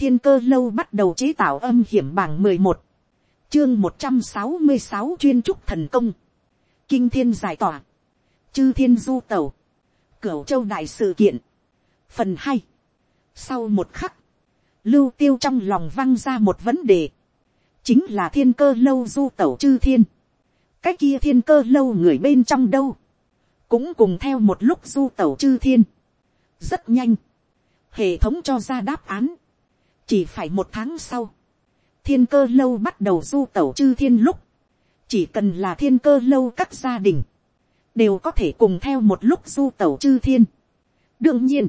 thiên cơ lâu bắt đầu chế tạo âm hiểm bảng mười một, chương một trăm sáu mươi sáu chuyên trúc thần công, kinh thiên giải tỏa, chư thiên du tẩu, cửu châu đại sự kiện, phần hai, sau một khắc, lưu tiêu trong lòng văng ra một vấn đề, chính là thiên cơ lâu du tẩu chư thiên, cái kia thiên cơ lâu người bên trong đâu, cũng cùng theo một lúc du tẩu chư thiên, rất nhanh, hệ thống cho ra đáp án, chỉ phải một tháng sau, thiên cơ lâu bắt đầu du tẩu chư thiên lúc, chỉ cần là thiên cơ lâu các gia đình, đều có thể cùng theo một lúc du tẩu chư thiên. đương nhiên,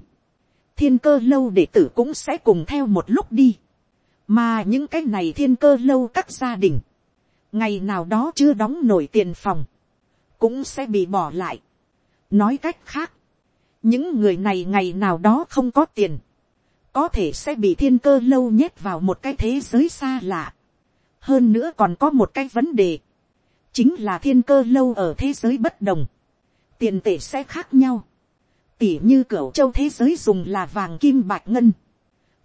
thiên cơ lâu đệ tử cũng sẽ cùng theo một lúc đi, mà những cái này thiên cơ lâu các gia đình, ngày nào đó chưa đóng nổi tiền phòng, cũng sẽ bị bỏ lại. nói cách khác, những người này ngày nào đó không có tiền, có thể sẽ bị thiên cơ lâu nhét vào một cái thế giới xa lạ. hơn nữa còn có một cái vấn đề, chính là thiên cơ lâu ở thế giới bất đồng, tiền tệ sẽ khác nhau, tỉ như cửa châu thế giới dùng là vàng kim bạch ngân,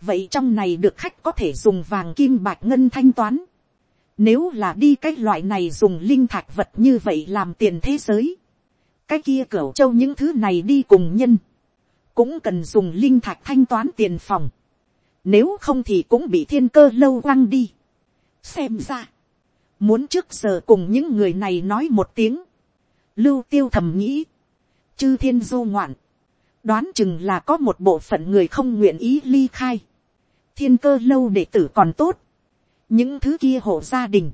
vậy trong này được khách có thể dùng vàng kim bạch ngân thanh toán, nếu là đi cái loại này dùng linh thạch vật như vậy làm tiền thế giới, cái kia cửa châu những thứ này đi cùng nhân, cũng cần dùng linh thạch thanh toán tiền phòng, nếu không thì cũng bị thiên cơ lâu quăng đi. xem ra, muốn trước giờ cùng những người này nói một tiếng, lưu tiêu thầm nghĩ, chư thiên du ngoạn, đoán chừng là có một bộ phận người không nguyện ý ly khai, thiên cơ lâu đệ tử còn tốt, những thứ kia hộ gia đình,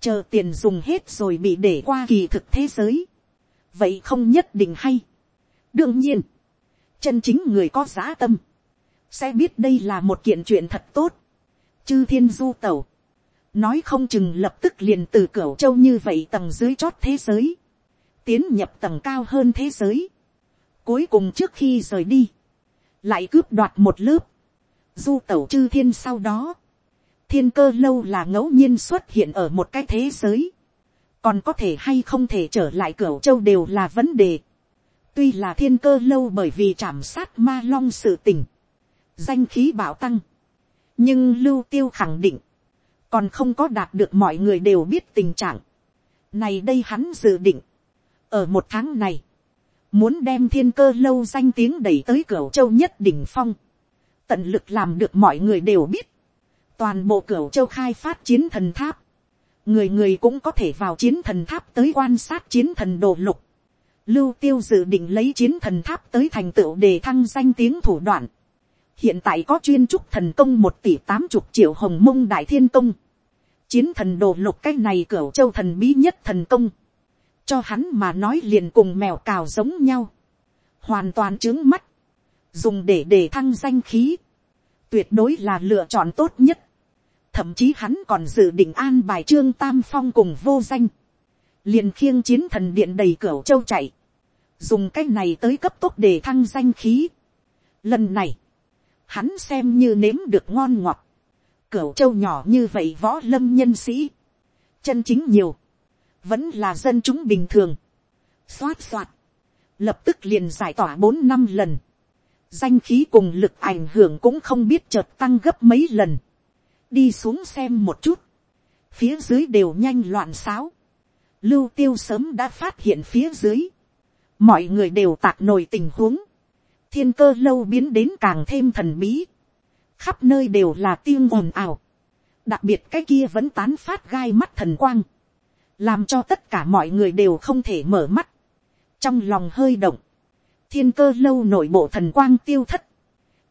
chờ tiền dùng hết rồi bị để qua kỳ thực thế giới, vậy không nhất định hay. đương nhiên, chân chính người có giá tâm, sẽ biết đây là một kiện chuyện thật tốt. chư thiên du tẩu, nói không chừng lập tức liền từ cửa châu như vậy tầng dưới chót thế giới, tiến nhập tầng cao hơn thế giới. cuối cùng trước khi rời đi, lại cướp đoạt một lớp, du tẩu chư thiên sau đó, thiên cơ lâu là ngẫu nhiên xuất hiện ở một cái thế giới, còn có thể hay không thể trở lại cửa châu đều là vấn đề tuy là thiên cơ lâu bởi vì chạm sát ma long sự tình, danh khí bảo tăng, nhưng lưu tiêu khẳng định, còn không có đạt được mọi người đều biết tình trạng. này đây hắn dự định, ở một tháng này, muốn đem thiên cơ lâu danh tiếng đẩy tới cửa châu nhất đỉnh phong, tận lực làm được mọi người đều biết, toàn bộ cửa châu khai phát chiến thần tháp, người người cũng có thể vào chiến thần tháp tới quan sát chiến thần đồ lục. Lưu tiêu dự định lấy chiến thần tháp tới thành tựu để thăng danh tiếng thủ đoạn. Hiện tại có chuyên trúc thần công một tỷ tám chục triệu hồng mông đại thiên công. Chiến thần đồ lục cái này cửa châu thần bí nhất thần công. Cho hắn mà nói liền cùng mèo cào giống nhau. Hoàn toàn trướng mắt. Dùng để để thăng danh khí. Tuyệt đối là lựa chọn tốt nhất thậm chí hắn còn dự định an bài trương tam phong cùng vô danh, liền khiêng chiến thần điện đầy cửa châu chạy, dùng cái này tới cấp tốc để thăng danh khí. Lần này, hắn xem như nếm được ngon ngọt, Cửu châu nhỏ như vậy võ lâm nhân sĩ, chân chính nhiều, vẫn là dân chúng bình thường, xoát xoát, lập tức liền giải tỏa bốn năm lần, danh khí cùng lực ảnh hưởng cũng không biết chợt tăng gấp mấy lần, đi xuống xem một chút, phía dưới đều nhanh loạn xáo, lưu tiêu sớm đã phát hiện phía dưới, mọi người đều tạc nổi tình huống, thiên cơ lâu biến đến càng thêm thần bí, khắp nơi đều là tiếng ồn ào, đặc biệt cái kia vẫn tán phát gai mắt thần quang, làm cho tất cả mọi người đều không thể mở mắt, trong lòng hơi động, thiên cơ lâu nội bộ thần quang tiêu thất,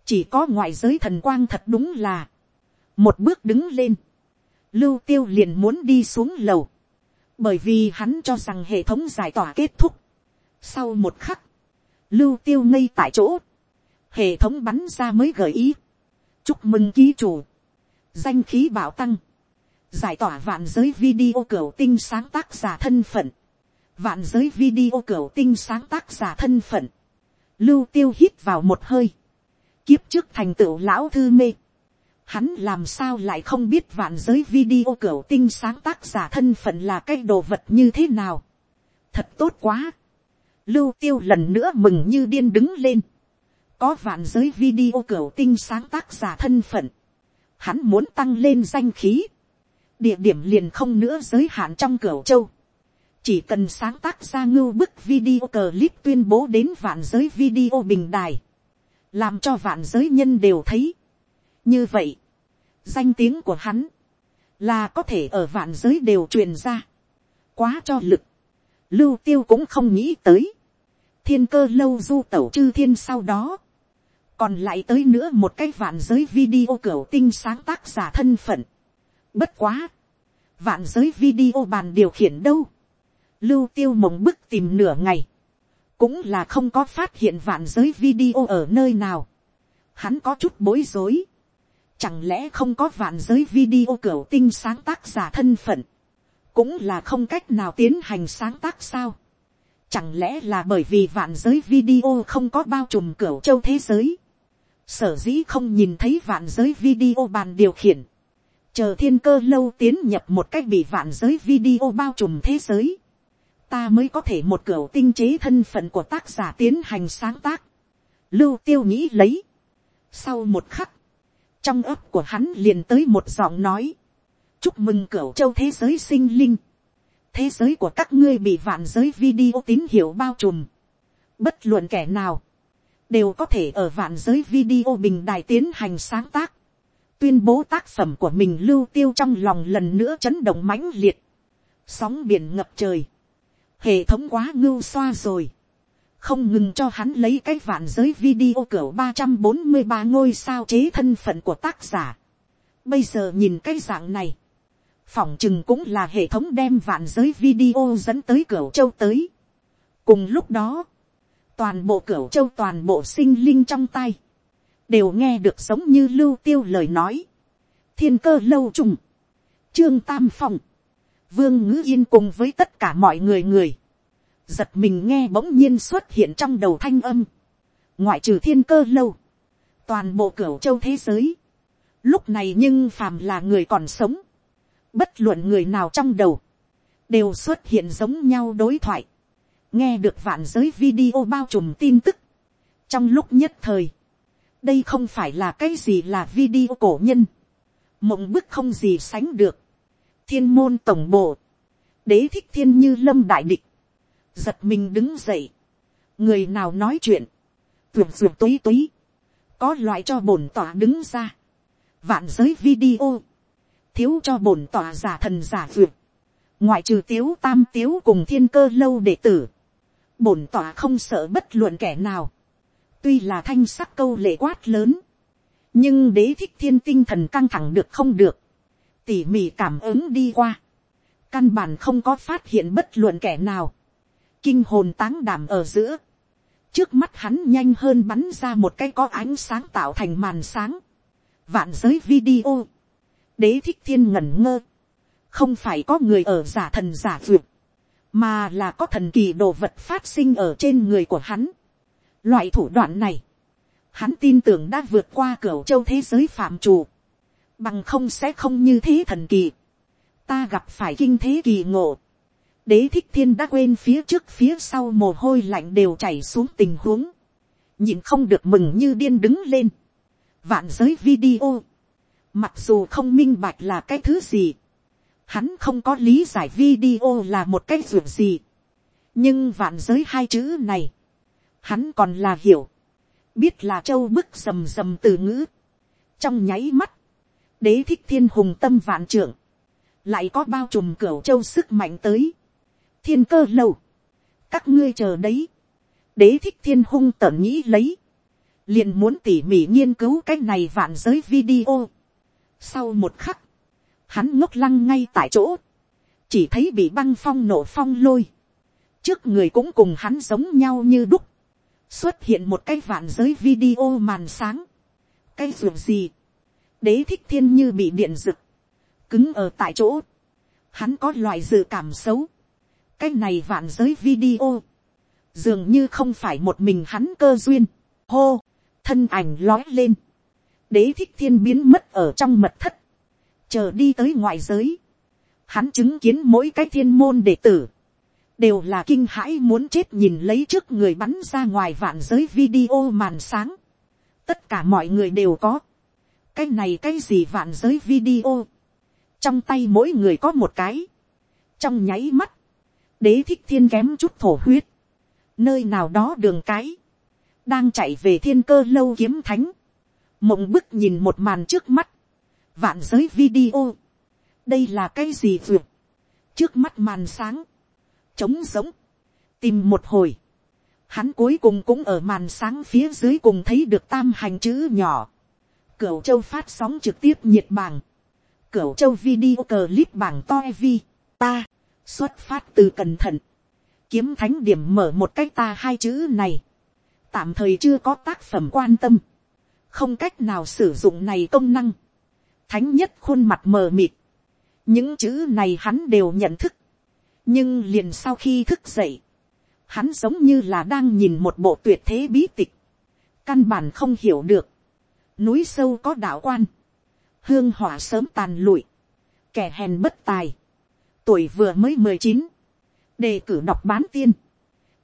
chỉ có ngoại giới thần quang thật đúng là, một bước đứng lên, lưu tiêu liền muốn đi xuống lầu, bởi vì hắn cho rằng hệ thống giải tỏa kết thúc. Sau một khắc, lưu tiêu ngây tại chỗ, hệ thống bắn ra mới gợi ý, chúc mừng ký chủ, danh khí bảo tăng, giải tỏa vạn giới video cửa tinh sáng tác giả thân phận, vạn giới video cửa tinh sáng tác giả thân phận, lưu tiêu hít vào một hơi, kiếp trước thành tựu lão thư mê, hắn làm sao lại không biết vạn giới video cửa tinh sáng tác giả thân phận là cái đồ vật như thế nào. thật tốt quá lưu tiêu lần nữa mừng như điên đứng lên. có vạn giới video cửa tinh sáng tác giả thân phận. hắn muốn tăng lên danh khí, địa điểm liền không nữa giới hạn trong cửa châu, chỉ cần sáng tác ra ngưu bức video clip tuyên bố đến vạn giới video bình đài, làm cho vạn giới nhân đều thấy. như vậy, danh tiếng của hắn, là có thể ở vạn giới đều truyền ra, quá cho lực, lưu tiêu cũng không nghĩ tới, thiên cơ lâu du tẩu chư thiên sau đó, còn lại tới nữa một cái vạn giới video cửa tinh sáng tác giả thân phận. Bất quá, vạn giới video bàn điều khiển đâu, lưu tiêu mộng bức tìm nửa ngày, cũng là không có phát hiện vạn giới video ở nơi nào. Hắn có chút bối rối, chẳng lẽ không có vạn giới video cửa tinh sáng tác giả thân phận, cũng là không cách nào tiến hành sáng tác sao. Chẳng lẽ là bởi vì vạn giới video không có bao trùm cửa châu thế giới. Sở dĩ không nhìn thấy vạn giới video bàn điều khiển. Chờ thiên cơ lâu tiến nhập một cách bị vạn giới video bao trùm thế giới. Ta mới có thể một cửa tinh chế thân phận của tác giả tiến hành sáng tác. Lưu tiêu nghĩ lấy. Sau một khắc. Trong ấp của hắn liền tới một giọng nói. Chúc mừng cửa châu thế giới sinh linh thế giới của các ngươi bị vạn giới video tín hiệu bao trùm. Bất luận kẻ nào, đều có thể ở vạn giới video bình đài tiến hành sáng tác. Tuyên bố tác phẩm của mình lưu tiêu trong lòng lần nữa chấn động mãnh liệt. Sóng biển ngập trời. Hệ thống quá ngưu xoa rồi. Không ngừng cho hắn lấy cái vạn giới video cửa ba ngôi sao chế thân phận của tác giả. Bây giờ nhìn cái dạng này phỏng chừng cũng là hệ thống đem vạn giới video dẫn tới cửa châu tới. cùng lúc đó, toàn bộ cửa châu toàn bộ sinh linh trong tay, đều nghe được giống như lưu tiêu lời nói. thiên cơ lâu trùng, trương tam phong, vương ngữ yên cùng với tất cả mọi người người, giật mình nghe bỗng nhiên xuất hiện trong đầu thanh âm, ngoại trừ thiên cơ lâu, toàn bộ cửa châu thế giới, lúc này nhưng phàm là người còn sống, bất luận người nào trong đầu, đều xuất hiện giống nhau đối thoại, nghe được vạn giới video bao trùm tin tức, trong lúc nhất thời, đây không phải là cái gì là video cổ nhân, mộng bức không gì sánh được, thiên môn tổng bộ, đế thích thiên như lâm đại địch, giật mình đứng dậy, người nào nói chuyện, ruột ruột túy túy, có loại cho bổn tỏa đứng ra, vạn giới video, thiếu cho bổn tỏa giả thần giả vượt, ngoại trừ tiếu tam tiếu cùng thiên cơ lâu đệ tử, bổn tỏa không sợ bất luận kẻ nào, tuy là thanh sắc câu lệ quát lớn, nhưng đế thích thiên tinh thần căng thẳng được không được, tỉ mỉ cảm ứng đi qua, căn bản không có phát hiện bất luận kẻ nào, kinh hồn táng đảm ở giữa, trước mắt hắn nhanh hơn bắn ra một cái có ánh sáng tạo thành màn sáng, vạn giới video, đế thích thiên ngẩn ngơ, không phải có người ở giả thần giả duyệt, mà là có thần kỳ đồ vật phát sinh ở trên người của hắn. Loại thủ đoạn này, hắn tin tưởng đã vượt qua cửa châu thế giới phạm trù, bằng không sẽ không như thế thần kỳ. Ta gặp phải kinh thế kỳ ngộ, đế thích thiên đã quên phía trước phía sau mồ hôi lạnh đều chảy xuống tình huống, nhìn không được mừng như điên đứng lên, vạn giới video, Mặc dù không minh bạch là cái thứ gì. Hắn không có lý giải video là một cái ruột gì. Nhưng vạn giới hai chữ này. Hắn còn là hiểu. Biết là châu bức rầm rầm từ ngữ. Trong nháy mắt. Đế thích thiên hùng tâm vạn trưởng. Lại có bao trùm cửa châu sức mạnh tới. Thiên cơ lâu. Các ngươi chờ đấy. Đế thích thiên hung tợn nghĩ lấy liền muốn tỉ mỉ nghiên cứu cái này vạn giới video. Sau một khắc, hắn ngốc lăng ngay tại chỗ, chỉ thấy bị băng phong nổ phong lôi. Trước người cũng cùng hắn giống nhau như đúc. Xuất hiện một cái vạn giới video màn sáng. Cái ruột gì? Đế thích thiên như bị điện rực. Cứng ở tại chỗ. Hắn có loại dự cảm xấu. Cái này vạn giới video. Dường như không phải một mình hắn cơ duyên. Hô, thân ảnh lói lên đế thích thiên biến mất ở trong mật thất, chờ đi tới ngoại giới, hắn chứng kiến mỗi cái thiên môn đệ tử, đều là kinh hãi muốn chết nhìn lấy trước người bắn ra ngoài vạn giới video màn sáng, tất cả mọi người đều có, cái này cái gì vạn giới video, trong tay mỗi người có một cái, trong nháy mắt, đế thích thiên kém chút thổ huyết, nơi nào đó đường cái, đang chạy về thiên cơ lâu kiếm thánh, mộng bức nhìn một màn trước mắt, vạn giới video, đây là cái gì vượt, trước mắt màn sáng, trống giống, tìm một hồi, hắn cuối cùng cũng ở màn sáng phía dưới cùng thấy được tam hành chữ nhỏ, cửu châu phát sóng trực tiếp nhiệt bảng, cửu châu video clip bảng to vi, ta, xuất phát từ cẩn thận, kiếm thánh điểm mở một cách ta hai chữ này, tạm thời chưa có tác phẩm quan tâm, không cách nào sử dụng này công năng, thánh nhất khuôn mặt mờ mịt, những chữ này hắn đều nhận thức, nhưng liền sau khi thức dậy, hắn giống như là đang nhìn một bộ tuyệt thế bí tịch, căn bản không hiểu được, núi sâu có đạo quan, hương hỏa sớm tàn lụi, kẻ hèn bất tài, tuổi vừa mới mười chín, đề cử đọc bán tiên,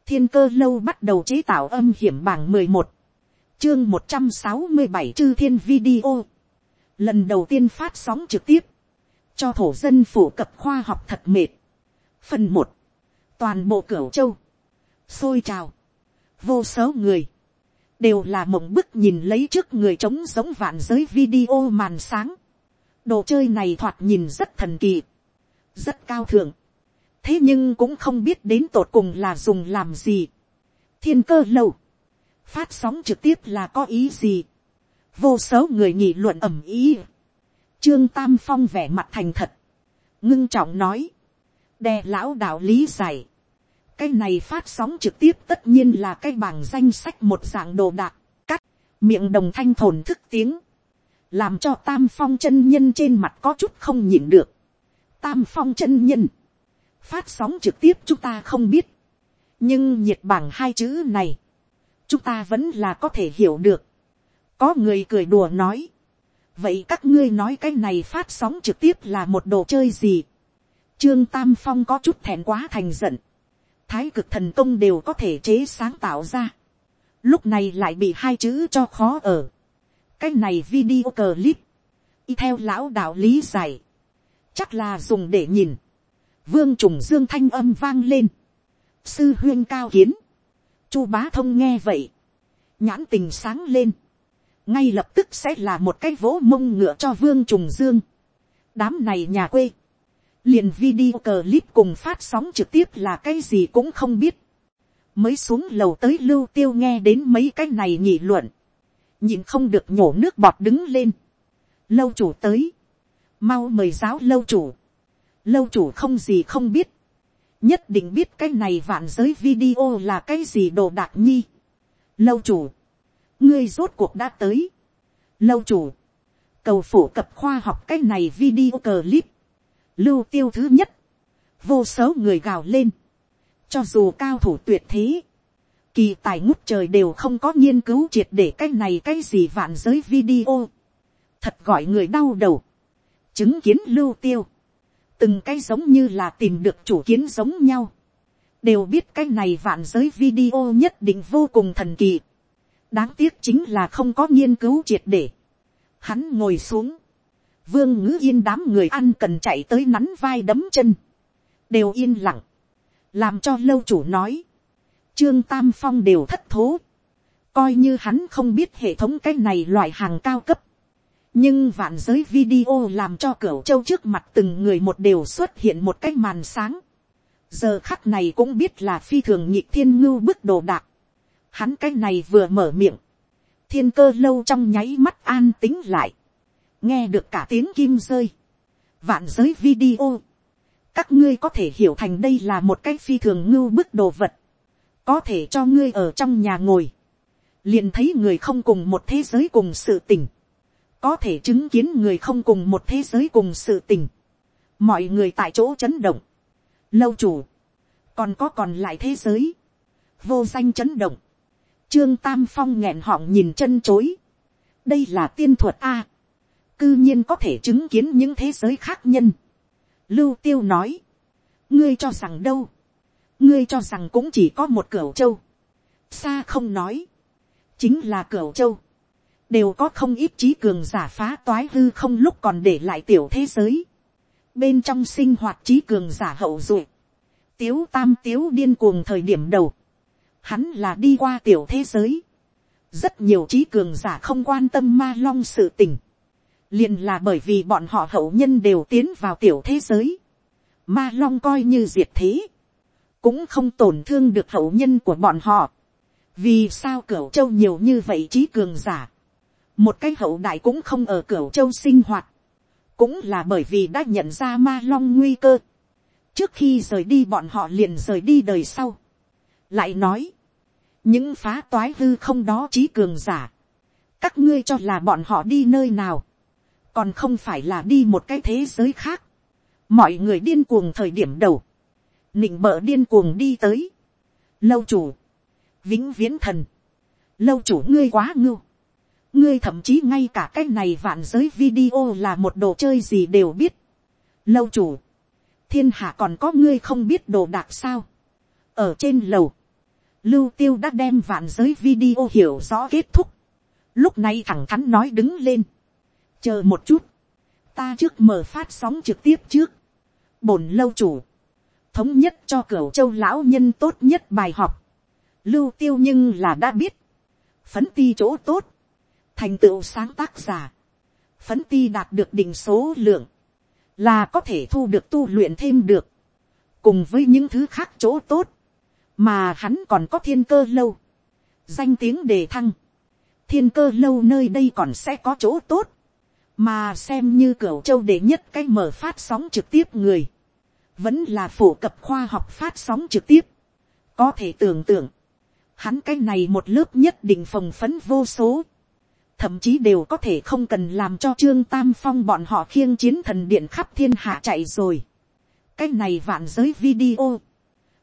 thiên cơ lâu bắt đầu chế tạo âm hiểm bảng mười một, chương một trăm sáu mươi bảy chư thiên video, lần đầu tiên phát sóng trực tiếp, cho thổ dân phổ cập khoa học thật mệt. phần một, toàn bộ cửu châu, xôi trào, vô số người, đều là mộng bức nhìn lấy trước người trống giống vạn giới video màn sáng. đồ chơi này thoạt nhìn rất thần kỳ, rất cao thượng, thế nhưng cũng không biết đến tột cùng là dùng làm gì. thiên cơ lâu, phát sóng trực tiếp là có ý gì, vô số người nghị luận ẩm ý. trương tam phong vẻ mặt thành thật, ngưng trọng nói, đè lão đạo lý giải, cái này phát sóng trực tiếp tất nhiên là cái bảng danh sách một dạng đồ đạc, cắt, miệng đồng thanh thồn thức tiếng, làm cho tam phong chân nhân trên mặt có chút không nhịn được. tam phong chân nhân, phát sóng trực tiếp chúng ta không biết, nhưng nhiệt bảng hai chữ này, chúng ta vẫn là có thể hiểu được. có người cười đùa nói, vậy các ngươi nói cái này phát sóng trực tiếp là một đồ chơi gì. trương tam phong có chút thẹn quá thành giận, thái cực thần công đều có thể chế sáng tạo ra, lúc này lại bị hai chữ cho khó ở. cái này video clip, y theo lão đạo lý giải, chắc là dùng để nhìn, vương trùng dương thanh âm vang lên, sư huyên cao kiến, chu bá thông nghe vậy, nhãn tình sáng lên, ngay lập tức sẽ là một cái vỗ mông ngựa cho vương trùng dương. đám này nhà quê, liền video clip cùng phát sóng trực tiếp là cái gì cũng không biết. mới xuống lầu tới lưu tiêu nghe đến mấy cái này nhị luận, nhìn không được nhổ nước bọt đứng lên. lâu chủ tới, mau mời giáo lâu chủ, lâu chủ không gì không biết, nhất định biết cái này vạn giới video là cái gì đồ đạc nhi. lâu chủ, ngươi rốt cuộc đã tới. lâu chủ, cầu phổ cập khoa học cái này video clip, lưu tiêu thứ nhất, vô số người gào lên, cho dù cao thủ tuyệt thế, kỳ tài ngút trời đều không có nghiên cứu triệt để cái này cái gì vạn giới video, thật gọi người đau đầu, chứng kiến lưu tiêu, từng cái giống như là tìm được chủ kiến giống nhau, đều biết cái này vạn giới video nhất định vô cùng thần kỳ, đáng tiếc chính là không có nghiên cứu triệt để, hắn ngồi xuống, vương ngữ yên đám người ăn cần chạy tới nắn vai đấm chân, đều yên lặng, làm cho lâu chủ nói, trương tam phong đều thất thố, coi như hắn không biết hệ thống cái này loại hàng cao cấp, nhưng vạn giới video làm cho cửa châu trước mặt từng người một đều xuất hiện một cái màn sáng, giờ khắc này cũng biết là phi thường nhịp thiên ngưu bức đồ đạc, hắn cái này vừa mở miệng, thiên cơ lâu trong nháy mắt an tính lại, nghe được cả tiếng kim rơi, vạn giới video, các ngươi có thể hiểu thành đây là một cái phi thường ngưu bức đồ vật, có thể cho ngươi ở trong nhà ngồi, liền thấy người không cùng một thế giới cùng sự tình, có thể chứng kiến người không cùng một thế giới cùng sự tình, mọi người tại chỗ chấn động, lâu chủ, còn có còn lại thế giới, vô danh chấn động, trương tam phong nghẹn họng nhìn chân chối, đây là tiên thuật a, cư nhiên có thể chứng kiến những thế giới khác nhân. Lưu tiêu nói, ngươi cho rằng đâu, ngươi cho rằng cũng chỉ có một cửa châu, xa không nói, chính là cửa châu, đều có không ít trí cường giả phá toái hư không lúc còn để lại tiểu thế giới, bên trong sinh hoạt trí cường giả hậu duệ, tiếu tam tiếu điên cuồng thời điểm đầu, hắn là đi qua tiểu thế giới, rất nhiều trí cường giả không quan tâm ma long sự tình, liền là bởi vì bọn họ hậu nhân đều tiến vào tiểu thế giới, ma long coi như diệt thế, cũng không tổn thương được hậu nhân của bọn họ, vì sao cửu châu nhiều như vậy trí cường giả, một cái hậu đại cũng không ở cửu châu sinh hoạt, cũng là bởi vì đã nhận ra ma long nguy cơ, trước khi rời đi bọn họ liền rời đi đời sau, lại nói, những phá toái hư không đó trí cường giả, các ngươi cho là bọn họ đi nơi nào, còn không phải là đi một cái thế giới khác, mọi người điên cuồng thời điểm đầu, nịnh bợ điên cuồng đi tới, lâu chủ, vĩnh viễn thần, lâu chủ ngươi quá ngưu, ngươi thậm chí ngay cả cái này vạn giới video là một đồ chơi gì đều biết, lâu chủ, thiên hạ còn có ngươi không biết đồ đạc sao, ở trên lầu, lưu tiêu đã đem vạn giới video hiểu rõ kết thúc, lúc này thẳng thắn nói đứng lên, chờ một chút, ta trước mở phát sóng trực tiếp trước, bổn lâu chủ, thống nhất cho cửa châu lão nhân tốt nhất bài học, lưu tiêu nhưng là đã biết, phấn ti chỗ tốt, thành tựu sáng tác giả, phấn ti đạt được đỉnh số lượng, là có thể thu được tu luyện thêm được, cùng với những thứ khác chỗ tốt, mà hắn còn có thiên cơ lâu, danh tiếng đề thăng, thiên cơ lâu nơi đây còn sẽ có chỗ tốt, mà xem như cửa châu đệ nhất cái mở phát sóng trực tiếp người, vẫn là phổ cập khoa học phát sóng trực tiếp, có thể tưởng tượng, hắn cái này một lớp nhất định phồng phấn vô số, thậm chí đều có thể không cần làm cho trương tam phong bọn họ khiêng chiến thần điện khắp thiên hạ chạy rồi. cái này vạn giới video,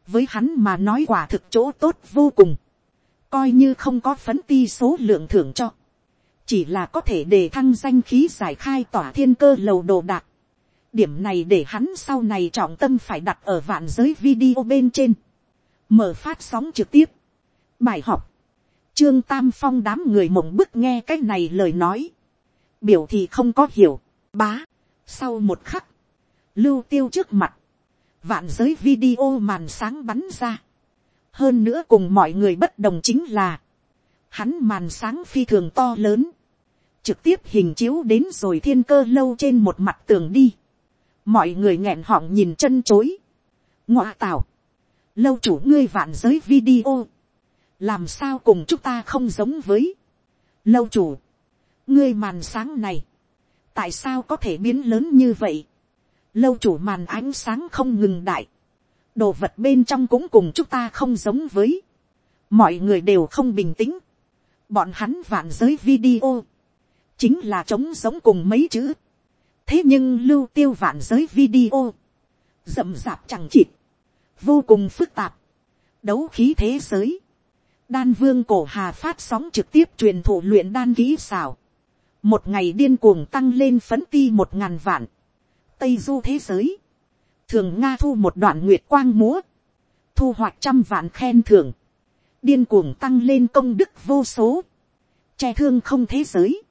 với hắn mà nói quả thực chỗ tốt vô cùng, coi như không có phấn ti số lượng thưởng cho, chỉ là có thể để thăng danh khí giải khai tỏa thiên cơ lầu đồ đạc. điểm này để hắn sau này trọng tâm phải đặt ở vạn giới video bên trên, mở phát sóng trực tiếp, bài học, trương tam phong đám người mộng bức nghe cái này lời nói, biểu thì không có hiểu, bá, sau một khắc, lưu tiêu trước mặt, vạn giới video màn sáng bắn ra, hơn nữa cùng mọi người bất đồng chính là, hắn màn sáng phi thường to lớn, trực tiếp hình chiếu đến rồi thiên cơ lâu trên một mặt tường đi, mọi người nghẹn họng nhìn chân chối, ngoạ tạo. lâu chủ ngươi vạn giới video, làm sao cùng chúng ta không giống với, lâu chủ, ngươi màn sáng này, tại sao có thể biến lớn như vậy, lâu chủ màn ánh sáng không ngừng đại, đồ vật bên trong cũng cùng chúng ta không giống với, mọi người đều không bình tĩnh, bọn hắn vạn giới video, chính là trống giống cùng mấy chữ, thế nhưng lưu tiêu vạn giới video, rậm rạp chẳng chịt, vô cùng phức tạp, đấu khí thế giới, đan vương cổ hà phát sóng trực tiếp truyền thụ luyện đan kỹ xảo, một ngày điên cuồng tăng lên phấn ti một ngàn vạn, tây du thế giới, thường nga thu một đoạn nguyệt quang múa, thu hoạch trăm vạn khen thưởng, điên cuồng tăng lên công đức vô số, che thương không thế giới,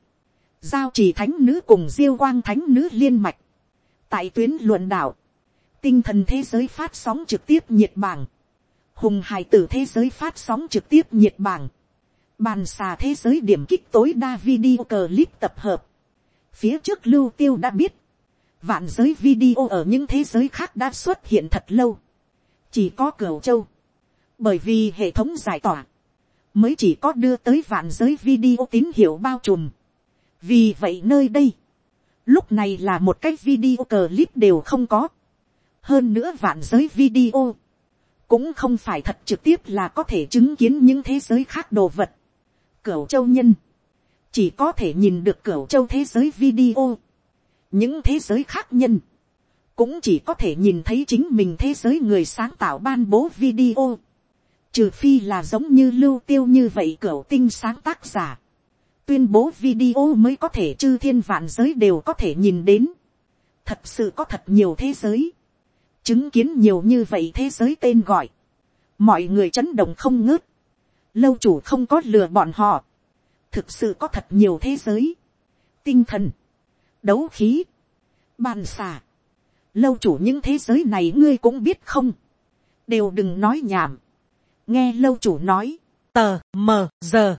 giao chỉ thánh nữ cùng diêu quang thánh nữ liên mạch, tại tuyến luận đạo, tinh thần thế giới phát sóng trực tiếp nhiệt bảng, hùng hài tử thế giới phát sóng trực tiếp nhiệt bảng, bàn xà thế giới điểm kích tối đa video clip tập hợp, phía trước lưu tiêu đã biết, vạn giới video ở những thế giới khác đã xuất hiện thật lâu, chỉ có cửa châu, bởi vì hệ thống giải tỏa, mới chỉ có đưa tới vạn giới video tín hiệu bao trùm. vì vậy nơi đây, lúc này là một cái video clip đều không có. hơn nữa vạn giới video, cũng không phải thật trực tiếp là có thể chứng kiến những thế giới khác đồ vật. Cửu châu nhân, chỉ có thể nhìn được cửu châu thế giới video. những thế giới khác nhân, cũng chỉ có thể nhìn thấy chính mình thế giới người sáng tạo ban bố video. Trừ phi là giống như lưu tiêu như vậy cửu tinh sáng tác giả. Tuyên bố video mới có thể chư thiên vạn giới đều có thể nhìn đến. Thật sự có thật nhiều thế giới chứng kiến nhiều như vậy thế giới tên gọi, mọi người chấn động không ngớt, lâu chủ không có lừa bọn họ, thực sự có thật nhiều thế giới, tinh thần, đấu khí, bàn xà, lâu chủ những thế giới này ngươi cũng biết không, đều đừng nói nhảm, nghe lâu chủ nói, tờ mờ giờ,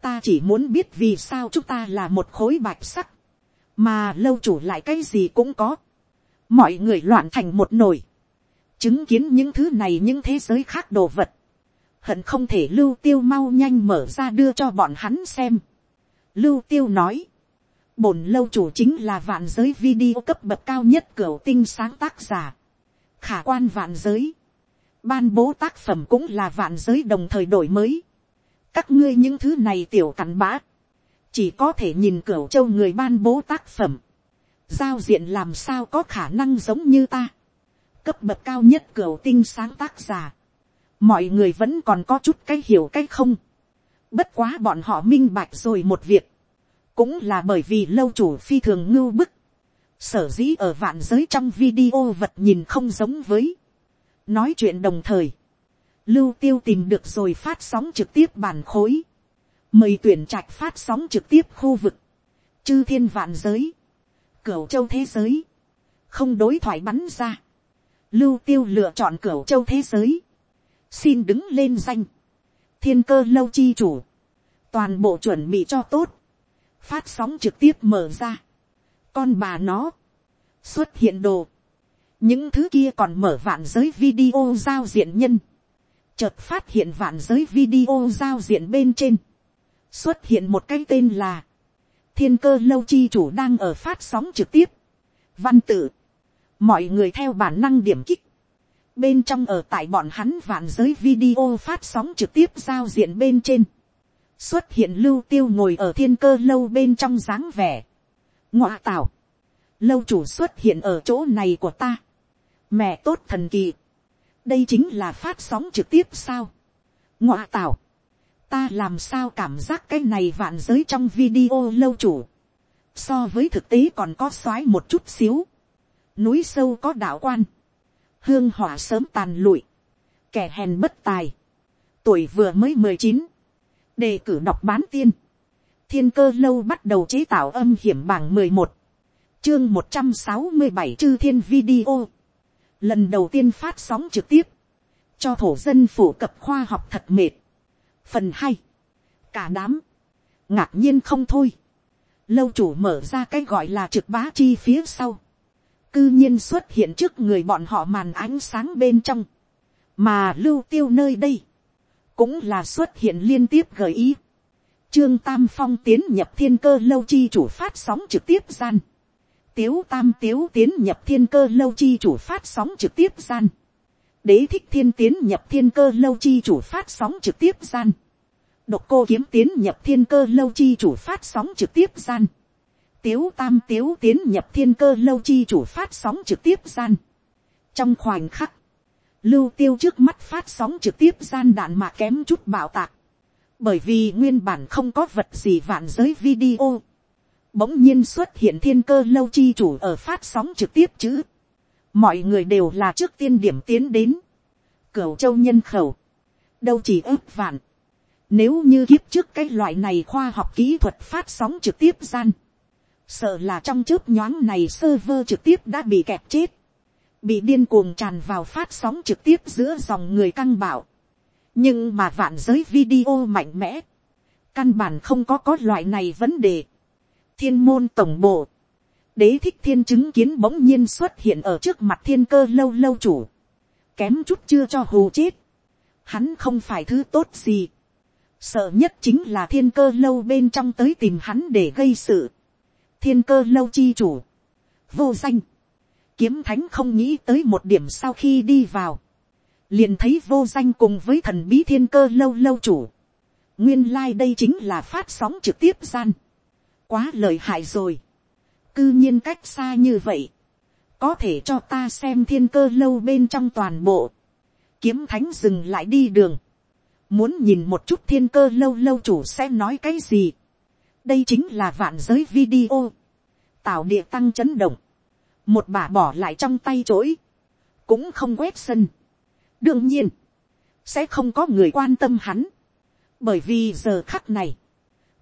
ta chỉ muốn biết vì sao chúng ta là một khối bạch sắc, mà lâu chủ lại cái gì cũng có, mọi người loạn thành một nồi, chứng kiến những thứ này những thế giới khác đồ vật, hận không thể lưu tiêu mau nhanh mở ra đưa cho bọn hắn xem. lưu tiêu nói, bổn lâu chủ chính là vạn giới video cấp bậc cao nhất cửa tinh sáng tác giả, khả quan vạn giới, ban bố tác phẩm cũng là vạn giới đồng thời đổi mới, các ngươi những thứ này tiểu cặn bã, chỉ có thể nhìn cửa châu người ban bố tác phẩm, giao diện làm sao có khả năng giống như ta, cấp bậc cao nhất cửa tinh sáng tác giả, mọi người vẫn còn có chút cái hiểu cái không, bất quá bọn họ minh bạch rồi một việc, cũng là bởi vì lâu chủ phi thường ngưu bức, sở dĩ ở vạn giới trong video vật nhìn không giống với, nói chuyện đồng thời, lưu tiêu tìm được rồi phát sóng trực tiếp bản khối, mời tuyển trạch phát sóng trực tiếp khu vực, chư thiên vạn giới, cửu châu thế giới, không đối thoại bắn ra, lưu tiêu lựa chọn cửu châu thế giới, xin đứng lên danh, thiên cơ lâu chi chủ, toàn bộ chuẩn bị cho tốt, phát sóng trực tiếp mở ra, con bà nó, xuất hiện đồ, những thứ kia còn mở vạn giới video giao diện nhân, chợt phát hiện vạn giới video giao diện bên trên, xuất hiện một cái tên là, thiên cơ lâu chi chủ đang ở phát sóng trực tiếp, văn tự, mọi người theo bản năng điểm kích, bên trong ở tại bọn hắn vạn giới video phát sóng trực tiếp giao diện bên trên, xuất hiện lưu tiêu ngồi ở thiên cơ lâu bên trong dáng vẻ, ngoạ tảo, lâu chủ xuất hiện ở chỗ này của ta, mẹ tốt thần kỳ, đây chính là phát sóng trực tiếp sao, ngoạ tảo, ta làm sao cảm giác cái này vạn giới trong video lâu chủ, so với thực tế còn có soái một chút xíu, núi sâu có đạo quan, hương hỏa sớm tàn lụi, kẻ hèn bất tài, tuổi vừa mới mười chín, đề cử đọc bán tiên, thiên cơ lâu bắt đầu chế tạo âm hiểm bảng mười một, chương một trăm sáu mươi bảy chư thiên video, lần đầu tiên phát sóng trực tiếp, cho thổ dân phổ cập khoa học thật mệt, phần hai, cả đám, ngạc nhiên không thôi, lâu chủ mở ra cái gọi là trực bá chi phía sau, cư nhiên xuất hiện trước người bọn họ màn ánh sáng bên trong, mà lưu tiêu nơi đây, cũng là xuất hiện liên tiếp gợi ý. Trương Tam Phong tiến nhập thiên cơ lâu chi chủ phát sóng trực tiếp gian. Tiếu Tam Tiếu tiến nhập thiên cơ lâu chi chủ phát sóng trực tiếp gian. Đế thích thiên tiến nhập thiên cơ lâu chi chủ phát sóng trực tiếp gian. Độc cô kiếm tiến nhập thiên cơ lâu chi chủ phát sóng trực tiếp gian tiếu tam tiếu tiến nhập thiên cơ lâu chi chủ phát sóng trực tiếp gian. trong khoảnh khắc, lưu tiêu trước mắt phát sóng trực tiếp gian đạn mà kém chút bảo tạc. bởi vì nguyên bản không có vật gì vạn giới video. bỗng nhiên xuất hiện thiên cơ lâu chi chủ ở phát sóng trực tiếp chứ mọi người đều là trước tiên điểm tiến đến. cửu châu nhân khẩu. đâu chỉ ước vạn. Nếu như kiếp trước cái loại này khoa học kỹ thuật phát sóng trực tiếp gian sợ là trong chớp nhoáng này server trực tiếp đã bị kẹp chết, bị điên cuồng tràn vào phát sóng trực tiếp giữa dòng người căng bảo. nhưng mà vạn giới video mạnh mẽ, căn bản không có có loại này vấn đề. thiên môn tổng bộ, đế thích thiên chứng kiến bỗng nhiên xuất hiện ở trước mặt thiên cơ lâu lâu chủ, kém chút chưa cho hù chết, hắn không phải thứ tốt gì, sợ nhất chính là thiên cơ lâu bên trong tới tìm hắn để gây sự. Thiên cơ lâu chi chủ, vô danh, kiếm thánh không nghĩ tới một điểm sau khi đi vào, liền thấy vô danh cùng với thần bí thiên cơ lâu lâu chủ, nguyên lai đây chính là phát sóng trực tiếp gian, quá lời hại rồi, cư nhiên cách xa như vậy, có thể cho ta xem thiên cơ lâu bên trong toàn bộ, kiếm thánh dừng lại đi đường, muốn nhìn một chút thiên cơ lâu lâu chủ sẽ nói cái gì, đây chính là vạn giới video, tạo địa tăng chấn động, một bà bỏ lại trong tay chối, cũng không quét sân. đương nhiên, sẽ không có người quan tâm hắn, bởi vì giờ khắc này,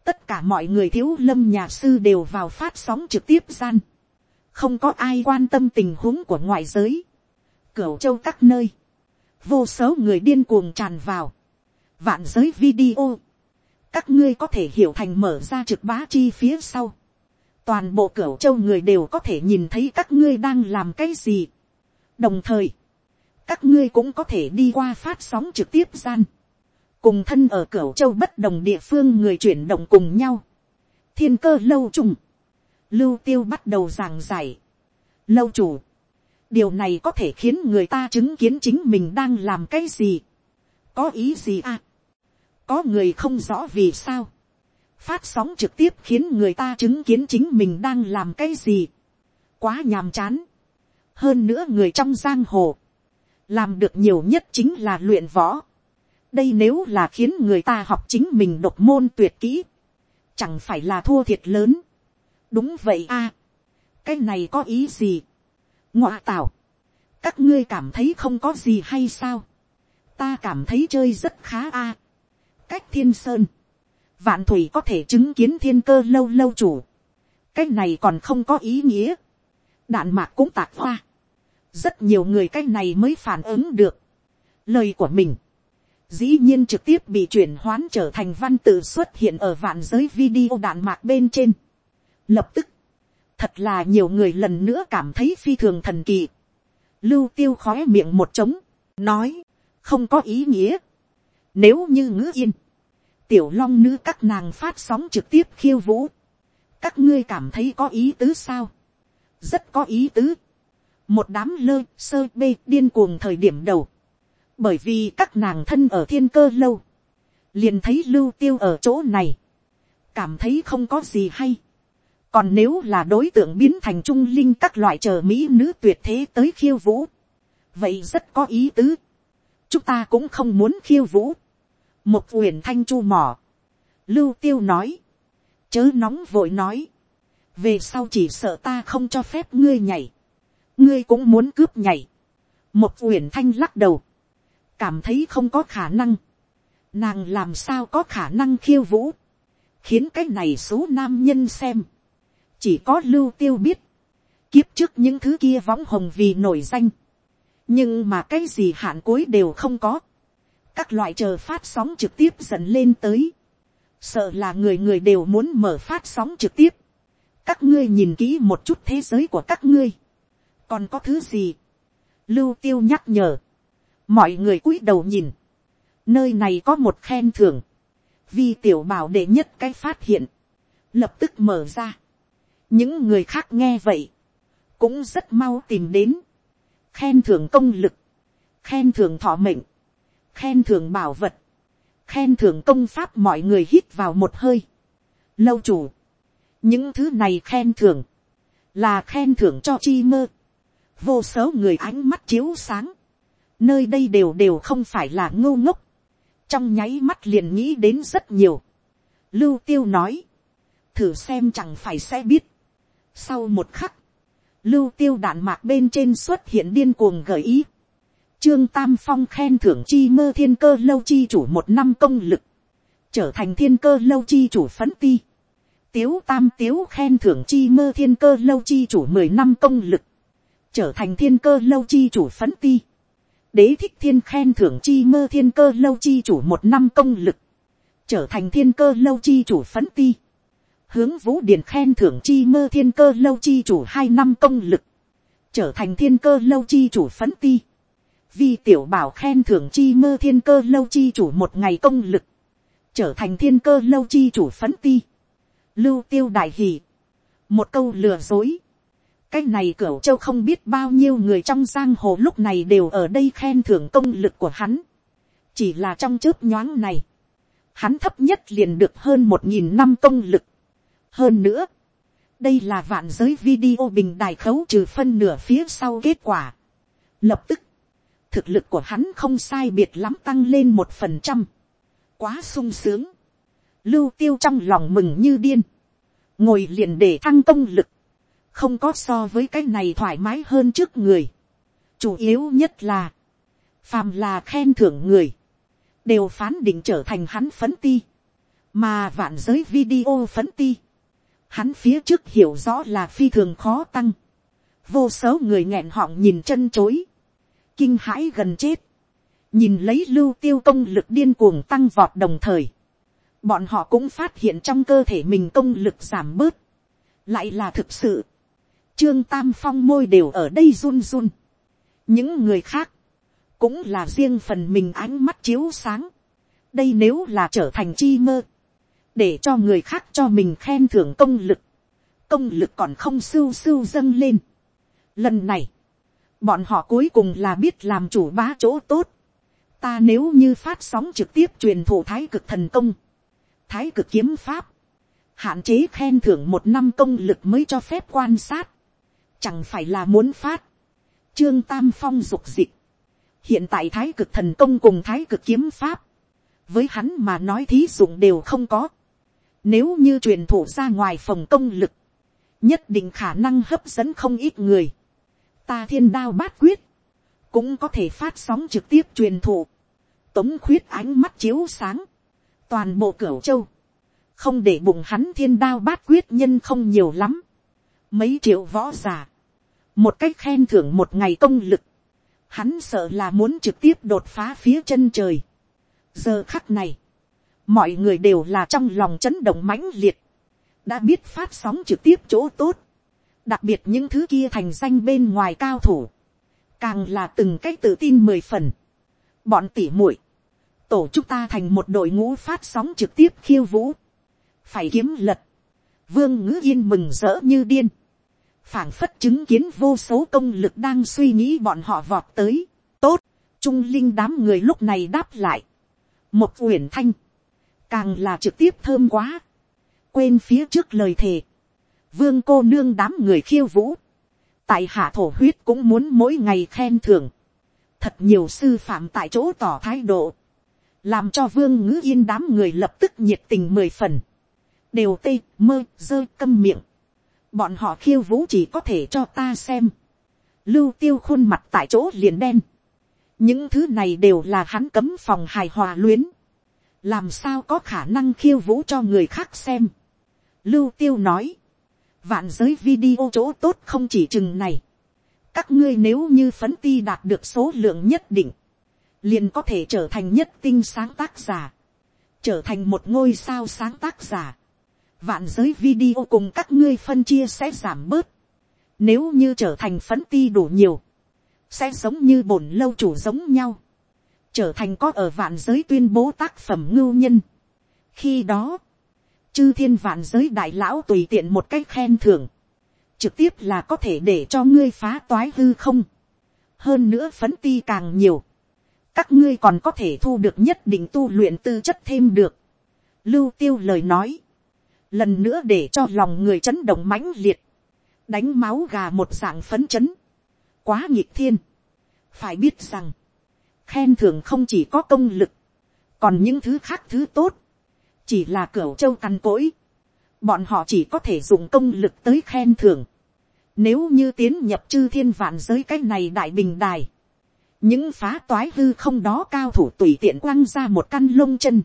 tất cả mọi người thiếu lâm nhà sư đều vào phát sóng trực tiếp gian, không có ai quan tâm tình huống của ngoại giới, cửu châu các nơi, vô số người điên cuồng tràn vào, vạn giới video, các ngươi có thể hiểu thành mở ra trực bá chi phía sau, toàn bộ cửu châu người đều có thể nhìn thấy các ngươi đang làm cái gì. đồng thời, các ngươi cũng có thể đi qua phát sóng trực tiếp gian, cùng thân ở cửu châu bất đồng địa phương người chuyển động cùng nhau, thiên cơ lâu trùng, lưu tiêu bắt đầu giảng giải, lâu chủ, điều này có thể khiến người ta chứng kiến chính mình đang làm cái gì, có ý gì à, có người không rõ vì sao, phát sóng trực tiếp khiến người ta chứng kiến chính mình đang làm cái gì, quá nhàm chán, hơn nữa người trong giang hồ, làm được nhiều nhất chính là luyện võ, đây nếu là khiến người ta học chính mình độc môn tuyệt kỹ, chẳng phải là thua thiệt lớn. đúng vậy a, cái này có ý gì. ngoạ tảo, các ngươi cảm thấy không có gì hay sao. ta cảm thấy chơi rất khá a. cách thiên sơn, vạn thủy có thể chứng kiến thiên cơ lâu lâu chủ. cái này còn không có ý nghĩa. đạn mạc cũng tạc hoa. rất nhiều người cái này mới phản ứng được. lời của mình dĩ nhiên trực tiếp bị chuyển hoán trở thành văn tự xuất hiện ở vạn giới video đạn mạc bên trên. Lập tức, thật là nhiều người lần nữa cảm thấy phi thường thần kỳ. Lưu tiêu khói miệng một trống, nói, không có ý nghĩa. Nếu như ngữ yên, tiểu long nữ các nàng phát sóng trực tiếp khiêu vũ. Các ngươi cảm thấy có ý tứ sao? Rất có ý tứ. Một đám lơ sơ bê điên cuồng thời điểm đầu bởi vì các nàng thân ở thiên cơ lâu, liền thấy lưu tiêu ở chỗ này, cảm thấy không có gì hay. còn nếu là đối tượng biến thành trung linh các loại chờ mỹ nữ tuyệt thế tới khiêu vũ, vậy rất có ý tứ. chúng ta cũng không muốn khiêu vũ. một uyển thanh chu mỏ, lưu tiêu nói, chớ nóng vội nói, về sau chỉ sợ ta không cho phép ngươi nhảy, ngươi cũng muốn cướp nhảy. một uyển thanh lắc đầu, cảm thấy không có khả năng, nàng làm sao có khả năng khiêu vũ, khiến cái này số nam nhân xem, chỉ có lưu tiêu biết, kiếp trước những thứ kia võng hồng vì nổi danh, nhưng mà cái gì hạn cuối đều không có, các loại chờ phát sóng trực tiếp dần lên tới, sợ là người người đều muốn mở phát sóng trực tiếp, các ngươi nhìn kỹ một chút thế giới của các ngươi, còn có thứ gì, lưu tiêu nhắc nhở, mọi người cúi đầu nhìn, nơi này có một khen thưởng, vi tiểu bảo đệ nhất cái phát hiện, lập tức mở ra, những người khác nghe vậy, cũng rất mau tìm đến, khen thưởng công lực, khen thưởng thọ mệnh, khen thưởng bảo vật, khen thưởng công pháp mọi người hít vào một hơi. Lâu chủ, những thứ này khen thưởng, là khen thưởng cho chi mơ. Vô số người ánh mắt chiếu sáng, nơi đây đều đều không phải là ngô ngốc, trong nháy mắt liền nghĩ đến rất nhiều. Lưu tiêu nói, thử xem chẳng phải sẽ biết. Sau một khắc, lưu tiêu đạn mạc bên trên xuất hiện điên cuồng gợi ý. Trương Tam Phong khen thưởng chi mơ thiên cơ lâu chi chủ một năm công lực, trở thành thiên cơ lâu chi chủ phấn ti. Tiếu Tam Tiếu khen thưởng chi mơ thiên cơ lâu chi chủ mười năm công lực, trở thành thiên cơ lâu chi chủ phấn ti đế thích thiên khen thưởng chi mơ thiên cơ lâu chi chủ một năm công lực, trở thành thiên cơ lâu chi chủ phấn ti, hướng vũ điền khen thưởng chi mơ thiên cơ lâu chi chủ hai năm công lực, trở thành thiên cơ lâu chi chủ phấn ti, vi tiểu bảo khen thưởng chi mơ thiên cơ lâu chi chủ một ngày công lực, trở thành thiên cơ lâu chi chủ phấn ti, lưu tiêu đại hì, một câu lừa dối, cái này cửu châu không biết bao nhiêu người trong giang hồ lúc này đều ở đây khen thưởng công lực của hắn. chỉ là trong chớp nhoáng này, hắn thấp nhất liền được hơn một nghìn năm công lực. hơn nữa, đây là vạn giới video bình đài khấu trừ phân nửa phía sau kết quả. lập tức, thực lực của hắn không sai biệt lắm tăng lên một phần trăm. quá sung sướng. lưu tiêu trong lòng mừng như điên. ngồi liền để thăng công lực không có so với cái này thoải mái hơn trước người. chủ yếu nhất là, phàm là khen thưởng người, đều phán định trở thành hắn phấn ti, mà vạn giới video phấn ti, hắn phía trước hiểu rõ là phi thường khó tăng, vô số người nghẹn họng nhìn chân chối, kinh hãi gần chết, nhìn lấy lưu tiêu công lực điên cuồng tăng vọt đồng thời, bọn họ cũng phát hiện trong cơ thể mình công lực giảm bớt, lại là thực sự, trương tam phong môi đều ở đây run run, những người khác, cũng là riêng phần mình ánh mắt chiếu sáng, đây nếu là trở thành chi mơ, để cho người khác cho mình khen thưởng công lực, công lực còn không sưu sưu dâng lên. Lần này, bọn họ cuối cùng là biết làm chủ bá chỗ tốt. Ta nếu như phát sóng trực tiếp truyền thụ thái cực thần công, thái cực kiếm pháp, hạn chế khen thưởng một năm công lực mới cho phép quan sát, chẳng phải là muốn phát. Trương Tam Phong dục dịch, hiện tại thái cực thần công cùng thái cực kiếm pháp, với hắn mà nói thí dụng đều không có. Nếu như truyền thụ ra ngoài phòng công lực, nhất định khả năng hấp dẫn không ít người. Ta thiên đao bát quyết, cũng có thể phát sóng trực tiếp truyền thụ. Tống khuyết ánh mắt chiếu sáng, toàn bộ cửu châu, không để bụng hắn thiên đao bát quyết nhân không nhiều lắm. Mấy triệu võ giả, một cách khen thưởng một ngày công lực, hắn sợ là muốn trực tiếp đột phá phía chân trời. giờ khắc này, mọi người đều là trong lòng chấn động mãnh liệt, đã biết phát sóng trực tiếp chỗ tốt, đặc biệt những thứ kia thành danh bên ngoài cao thủ, càng là từng cách tự tin mười phần, bọn tỉ muội, tổ chúng ta thành một đội ngũ phát sóng trực tiếp khiêu vũ, phải kiếm lật, vương ngữ yên mừng rỡ như điên, phảng phất chứng kiến vô số công lực đang suy nghĩ bọn họ vọt tới, tốt, trung linh đám người lúc này đáp lại, một uyển thanh, càng là trực tiếp thơm quá, quên phía trước lời thề, vương cô nương đám người khiêu vũ, tại hạ thổ huyết cũng muốn mỗi ngày khen thưởng, thật nhiều sư phạm tại chỗ tỏ thái độ, làm cho vương ngữ yên đám người lập tức nhiệt tình mười phần, đều tê mơ rơi câm miệng, bọn họ khiêu vũ chỉ có thể cho ta xem, lưu tiêu khuôn mặt tại chỗ liền đen, những thứ này đều là hắn cấm phòng hài hòa luyến, làm sao có khả năng khiêu vũ cho người khác xem. Lưu tiêu nói, vạn giới video chỗ tốt không chỉ chừng này. các ngươi nếu như phấn ti đạt được số lượng nhất định, liền có thể trở thành nhất tinh sáng tác giả, trở thành một ngôi sao sáng tác giả vạn giới video cùng các ngươi phân chia sẽ giảm bớt. nếu như trở thành phấn ti đủ nhiều, sẽ giống như bổn lâu chủ giống nhau trở thành có ở vạn giới tuyên bố tác phẩm ngưu nhân. khi đó, chư thiên vạn giới đại lão tùy tiện một cách khen thưởng, trực tiếp là có thể để cho ngươi phá toái hư không. hơn nữa phấn ti càng nhiều, các ngươi còn có thể thu được nhất định tu luyện tư chất thêm được. lưu tiêu lời nói, lần nữa để cho lòng người chấn động mãnh liệt, đánh máu gà một dạng phấn chấn, quá nhịp thiên. phải biết rằng, khen thưởng không chỉ có công lực, còn những thứ khác thứ tốt, chỉ là cửa châu cằn cỗi, bọn họ chỉ có thể dùng công lực tới khen thưởng. Nếu như tiến nhập chư thiên vạn giới cái này đại bình đài, những phá toái hư không đó cao thủ tùy tiện quăng ra một căn lông chân,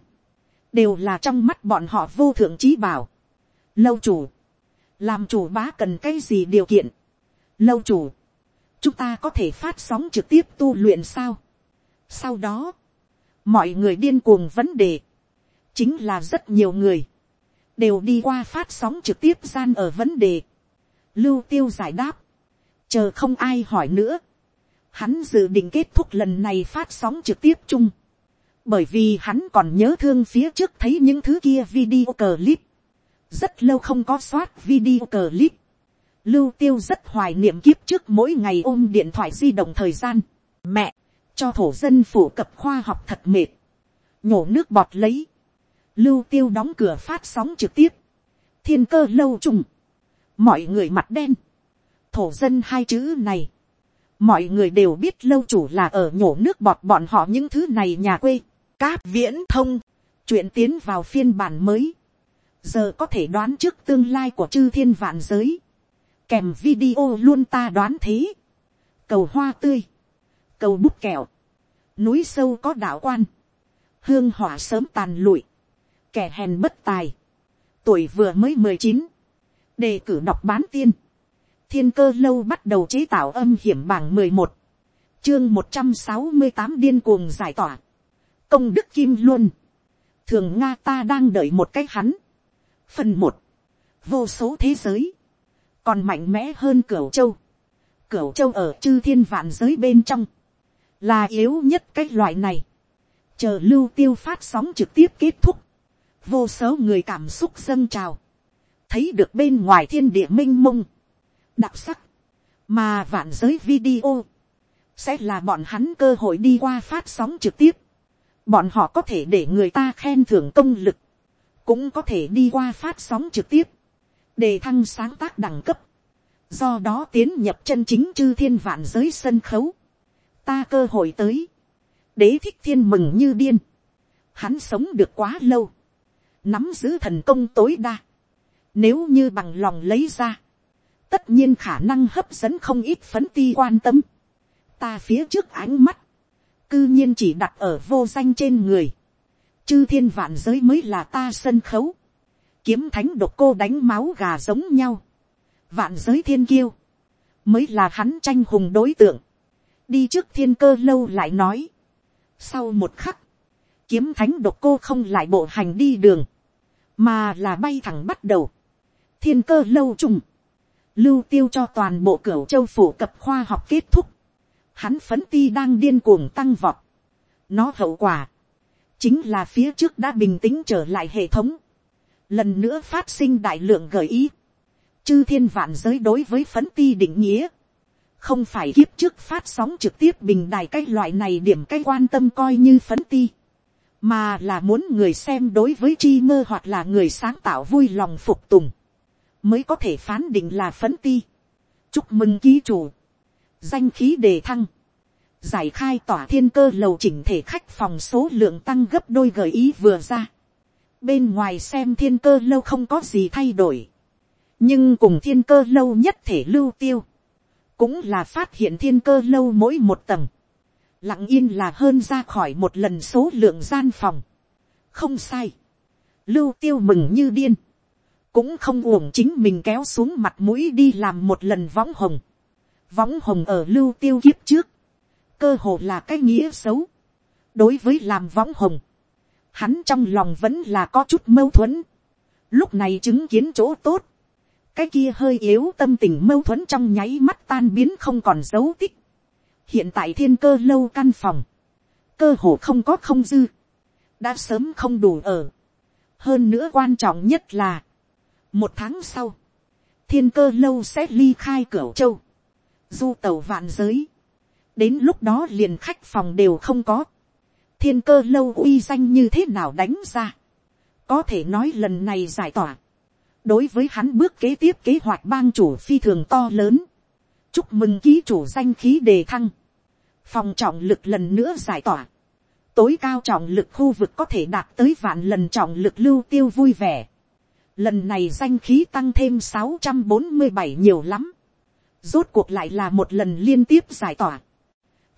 đều là trong mắt bọn họ vô thượng trí bảo. Lâu chủ, làm chủ bá cần cái gì điều kiện. Lâu chủ, chúng ta có thể phát sóng trực tiếp tu luyện sao sau đó, mọi người điên cuồng vấn đề, chính là rất nhiều người, đều đi qua phát sóng trực tiếp gian ở vấn đề. Lưu tiêu giải đáp, chờ không ai hỏi nữa. Hắn dự định kết thúc lần này phát sóng trực tiếp chung. Bởi vì hắn còn nhớ thương phía trước thấy những thứ kia video clip. Rất lâu không có soát video clip. Lưu tiêu rất hoài niệm kiếp trước mỗi ngày ôm điện thoại di động thời gian. Mẹ, cho thổ dân phổ cập khoa học thật mệt, nhổ nước bọt lấy, lưu tiêu đóng cửa phát sóng trực tiếp, thiên cơ lâu trùng, mọi người mặt đen, thổ dân hai chữ này, mọi người đều biết lâu chủ là ở nhổ nước bọt bọn họ những thứ này nhà quê, cáp viễn thông, chuyện tiến vào phiên bản mới, giờ có thể đoán trước tương lai của chư thiên vạn giới, kèm video luôn ta đoán thế, cầu hoa tươi, cầu bút kẹo, núi sâu có đạo quan, hương hỏa sớm tàn lụi, kẻ hèn bất tài, tuổi vừa mới mười chín, đề cử đọc bán tiên, thiên cơ lâu bắt đầu chế tạo âm hiểm bảng mười một, chương một trăm sáu mươi tám điên cuồng giải tỏa, công đức kim luôn, thường nga ta đang đợi một cái hắn, phần một, vô số thế giới, còn mạnh mẽ hơn cửu châu, cửu châu ở chư thiên vạn giới bên trong, là yếu nhất cái loại này, chờ lưu tiêu phát sóng trực tiếp kết thúc, vô số người cảm xúc dâng trào, thấy được bên ngoài thiên địa m i n h mông, đặc sắc, mà vạn giới video, sẽ là bọn hắn cơ hội đi qua phát sóng trực tiếp, bọn họ có thể để người ta khen thưởng công lực, cũng có thể đi qua phát sóng trực tiếp, đề thăng sáng tác đẳng cấp, do đó tiến nhập chân chính chư thiên vạn giới sân khấu, ta cơ hội tới, đế thích thiên mừng như điên, hắn sống được quá lâu, nắm giữ thần công tối đa, nếu như bằng lòng lấy ra, tất nhiên khả năng hấp dẫn không ít phấn ti quan tâm, ta phía trước ánh mắt, cư nhiên chỉ đặt ở vô danh trên người, chư thiên vạn giới mới là ta sân khấu, kiếm thánh độc cô đánh máu gà giống nhau, vạn giới thiên kiêu, mới là hắn tranh hùng đối tượng, đi trước thiên cơ lâu lại nói, sau một khắc, kiếm thánh độc cô không lại bộ hành đi đường, mà là bay thẳng bắt đầu. thiên cơ lâu trùng, lưu tiêu cho toàn bộ cửa châu phủ cập khoa học kết thúc, hắn phấn ti đang điên cuồng tăng vọt. nó hậu quả, chính là phía trước đã bình tĩnh trở lại hệ thống, lần nữa phát sinh đại lượng gợi ý, chư thiên vạn giới đối với phấn ti định nghĩa, không phải kiếp trước phát sóng trực tiếp bình đài cái loại này điểm cái quan tâm coi như phấn ti, mà là muốn người xem đối với chi mơ hoặc là người sáng tạo vui lòng phục tùng, mới có thể phán định là phấn ti. chúc mừng ký chủ, danh khí đề thăng, giải khai tỏa thiên cơ lầu chỉnh thể khách phòng số lượng tăng gấp đôi gợi ý vừa ra. bên ngoài xem thiên cơ lâu không có gì thay đổi, nhưng cùng thiên cơ lâu nhất thể lưu tiêu, cũng là phát hiện thiên cơ lâu mỗi một tầng, lặng yên là hơn ra khỏi một lần số lượng gian phòng. không sai, lưu tiêu mừng như điên, cũng không uổng chính mình kéo xuống mặt mũi đi làm một lần võng hồng. võng hồng ở lưu tiêu kiếp trước, cơ hồ là cái nghĩa xấu. đối với làm võng hồng, hắn trong lòng vẫn là có chút mâu thuẫn. lúc này chứng kiến chỗ tốt, cái kia hơi yếu tâm tình mâu thuẫn trong nháy mắt tan biến không còn dấu tích hiện tại thiên cơ lâu căn phòng, cơ hồ không có không dư, đã sớm không đủ ở. hơn nữa quan trọng nhất là, một tháng sau, thiên cơ lâu sẽ ly khai cửa châu, du tàu vạn giới, đến lúc đó liền khách phòng đều không có, thiên cơ lâu uy danh như thế nào đánh ra, có thể nói lần này giải tỏa, đối với hắn bước kế tiếp kế hoạch bang chủ phi thường to lớn, chúc mừng ký chủ danh khí đề thăng, phòng trọng lực lần nữa giải tỏa, tối cao trọng lực khu vực có thể đạt tới vạn lần trọng lực lưu tiêu vui vẻ. Lần này danh khí tăng thêm sáu trăm bốn mươi bảy nhiều lắm. Rốt cuộc lại là một lần liên tiếp giải tỏa.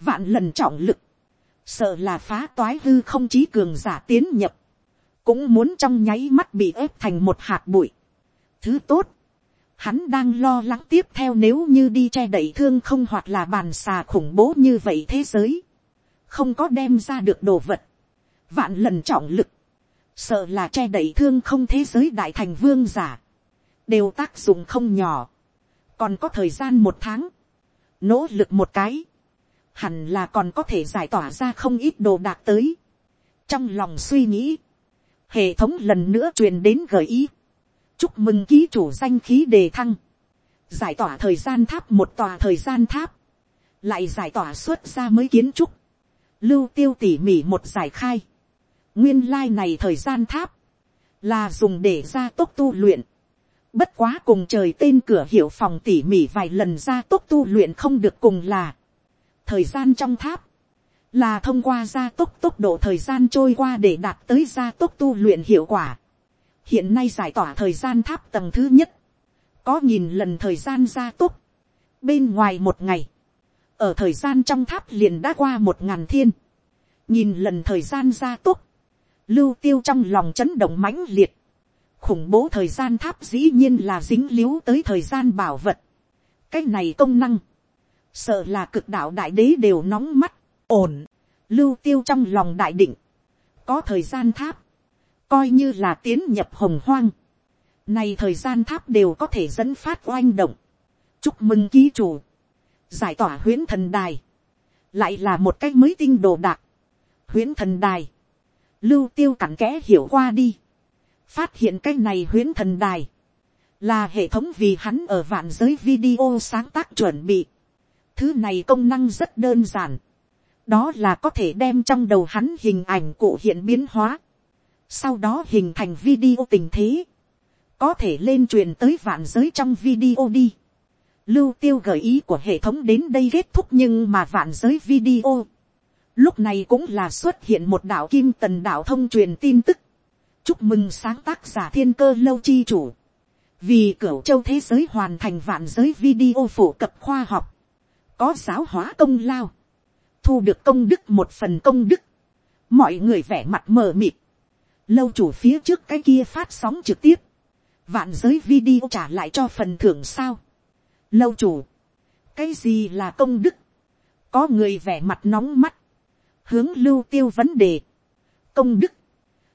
Vạn lần trọng lực. Sợ là phá toái hư không chí cường giả tiến nhập. Cũng muốn trong nháy mắt bị ép thành một hạt bụi. Thứ tốt Hắn đang lo lắng tiếp theo nếu như đi che đậy thương không hoặc là bàn xà khủng bố như vậy thế giới. Không có đem ra được đồ vật. Vạn lần trọng lực. Sợ là che đậy thương không thế giới đại thành vương giả. Đều tác dụng không nhỏ. Còn có thời gian một tháng. Nỗ lực một cái. Hẳn là còn có thể giải tỏa ra không ít đồ đạc tới. Trong lòng suy nghĩ. Hệ thống lần nữa truyền đến gợi ý. Chúc mừng ký chủ danh khí đề thăng, giải tỏa thời gian tháp một tòa thời gian tháp, lại giải tỏa xuất ra mới kiến trúc, lưu tiêu tỉ mỉ một giải khai, nguyên lai này thời gian tháp, là dùng để ra tốc tu luyện, bất quá cùng trời tên cửa hiệu phòng tỉ mỉ vài lần ra tốc tu luyện không được cùng là, thời gian trong tháp, là thông qua gia tốc tốc độ thời gian trôi qua để đạt tới gia tốc tu luyện hiệu quả. Hiện nay giải tỏa thời gian tháp tầng thứ nhất, có nghìn lần thời gian gia tốc, bên ngoài một ngày, ở thời gian trong tháp liền đã qua một ngàn thiên, nhìn lần thời gian gia tốc, lưu tiêu trong lòng chấn động mãnh liệt, khủng bố thời gian tháp dĩ nhiên là dính l i u tới thời gian bảo vật, cái này công năng, sợ là cực đạo đại đế đều nóng mắt, ổn, lưu tiêu trong lòng đại định, có thời gian tháp, coi như là tiến nhập hồng hoang, này thời gian tháp đều có thể dẫn phát oanh động, chúc mừng ký chủ, giải tỏa huyễn thần đài, lại là một cái mới tinh đồ đạc, huyễn thần đài, lưu tiêu cặn kẽ hiểu qua đi, phát hiện cái này huyễn thần đài, là hệ thống vì hắn ở vạn giới video sáng tác chuẩn bị. Thứ này công năng rất đơn giản, đó là có thể đem trong đầu hắn hình ảnh cụ hiện biến hóa, sau đó hình thành video tình thế, có thể lên truyền tới vạn giới trong video đi. Lưu tiêu gợi ý của hệ thống đến đây kết thúc nhưng mà vạn giới video Lúc này cũng là xuất hiện một đạo kim tần đạo thông truyền tin tức. Chúc mừng sáng tác giả thiên cơ lâu chi chủ. Vì cửu châu thế giới hoàn thành vạn giới video phổ cập khoa học. Có giáo hóa công lao. Thu được công đức một phần công đức. Mọi người vẻ mặt mờ mịt. Lâu chủ phía trước cái kia phát sóng trực tiếp. Vạn giới video trả lại cho phần thưởng sao. Lâu chủ. Cái gì là công đức? Có người vẻ mặt nóng mắt hướng lưu tiêu vấn đề, công đức,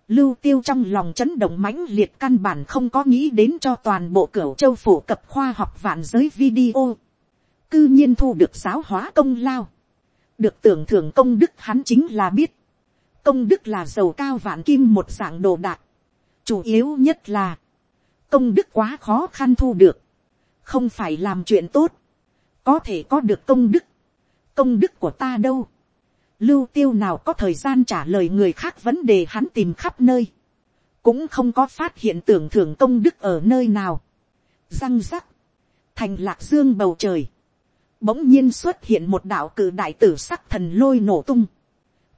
lưu tiêu trong lòng chấn động mãnh liệt căn bản không có nghĩ đến cho toàn bộ cửa châu phổ cập khoa học vạn giới video, cư nhiên thu được giáo hóa công lao, được tưởng thưởng công đức hắn chính là biết, công đức là dầu cao vạn kim một dạng đồ đạc, chủ yếu nhất là, công đức quá khó khăn thu được, không phải làm chuyện tốt, có thể có được công đức, công đức của ta đâu, lưu tiêu nào có thời gian trả lời người khác vấn đề hắn tìm khắp nơi, cũng không có phát hiện tưởng thưởng công đức ở nơi nào. Răng rắc, thành lạc dương bầu trời, bỗng nhiên xuất hiện một đạo cử đại tử sắc thần lôi nổ tung,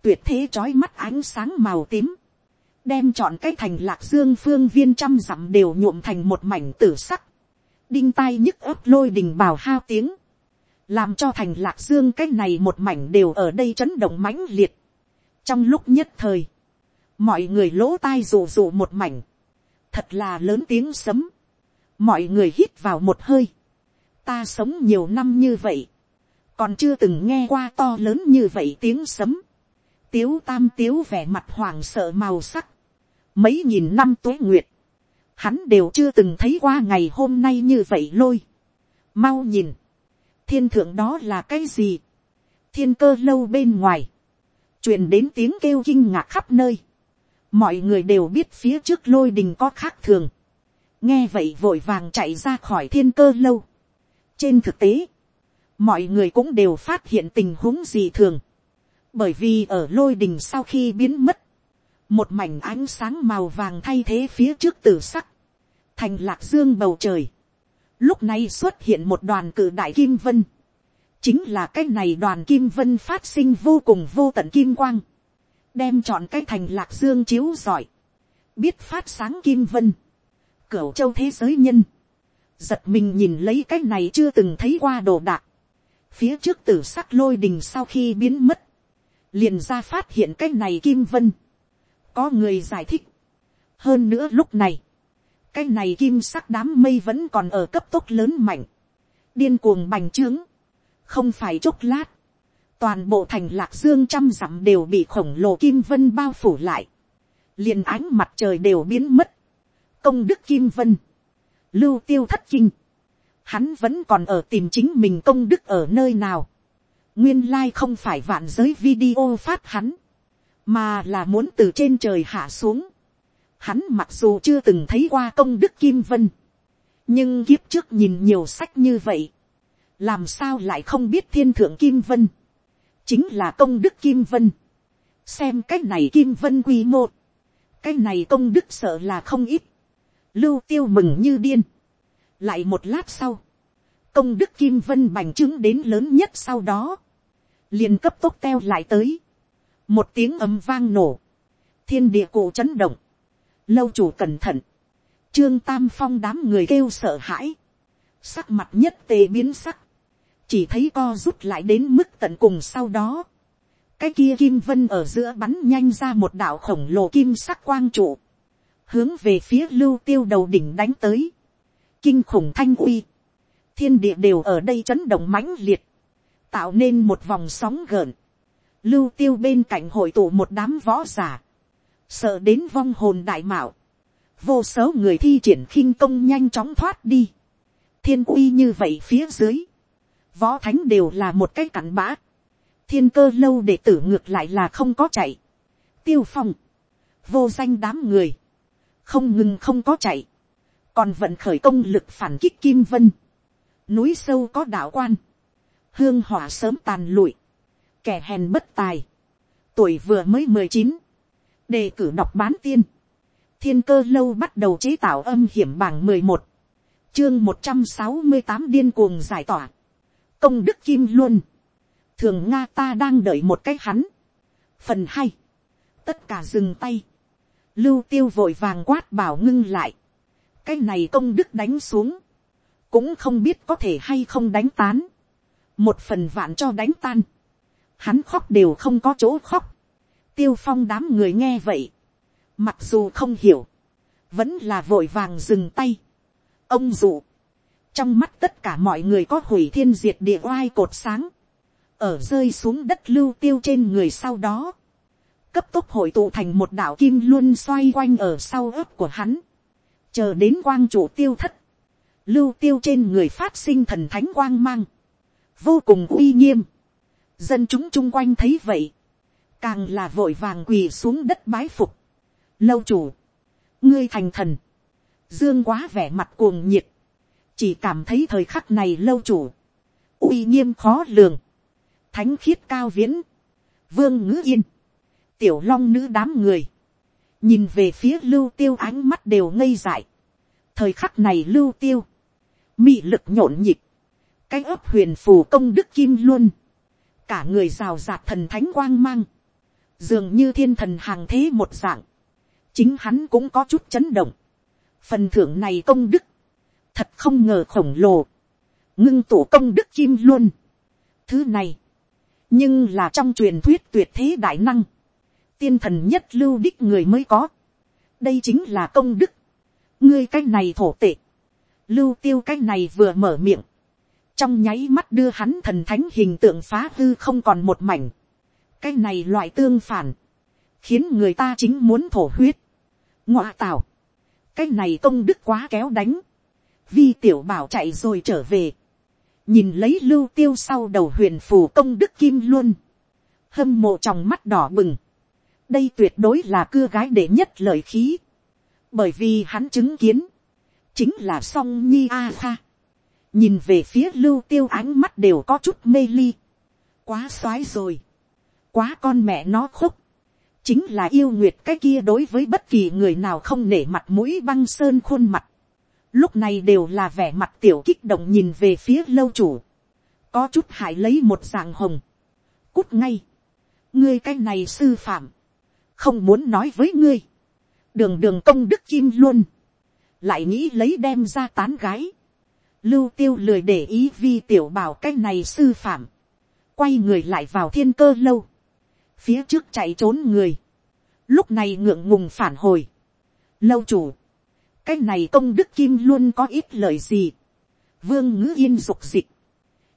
tuyệt thế trói mắt ánh sáng màu tím, đem chọn cái thành lạc dương phương viên trăm dặm đều nhuộm thành một mảnh tử sắc, đinh tai nhức ấp lôi đình bào hao tiếng, làm cho thành lạc dương cái này một mảnh đều ở đây chấn động mãnh liệt. trong lúc nhất thời, mọi người lỗ tai rù rù một mảnh, thật là lớn tiếng sấm, mọi người hít vào một hơi, ta sống nhiều năm như vậy, còn chưa từng nghe qua to lớn như vậy tiếng sấm, tiếu tam tiếu vẻ mặt hoàng sợ màu sắc, mấy nghìn năm tuế nguyệt, hắn đều chưa từng thấy qua ngày hôm nay như vậy lôi, mau nhìn, thiên thượng đó là cái gì, thiên cơ lâu bên ngoài, truyền đến tiếng kêu kinh ngạc khắp nơi, mọi người đều biết phía trước lôi đình có khác thường, nghe vậy vội vàng chạy ra khỏi thiên cơ lâu trên thực tế, mọi người cũng đều phát hiện tình huống gì thường, bởi vì ở lôi đình sau khi biến mất, một mảnh ánh sáng màu vàng thay thế phía trước tử sắc, thành lạc dương bầu trời, Lúc này xuất hiện một đoàn cử đại kim vân. Chính là cái này đoàn kim vân phát sinh vô cùng vô tận kim quang. Đem chọn cái thành lạc dương chiếu giỏi. Biết phát sáng kim vân. Cửu châu thế giới nhân. Giật mình nhìn lấy cái này chưa từng thấy qua đồ đạc. Phía trước tử sắc lôi đình sau khi biến mất. Liền ra phát hiện cái này kim vân. Có người giải thích. Hơn nữa lúc này cái này kim sắc đám mây vẫn còn ở cấp tốc lớn mạnh, điên cuồng bành trướng, không phải chốc lát, toàn bộ thành lạc dương trăm dặm đều bị khổng lồ kim vân bao phủ lại, liền ánh mặt trời đều biến mất, công đức kim vân, lưu tiêu thất kinh, hắn vẫn còn ở tìm chính mình công đức ở nơi nào, nguyên lai không phải vạn giới video phát hắn, mà là muốn từ trên trời hạ xuống, Hắn mặc dù chưa từng thấy qua công đức Kim Vân. Nhưng kiếp trước nhìn nhiều sách như vậy. Làm sao lại không biết thiên thượng Kim Vân. Chính là công đức Kim Vân. Xem cái này Kim Vân quy mô. Cái này công đức sợ là không ít. Lưu tiêu mừng như điên. Lại một lát sau. Công đức Kim Vân bành trướng đến lớn nhất sau đó. liền cấp tốc teo lại tới. Một tiếng ấm vang nổ. Thiên địa cổ chấn động lâu chủ cẩn thận, trương tam phong đám người kêu sợ hãi, sắc mặt nhất tề biến sắc, chỉ thấy co rút lại đến mức tận cùng sau đó, cái kia kim vân ở giữa bắn nhanh ra một đạo khổng lồ kim sắc quang trụ, hướng về phía lưu tiêu đầu đỉnh đánh tới, kinh khủng thanh uy, thiên địa đều ở đây chấn động mãnh liệt, tạo nên một vòng sóng gợn, lưu tiêu bên cạnh hội tụ một đám võ giả, sợ đến vong hồn đại mạo, vô số người thi triển khinh công nhanh chóng thoát đi, thiên uy như vậy phía dưới, võ thánh đều là một cái cặn bã, thiên cơ lâu để tử ngược lại là không có chạy, tiêu phong, vô danh đám người, không ngừng không có chạy, còn vận khởi công lực phản kích kim vân, núi sâu có đạo quan, hương hỏa sớm tàn lụi, kẻ hèn bất tài, tuổi vừa mới mười chín, đề cử đọc bán tiên, thiên cơ lâu bắt đầu chế tạo âm hiểm bảng mười một, chương một trăm sáu mươi tám điên cuồng giải tỏa, công đức kim luôn, thường nga ta đang đợi một cái hắn, phần hai, tất cả dừng tay, lưu tiêu vội vàng quát bảo ngưng lại, cái này công đức đánh xuống, cũng không biết có thể hay không đánh tán, một phần vạn cho đánh tan, hắn khóc đều không có chỗ khóc, tiêu phong đám người nghe vậy, mặc dù không hiểu, vẫn là vội vàng dừng tay. ông dụ, trong mắt tất cả mọi người có hủy thiên diệt địa oai cột sáng, ở rơi xuống đất lưu tiêu trên người sau đó, cấp tốc hội tụ thành một đảo kim luôn xoay quanh ở sau ớt của hắn, chờ đến quang chủ tiêu thất, lưu tiêu trên người phát sinh thần thánh quang mang, vô cùng uy nghiêm, dân chúng chung quanh thấy vậy, càng là vội vàng quỳ xuống đất bái phục, lâu chủ, ngươi thành thần, dương quá vẻ mặt cuồng nhiệt, chỉ cảm thấy thời khắc này lâu chủ, uy nghiêm khó lường, thánh khiết cao viễn, vương ngữ yên, tiểu long nữ đám người, nhìn về phía lưu tiêu ánh mắt đều ngây dại, thời khắc này lưu tiêu, mị lực nhộn nhịp, cái ấp huyền phù công đức kim luôn, cả người rào rạt thần thánh quang mang, dường như thiên thần hàng thế một dạng, chính hắn cũng có chút chấn động, phần thưởng này công đức, thật không ngờ khổng lồ, ngưng tụ công đức kim luôn, thứ này, nhưng là trong truyền thuyết tuyệt thế đại năng, tiên thần nhất lưu đích người mới có, đây chính là công đức, ngươi cái này thổ tệ, lưu tiêu cái này vừa mở miệng, trong nháy mắt đưa hắn thần thánh hình tượng phá hư không còn một mảnh, cái này loại tương phản, khiến người ta chính muốn thổ huyết, ngọa tào cái này công đức quá kéo đánh, vi tiểu bảo chạy rồi trở về, nhìn lấy lưu tiêu sau đầu huyền phù công đức kim luôn, hâm mộ trong mắt đỏ bừng, đây tuyệt đối là cưa gái để nhất lời khí, bởi vì hắn chứng kiến, chính là song nhi a kha, nhìn về phía lưu tiêu ánh mắt đều có chút mê ly, quá soái rồi, quá con mẹ nó khúc, chính là yêu nguyệt cái kia đối với bất kỳ người nào không nể mặt mũi băng sơn khuôn mặt, lúc này đều là vẻ mặt tiểu kích động nhìn về phía lâu chủ, có chút hại lấy một dạng hồng, cút ngay, ngươi cái này sư phạm, không muốn nói với ngươi, đường đường công đức kim luôn, lại nghĩ lấy đem ra tán gái, lưu tiêu lười để ý vi tiểu bảo cái này sư phạm, quay người lại vào thiên cơ lâu, phía trước chạy trốn người, lúc này ngượng ngùng phản hồi, lâu chủ, cái này công đức kim luôn có ít lời gì, vương ngữ yên dục dịch,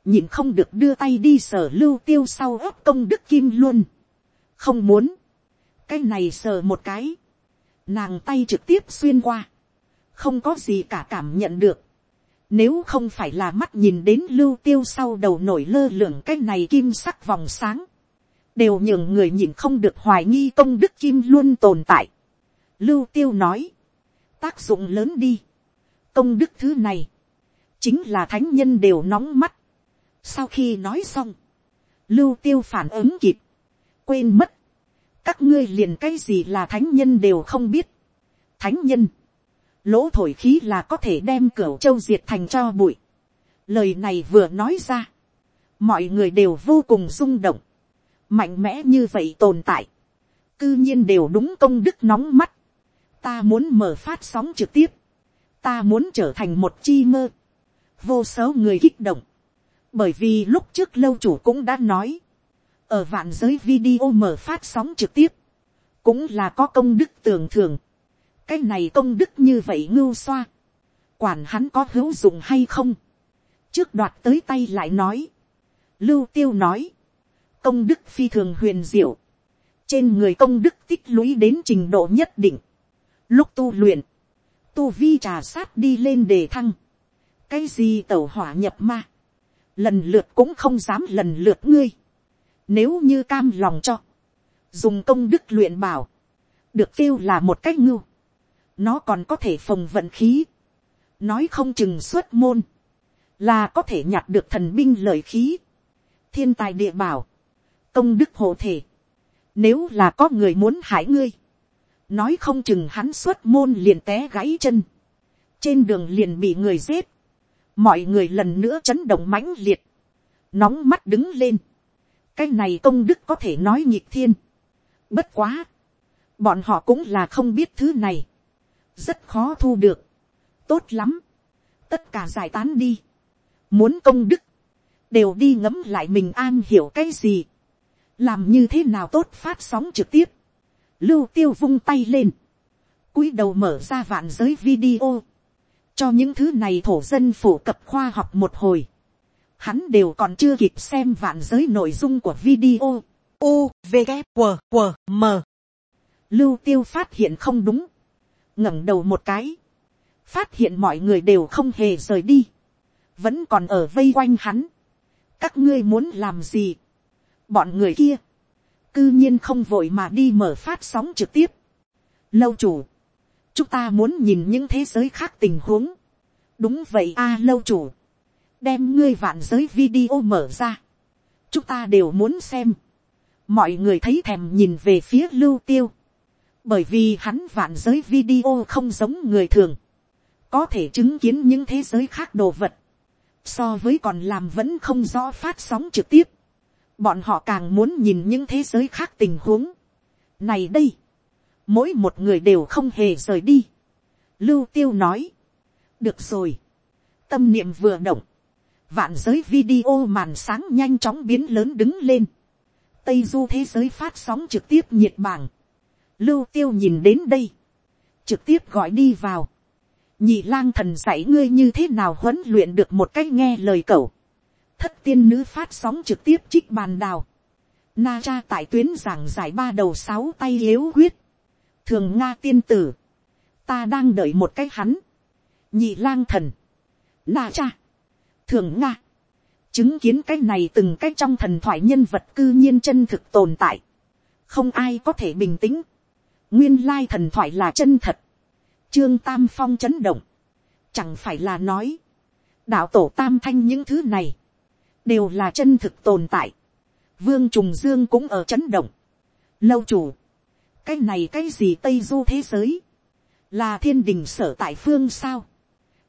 nhìn không được đưa tay đi sở lưu tiêu sau ấp công đức kim luôn, không muốn, cái này sờ một cái, nàng tay trực tiếp xuyên qua, không có gì cả cảm nhận được, nếu không phải là mắt nhìn đến lưu tiêu sau đầu nổi lơ lửng cái này kim sắc vòng sáng, đều nhường người nhìn không được hoài nghi công đức kim luôn tồn tại. Lưu tiêu nói, tác dụng lớn đi. Công đức thứ này, chính là thánh nhân đều nóng mắt. Sau khi nói xong, lưu tiêu phản ứng kịp, quên mất. Các ngươi liền cái gì là thánh nhân đều không biết. Thánh nhân, lỗ thổi khí là có thể đem cửa châu diệt thành cho bụi. Lời này vừa nói ra, mọi người đều vô cùng rung động. Mạnh mẽ như vậy tồn tại, cư nhiên đều đúng công đức nóng mắt, ta muốn mở phát sóng trực tiếp, ta muốn trở thành một chi mơ, vô số người kích động, bởi vì lúc trước lâu chủ cũng đã nói, ở vạn giới video mở phát sóng trực tiếp, cũng là có công đức tưởng thường, cái này công đức như vậy ngưu xoa, quản hắn có hữu dụng hay không, trước đoạt tới tay lại nói, lưu tiêu nói, công đức phi thường huyền diệu, trên người công đức tích lũy đến trình độ nhất định, lúc tu luyện, tu vi trà sát đi lên đề thăng, cái gì tẩu hỏa nhập ma, lần lượt cũng không dám lần lượt ngươi, nếu như cam lòng cho, dùng công đức luyện bảo, được kêu là một cách ngưu, nó còn có thể phòng vận khí, nói không chừng xuất môn, là có thể nhặt được thần binh lợi khí, thiên tài địa bảo, công đức hộ thể, nếu là có người muốn hại ngươi, nói không chừng hắn xuất môn liền té gãy chân, trên đường liền bị người giết, mọi người lần nữa chấn động mãnh liệt, nóng mắt đứng lên, cái này công đức có thể nói nhịp thiên, bất quá, bọn họ cũng là không biết thứ này, rất khó thu được, tốt lắm, tất cả giải tán đi, muốn công đức, đều đi ngấm lại mình an hiểu cái gì, làm như thế nào tốt phát sóng trực tiếp, lưu tiêu vung tay lên, cúi đầu mở ra vạn giới video, cho những thứ này thổ dân phổ cập khoa học một hồi, hắn đều còn chưa kịp xem vạn giới nội dung của video, u v g W, W, m. Lưu tiêu phát hiện không đúng, ngẩng đầu một cái, phát hiện mọi người đều không hề rời đi, vẫn còn ở vây quanh hắn. các ngươi muốn làm gì, bọn người kia, cư nhiên không vội mà đi mở phát sóng trực tiếp. lâu chủ, chúng ta muốn nhìn những thế giới khác tình huống. đúng vậy a à, lâu chủ, đem ngươi vạn giới video mở ra, chúng ta đều muốn xem. mọi người thấy thèm nhìn về phía lưu tiêu, bởi vì hắn vạn giới video không giống người thường, có thể chứng kiến những thế giới khác đồ vật, so với còn làm vẫn không rõ phát sóng trực tiếp, bọn họ càng muốn nhìn những thế giới khác tình huống. này đây, mỗi một người đều không hề rời đi. lưu tiêu nói, được rồi, tâm niệm vừa động, vạn giới video màn sáng nhanh chóng biến lớn đứng lên, tây du thế giới phát sóng trực tiếp nhiệt bảng, lưu tiêu nhìn đến đây, trực tiếp gọi đi vào, nhị lang thần dạy ngươi như thế nào huấn luyện được một cách nghe lời cậu, thất tiên nữ phát sóng trực tiếp trích bàn đào, na cha tại tuyến giảng giải ba đầu sáu tay yếu huyết, thường nga tiên tử, ta đang đợi một cách hắn, nhị lang thần, na cha, thường nga, chứng kiến cái này từng cái trong thần thoại nhân vật cư nhiên chân thực tồn tại, không ai có thể bình tĩnh, nguyên lai thần thoại là chân thật, trương tam phong chấn động, chẳng phải là nói, đạo tổ tam thanh những thứ này, đều là chân thực tồn tại, vương trùng dương cũng ở chấn động, lâu chủ, cái này cái gì tây du thế giới, là thiên đình sở tại phương sao,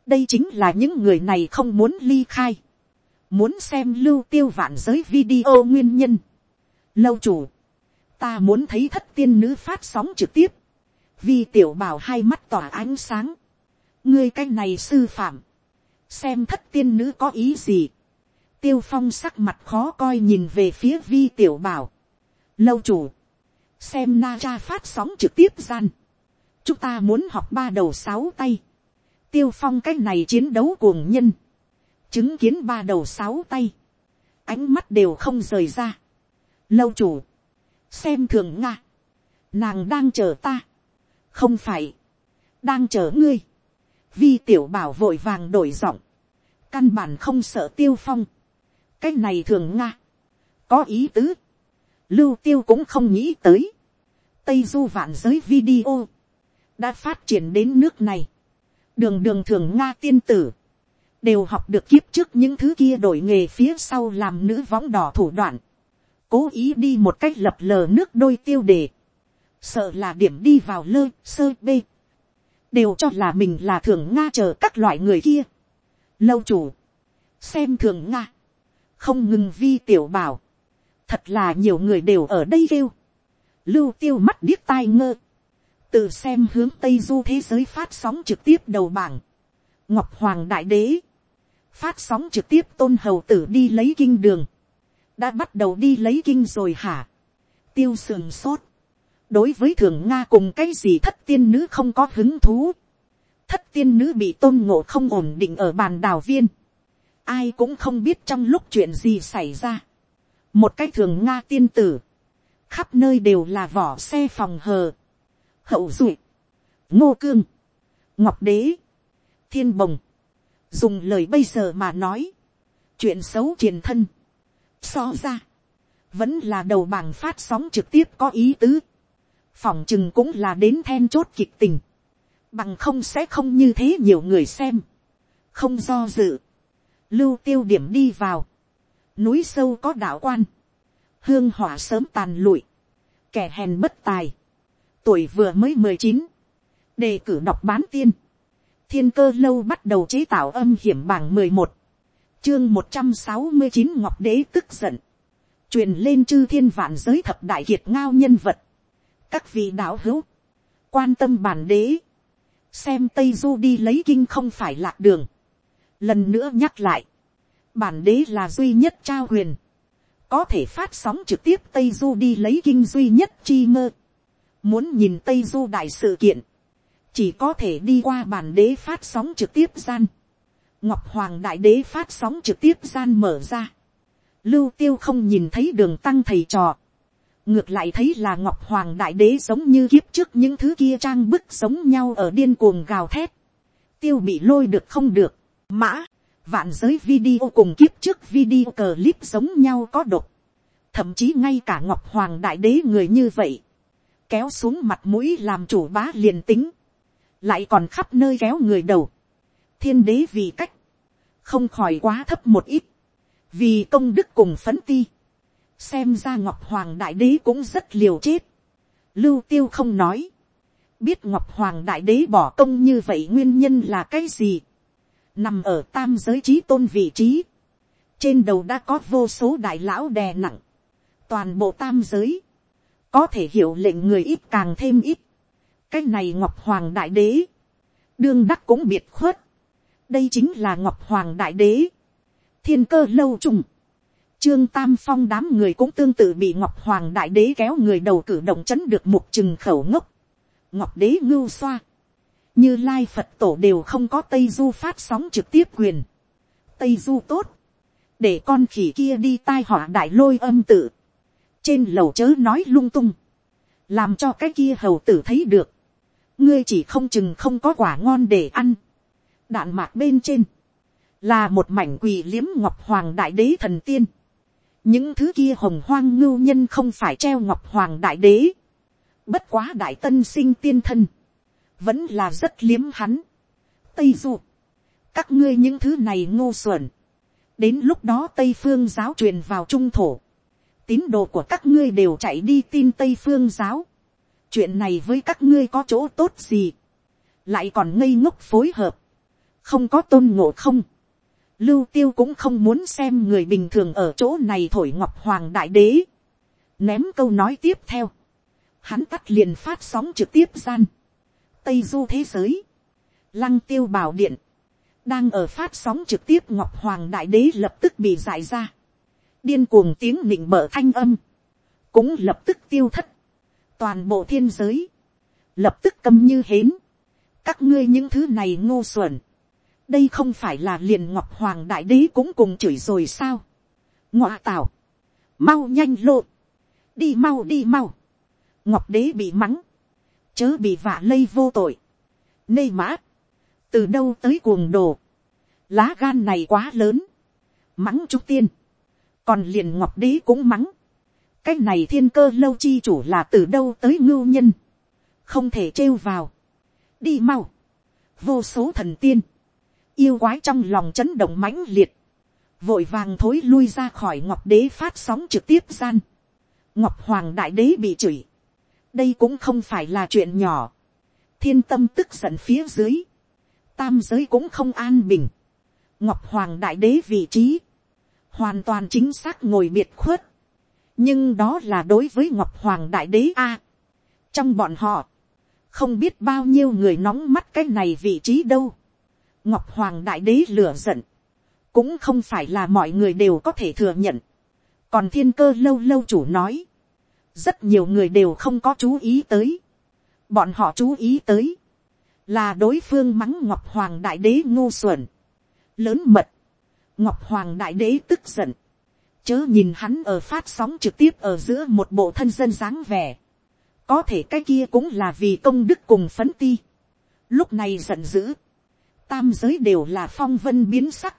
đây chính là những người này không muốn ly khai, muốn xem lưu tiêu vạn giới video nguyên nhân. Lâu chủ, ta muốn thấy thất tiên nữ phát sóng trực tiếp, vi tiểu bảo hai mắt tỏa ánh sáng, ngươi cái này sư phạm, xem thất tiên nữ có ý gì, tiêu phong sắc mặt khó coi nhìn về phía vi tiểu bảo, lâu chủ, xem na cha phát sóng trực tiếp gian, chúng ta muốn học ba đầu sáu tay, tiêu phong cái này chiến đấu cuồng nhân, chứng kiến ba đầu sáu tay, ánh mắt đều không rời ra. lâu chủ, xem thường nga, nàng đang chờ ta, không phải, đang chờ ngươi, vi tiểu bảo vội vàng đổi giọng, căn bản không sợ tiêu phong, cái này thường nga, có ý tứ, lưu tiêu cũng không nghĩ tới, tây du vạn giới video, đã phát triển đến nước này, đường đường thường nga tiên tử, đều học được kiếp trước những thứ kia đổi nghề phía sau làm nữ võng đỏ thủ đoạn, cố ý đi một cách lập lờ nước đôi tiêu đề, sợ là điểm đi vào lơ sơ bê, đều cho là mình là thường nga chờ các loại người kia. lâu chủ, xem thường nga, không ngừng vi tiểu bảo, thật là nhiều người đều ở đây kêu, lưu tiêu mắt điếc tai ngơ, từ xem hướng tây du thế giới phát sóng trực tiếp đầu bảng, ngọc hoàng đại đế, phát sóng trực tiếp tôn hầu tử đi lấy kinh đường, đã bắt đầu đi lấy kinh rồi hả, tiêu sườn sốt, đối với thường nga cùng cái gì thất tiên nữ không có hứng thú, thất tiên nữ bị tôn ngộ không ổn định ở bàn đào viên, ai cũng không biết trong lúc chuyện gì xảy ra, một cái thường nga tiên tử, khắp nơi đều là vỏ xe phòng hờ, hậu duệ, ngô cương, ngọc đế, thiên bồng, dùng lời bây giờ mà nói, chuyện xấu truyền thân, so ra, vẫn là đầu bảng phát sóng trực tiếp có ý tứ, phòng chừng cũng là đến then chốt kịch tình, bằng không sẽ không như thế nhiều người xem, không do dự, lưu tiêu điểm đi vào, núi sâu có đạo quan, hương hỏa sớm tàn lụi, kẻ hèn bất tài, tuổi vừa mới mười chín, đề cử đọc bán tiên, thiên cơ lâu bắt đầu chế tạo âm hiểm bảng mười một, chương một trăm sáu mươi chín ngọc đế tức giận, truyền lên chư thiên vạn giới thập đại kiệt ngao nhân vật, các vị đạo hữu, quan tâm bản đế, xem tây du đi lấy kinh không phải lạc đường, lần nữa nhắc lại, bản đế là duy nhất trao huyền, có thể phát sóng trực tiếp tây du đi lấy kinh duy nhất chi ngơ muốn nhìn tây du đại sự kiện, chỉ có thể đi qua bản đế phát sóng trực tiếp gian, ngọc hoàng đại đế phát sóng trực tiếp gian mở ra, lưu tiêu không nhìn thấy đường tăng thầy trò, ngược lại thấy là ngọc hoàng đại đế giống như kiếp trước những thứ kia trang bức giống nhau ở điên cuồng gào thét, tiêu bị lôi được không được, mã, vạn giới video cùng kiếp trước video clip giống nhau có độc, thậm chí ngay cả ngọc hoàng đại đế người như vậy, kéo xuống mặt mũi làm chủ bá liền tính, lại còn khắp nơi kéo người đầu, thiên đế vì cách, không khỏi quá thấp một ít, vì công đức cùng phấn ti, xem ra ngọc hoàng đại đế cũng rất liều chết, lưu tiêu không nói, biết ngọc hoàng đại đế bỏ công như vậy nguyên nhân là cái gì, nằm ở tam giới trí tôn vị trí, trên đầu đã có vô số đại lão đè nặng, toàn bộ tam giới, có thể hiểu lệnh người ít càng thêm ít, cái này ngọc hoàng đại đế, đương đắc cũng biệt khuất, đây chính là ngọc hoàng đại đế, thiên cơ lâu trùng, trương tam phong đám người cũng tương tự bị ngọc hoàng đại đế kéo người đầu cử động chấn được một chừng khẩu ngốc, ngọc đế ngưu xoa, như lai phật tổ đều không có tây du phát sóng trực tiếp quyền, tây du tốt, để con khỉ kia đi tai họa đại lôi âm tự, trên lầu chớ nói lung tung, làm cho cái kia hầu tử thấy được, ngươi chỉ không chừng không có quả ngon để ăn, đạn mạc bên trên, là một mảnh quỳ liếm ngọc hoàng đại đế thần tiên, những thứ kia hồng hoang ngưu nhân không phải treo ngọc hoàng đại đế, bất quá đại tân sinh tiên thân, vẫn là rất liếm hắn. Tây du, các ngươi những thứ này ngô xuẩn, đến lúc đó tây phương giáo truyền vào trung thổ, tín đồ của các ngươi đều chạy đi tin tây phương giáo, chuyện này với các ngươi có chỗ tốt gì, lại còn ngây ngốc phối hợp, không có tôn ngộ không, lưu tiêu cũng không muốn xem người bình thường ở chỗ này thổi ngọc hoàng đại đế, ném câu nói tiếp theo, hắn tắt liền phát sóng trực tiếp gian, tây du thế giới, lăng tiêu bảo điện, đang ở phát sóng trực tiếp ngọc hoàng đại đế lập tức bị giải ra, điên cuồng tiếng nịnh mở thanh âm, cũng lập tức tiêu thất, toàn bộ thiên giới, lập tức câm như hến, các ngươi những thứ này ngô xuẩn, đây không phải là liền ngọc hoàng đại đế cũng cùng chửi rồi sao, ngọa tào, mau nhanh lộ, đi mau đi mau, ngọc đế bị mắng, chớ bị vạ lây vô tội, nê mã, từ đâu tới cuồng đồ, lá gan này quá lớn, mắng trúc tiên, còn liền ngọc đế cũng mắng, cái này thiên cơ lâu chi chủ là từ đâu tới ngưu nhân, không thể trêu vào, đi mau, vô số thần tiên, yêu quái trong lòng chấn động mãnh liệt, vội vàng thối lui ra khỏi ngọc đế phát sóng trực tiếp gian, ngọc hoàng đại đế bị chửi, đây cũng không phải là chuyện nhỏ, thiên tâm tức giận phía dưới, tam giới cũng không an bình, ngọc hoàng đại đế vị trí, hoàn toàn chính xác ngồi biệt khuất, nhưng đó là đối với ngọc hoàng đại đế a. trong bọn họ, không biết bao nhiêu người nóng mắt cái này vị trí đâu. ngọc hoàng đại đế lửa giận, cũng không phải là mọi người đều có thể thừa nhận, còn thiên cơ lâu lâu chủ nói, rất nhiều người đều không có chú ý tới, bọn họ chú ý tới, là đối phương mắng ngọc hoàng đại đế ngu xuẩn, lớn mật, ngọc hoàng đại đế tức giận, chớ nhìn hắn ở phát sóng trực tiếp ở giữa một bộ thân dân dáng vẻ, có thể cái kia cũng là vì công đức cùng phấn ti, lúc này giận dữ, tam giới đều là phong vân biến sắc,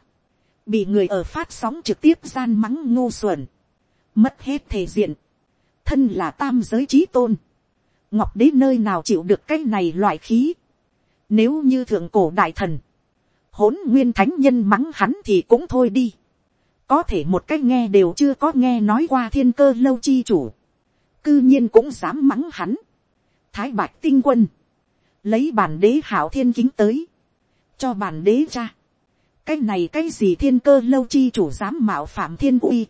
bị người ở phát sóng trực tiếp gian mắng ngô xuẩn, mất hết thể diện, thân là tam giới trí tôn, ngọc đế nơi nào chịu được cái này loại khí, nếu như thượng cổ đại thần, hỗn nguyên thánh nhân mắng hắn thì cũng thôi đi, có thể một cái nghe đều chưa có nghe nói qua thiên cơ lâu chi chủ, cư nhiên cũng dám mắng hắn, thái bạch tinh quân, lấy bản đế hảo thiên kính tới, cho bản đế ra, cái này cái gì thiên cơ lâu chi chủ dám mạo phạm thiên uy,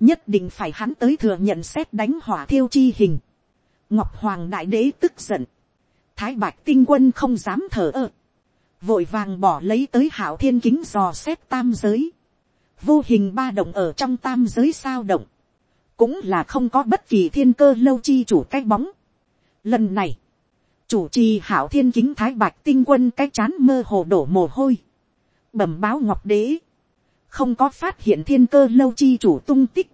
nhất định phải hắn tới thừa nhận xét đánh hỏa thiêu chi hình, ngọc hoàng đại đế tức giận, thái bạch tinh quân không dám thở ơ, vội vàng bỏ lấy tới hảo thiên kính dò xét tam giới, vô hình ba động ở trong tam giới sao động, cũng là không có bất kỳ thiên cơ lâu chi chủ cái bóng. Lần này, chủ trì hảo thiên kính thái bạch tinh quân cái chán mơ hồ đổ mồ hôi, bẩm báo ngọc đế, không có phát hiện thiên cơ lâu chi chủ tung tích,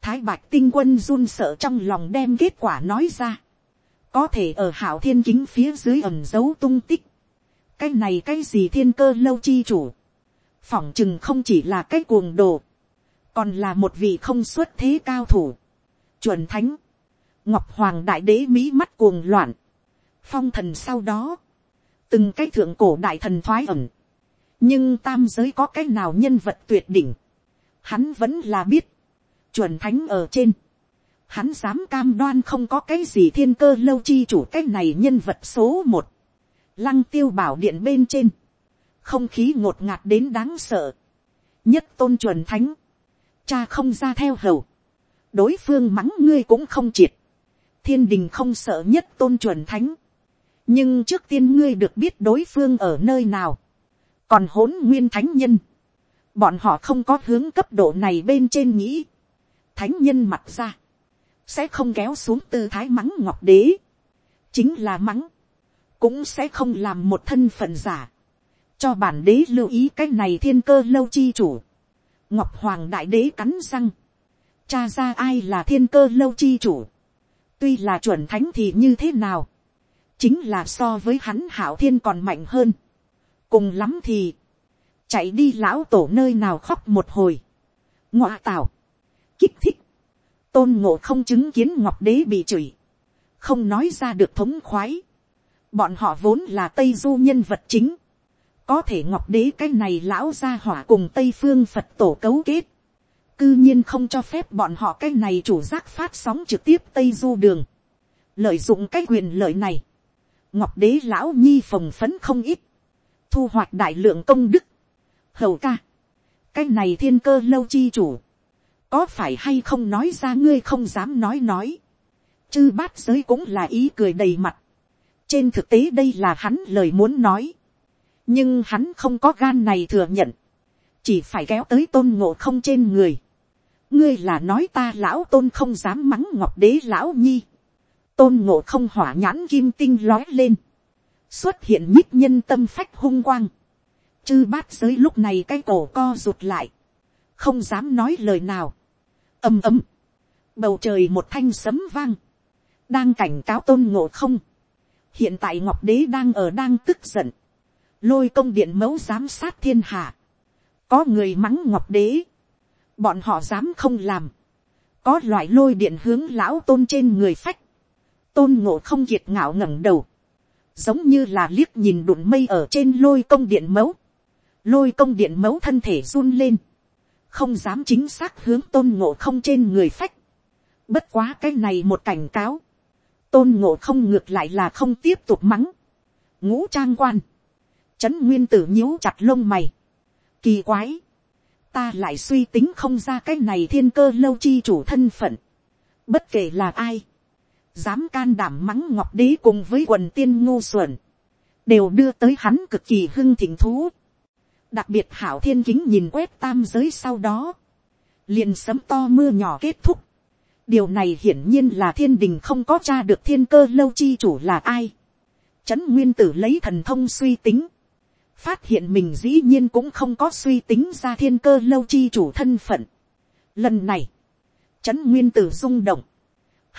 thái bạch tinh quân run sợ trong lòng đem kết quả nói ra, có thể ở hảo thiên kính phía dưới ẩm dấu tung tích, cái này cái gì thiên cơ lâu chi chủ, phỏng chừng không chỉ là cái cuồng đồ, còn là một vị không xuất thế cao thủ, chuẩn thánh, ngọc hoàng đại đế mỹ mắt cuồng loạn, phong thần sau đó, từng cái thượng cổ đại thần thoái ẩm, nhưng tam giới có cái nào nhân vật tuyệt đỉnh, hắn vẫn là biết, chuẩn thánh ở trên, hắn dám cam đoan không có cái gì thiên cơ lâu chi chủ cái này nhân vật số một, lăng tiêu bảo điện bên trên, không khí ngột ngạt đến đáng sợ, nhất tôn chuẩn thánh, cha không ra theo hầu, đối phương mắng ngươi cũng không triệt, thiên đình không sợ nhất tôn chuẩn thánh, nhưng trước tiên ngươi được biết đối phương ở nơi nào, còn hỗn nguyên thánh nhân, bọn họ không có hướng cấp độ này bên trên nghĩ, thánh nhân mặt ra, sẽ không kéo xuống tư thái mắng ngọc đế, chính là mắng, cũng sẽ không làm một thân phận giả, cho bản đế lưu ý cái này thiên cơ lâu chi chủ, ngọc hoàng đại đế cắn răng, cha ra ai là thiên cơ lâu chi chủ, tuy là chuẩn thánh thì như thế nào, chính là so với hắn hảo thiên còn mạnh hơn, cùng lắm thì, chạy đi lão tổ nơi nào khóc một hồi, ngoa tào, kích thích, tôn ngộ không chứng kiến ngọc đế bị chửi, không nói ra được thống khoái, bọn họ vốn là tây du nhân vật chính, có thể ngọc đế cái này lão gia hỏa cùng tây phương phật tổ cấu kết, cư nhiên không cho phép bọn họ cái này chủ giác phát sóng trực tiếp tây du đường, lợi dụng cái quyền lợi này, ngọc đế lão nhi phồng phấn không ít, thu hoạch đại lượng công đức, hầu ca, cái này thiên cơ lâu chi chủ, có phải hay không nói ra ngươi không dám nói nói, chư bát giới cũng là ý cười đầy mặt, trên thực tế đây là hắn lời muốn nói, nhưng hắn không có gan này thừa nhận, chỉ phải kéo tới tôn ngộ không trên người. ngươi là nói ta lão tôn không dám mắng ngọc đế lão nhi. tôn ngộ không hỏa nhãn kim tinh lói lên, xuất hiện nhích nhân tâm phách hung quang. chư bát giới lúc này cái cổ co rụt lại, không dám nói lời nào. ầm ầm, bầu trời một thanh sấm vang, đang cảnh cáo tôn ngộ không hiện tại ngọc đế đang ở đang tức giận, lôi công điện mẫu giám sát thiên hạ, có người mắng ngọc đế, bọn họ dám không làm, có loại lôi điện hướng lão tôn trên người phách, tôn ngộ không kiệt ngạo ngẩng đầu, giống như là liếc nhìn đụng mây ở trên lôi công điện mẫu, lôi công điện mẫu thân thể run lên, không dám chính xác hướng tôn ngộ không trên người phách, bất quá cái này một cảnh cáo, tôn ngộ không ngược lại là không tiếp tục mắng, ngũ trang quan, Trấn nguyên tử nhíu chặt lông mày. Kỳ quái. Ta lại suy tính không ra cái này thiên cơ lâu chi chủ thân phận. Bất kể là ai. Dám can đảm mắng ngọc đế cùng với quần tiên ngu xuẩn. Đều đưa tới hắn cực kỳ hưng thịnh thú. Đặc biệt hảo thiên kính nhìn quét tam giới sau đó. liền sấm to mưa nhỏ kết thúc điều này hiển nhiên là thiên đình không có t r a được thiên cơ lâu chi chủ là ai. trấn nguyên tử lấy thần thông suy tính. phát hiện mình dĩ nhiên cũng không có suy tính ra thiên cơ lâu chi chủ thân phận. lần này, trấn nguyên tử rung động.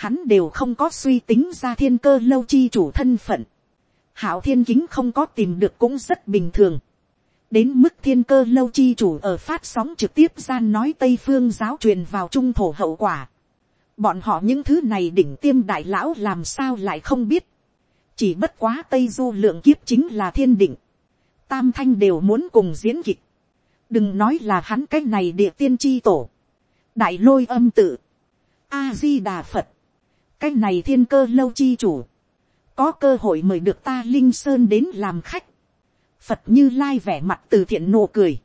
hắn đều không có suy tính ra thiên cơ lâu chi chủ thân phận. hảo thiên kính không có tìm được cũng rất bình thường đến mức thiên cơ lâu chi chủ ở phát sóng trực tiếp gian nói tây phương giáo truyền vào trung thổ hậu quả bọn họ những thứ này đỉnh tiêm đại lão làm sao lại không biết. chỉ bất quá tây du lượng kiếp chính là thiên định. tam thanh đều muốn cùng diễn kịch. đừng nói là hắn cái này địa tiên chi tổ. đại lôi âm tự. a di đà phật. cái này thiên cơ lâu chi chủ. có cơ hội mời được ta linh sơn đến làm khách Phật như lai vẻ mặt từ thiện nụ cười.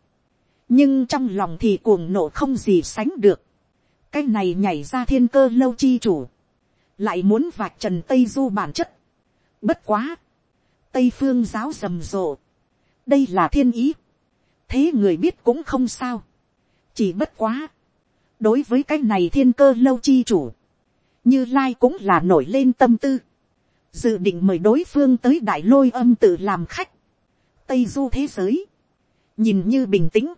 Nhưng trong lòng thì cuồng nộ không gì sánh được. Cái này nhảy ra thiên cơ lâu chi chủ. Lại muốn vạch trần Tây Du bản chất. Bất quá. Tây phương giáo rầm rộ. Đây là thiên ý. Thế người biết cũng không sao. Chỉ bất quá. Đối với cái này thiên cơ lâu chi chủ. Như Lai cũng là nổi lên tâm tư. Dự định mời đối phương tới đại lôi âm tự làm khách tây du thế giới, nhìn như bình tĩnh,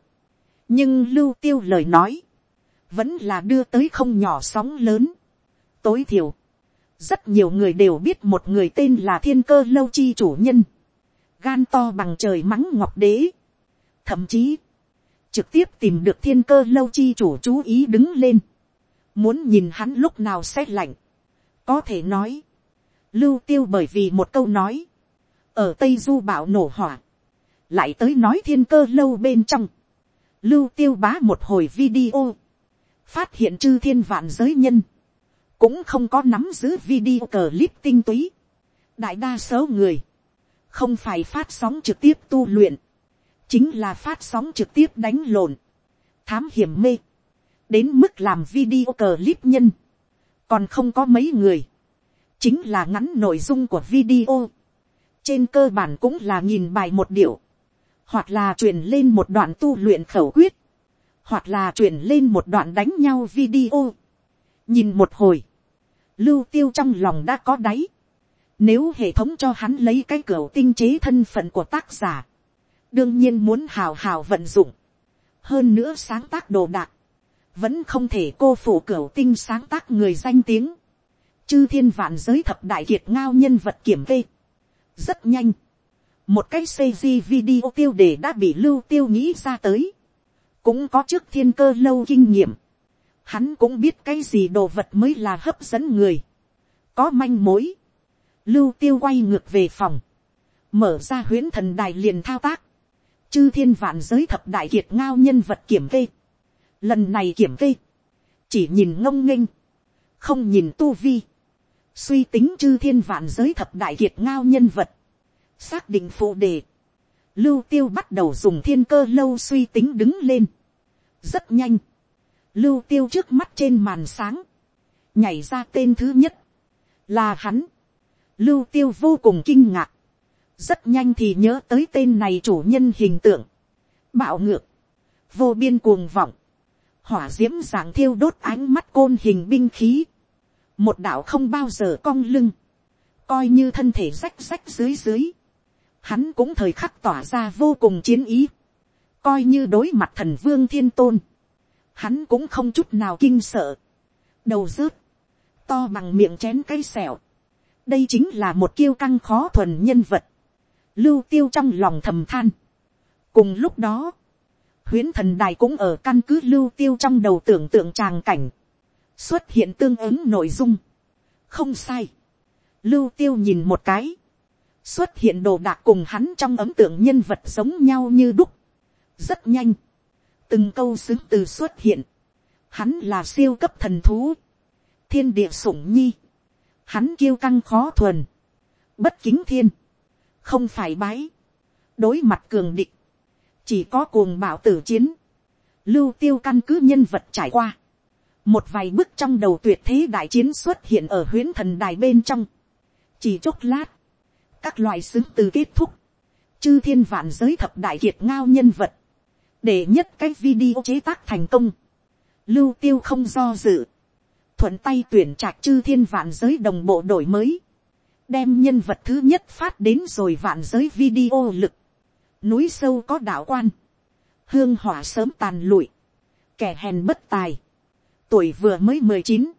nhưng lưu tiêu lời nói, vẫn là đưa tới không nhỏ sóng lớn. tối thiểu, rất nhiều người đều biết một người tên là thiên cơ lâu chi chủ nhân, gan to bằng trời mắng ngọc đế, thậm chí, trực tiếp tìm được thiên cơ lâu chi chủ chú ý đứng lên, muốn nhìn hắn lúc nào sẽ lạnh, có thể nói, lưu tiêu bởi vì một câu nói, ở tây du bảo nổ hỏa, lại tới nói thiên cơ lâu bên trong, lưu tiêu bá một hồi video, phát hiện chư thiên vạn giới nhân, cũng không có nắm giữ video clip tinh túy. đại đa số người, không phải phát sóng trực tiếp tu luyện, chính là phát sóng trực tiếp đánh lộn, thám hiểm mê, đến mức làm video clip nhân, còn không có mấy người, chính là ngắn nội dung của video, trên cơ bản cũng là nhìn bài một điệu, hoặc là truyền lên một đoạn tu luyện khẩu quyết, hoặc là chuyển lên một đoạn đánh nhau video. nhìn một hồi, lưu tiêu trong lòng đã có đáy. Nếu hệ thống cho hắn lấy cái cửa tinh chế thân phận của tác giả, đương nhiên muốn hào hào vận dụng. hơn nữa sáng tác đồ đạc, vẫn không thể cô phụ cửa tinh sáng tác người danh tiếng. chư thiên vạn giới thập đại kiệt ngao nhân vật kiểm kê. rất nhanh một cái cg video tiêu đề đã bị lưu tiêu nghĩ ra tới, cũng có trước thiên cơ lâu kinh nghiệm, hắn cũng biết cái gì đồ vật mới là hấp dẫn người, có manh mối, lưu tiêu quay ngược về phòng, mở ra huyễn thần đài liền thao tác, chư thiên vạn giới thập đại kiệt ngao nhân vật kiểm kê, lần này kiểm kê, chỉ nhìn ngông nghênh, không nhìn tu vi, suy tính chư thiên vạn giới thập đại kiệt ngao nhân vật, xác định phụ đề, lưu tiêu bắt đầu dùng thiên cơ lâu suy tính đứng lên rất nhanh, lưu tiêu trước mắt trên màn sáng, nhảy ra tên thứ nhất, là hắn. lưu tiêu vô cùng kinh ngạc, rất nhanh thì nhớ tới tên này chủ nhân hình tượng, bạo ngược, vô biên cuồng vọng, hỏa d i ễ m dạng thiêu đốt ánh mắt côn hình binh khí, một đạo không bao giờ cong lưng, coi như thân thể rách rách dưới dưới, hắn cũng thời khắc tỏa ra vô cùng chiến ý, coi như đối mặt thần vương thiên tôn, hắn cũng không chút nào kinh sợ, đầu rớt, to bằng miệng chén cây sẹo, đây chính là một kiêu căng khó thuần nhân vật, lưu tiêu trong lòng thầm than. cùng lúc đó, huyến thần đài cũng ở căn cứ lưu tiêu trong đầu tưởng tượng tràng cảnh, xuất hiện tương ứng nội dung, không sai, lưu tiêu nhìn một cái, xuất hiện đồ đạc cùng hắn trong ấm tượng nhân vật giống nhau như đúc rất nhanh, từng câu xứng từ xuất hiện, hắn là siêu cấp thần thú, thiên địa sủng nhi, hắn kiêu căng khó thuần, bất kính thiên, không phải bái, đối mặt cường địch, chỉ có cuồng bảo tử chiến, lưu tiêu căn cứ nhân vật trải qua, một vài bước trong đầu tuyệt thế đại chiến xuất hiện ở huyến thần đài bên trong, chỉ chốc lát, các loại xứng từ kết thúc, chư thiên vạn giới thập đại kiệt ngao nhân vật, để nhất cái video chế tác thành công, lưu tiêu không do dự, thuận tay tuyển trạc chư thiên vạn giới đồng bộ đổi mới, đem nhân vật thứ nhất phát đến rồi vạn giới video lực, núi sâu có đạo quan, hương hỏa sớm tàn lụi, kẻ hèn bất tài, tuổi vừa mới mười chín,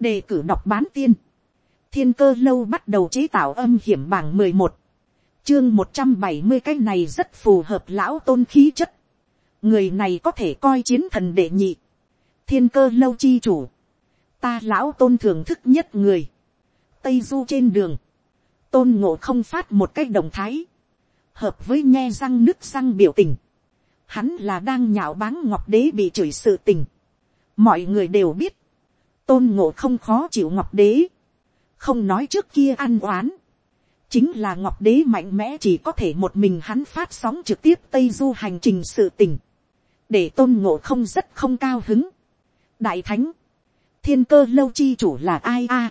đề cử đọc bán tiên, thiên cơ lâu bắt đầu chế tạo âm hiểm bảng mười một, chương một trăm bảy mươi cái này rất phù hợp lão tôn khí chất, người này có thể coi chiến thần đệ nhị, thiên cơ lâu chi chủ, ta lão tôn thưởng thức nhất người, tây du trên đường, tôn ngộ không phát một cách động thái, hợp với nghe răng nước răng biểu tình, hắn là đang nhạo báng ngọc đế bị chửi sự tình, mọi người đều biết, tôn ngộ không khó chịu ngọc đế, không nói trước kia ăn oán, chính là ngọc đế mạnh mẽ chỉ có thể một mình hắn phát sóng trực tiếp tây du hành trình sự tình, để tôn ngộ không rất không cao hứng. đại thánh, thiên cơ lâu chi chủ là ai a,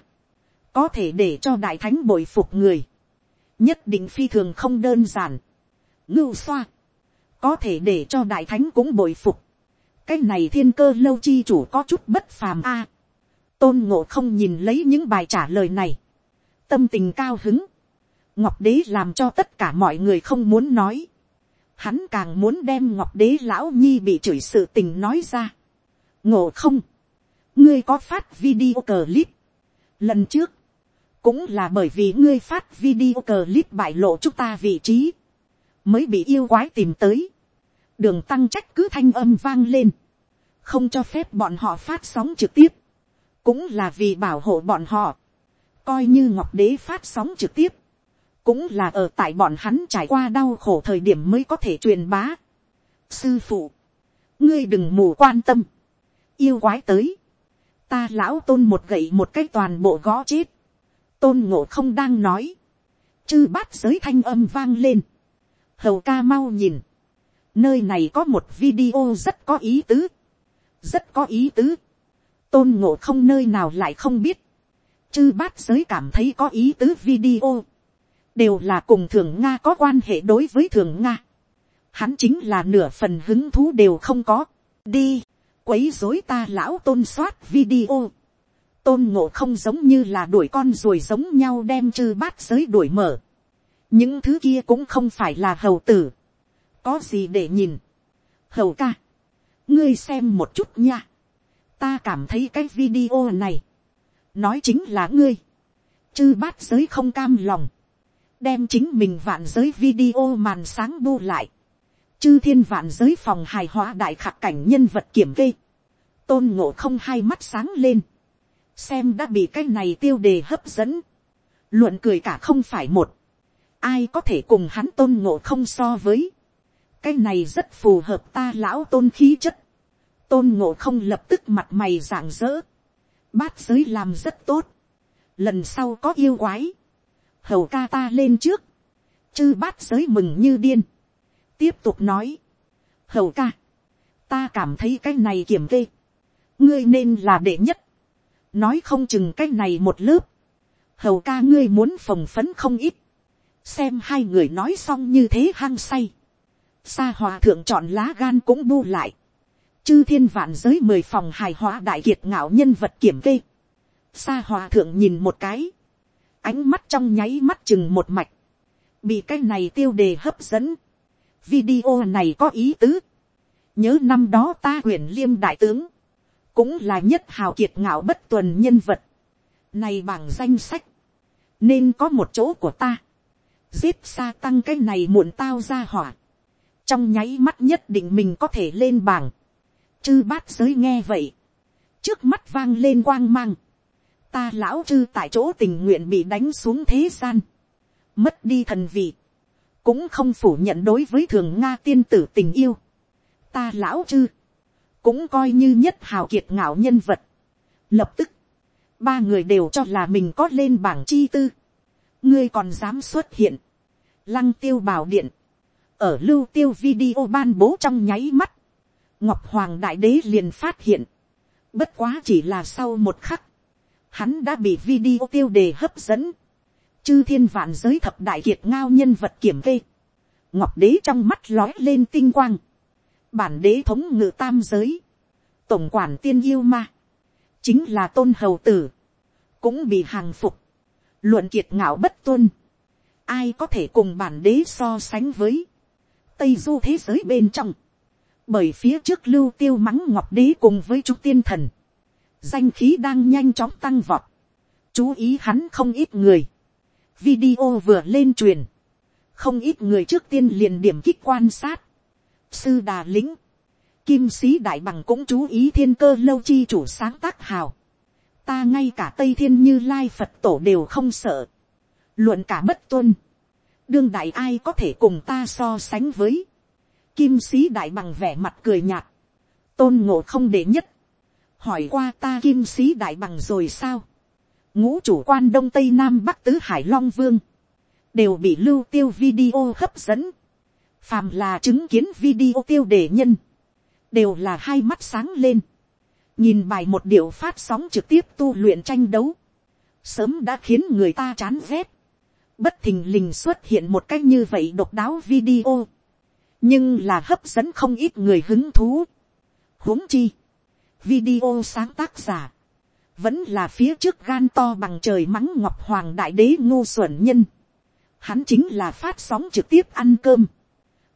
có thể để cho đại thánh bội phục người, nhất định phi thường không đơn giản, ngưu xoa, có thể để cho đại thánh cũng bội phục, cái này thiên cơ lâu chi chủ có chút bất phàm a, tôn ngộ không nhìn lấy những bài trả lời này, tâm tình cao hứng, ngọc đế làm cho tất cả mọi người không muốn nói, hắn càng muốn đem ngọc đế lão nhi bị chửi sự tình nói ra. ngộ không, ngươi có phát video clip. lần trước, cũng là bởi vì ngươi phát video clip bại lộ chúng ta vị trí, mới bị yêu quái tìm tới. đường tăng trách cứ thanh âm vang lên, không cho phép bọn họ phát sóng trực tiếp, cũng là vì bảo hộ bọn họ, coi như ngọc đế phát sóng trực tiếp, cũng là ở tại bọn hắn trải qua đau khổ thời điểm mới có thể truyền bá. sư phụ, ngươi đừng mù quan tâm, yêu quái tới, ta lão tôn một gậy một cái toàn bộ gõ chết, tôn ngộ không đang nói, chư bát giới thanh âm vang lên, hầu ca mau nhìn, nơi này có một video rất có ý tứ, rất có ý tứ, tôn ngộ không nơi nào lại không biết, chư bát giới cảm thấy có ý tứ video, đều là cùng thường nga có quan hệ đối với thường nga. Hắn chính là nửa phần hứng thú đều không có. đi, quấy dối ta lão tôn soát video. tôn ngộ không giống như là đuổi con rồi giống nhau đem chư bát giới đuổi mở. những thứ kia cũng không phải là hầu tử. có gì để nhìn. hầu ca, ngươi xem một chút nha. ta cảm thấy cái video này, nói chính là ngươi. chư bát giới không cam lòng đem chính mình vạn giới video màn sáng bu lại, chư thiên vạn giới phòng hài hóa đại khạc cảnh nhân vật kiểm kê, tôn ngộ không hai mắt sáng lên, xem đã bị cái này tiêu đề hấp dẫn, luận cười cả không phải một, ai có thể cùng hắn tôn ngộ không so với, cái này rất phù hợp ta lão tôn khí chất, tôn ngộ không lập tức mặt mày rạng rỡ, bát giới làm rất tốt, lần sau có yêu quái, hầu ca ta lên trước, chư bát giới mừng như điên, tiếp tục nói, hầu ca, ta cảm thấy cái này kiểm kê, ngươi nên là đệ nhất, nói không chừng cái này một lớp, hầu ca ngươi muốn phồng phấn không ít, xem hai người nói xong như thế hăng say, sa hòa thượng chọn lá gan cũng bu lại, chư thiên vạn giới mười phòng hài hòa đại kiệt ngạo nhân vật kiểm kê, sa hòa thượng nhìn một cái, ánh mắt trong nháy mắt chừng một mạch, bị cái này tiêu đề hấp dẫn. Video này có ý tứ. nhớ năm đó ta huyền liêm đại tướng, cũng là nhất hào kiệt ngạo bất tuần nhân vật. này bằng danh sách, nên có một chỗ của ta. giết xa tăng cái này muộn tao ra hỏa. trong nháy mắt nhất định mình có thể lên bảng. chư bát giới nghe vậy. trước mắt vang lên quang mang ta lão chư tại chỗ tình nguyện bị đánh xuống thế gian, mất đi thần vị, cũng không phủ nhận đối với thường nga tiên tử tình yêu. ta lão chư, cũng coi như nhất hào kiệt ngạo nhân vật. lập tức, ba người đều cho là mình có lên bảng chi tư. ngươi còn dám xuất hiện, lăng tiêu bảo điện, ở lưu tiêu video ban bố trong nháy mắt, ngọc hoàng đại đế liền phát hiện, bất quá chỉ là sau một khắc, hắn đã bị video tiêu đề hấp dẫn, chư thiên vạn giới thập đại kiệt ngao nhân vật kiểm kê, ngọc đế trong mắt lói lên tinh quang, bản đế thống ngự tam giới, tổng quản tiên yêu ma, chính là tôn hầu tử, cũng bị hàng phục, luận kiệt ngạo bất tuân, ai có thể cùng bản đế so sánh với, tây du thế giới bên trong, bởi phía trước lưu tiêu mắng ngọc đế cùng với chú tiên thần, danh khí đang nhanh chóng tăng vọt, chú ý hắn không ít người, video vừa lên truyền, không ít người trước tiên liền điểm kích quan sát, sư đà lĩnh, kim sĩ đại bằng cũng chú ý thiên cơ lâu chi chủ sáng tác hào, ta ngay cả tây thiên như lai phật tổ đều không sợ, luận cả bất tuân, đương đại ai có thể cùng ta so sánh với, kim sĩ đại bằng vẻ mặt cười nhạt, tôn ngộ không để nhất, hỏi qua ta kim sĩ đại bằng rồi sao, ngũ chủ quan đông tây nam bắc tứ hải long vương, đều bị lưu tiêu video hấp dẫn, phàm là chứng kiến video tiêu đề nhân, đều là hai mắt sáng lên, nhìn bài một điệu phát sóng trực tiếp tu luyện tranh đấu, sớm đã khiến người ta chán ghét, bất thình lình xuất hiện một cách như vậy độc đáo video, nhưng là hấp dẫn không ít người hứng thú. huống chi, video sáng tác giả, vẫn là phía trước gan to bằng trời mắng ngọc hoàng đại đế ngô xuẩn nhân. Hắn chính là phát sóng trực tiếp ăn cơm.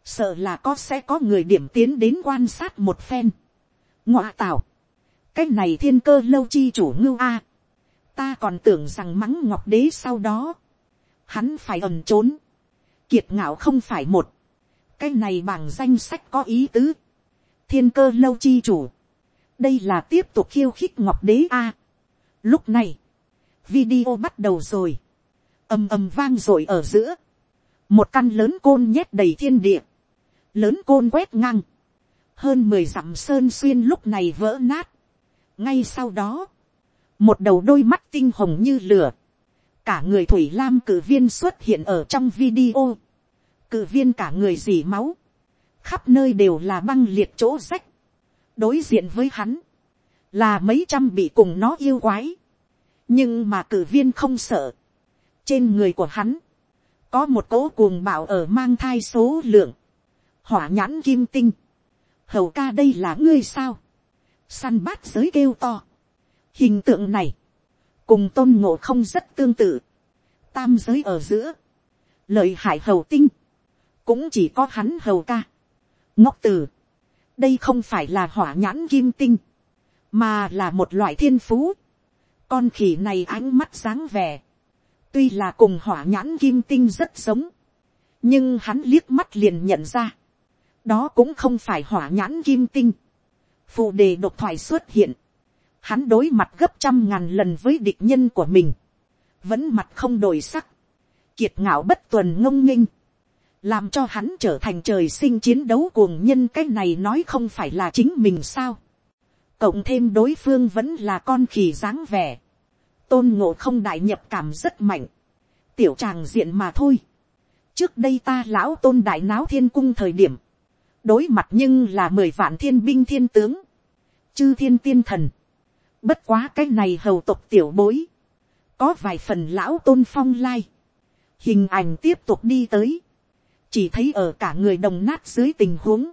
Sợ là có sẽ có người điểm tiến đến quan sát một phen. Ngọa tạo. Cái này thiên cơ lâu chi chủ ngưu a. Ta còn tưởng rằng mắng ngọc đế sau đó. Hắn phải ẩn trốn. Kiệt ngạo không phải một. Cái này bằng danh sách có ý tứ. Thiên cơ lâu chi chủ. Đây là tiếp tục khiêu khích ngọc đế a. Lúc này. Video bắt đầu rồi. ầm ầm vang rồi ở giữa. Một căn lớn côn nhét đầy thiên địa. Lớn côn quét ngang. Hơn mười dặm sơn xuyên lúc này vỡ nát ngay sau đó, một đầu đôi mắt tinh hồng như lửa, cả người thủy lam cử viên xuất hiện ở trong video, cử viên cả người dì máu, khắp nơi đều là băng liệt chỗ rách, đối diện với hắn, là mấy trăm bị cùng nó yêu quái, nhưng mà cử viên không sợ, trên người của hắn, có một cỗ cuồng bạo ở mang thai số lượng, hỏa nhãn kim tinh, hầu ca đây là ngươi sao, săn bát giới kêu to. Hình tượng này, cùng tôn ngộ không rất tương tự. Tam giới ở giữa, lợi hại hầu tinh, cũng chỉ có hắn hầu ca. Ngốc từ, đây không phải là hỏa nhãn kim tinh, mà là một loại thiên phú. Con khỉ này ánh mắt sáng vẻ, tuy là cùng hỏa nhãn kim tinh rất giống, nhưng hắn liếc mắt liền nhận ra, đó cũng không phải hỏa nhãn kim tinh, phụ đề độc thoại xuất hiện, hắn đối mặt gấp trăm ngàn lần với địch nhân của mình, vẫn mặt không đổi sắc, kiệt ngạo bất tuần ngông nghinh, làm cho hắn trở thành trời sinh chiến đấu cuồng nhân cái này nói không phải là chính mình sao, cộng thêm đối phương vẫn là con khỉ dáng vẻ, tôn ngộ không đại nhập cảm rất mạnh, tiểu tràng diện mà thôi, trước đây ta lão tôn đại náo thiên cung thời điểm, đối mặt nhưng là mười vạn thiên binh thiên tướng, chư thiên tiên thần, bất quá cái này hầu tục tiểu bối, có vài phần lão tôn phong lai, hình ảnh tiếp tục đi tới, chỉ thấy ở cả người đồng nát dưới tình huống,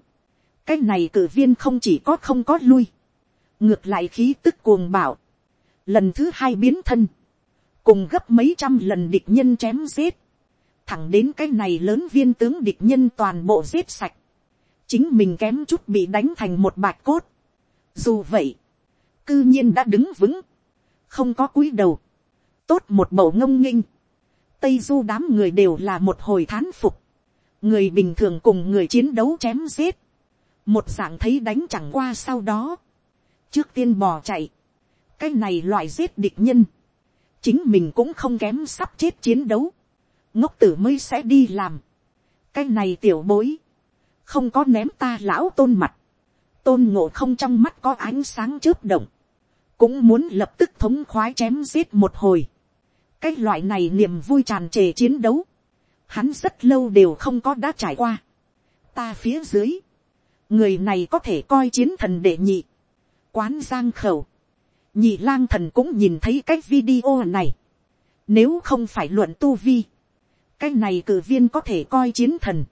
cái này cử viên không chỉ có không có lui, ngược lại khí tức cuồng bảo, lần thứ hai biến thân, cùng gấp mấy trăm lần địch nhân chém giết, thẳng đến cái này lớn viên tướng địch nhân toàn bộ giết sạch, chính mình kém chút bị đánh thành một bạch cốt. Dù vậy, cư nhiên đã đứng vững, không có cúi đầu, tốt một bầu ngông nghinh. Tây du đám người đều là một hồi thán phục, người bình thường cùng người chiến đấu chém giết, một dạng thấy đánh chẳng qua sau đó, trước tiên bò chạy, cái này loại giết địch nhân, chính mình cũng không kém sắp chết chiến đấu, ngốc tử mới sẽ đi làm, cái này tiểu bối, không có ném ta lão tôn mặt, tôn ngộ không trong mắt có ánh sáng chớp động, cũng muốn lập tức thống khoái chém giết một hồi. cái loại này niềm vui tràn trề chiến đấu, hắn rất lâu đều không có đã trải qua. ta phía dưới, người này có thể coi chiến thần đệ nhị, quán giang khẩu, nhị lang thần cũng nhìn thấy cái video này, nếu không phải luận tu vi, cái này cử viên có thể coi chiến thần,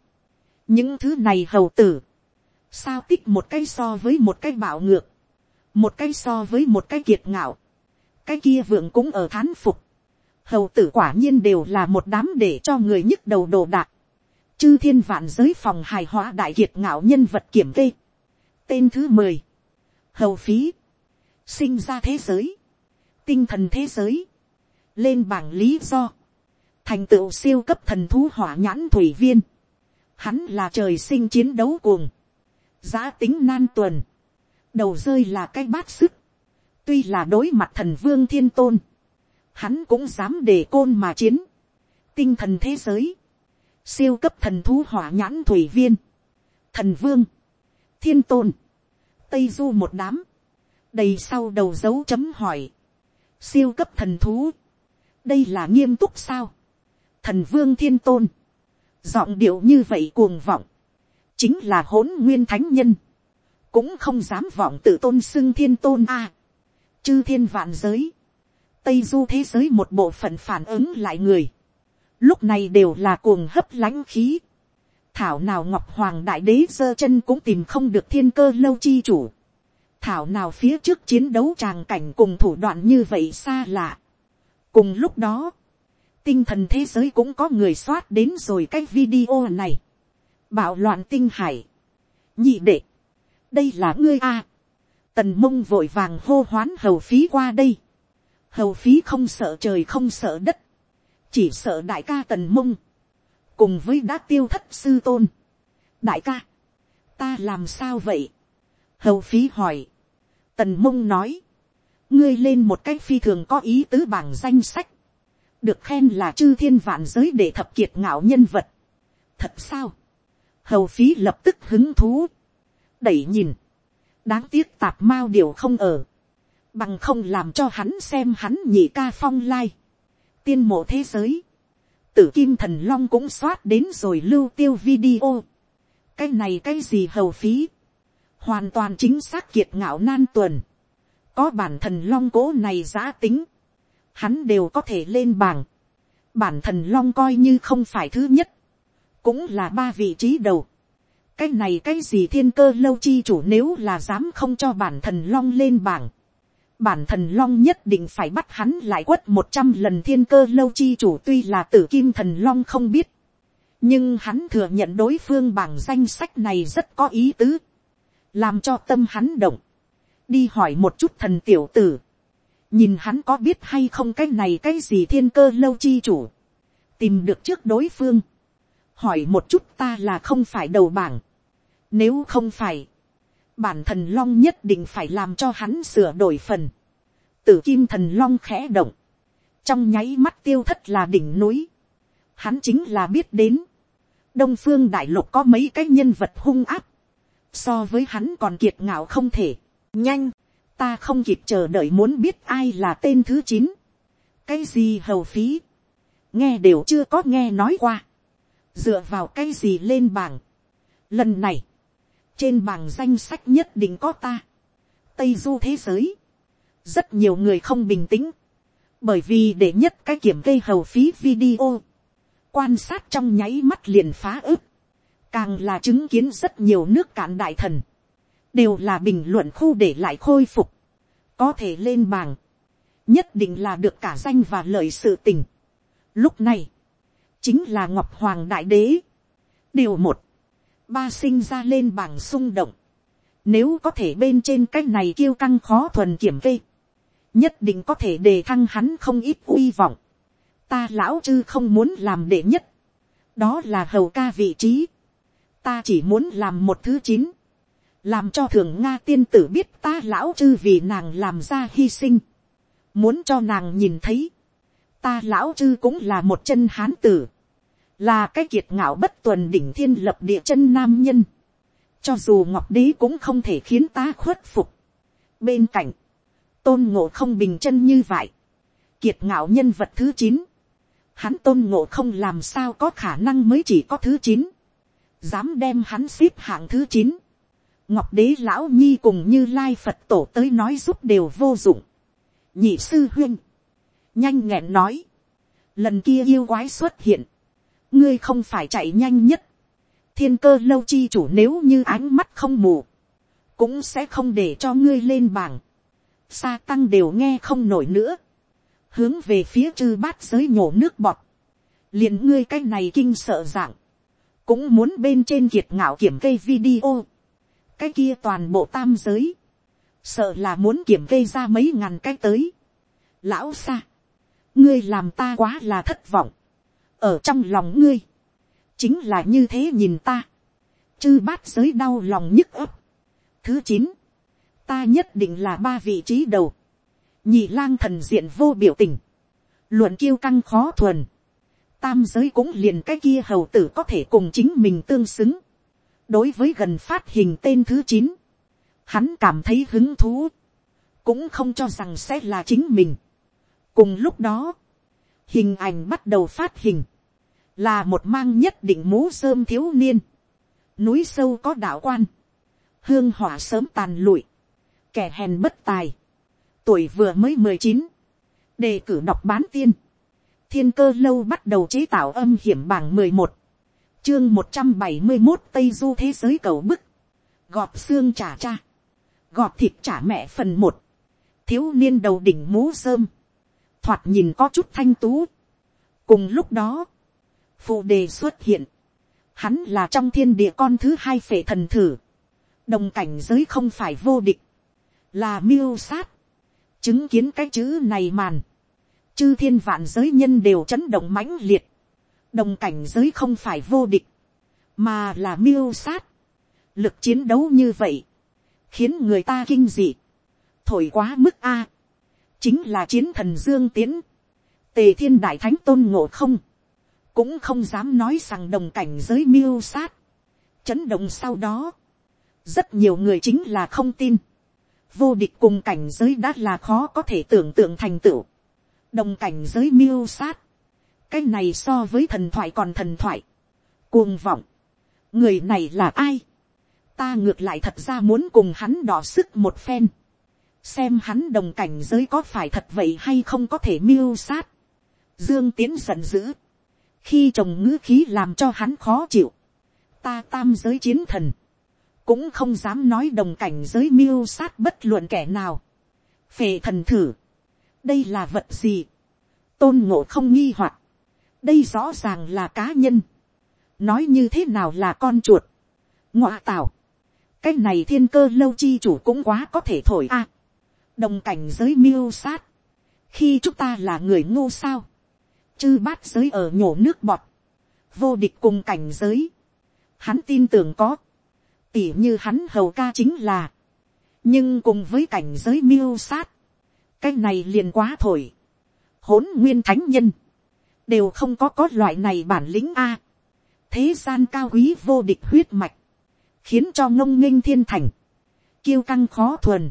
những thứ này hầu tử, sao tích một cái so với một cái bạo ngược, một cái so với một cái kiệt ngạo, cái kia vượng cũng ở thán phục, hầu tử quả nhiên đều là một đám để cho người nhức đầu đồ đạc, chư thiên vạn giới phòng hài hóa đại kiệt ngạo nhân vật kiểm kê, tên thứ mười, hầu phí, sinh ra thế giới, tinh thần thế giới, lên bảng lý do, thành tựu siêu cấp thần thú hỏa nhãn thủy viên, hắn là trời sinh chiến đấu cuồng, giá tính nan tuần, đầu rơi là cái bát sức, tuy là đối mặt thần vương thiên tôn, hắn cũng dám để côn mà chiến, tinh thần thế giới, siêu cấp thần thú hỏa nhãn thủy viên, thần vương, thiên tôn, tây du một đám, đầy sau đầu dấu chấm hỏi, siêu cấp thần thú, đây là nghiêm túc sao, thần vương thiên tôn, giọng điệu như vậy cuồng vọng, chính là hỗn nguyên thánh nhân, cũng không dám vọng tự tôn xưng thiên tôn a, chư thiên vạn giới, tây du thế giới một bộ phận phản ứng lại người, lúc này đều là cuồng hấp lãnh khí, thảo nào ngọc hoàng đại đế giơ chân cũng tìm không được thiên cơ lâu chi chủ, thảo nào phía trước chiến đấu tràng cảnh cùng thủ đoạn như vậy xa lạ. cùng lúc đó, tinh thần thế giới cũng có người soát đến rồi cái video này. bạo loạn tinh hải. nhị đệ, đây là ngươi a. tần mông vội vàng hô hoán hầu phí qua đây hầu phí không sợ trời không sợ đất, chỉ sợ đại ca tần mông, cùng với đã tiêu thất sư tôn. đại ca, ta làm sao vậy. hầu phí hỏi, Tần mông nói. Ngươi lên một cách phi thường có ý tứ bảng danh sách. Được khen là chư thiên vạn giới để thập kiệt ngạo nhân vật. Thật sao? Hầu phí lập tức hứng thú. Đẩy nhìn. Đáng tiếc tạp mao điều không ở. Bằng không làm cho hắn xem hắn nhị ca phong lai. Tiên mộ thế giới. Tử kim thần long cũng xoát đến rồi lưu tiêu video. Cái này cái gì hầu phí? Hoàn toàn chính xác kiệt ngạo nan tuần, có bản thần long cố này giã tính, hắn đều có thể lên bảng, bản thần long coi như không phải thứ nhất, cũng là ba vị trí đầu, cái này cái gì thiên cơ lâu chi chủ nếu là dám không cho bản thần long lên bảng, bản thần long nhất định phải bắt hắn lại quất một trăm lần thiên cơ lâu chi chủ tuy là tử kim thần long không biết, nhưng hắn thừa nhận đối phương bảng danh sách này rất có ý tứ. Làm cho tâm hắn động, đi hỏi một chút thần tiểu tử, nhìn hắn có biết hay không cái này cái gì thiên cơ lâu chi chủ, tìm được trước đối phương, hỏi một chút ta là không phải đầu bảng, nếu không phải, bản thần long nhất định phải làm cho hắn sửa đổi phần, tử kim thần long khẽ động, trong nháy mắt tiêu thất là đỉnh núi, hắn chính là biết đến, đông phương đại lục có mấy cái nhân vật hung áp, so với hắn còn kiệt ngạo không thể, nhanh, ta không kịp chờ đợi muốn biết ai là tên thứ chín, cái gì hầu phí, nghe đều chưa có nghe nói qua, dựa vào cái gì lên bảng, lần này, trên bảng danh sách nhất định có ta, tây du thế giới, rất nhiều người không bình tĩnh, bởi vì để nhất cái kiểm kê hầu phí video, quan sát trong nháy mắt liền phá ức, càng là chứng kiến rất nhiều nước cạn đại thần, đều là bình luận khu để lại khôi phục, có thể lên bảng, nhất định là được cả danh và lợi sự tình. Lúc này, chính là ngọc hoàng đại đế. điều một, ba sinh ra lên bảng xung động, nếu có thể bên trên cái này kiêu căng khó thuần kiểm vê, nhất định có thể đề thăng hắn không ít uy vọng. ta lão chư không muốn làm đệ nhất, đó là hầu ca vị trí. Ta chỉ muốn làm một thứ chín, làm cho thường nga tiên tử biết ta lão chư vì nàng làm ra hy sinh, muốn cho nàng nhìn thấy, ta lão chư cũng là một chân hán tử, là cái kiệt ngạo bất tuần đỉnh thiên lập địa chân nam nhân, cho dù ngọc đế cũng không thể khiến ta khuất phục. bên cạnh, tôn ngộ không bình chân như vậy, kiệt ngạo nhân vật thứ chín, hắn tôn ngộ không làm sao có khả năng mới chỉ có thứ chín, dám đem hắn xếp hạng thứ chín, ngọc đế lão nhi cùng như lai phật tổ tới nói giúp đều vô dụng, nhị sư huyên, nhanh nghẹn nói, lần kia yêu quái xuất hiện, ngươi không phải chạy nhanh nhất, thiên cơ lâu chi chủ nếu như ánh mắt không mù, cũng sẽ không để cho ngươi lên bảng, sa tăng đều nghe không nổi nữa, hướng về phía chư bát giới nhổ nước bọt, liền ngươi cái này kinh sợ dạng, cũng muốn bên trên kiệt ngạo kiểm cây video, cái kia toàn bộ tam giới, sợ là muốn kiểm cây ra mấy ngàn cái tới. Lão xa, ngươi làm ta quá là thất vọng, ở trong lòng ngươi, chính là như thế nhìn ta, chư bát giới đau lòng nhức ấp. Thứ chín, ta nhất định là ba vị trí đầu, nhị lang thần diện vô biểu tình, luận kiêu căng khó thuần, tam giới cũng liền cái kia hầu tử có thể cùng chính mình tương xứng. đối với gần phát hình tên thứ chín, hắn cảm thấy hứng thú, cũng không cho rằng sẽ là chính mình. cùng lúc đó, hình ảnh bắt đầu phát hình, là một mang nhất định mũ rơm thiếu niên, núi sâu có đạo quan, hương hỏa sớm tàn lụi, kẻ hèn bất tài, tuổi vừa mới mười chín, đề cử đọc bán tiên, thiên cơ lâu bắt đầu chế tạo âm hiểm bảng mười một, chương một trăm bảy mươi một tây du thế giới cầu bức, gọt xương trả cha, gọt thịt trả mẹ phần một, thiếu niên đầu đỉnh mũ rơm, thoạt nhìn có chút thanh tú. cùng lúc đó, phụ đề xuất hiện, hắn là trong thiên địa con thứ hai phệ thần thử, đồng cảnh giới không phải vô địch, là miêu sát, chứng kiến cái chữ này màn, chư thiên vạn giới nhân đều chấn động mãnh liệt, đồng cảnh giới không phải vô địch, mà là miêu sát, lực chiến đấu như vậy, khiến người ta kinh dị, thổi quá mức a, chính là chiến thần dương tiến, tề thiên đại thánh tôn ngộ không, cũng không dám nói rằng đồng cảnh giới miêu sát, chấn động sau đó, rất nhiều người chính là không tin, vô địch cùng cảnh giới đã là khó có thể tưởng tượng thành tựu, đồng cảnh giới miêu sát, cái này so với thần thoại còn thần thoại, cuồng vọng, người này là ai, ta ngược lại thật ra muốn cùng hắn đỏ sức một phen, xem hắn đồng cảnh giới có phải thật vậy hay không có thể miêu sát, dương tiến giận dữ, khi chồng ngữ khí làm cho hắn khó chịu, ta tam giới chiến thần, cũng không dám nói đồng cảnh giới miêu sát bất luận kẻ nào, phệ thần thử, đây là vật gì, tôn ngộ không nghi hoặc, đây rõ ràng là cá nhân, nói như thế nào là con chuột, ngọa tảo, cái này thiên cơ lâu chi chủ cũng quá có thể thổi a, đồng cảnh giới miêu sát, khi chúng ta là người ngô sao, chư bát giới ở nhổ nước bọt, vô địch cùng cảnh giới, hắn tin tưởng có, tỉ như hắn hầu ca chính là, nhưng cùng với cảnh giới miêu sát, cái này liền quá thổi, hỗn nguyên thánh nhân, đều không có có loại này bản lĩnh a, thế gian cao quý vô địch huyết mạch, khiến cho ngông nghênh thiên thành, kiêu căng khó thuần,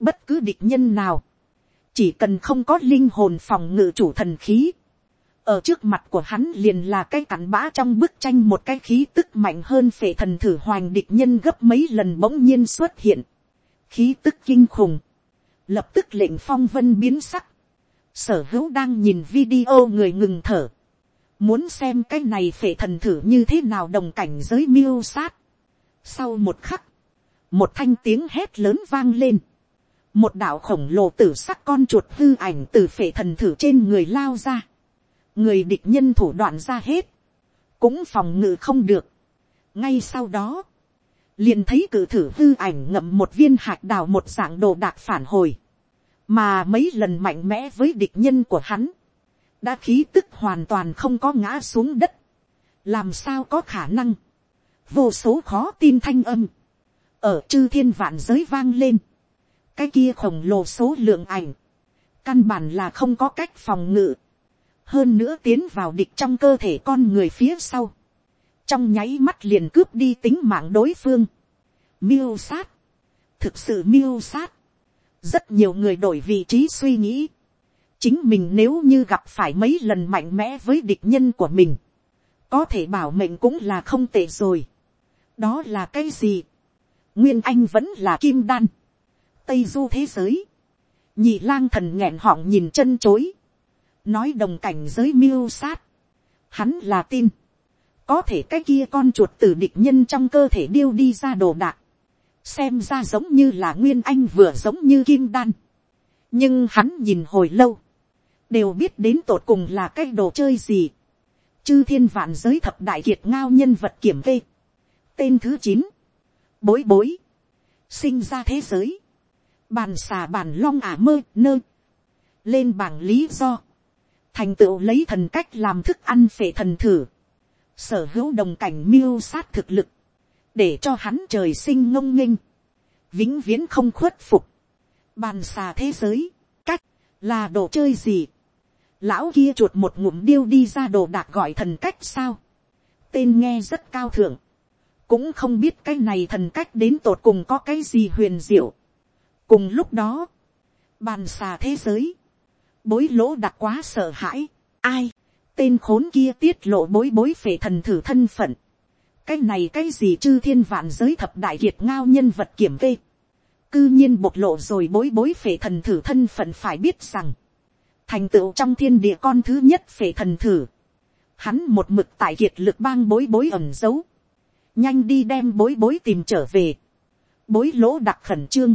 bất cứ địch nhân nào, chỉ cần không có linh hồn phòng ngự chủ thần khí, ở trước mặt của hắn liền là cái cặn bã trong bức tranh một cái khí tức mạnh hơn phệ thần thử hoành địch nhân gấp mấy lần bỗng nhiên xuất hiện. khí tức kinh khủng, lập tức lệnh phong vân biến sắc. sở hữu đang nhìn video người ngừng thở. muốn xem cái này phệ thần thử như thế nào đồng cảnh giới miêu sát. sau một khắc, một thanh tiếng hét lớn vang lên. một đạo khổng lồ tử sắc con chuột hư ảnh từ phệ thần thử trên người lao ra người địch nhân thủ đoạn ra hết, cũng phòng ngự không được. ngay sau đó, liền thấy cử thử hư ảnh ngậm một viên hạt đào một dạng đồ đạc phản hồi, mà mấy lần mạnh mẽ với địch nhân của hắn, đã khí tức hoàn toàn không có ngã xuống đất, làm sao có khả năng, vô số khó tin thanh âm, ở chư thiên vạn giới vang lên, cái kia khổng lồ số lượng ảnh, căn bản là không có cách phòng ngự, hơn nữa tiến vào địch trong cơ thể con người phía sau, trong nháy mắt liền cướp đi tính mạng đối phương, miêu sát, thực sự miêu sát, rất nhiều người đổi vị trí suy nghĩ, chính mình nếu như gặp phải mấy lần mạnh mẽ với địch nhân của mình, có thể bảo mệnh cũng là không tệ rồi. đó là cái gì, nguyên anh vẫn là kim đan, tây du thế giới, nhị lang thần nghẹn họng nhìn chân chối, nói đồng cảnh giới miêu sát, hắn là tin, có thể cái kia con chuột từ địch nhân trong cơ thể điêu đi ra đồ đạc, xem ra giống như là nguyên anh vừa giống như kim đan, nhưng hắn nhìn hồi lâu, đều biết đến tột cùng là cái đồ chơi gì, chư thiên vạn giới thập đại kiệt ngao nhân vật kiểm kê, tên thứ chín, bối bối, sinh ra thế giới, bàn xà bàn long ả mơ nơ, lên bảng lý do, thành tựu lấy thần cách làm thức ăn phệ thần thử, sở hữu đồng cảnh miêu sát thực lực, để cho hắn trời sinh ngông nghênh, vĩnh viễn không khuất phục, bàn xà thế giới, cách, là đồ chơi gì, lão kia chuột một ngụm điêu đi ra đồ đạc gọi thần cách sao, tên nghe rất cao thượng, cũng không biết cái này thần cách đến tột cùng có cái gì huyền diệu. cùng lúc đó, bàn xà thế giới, bối lỗ đặc quá sợ hãi, ai, tên khốn kia tiết lộ bối bối phể thần thử thân phận, cái này cái gì chư thiên vạn giới thập đại kiệt ngao nhân vật kiểm kê, cư nhiên bộc lộ rồi bối bối phể thần thử thân phận phải biết rằng, thành tựu trong thiên địa con thứ nhất phể thần thử, hắn một mực tại kiệt lực bang bối bối ẩm giấu, nhanh đi đem bối bối tìm trở về, bối lỗ đặc khẩn trương,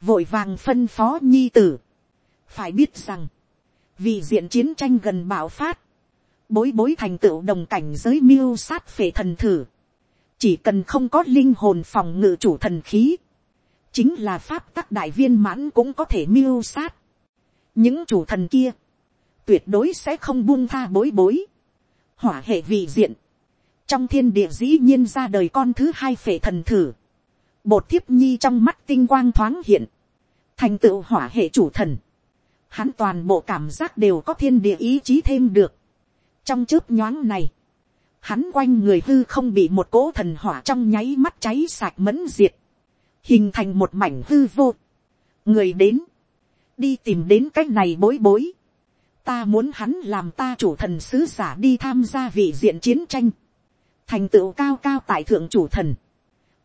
vội vàng phân phó nhi tử, phải biết rằng, vì diện chiến tranh gần bạo phát, bối bối thành tựu đồng cảnh giới miêu sát phệ thần thử, chỉ cần không có linh hồn phòng ngự chủ thần khí, chính là pháp tắc đại viên mãn cũng có thể miêu sát. những chủ thần kia, tuyệt đối sẽ không buông tha bối bối, hỏa hệ vị diện, trong thiên địa dĩ nhiên ra đời con thứ hai phệ thần thử, bột thiếp nhi trong mắt tinh quang thoáng hiện, thành tựu hỏa hệ chủ thần, hắn toàn bộ cảm giác đều có thiên địa ý chí thêm được, trong chớp nhoáng này, hắn quanh người hư không bị một cỗ thần hỏa trong nháy mắt cháy sạch mẫn diệt, hình thành một mảnh hư vô. người đến, đi tìm đến cái này bối bối, ta muốn hắn làm ta chủ thần sứ giả đi tham gia vị diện chiến tranh, thành tựu cao cao tại thượng chủ thần,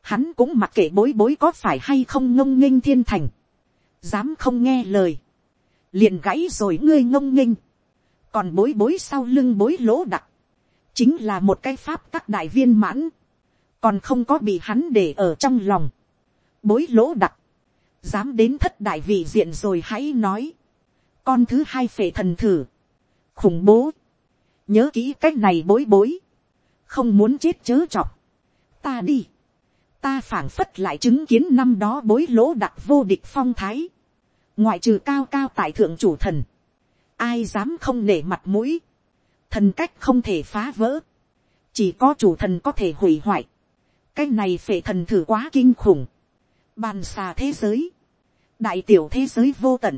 hắn cũng mặc kệ bối bối có phải hay không ngông nghênh thiên thành, dám không nghe lời, liền gãy rồi ngươi ngông nghênh, còn bối bối sau lưng bối lỗ đặc, chính là một cái pháp các đại viên mãn, còn không có bị hắn để ở trong lòng. bối lỗ đặc, dám đến thất đại vị diện rồi hãy nói, con thứ hai phệ thần thử, khủng bố, nhớ kỹ cái này bối bối, không muốn chết chớ chọc, ta đi, ta phảng phất lại chứng kiến năm đó bối lỗ đặc vô địch phong thái, ngoại trừ cao cao tại thượng chủ thần, ai dám không nể mặt mũi, thần cách không thể phá vỡ, chỉ có chủ thần có thể hủy hoại, cái này phệ thần thử quá kinh khủng, bàn xà thế giới, đại tiểu thế giới vô tận,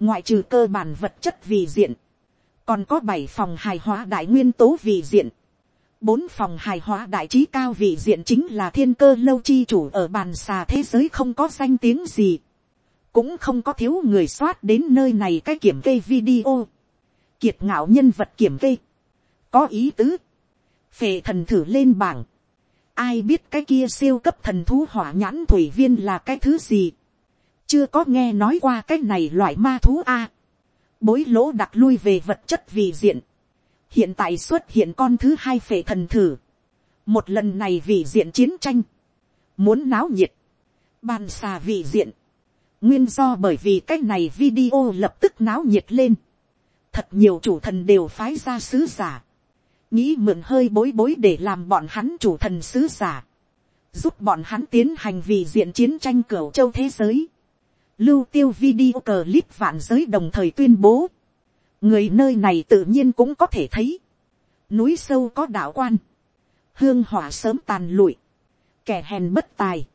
ngoại trừ cơ bản vật chất vì diện, còn có bảy phòng hài hóa đại nguyên tố vì diện, bốn phòng hài hóa đại trí cao vị diện chính là thiên cơ lâu chi chủ ở bàn xà thế giới không có danh tiếng gì cũng không có thiếu người soát đến nơi này cái kiểm kê video, kiệt ngạo nhân vật kiểm kê, có ý tứ, phệ thần thử lên bảng, ai biết cái kia siêu cấp thần thú hỏa nhãn thủy viên là cái thứ gì, chưa có nghe nói qua cái này loại ma thú a, bối lỗ đặt lui về vật chất vì diện, hiện tại xuất hiện con thứ hai phệ thần thử, một lần này vì diện chiến tranh, muốn náo nhiệt, bàn xà vì diện, Nguyên do bởi vì cái này video lập tức náo nhiệt lên. Thật nhiều chủ thần đều phái ra sứ giả. Nghĩ mượn hơi bối bối để làm bọn hắn chủ thần sứ giả. Giúp bọn hắn tiến hành vì diện chiến tranh cửa châu thế giới. Lưu tiêu video clip vạn giới đồng thời tuyên bố. Người nơi này tự nhiên cũng có thể thấy. Núi sâu có đạo quan. Hương hỏa sớm tàn lụi. Kẻ hèn bất tài.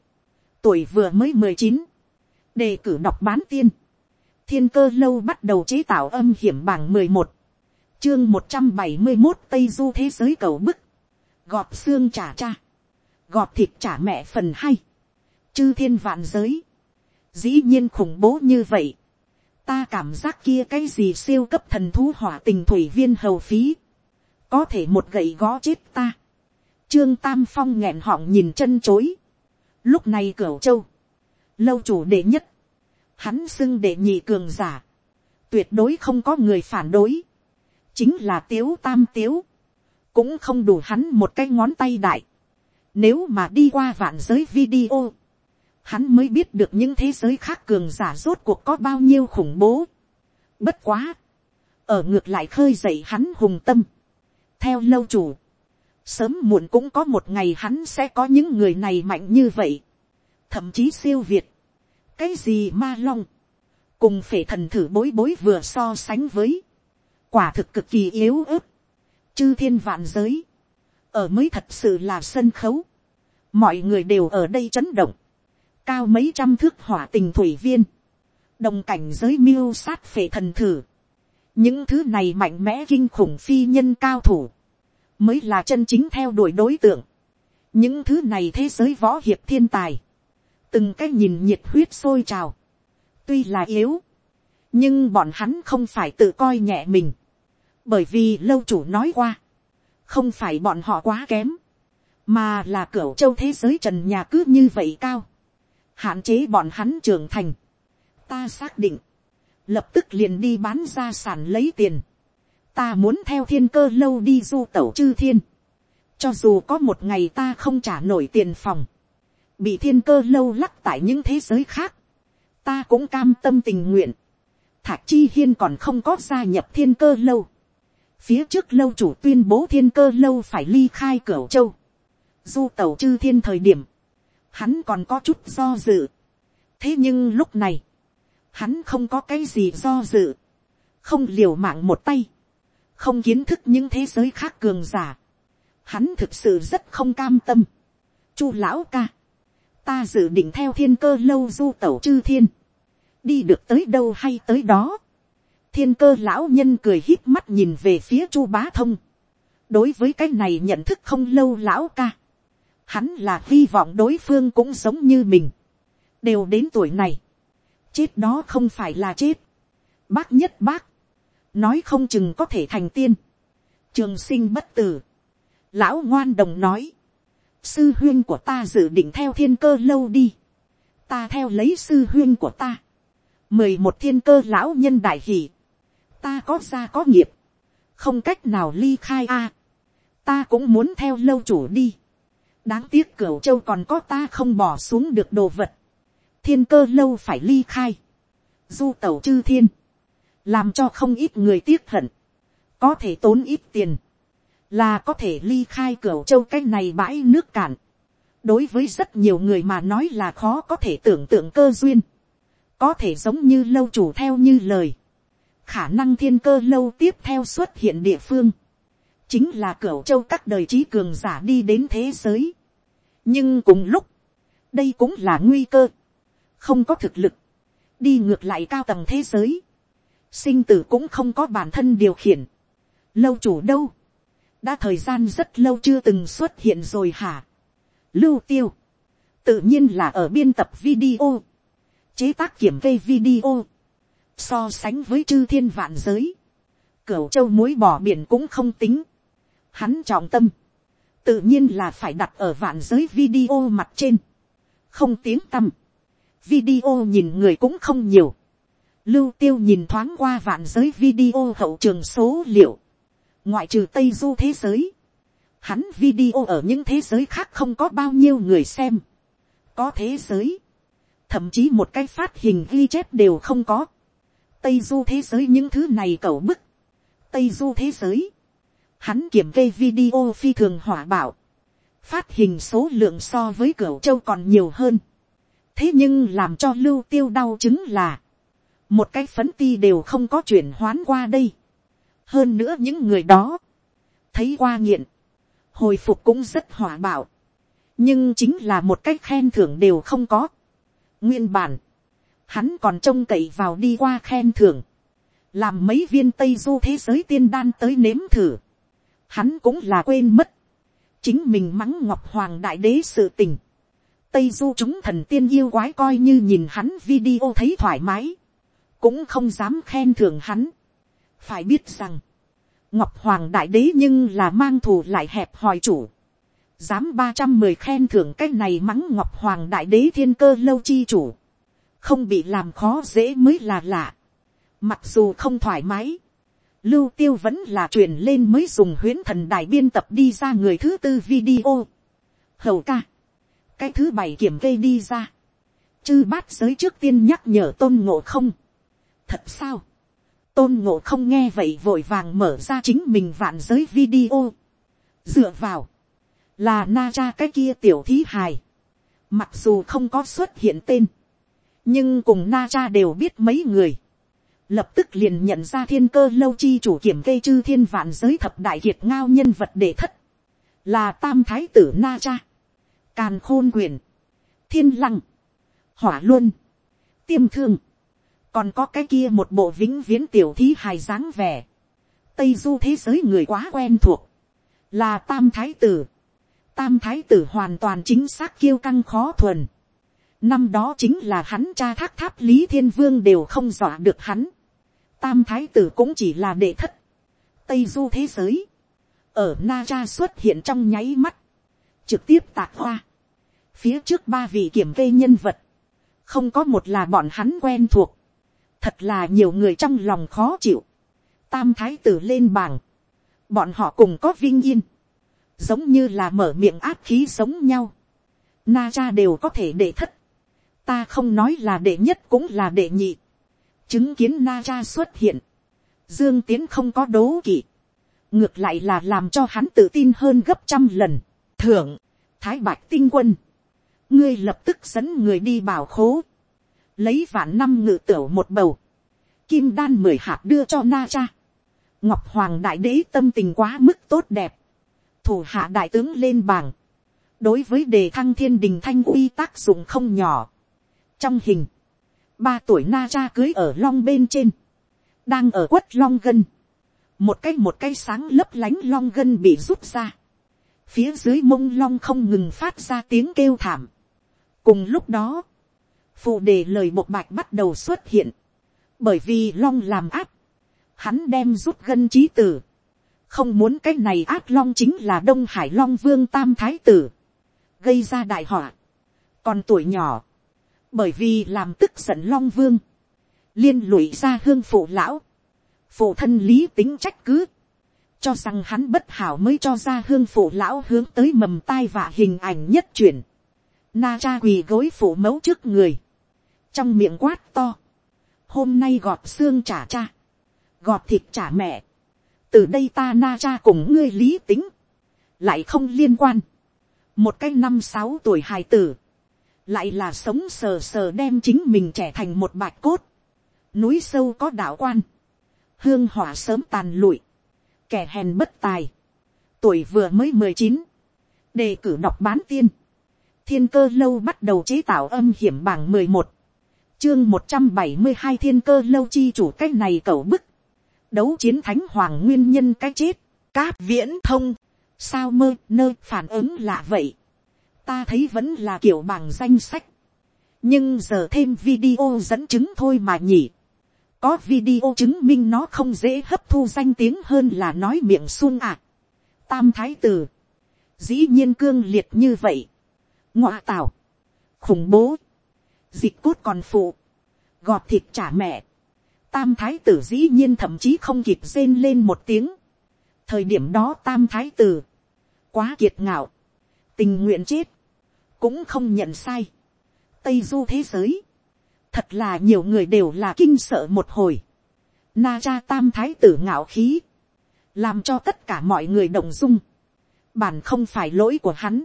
Tuổi vừa mới mười chín đề cử đọc bán tiên, thiên cơ lâu bắt đầu chế tạo âm hiểm bảng mười một, chương một trăm bảy mươi một tây du thế giới cầu bức, gọt xương trả cha, gọt thịt trả mẹ phần hay, chư thiên vạn giới, dĩ nhiên khủng bố như vậy, ta cảm giác kia cái gì siêu cấp thần thú hỏa tình thủy viên hầu phí, có thể một gậy gõ chết ta, trương tam phong nghẹn họng nhìn chân chối, lúc này cửu châu, lâu chủ đệ nhất, hắn xưng đệ nhị cường giả, tuyệt đối không có người phản đối, chính là tiếu tam tiếu, cũng không đủ hắn một cái ngón tay đại, nếu mà đi qua vạn giới video, hắn mới biết được những thế giới khác cường giả rốt cuộc có bao nhiêu khủng bố. Bất quá, ở ngược lại khơi dậy hắn hùng tâm. theo lâu chủ, sớm muộn cũng có một ngày hắn sẽ có những người này mạnh như vậy, thậm chí siêu việt. cái gì ma long, cùng phể thần thử bối bối vừa so sánh với, quả thực cực kỳ yếu ớt, chư thiên vạn giới, ở mới thật sự là sân khấu, mọi người đều ở đây chấn động, cao mấy trăm thước hỏa tình thủy viên, đồng cảnh giới miêu sát phệ thần thử, những thứ này mạnh mẽ kinh khủng phi nhân cao thủ, mới là chân chính theo đuổi đối tượng, những thứ này thế giới võ hiệp thiên tài, từng cái nhìn nhiệt huyết sôi trào, tuy là yếu, nhưng bọn hắn không phải tự coi nhẹ mình, bởi vì lâu chủ nói qua, không phải bọn họ quá kém, mà là cửa châu thế giới trần nhà cứ như vậy cao, hạn chế bọn hắn trưởng thành. ta xác định, lập tức liền đi bán ra sản lấy tiền. ta muốn theo thiên cơ lâu đi du tẩu chư thiên. cho dù có một ngày ta không trả nổi tiền phòng, bị thiên cơ lâu lắc tại những thế giới khác, ta cũng cam tâm tình nguyện. thạc chi hiên còn không có gia nhập thiên cơ lâu. phía trước lâu chủ tuyên bố thiên cơ lâu phải ly khai cửa châu. du tàu chư thiên thời điểm, hắn còn có chút do dự. thế nhưng lúc này, hắn không có cái gì do dự, không liều mạng một tay, không kiến thức những thế giới khác cường giả. hắn thực sự rất không cam tâm. chu lão ca, ta dự định theo thiên cơ lâu du tẩu chư thiên, đi được tới đâu hay tới đó. thiên cơ lão nhân cười hít mắt nhìn về phía chu bá thông. đối với cái này nhận thức không lâu lão ca Hắn là hy vọng đối phương cũng giống như mình. Đều đến tuổi này. Chết đó không phải là chết. Bác nhất bác. Nói không chừng có thể thành tiên. Trường sinh bất tử. Lão ngoan đồng nói. Sư huyên của ta dự định theo thiên cơ lâu đi. Ta theo lấy sư huyên của ta. Mười một thiên cơ lão nhân đại hỷ. Ta có gia có nghiệp. Không cách nào ly khai a. ta cũng muốn theo lâu chủ đi đáng tiếc cửu châu còn có ta không bỏ xuống được đồ vật, thiên cơ lâu phải ly khai, du tẩu chư thiên, làm cho không ít người tiếc hận, có thể tốn ít tiền, là có thể ly khai cửa châu cái này bãi nước cạn, đối với rất nhiều người mà nói là khó có thể tưởng tượng cơ duyên, có thể giống như lâu chủ theo như lời, khả năng thiên cơ lâu tiếp theo xuất hiện địa phương, chính là cửa châu các đời trí cường giả đi đến thế giới. nhưng cùng lúc, đây cũng là nguy cơ, không có thực lực, đi ngược lại cao tầng thế giới, sinh tử cũng không có bản thân điều khiển, lâu chủ đâu, đã thời gian rất lâu chưa từng xuất hiện rồi hả, lưu tiêu, tự nhiên là ở biên tập video, chế tác kiểm kê video, so sánh với chư thiên vạn giới, cửu châu muối bỏ biển cũng không tính, hắn trọng tâm, tự nhiên là phải đặt ở vạn giới video mặt trên, không tiếng tâm, video nhìn người cũng không nhiều, lưu tiêu nhìn thoáng qua vạn giới video hậu trường số liệu, ngoại trừ tây du thế giới, hắn video ở những thế giới khác không có bao nhiêu người xem, có thế giới, thậm chí một cái phát hình ghi chép đều không có, tây du thế giới những thứ này cầu bức, tây du thế giới, hắn kiểm kê video phi thường hỏa bảo, phát hình số lượng so với cửa châu còn nhiều hơn. thế nhưng làm cho lưu tiêu đau chứng là, một cái phấn ti đều không có chuyển hoán qua đây hơn nữa những người đó, thấy qua nghiện, hồi phục cũng rất hỏa bảo, nhưng chính là một cách khen thưởng đều không có. nguyên bản, hắn còn trông cậy vào đi qua khen thưởng, làm mấy viên tây du thế giới tiên đan tới nếm thử. Hắn cũng là quên mất, chính mình mắng ngọc hoàng đại đế sự tình, tây du chúng thần tiên yêu quái coi như nhìn hắn video thấy thoải mái, cũng không dám khen thưởng hắn phải biết rằng, ngọc hoàng đại đế nhưng là mang thù lại hẹp hòi chủ, dám ba trăm mười khen thưởng cái này mắng ngọc hoàng đại đế thiên cơ lâu chi chủ, không bị làm khó dễ mới là lạ, mặc dù không thoải mái, lưu tiêu vẫn là truyền lên mới dùng huyễn thần đài biên tập đi ra người thứ tư video. hầu ca, cái thứ bảy kiểm kê đi ra, chư bát giới trước tiên nhắc nhở tôn ngộ không. thật sao, tôn ngộ không nghe vậy vội vàng mở ra chính mình vạn giới video. dựa vào, là na cha cái kia tiểu thí hài. mặc dù không có xuất hiện tên, nhưng cùng na cha đều biết mấy người. lập tức liền nhận ra thiên cơ lâu chi chủ kiểm kê chư thiên vạn giới thập đại kiệt ngao nhân vật đệ thất, là tam thái tử na cha, càn khôn quyền, thiên lăng, hỏa luân, tiêm thương, còn có cái kia một bộ vĩnh viễn tiểu thí hài dáng vẻ, tây du thế giới người quá quen thuộc, là tam thái tử, tam thái tử hoàn toàn chính xác kiêu căng khó thuần, năm đó chính là hắn cha thác tháp lý thiên vương đều không dọa được hắn, tam thái tử cũng chỉ là đệ thất, tây du thế giới, ở na cha xuất hiện trong nháy mắt, trực tiếp tạc hoa, phía trước ba vị kiểm kê nhân vật, không có một là bọn hắn quen thuộc, thật là nhiều người trong lòng khó chịu, tam thái tử lên bảng, bọn họ cùng có vinh yên, giống như là mở miệng áp khí giống nhau, na cha đều có thể để thất, ta không nói là đệ nhất cũng là đệ nhị, chứng kiến na cha xuất hiện, dương tiến không có đố kỵ, ngược lại là làm cho hắn tự tin hơn gấp trăm lần, thưởng, thái bạch tinh quân, ngươi lập tức dẫn người đi bảo khố, lấy vạn năm ngự tửu một bầu, kim đan mười hạt đưa cho na cha, ngọc hoàng đại đế tâm tình quá mức tốt đẹp, thủ hạ đại tướng lên bảng, đối với đề thăng thiên đình thanh uy tác dụng không nhỏ. trong hình, ba tuổi na cha cưới ở long bên trên, đang ở quất long gân, một cái một cái sáng lấp lánh long gân bị rút ra, phía dưới mông long không ngừng phát ra tiếng kêu thảm. cùng lúc đó, phụ đề lời một bạch bắt đầu xuất hiện, bởi vì long làm áp, hắn đem rút gân trí tử, không muốn cái này áp long chính là đông hải long vương tam thái tử, gây ra đại họa, còn tuổi nhỏ, bởi vì làm tức giận long vương, liên lụy ra hương phụ lão, phụ thân lý tính trách cứ, cho rằng hắn bất hảo mới cho ra hương phụ lão hướng tới mầm tai vạ hình ảnh nhất chuyển, na cha quỳ gối phụ mẫu trước người, trong miệng quát to, hôm nay gọt xương trả cha, gọt thịt trả mẹ, từ đây ta na cha cùng ngươi lý tính, lại không liên quan, một cái năm sáu tuổi hài tử, lại là sống sờ sờ đem chính mình trẻ thành một bạch cốt, núi sâu có đạo quan, hương hỏa sớm tàn lụi, kẻ hèn bất tài, tuổi vừa mới mười chín, đề cử đọc bán tiên, thiên cơ lâu bắt đầu chế tạo âm hiểm bảng mười một, chương một trăm bảy mươi hai thiên cơ lâu chi chủ cái này cầu bức, đấu chiến thánh hoàng nguyên nhân cái chết, cáp viễn thông, sao mơ nơi phản ứng lạ vậy, ta thấy vẫn là kiểu bằng danh sách, nhưng giờ thêm video dẫn chứng thôi mà nhỉ, có video chứng minh nó không dễ hấp thu danh tiếng hơn là nói miệng xuân à. tam thái tử, dĩ nhiên cương liệt như vậy, ngoạ tạo. khủng bố, dịch cốt còn phụ, gọt thịt trả mẹ, tam thái tử dĩ nhiên thậm chí không kịp rên lên một tiếng. thời điểm đó tam thái tử, quá kiệt ngạo, tình nguyện chết, cũng không nhận sai. tây du thế giới, thật là nhiều người đều là kinh sợ một hồi. Na cha tam thái tử ngạo khí, làm cho tất cả mọi người động dung. bản không phải lỗi của hắn,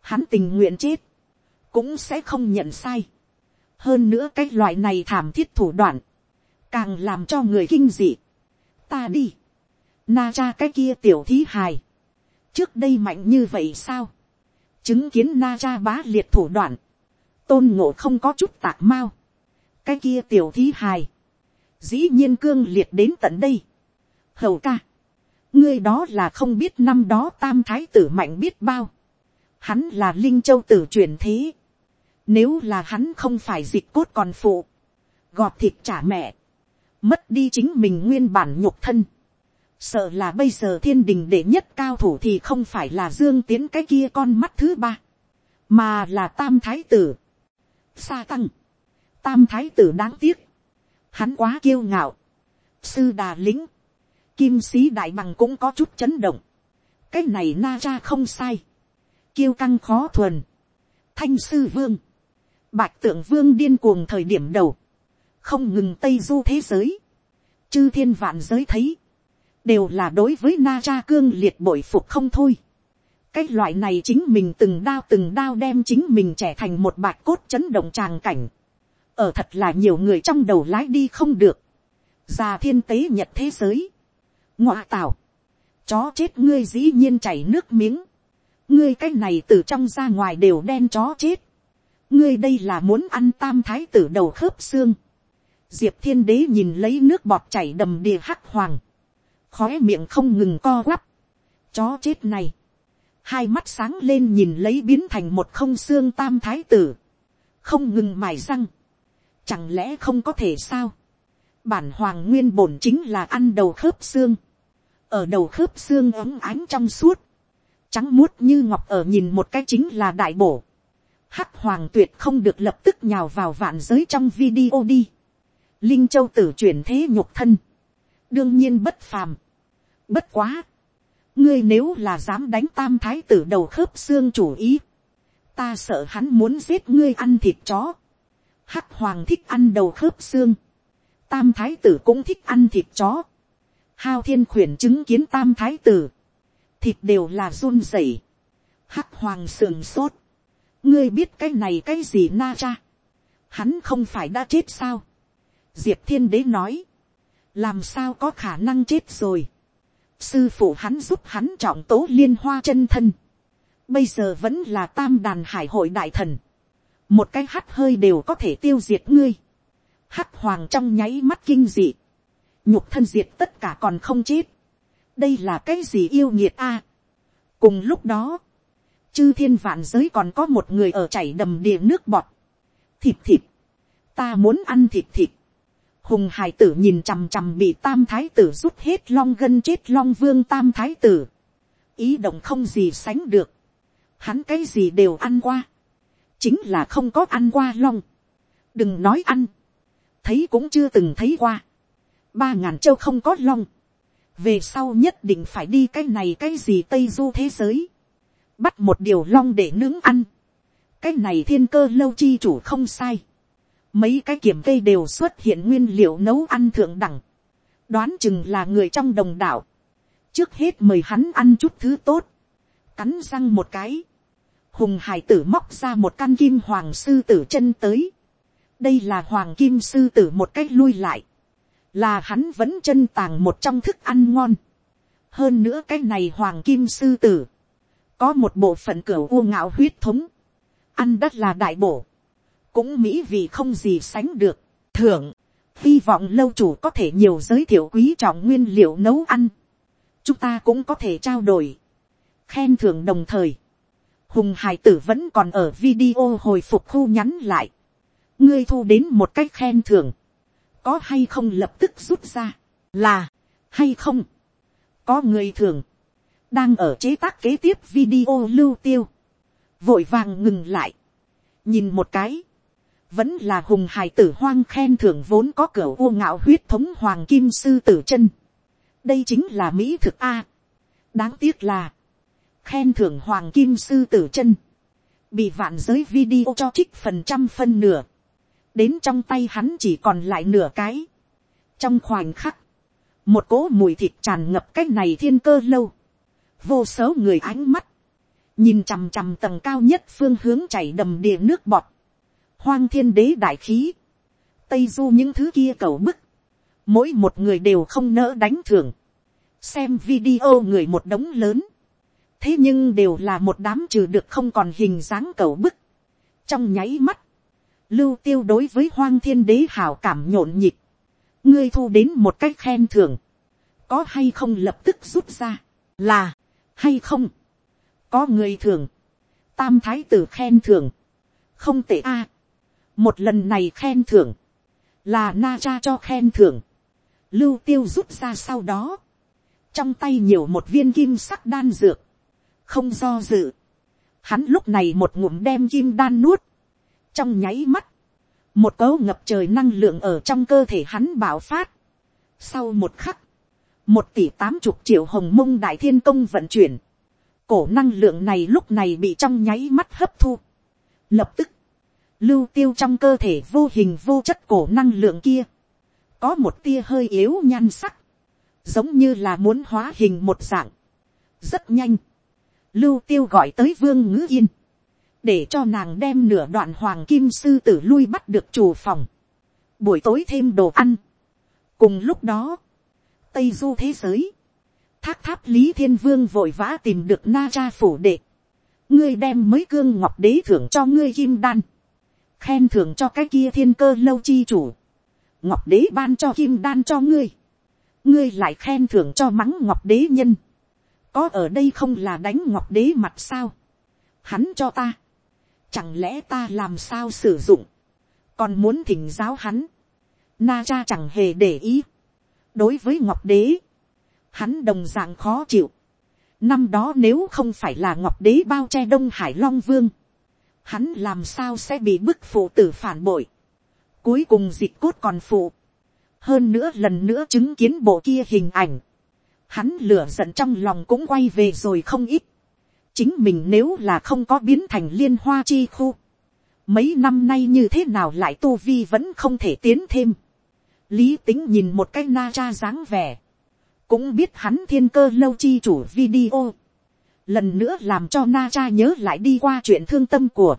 hắn tình nguyện chết, cũng sẽ không nhận sai hơn nữa cái loại này thảm thiết thủ đoạn, càng làm cho người kinh dị. ta đi, na cha cái kia tiểu thí hài, trước đây mạnh như vậy sao, chứng kiến na cha bá liệt thủ đoạn, tôn ngộ không có chút tạc mao, cái kia tiểu thí hài, dĩ nhiên cương liệt đến tận đây. hầu ca, ngươi đó là không biết năm đó tam thái tử mạnh biết bao, hắn là linh châu tử truyền thế, nếu là hắn không phải dịch cốt còn phụ, gọt thịt trả mẹ, mất đi chính mình nguyên bản nhục thân, sợ là bây giờ thiên đình đệ nhất cao thủ thì không phải là dương tiến cái kia con mắt thứ ba, mà là tam thái tử, sa tăng, tam thái tử đáng tiếc, hắn quá kiêu ngạo, sư đà lính, kim sĩ đại bằng cũng có chút chấn động, cái này na ra không sai, kiêu căng khó thuần, thanh sư vương, bạch tượng vương điên cuồng thời điểm đầu, không ngừng tây du thế giới, chư thiên vạn giới thấy, đều là đối với na cha cương liệt bội phục không thôi. cái loại này chính mình từng đao từng đao đem chính mình trẻ thành một bạch cốt chấn động tràng cảnh. ở thật là nhiều người trong đầu lái đi không được. già thiên tế nhật thế giới. ngoạ tảo. chó chết ngươi dĩ nhiên chảy nước miếng. ngươi cái này từ trong ra ngoài đều đen chó chết ngươi đây là muốn ăn tam thái tử đầu khớp xương. diệp thiên đế nhìn lấy nước bọt chảy đầm đìa hắc hoàng. Khóe miệng không ngừng co quắp, chó chết này, hai mắt sáng lên nhìn lấy biến thành một không xương tam thái tử, không ngừng mài răng, chẳng lẽ không có thể sao, bản hoàng nguyên bổn chính là ăn đầu khớp xương, ở đầu khớp xương ấm ánh trong suốt, trắng muốt như ngọc ở nhìn một cái chính là đại bổ, hắc hoàng tuyệt không được lập tức nhào vào vạn giới trong video đi, linh châu tử chuyển thế nhục thân, đương nhiên bất phàm. Bất quá. ngươi nếu là dám đánh tam thái tử đầu khớp xương chủ ý, ta sợ hắn muốn giết ngươi ăn thịt chó. hắc hoàng thích ăn đầu khớp xương. tam thái tử cũng thích ăn thịt chó. hao thiên khuyển chứng kiến tam thái tử. thịt đều là run rẩy. hắc hoàng sườn sốt ngươi biết cái này cái gì na cha. hắn không phải đã chết sao. diệp thiên đế nói làm sao có khả năng chết rồi. sư phụ hắn giúp hắn trọng tố liên hoa chân thân. bây giờ vẫn là tam đàn hải hội đại thần. một cái hắt hơi đều có thể tiêu diệt ngươi. hắt hoàng trong nháy mắt kinh dị. nhục thân diệt tất cả còn không chết. đây là cái gì yêu nghiệt a. cùng lúc đó, chư thiên vạn giới còn có một người ở chảy đầm đìa nước bọt. thịt thịt. ta muốn ăn thịt thịt hùng hải tử nhìn chằm chằm bị tam thái tử rút hết long gân chết long vương tam thái tử. ý động không gì sánh được. hắn cái gì đều ăn qua. chính là không có ăn qua long. đừng nói ăn. thấy cũng chưa từng thấy qua. ba ngàn châu không có long. về sau nhất định phải đi cái này cái gì tây du thế giới bắt một điều long để nướng ăn. cái này thiên cơ lâu chi chủ không sai. Mấy cái kiểm cây đều xuất hiện nguyên liệu nấu ăn thượng đẳng, đoán chừng là người trong đồng đạo, trước hết mời hắn ăn chút thứ tốt, cắn răng một cái, hùng hải tử móc ra một căn kim hoàng sư tử chân tới, đây là hoàng kim sư tử một cách lui lại, là hắn vẫn chân tàng một trong thức ăn ngon, hơn nữa cái này hoàng kim sư tử, có một bộ phận cửa u ngạo huyết thống, ăn đất là đại bổ, cũng mỹ vì không gì sánh được, thưởng, hy vọng lâu chủ có thể nhiều giới thiệu quý trọng nguyên liệu nấu ăn, chúng ta cũng có thể trao đổi, khen thưởng đồng thời, hùng hải tử vẫn còn ở video hồi phục khu nhắn lại, ngươi thu đến một cách khen thưởng, có hay không lập tức rút ra, là, hay không, có người thường, đang ở chế tác kế tiếp video lưu tiêu, vội vàng ngừng lại, nhìn một cái, vẫn là hùng hài tử hoang khen thưởng vốn có cửa u ngạo huyết thống hoàng kim sư tử chân. đây chính là mỹ thực a. đáng tiếc là, khen thưởng hoàng kim sư tử chân, bị vạn giới video cho trích phần trăm phân nửa, đến trong tay hắn chỉ còn lại nửa cái. trong khoảnh khắc, một cỗ mùi thịt tràn ngập cái này thiên cơ lâu, vô số người ánh mắt, nhìn chằm chằm tầng cao nhất phương hướng chảy đầm đìa nước bọt, hoang thiên đế đại khí, tây du những thứ kia cầu bức, mỗi một người đều không nỡ đánh thưởng, xem video người một đống lớn, thế nhưng đều là một đám trừ được không còn hình dáng cầu bức, trong nháy mắt, lưu tiêu đối với hoang thiên đế hảo cảm nhộn nhịp, ngươi thu đến một cách khen thưởng, có hay không lập tức rút ra, là, hay không, có người thường, tam thái tử khen thưởng, không tệ a, một lần này khen thưởng, là na cha cho khen thưởng, lưu tiêu rút ra sau đó, trong tay nhiều một viên kim sắc đan dược, không do dự, hắn lúc này một ngụm đem kim đan nuốt, trong nháy mắt, một cấu ngập trời năng lượng ở trong cơ thể hắn bạo phát. Sau một khắc, một tỷ tám chục triệu hồng mông đại thiên công vận chuyển, cổ năng lượng này lúc này bị trong nháy mắt hấp thu. Lập tức, lưu tiêu trong cơ thể vô hình vô chất cổ năng lượng kia, có một tia hơi yếu nhan sắc, giống như là muốn hóa hình một dạng, rất nhanh, lưu tiêu gọi tới vương ngữ yên, để cho nàng đem nửa đoạn hoàng kim sư tử lui bắt được chủ phòng, buổi tối thêm đồ ăn. cùng lúc đó, tây du thế giới, thác tháp lý thiên vương vội vã tìm được na cha phủ đệ, ngươi đem mới cương ngọc đế thưởng cho ngươi kim đan, khen thưởng cho cái kia thiên cơ lâu chi chủ, ngọc đế ban cho kim đan cho ngươi, ngươi lại khen thưởng cho mắng ngọc đế nhân, có ở đây không là đánh ngọc đế mặt sao, hắn cho ta, chẳng lẽ ta làm sao sử dụng, còn muốn thỉnh giáo hắn, na cha chẳng hề để ý, đối với ngọc đế, hắn đồng d ạ n g khó chịu, năm đó nếu không phải là ngọc đế bao che đông hải long vương, hắn làm sao sẽ bị bức phụ tử phản bội, cuối cùng dịch cốt còn phụ, hơn nữa lần nữa chứng kiến bộ kia hình ảnh, hắn lửa giận trong lòng cũng quay về rồi không ít, chính mình nếu là không có biến thành liên hoa chi khu, mấy năm nay như thế nào lại tu vi vẫn không thể tiến thêm lý tính nhìn một cái na cha dáng vẻ, cũng biết hắn thiên cơ lâu chi chủ video, lần nữa làm cho na cha nhớ lại đi qua chuyện thương tâm của,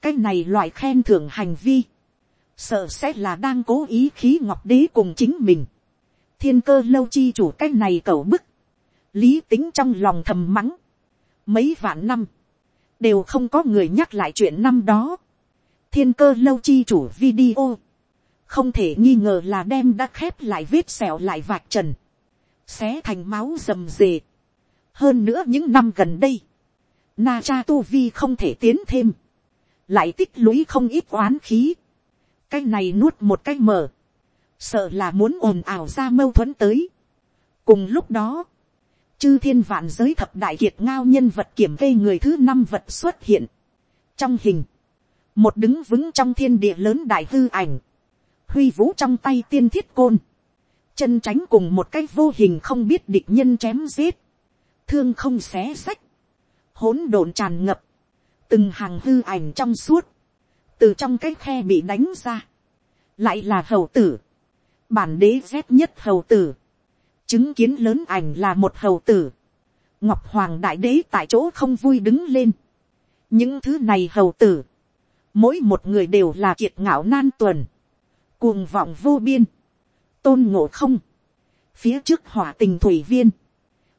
cái này loại khen thưởng hành vi, sợ sẽ là đang cố ý khí ngọc đế cùng chính mình, thiên cơ lâu chi chủ cái này cầu bức, lý tính trong lòng thầm mắng, mấy vạn năm, đều không có người nhắc lại chuyện năm đó. thiên cơ lâu chi chủ video, không thể nghi ngờ là đem đã khép lại vết sẹo lại vạch trần, xé thành máu rầm rề. hơn nữa những năm gần đây, na cha tu vi không thể tiến thêm, lại tích lũy không ít oán khí, cái này nuốt một cái mở, sợ là muốn ồn ào ra mâu thuẫn tới. cùng lúc đó, chư thiên vạn giới thập đại kiệt ngao nhân vật kiểm kê người thứ năm vật xuất hiện. Trong hình, một đứng vững trong thiên địa lớn đại hư ảnh, huy vũ trong tay tiên thiết côn, chân tránh cùng một cái vô hình không biết địch nhân chém giết, thương không xé sách, hỗn độn tràn ngập, từng hàng hư ảnh trong suốt, từ trong cái khe bị đánh ra, lại là hầu tử, bản đế rét nhất hầu tử, chứng kiến lớn ảnh là một hầu tử, ngọc hoàng đại đế tại chỗ không vui đứng lên. những thứ này hầu tử, mỗi một người đều là kiệt ngạo nan tuần, cuồng vọng vô biên, tôn ngộ không, phía trước hỏa tình thủy viên,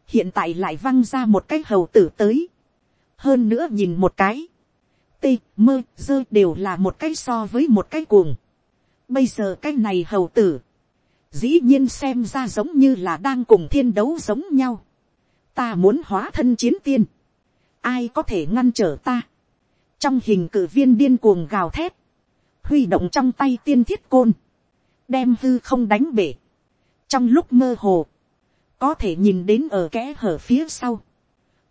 hiện tại lại văng ra một cái hầu tử tới, hơn nữa nhìn một cái, tê mơ dơ đều là một cái so với một cái cuồng, bây giờ cái này hầu tử, dĩ nhiên xem ra giống như là đang cùng thiên đấu giống nhau. ta muốn hóa thân chiến tiên, ai có thể ngăn trở ta. trong hình cử viên điên cuồng gào thét, huy động trong tay tiên thiết côn, đem hư không đánh bể. trong lúc mơ hồ, có thể nhìn đến ở kẽ hở phía sau,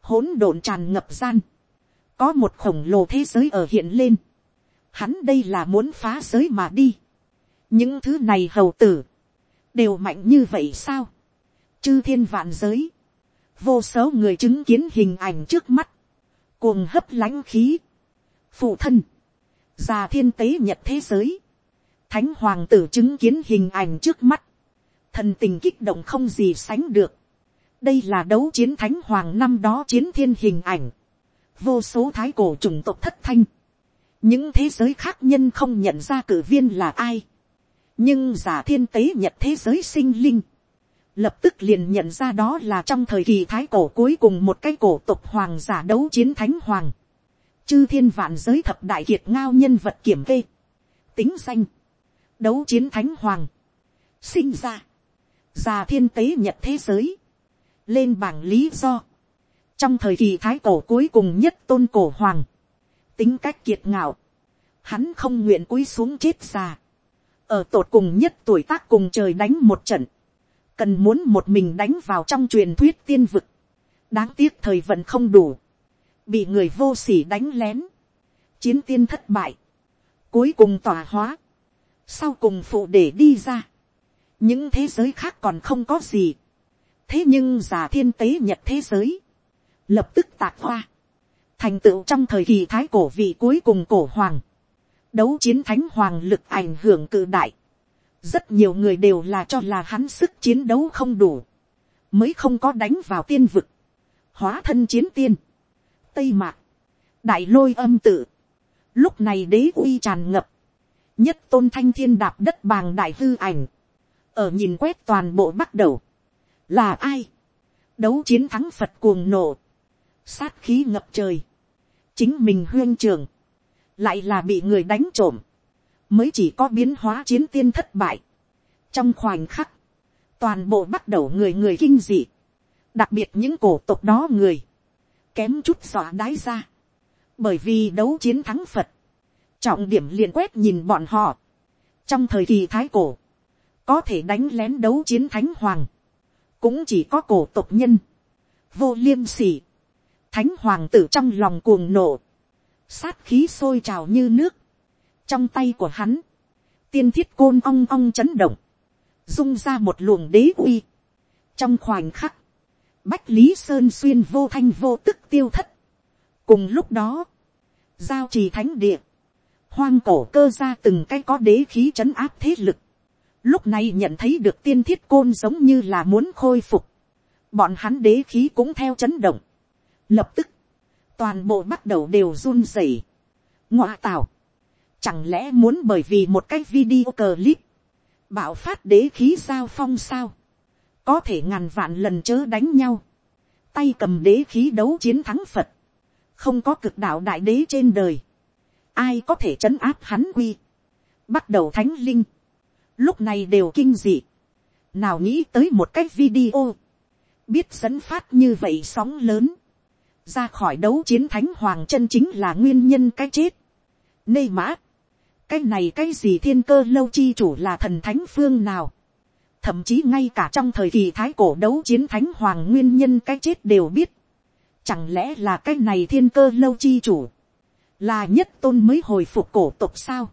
hỗn độn tràn ngập gian, có một khổng lồ thế giới ở hiện lên, hắn đây là muốn phá giới mà đi. những thứ này hầu tử, đều mạnh như vậy sao, chư thiên vạn giới, vô số người chứng kiến hình ảnh trước mắt, cuồng hấp lãnh khí, phụ thân, già thiên tế nhật thế giới, thánh hoàng tử chứng kiến hình ảnh trước mắt, thần tình kích động không gì sánh được, đây là đấu chiến thánh hoàng năm đó chiến thiên hình ảnh, vô số thái cổ chủng tộc thất thanh, những thế giới khác nhân không nhận ra cử viên là ai, nhưng giả thiên tế nhật thế giới sinh linh, lập tức liền nhận ra đó là trong thời kỳ thái cổ cuối cùng một cái cổ tộc hoàng giả đấu chiến thánh hoàng, chư thiên vạn giới thập đại kiệt ngao nhân vật kiểm kê, tính danh, đấu chiến thánh hoàng, sinh ra, già thiên tế nhật thế giới, lên bảng lý do, trong thời kỳ thái cổ cuối cùng nhất tôn cổ hoàng, tính cách kiệt ngạo, hắn không nguyện cúi xuống chết già, ở tột cùng nhất tuổi tác cùng trời đánh một trận, cần muốn một mình đánh vào trong truyền thuyết tiên vực, đáng tiếc thời vận không đủ, bị người vô s ỉ đánh lén, chiến tiên thất bại, cuối cùng tỏa hóa, sau cùng phụ để đi ra, những thế giới khác còn không có gì, thế nhưng giả thiên tế nhật thế giới, lập tức tạc hoa, thành tựu trong thời kỳ thái cổ vị cuối cùng cổ hoàng, đấu chiến thánh hoàng lực ảnh hưởng cự đại, rất nhiều người đều là cho là hắn sức chiến đấu không đủ, mới không có đánh vào tiên vực, hóa thân chiến tiên, tây mạc, đại lôi âm tự, lúc này đế uy tràn ngập, nhất tôn thanh thiên đạp đất bàng đại hư ảnh, ở nhìn quét toàn bộ bắt đầu, là ai, đấu chiến thắng phật cuồng nổ, sát khí ngập trời, chính mình huyên trường, lại là bị người đánh trộm, mới chỉ có biến hóa chiến tiên thất bại. trong khoảnh khắc, toàn bộ bắt đầu người người kinh dị, đặc biệt những cổ tộc đó người, kém chút dọa đái ra, bởi vì đấu chiến thắng phật, trọng điểm liền quét nhìn bọn họ, trong thời kỳ thái cổ, có thể đánh lén đấu chiến thánh hoàng, cũng chỉ có cổ tộc nhân, vô liêm sỉ, thánh hoàng tử trong lòng cuồng nộ, sát khí sôi trào như nước, trong tay của hắn, tiên thiết côn ong ong chấn động, dung ra một luồng đế uy. trong khoảnh khắc, bách lý sơn xuyên vô thanh vô tức tiêu thất. cùng lúc đó, giao trì thánh địa, hoang cổ cơ ra từng cái có đế khí chấn áp thế lực. lúc này nhận thấy được tiên thiết côn giống như là muốn khôi phục. bọn hắn đế khí cũng theo chấn động. lập tức, toàn bộ bắt đầu đều run rẩy. ngoạ tào, chẳng lẽ muốn bởi vì một cái video clip, bạo phát đế khí giao phong sao, có thể ngàn vạn lần chớ đánh nhau, tay cầm đế khí đấu chiến thắng phật, không có cực đạo đại đế trên đời, ai có thể trấn áp hắn quy, bắt đầu thánh linh, lúc này đều kinh dị, nào nghĩ tới một cái video, biết dẫn phát như vậy sóng lớn, ra khỏi đấu chiến thánh hoàng chân chính là nguyên nhân cái chết. Nê mã, cái này cái gì thiên cơ lâu chi chủ là thần thánh phương nào. Thậm chí ngay cả trong thời kỳ thái cổ đấu chiến thánh hoàng nguyên nhân cái chết đều biết. Chẳng lẽ là cái này thiên cơ lâu chi chủ. Là nhất tôn mới hồi phục cổ tục sao.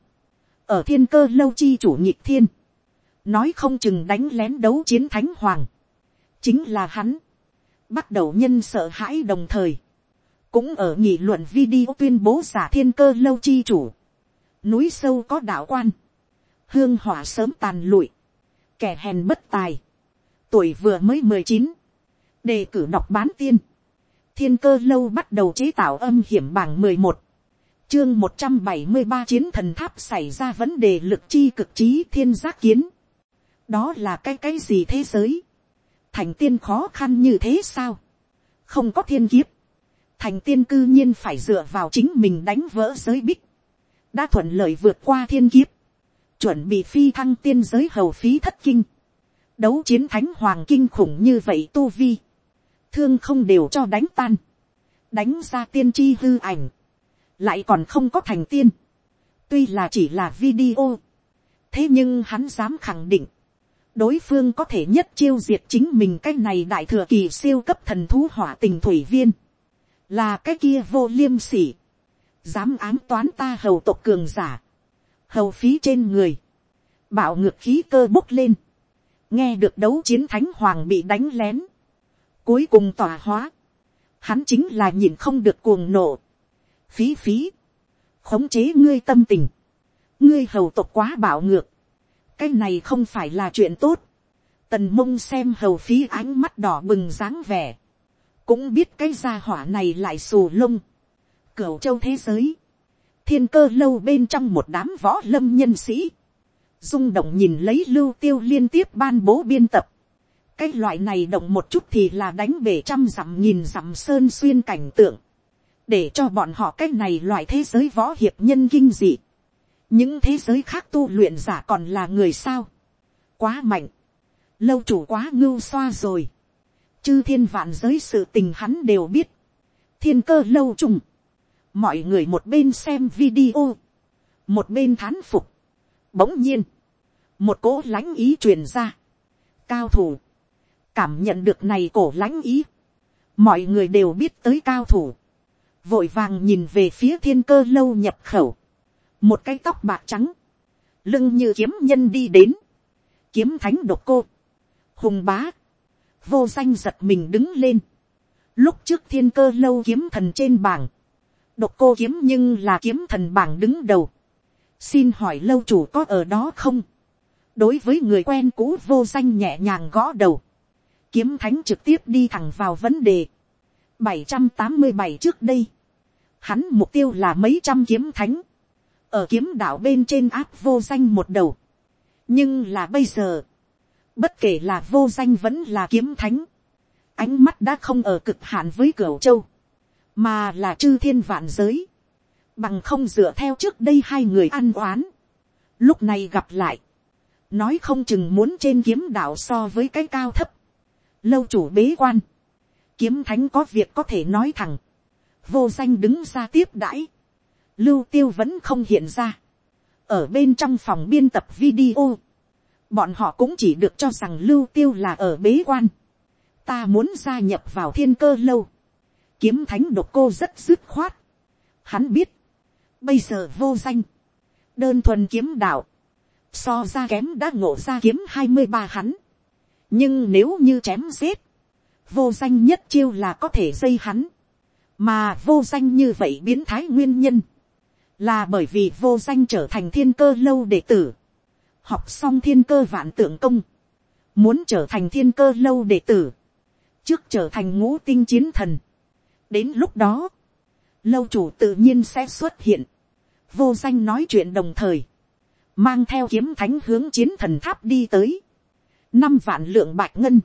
Ở thiên cơ lâu chi chủ nhịp thiên. Nói không chừng đánh lén đấu chiến thánh hoàng. Chính là hắn bắt đầu nhân sợ hãi đồng thời, cũng ở nghị luận video tuyên bố giả thiên cơ lâu chi chủ, núi sâu có đạo quan, hương hỏa sớm tàn lụi, kẻ hèn bất tài, tuổi vừa mới mười chín, đề cử đọc bán tiên, thiên cơ lâu bắt đầu chế tạo âm hiểm bảng mười một, chương một trăm bảy mươi ba chiến thần tháp xảy ra vấn đề lực chi cực trí thiên giác kiến, đó là cái cái gì thế giới, thành tiên khó khăn như thế sao, không có thiên kiếp, thành tiên cư nhiên phải dựa vào chính mình đánh vỡ giới bích, đã thuận lợi vượt qua thiên kiếp, chuẩn bị phi thăng tiên giới hầu phí thất kinh, đấu chiến thánh hoàng kinh khủng như vậy tu vi, thương không đều cho đánh tan, đánh ra tiên tri hư ảnh, lại còn không có thành tiên, tuy là chỉ là video, thế nhưng hắn dám khẳng định, đối phương có thể nhất chiêu diệt chính mình cái này đại thừa kỳ siêu cấp thần thú hỏa tình thủy viên, là cái kia vô liêm sỉ, dám ám toán ta hầu tộc cường giả, hầu phí trên người, bạo ngược khí cơ bốc lên, nghe được đấu chiến thánh hoàng bị đánh lén, cuối cùng tỏa hóa, hắn chính là nhìn không được cuồng nộ, phí phí, khống chế ngươi tâm tình, ngươi hầu tộc quá bạo ngược, cái này không phải là chuyện tốt. tần mông xem hầu phí ánh mắt đỏ bừng dáng vẻ. cũng biết cái gia hỏa này lại xù lông. cửu châu thế giới thiên cơ lâu bên trong một đám võ lâm nhân sĩ. rung động nhìn lấy lưu tiêu liên tiếp ban bố biên tập. cái loại này động một chút thì là đánh bể trăm dặm nghìn dặm sơn xuyên cảnh tượng. để cho bọn họ cái này loại thế giới võ hiệp nhân kinh dị những thế giới khác tu luyện giả còn là người sao, quá mạnh, lâu chủ quá ngưu xoa rồi, chư thiên vạn giới sự tình hắn đều biết, thiên cơ lâu trùng, mọi người một bên xem video, một bên thán phục, bỗng nhiên, một cỗ lãnh ý truyền ra, cao thủ, cảm nhận được này cổ lãnh ý, mọi người đều biết tới cao thủ, vội vàng nhìn về phía thiên cơ lâu nhập khẩu, một cái tóc bạc trắng, lưng như kiếm nhân đi đến, kiếm thánh độc cô, hùng bá, vô danh giật mình đứng lên, lúc trước thiên cơ lâu kiếm thần trên bảng, độc cô kiếm nhưng là kiếm thần bảng đứng đầu, xin hỏi lâu chủ có ở đó không, đối với người quen cũ vô danh nhẹ nhàng gõ đầu, kiếm thánh trực tiếp đi thẳng vào vấn đề, bảy trăm tám mươi bảy trước đây, hắn mục tiêu là mấy trăm kiếm thánh, ở kiếm đạo bên trên áp vô danh một đầu, nhưng là bây giờ, bất kể là vô danh vẫn là kiếm thánh, ánh mắt đã không ở cực hạn với cửa châu, mà là chư thiên vạn giới, bằng không dựa theo trước đây hai người ăn oán, lúc này gặp lại, nói không chừng muốn trên kiếm đạo so với cái cao thấp, lâu chủ bế quan, kiếm thánh có việc có thể nói thẳng, vô danh đứng ra tiếp đãi, lưu tiêu vẫn không hiện ra, ở bên trong phòng biên tập video, bọn họ cũng chỉ được cho rằng lưu tiêu là ở bế quan, ta muốn gia nhập vào thiên cơ lâu, kiếm thánh độc cô rất dứt khoát, hắn biết, bây giờ vô danh, đơn thuần kiếm đạo, so ra kém đã ngộ ra kiếm hai mươi ba hắn, nhưng nếu như chém giết, vô danh nhất chiêu là có thể dây hắn, mà vô danh như vậy biến thái nguyên nhân, là bởi vì vô danh trở thành thiên cơ lâu đệ tử, học xong thiên cơ vạn tượng công, muốn trở thành thiên cơ lâu đệ tử, trước trở thành ngũ tinh chiến thần đến lúc đó, lâu chủ tự nhiên sẽ xuất hiện, vô danh nói chuyện đồng thời, mang theo kiếm thánh hướng chiến thần tháp đi tới, năm vạn lượng bạch ngân,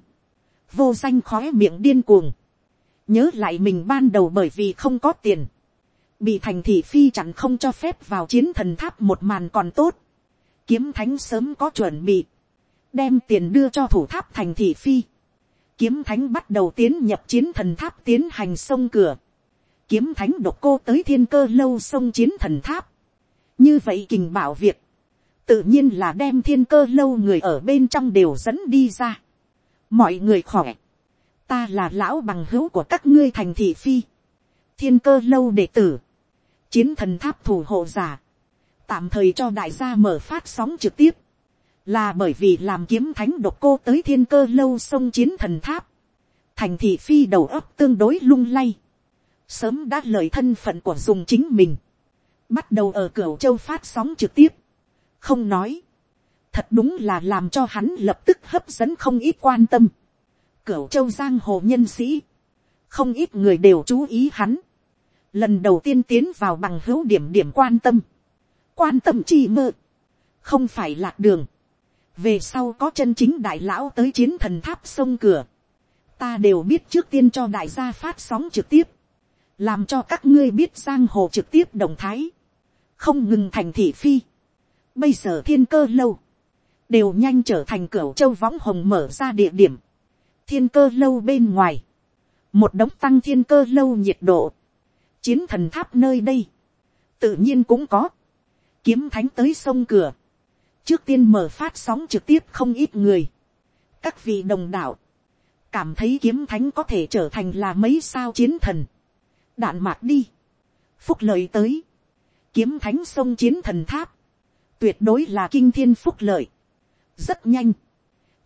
vô danh khói miệng điên cuồng, nhớ lại mình ban đầu bởi vì không có tiền, bị thành thị phi chẳng không cho phép vào chiến thần tháp một màn còn tốt, kiếm thánh sớm có chuẩn bị, đem tiền đưa cho thủ tháp thành thị phi, kiếm thánh bắt đầu tiến nhập chiến thần tháp tiến hành sông cửa, kiếm thánh độc cô tới thiên cơ lâu sông chiến thần tháp, như vậy kình bảo việc, tự nhiên là đem thiên cơ lâu người ở bên trong đều dẫn đi ra. mọi người khỏe, ta là lão bằng hữu của các ngươi thành thị phi, thiên cơ lâu đệ tử, chiến thần tháp thủ hộ giả, tạm thời cho đại gia mở phát sóng trực tiếp, là bởi vì làm kiếm thánh độc cô tới thiên cơ lâu sông chiến thần tháp, thành thị phi đầu óc tương đối lung lay, sớm đã lời thân phận của dùng chính mình, bắt đầu ở cửa châu phát sóng trực tiếp, không nói, thật đúng là làm cho hắn lập tức hấp dẫn không ít quan tâm, cửa châu giang hồ nhân sĩ, không ít người đều chú ý hắn, lần đầu tiên tiến vào bằng hữu điểm điểm quan tâm, quan tâm chi mơ, không phải lạc đường, về sau có chân chính đại lão tới chiến thần tháp sông cửa, ta đều biết trước tiên cho đại gia phát sóng trực tiếp, làm cho các ngươi biết giang hồ trực tiếp động thái, không ngừng thành thị phi, bây giờ thiên cơ lâu, đều nhanh trở thành cửa châu võng hồng mở ra địa điểm, thiên cơ lâu bên ngoài, một đống tăng thiên cơ lâu nhiệt độ, chiến thần tháp nơi đây, tự nhiên cũng có, kiếm thánh tới sông cửa, trước tiên mở phát sóng trực tiếp không ít người, các vị đồng đạo, cảm thấy kiếm thánh có thể trở thành là mấy sao chiến thần, đạn mạc đi, phúc lợi tới, kiếm thánh sông chiến thần tháp, tuyệt đối là kinh thiên phúc lợi, rất nhanh,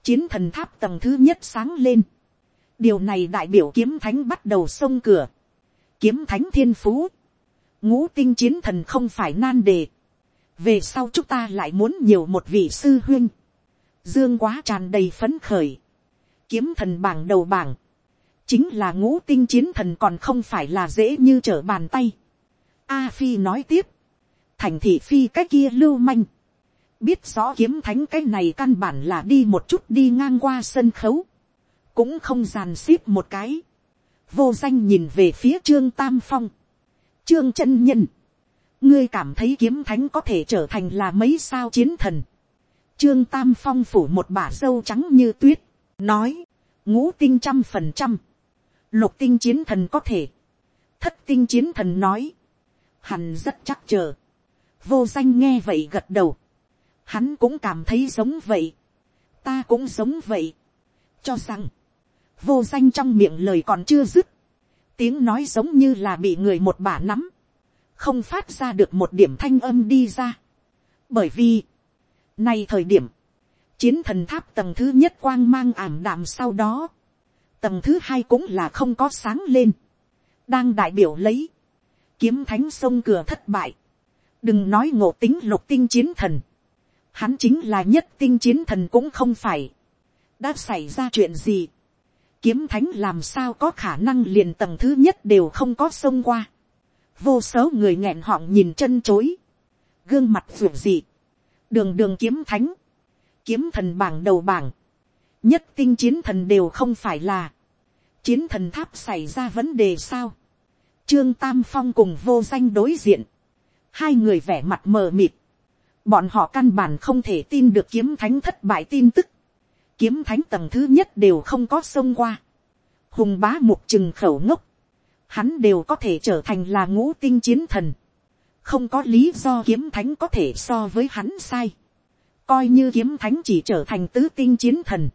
chiến thần tháp tầng thứ nhất sáng lên, điều này đại biểu kiếm thánh bắt đầu sông cửa, kiếm thánh thiên phú, ngũ tinh chiến thần không phải nan đề, về sau chúng ta lại muốn nhiều một vị sư huyên, dương quá tràn đầy phấn khởi, kiếm thần bảng đầu bảng, chính là ngũ tinh chiến thần còn không phải là dễ như trở bàn tay. A phi nói tiếp, thành thị phi cái kia lưu manh, biết rõ kiếm thánh cái này căn bản là đi một chút đi ngang qua sân khấu, cũng không giàn xếp một cái, vô danh nhìn về phía trương tam phong, trương chân nhân, ngươi cảm thấy kiếm thánh có thể trở thành là mấy sao chiến thần, trương tam phong phủ một bả dâu trắng như tuyết, nói, ngũ tinh trăm phần trăm, lục tinh chiến thần có thể, thất tinh chiến thần nói, hắn rất chắc chờ, vô danh nghe vậy gật đầu, hắn cũng cảm thấy giống vậy, ta cũng giống vậy, cho rằng, vô danh trong miệng lời còn chưa dứt, tiếng nói giống như là bị người một bả nắm, không phát ra được một điểm thanh âm đi ra, bởi vì, nay thời điểm, chiến thần tháp tầng thứ nhất quang mang ảm đạm sau đó, tầng thứ hai cũng là không có sáng lên, đang đại biểu lấy, kiếm thánh sông cửa thất bại, đừng nói ngộ tính lục tinh chiến thần, hắn chính là nhất tinh chiến thần cũng không phải, đã xảy ra chuyện gì, kiếm thánh làm sao có khả năng liền tầng thứ nhất đều không có sông qua, vô số người nghẹn họng nhìn chân chối, gương mặt ruột dị, đường đường kiếm thánh, kiếm thần bảng đầu bảng, nhất tinh chiến thần đều không phải là, chiến thần tháp xảy ra vấn đề sao, trương tam phong cùng vô danh đối diện, hai người vẻ mặt mờ mịt, bọn họ căn bản không thể tin được kiếm thánh thất bại tin tức, kiếm thánh tầng thứ nhất đều không có sông qua, hùng bá mục trừng khẩu ngốc, hắn đều có thể trở thành là ngũ tinh chiến thần, không có lý do kiếm thánh có thể so với hắn sai, coi như kiếm thánh chỉ trở thành tứ tinh chiến thần,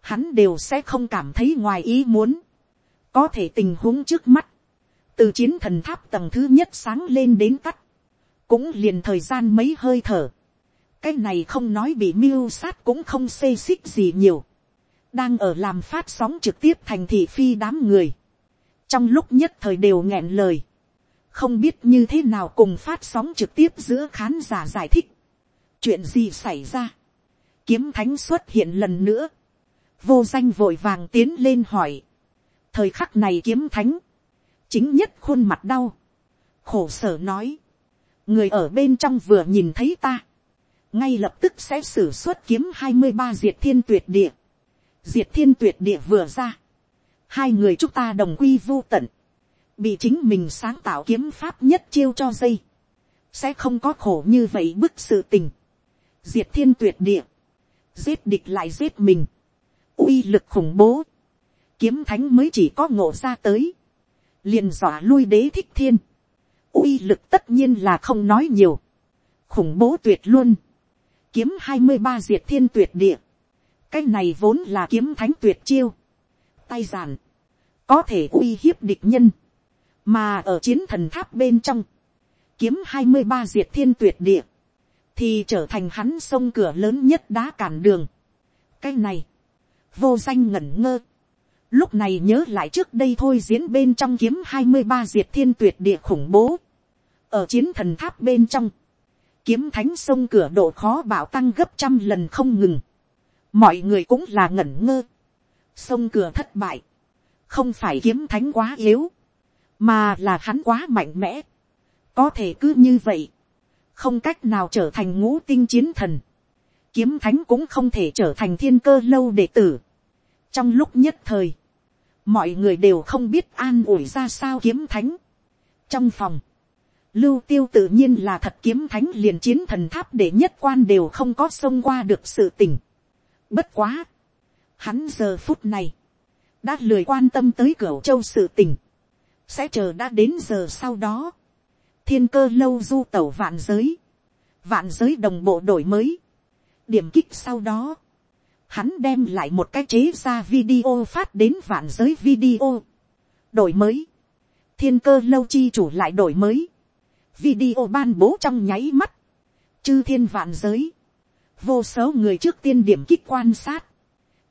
hắn đều sẽ không cảm thấy ngoài ý muốn, có thể tình huống trước mắt, từ chiến thần tháp tầng thứ nhất sáng lên đến tắt, cũng liền thời gian mấy hơi thở, cái này không nói bị mưu sát cũng không xê xích gì nhiều, đang ở làm phát sóng trực tiếp thành thị phi đám người, trong lúc nhất thời đều nghẹn lời, không biết như thế nào cùng phát sóng trực tiếp giữa khán giả giải thích, chuyện gì xảy ra, kiếm thánh xuất hiện lần nữa, vô danh vội vàng tiến lên hỏi, thời khắc này kiếm thánh, chính nhất khuôn mặt đau, khổ sở nói, người ở bên trong vừa nhìn thấy ta, ngay lập tức sẽ xử suất kiếm hai mươi ba diệt thiên tuyệt địa, diệt thiên tuyệt địa vừa ra, hai người chúng ta đồng quy vô tận, bị chính mình sáng tạo kiếm pháp nhất chiêu cho dây, sẽ không có khổ như vậy bức sự tình, diệt thiên tuyệt địa, giết địch lại giết mình, uy lực khủng bố, kiếm thánh mới chỉ có ngộ ra tới, liền dọa lui đế thích thiên, uy lực tất nhiên là không nói nhiều, khủng bố tuyệt luôn, kiếm hai mươi ba diệt thiên tuyệt địa, cái này vốn là kiếm thánh tuyệt chiêu, tay giản, có thể uy hiếp địch nhân, mà ở chiến thần tháp bên trong, kiếm hai mươi ba diệt thiên tuyệt địa, thì trở thành hắn sông cửa lớn nhất đá cản đường. cái này, vô danh ngẩn ngơ, lúc này nhớ lại trước đây thôi diễn bên trong kiếm hai mươi ba diệt thiên tuyệt địa khủng bố, ở chiến thần tháp bên trong, kiếm thánh sông cửa độ khó bảo tăng gấp trăm lần không ngừng, mọi người cũng là ngẩn ngơ, sông cửa thất bại, không phải kiếm thánh quá yếu, mà là hắn quá mạnh mẽ, có thể cứ như vậy, không cách nào trở thành ngũ tinh chiến thần, kiếm thánh cũng không thể trở thành thiên cơ lâu đệ tử. trong lúc nhất thời, mọi người đều không biết an ủi ra sao kiếm thánh. trong phòng, lưu tiêu tự nhiên là thật kiếm thánh liền chiến thần tháp để nhất quan đều không có xông qua được sự tình. bất quá, hắn giờ phút này, đã lười quan tâm tới cửa châu sự tình, sẽ chờ đã đến giờ sau đó, thiên cơ lâu du tẩu vạn giới, vạn giới đồng bộ đổi mới, điểm kích sau đó, hắn đem lại một cái chế ra video phát đến vạn giới video, đổi mới, thiên cơ lâu chi chủ lại đổi mới, video ban bố trong nháy mắt, chư thiên vạn giới, vô số người trước tiên điểm kích quan sát,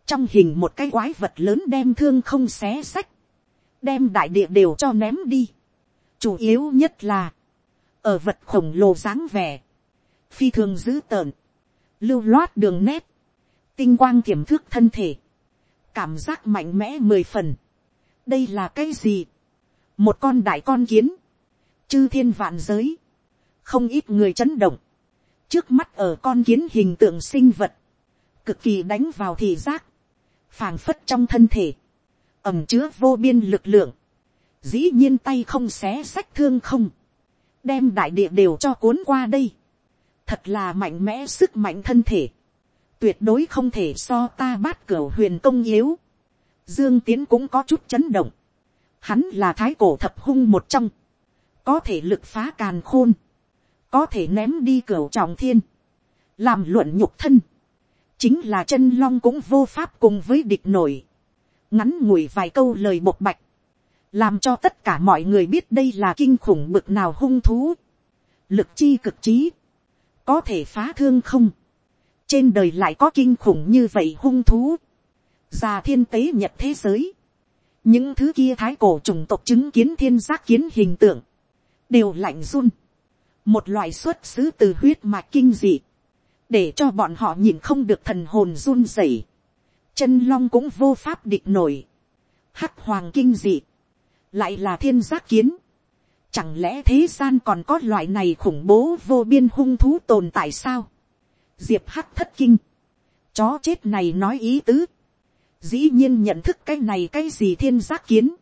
trong hình một cái quái vật lớn đem thương không xé sách, đem đại địa đều cho ném đi. chủ yếu nhất là, ở vật khổng lồ dáng vẻ, phi thường dữ tợn, lưu loát đường nét, tinh quang tiềm thước thân thể, cảm giác mạnh mẽ mười phần. đây là cái gì, một con đại con kiến, chư thiên vạn giới, không ít người chấn động, trước mắt ở con kiến hình tượng sinh vật, cực kỳ đánh vào thị giác, phàng phất trong thân thể, ẩm chứa vô biên lực lượng, dĩ nhiên tay không xé sách thương không, đem đại địa đều cho cuốn qua đây, thật là mạnh mẽ sức mạnh thân thể, tuyệt đối không thể so ta bát cửa huyền công yếu, dương tiến cũng có chút chấn động, hắn là thái cổ thập hung một trong, có thể lực phá càn khôn, có thể ném đi cửa trọng thiên, làm luận nhục thân, chính là chân long cũng vô pháp cùng với địch nổi, ngắn ngủi vài câu lời bộc bạch, làm cho tất cả mọi người biết đây là kinh khủng bực nào hung thú, lực chi cực trí, có thể phá thương không, trên đời lại có kinh khủng như vậy hung thú, già thiên tế nhật thế giới, những thứ kia thái cổ chủng tộc chứng kiến thiên giác kiến hình tượng, đều lạnh run, một loại xuất xứ từ huyết mạch kinh dị, để cho bọn họ nhìn không được thần hồn run rẩy, chân long cũng vô pháp địch nổi, hắc hoàng kinh dị, lại là thiên giác kiến, chẳng lẽ thế gian còn có loại này khủng bố vô biên hung thú tồn tại sao, diệp hắc thất kinh, chó chết này nói ý tứ, dĩ nhiên nhận thức cái này cái gì thiên giác kiến,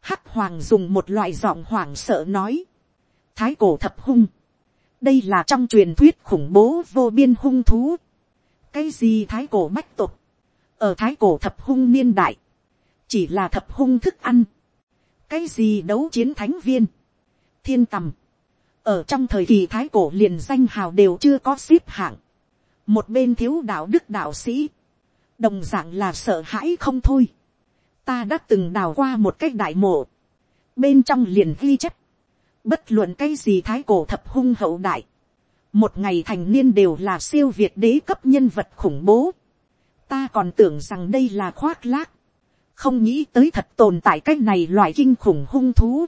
hắc hoàng dùng một loại giọng hoảng sợ nói, thái cổ thập hung, đây là trong truyền thuyết khủng bố vô biên hung thú, cái gì thái cổ bách tục, ở thái cổ thập hung niên đại, chỉ là thập hung thức ăn, cái gì đấu chiến thánh viên, thiên tầm, ở trong thời kỳ thái cổ liền danh hào đều chưa có xếp hạng, một bên thiếu đạo đức đạo sĩ, đồng d ạ n g là sợ hãi không thôi, ta đã từng đào qua một cái đại mộ, bên trong liền ghi chép, bất luận cái gì thái cổ thập hung hậu đại, một ngày thành niên đều là siêu việt đế cấp nhân vật khủng bố, ta còn tưởng rằng đây là khoác lác, không nghĩ tới thật tồn tại cái này loại kinh khủng hung thú,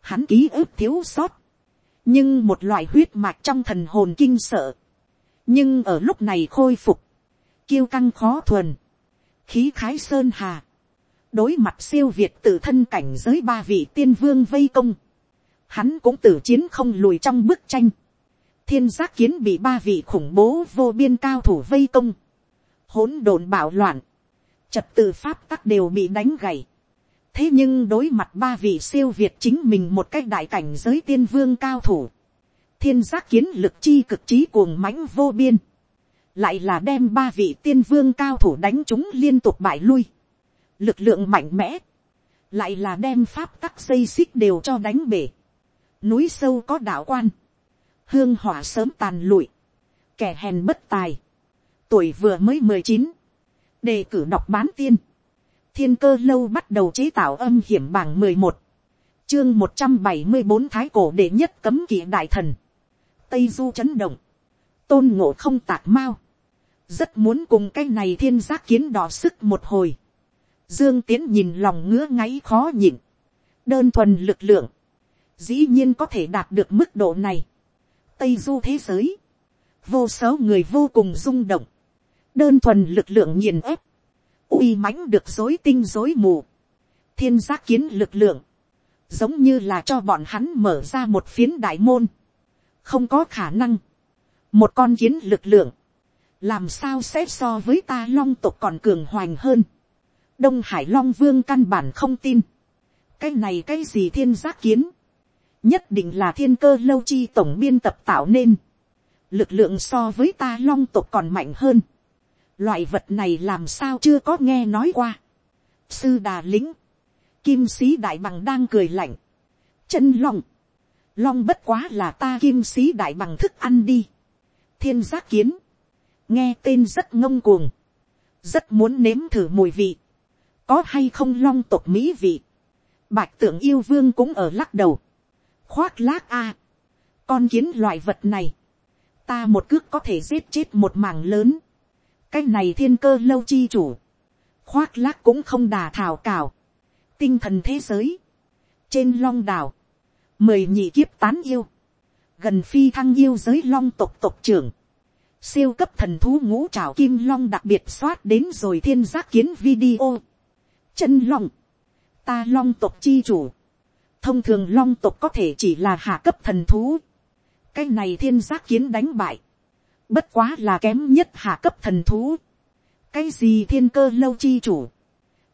hắn ký ức thiếu sót, nhưng một loại huyết mạch trong thần hồn kinh sợ, nhưng ở lúc này khôi phục, kiêu căng khó thuần, khí khái sơn hà, đối mặt siêu việt tự thân cảnh giới ba vị tiên vương vây công, hắn cũng tử chiến không lùi trong bức tranh, thiên giác kiến bị ba vị khủng bố vô biên cao thủ vây công, hỗn độn bạo loạn, trật tự pháp tắc đều bị đánh gầy. thế nhưng đối mặt ba vị siêu việt chính mình một cách đại cảnh giới tiên vương cao thủ, thiên giác kiến lực chi cực trí cuồng mãnh vô biên, lại là đem ba vị tiên vương cao thủ đánh chúng liên tục bại lui, lực lượng mạnh mẽ, lại là đem pháp tắc xây xích đều cho đánh bể, núi sâu có đạo quan, hương hỏa sớm tàn lụi, kẻ hèn bất tài, tuổi vừa mới mười chín, đề cử đọc bán tiên, thiên cơ lâu bắt đầu chế tạo âm hiểm bảng mười một, chương một trăm bảy mươi bốn thái cổ đệ nhất cấm kỵ đại thần, tây du chấn động, tôn ngộ không tạc mao, rất muốn cùng cái này thiên giác kiến đỏ sức một hồi. Dương tiến nhìn lòng ngứa ngáy khó nhịn, đơn thuần lực lượng, dĩ nhiên có thể đạt được mức độ này. Tây du thế giới, vô số người vô cùng rung động, đơn thuần lực lượng nghiền ép, uy mãnh được dối tinh dối mù, thiên giác kiến lực lượng, giống như là cho bọn hắn mở ra một phiến đại môn, không có khả năng, một con kiến lực lượng, làm sao sẽ so với ta long tộc còn cường hoành hơn. đông hải long vương căn bản không tin. cái này cái gì thiên giác kiến nhất định là thiên cơ lâu chi tổng biên tập tạo nên. lực lượng so với ta long tộc còn mạnh hơn. loại vật này làm sao chưa có nghe nói qua. sư đà lính, kim sĩ đại bằng đang cười lạnh. chân long, long bất quá là ta kim sĩ đại bằng thức ăn đi. thiên giác kiến, nghe tên rất ngông cuồng, rất muốn nếm thử mùi vị, có hay không long tộc mỹ vị, bạch tượng yêu vương cũng ở lắc đầu, khoác lác a, con kiến loại vật này, ta một cước có thể giết chết một mảng lớn, cái này thiên cơ lâu chi chủ, khoác lác cũng không đà thảo cào, tinh thần thế giới, trên long đảo, mời nhị kiếp tán yêu, gần phi thăng yêu giới long tộc tộc trưởng, siêu cấp thần thú ngũ trảo kim long đặc biệt soát đến rồi thiên giác kiến video. chân long, ta long tộc chi chủ, thông thường long tộc có thể chỉ là hạ cấp thần thú, cái này thiên giác kiến đánh bại, bất quá là kém nhất hạ cấp thần thú, cái gì thiên cơ lâu chi chủ,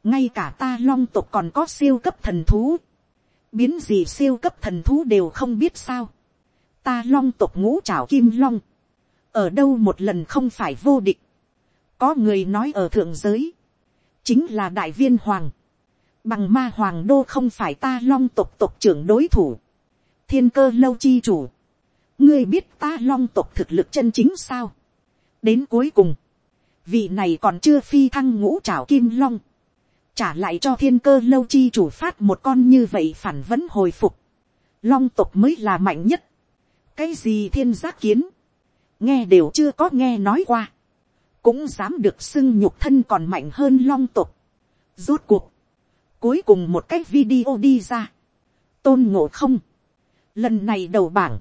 ngay cả ta long tộc còn có siêu cấp thần thú, biến gì siêu cấp thần thú đều không biết sao, ta long tộc ngũ trảo kim long, ở đâu một lần không phải vô địch, có người nói ở thượng giới, chính là đại viên hoàng, bằng ma hoàng đô không phải ta long tộc tộc trưởng đối thủ, thiên cơ lâu chi chủ, ngươi biết ta long tộc thực lực chân chính sao, đến cuối cùng, vị này còn chưa phi thăng ngũ trảo kim long, trả lại cho thiên cơ lâu chi chủ phát một con như vậy phản vẫn hồi phục, long tộc mới là mạnh nhất, cái gì thiên giác kiến, nghe đều chưa có nghe nói qua, cũng dám được xưng nhục thân còn mạnh hơn long tục. Rốt cuộc, cuối cùng một cái video đi ra, tôn ngộ không, lần này đầu bảng,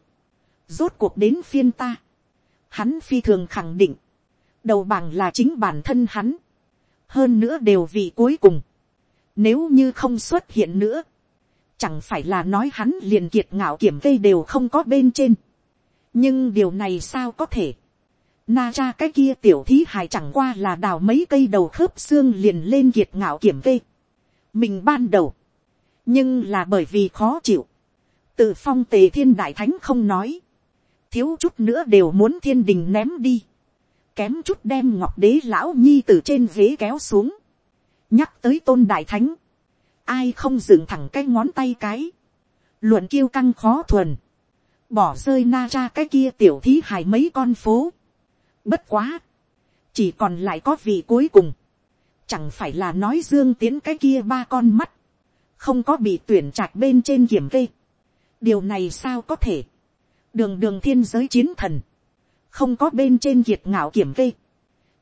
rốt cuộc đến phiên ta, hắn phi thường khẳng định, đầu bảng là chính bản thân hắn, hơn nữa đều vì cuối cùng, nếu như không xuất hiện nữa, chẳng phải là nói hắn liền kiệt ngạo kiểm cây đều không có bên trên. nhưng điều này sao có thể. Na cha cái kia tiểu thí hài chẳng qua là đào mấy cây đầu khớp xương liền lên kiệt ngạo kiểm cây mình ban đầu, nhưng là bởi vì khó chịu, tự phong tề thiên đại thánh không nói, thiếu chút nữa đều muốn thiên đình ném đi, kém chút đem ngọc đế lão nhi từ trên ghế kéo xuống, nhắc tới tôn đại thánh, ai không dựng thẳng cái ngón tay cái, luận kiêu căng khó thuần, bỏ rơi na ra cái kia tiểu thí hài mấy con phố, bất quá, chỉ còn lại có vị cuối cùng, chẳng phải là nói dương tiến cái kia ba con mắt, không có bị tuyển trạch bên trên kiểm kê. điều này sao có thể, đường đường thiên giới chiến thần, không có bên trên kiệt ngạo kiểm kê.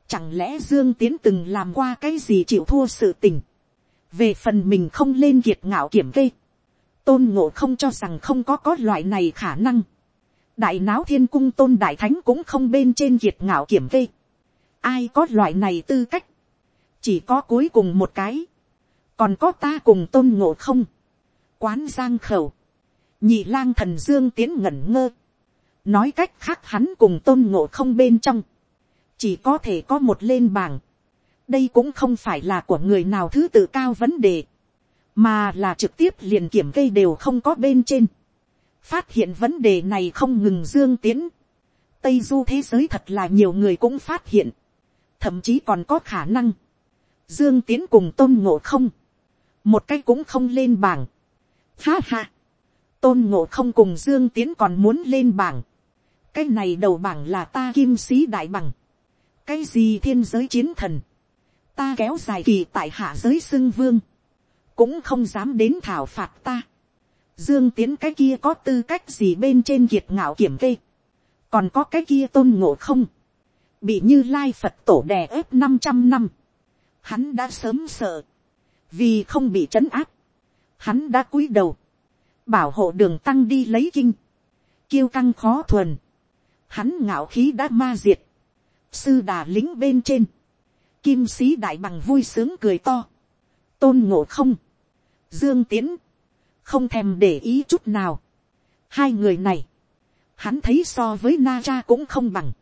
Chẳng lẽ Dương Tiến từng làm qua cái gì chịu thua sự tình. Về phần mình không lên kiệt ngạo kiểm kê. Tôn ngộ không cho rằng không có có loại này khả năng. Đại náo thiên cung tôn đại thánh cũng không bên trên kiệt ngạo kiểm kê. Ai có loại này tư cách. Chỉ có cuối cùng một cái. Còn có ta cùng tôn ngộ không. Quán giang khẩu. Nhị lang thần Dương Tiến ngẩn ngơ nói cách khác hắn cùng tôn ngộ không bên trong, chỉ có thể có một lên bảng. đây cũng không phải là của người nào thứ tự cao vấn đề, mà là trực tiếp liền kiểm cây đều không có bên trên. phát hiện vấn đề này không ngừng dương tiến. tây du thế giới thật là nhiều người cũng phát hiện, thậm chí còn có khả năng, dương tiến cùng tôn ngộ không, một cái cũng không lên bảng. Ha ha, tôn ngộ không cùng dương tiến còn muốn lên bảng. Cái này đầu bảng là ta kim sĩ đại bằng, cái gì thiên giới chiến thần, ta kéo dài kỳ tại hạ giới xưng vương, cũng không dám đến thảo phạt ta. Dương tiến cái kia có tư cách gì bên trên kiệt ngạo kiểm kê, còn có cái kia tôn ngộ không, bị như lai phật tổ đè ép năm trăm năm, hắn đã sớm sợ, vì không bị trấn áp, hắn đã cúi đầu, bảo hộ đường tăng đi lấy kinh, kiêu căng khó thuần, hắn ngạo khí đã ma diệt, sư đà lính bên trên, kim sĩ đại bằng vui sướng cười to, tôn ngộ không, dương tiến, không thèm để ý chút nào. hai người này, hắn thấy so với na cha cũng không bằng,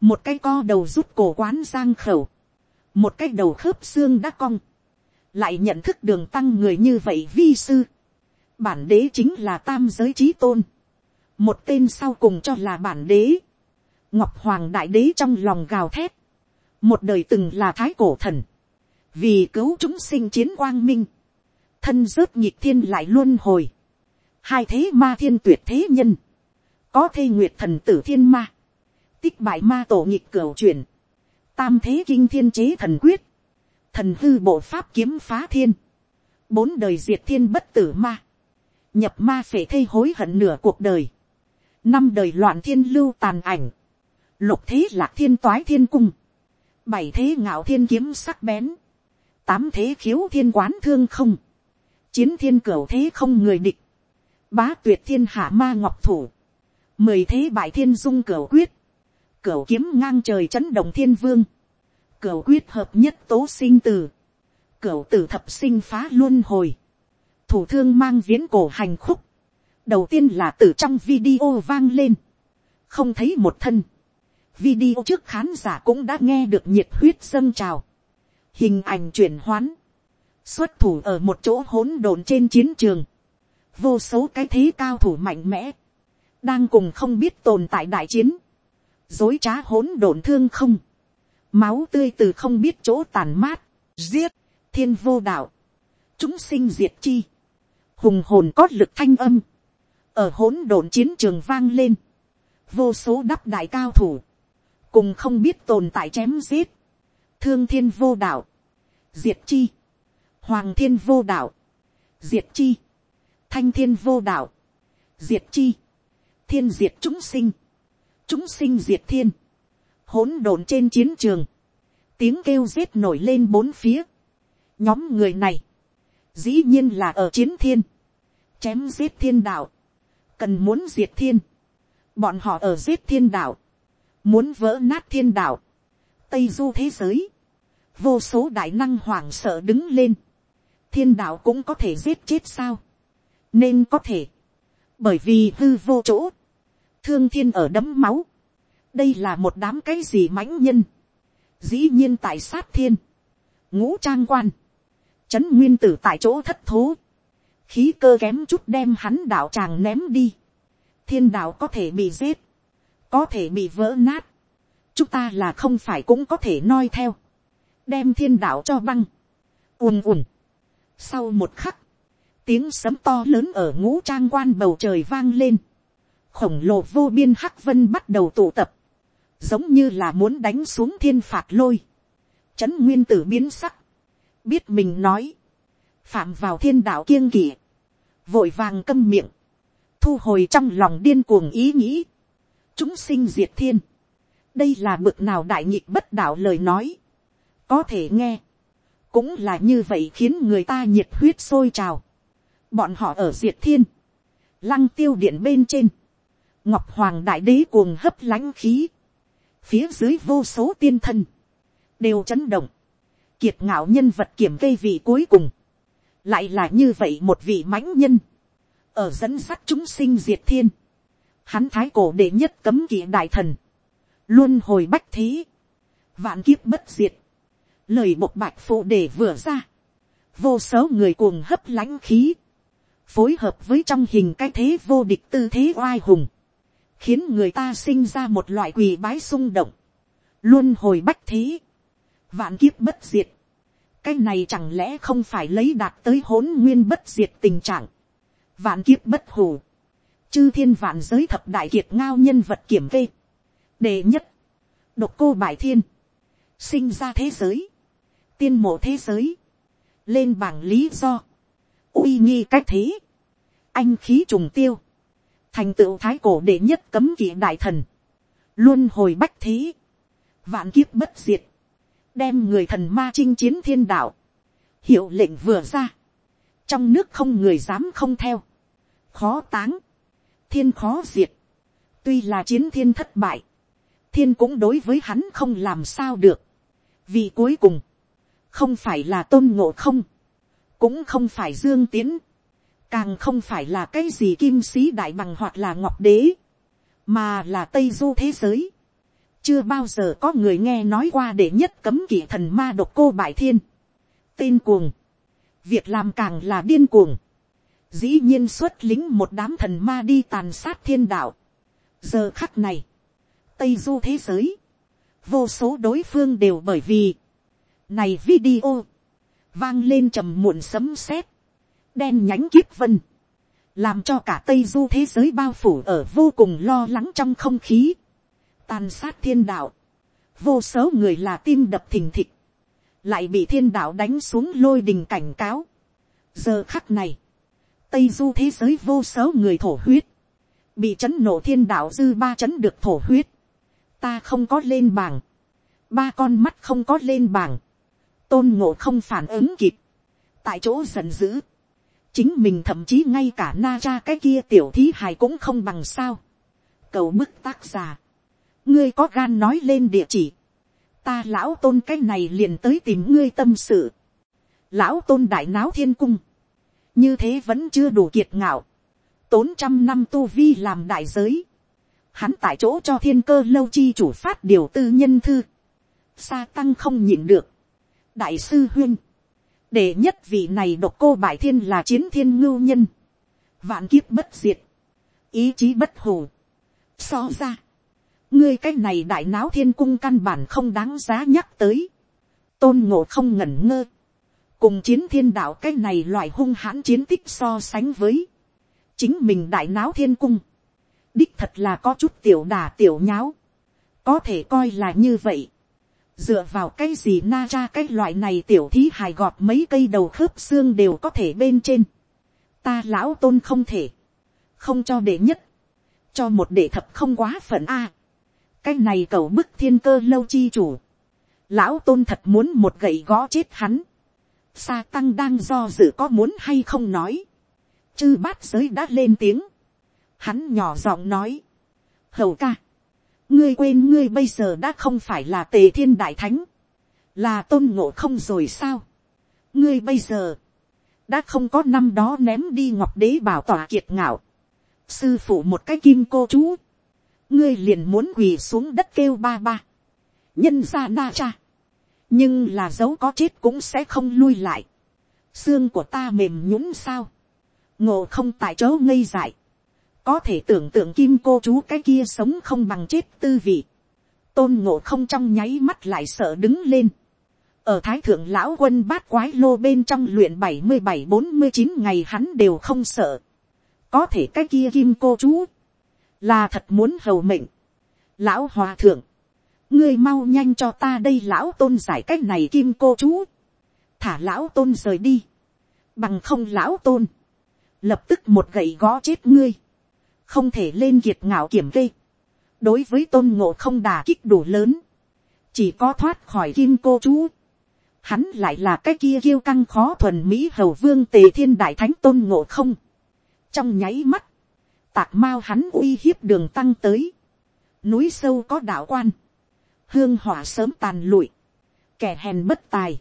một cái co đầu rút cổ quán giang khẩu, một cái đầu khớp xương đã cong, lại nhận thức đường tăng người như vậy vi sư, bản đế chính là tam giới trí tôn, một tên sau cùng cho là bản đế, ngọc hoàng đại đế trong lòng gào thét, một đời từng là thái cổ thần, vì cứu chúng sinh chiến quang minh, thân rớt nhịp thiên lại luôn hồi, hai thế ma thiên tuyệt thế nhân, có thê nguyệt thần tử thiên ma, tích bại ma tổ nhịp cửa chuyển, tam thế kinh thiên chế thần quyết, thần hư bộ pháp kiếm phá thiên, bốn đời diệt thiên bất tử ma, nhập ma phể thê hối hận nửa cuộc đời, năm đời loạn thiên lưu tàn ảnh, lục thế lạc thiên toái thiên cung, bảy thế ngạo thiên kiếm sắc bén, tám thế khiếu thiên quán thương không, chiến thiên cửu thế không người địch, bá tuyệt thiên hạ ma ngọc thủ, mười thế bại thiên dung cửu quyết, cửu kiếm ngang trời chấn động thiên vương, cửu quyết hợp nhất tố sinh tử, cửu tử thập sinh phá luân hồi, thủ thương mang viễn cổ hành khúc, đầu tiên là từ trong video vang lên, không thấy một thân, video trước khán giả cũng đã nghe được nhiệt huyết dâng trào, hình ảnh chuyển hoán, xuất thủ ở một chỗ hỗn độn trên chiến trường, vô số cái thế cao thủ mạnh mẽ, đang cùng không biết tồn tại đại chiến, dối trá hỗn độn thương không, máu tươi từ không biết chỗ tàn mát, giết, thiên vô đạo, chúng sinh diệt chi, hùng hồn có lực thanh âm, ở hỗn độn chiến trường vang lên, vô số đắp đại cao thủ, cùng không biết tồn tại chém giết, thương thiên vô đạo, diệt chi, hoàng thiên vô đạo, diệt chi, thanh thiên vô đạo, diệt chi, thiên diệt chúng sinh, chúng sinh diệt thiên, hỗn độn trên chiến trường, tiếng kêu giết nổi lên bốn phía, nhóm người này, dĩ nhiên là ở chiến thiên, chém giết thiên đạo, cần muốn diệt thiên, bọn họ ở giết thiên đạo, muốn vỡ nát thiên đạo, tây du thế giới, vô số đại năng hoảng sợ đứng lên, thiên đạo cũng có thể giết chết sao, nên có thể, bởi vì hư vô chỗ, thương thiên ở đấm máu, đây là một đám cái gì mãnh nhân, dĩ nhiên tại sát thiên, ngũ trang quan, trấn nguyên tử tại chỗ thất thố, khí cơ kém chút đem hắn đạo tràng ném đi, thiên đạo có thể bị giết, có thể bị vỡ nát, chúng ta là không phải cũng có thể noi theo, đem thiên đạo cho băng, ùn ùn. Sau một khắc, tiếng sấm to lớn ở ngũ trang quan bầu trời vang lên, khổng lồ vô biên hắc vân bắt đầu tụ tập, giống như là muốn đánh xuống thiên phạt lôi, trấn nguyên tử biến sắc, biết mình nói, phạm vào thiên đạo kiêng kỵ, vội vàng câm miệng, thu hồi trong lòng điên cuồng ý nghĩ, chúng sinh diệt thiên, đây là bực nào đại nhịp bất đạo lời nói, có thể nghe, cũng là như vậy khiến người ta nhiệt huyết sôi trào, bọn họ ở diệt thiên, lăng tiêu điện bên trên, ngọc hoàng đại đế cuồng hấp lãnh khí, phía dưới vô số tiên thân, đều chấn động, kiệt ngạo nhân vật kiểm cây vị cuối cùng, lại là như vậy một vị mãnh nhân, ở dẫn sắt chúng sinh diệt thiên, hắn thái cổ đệ nhất cấm kỵ đại thần, luôn hồi bách thế, vạn kiếp bất diệt, lời một bạch phụ để vừa ra, vô số người cuồng hấp lãnh khí, phối hợp với trong hình cái thế vô địch tư thế oai hùng, khiến người ta sinh ra một loại quỳ bái xung động, luôn hồi bách thế, vạn kiếp bất diệt, cái này chẳng lẽ không phải lấy đạt tới hỗn nguyên bất diệt tình trạng, vạn kiếp bất hù, chư thiên vạn giới thập đại kiệt ngao nhân vật kiểm kê, đệ nhất, độc cô bại thiên, sinh ra thế giới, tiên mộ thế giới, lên bảng lý do, uy nghi cách thế, anh khí trùng tiêu, thành tựu thái cổ đệ nhất cấm kỵ đại thần, luôn hồi bách thế, vạn kiếp bất diệt, đem người thần ma chinh chiến thiên đạo, hiệu lệnh vừa ra, trong nước không người dám không theo, khó táng, thiên khó diệt, tuy là chiến thiên thất bại, thiên cũng đối với hắn không làm sao được, vì cuối cùng, không phải là tôn ngộ không, cũng không phải dương tiến, càng không phải là cái gì kim sĩ đại bằng hoặc là ngọc đế, mà là tây du thế giới. chưa bao giờ có người nghe nói qua để nhất cấm kỵ thần ma độc cô bại thiên. tên cuồng, việc làm càng là điên cuồng, dĩ nhiên xuất lính một đám thần ma đi tàn sát thiên đạo. giờ khắc này, tây du thế giới, vô số đối phương đều bởi vì, này video, vang lên trầm muộn sấm sét, đen nhánh kiếp vân, làm cho cả tây du thế giới bao phủ ở vô cùng lo lắng trong không khí, tàn sát thiên đạo, vô số người là tim đập thình thịch, lại bị thiên đạo đánh xuống lôi đình cảnh cáo. giờ khắc này, tây du thế giới vô số người thổ huyết, bị chấn nổ thiên đạo dư ba chấn được thổ huyết, ta không có lên bảng, ba con mắt không có lên bảng, tôn ngộ không phản ứng kịp, tại chỗ giận dữ, chính mình thậm chí ngay cả na cha cái kia tiểu thí hài cũng không bằng sao, cầu bức tác giả, ngươi có gan nói lên địa chỉ, ta lão tôn cái này liền tới tìm ngươi tâm sự, lão tôn đại náo thiên cung, như thế vẫn chưa đủ kiệt ngạo, tốn trăm năm tu vi làm đại giới, hắn tại chỗ cho thiên cơ lâu chi chủ phát điều tư nhân thư, sa tăng không nhịn được, đại sư huyên, để nhất vị này độc cô bại thiên là chiến thiên ngưu nhân, vạn kiếp bất diệt, ý chí bất hồ, so ra, ngươi cái này đại náo thiên cung căn bản không đáng giá nhắc tới, tôn ngộ không ngẩn ngơ, cùng chiến thiên đạo cái này loại hung hãn chiến tích so sánh với, chính mình đại náo thiên cung, đích thật là có chút tiểu đà tiểu nháo, có thể coi là như vậy, dựa vào cái gì na ra cái loại này tiểu thí hài gọt mấy cây đầu khớp xương đều có thể bên trên, ta lão tôn không thể, không cho đệ nhất, cho một đệ thập không quá phận a, cái này cầu bức thiên cơ lâu chi chủ, lão tôn thật muốn một gậy gõ chết hắn, sa tăng đang do dự có muốn hay không nói, chư bát giới đã lên tiếng, hắn nhỏ giọng nói, hầu ca, ngươi quên ngươi bây giờ đã không phải là tề thiên đại thánh, là tôn ngộ không rồi sao, ngươi bây giờ, đã không có năm đó ném đi ngọc đế bảo tỏa kiệt ngạo, sư phụ một cái kim cô chú, ngươi liền muốn quỳ xuống đất kêu ba ba, nhân ra na cha, nhưng là dấu có chết cũng sẽ không lui lại, xương của ta mềm nhũng sao, ngộ không tại chỗ ngây dại, có thể tưởng tượng kim cô chú cái kia sống không bằng chết tư vị, tôn ngộ không trong nháy mắt lại sợ đứng lên, ở thái thượng lão quân bát quái lô bên trong luyện bảy mươi bảy bốn mươi chín ngày hắn đều không sợ, có thể cái kia kim cô chú, là thật muốn hầu mệnh, lão hòa thượng, ngươi mau nhanh cho ta đây lão tôn giải cách này kim cô chú, thả lão tôn rời đi, bằng không lão tôn, lập tức một gậy gõ chết ngươi, không thể lên kiệt ngạo kiểm kê. đối với tôn ngộ không đà kích đủ lớn, chỉ có thoát khỏi kim cô chú, hắn lại là cái kia kiêu căng khó thuần mỹ hầu vương tề thiên đại thánh tôn ngộ không. trong nháy mắt, tạc mao hắn uy hiếp đường tăng tới, núi sâu có đạo quan, hương hỏa sớm tàn lụi, kẻ hèn bất tài,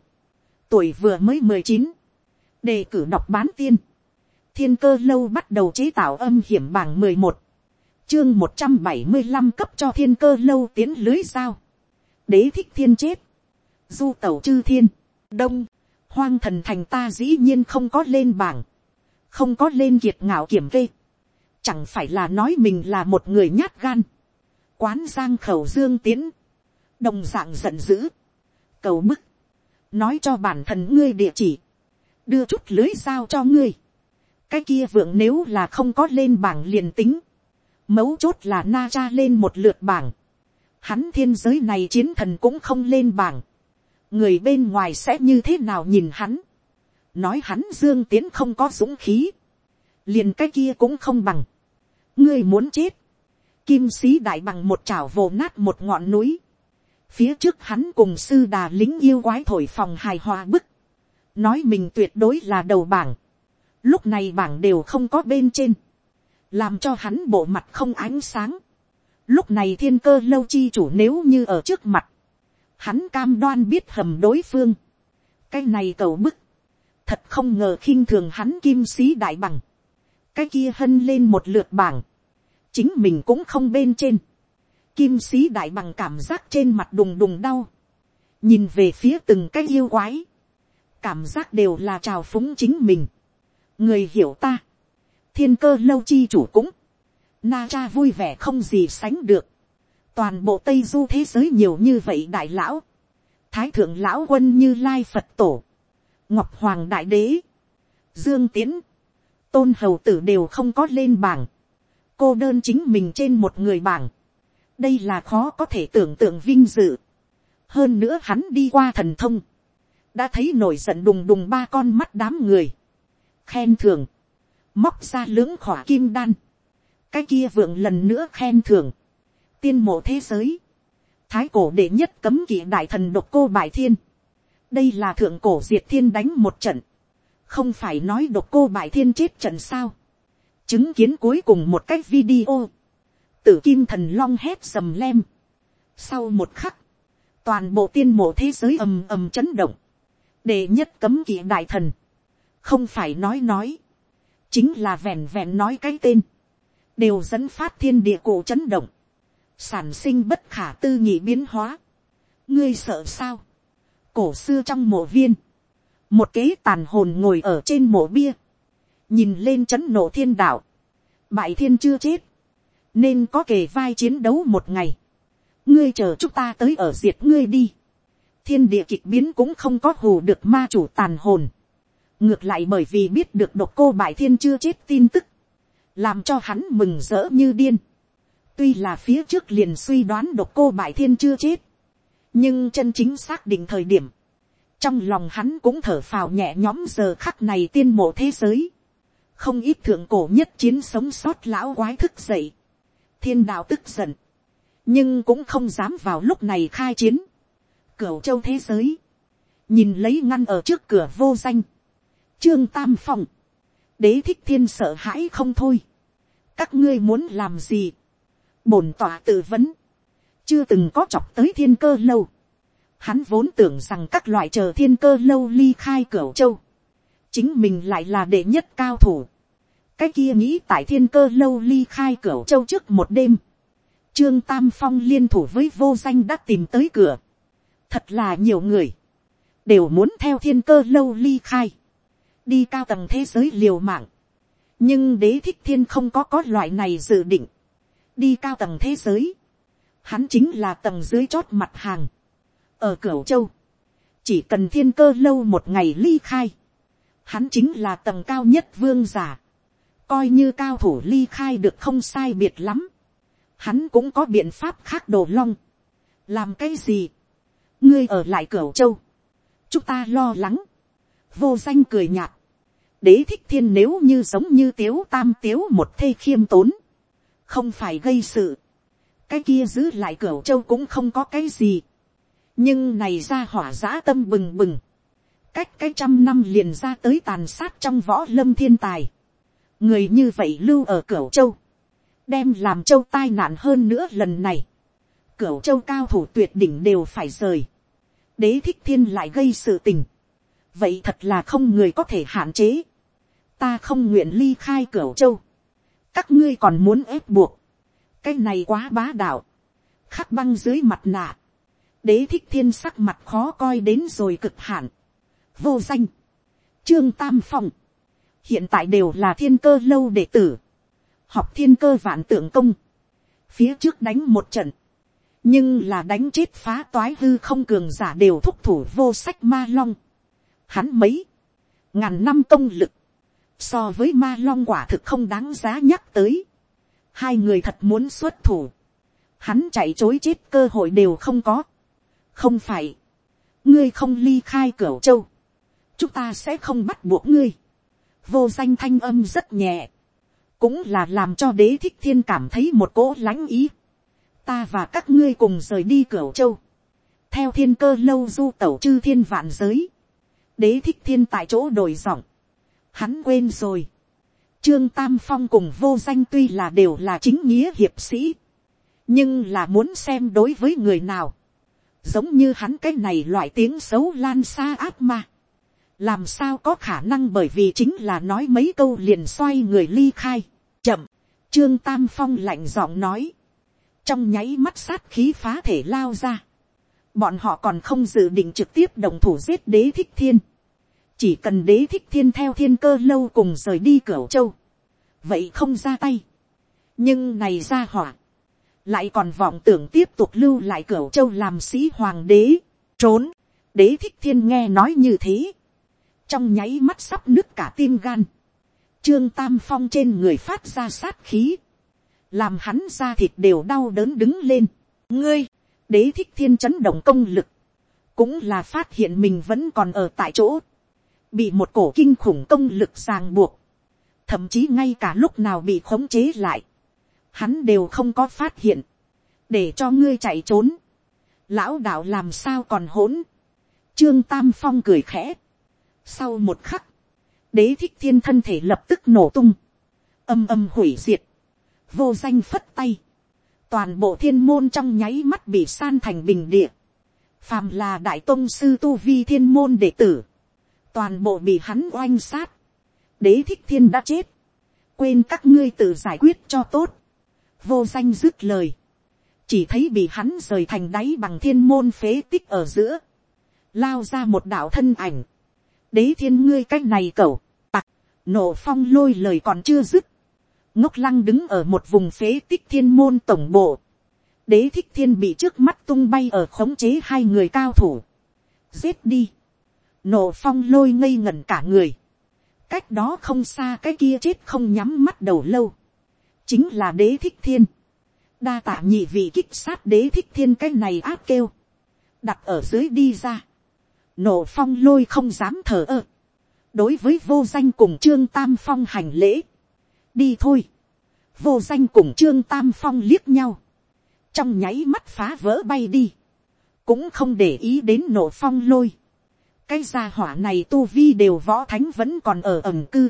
tuổi vừa mới mười chín, đề cử đọc bán tiên, thiên cơ lâu bắt đầu chế tạo âm hiểm bảng mười một, chương một trăm bảy mươi năm cấp cho thiên cơ lâu tiến lưới sao, đế thích thiên chết, du tẩu chư thiên, đông, hoang thần thành ta dĩ nhiên không có lên bảng, không có lên kiệt ngạo kiểm kê, chẳng phải là nói mình là một người nhát gan, quán giang khẩu dương tiến, đồng d ạ n g giận dữ, cầu mức. Nói cho bản thân ngươi địa chỉ, đưa chút lưới sao cho ngươi, cái kia vượng nếu là không có lên bảng liền tính, mấu chốt là na cha lên một lượt bảng, hắn thiên giới này chiến thần cũng không lên bảng, người bên ngoài sẽ như thế nào nhìn hắn, nói hắn dương tiến không có dũng khí, liền cái kia cũng không bằng, ngươi muốn chết, kim sĩ đại bằng một chảo vồ nát một ngọn núi, phía trước hắn cùng sư đà lính yêu quái thổi phòng hài hòa bức, nói mình tuyệt đối là đầu bảng, lúc này bảng đều không có bên trên, làm cho hắn bộ mặt không ánh sáng, lúc này thiên cơ lâu chi chủ nếu như ở trước mặt, hắn cam đoan biết hầm đối phương, cái này cầu bức, thật không ngờ khinh thường hắn kim sĩ đại bằng, cái kia hân lên một lượt bảng, chính mình cũng không bên trên, kim sĩ đại bằng cảm giác trên mặt đùng đùng đau, nhìn về phía từng cái yêu quái, cảm giác đều là trào phúng chính mình, người hiểu ta, thiên cơ lâu chi chủ cũng, na cha vui vẻ không gì sánh được, toàn bộ tây du thế giới nhiều như vậy đại lão, thái thượng lão quân như lai phật tổ, ngọc hoàng đại đế, dương tiến, tôn hầu tử đều không có lên bảng, cô đơn chính mình trên một người bảng, đây là khó có thể tưởng tượng vinh dự, hơn nữa hắn đi qua thần thông, đã thấy nổi giận đùng đùng ba con mắt đám người, khen thưởng móc ra lưỡng khỏa kim đan, cái kia vượng lần nữa khen thưởng tiên mộ thế giới, thái cổ đệ nhất cấm kỵ đại thần độc cô bại thiên, đây là thượng cổ diệt thiên đánh một trận, không phải nói độc cô bại thiên chết trận sao, chứng kiến cuối cùng một cái video, tử kim thần long hét sầm lem, sau một khắc, toàn bộ tiên mộ thế giới ầm ầm chấn động, đệ nhất cấm kỵ đại thần, không phải nói nói, chính là vẹn vẹn nói cái tên, đều dẫn phát thiên địa cổ chấn động, sản sinh bất khả tư nghị biến hóa. ngươi sợ sao, cổ xưa trong mộ viên, một kế tàn hồn ngồi ở trên mộ bia, nhìn lên chấn nổ thiên đạo, bại thiên chưa chết, nên có kề vai chiến đấu một ngày, ngươi chờ chúng ta tới ở diệt ngươi đi, thiên địa kịch biến cũng không có hù được ma chủ tàn hồn, ngược lại bởi vì biết được độc cô bại thiên chưa chết tin tức, làm cho hắn mừng rỡ như điên, Tuy là phía trước liền suy đoán độc cô bại thiên chưa chết. Nhưng chân chính xác định thời điểm. Trong lòng hắn cũng thở phào nhẹ nhõm giờ khắc này tiên mộ thế giới. Không ít thượng cổ nhất chiến sống sót lão quái thức dậy. Thiên đạo tức giận. Nhưng cũng không dám vào lúc này khai chiến. Cửu châu thế giới. Nhìn lấy ngăn ở trước cửa vô danh. Trương Tam Phong. Đế thích thiên sợ hãi không thôi. Các ngươi muốn làm gì? bổn tỏa tự vấn, chưa từng có chọc tới thiên cơ lâu. Hắn vốn tưởng rằng các loại chờ thiên cơ lâu ly khai cửa châu, chính mình lại là đệ nhất cao thủ. cái kia nghĩ tại thiên cơ lâu ly khai cửa châu trước một đêm, trương tam phong liên thủ với vô danh đã tìm tới cửa. thật là nhiều người, đều muốn theo thiên cơ lâu ly khai, đi cao tầng thế giới liều mạng. nhưng đế thích thiên không có có loại này dự định, đi cao tầng thế giới, hắn chính là tầng dưới chót mặt hàng, ở cửu châu, chỉ cần thiên cơ lâu một ngày ly khai, hắn chính là tầng cao nhất vương giả, coi như cao thủ ly khai được không sai biệt lắm, hắn cũng có biện pháp khác đồ long, làm cái gì, ngươi ở lại cửu châu, chúng ta lo lắng, vô danh cười nhạt, đế thích thiên nếu như giống như tiếu tam tiếu một thê khiêm tốn, không phải gây sự, cái kia giữ lại cửa châu cũng không có cái gì, nhưng này ra hỏa giã tâm bừng bừng, cách cái trăm năm liền ra tới tàn sát trong võ lâm thiên tài, người như vậy lưu ở cửa châu, đem làm châu tai nạn hơn nữa lần này, cửa châu cao thủ tuyệt đỉnh đều phải rời, đế thích thiên lại gây sự tình, vậy thật là không người có thể hạn chế, ta không nguyện ly khai cửa châu, các ngươi còn muốn ép buộc, cái này quá bá đạo, khắc băng dưới mặt nạ, đế thích thiên sắc mặt khó coi đến rồi cực hạn, vô danh, trương tam phong, hiện tại đều là thiên cơ lâu đệ tử, học thiên cơ vạn tượng công, phía trước đánh một trận, nhưng là đánh chết phá toái hư không cường giả đều thúc thủ vô sách ma long, hắn mấy, ngàn năm công lực, so với ma long quả thực không đáng giá nhắc tới, hai người thật muốn xuất thủ, hắn chạy chối chết cơ hội đều không có, không phải, ngươi không ly khai cửa châu, chúng ta sẽ không bắt buộc ngươi, vô danh thanh âm rất nhẹ, cũng là làm cho đế thích thiên cảm thấy một cỗ lãnh ý, ta và các ngươi cùng rời đi cửa châu, theo thiên cơ lâu du tẩu chư thiên vạn giới, đế thích thiên tại chỗ đổi giọng, hắn quên rồi, Trương Tam Phong cùng vô danh tuy là đều là chính nghĩa hiệp sĩ. Nhưng là muốn xem đối với người nào. Giống như hắn cái này loại tiếng xấu lan xa ác ma. Làm sao có khả năng bởi vì chính là nói mấy câu liền xoay người ly khai. Chậm. Trương Tam Phong lạnh giọng nói. Trong nháy mắt sát khí phá thể lao ra. Bọn họ còn không dự định trực tiếp đồng thủ giết đế thích thiên chỉ cần đế thích thiên theo thiên cơ lâu cùng rời đi cửa châu, vậy không ra tay. nhưng này ra hỏa, lại còn vọng tưởng tiếp tục lưu lại cửa châu làm sĩ hoàng đế, trốn, đế thích thiên nghe nói như thế, trong nháy mắt sắp nứt cả tim gan, trương tam phong trên người phát ra sát khí, làm hắn ra thịt đều đau đớn đứng lên, ngươi, đế thích thiên chấn động công lực, cũng là phát hiện mình vẫn còn ở tại chỗ, bị một cổ kinh khủng công lực ràng buộc, thậm chí ngay cả lúc nào bị khống chế lại, hắn đều không có phát hiện, để cho ngươi chạy trốn, lão đạo làm sao còn hỗn, trương tam phong cười khẽ, sau một khắc, đế thích thiên thân thể lập tức nổ tung, âm âm hủy diệt, vô danh phất tay, toàn bộ thiên môn trong nháy mắt bị san thành bình địa, phàm là đại tôn sư tu vi thiên môn đệ tử, toàn bộ bị hắn oanh sát, đế thích thiên đã chết, quên các ngươi tự giải quyết cho tốt, vô danh dứt lời, chỉ thấy bị hắn rời thành đáy bằng thiên môn phế tích ở giữa, lao ra một đạo thân ảnh, đế thiên ngươi cách này cẩu, tặc, nổ phong lôi lời còn chưa dứt, ngốc lăng đứng ở một vùng phế tích thiên môn tổng bộ, đế thích thiên bị trước mắt tung bay ở khống chế hai người cao thủ, giết đi, nổ phong lôi ngây ngẩn cả người, cách đó không xa cái kia chết không nhắm mắt đầu lâu, chính là đế thích thiên, đa tạ nhị vị kích sát đế thích thiên cái này áp kêu, đặt ở dưới đi ra, nổ phong lôi không dám thở ơ, đối với vô danh cùng trương tam phong hành lễ, đi thôi, vô danh cùng trương tam phong liếc nhau, trong nháy mắt phá vỡ bay đi, cũng không để ý đến nổ phong lôi, cái gia hỏa này tu vi đều võ thánh vẫn còn ở ẩm cư,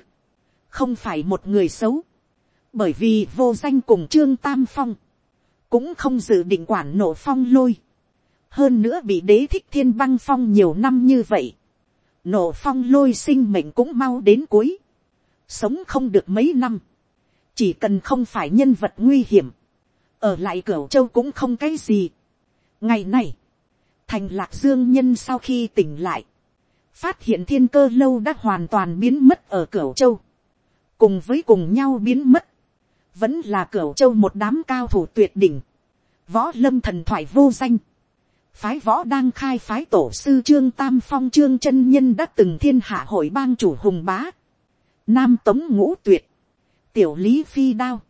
không phải một người xấu, bởi vì vô danh cùng trương tam phong, cũng không dự định quản nổ phong lôi, hơn nữa bị đế thích thiên băng phong nhiều năm như vậy, nổ phong lôi sinh mệnh cũng mau đến cuối, sống không được mấy năm, chỉ cần không phải nhân vật nguy hiểm, ở lại cửa châu cũng không cái gì. ngày này, thành lạc dương nhân sau khi tỉnh lại, phát hiện thiên cơ lâu đã hoàn toàn biến mất ở cửa châu, cùng với cùng nhau biến mất, vẫn là cửa châu một đám cao thủ tuyệt đỉnh, võ lâm thần thoại vô danh, phái võ đang khai phái tổ sư trương tam phong trương chân nhân đã từng thiên hạ hội bang chủ hùng bá, nam tống ngũ tuyệt, tiểu lý phi đao,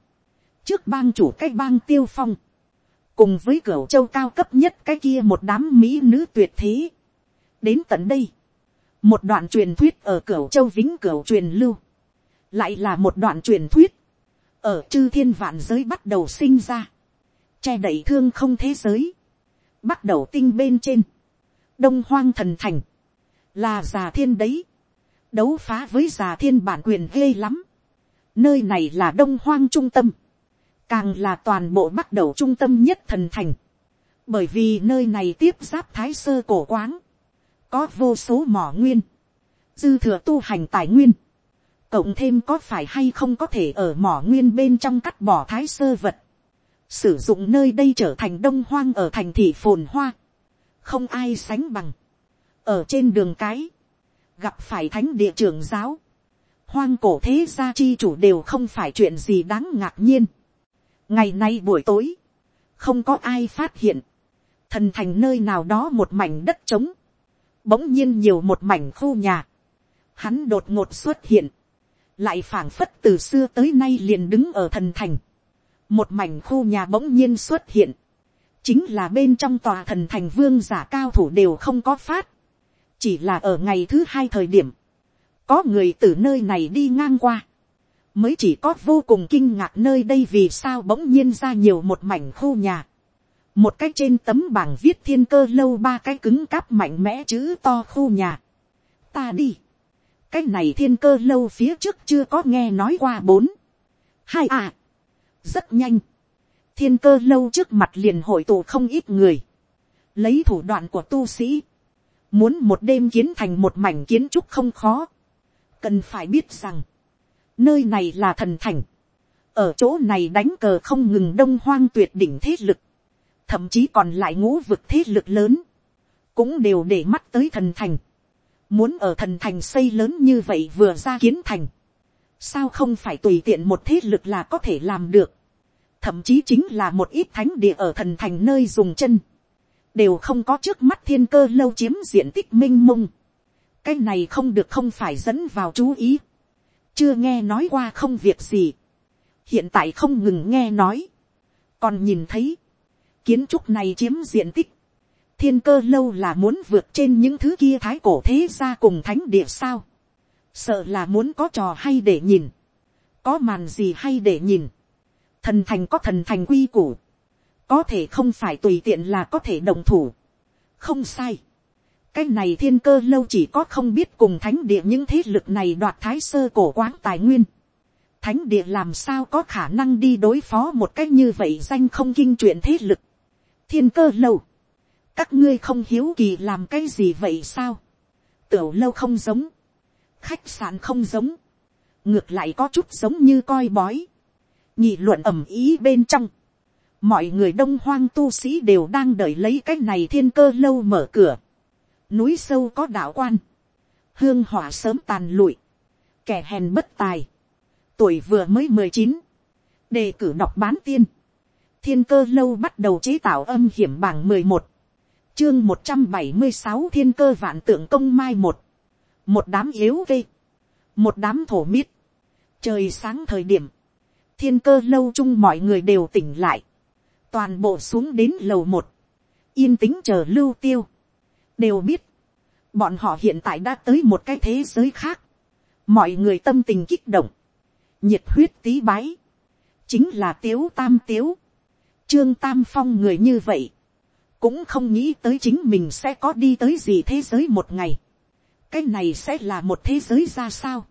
trước bang chủ cái bang tiêu phong, cùng với cửa châu cao cấp nhất cái kia một đám mỹ nữ tuyệt thế. đến tận đây, một đoạn truyền thuyết ở cửa châu vĩnh cửu truyền lưu, lại là một đoạn truyền thuyết, ở chư thiên vạn giới bắt đầu sinh ra, che đậy thương không thế giới, bắt đầu tinh bên trên, đông hoang thần thành, là già thiên đấy, đấu phá với già thiên bản quyền ghê lắm, nơi này là đông hoang trung tâm, càng là toàn bộ bắt đầu trung tâm nhất thần thành, bởi vì nơi này tiếp giáp thái sơ cổ quáng, có vô số mỏ nguyên, dư thừa tu hành tài nguyên, cộng thêm có phải hay không có thể ở mỏ nguyên bên trong cắt bỏ thái sơ vật, sử dụng nơi đây trở thành đông hoang ở thành thị phồn hoa, không ai sánh bằng, ở trên đường cái, gặp phải thánh địa trưởng giáo, hoang cổ thế gia chi chủ đều không phải chuyện gì đáng ngạc nhiên. ngày nay buổi tối, không có ai phát hiện, thần thành nơi nào đó một mảnh đất trống, bỗng nhiên nhiều một mảnh khu nhà, hắn đột ngột xuất hiện, lại phảng phất từ xưa tới nay liền đứng ở thần thành, một mảnh khu nhà bỗng nhiên xuất hiện, chính là bên trong tòa thần thành vương giả cao thủ đều không có phát, chỉ là ở ngày thứ hai thời điểm, có người từ nơi này đi ngang qua, mới chỉ có vô cùng kinh ngạc nơi đây vì sao bỗng nhiên ra nhiều một mảnh khu nhà, một cái trên tấm bảng viết thiên cơ lâu ba cái cứng cáp mạnh mẽ chữ to khu nhà, ta đi, cái này thiên cơ lâu phía trước chưa có nghe nói qua bốn, hai à, rất nhanh, thiên cơ lâu trước mặt liền hội tụ không ít người, lấy thủ đoạn của tu sĩ, muốn một đêm kiến thành một mảnh kiến trúc không khó, cần phải biết rằng, nơi này là thần thành, ở chỗ này đánh cờ không ngừng đông hoang tuyệt đỉnh thế lực, thậm chí còn lại ngũ vực thế lực lớn, cũng đều để mắt tới thần thành, muốn ở thần thành xây lớn như vậy vừa ra kiến thành, sao không phải tùy tiện một thế lực là có thể làm được, thậm chí chính là một ít thánh địa ở thần thành nơi dùng chân, đều không có trước mắt thiên cơ lâu chiếm diện tích minh mông, cái này không được không phải dẫn vào chú ý, chưa nghe nói qua không việc gì, hiện tại không ngừng nghe nói, còn nhìn thấy, kiến trúc này chiếm diện tích, thiên cơ lâu là muốn vượt trên những thứ kia thái cổ thế ra cùng thánh địa sao, sợ là muốn có trò hay để nhìn, có màn gì hay để nhìn, thần thành có thần thành quy củ, có thể không phải tùy tiện là có thể đồng thủ, không sai, cái này thiên cơ lâu chỉ có không biết cùng thánh địa những thế lực này đoạt thái sơ cổ quán tài nguyên. Thánh địa làm sao có khả năng đi đối phó một cách như vậy danh không kinh chuyện thế lực. Thiên cơ lâu. Các ngươi không hiếu kỳ làm cái gì vậy sao? Tiểu lâu không giống. Khách sạn không giống. Ngược lại có chút giống như coi bói. Nhị luận ẩm ý bên trong. Mọi người đông hoang tu sĩ đều đang đợi lấy cái này thiên cơ lâu mở cửa núi sâu có đạo quan, hương hỏa sớm tàn lụi, kẻ hèn bất tài, tuổi vừa mới mười chín, đề cử đọc bán tiên, thiên cơ lâu bắt đầu chế tạo âm hiểm bảng mười một, chương một trăm bảy mươi sáu thiên cơ vạn tượng công mai một, một đám yếu vê, một đám thổ miết, trời sáng thời điểm, thiên cơ lâu chung mọi người đều tỉnh lại, toàn bộ xuống đến lầu một, yên tĩnh chờ lưu tiêu, đều biết, bọn họ hiện tại đã tới một cái thế giới khác, mọi người tâm tình kích động, nhiệt huyết tí bái, chính là tiếu tam tiếu, trương tam phong người như vậy, cũng không nghĩ tới chính mình sẽ có đi tới gì thế giới một ngày, cái này sẽ là một thế giới ra sao,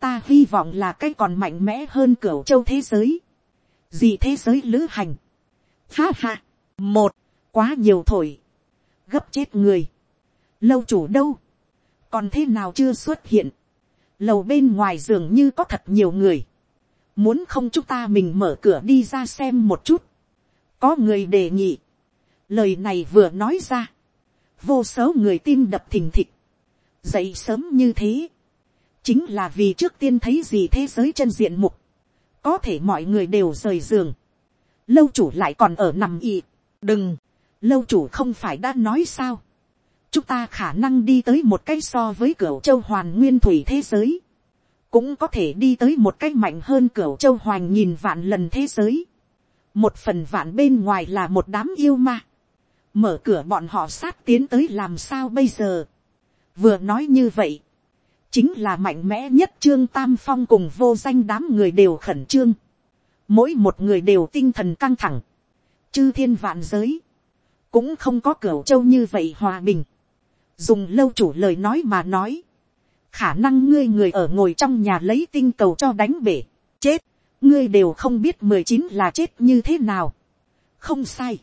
ta hy vọng là cái còn mạnh mẽ hơn cửa châu thế giới, gì thế giới lữ hành, Ha ha, một, quá nhiều thổi, gấp chết người, lâu chủ đâu, còn thế nào chưa xuất hiện, lầu bên ngoài giường như có thật nhiều người, muốn không chúng ta mình mở cửa đi ra xem một chút, có người đề nghị, lời này vừa nói ra, vô số người tim đập thình thịch, dậy sớm như thế, chính là vì trước tiên thấy gì thế giới chân diện mục, có thể mọi người đều rời giường, lâu chủ lại còn ở nằm ị, đừng, lâu chủ không phải đã nói sao, chúng ta khả năng đi tới một cái so với cửa châu hoàn nguyên thủy thế giới, cũng có thể đi tới một cái mạnh hơn cửa châu hoàn nghìn vạn lần thế giới, một phần vạn bên ngoài là một đám yêu ma, mở cửa bọn họ sát tiến tới làm sao bây giờ, vừa nói như vậy, chính là mạnh mẽ nhất trương tam phong cùng vô danh đám người đều khẩn trương, mỗi một người đều tinh thần căng thẳng, chư thiên vạn giới, cũng không có cửa châu như vậy hòa bình, dùng lâu chủ lời nói mà nói, khả năng ngươi người ở ngồi trong nhà lấy tinh cầu cho đánh bể, chết, ngươi đều không biết mười chín là chết như thế nào, không sai,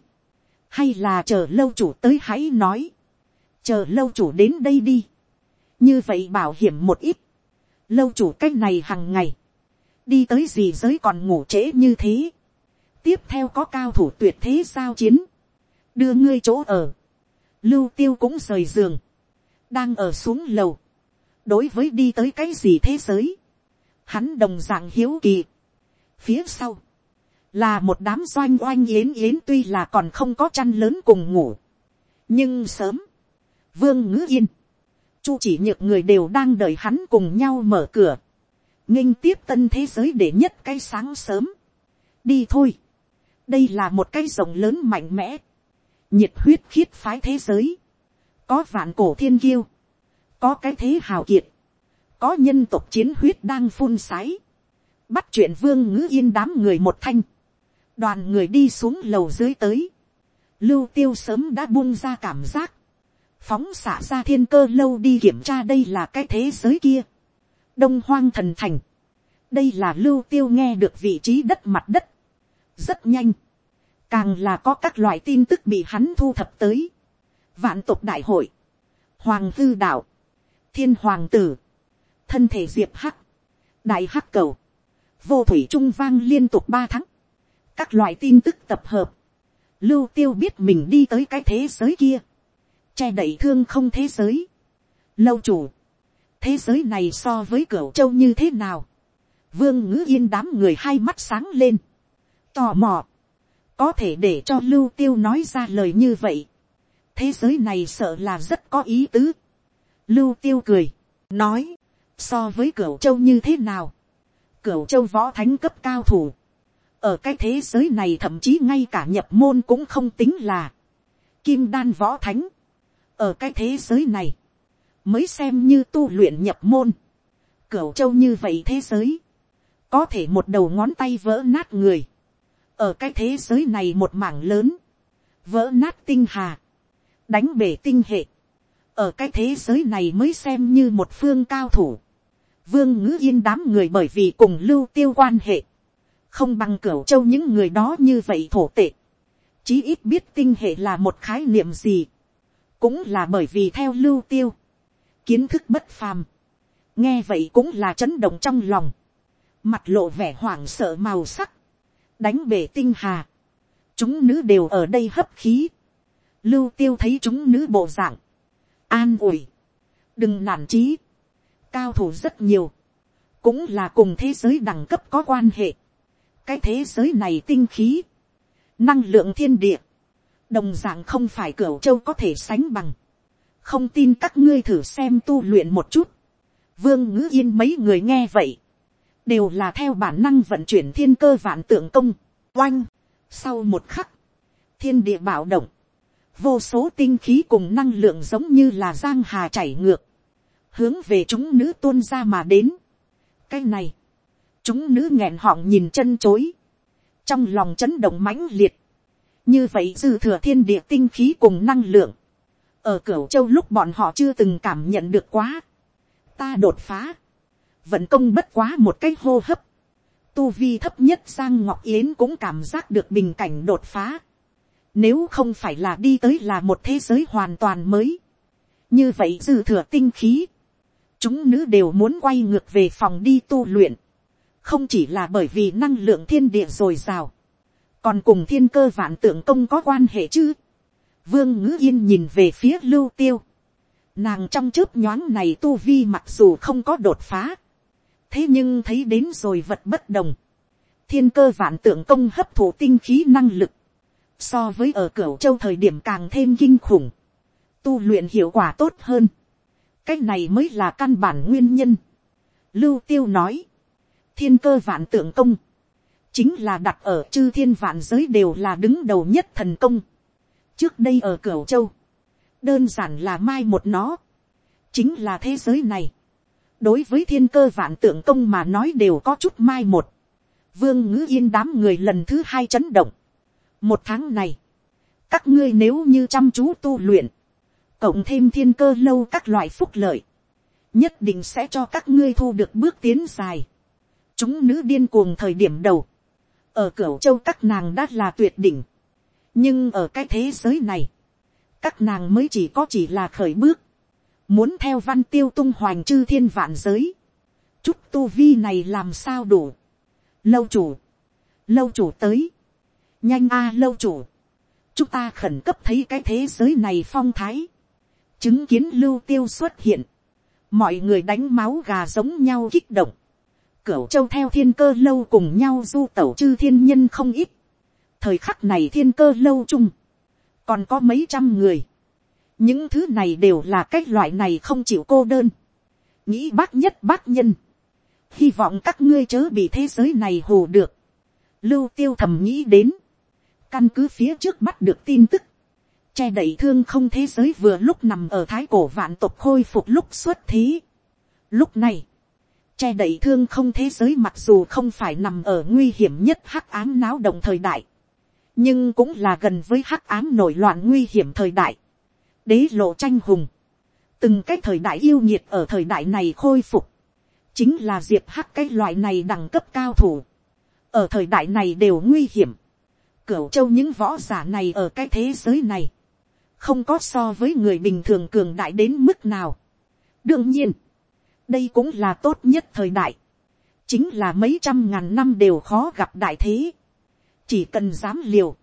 hay là chờ lâu chủ tới hãy nói, chờ lâu chủ đến đây đi, như vậy bảo hiểm một ít, lâu chủ cách này hằng ngày, đi tới gì giới còn ngủ trễ như thế, tiếp theo có cao thủ tuyệt thế giao chiến, đưa ngươi chỗ ở, lưu tiêu cũng rời giường, đang ở xuống lầu, đối với đi tới cái gì thế giới, hắn đồng d ạ n g hiếu kỳ, phía sau, là một đám doanh oanh yến yến tuy là còn không có chăn lớn cùng ngủ, nhưng sớm, vương ngữ yên, chu chỉ nhược người đều đang đợi hắn cùng nhau mở cửa, nghinh tiếp tân thế giới để nhất cái sáng sớm, đi thôi, đây là một cái rộng lớn mạnh mẽ, nhiệt huyết khiết phái thế giới, có vạn cổ thiên kiêu, có cái thế hào kiệt, có nhân tộc chiến huyết đang phun sái, bắt chuyện vương ngữ yên đám người một thanh, đoàn người đi xuống lầu dưới tới, lưu tiêu sớm đã buông ra cảm giác, phóng xả ra thiên cơ lâu đi kiểm tra đây là cái thế giới kia, đông hoang thần thành, đây là lưu tiêu nghe được vị trí đất mặt đất, rất nhanh, càng là có các loại tin tức bị hắn thu thập tới, vạn tục đại hội, hoàng hư đạo, thiên hoàng tử, thân thể diệp hắc, đại hắc cầu, vô thủy trung vang liên tục ba tháng, các loại tin tức tập hợp, lưu tiêu biết mình đi tới cái thế giới kia, che đậy thương không thế giới, lâu chủ, thế giới này so với cửa châu như thế nào, vương ngữ yên đám người hai mắt sáng lên, tò mò, có thể để cho lưu tiêu nói ra lời như vậy, thế giới này sợ là rất có ý tứ. lưu tiêu cười, nói, so với cửa châu như thế nào, cửu châu võ thánh cấp cao thủ, ở cái thế giới này thậm chí ngay cả nhập môn cũng không tính là, kim đan võ thánh, ở cái thế giới này, mới xem như tu luyện nhập môn, cửu châu như vậy thế giới, có thể một đầu ngón tay vỡ nát người, ở cái thế giới này một mảng lớn, vỡ nát tinh hà, đánh bể tinh hệ, ở cái thế giới này mới xem như một phương cao thủ. Vương ngữ yên đám người bởi vì cùng lưu tiêu quan hệ, không bằng cửa châu những người đó như vậy thổ tệ. Chí ít biết tinh hệ là một khái niệm gì, cũng là bởi vì theo lưu tiêu, kiến thức bất phàm. nghe vậy cũng là chấn động trong lòng, mặt lộ vẻ hoảng sợ màu sắc, đánh bể tinh hà. chúng nữ đều ở đây hấp khí, lưu tiêu thấy chúng nữ bộ dạng, an ủi, đừng nản trí, cao thủ rất nhiều, cũng là cùng thế giới đẳng cấp có quan hệ, cái thế giới này tinh khí, năng lượng thiên địa, đồng dạng không phải cửa châu có thể sánh bằng, không tin các ngươi thử xem tu luyện một chút, vương ngữ yên mấy người nghe vậy, đều là theo bản năng vận chuyển thiên cơ vạn tượng công, oanh, sau một khắc, thiên địa bảo động, vô số tinh khí cùng năng lượng giống như là giang hà chảy ngược, hướng về chúng nữ tuôn ra mà đến. cái này, chúng nữ nghẹn họng nhìn chân chối, trong lòng chấn động mãnh liệt, như vậy dư thừa thiên địa tinh khí cùng năng lượng, ở cửa châu lúc bọn họ chưa từng cảm nhận được quá, ta đột phá, vận công bất quá một cái hô hấp, tu vi thấp nhất sang ngọc yến cũng cảm giác được bình cảnh đột phá, Nếu không phải là đi tới là một thế giới hoàn toàn mới. Như vậy dư thừa tinh khí. Chúng nữ đều muốn quay ngược về phòng đi tu luyện. Không chỉ là bởi vì năng lượng thiên địa dồi dào. Còn cùng thiên cơ vạn tượng công có quan hệ chứ. Vương ngữ yên nhìn về phía lưu tiêu. Nàng trong chớp nhoáng này tu vi mặc dù không có đột phá. Thế nhưng thấy đến rồi vật bất đồng. Thiên cơ vạn tượng công hấp thụ tinh khí năng lực so với ở cửu châu thời điểm càng thêm kinh khủng, tu luyện hiệu quả tốt hơn, cái này mới là căn bản nguyên nhân. Lưu tiêu nói, thiên cơ vạn tượng công, chính là đặt ở chư thiên vạn giới đều là đứng đầu nhất thần công. trước đây ở cửu châu, đơn giản là mai một nó, chính là thế giới này. đối với thiên cơ vạn tượng công mà nói đều có chút mai một, vương ngữ yên đám người lần thứ hai chấn động, một tháng này, các ngươi nếu như chăm chú tu luyện, cộng thêm thiên cơ lâu các loại phúc lợi, nhất định sẽ cho các ngươi thu được bước tiến dài. chúng nữ điên cuồng thời điểm đầu, ở cửa châu các nàng đã là tuyệt đỉnh, nhưng ở cái thế giới này, các nàng mới chỉ có chỉ là khởi bước, muốn theo văn tiêu tung hoành chư thiên vạn giới, chút tu vi này làm sao đủ. lâu chủ, lâu chủ tới, nhanh a à, lâu chủ, chúng ta khẩn cấp thấy cái thế giới này phong thái, chứng kiến lưu tiêu xuất hiện, mọi người đánh máu gà giống nhau kích động, cửu châu theo thiên cơ lâu cùng nhau du tẩu chư thiên nhân không ít, thời khắc này thiên cơ lâu chung, còn có mấy trăm người, những thứ này đều là cái loại này không chịu cô đơn, nghĩ bác nhất bác nhân, hy vọng các ngươi chớ bị thế giới này hù được, lưu tiêu thầm nghĩ đến, Căn cứ phía trước bắt được tin tức. Che đẩy thương không thế giới vừa lúc nằm ở thái cổ vạn tộc khôi phục lúc xuất thí. Lúc này. Che đẩy thương không thế giới mặc dù không phải nằm ở nguy hiểm nhất hắc ám náo động thời đại. Nhưng cũng là gần với hắc ám nổi loạn nguy hiểm thời đại. Đế lộ tranh hùng. Từng cái thời đại yêu nhiệt ở thời đại này khôi phục. Chính là diệp hắc cái loại này đẳng cấp cao thủ. Ở thời đại này đều nguy hiểm cửu châu những võ giả này ở cái thế giới này, không có so với người bình thường cường đại đến mức nào. đương nhiên, đây cũng là tốt nhất thời đại, chính là mấy trăm ngàn năm đều khó gặp đại thế, chỉ cần dám liều,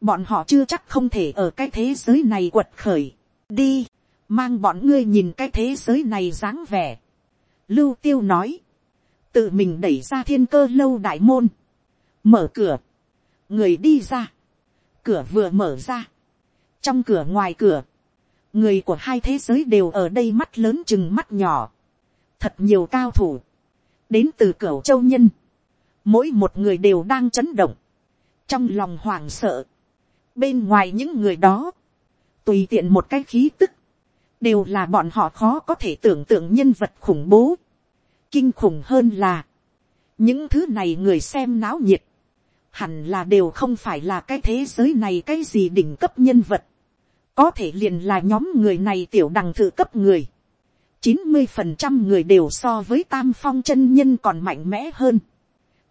bọn họ chưa chắc không thể ở cái thế giới này quật khởi, đi, mang bọn ngươi nhìn cái thế giới này dáng vẻ. Lưu tiêu nói, tự mình đẩy ra thiên cơ lâu đại môn, mở cửa, người đi ra, cửa vừa mở ra, trong cửa ngoài cửa, người của hai thế giới đều ở đây mắt lớn chừng mắt nhỏ, thật nhiều cao thủ, đến từ cửa châu nhân, mỗi một người đều đang chấn động, trong lòng hoảng sợ, bên ngoài những người đó, tùy tiện một cái khí tức, đều là bọn họ khó có thể tưởng tượng nhân vật khủng bố, kinh khủng hơn là, những thứ này người xem náo nhiệt, hẳn là đều không phải là cái thế giới này cái gì đỉnh cấp nhân vật. Có thể liền là nhóm người này tiểu đằng thử cấp người. chín mươi phần trăm người đều so với tam phong chân nhân còn mạnh mẽ hơn.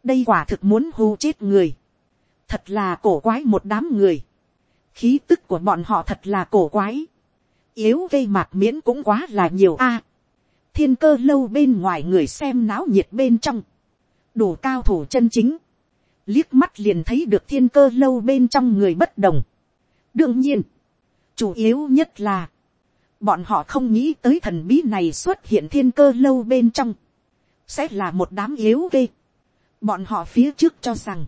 Đây quả thực muốn hô chết người. Thật là cổ quái một đám người. Khí tức của bọn họ thật là cổ quái. Yếu gây mạc miễn cũng quá là nhiều a. thiên cơ lâu bên ngoài người xem náo nhiệt bên trong. Đủ cao thủ chân chính liếc mắt liền thấy được thiên cơ lâu bên trong người bất đồng. đương nhiên, chủ yếu nhất là, bọn họ không nghĩ tới thần bí này xuất hiện thiên cơ lâu bên trong, sẽ là một đám yếu ghê. bọn họ phía trước cho rằng,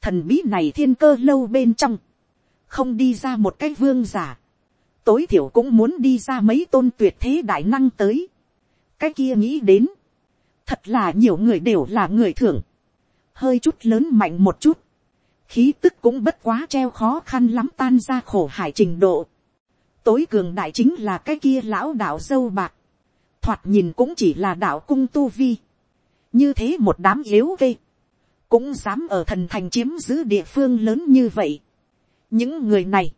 thần bí này thiên cơ lâu bên trong, không đi ra một cái vương giả, tối thiểu cũng muốn đi ra mấy tôn tuyệt thế đại năng tới. cái kia nghĩ đến, thật là nhiều người đều là người thưởng hơi chút lớn mạnh một chút, khí tức cũng bất quá treo khó khăn lắm tan ra khổ hải trình độ. tối cường đại chính là cái kia lão đạo dâu bạc, thoạt nhìn cũng chỉ là đạo cung tu vi, như thế một đám yếu vê, cũng dám ở thần thành chiếm giữ địa phương lớn như vậy. những người này,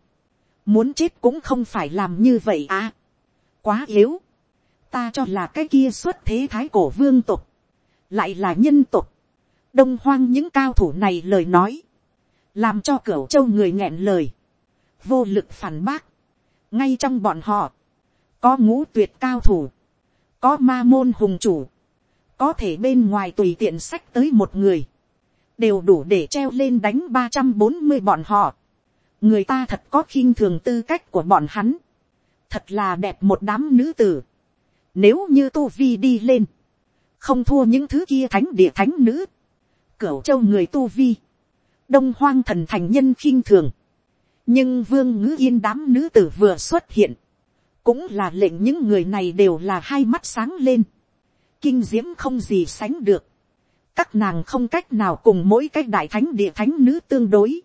muốn chết cũng không phải làm như vậy à. quá yếu, ta cho là cái kia xuất thế thái cổ vương tục, lại là nhân tục, đông hoang những cao thủ này lời nói, làm cho cửa châu người nghẹn lời, vô lực phản bác, ngay trong bọn họ, có ngũ tuyệt cao thủ, có ma môn hùng chủ, có thể bên ngoài tùy tiện sách tới một người, đều đủ để treo lên đánh ba trăm bốn mươi bọn họ. người ta thật có khinh thường tư cách của bọn hắn, thật là đẹp một đám nữ tử. nếu như tu vi đi lên, không thua những thứ kia thánh địa thánh nữ, cửu châu người tu vi, đông hoang thần thành nhân khinh thường, nhưng vương ngữ yên đám nữ tử vừa xuất hiện, cũng là lệnh những người này đều là hai mắt sáng lên, kinh diễm không gì sánh được, các nàng không cách nào cùng mỗi cái đại thánh địa thánh nữ tương đối,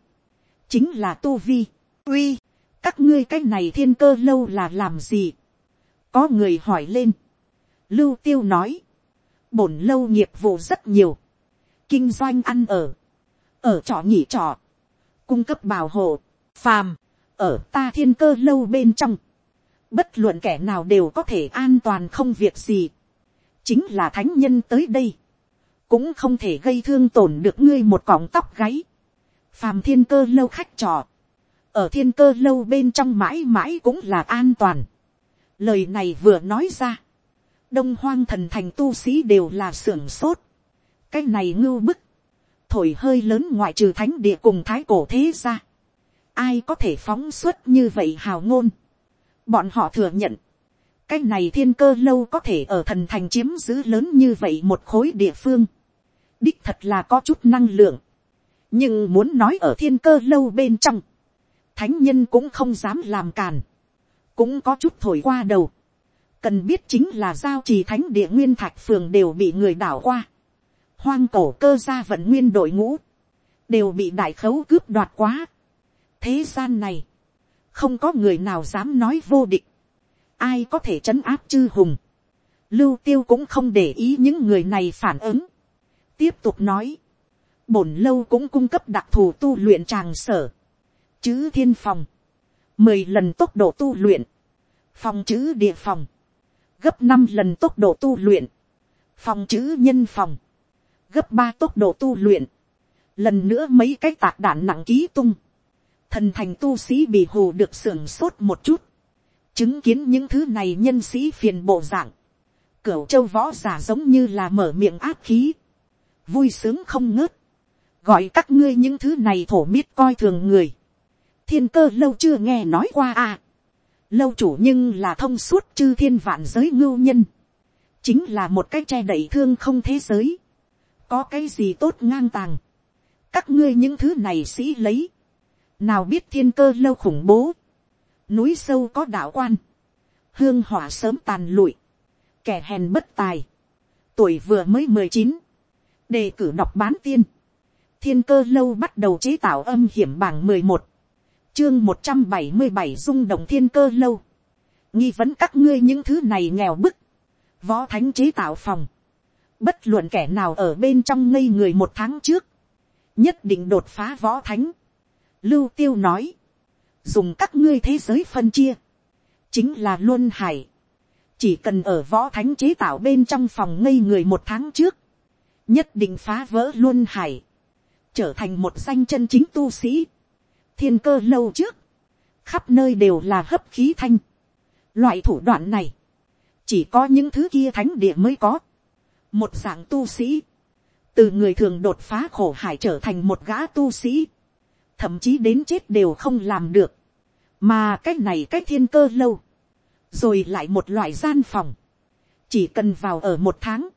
chính là tu vi, uy, các ngươi cái này thiên cơ lâu là làm gì, có người hỏi lên, lưu tiêu nói, bổn lâu nghiệp vụ rất nhiều, kinh doanh ăn ở, ở trọ nhỉ trọ, cung cấp bảo hộ, phàm, ở ta thiên cơ lâu bên trong, bất luận kẻ nào đều có thể an toàn không việc gì, chính là thánh nhân tới đây, cũng không thể gây thương tổn được ngươi một cọng tóc gáy, phàm thiên cơ lâu khách trọ, ở thiên cơ lâu bên trong mãi mãi cũng là an toàn. Lời này vừa nói ra, đông hoang thần thành tu sĩ đều là sưởng sốt, cái này ngưu bức, thổi hơi lớn ngoại trừ thánh địa cùng thái cổ thế ra, ai có thể phóng xuất như vậy hào ngôn, bọn họ thừa nhận, cái này thiên cơ lâu có thể ở thần thành chiếm giữ lớn như vậy một khối địa phương, đích thật là có chút năng lượng, nhưng muốn nói ở thiên cơ lâu bên trong, thánh nhân cũng không dám làm càn, cũng có chút thổi qua đầu, cần biết chính là giao trì thánh địa nguyên thạch phường đều bị người đảo qua, hoang cổ cơ gia vận nguyên đội ngũ, đều bị đại khấu cướp đoạt quá. thế gian này, không có người nào dám nói vô địch, ai có thể trấn áp chư hùng, lưu tiêu cũng không để ý những người này phản ứng, tiếp tục nói, bổn lâu cũng cung cấp đặc thù tu luyện tràng sở, chữ thiên phòng, mười lần tốc độ tu luyện, phòng chữ địa phòng, gấp năm lần tốc độ tu luyện, phòng chữ nhân phòng, gấp ba tốc độ tu luyện, lần nữa mấy cái tạc đạn nặng ký tung, thần thành tu sĩ bị hù được sưởng sốt một chút, chứng kiến những thứ này nhân sĩ phiền bộ dạng, cửu châu võ giả giống như là mở miệng áp khí, vui sướng không ngớt, gọi các ngươi những thứ này thổ miết coi thường người, thiên cơ lâu chưa nghe nói qua à, lâu chủ nhưng là thông suốt chư thiên vạn giới ngưu nhân, chính là một cái che đậy thương không thế giới, có cái gì tốt ngang tàng, các ngươi những thứ này sĩ lấy, nào biết thiên cơ lâu khủng bố, núi sâu có đạo quan, hương hỏa sớm tàn lụi, kẻ hèn bất tài, tuổi vừa mới mười chín, đề cử đọc bán tiên, thiên cơ lâu bắt đầu chế tạo âm hiểm bảng mười một, chương một trăm bảy mươi bảy rung động thiên cơ lâu, nghi vấn các ngươi những thứ này nghèo bức, võ thánh chế tạo phòng, bất luận kẻ nào ở bên trong ngây người một tháng trước, nhất định đột phá võ thánh. Lưu tiêu nói, dùng các ngươi thế giới phân chia, chính là luân hải. chỉ cần ở võ thánh chế tạo bên trong phòng ngây người một tháng trước, nhất định phá vỡ luân hải, trở thành một danh chân chính tu sĩ. thiên cơ lâu trước, khắp nơi đều là hấp khí thanh. loại thủ đoạn này, chỉ có những thứ kia thánh địa mới có một dạng tu sĩ, từ người thường đột phá khổ hải trở thành một gã tu sĩ, thậm chí đến chết đều không làm được, mà cái này cái thiên cơ lâu, rồi lại một loại gian phòng, chỉ cần vào ở một tháng,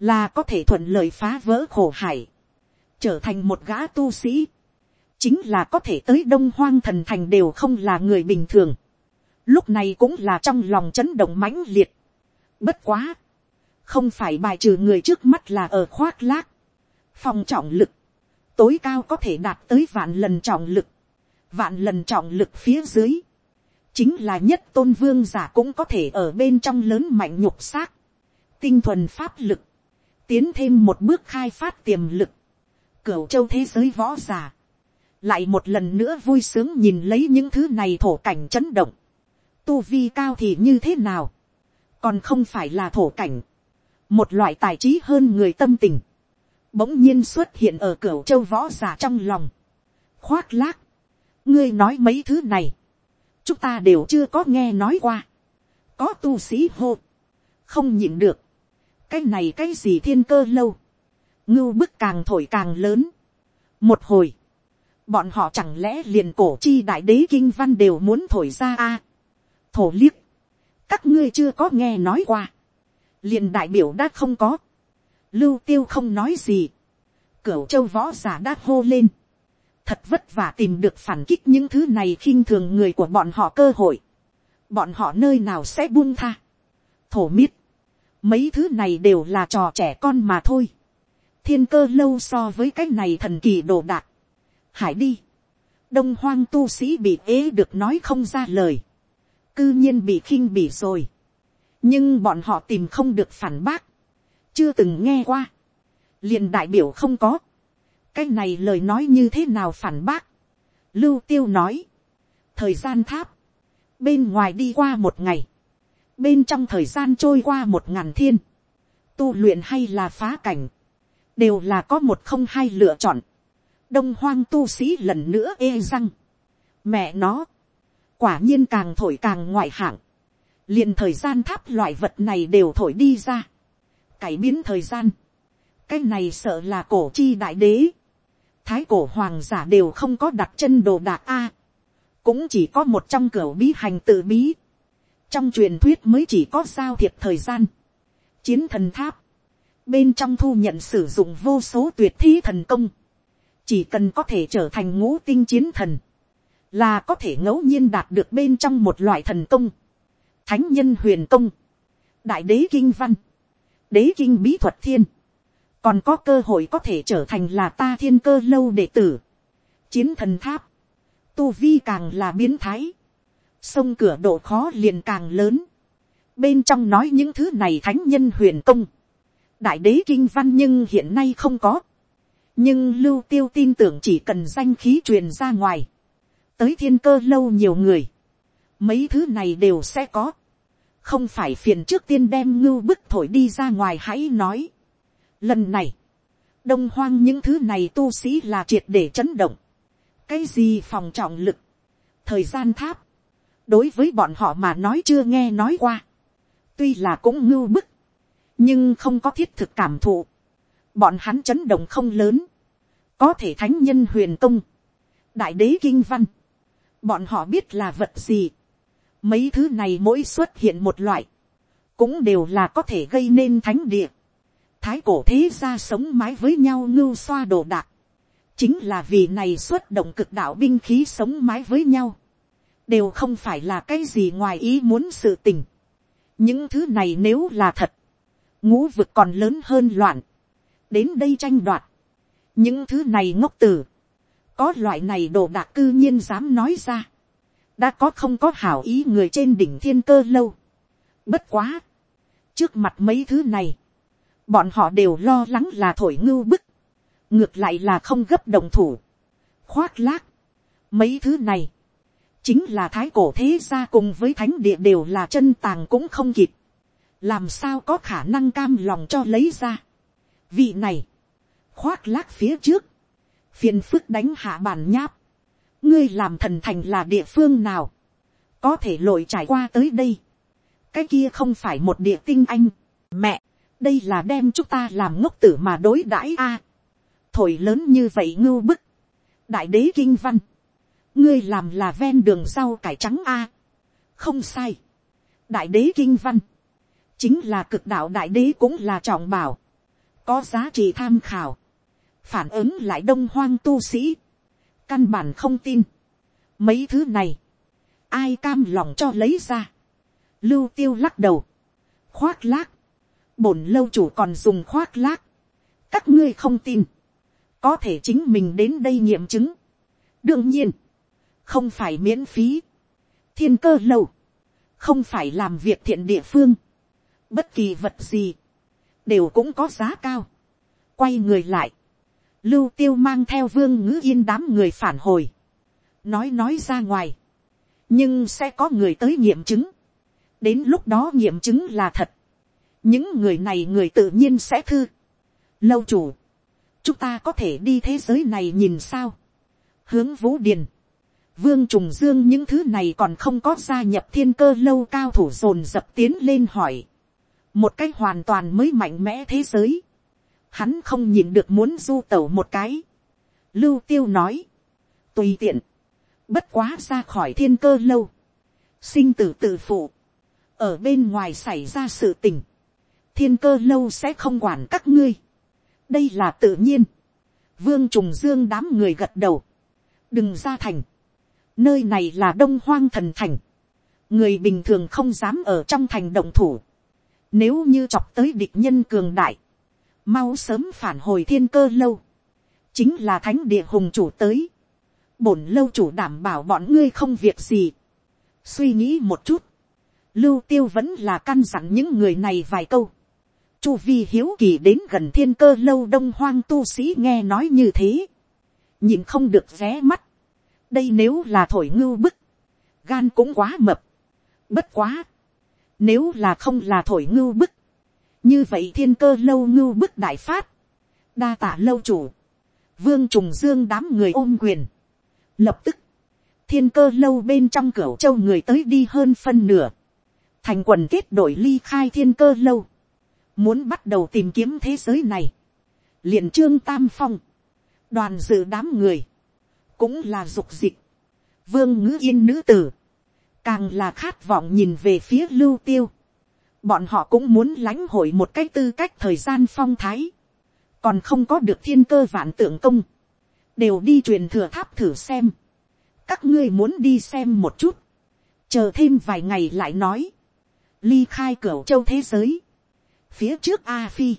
là có thể thuận lợi phá vỡ khổ hải, trở thành một gã tu sĩ, chính là có thể tới đông hoang thần thành đều không là người bình thường, lúc này cũng là trong lòng chấn động mãnh liệt. Bất quá, không phải bài trừ người trước mắt là ở khoác lác, phòng trọng lực, tối cao có thể đạt tới vạn lần trọng lực, vạn lần trọng lực phía dưới, chính là nhất tôn vương giả cũng có thể ở bên trong lớn mạnh nhục xác, tinh thuần pháp lực, tiến thêm một bước khai phát tiềm lực, cửu châu thế giới võ giả, lại một lần nữa vui sướng nhìn lấy những thứ này thổ cảnh chấn động, tu vi cao thì như thế nào, còn không phải là thổ cảnh, một loại tài trí hơn người tâm tình, bỗng nhiên xuất hiện ở cửa châu võ giả trong lòng, khoác lác, ngươi nói mấy thứ này, chúng ta đều chưa có nghe nói qua, có tu sĩ hô, không nhịn được, cái này cái gì thiên cơ lâu, ngưu bức càng thổi càng lớn, một hồi, bọn họ chẳng lẽ liền cổ chi đại đế kinh văn đều muốn thổi ra a, thổ liếc, các ngươi chưa có nghe nói qua, liền đại biểu đã không có, lưu tiêu không nói gì, cửu châu võ giả đã hô lên, thật vất vả tìm được phản kích những thứ này khinh thường người của bọn họ cơ hội, bọn họ nơi nào sẽ buông tha, thổ miết, mấy thứ này đều là trò trẻ con mà thôi, thiên cơ lâu so với cái này thần kỳ đồ đạc, hải đi, đông hoang tu sĩ bị ế được nói không ra lời, cư nhiên bị khinh bỉ rồi, nhưng bọn họ tìm không được phản bác, chưa từng nghe qua, liền đại biểu không có, cái này lời nói như thế nào phản bác, lưu tiêu nói, thời gian tháp, bên ngoài đi qua một ngày, bên trong thời gian trôi qua một ngàn thiên, tu luyện hay là phá cảnh, đều là có một không hai lựa chọn, đông hoang tu sĩ lần nữa ê răng, mẹ nó, quả nhiên càng thổi càng ngoại hạng, liền thời gian tháp loại vật này đều thổi đi ra, cải biến thời gian, cái này sợ là cổ chi đại đế, thái cổ hoàng giả đều không có đặt chân đồ đạc a, cũng chỉ có một trong cửa bí hành tự bí, trong truyền thuyết mới chỉ có giao thiệp thời gian, chiến thần tháp, bên trong thu nhận sử dụng vô số tuyệt thi thần công, chỉ cần có thể trở thành ngũ tinh chiến thần, là có thể ngẫu nhiên đạt được bên trong một loại thần công, thánh nhân huyền công, đại đế kinh văn, đế kinh bí thuật thiên, còn có cơ hội có thể trở thành là ta thiên cơ lâu đệ tử, chiến thần tháp, tu vi càng là biến thái, sông cửa độ khó liền càng lớn, bên trong nói những thứ này thánh nhân huyền công, đại đế kinh văn nhưng hiện nay không có, nhưng lưu tiêu tin tưởng chỉ cần danh khí truyền ra ngoài, tới thiên cơ lâu nhiều người, mấy thứ này đều sẽ có, không phải phiền trước tiên đem ngưu bức thổi đi ra ngoài hãy nói. Lần này, đông hoang những thứ này tu sĩ là triệt để chấn động. cái gì phòng trọng lực, thời gian tháp, đối với bọn họ mà nói chưa nghe nói qua. tuy là cũng ngưu bức, nhưng không có thiết thực cảm thụ. bọn hắn chấn động không lớn, có thể thánh nhân huyền công, đại đế kinh văn, bọn họ biết là vật gì Mấy thứ này mỗi xuất hiện một loại, cũng đều là có thể gây nên thánh địa. Thái cổ thế gia sống mái với nhau ngưu xoa đồ đạc. Chính là vì này xuất động cực đạo binh khí sống mái với nhau. Đều không phải là cái gì ngoài ý muốn sự tình. Những thứ này nếu là thật. Ngũ vực còn lớn hơn loạn. Đến đây tranh đoạt. Những thứ này ngốc tử. Có loại này đồ đạc cư nhiên dám nói ra đã có không có hảo ý người trên đỉnh thiên cơ lâu. Bất quá. Trước mặt mấy thứ này. Bọn họ đều lo lắng là thổi ngưu bức. Ngược lại là không gấp đồng thủ. Khoác lác. Mấy thứ này. Chính là thái cổ thế gia cùng với thánh địa đều là chân tàng cũng không kịp. Làm sao có khả năng cam lòng cho lấy ra. Vị này. Khoác lác phía trước. Phiền phức đánh hạ bàn nháp ngươi làm thần thành là địa phương nào, có thể lội trải qua tới đây, cái kia không phải một địa tinh anh, mẹ, đây là đem chúng ta làm ngốc tử mà đối đãi a, thổi lớn như vậy ngưu bức, đại đế kinh văn, ngươi làm là ven đường rau cải trắng a, không sai, đại đế kinh văn, chính là cực đạo đại đế cũng là trọng bảo, có giá trị tham khảo, phản ứng lại đông hoang tu sĩ, căn bản không tin. mấy thứ này, ai cam lòng cho lấy ra. lưu tiêu lắc đầu, khoác lác, bổn lâu chủ còn dùng khoác lác. các ngươi không tin, có thể chính mình đến đây nghiệm chứng. đương nhiên, không phải miễn phí. thiên cơ lâu, không phải làm việc thiện địa phương. bất kỳ vật gì, đều cũng có giá cao. quay người lại, lưu tiêu mang theo vương ngữ yên đám người phản hồi, nói nói ra ngoài, nhưng sẽ có người tới nghiệm chứng, đến lúc đó nghiệm chứng là thật, những người này người tự nhiên sẽ thư, lâu chủ, chúng ta có thể đi thế giới này nhìn sao, hướng vũ điền, vương trùng dương những thứ này còn không có gia nhập thiên cơ lâu cao thủ dồn dập tiến lên hỏi. một cách hoàn toàn mới mạnh mẽ thế giới hắn không nhìn được muốn du tẩu một cái. lưu tiêu nói. tùy tiện. bất quá ra khỏi thiên cơ lâu. sinh tử tự phụ. ở bên ngoài xảy ra sự tình. thiên cơ lâu sẽ không quản các ngươi. đây là tự nhiên. vương trùng dương đám người gật đầu. đừng ra thành Nơi này là đông hoang thần thành. Người bình thường không dám ở trong thành động thủ. Nếu như chọc tới địch nhân cường đại. Mau sớm phản hồi thiên cơ lâu. Chính là thánh địa hùng chủ tới. Bổn lâu chủ đảm bảo bọn ngươi không việc gì. Suy nghĩ một chút. Lưu tiêu vẫn là căn dặn những người này vài câu. Chu vi hiếu kỳ đến gần thiên cơ lâu đông hoang tu sĩ nghe nói như thế. Nhìn không được ré mắt đây nếu là thổi ngưu bức, gan cũng quá mập. Bất quá, nếu là không là thổi ngưu bức, như vậy thiên cơ lâu ngưu bức đại phát, đa tả lâu chủ, vương trùng dương đám người ôm quyền. Lập tức, thiên cơ lâu bên trong cửa châu người tới đi hơn phân nửa, thành quần kết đội ly khai thiên cơ lâu, muốn bắt đầu tìm kiếm thế giới này, liền trương tam phong, đoàn dự đám người, cũng là dục dịch. Vương ngữ yên nữ tử, càng là khát vọng nhìn về phía lưu tiêu. Bọn họ cũng muốn lãnh hội một cái tư cách thời gian phong thái. Còn không có được thiên cơ vạn tượng công. Đều đi truyền thừa tháp thử xem. Các ngươi muốn đi xem một chút. Chờ thêm vài ngày lại nói. Ly khai cửa châu thế giới. Phía trước A Phi.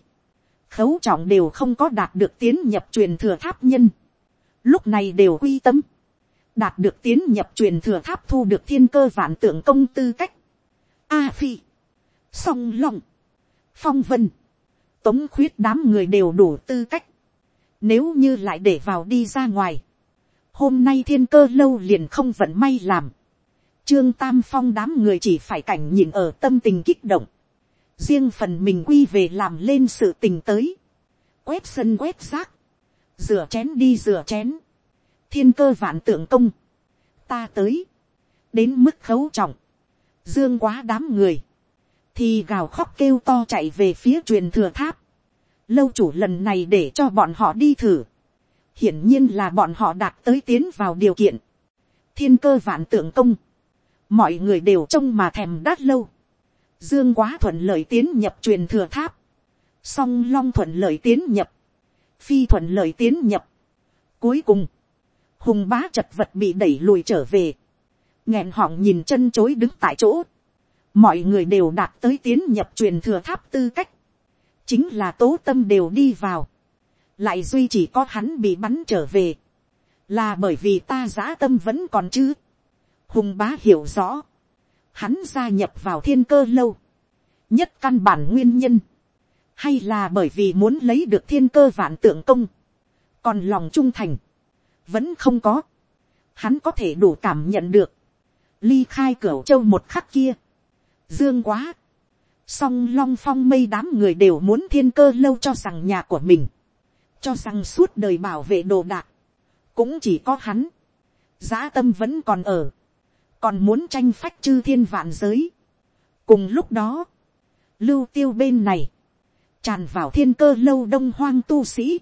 Khấu trọng đều không có đạt được tiến nhập truyền thừa tháp nhân lúc này đều quy tâm, đạt được tiến nhập truyền thừa tháp thu được thiên cơ vạn tượng công tư cách, a phi, song long, phong vân, tống khuyết đám người đều đủ tư cách, nếu như lại để vào đi ra ngoài, hôm nay thiên cơ lâu liền không vận may làm, trương tam phong đám người chỉ phải cảnh nhìn ở tâm tình kích động, riêng phần mình quy về làm lên sự tình tới, quét sân quét rác, rửa chén đi rửa chén, thiên cơ vạn tượng công, ta tới, đến mức khấu trọng, dương quá đám người, thì gào khóc kêu to chạy về phía truyền thừa tháp, lâu chủ lần này để cho bọn họ đi thử, hiển nhiên là bọn họ đạt tới tiến vào điều kiện, thiên cơ vạn tượng công, mọi người đều trông mà thèm đát lâu, dương quá thuận lợi tiến nhập truyền thừa tháp, song long thuận lợi tiến nhập, phi thuận lợi tiến nhập. Cuối cùng, hùng bá chật vật bị đẩy lùi trở về, nghẹn họng nhìn chân chối đứng tại chỗ. Mọi người đều đạt tới tiến nhập truyền thừa tháp tư cách. Chính là tố tâm đều đi vào. Lại duy chỉ có hắn bị bắn trở về. Là bởi vì ta giã tâm vẫn còn chứ. Hùng bá hiểu rõ. Hắn gia nhập vào thiên cơ lâu. Nhất căn bản nguyên nhân hay là bởi vì muốn lấy được thiên cơ vạn tượng công, còn lòng trung thành, vẫn không có, hắn có thể đủ cảm nhận được, ly khai cửa châu một khắc kia, dương quá, song long phong mây đám người đều muốn thiên cơ lâu cho rằng nhà của mình, cho rằng suốt đời bảo vệ đồ đạc, cũng chỉ có hắn, giá tâm vẫn còn ở, còn muốn tranh phách chư thiên vạn giới. cùng lúc đó, lưu tiêu bên này, tràn vào thiên cơ lâu đông hoang tu sĩ,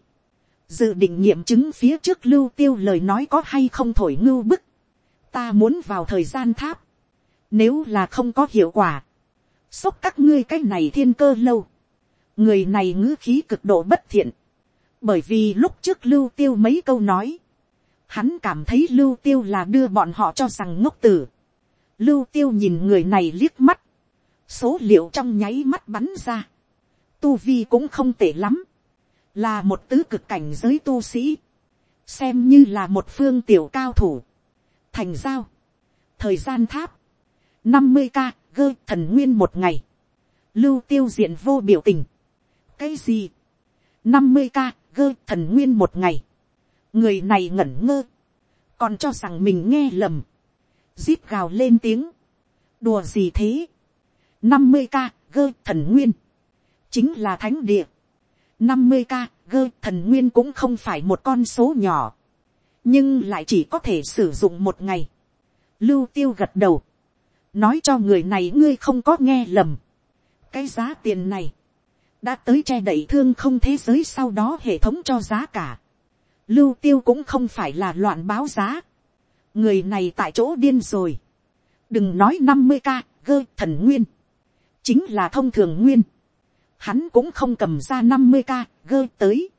dự định nghiệm chứng phía trước lưu tiêu lời nói có hay không thổi ngưu bức, ta muốn vào thời gian tháp, nếu là không có hiệu quả, xốc các ngươi cái này thiên cơ lâu, người này ngữ khí cực độ bất thiện, bởi vì lúc trước lưu tiêu mấy câu nói, hắn cảm thấy lưu tiêu là đưa bọn họ cho rằng ngốc tử, lưu tiêu nhìn người này liếc mắt, số liệu trong nháy mắt bắn ra, tu vi cũng không tệ lắm, là một tứ cực cảnh giới tu sĩ, xem như là một phương tiểu cao thủ, thành giao, thời gian tháp, năm mươi ca gơ thần nguyên một ngày, lưu tiêu diện vô biểu tình, cái gì, năm mươi ca gơ thần nguyên một ngày, người này ngẩn ngơ, còn cho rằng mình nghe lầm, zip gào lên tiếng, đùa gì thế, năm mươi ca gơ thần nguyên, chính là thánh địa. năm mươi ca, gơ thần nguyên cũng không phải một con số nhỏ. nhưng lại chỉ có thể sử dụng một ngày. lưu tiêu gật đầu, nói cho người này ngươi không có nghe lầm. cái giá tiền này, đã tới che đậy thương không thế giới sau đó hệ thống cho giá cả. lưu tiêu cũng không phải là loạn báo giá. người này tại chỗ điên rồi. đừng nói năm mươi ca gơ thần nguyên. chính là thông thường nguyên. hắn cũng không cầm ra năm mươi ca gơ tới.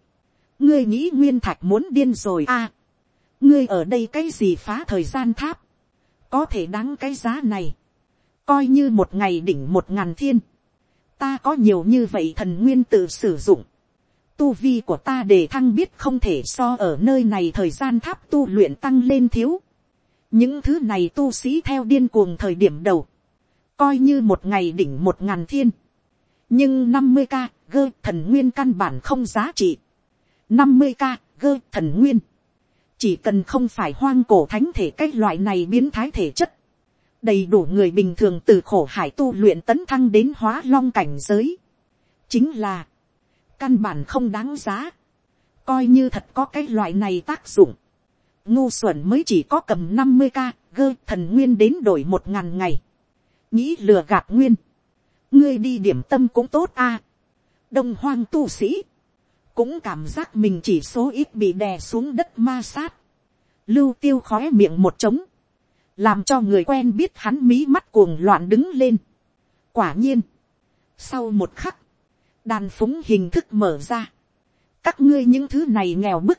ngươi nghĩ nguyên thạch muốn điên rồi à. ngươi ở đây cái gì phá thời gian tháp. có thể đáng cái giá này coi như một ngày đỉnh một ngàn thiên ta có nhiều như vậy thần nguyên tự sử dụng. Tu vi của ta để thăng biết không thể so ở nơi này thời gian tháp tu luyện tăng lên thiếu. Những thứ này tu sĩ theo điên cuồng thời điểm đầu. Coi như một ngày đỉnh một ngàn thiên. Nhưng năm mươi k gơ, thần nguyên căn bản không giá trị. năm mươi k gơ, thần nguyên. Chỉ cần không phải hoang cổ thánh thể cái loại này biến thái thể chất đầy đủ người bình thường từ khổ hải tu luyện tấn thăng đến hóa long cảnh giới. chính là, căn bản không đáng giá, coi như thật có cái loại này tác dụng. ngu xuẩn mới chỉ có cầm năm mươi k gơ thần nguyên đến đổi một ngàn ngày. nghĩ lừa gạt nguyên. ngươi đi điểm tâm cũng tốt a. đông hoang tu sĩ, cũng cảm giác mình chỉ số ít bị đè xuống đất ma sát. lưu tiêu khói miệng một trống làm cho người quen biết hắn mí mắt cuồng loạn đứng lên. quả nhiên, sau một khắc, đàn phúng hình thức mở ra, các ngươi những thứ này nghèo bức,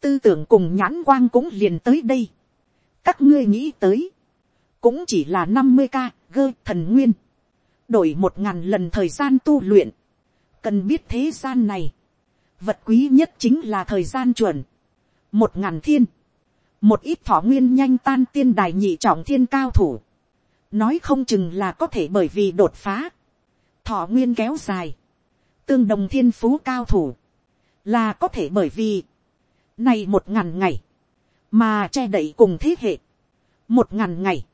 tư tưởng cùng nhãn quang cũng liền tới đây, các ngươi nghĩ tới, cũng chỉ là năm mươi ca gơ thần nguyên, đổi một ngàn lần thời gian tu luyện, cần biết thế gian này, vật quý nhất chính là thời gian chuẩn, một ngàn thiên, một ít thọ nguyên nhanh tan tiên đài nhị trọng thiên cao thủ, nói không chừng là có thể bởi vì đột phá, thọ nguyên kéo dài, tương đồng thiên phú cao thủ, là có thể bởi vì, này một ngàn ngày, mà che đậy cùng thế hệ, một ngàn ngày,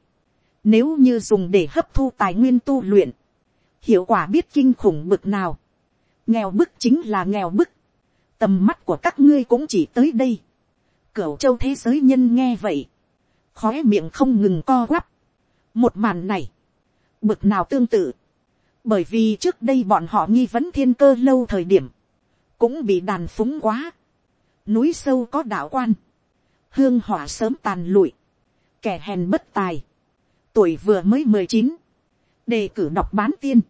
nếu như dùng để hấp thu tài nguyên tu luyện, hiệu quả biết kinh khủng bực nào, nghèo bức chính là nghèo bức, tầm mắt của các ngươi cũng chỉ tới đây, Cửu châu thế giới nhân nghe vậy. Khóe miệng không ngừng co quắp. Một màn này. Bực nào tương tự. Bởi vì trước đây bọn họ nghi vấn thiên cơ lâu thời điểm. Cũng bị đàn phúng quá. Núi sâu có đạo quan. Hương hỏa sớm tàn lụi. Kẻ hèn bất tài. Tuổi vừa mới mười chín Đề cử đọc bán tiên.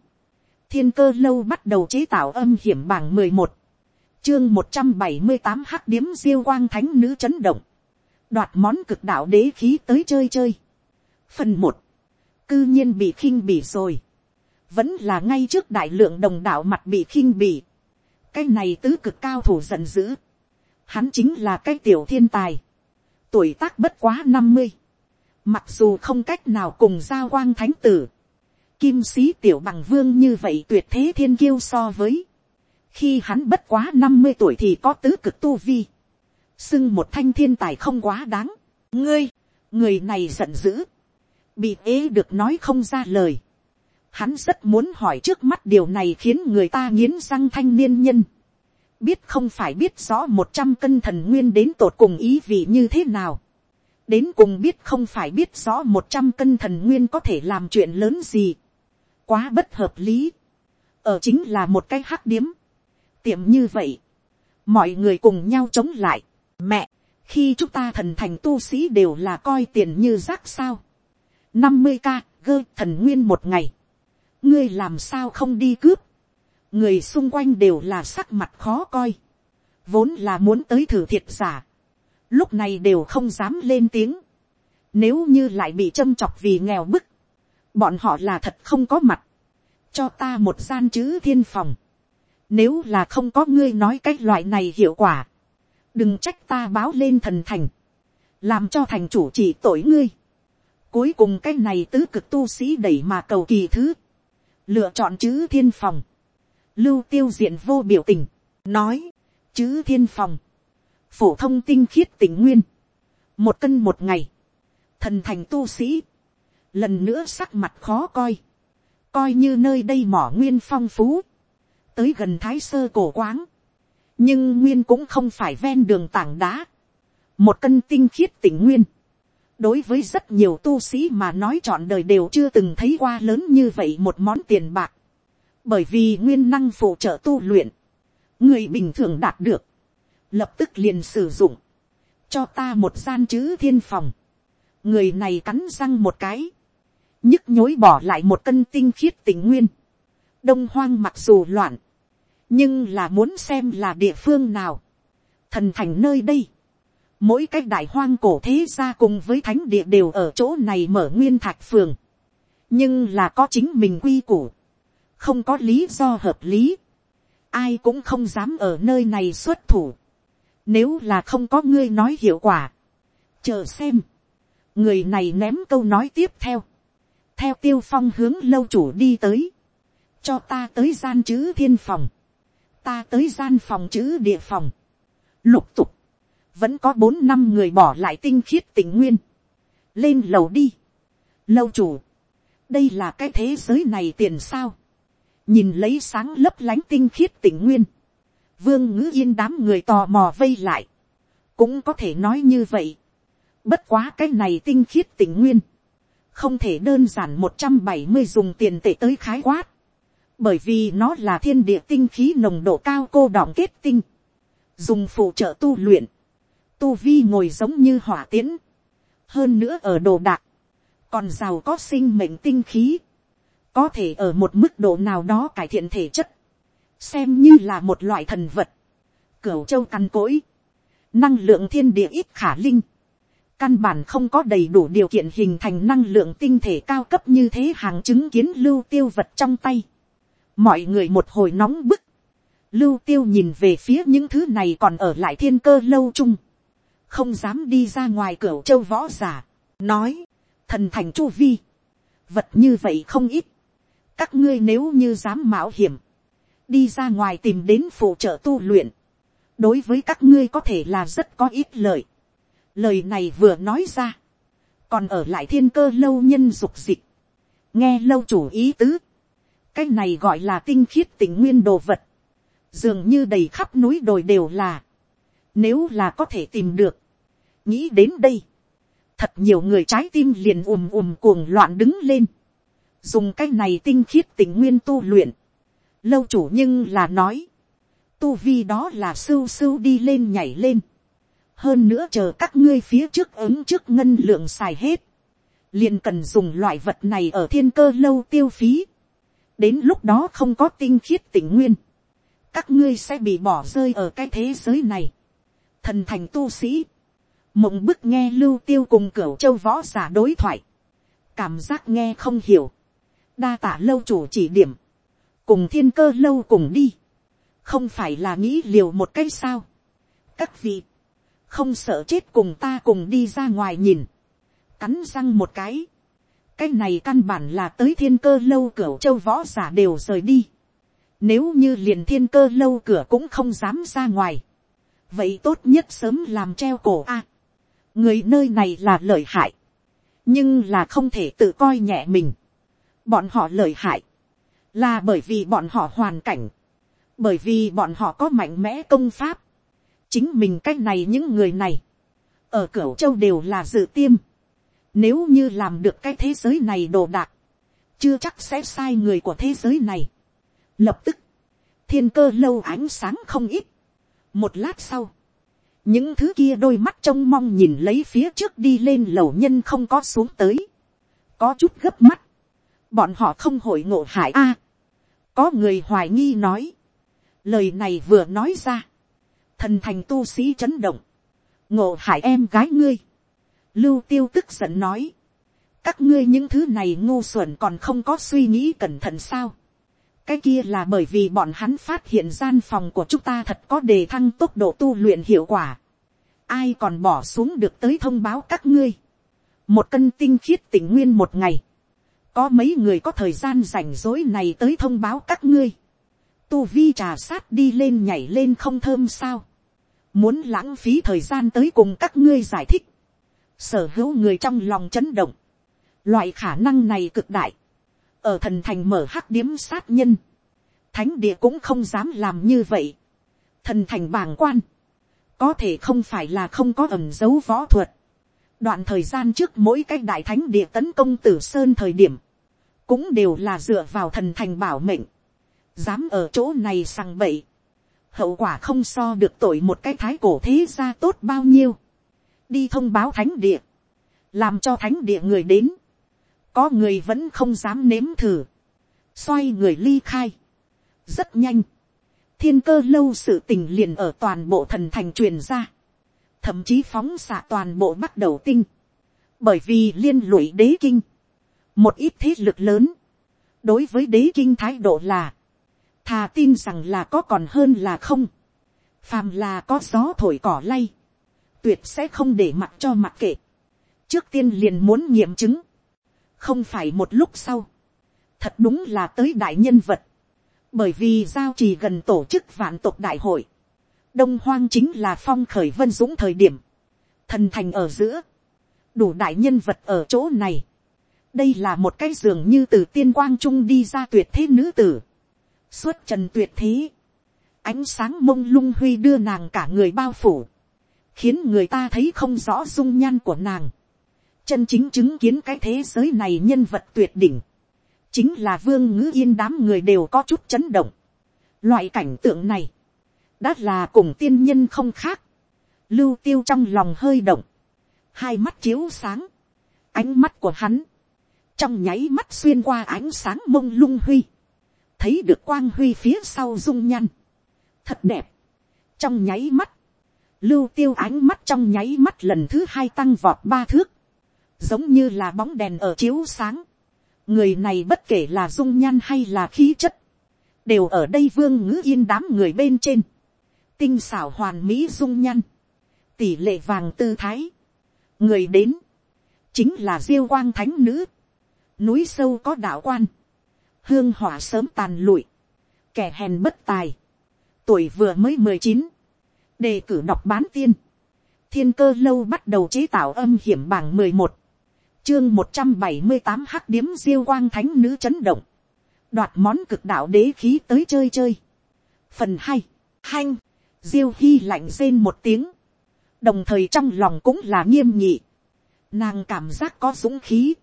Thiên cơ lâu bắt đầu chế tạo âm hiểm bảng mười một chương một trăm bảy mươi tám hắc điếm diêu quang thánh nữ chấn động. Đoạt món cực đạo đế khí tới chơi chơi. Phần một Cư nhiên bị khinh bỉ rồi. Vẫn là ngay trước đại lượng đồng đạo mặt bị khinh bỉ. Cái này tứ cực cao thủ giận dữ. Hắn chính là cái tiểu thiên tài. Tuổi tác bất quá năm mươi Mặc dù không cách nào cùng giao quang thánh tử. Kim sĩ tiểu bằng vương như vậy tuyệt thế thiên kiêu so với khi hắn bất quá năm mươi tuổi thì có tứ cực tu vi, xưng một thanh thiên tài không quá đáng, ngươi, người này giận dữ, bị ế được nói không ra lời, hắn rất muốn hỏi trước mắt điều này khiến người ta nghiến răng thanh niên nhân, biết không phải biết rõ một trăm cân thần nguyên đến tột cùng ý vị như thế nào, đến cùng biết không phải biết rõ một trăm cân thần nguyên có thể làm chuyện lớn gì, quá bất hợp lý, ở chính là một cái hắc điếm, tiệm như vậy, mọi người cùng nhau chống lại. Mẹ, khi chúng ta thần thành tu sĩ đều là coi tiền như rác sao. năm mươi ca, gơ thần nguyên một ngày. ngươi làm sao không đi cướp. người xung quanh đều là sắc mặt khó coi. vốn là muốn tới thử thiệt giả. lúc này đều không dám lên tiếng. nếu như lại bị châm chọc vì nghèo bức, bọn họ là thật không có mặt. cho ta một gian chữ thiên phòng nếu là không có ngươi nói cái loại này hiệu quả. Đừng trách ta báo lên thần thành. Làm cho thành chủ chỉ tội ngươi. Cuối cùng cái này tứ cực tu sĩ đẩy mà cầu kỳ thứ. Lựa chọn chữ thiên phòng. Lưu tiêu diện vô biểu tình. Nói. Chữ thiên phòng. Phổ thông tinh khiết tỉnh nguyên. Một cân một ngày. Thần thành tu sĩ. Lần nữa sắc mặt khó coi. Coi như nơi đây mỏ nguyên phong phú tới gần thái sơ cổ quáng, nhưng nguyên cũng không phải ven đường tảng đá, một cân tinh khiết tỉnh nguyên, đối với rất nhiều tu sĩ mà nói trọn đời đều chưa từng thấy qua lớn như vậy một món tiền bạc, bởi vì nguyên năng phụ trợ tu luyện, người bình thường đạt được, lập tức liền sử dụng, cho ta một gian chữ thiên phòng, người này cắn răng một cái, nhức nhối bỏ lại một cân tinh khiết tình nguyên, đông hoang mặc dù loạn, nhưng là muốn xem là địa phương nào, thần thành nơi đây, mỗi cách đại hoang cổ thế gia cùng với thánh địa đều ở chỗ này mở nguyên thạch phường, nhưng là có chính mình quy củ, không có lý do hợp lý, ai cũng không dám ở nơi này xuất thủ, nếu là không có ngươi nói hiệu quả, chờ xem, người này ném câu nói tiếp theo, theo tiêu phong hướng lâu chủ đi tới, cho ta tới gian chữ thiên phòng, ta tới gian phòng chữ địa phòng, lục tục, vẫn có bốn năm người bỏ lại tinh khiết tình nguyên, lên lầu đi, lâu chủ, đây là cái thế giới này tiền sao, nhìn lấy sáng lấp lánh tinh khiết tình nguyên, vương ngữ yên đám người tò mò vây lại, cũng có thể nói như vậy, bất quá cái này tinh khiết tình nguyên, không thể đơn giản một trăm bảy mươi dùng tiền tệ tới khái quát, bởi vì nó là thiên địa tinh khí nồng độ cao cô đọng kết tinh, dùng phụ trợ tu luyện, tu vi ngồi giống như hỏa tiễn, hơn nữa ở đồ đạc, còn giàu có sinh mệnh tinh khí, có thể ở một mức độ nào đó cải thiện thể chất, xem như là một loại thần vật, cửu châu căn cỗi, năng lượng thiên địa ít khả linh, căn bản không có đầy đủ điều kiện hình thành năng lượng tinh thể cao cấp như thế hàng chứng kiến lưu tiêu vật trong tay mọi người một hồi nóng bức, lưu tiêu nhìn về phía những thứ này còn ở lại thiên cơ lâu chung, không dám đi ra ngoài cửa châu võ giả, nói, thần thành chu vi, vật như vậy không ít, các ngươi nếu như dám mạo hiểm, đi ra ngoài tìm đến phụ trợ tu luyện, đối với các ngươi có thể là rất có ít lợi. Lời này vừa nói ra, còn ở lại thiên cơ lâu nhân dục dịch, nghe lâu chủ ý tứ, cái này gọi là tinh khiết tình nguyên đồ vật, dường như đầy khắp núi đồi đều là, nếu là có thể tìm được, nghĩ đến đây, thật nhiều người trái tim liền ùm ùm cuồng loạn đứng lên, dùng cái này tinh khiết tình nguyên tu luyện, lâu chủ nhưng là nói, tu vi đó là sưu sưu đi lên nhảy lên, hơn nữa chờ các ngươi phía trước ứng trước ngân lượng xài hết, liền cần dùng loại vật này ở thiên cơ lâu tiêu phí, đến lúc đó không có tinh khiết tỉnh nguyên, các ngươi sẽ bị bỏ rơi ở cái thế giới này, thần thành tu sĩ, mộng bức nghe lưu tiêu cùng cửa châu võ giả đối thoại, cảm giác nghe không hiểu, đa tả lâu chủ chỉ điểm, cùng thiên cơ lâu cùng đi, không phải là nghĩ liều một cái sao. các vị, không sợ chết cùng ta cùng đi ra ngoài nhìn, cắn răng một cái, cái này căn bản là tới thiên cơ lâu cửa châu võ giả đều rời đi. Nếu như liền thiên cơ lâu cửa cũng không dám ra ngoài. Vậy tốt nhất sớm làm treo cổ a. người nơi này là lợi hại. Nhưng là không thể tự coi nhẹ mình. Bọn họ lợi hại là bởi vì bọn họ hoàn cảnh, bởi vì bọn họ có mạnh mẽ công pháp, chính mình cách này những người này, ở cửa châu đều là dự tiêm, nếu như làm được cái thế giới này đồ đạc, chưa chắc sẽ sai người của thế giới này. Lập tức, thiên cơ lâu ánh sáng không ít. Một lát sau, những thứ kia đôi mắt trông mong nhìn lấy phía trước đi lên lầu nhân không có xuống tới. Có chút gấp mắt bọn họ không hội ngộ hại a. có người hoài nghi nói, lời này vừa nói ra, thần thành tu sĩ chấn động, ngộ hại em gái ngươi, lưu tiêu tức giận nói, các ngươi những thứ này ngu xuẩn còn không có suy nghĩ cẩn thận sao. cái kia là bởi vì bọn hắn phát hiện gian phòng của chúng ta thật có đề thăng tốc độ tu luyện hiệu quả. ai còn bỏ xuống được tới thông báo các ngươi. một cân tinh khiết tỉnh nguyên một ngày có mấy người có thời gian rảnh rỗi này tới thông báo các ngươi, tu vi trà sát đi lên nhảy lên không thơm sao, muốn lãng phí thời gian tới cùng các ngươi giải thích, sở hữu người trong lòng chấn động, loại khả năng này cực đại, ở thần thành mở hắc điếm sát nhân, thánh địa cũng không dám làm như vậy, thần thành bảng quan, có thể không phải là không có ẩm dấu võ thuật. đoạn thời gian trước mỗi cái đại thánh địa tấn công tử sơn thời điểm, cũng đều là dựa vào thần thành bảo mệnh, dám ở chỗ này sằng bậy, hậu quả không so được tội một cái thái cổ thế ra tốt bao nhiêu, đi thông báo thánh địa, làm cho thánh địa người đến, có người vẫn không dám nếm thử, xoay người ly khai, rất nhanh, thiên cơ lâu sự tình liền ở toàn bộ thần thành truyền ra, thậm chí phóng xạ toàn bộ bắt đầu tinh, bởi vì liên lụy đế kinh, một ít thế lực lớn, đối với đế kinh thái độ là, thà tin rằng là có còn hơn là không, phàm là có gió thổi cỏ lay, tuyệt sẽ không để mặc cho mặc kệ, trước tiên liền muốn nghiệm chứng, không phải một lúc sau, thật đúng là tới đại nhân vật, bởi vì giao trì gần tổ chức vạn tộc đại hội, đông hoang chính là phong khởi vân dũng thời điểm, thần thành ở giữa, đủ đại nhân vật ở chỗ này, đây là một cái giường như từ tiên quang trung đi ra tuyệt thế nữ tử, xuất trần tuyệt thế, ánh sáng mông lung huy đưa nàng cả người bao phủ, khiến người ta thấy không rõ dung nhan của nàng, chân chính chứng kiến cái thế giới này nhân vật tuyệt đỉnh, chính là vương ngữ yên đám người đều có chút chấn động. Loại cảnh tượng này, đã là cùng tiên nhân không khác. Lưu tiêu trong lòng hơi động, hai mắt chiếu sáng, ánh mắt của hắn, trong nháy mắt xuyên qua ánh sáng mông lung huy, thấy được quang huy phía sau dung nhan, thật đẹp, trong nháy mắt, lưu tiêu ánh mắt trong nháy mắt lần thứ hai tăng vọt ba thước, giống như là bóng đèn ở chiếu sáng, người này bất kể là dung nhan hay là khí chất, đều ở đây vương ngữ yên đám người bên trên, tinh xảo hoàn mỹ dung nhan, tỷ lệ vàng tư thái, người đến, chính là diêu quang thánh nữ, núi sâu có đạo quan, hương hỏa sớm tàn lụi, kẻ hèn bất tài, tuổi vừa mới mười chín, đề cử đọc bán tiên, thiên cơ lâu bắt đầu chế tạo âm hiểm bảng mười một, chương một trăm bảy mươi tám hắc điếm diêu quang thánh nữ chấn động, đoạt món cực đạo đế khí tới chơi chơi. phần hai, hanh, diêu hy lạnh rên một tiếng, đồng thời trong lòng cũng là nghiêm nhị, nàng cảm giác có dũng khí,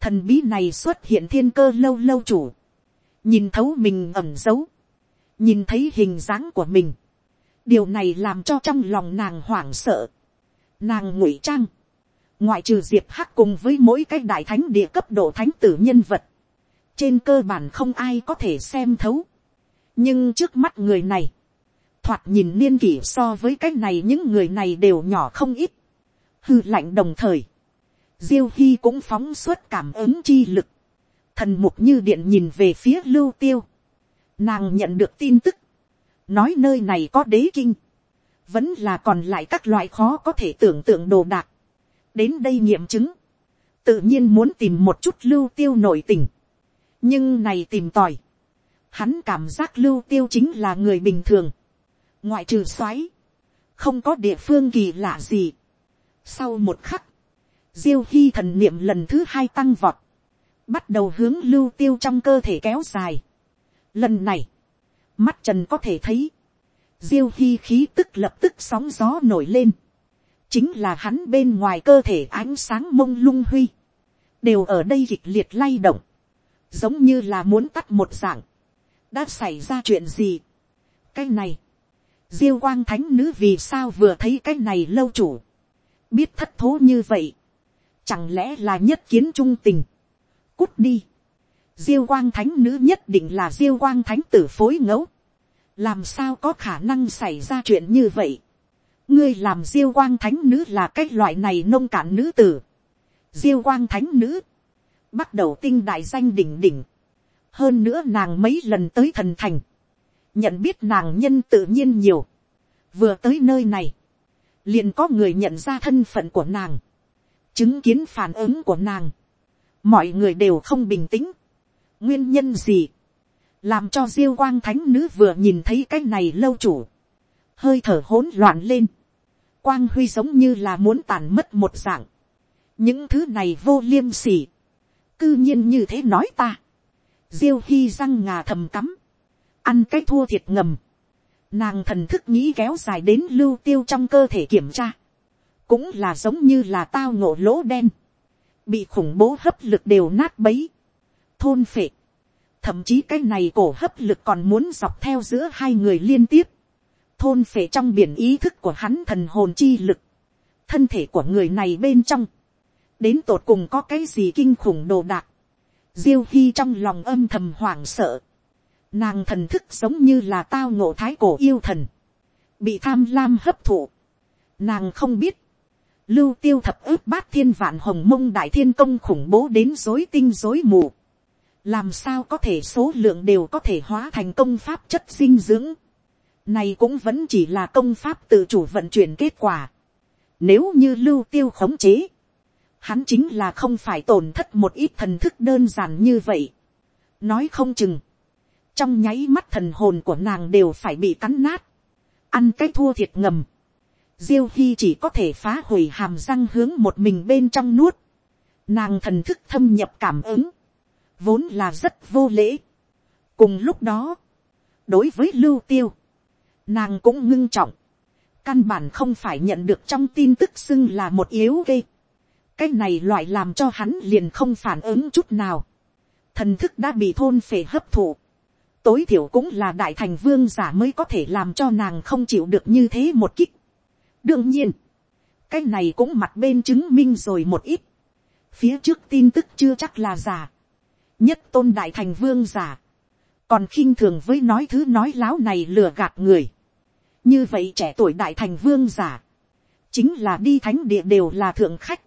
thần bí này xuất hiện thiên cơ lâu lâu chủ, nhìn thấu mình ẩm giấu, nhìn thấy hình dáng của mình, điều này làm cho trong lòng nàng hoảng sợ, nàng ngụy trang, ngoại trừ diệp hắc cùng với mỗi cái đại thánh địa cấp độ thánh tử nhân vật, trên cơ bản không ai có thể xem thấu. nhưng trước mắt người này, thoạt nhìn niên kỷ so với cái này những người này đều nhỏ không ít, hư lạnh đồng thời, diêu hy cũng phóng suốt cảm ứng chi lực, thần mục như điện nhìn về phía lưu tiêu, nàng nhận được tin tức, nói nơi này có đế kinh, vẫn là còn lại các loại khó có thể tưởng tượng đồ đạc, đến đây nghiệm chứng, tự nhiên muốn tìm một chút lưu tiêu nội tình, nhưng này tìm tòi, hắn cảm giác lưu tiêu chính là người bình thường, ngoại trừ xoáy, không có địa phương kỳ lạ gì. Sau một khắc, diêu hy thần niệm lần thứ hai tăng vọt, bắt đầu hướng lưu tiêu trong cơ thể kéo dài. Lần này, mắt trần có thể thấy, diêu hy khí tức lập tức sóng gió nổi lên, chính là hắn bên ngoài cơ thể ánh sáng mông lung huy, đều ở đây kịch liệt lay động, giống như là muốn tắt một dạng, đã xảy ra chuyện gì. cái này, diêu quang thánh nữ vì sao vừa thấy cái này lâu chủ, biết thất thố như vậy, chẳng lẽ là nhất kiến trung tình, cút đi, diêu quang thánh nữ nhất định là diêu quang thánh tử phối ngẫu, làm sao có khả năng xảy ra chuyện như vậy, ngươi làm diêu quang thánh nữ là cái loại này nông cạn nữ tử. diêu quang thánh nữ, bắt đầu tinh đại danh đỉnh đỉnh. hơn nữa nàng mấy lần tới thần thành, nhận biết nàng nhân tự nhiên nhiều. vừa tới nơi này, liền có người nhận ra thân phận của nàng, chứng kiến phản ứng của nàng. mọi người đều không bình tĩnh. nguyên nhân gì, làm cho diêu quang thánh nữ vừa nhìn thấy cái này lâu chủ, hơi thở hỗn loạn lên, quang huy giống như là muốn tàn mất một dạng, những thứ này vô liêm sỉ, cư nhiên như thế nói ta, diêu hy răng ngà thầm cắm, ăn cái thua thiệt ngầm, Nàng thần thức nghĩ kéo dài đến lưu tiêu trong cơ thể kiểm tra. Cũng là giống như là tao ngộ lỗ đen. Bị khủng bố hấp lực đều nát bấy. Thôn phệ. Thậm chí cái này cổ hấp lực còn muốn dọc theo giữa hai người liên tiếp. Thôn phệ trong biển ý thức của hắn thần hồn chi lực. Thân thể của người này bên trong. Đến tột cùng có cái gì kinh khủng đồ đạc. Diêu Hy trong lòng âm thầm hoảng sợ Nàng thần thức giống như là tao ngộ thái cổ yêu thần. Bị tham lam hấp thụ. Nàng không biết. Lưu tiêu thập ước bát thiên vạn hồng mông đại thiên công khủng bố đến dối tinh dối mù. Làm sao có thể số lượng đều có thể hóa thành công pháp chất dinh dưỡng. Này cũng vẫn chỉ là công pháp tự chủ vận chuyển kết quả. Nếu như lưu tiêu khống chế. Hắn chính là không phải tổn thất một ít thần thức đơn giản như vậy. Nói không chừng trong nháy mắt thần hồn của nàng đều phải bị cắn nát, ăn cái thua thiệt ngầm, diêu hy chỉ có thể phá hủy hàm răng hướng một mình bên trong nuốt, nàng thần thức thâm nhập cảm ứng, vốn là rất vô lễ. cùng lúc đó, đối với lưu tiêu, nàng cũng ngưng trọng, căn bản không phải nhận được trong tin tức xưng là một yếu gây. cái này loại làm cho hắn liền không phản ứng chút nào. thần thức đã bị thôn phệ hấp thụ tối thiểu cũng là đại thành vương giả mới có thể làm cho nàng không chịu được như thế một kích. đương nhiên, cái này cũng mặt bên chứng minh rồi một ít. phía trước tin tức chưa chắc là giả nhất tôn đại thành vương giả. còn khinh thường với nói thứ nói láo này lừa gạt người. như vậy trẻ tuổi đại thành vương giả. chính là đi thánh địa đều là thượng khách.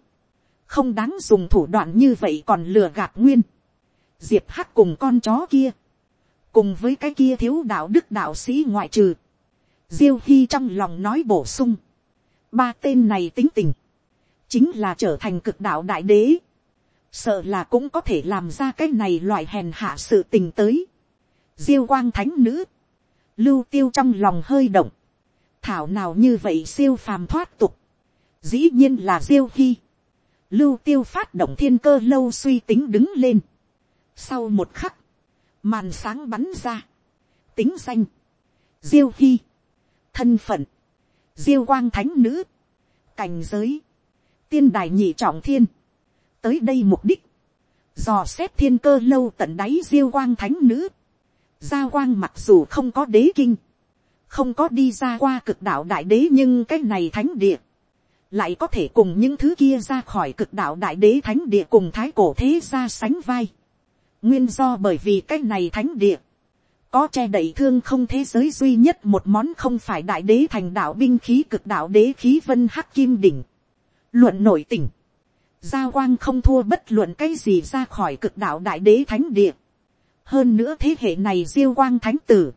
không đáng dùng thủ đoạn như vậy còn lừa gạt nguyên. diệp hắc cùng con chó kia cùng với cái kia thiếu đạo đức đạo sĩ ngoại trừ, diêu hy trong lòng nói bổ sung, ba tên này tính tình, chính là trở thành cực đạo đại đế, sợ là cũng có thể làm ra cái này loại hèn hạ sự tình tới, diêu quang thánh nữ, lưu tiêu trong lòng hơi động, thảo nào như vậy siêu phàm thoát tục, dĩ nhiên là diêu hy, lưu tiêu phát động thiên cơ lâu suy tính đứng lên, sau một khắc, màn sáng bắn ra, tính danh, diêu hy, thân phận, diêu quang thánh nữ, cảnh giới, tiên đài nhị trọng thiên, tới đây mục đích, dò xét thiên cơ lâu tận đáy diêu quang thánh nữ, gia quang mặc dù không có đế kinh, không có đi ra qua cực đạo đại đế nhưng cái này thánh địa, lại có thể cùng những thứ kia ra khỏi cực đạo đại đế thánh địa cùng thái cổ thế ra sánh vai. Nguyên do bởi vì cái này thánh địa. Có che đậy thương không thế giới duy nhất một món không phải đại đế thành đạo binh khí cực đạo đế khí vân hắc kim đỉnh. Luận nổi tỉnh. Gia quang không thua bất luận cái gì ra khỏi cực đạo đại đế thánh địa. Hơn nữa thế hệ này diêu quang thánh tử.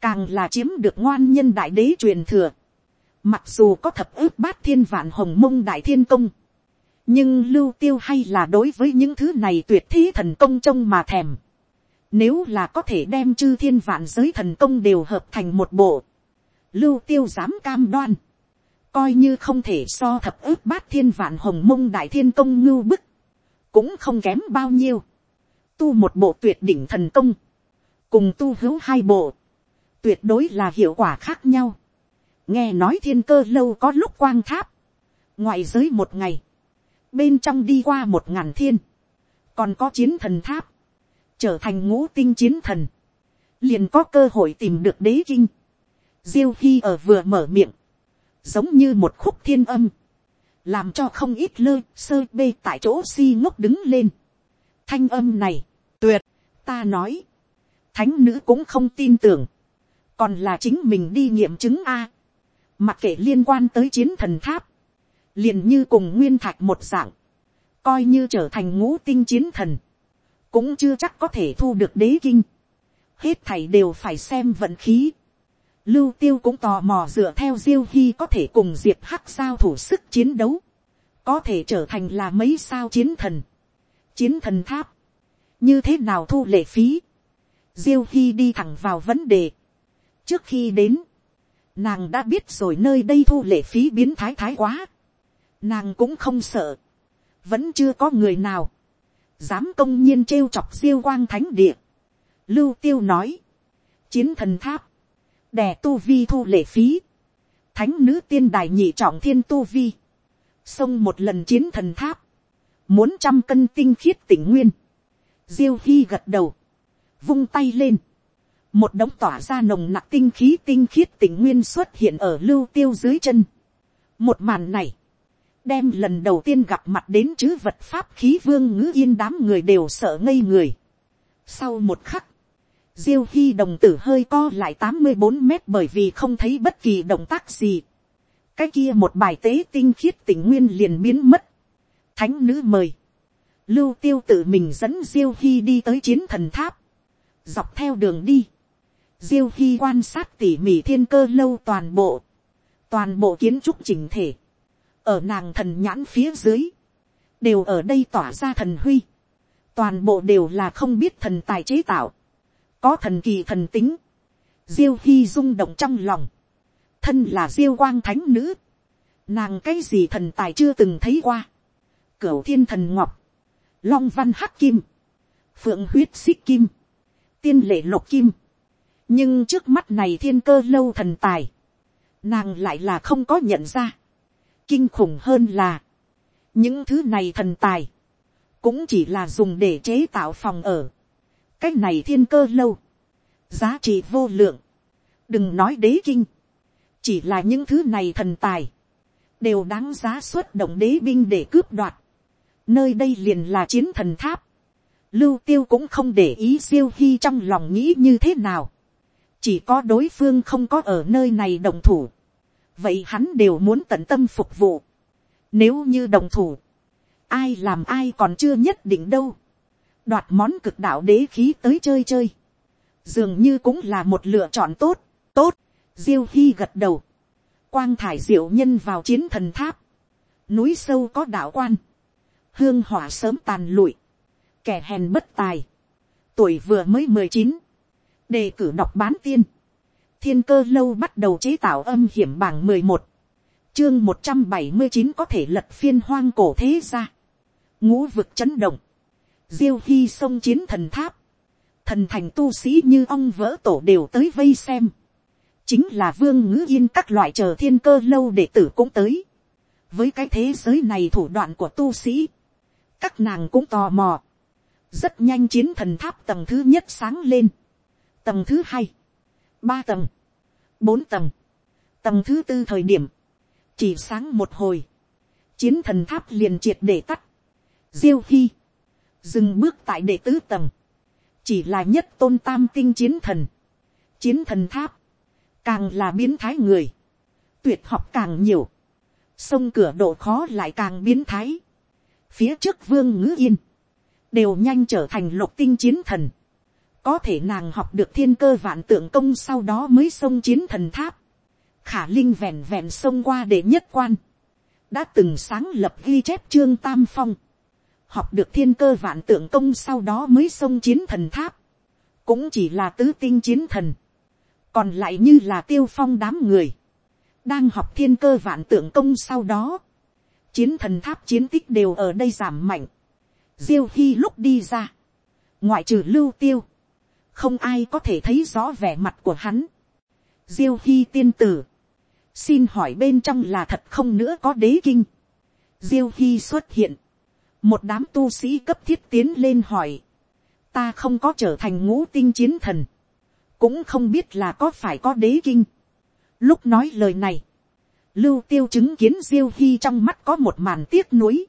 Càng là chiếm được ngoan nhân đại đế truyền thừa. Mặc dù có thập ước bát thiên vạn hồng mông đại thiên công nhưng lưu tiêu hay là đối với những thứ này tuyệt thế thần công trông mà thèm. Nếu là có thể đem chư thiên vạn giới thần công đều hợp thành một bộ. Lưu tiêu dám cam đoan. Coi như không thể so thập ước bát thiên vạn hồng mông đại thiên công ngưu bức. Cũng không kém bao nhiêu. Tu một bộ tuyệt đỉnh thần công. Cùng tu hữu hai bộ. Tuyệt đối là hiệu quả khác nhau. Nghe nói thiên cơ lâu có lúc quang tháp. Ngoại giới một ngày bên trong đi qua một ngàn thiên, còn có chiến thần tháp, trở thành ngũ tinh chiến thần, liền có cơ hội tìm được đế kinh. Diêu khi ở vừa mở miệng, giống như một khúc thiên âm, làm cho không ít lơ sơ bê tại chỗ si ngốc đứng lên. Thanh âm này, tuyệt, ta nói, thánh nữ cũng không tin tưởng, còn là chính mình đi nghiệm chứng a. Mặc kệ liên quan tới chiến thần tháp, liền như cùng nguyên thạch một dạng, coi như trở thành ngũ tinh chiến thần, cũng chưa chắc có thể thu được đế kinh, hết thảy đều phải xem vận khí. Lưu tiêu cũng tò mò dựa theo diêu hy có thể cùng diệp hắc sao thủ sức chiến đấu, có thể trở thành là mấy sao chiến thần, chiến thần tháp, như thế nào thu lệ phí, diêu hy đi thẳng vào vấn đề. trước khi đến, nàng đã biết rồi nơi đây thu lệ phí biến thái thái quá, nàng cũng không sợ, vẫn chưa có người nào, dám công nhiên trêu chọc diêu quang thánh địa. Lưu tiêu nói, chiến thần tháp, đè tu vi thu lệ phí, thánh nữ tiên đài nhị trọng thiên tu vi, xông một lần chiến thần tháp, muốn trăm cân tinh khiết tỉnh nguyên, diêu hy gật đầu, vung tay lên, một đống tỏa ra nồng nặc tinh khí tinh khiết tỉnh nguyên xuất hiện ở lưu tiêu dưới chân. một màn này, đem lần đầu tiên gặp mặt đến chữ vật pháp khí vương ngữ yên đám người đều sợ ngây người. sau một khắc, diêu hy đồng tử hơi co lại tám mươi bốn mét bởi vì không thấy bất kỳ động tác gì. cái kia một bài tế tinh khiết tỉnh nguyên liền biến mất. thánh nữ mời. lưu tiêu tự mình dẫn diêu hy đi tới chiến thần tháp. dọc theo đường đi diêu hy quan sát tỉ mỉ thiên cơ lâu toàn bộ, toàn bộ kiến trúc chỉnh thể, ở nàng thần nhãn phía dưới, đều ở đây tỏa ra thần huy, toàn bộ đều là không biết thần tài chế tạo, có thần kỳ thần tính, diêu hy rung động trong lòng, thân là diêu quang thánh nữ, nàng cái gì thần tài chưa từng thấy qua, cửu thiên thần ngọc, long văn hắc kim, phượng huyết xích kim, tiên lệ lục kim, nhưng trước mắt này thiên cơ lâu thần tài, nàng lại là không có nhận ra. kinh khủng hơn là, những thứ này thần tài, cũng chỉ là dùng để chế tạo phòng ở cái này thiên cơ lâu, giá trị vô lượng, đừng nói đế kinh, chỉ là những thứ này thần tài, đều đáng giá xuất động đế binh để cướp đoạt. nơi đây liền là chiến thần tháp, lưu tiêu cũng không để ý siêu hy trong lòng nghĩ như thế nào. Chỉ có đối phương không có ở nơi này đồng thủ, vậy hắn đều muốn tận tâm phục vụ. Nếu như đồng thủ, ai làm ai còn chưa nhất định đâu đoạt món cực đạo đế khí tới chơi chơi, dường như cũng là một lựa chọn tốt, tốt, diêu hy gật đầu, quang thải diệu nhân vào chiến thần tháp, núi sâu có đạo quan, hương hỏa sớm tàn lụi, kẻ hèn bất tài, tuổi vừa mới mười chín, đề cử đọc bán tiên, thiên cơ lâu bắt đầu chế tạo âm hiểm bảng mười một, chương một trăm bảy mươi chín có thể lật phiên hoang cổ thế ra, ngũ vực chấn động, diêu hy sông chiến thần tháp, thần thành tu sĩ như ong vỡ tổ đều tới vây xem, chính là vương ngữ yên các loại chờ thiên cơ lâu đệ tử cũng tới, với cái thế giới này thủ đoạn của tu sĩ, các nàng cũng tò mò, rất nhanh chiến thần tháp tầng thứ nhất sáng lên, tầng thứ hai, ba tầng, bốn tầng, tầng thứ tư thời điểm, chỉ sáng một hồi, chiến thần tháp liền triệt để tắt, diêu khi dừng bước tại đệ tứ tầng, chỉ là nhất tôn tam tinh chiến thần, chiến thần tháp, càng là biến thái người, tuyệt học càng nhiều, sông cửa độ khó lại càng biến thái, phía trước vương ngữ yên, đều nhanh trở thành lục tinh chiến thần, có thể nàng học được thiên cơ vạn tượng công sau đó mới xông chiến thần tháp. khả linh vẹn vẹn xông qua để nhất quan. đã từng sáng lập ghi chép trương tam phong học được thiên cơ vạn tượng công sau đó mới xông chiến thần tháp. cũng chỉ là tứ tinh chiến thần. còn lại như là tiêu phong đám người. đang học thiên cơ vạn tượng công sau đó. chiến thần tháp chiến tích đều ở đây giảm mạnh. diêu khi lúc đi ra. ngoại trừ lưu tiêu không ai có thể thấy rõ vẻ mặt của hắn. diêu khi tiên tử, xin hỏi bên trong là thật không nữa có đế kinh. diêu khi xuất hiện, một đám tu sĩ cấp thiết tiến lên hỏi, ta không có trở thành ngũ tinh chiến thần, cũng không biết là có phải có đế kinh. lúc nói lời này, lưu tiêu chứng kiến diêu hy trong mắt có một màn tiếc nuối,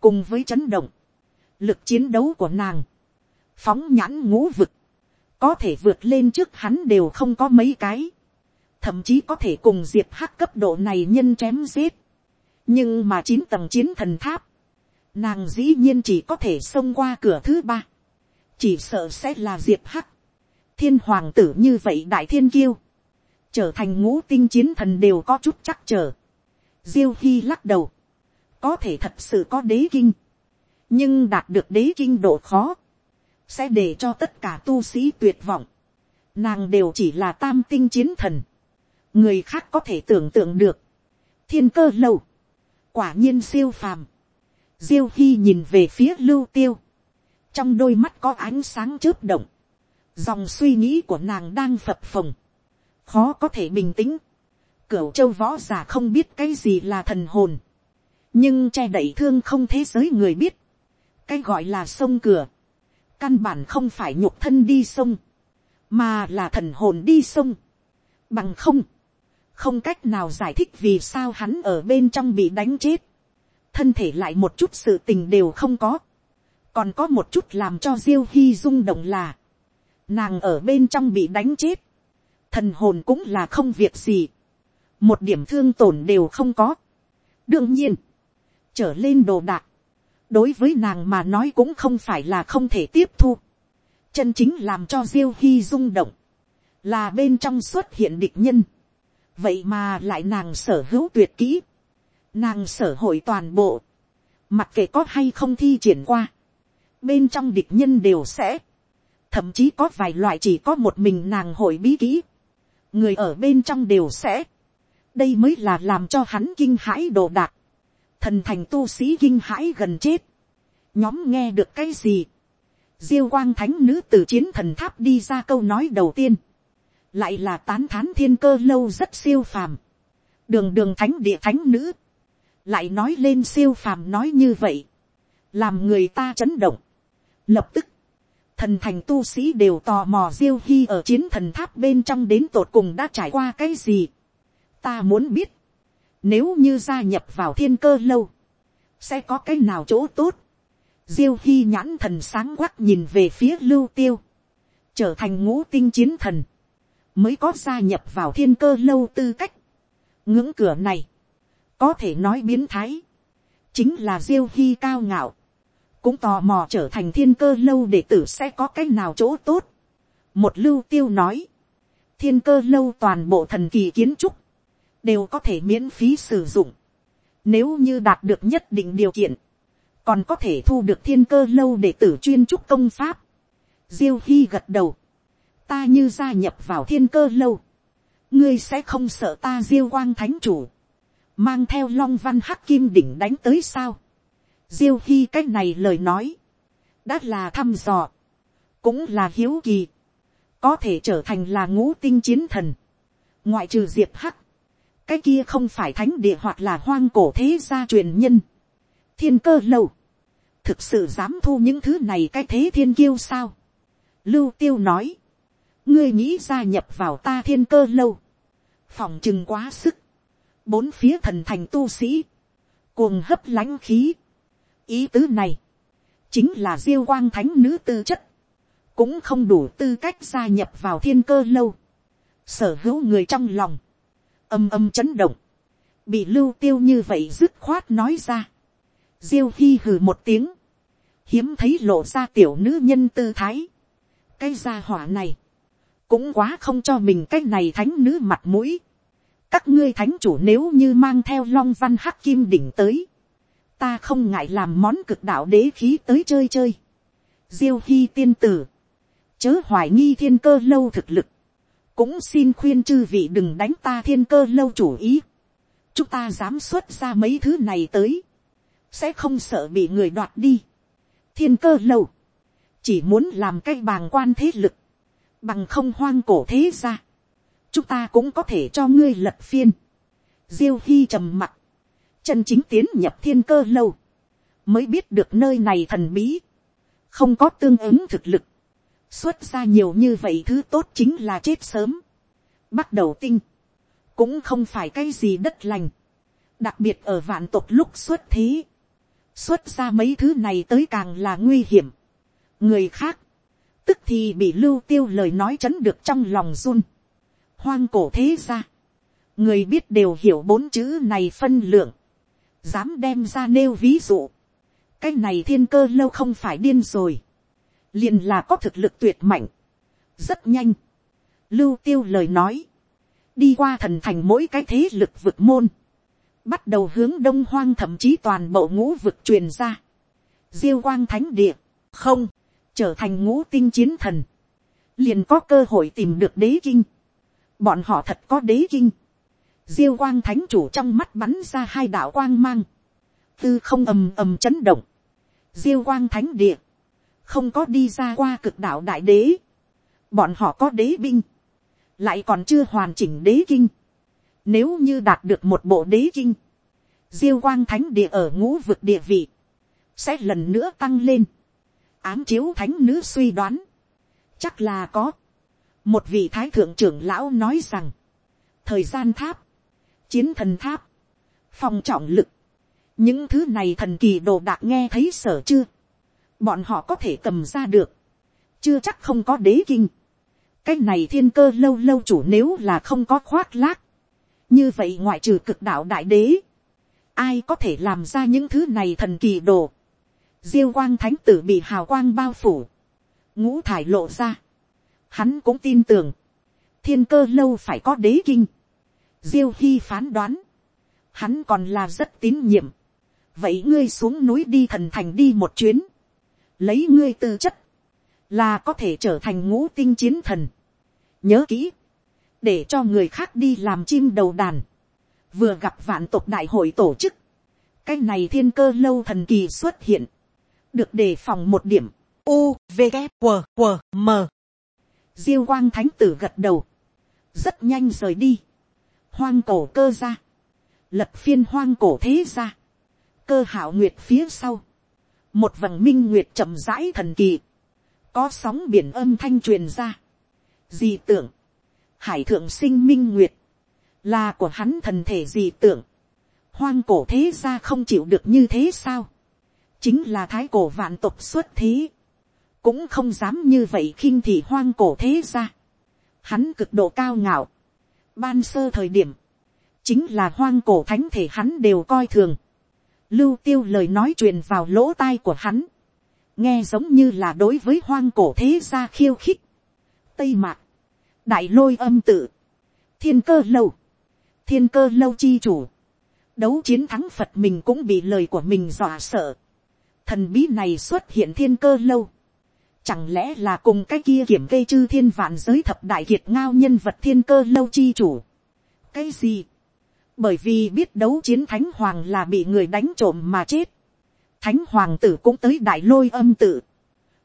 cùng với chấn động, lực chiến đấu của nàng, phóng nhãn ngũ vực, có thể vượt lên trước hắn đều không có mấy cái, thậm chí có thể cùng diệp hắc cấp độ này nhân chém giết, nhưng mà chín tầng chiến thần tháp, nàng dĩ nhiên chỉ có thể xông qua cửa thứ ba, chỉ sợ sẽ là diệp hắc, thiên hoàng tử như vậy đại thiên kiêu, trở thành ngũ tinh chiến thần đều có chút chắc chờ, diêu hy lắc đầu, có thể thật sự có đế kinh, nhưng đạt được đế kinh độ khó, sẽ để cho tất cả tu sĩ tuyệt vọng. Nàng đều chỉ là tam tinh chiến thần. Người khác có thể tưởng tượng được. Thiên cơ lâu. Quả nhiên siêu phàm. Diêu Hy nhìn về phía lưu tiêu. Trong đôi mắt có ánh sáng chớp động. Dòng suy nghĩ của nàng đang phập phồng. khó có thể bình tĩnh, cửu châu võ giả không biết cái gì là thần hồn, nhưng che đậy thương không thế giới người biết, cái gọi là sông cửa, căn bản không phải nhục thân đi sông, mà là thần hồn đi sông, bằng không, không cách nào giải thích vì sao hắn ở bên trong bị đánh chết, thân thể lại một chút sự tình đều không có, còn có một chút làm cho diêu hy rung động là, nàng ở bên trong bị đánh chết, thần hồn cũng là không việc gì, một điểm thương tổn đều không có. đương nhiên, trở lên đồ đạc, đối với nàng mà nói cũng không phải là không thể tiếp thu. chân chính làm cho diêu hy rung động, là bên trong xuất hiện địch nhân. vậy mà lại nàng sở hữu tuyệt kỹ, nàng sở hội toàn bộ, mặc kệ có hay không thi triển qua, bên trong địch nhân đều sẽ, thậm chí có vài loại chỉ có một mình nàng hội bí kỹ, người ở bên trong đều sẽ, đây mới là làm cho hắn kinh hãi đồ đạc, thần thành tu sĩ kinh hãi gần chết, nhóm nghe được cái gì, diêu quang thánh nữ từ chiến thần tháp đi ra câu nói đầu tiên, lại là tán thán thiên cơ lâu rất siêu phàm, đường đường thánh địa thánh nữ, lại nói lên siêu phàm nói như vậy, làm người ta chấn động. Lập tức, thần thành tu sĩ đều tò mò diêu hy ở chiến thần tháp bên trong đến tột cùng đã trải qua cái gì. ta muốn biết, nếu như gia nhập vào thiên cơ lâu, sẽ có cái nào chỗ tốt. diêu hy nhãn thần sáng quắc nhìn về phía lưu tiêu, trở thành ngũ tinh chiến thần, mới có gia nhập vào thiên cơ lâu tư cách. ngưỡng cửa này, có thể nói biến thái, chính là diêu hy cao ngạo, cũng tò mò trở thành thiên cơ lâu đệ tử sẽ có cái nào chỗ tốt. một lưu tiêu nói, thiên cơ lâu toàn bộ thần kỳ kiến trúc, đều có thể miễn phí sử dụng. Nếu như đạt được nhất định điều kiện, còn có thể thu được thiên cơ lâu đệ tử chuyên trúc công pháp. Diêu Hy gật đầu. Ta như gia nhập vào thiên cơ lâu. Ngươi sẽ không sợ ta diêu quang thánh chủ. Mang theo long văn hắc kim đỉnh đánh tới sao. Diêu khi cái này lời nói. Đã là thăm dò. Cũng là hiếu kỳ. Có thể trở thành là ngũ tinh chiến thần. Ngoại trừ diệp hắc. Cái kia không phải thánh địa hoặc là hoang cổ thế gia truyền nhân. Thiên cơ lâu. Thực sự dám thu những thứ này cái thế thiên kiêu sao. Lưu tiêu nói. Ngươi nghĩ gia nhập vào ta thiên cơ lâu. Phòng chừng quá sức. Bốn phía thần thành tu sĩ. Cuồng hấp lãnh khí. Ý tứ này, chính là diêu quang thánh nữ tư chất, cũng không đủ tư cách gia nhập vào thiên cơ lâu, sở hữu người trong lòng, âm âm chấn động, bị lưu tiêu như vậy dứt khoát nói ra, diêu hi hừ một tiếng, hiếm thấy lộ ra tiểu nữ nhân tư thái, cái gia hỏa này, cũng quá không cho mình cái này thánh nữ mặt mũi, các ngươi thánh chủ nếu như mang theo long văn hắc kim đỉnh tới, ta không ngại làm món cực đạo đế khí tới chơi chơi. diêu hy tiên tử, chớ hoài nghi thiên cơ lâu thực lực, cũng xin khuyên chư vị đừng đánh ta thiên cơ lâu chủ ý. chúng ta dám xuất ra mấy thứ này tới, sẽ không sợ bị người đoạt đi. thiên cơ lâu, chỉ muốn làm cái bàng quan thế lực, bằng không hoang cổ thế ra, chúng ta cũng có thể cho ngươi lật phiên. diêu hy trầm mặt, chân chính tiến nhập thiên cơ lâu, mới biết được nơi này thần bí, không có tương ứng thực lực, xuất ra nhiều như vậy thứ tốt chính là chết sớm, bắt đầu tinh, cũng không phải cái gì đất lành, đặc biệt ở vạn tộc lúc xuất thế, xuất ra mấy thứ này tới càng là nguy hiểm, người khác, tức thì bị lưu tiêu lời nói chấn được trong lòng run, hoang cổ thế ra, người biết đều hiểu bốn chữ này phân lượng, dám đem ra nêu ví dụ, cái này thiên cơ lâu không phải điên rồi, liền là có thực lực tuyệt mạnh, rất nhanh, lưu tiêu lời nói, đi qua thần thành mỗi cái thế lực vực môn, bắt đầu hướng đông hoang thậm chí toàn bộ ngũ vực truyền ra, diêu quang thánh địa, không, trở thành ngũ tinh chiến thần, liền có cơ hội tìm được đế kinh, bọn họ thật có đế kinh, diêu quang thánh chủ trong mắt bắn ra hai đạo quang mang, tư không ầm ầm chấn động, diêu quang thánh địa, không có đi ra qua cực đạo đại đế, bọn họ có đế binh, lại còn chưa hoàn chỉnh đế kinh, nếu như đạt được một bộ đế kinh, diêu quang thánh địa ở ngũ vực địa vị, sẽ lần nữa tăng lên, ám chiếu thánh nữ suy đoán, chắc là có, một vị thái thượng trưởng lão nói rằng, thời gian tháp, chiến thần tháp, phòng trọng lực, những thứ này thần kỳ đồ đạc nghe thấy sở chưa, bọn họ có thể cầm ra được, chưa chắc không có đế kinh, cái này thiên cơ lâu lâu chủ nếu là không có khoác lác, như vậy ngoại trừ cực đạo đại đế, ai có thể làm ra những thứ này thần kỳ đồ, diêu quang thánh tử bị hào quang bao phủ, ngũ thải lộ ra, hắn cũng tin tưởng, thiên cơ lâu phải có đế kinh, diêu hy phán đoán, hắn còn là rất tín nhiệm, vậy ngươi xuống núi đi thần thành đi một chuyến, lấy ngươi tư chất, là có thể trở thành ngũ tinh chiến thần. nhớ kỹ, để cho người khác đi làm chim đầu đàn, vừa gặp vạn tộc đại hội tổ chức, cái này thiên cơ lâu thần kỳ xuất hiện, được đề phòng một điểm, u v g q q m diêu quang thánh tử gật đầu, rất nhanh rời đi, hoang cổ cơ ra, lập phiên hoang cổ thế ra, cơ hảo nguyệt phía sau, một vầng minh nguyệt chậm rãi thần kỳ, có sóng biển âm thanh truyền ra, di tưởng, hải thượng sinh minh nguyệt, là của hắn thần thể di tưởng, hoang cổ thế ra không chịu được như thế sao, chính là thái cổ vạn tộc xuất thế, cũng không dám như vậy khinh thị hoang cổ thế ra, hắn cực độ cao ngạo, ban sơ thời điểm, chính là hoang cổ thánh thể hắn đều coi thường, lưu tiêu lời nói truyền vào lỗ tai của hắn, nghe giống như là đối với hoang cổ thế gia khiêu khích, tây mạc, đại lôi âm tự, thiên cơ lâu, thiên cơ lâu chi chủ, đấu chiến thắng phật mình cũng bị lời của mình dọa sợ, thần bí này xuất hiện thiên cơ lâu, chẳng lẽ là cùng cái kia kiểm cây chư thiên vạn giới thập đại kiệt ngao nhân vật thiên cơ lâu chi chủ, cái gì, bởi vì biết đấu chiến thánh hoàng là bị người đánh trộm mà chết, thánh hoàng tử cũng tới đại lôi âm tử.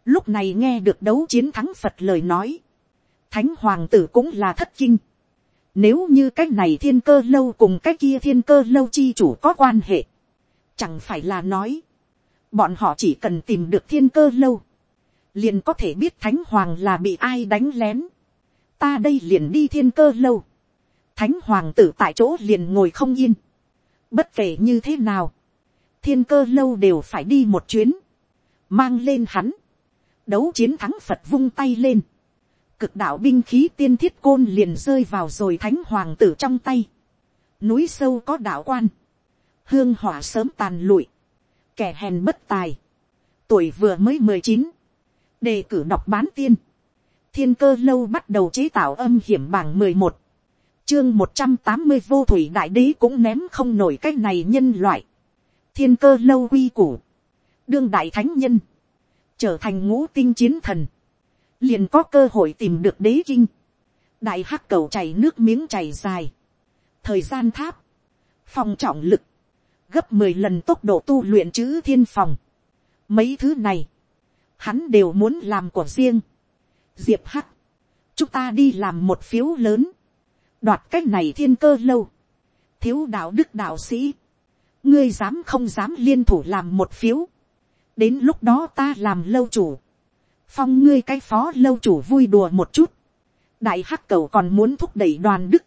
Lúc này nghe được đấu chiến thắng phật lời nói, thánh hoàng tử cũng là thất kinh, nếu như cái này thiên cơ lâu cùng cái kia thiên cơ lâu chi chủ có quan hệ, chẳng phải là nói, bọn họ chỉ cần tìm được thiên cơ lâu, liền có thể biết thánh hoàng là bị ai đánh lén, ta đây liền đi thiên cơ lâu, thánh hoàng tử tại chỗ liền ngồi không yên. bất kể như thế nào, thiên cơ lâu đều phải đi một chuyến, mang lên hắn, đấu chiến thắng phật vung tay lên, cực đạo binh khí tiên thiết côn liền rơi vào rồi thánh hoàng tử trong tay, núi sâu có đạo quan, hương hỏa sớm tàn lụi, kẻ hèn bất tài, tuổi vừa mới mười chín, đề cử đọc bán tiên, thiên cơ lâu bắt đầu chế tạo âm hiểm bảng mười một, chương một trăm tám mươi vô thủy đại đế cũng ném không nổi cái này nhân loại. thiên cơ lâu quy củ. đương đại thánh nhân. trở thành ngũ tinh chiến thần. liền có cơ hội tìm được đế kinh. đại hắc cầu chảy nước miếng chảy dài. thời gian tháp. phòng trọng lực. gấp mười lần tốc độ tu luyện chữ thiên phòng. mấy thứ này hắn đều muốn làm của riêng. diệp hắc. chúng ta đi làm một phiếu lớn. Đoạt cách này thiên cơ lâu, thiếu đạo đức đạo sĩ, ngươi dám không dám liên thủ làm một phiếu, đến lúc đó ta làm lâu chủ, phong ngươi cái phó lâu chủ vui đùa một chút, đại hắc cầu còn muốn thúc đẩy đoàn đức,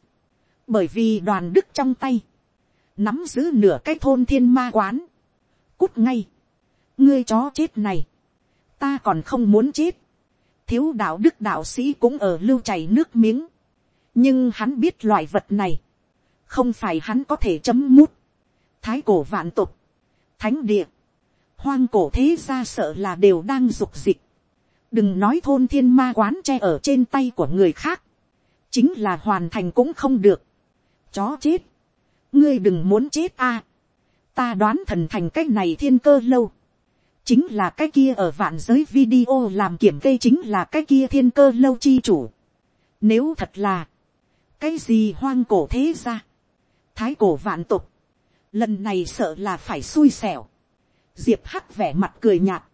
bởi vì đoàn đức trong tay, nắm giữ nửa cái thôn thiên ma quán, cút ngay, ngươi chó chết này, ta còn không muốn chết, thiếu đạo đức đạo sĩ cũng ở lưu chảy nước miếng, nhưng hắn biết loại vật này, không phải hắn có thể chấm mút, thái cổ vạn tục, thánh địa, hoang cổ thế ra sợ là đều đang dục dịch, đừng nói thôn thiên ma quán tre ở trên tay của người khác, chính là hoàn thành cũng không được, chó chết, ngươi đừng muốn chết a, ta đoán thần thành cách này thiên cơ lâu, chính là cái kia ở vạn giới video làm kiểm kê chính là cái kia thiên cơ lâu chi chủ. Nếu thật là, cái gì hoang cổ thế ra, thái cổ vạn tục, lần này sợ là phải xui xẻo, diệp hắc vẻ mặt cười nhạt,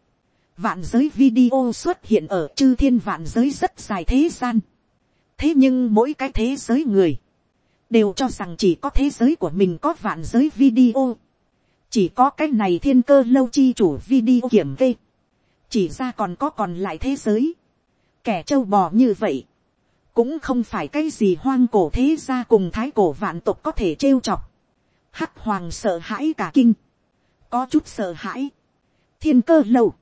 vạn giới video xuất hiện ở chư thiên vạn giới rất dài thế gian, thế nhưng mỗi cái thế giới người, đều cho rằng chỉ có thế giới của mình có vạn giới video, chỉ có cái này thiên cơ lâu chi chủ video kiểm kê, chỉ ra còn có còn lại thế giới, kẻ trâu bò như vậy, cũng không phải cái gì hoang cổ thế gia cùng thái cổ vạn tộc có thể trêu chọc, hắc hoàng sợ hãi cả kinh, có chút sợ hãi, thiên cơ lâu,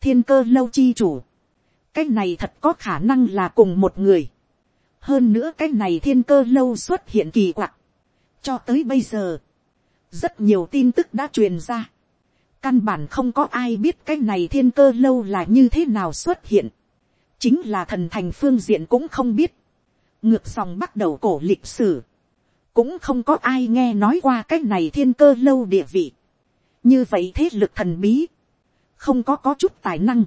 thiên cơ lâu chi chủ, cái này thật có khả năng là cùng một người, hơn nữa cái này thiên cơ lâu xuất hiện kỳ quặc, cho tới bây giờ, rất nhiều tin tức đã truyền ra, căn bản không có ai biết cái này thiên cơ lâu là như thế nào xuất hiện, chính là thần thành phương diện cũng không biết, ngược dòng bắt đầu cổ lịch sử, cũng không có ai nghe nói qua cái này thiên cơ lâu địa vị, như vậy thế lực thần bí, không có có chút tài năng,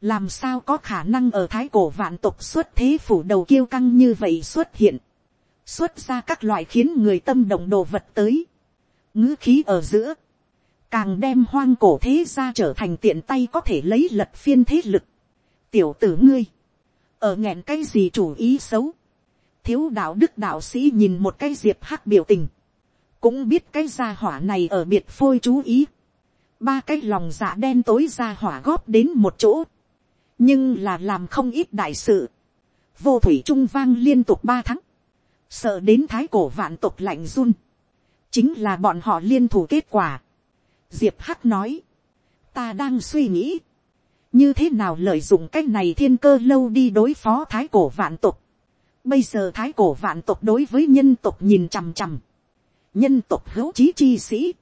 làm sao có khả năng ở thái cổ vạn tục xuất thế phủ đầu kiêu căng như vậy xuất hiện, xuất ra các loại khiến người tâm động đồ vật tới, ngữ khí ở giữa, càng đem hoang cổ thế ra trở thành tiện tay có thể lấy lật phiên thế lực. tiểu tử ngươi, ở nghẹn cái gì chủ ý xấu, thiếu đạo đức đạo sĩ nhìn một cái diệp hắc biểu tình, cũng biết cái gia hỏa này ở biệt phôi chú ý, ba cái lòng dạ đen tối gia hỏa góp đến một chỗ, nhưng là làm không ít đại sự, vô thủy trung vang liên tục ba tháng, sợ đến thái cổ vạn tục lạnh run, chính là bọn họ liên thủ kết quả. diệp hắc nói, ta đang suy nghĩ, như thế nào lợi dụng cái này thiên cơ lâu đi đối phó thái cổ vạn tục. bây giờ thái cổ vạn tục đối với nhân tục nhìn chằm chằm, nhân tục hữu trí chi sĩ,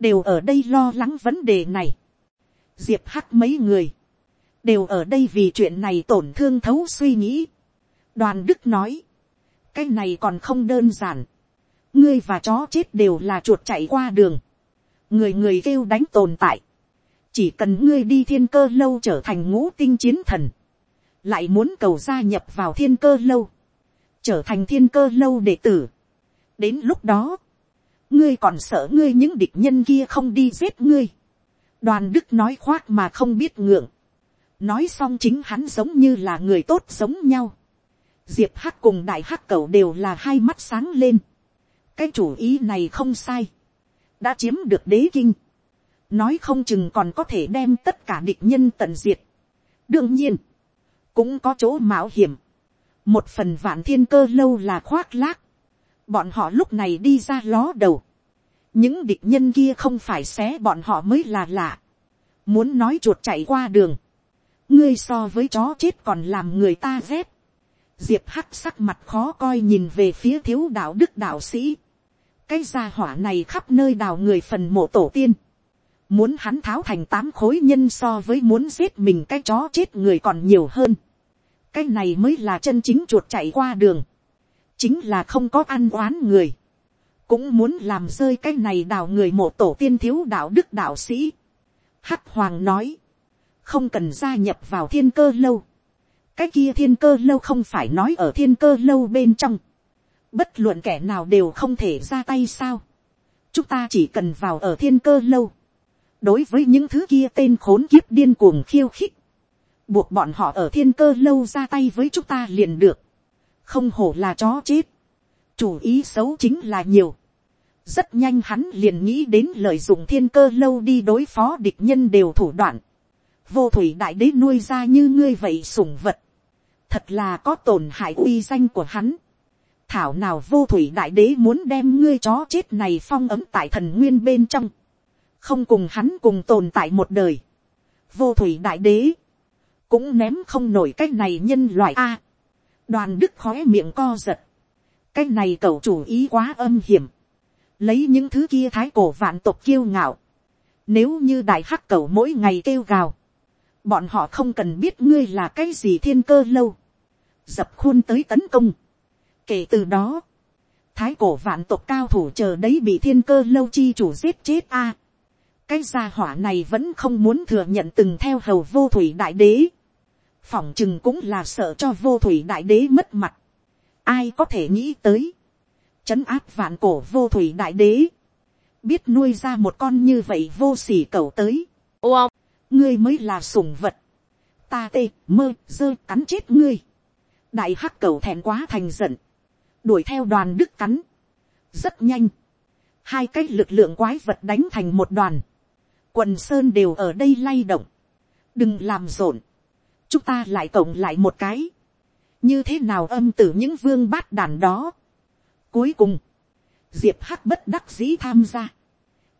đều ở đây lo lắng vấn đề này. diệp hắc mấy người, đều ở đây vì chuyện này tổn thương thấu suy nghĩ. đoàn đức nói, cái này còn không đơn giản ngươi và chó chết đều là chuột chạy qua đường. người người kêu đánh tồn tại. chỉ cần ngươi đi thiên cơ lâu trở thành ngũ tinh chiến thần. lại muốn cầu gia nhập vào thiên cơ lâu. trở thành thiên cơ lâu đệ tử. đến lúc đó, ngươi còn sợ ngươi những địch nhân kia không đi giết ngươi. đoàn đức nói khoác mà không biết ngượng nói xong chính hắn giống như là người tốt giống nhau. diệp hắc cùng đại hắc cầu đều là hai mắt sáng lên cái chủ ý này không sai. đã chiếm được đế kinh. nói không chừng còn có thể đem tất cả địch nhân tận diệt. đương nhiên, cũng có chỗ mạo hiểm. một phần vạn thiên cơ lâu là khoác lác. bọn họ lúc này đi ra ló đầu. những địch nhân kia không phải xé bọn họ mới là lạ. muốn nói chuột chạy qua đường ngươi so với chó chết còn làm người ta ghét diệp hắc sắc mặt khó coi nhìn về phía thiếu đạo đức đạo sĩ. cái gia hỏa này khắp nơi đào người phần mộ tổ tiên. muốn hắn tháo thành tám khối nhân so với muốn giết mình cái chó chết người còn nhiều hơn. cái này mới là chân chính chuột chạy qua đường. chính là không có ăn oán người. cũng muốn làm rơi cái này đào người mộ tổ tiên thiếu đạo đức đạo sĩ. hắc hoàng nói không cần gia nhập vào thiên cơ lâu cái kia thiên cơ lâu không phải nói ở thiên cơ lâu bên trong. bất luận kẻ nào đều không thể ra tay sao. chúng ta chỉ cần vào ở thiên cơ lâu. đối với những thứ kia tên khốn kiếp điên cuồng khiêu khích. buộc bọn họ ở thiên cơ lâu ra tay với chúng ta liền được. không hổ là chó chết. chủ ý xấu chính là nhiều rất nhanh hắn liền nghĩ đến lợi dụng thiên cơ lâu đi đối phó địch nhân đều thủ đoạn vô thủy đại đế nuôi ra như ngươi vậy sủng vật, thật là có tổn hại uy danh của hắn. thảo nào vô thủy đại đế muốn đem ngươi chó chết này phong ấm tại thần nguyên bên trong, không cùng hắn cùng tồn tại một đời. vô thủy đại đế, cũng ném không nổi cái này nhân loại a. đoàn đức khói miệng co giật, cái này cậu chủ ý quá âm hiểm, lấy những thứ kia thái cổ vạn tộc kiêu ngạo, nếu như đại hắc cẩu mỗi ngày kêu gào, bọn họ không cần biết ngươi là cái gì thiên cơ lâu, dập khuôn tới tấn công. kể từ đó, thái cổ vạn tộc cao thủ chờ đấy bị thiên cơ lâu chi chủ giết chết a. cái gia hỏa này vẫn không muốn thừa nhận từng theo hầu vô thủy đại đế. phỏng chừng cũng là sợ cho vô thủy đại đế mất mặt. ai có thể nghĩ tới. chấn áp vạn cổ vô thủy đại đế. biết nuôi ra một con như vậy vô s ỉ cầu tới. ô ngươi mới là sủng vật, ta tê mơ dơ cắn chết ngươi, đại hắc cầu thẹn quá thành giận, đuổi theo đoàn đức cắn, rất nhanh, hai cái lực lượng quái vật đánh thành một đoàn, quần sơn đều ở đây lay động, đừng làm rộn, chúng ta lại cộng lại một cái, như thế nào âm tử những vương bát đàn đó. Cuối cùng, diệp hắc bất đắc dĩ tham gia,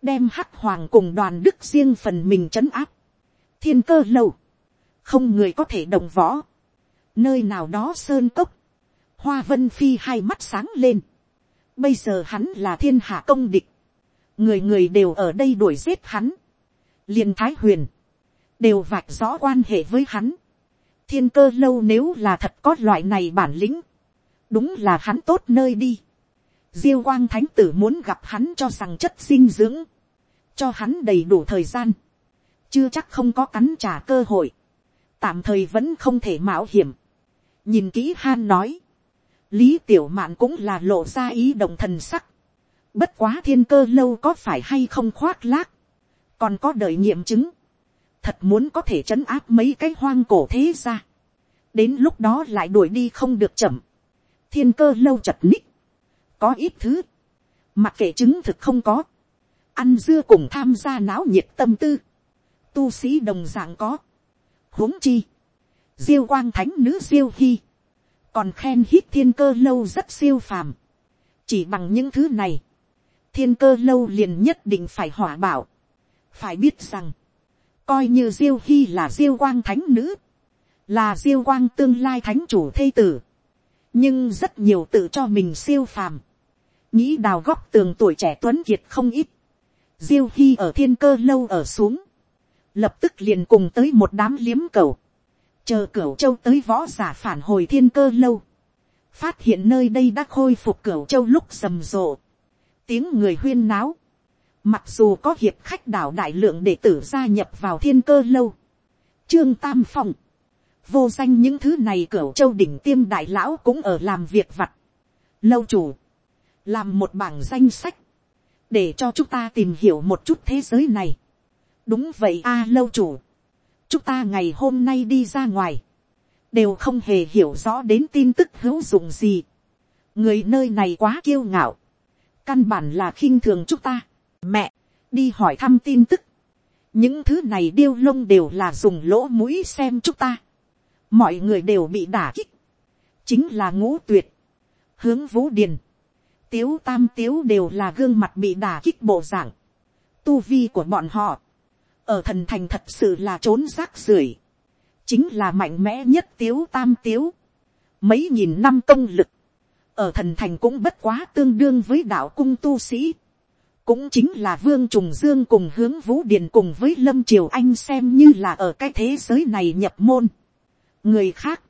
đem hắc hoàng cùng đoàn đức riêng phần mình c h ấ n áp, thiên cơ lâu, không người có thể đồng võ, nơi nào đó sơn cốc, hoa vân phi hai mắt sáng lên, bây giờ hắn là thiên hạ công địch, người người đều ở đây đuổi giết hắn, liền thái huyền, đều vạch rõ quan hệ với hắn, thiên cơ lâu nếu là thật có loại này bản lĩnh, đúng là hắn tốt nơi đi, diêu quang thánh tử muốn gặp hắn cho rằng chất dinh dưỡng, cho hắn đầy đủ thời gian, chưa chắc không có cắn trả cơ hội, tạm thời vẫn không thể mạo hiểm. nhìn kỹ han nói, lý tiểu mạn cũng là lộ ra ý đồng thần sắc, bất quá thiên cơ lâu có phải hay không khoác lác, còn có đợi nghiệm chứng, thật muốn có thể chấn áp mấy cái hoang cổ thế ra, đến lúc đó lại đuổi đi không được chậm, thiên cơ lâu chật ních, có ít thứ, mặc kệ chứng thực không có, ăn dưa cùng tham gia náo nhiệt tâm tư, tu sĩ đồng dạng có, huống chi, diêu quang thánh nữ diêu hy, còn khen hít thiên cơ lâu rất siêu phàm, chỉ bằng những thứ này, thiên cơ lâu liền nhất định phải hỏa bảo, phải biết rằng, coi như diêu hy là diêu quang thánh nữ, là diêu quang tương lai thánh chủ thê tử, nhưng rất nhiều tự cho mình siêu phàm, nghĩ đào góc tường tuổi trẻ tuấn kiệt không ít, diêu hy ở thiên cơ lâu ở xuống, lập tức liền cùng tới một đám liếm cầu, chờ cửu châu tới võ giả phản hồi thiên cơ lâu, phát hiện nơi đây đã khôi phục cửu châu lúc rầm rộ, tiếng người huyên náo, mặc dù có hiệp khách đảo đại lượng đệ tử gia nhập vào thiên cơ lâu, trương tam phong, vô danh những thứ này cửu châu đỉnh tiêm đại lão cũng ở làm việc vặt, lâu chủ, làm một bảng danh sách, để cho chúng ta tìm hiểu một chút thế giới này đúng vậy a lâu chủ, chúng ta ngày hôm nay đi ra ngoài, đều không hề hiểu rõ đến tin tức hữu dụng gì. người nơi này quá kiêu ngạo, căn bản là khinh thường chúng ta. mẹ, đi hỏi thăm tin tức, những thứ này điêu lông đều là dùng lỗ mũi xem chúng ta. mọi người đều bị đả kích, chính là ngũ tuyệt, hướng vũ điền, tiếu tam tiếu đều là gương mặt bị đả kích bộ dạng. Tu vi của bọn họ, ở thần thành thật sự là trốn rác rưởi, chính là mạnh mẽ nhất tiếu tam tiếu. Mấy nghìn năm công lực, ở thần thành cũng bất quá tương đương với đạo cung tu sĩ. Cũng chính là vương trùng dương cùng hướng vũ điền cùng với lâm triều anh xem như là ở cái thế giới này nhập môn. Người khác,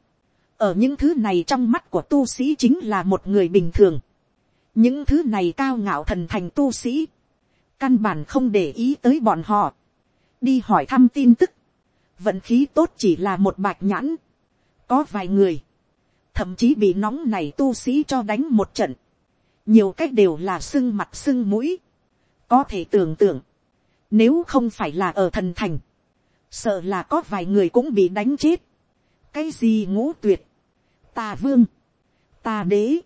ở những thứ này trong mắt của tu sĩ chính là một người bình thường những thứ này cao ngạo thần thành tu sĩ, căn bản không để ý tới bọn họ, đi hỏi thăm tin tức, vận khí tốt chỉ là một bạch nhãn, có vài người, thậm chí bị nóng này tu sĩ cho đánh một trận, nhiều cách đều là sưng mặt sưng mũi, có thể tưởng tượng, nếu không phải là ở thần thành, sợ là có vài người cũng bị đánh chết, cái gì ngũ tuyệt, ta vương, ta đế,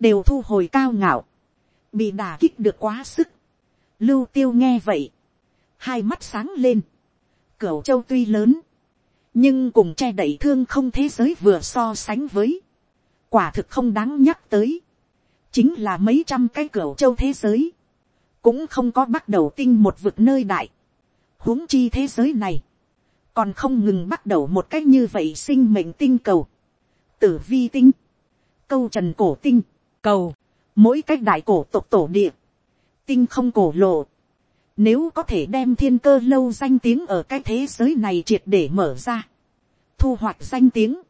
đều thu hồi cao ngạo, bị đà kích được quá sức. Lưu tiêu nghe vậy, hai mắt sáng lên, cửu châu tuy lớn, nhưng cùng che đẩy thương không thế giới vừa so sánh với, quả thực không đáng nhắc tới, chính là mấy trăm cái cửu châu thế giới, cũng không có bắt đầu tinh một vực nơi đại, huống chi thế giới này, còn không ngừng bắt đầu một cách như vậy sinh mệnh tinh cầu, tử vi tinh, câu trần cổ tinh, cầu, mỗi cách đại cổ tộc tổ địa, tinh không cổ lộ, nếu có thể đem thiên cơ lâu danh tiếng ở cái thế giới này triệt để mở ra, thu hoạch danh tiếng,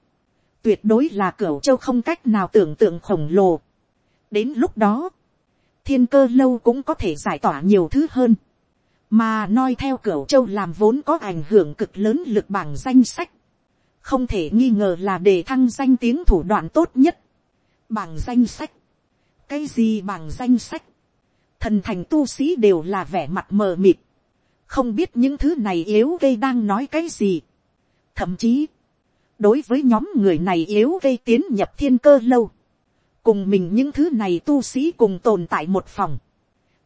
tuyệt đối là cửa châu không cách nào tưởng tượng khổng lồ. đến lúc đó, thiên cơ lâu cũng có thể giải tỏa nhiều thứ hơn, mà noi theo cửa châu làm vốn có ảnh hưởng cực lớn lực bảng danh sách, không thể nghi ngờ là để thăng danh tiếng thủ đoạn tốt nhất. bảng danh sách, cái gì bảng danh sách, thần thành tu sĩ đều là vẻ mặt mờ mịt, không biết những thứ này yếu gây đang nói cái gì. thậm chí, đối với nhóm người này yếu gây tiến nhập thiên cơ lâu, cùng mình những thứ này tu sĩ cùng tồn tại một phòng,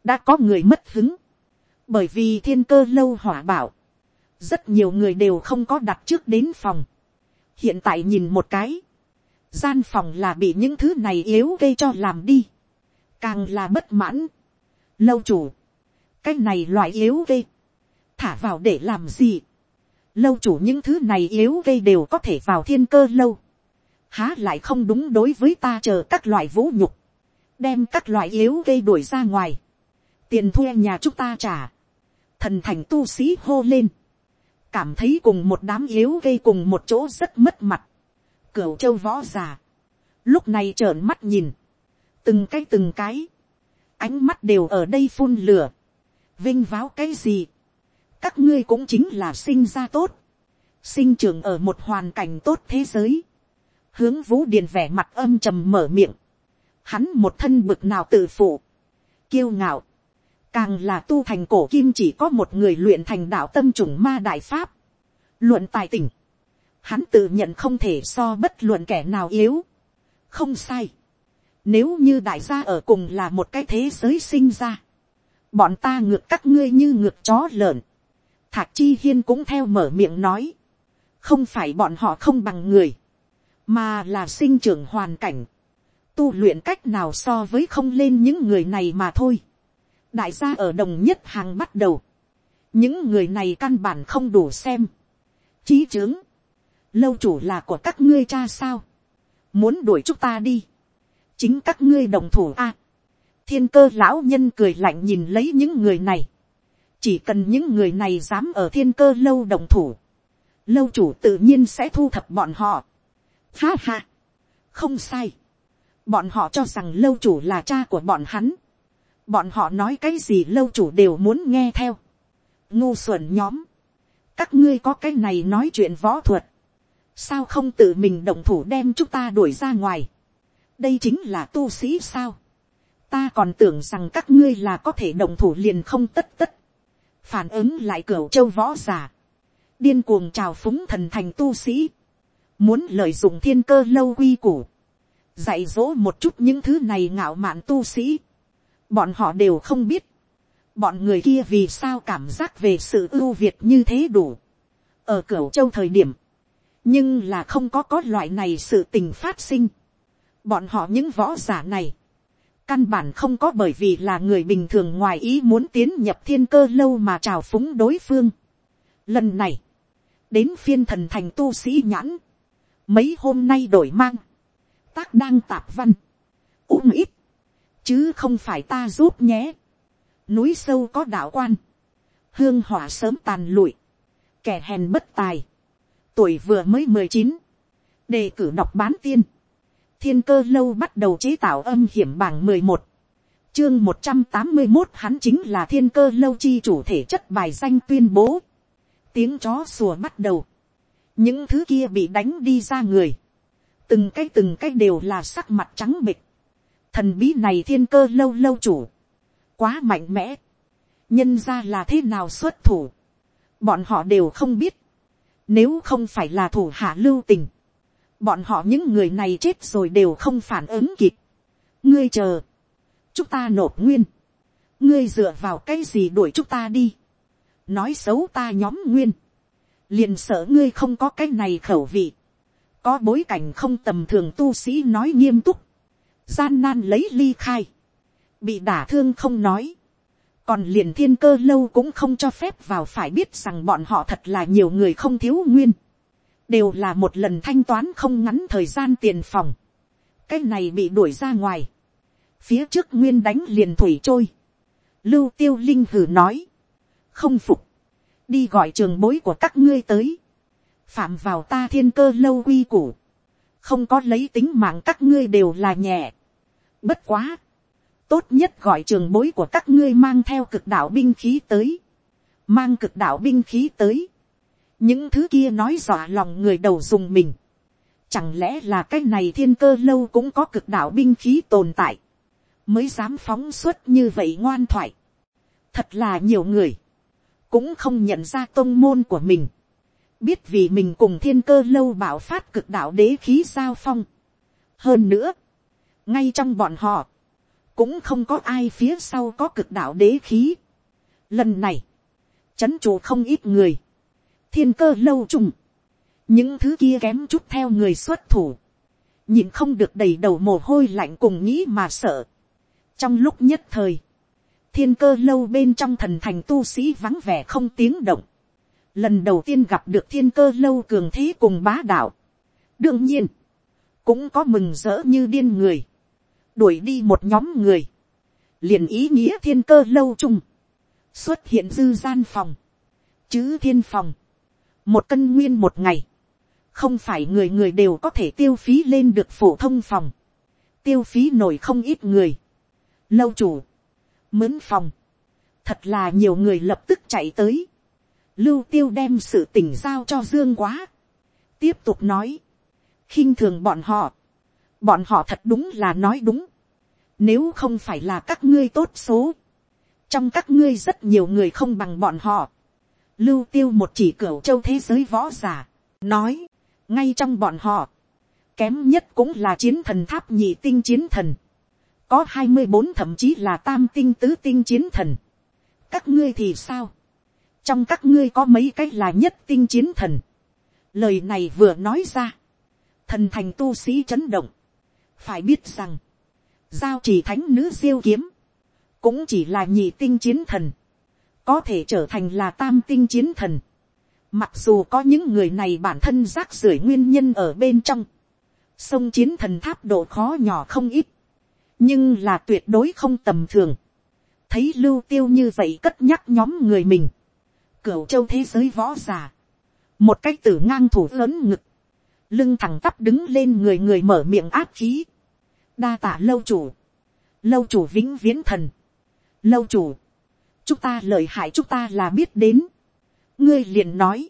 đã có người mất hứng, bởi vì thiên cơ lâu hỏa bảo, rất nhiều người đều không có đặt trước đến phòng, hiện tại nhìn một cái, gian phòng là bị những thứ này yếu gây cho làm đi, càng là bất mãn, lâu chủ, cái này loại yếu gây, thả vào để làm gì, lâu chủ những thứ này yếu gây đều có thể vào thiên cơ lâu, há lại không đúng đối với ta chờ các loại vũ nhục, đem các loại yếu gây đuổi ra ngoài, tiền thuê nhà chúng ta trả, thần thành tu sĩ hô lên, cảm thấy cùng một đám yếu gây cùng một chỗ rất mất mặt, cửu châu võ già, lúc này trợn mắt nhìn, từng cái từng cái, ánh mắt đều ở đây phun lửa, vinh váo cái gì, các ngươi cũng chính là sinh ra tốt, sinh trưởng ở một hoàn cảnh tốt thế giới, hướng vũ điền vẻ mặt âm trầm mở miệng, hắn một thân bực nào tự phụ, kiêu ngạo, càng là tu thành cổ kim chỉ có một người luyện thành đạo tâm trùng ma đại pháp, luận tài tỉnh, hắn tự nhận không thể so bất luận kẻ nào yếu, không sai, nếu như đại gia ở cùng là một cái thế giới sinh ra, bọn ta ngược các ngươi như ngược chó lợn, thạc chi hiên cũng theo mở miệng nói, không phải bọn họ không bằng người, mà là sinh trưởng hoàn cảnh, tu luyện cách nào so với không lên những người này mà thôi. đại gia ở đồng nhất hàng bắt đầu, những người này căn bản không đủ xem. Chí trướng, lâu chủ là của các ngươi cha sao, muốn đuổi chúng ta đi, chính các ngươi đồng thủ a. thiên cơ lão nhân cười lạnh nhìn lấy những người này, chỉ cần những người này dám ở thiên cơ lâu đồng thủ, lâu chủ tự nhiên sẽ thu thập bọn họ. Ha ha, không sai, bọn họ cho rằng lâu chủ là cha của bọn hắn, bọn họ nói cái gì lâu chủ đều muốn nghe theo, ngu xuẩn nhóm, các ngươi có cái này nói chuyện võ thuật, sao không tự mình động thủ đem chúng ta đuổi ra ngoài, đây chính là tu sĩ sao, ta còn tưởng rằng các ngươi là có thể đồng thủ liền không tất tất, phản ứng lại cửa châu võ giả, điên cuồng trào phúng thần thành tu sĩ, muốn lợi dụng thiên cơ lâu quy củ, dạy dỗ một chút những thứ này ngạo mạn tu sĩ, bọn họ đều không biết, bọn người kia vì sao cảm giác về sự ưu việt như thế đủ, ở cửa châu thời điểm, nhưng là không có có loại này sự tình phát sinh, bọn họ những võ giả này, căn bản không có bởi vì là người bình thường ngoài ý muốn tiến nhập thiên cơ lâu mà trào phúng đối phương. Lần này, đến phiên thần thành tu sĩ nhãn, mấy hôm nay đổi mang, tác đang tạp văn, ung ít, chứ không phải ta giúp nhé. núi sâu có đạo quan, hương hỏa sớm tàn lụi, kẻ hèn bất tài, tuổi vừa mới mười chín, đề cử đọc bán tiên, thiên cơ lâu bắt đầu chế tạo âm hiểm bảng mười một, chương một trăm tám mươi một hắn chính là thiên cơ lâu chi chủ thể chất bài danh tuyên bố, tiếng chó sủa bắt đầu, những thứ kia bị đánh đi ra người, từng cái từng cái đều là sắc mặt trắng bịch, thần bí này thiên cơ lâu lâu chủ, quá mạnh mẽ, nhân ra là thế nào xuất thủ, bọn họ đều không biết, nếu không phải là thủ hạ lưu tình, bọn họ những người này chết rồi đều không phản ứng kịp. ngươi chờ, chúng ta nộp nguyên, ngươi dựa vào cái gì đuổi chúng ta đi, nói xấu ta nhóm nguyên, liền sợ ngươi không có cái này khẩu vị, có bối cảnh không tầm thường tu sĩ nói nghiêm túc, gian nan lấy ly khai, bị đả thương không nói, còn liền thiên cơ lâu cũng không cho phép vào phải biết rằng bọn họ thật là nhiều người không thiếu nguyên, đều là một lần thanh toán không ngắn thời gian tiền phòng, cái này bị đuổi ra ngoài, phía trước nguyên đánh liền thủy trôi, lưu tiêu linh hử nói, không phục, đi gọi trường bối của các ngươi tới, phạm vào ta thiên cơ lâu quy củ, không có lấy tính mạng các ngươi đều là nhẹ, bất quá, tốt nhất gọi trường bối của các ngươi mang theo cực đạo binh khí tới, mang cực đạo binh khí tới, những thứ kia nói dọa lòng người đầu dùng mình, chẳng lẽ là cái này thiên cơ lâu cũng có cực đạo binh khí tồn tại, mới dám phóng xuất như vậy ngoan thoại, thật là nhiều người, cũng không nhận ra tôn môn của mình, biết vì mình cùng thiên cơ lâu bảo phát cực đạo đế khí giao phong. hơn nữa, ngay trong bọn họ, cũng không có ai phía sau có cực đạo đế khí. lần này, chấn chủ không ít người, thiên cơ lâu trùng, những thứ kia kém chút theo người xuất thủ, nhìn không được đầy đầu mồ hôi lạnh cùng nghĩ mà sợ. trong lúc nhất thời, thiên cơ lâu bên trong thần thành tu sĩ vắng vẻ không tiếng động, lần đầu tiên gặp được thiên cơ lâu cường thế cùng bá đạo. đương nhiên, cũng có mừng rỡ như điên người, đuổi đi một nhóm người, liền ý nghĩa thiên cơ lâu chung, xuất hiện dư gian phòng, chứ thiên phòng, một cân nguyên một ngày, không phải người người đều có thể tiêu phí lên được phổ thông phòng, tiêu phí nổi không ít người, lâu chủ, mướn phòng, thật là nhiều người lập tức chạy tới, lưu tiêu đem sự tỉnh giao cho dương quá, tiếp tục nói, khinh thường bọn họ, bọn họ thật đúng là nói đúng, nếu không phải là các ngươi tốt số, trong các ngươi rất nhiều người không bằng bọn họ, lưu tiêu một chỉ cửu châu thế giới võ giả, nói, ngay trong bọn họ, kém nhất cũng là chiến thần tháp nhị tinh chiến thần, có hai mươi bốn thậm chí là tam tinh tứ tinh chiến thần, các ngươi thì sao, trong các ngươi có mấy cái là nhất tinh chiến thần. lời này vừa nói ra, thần thành tu sĩ chấn động. phải biết rằng, giao chỉ thánh nữ siêu kiếm, cũng chỉ là nhị tinh chiến thần, có thể trở thành là tam tinh chiến thần. Mặc dù có những người này bản thân rác rưởi nguyên nhân ở bên trong, sông chiến thần tháp độ khó nhỏ không ít, nhưng là tuyệt đối không tầm thường. thấy lưu tiêu như vậy cất nhắc nhóm người mình, cửu châu thế giới võ giả, một cách tử ngang thủ lớn ngực, lưng thẳng tắp đứng lên người người mở miệng áp khí, đa tả lâu chủ, lâu chủ vĩnh viễn thần, lâu chủ, chúng ta lợi hại chúng ta là biết đến, ngươi liền nói,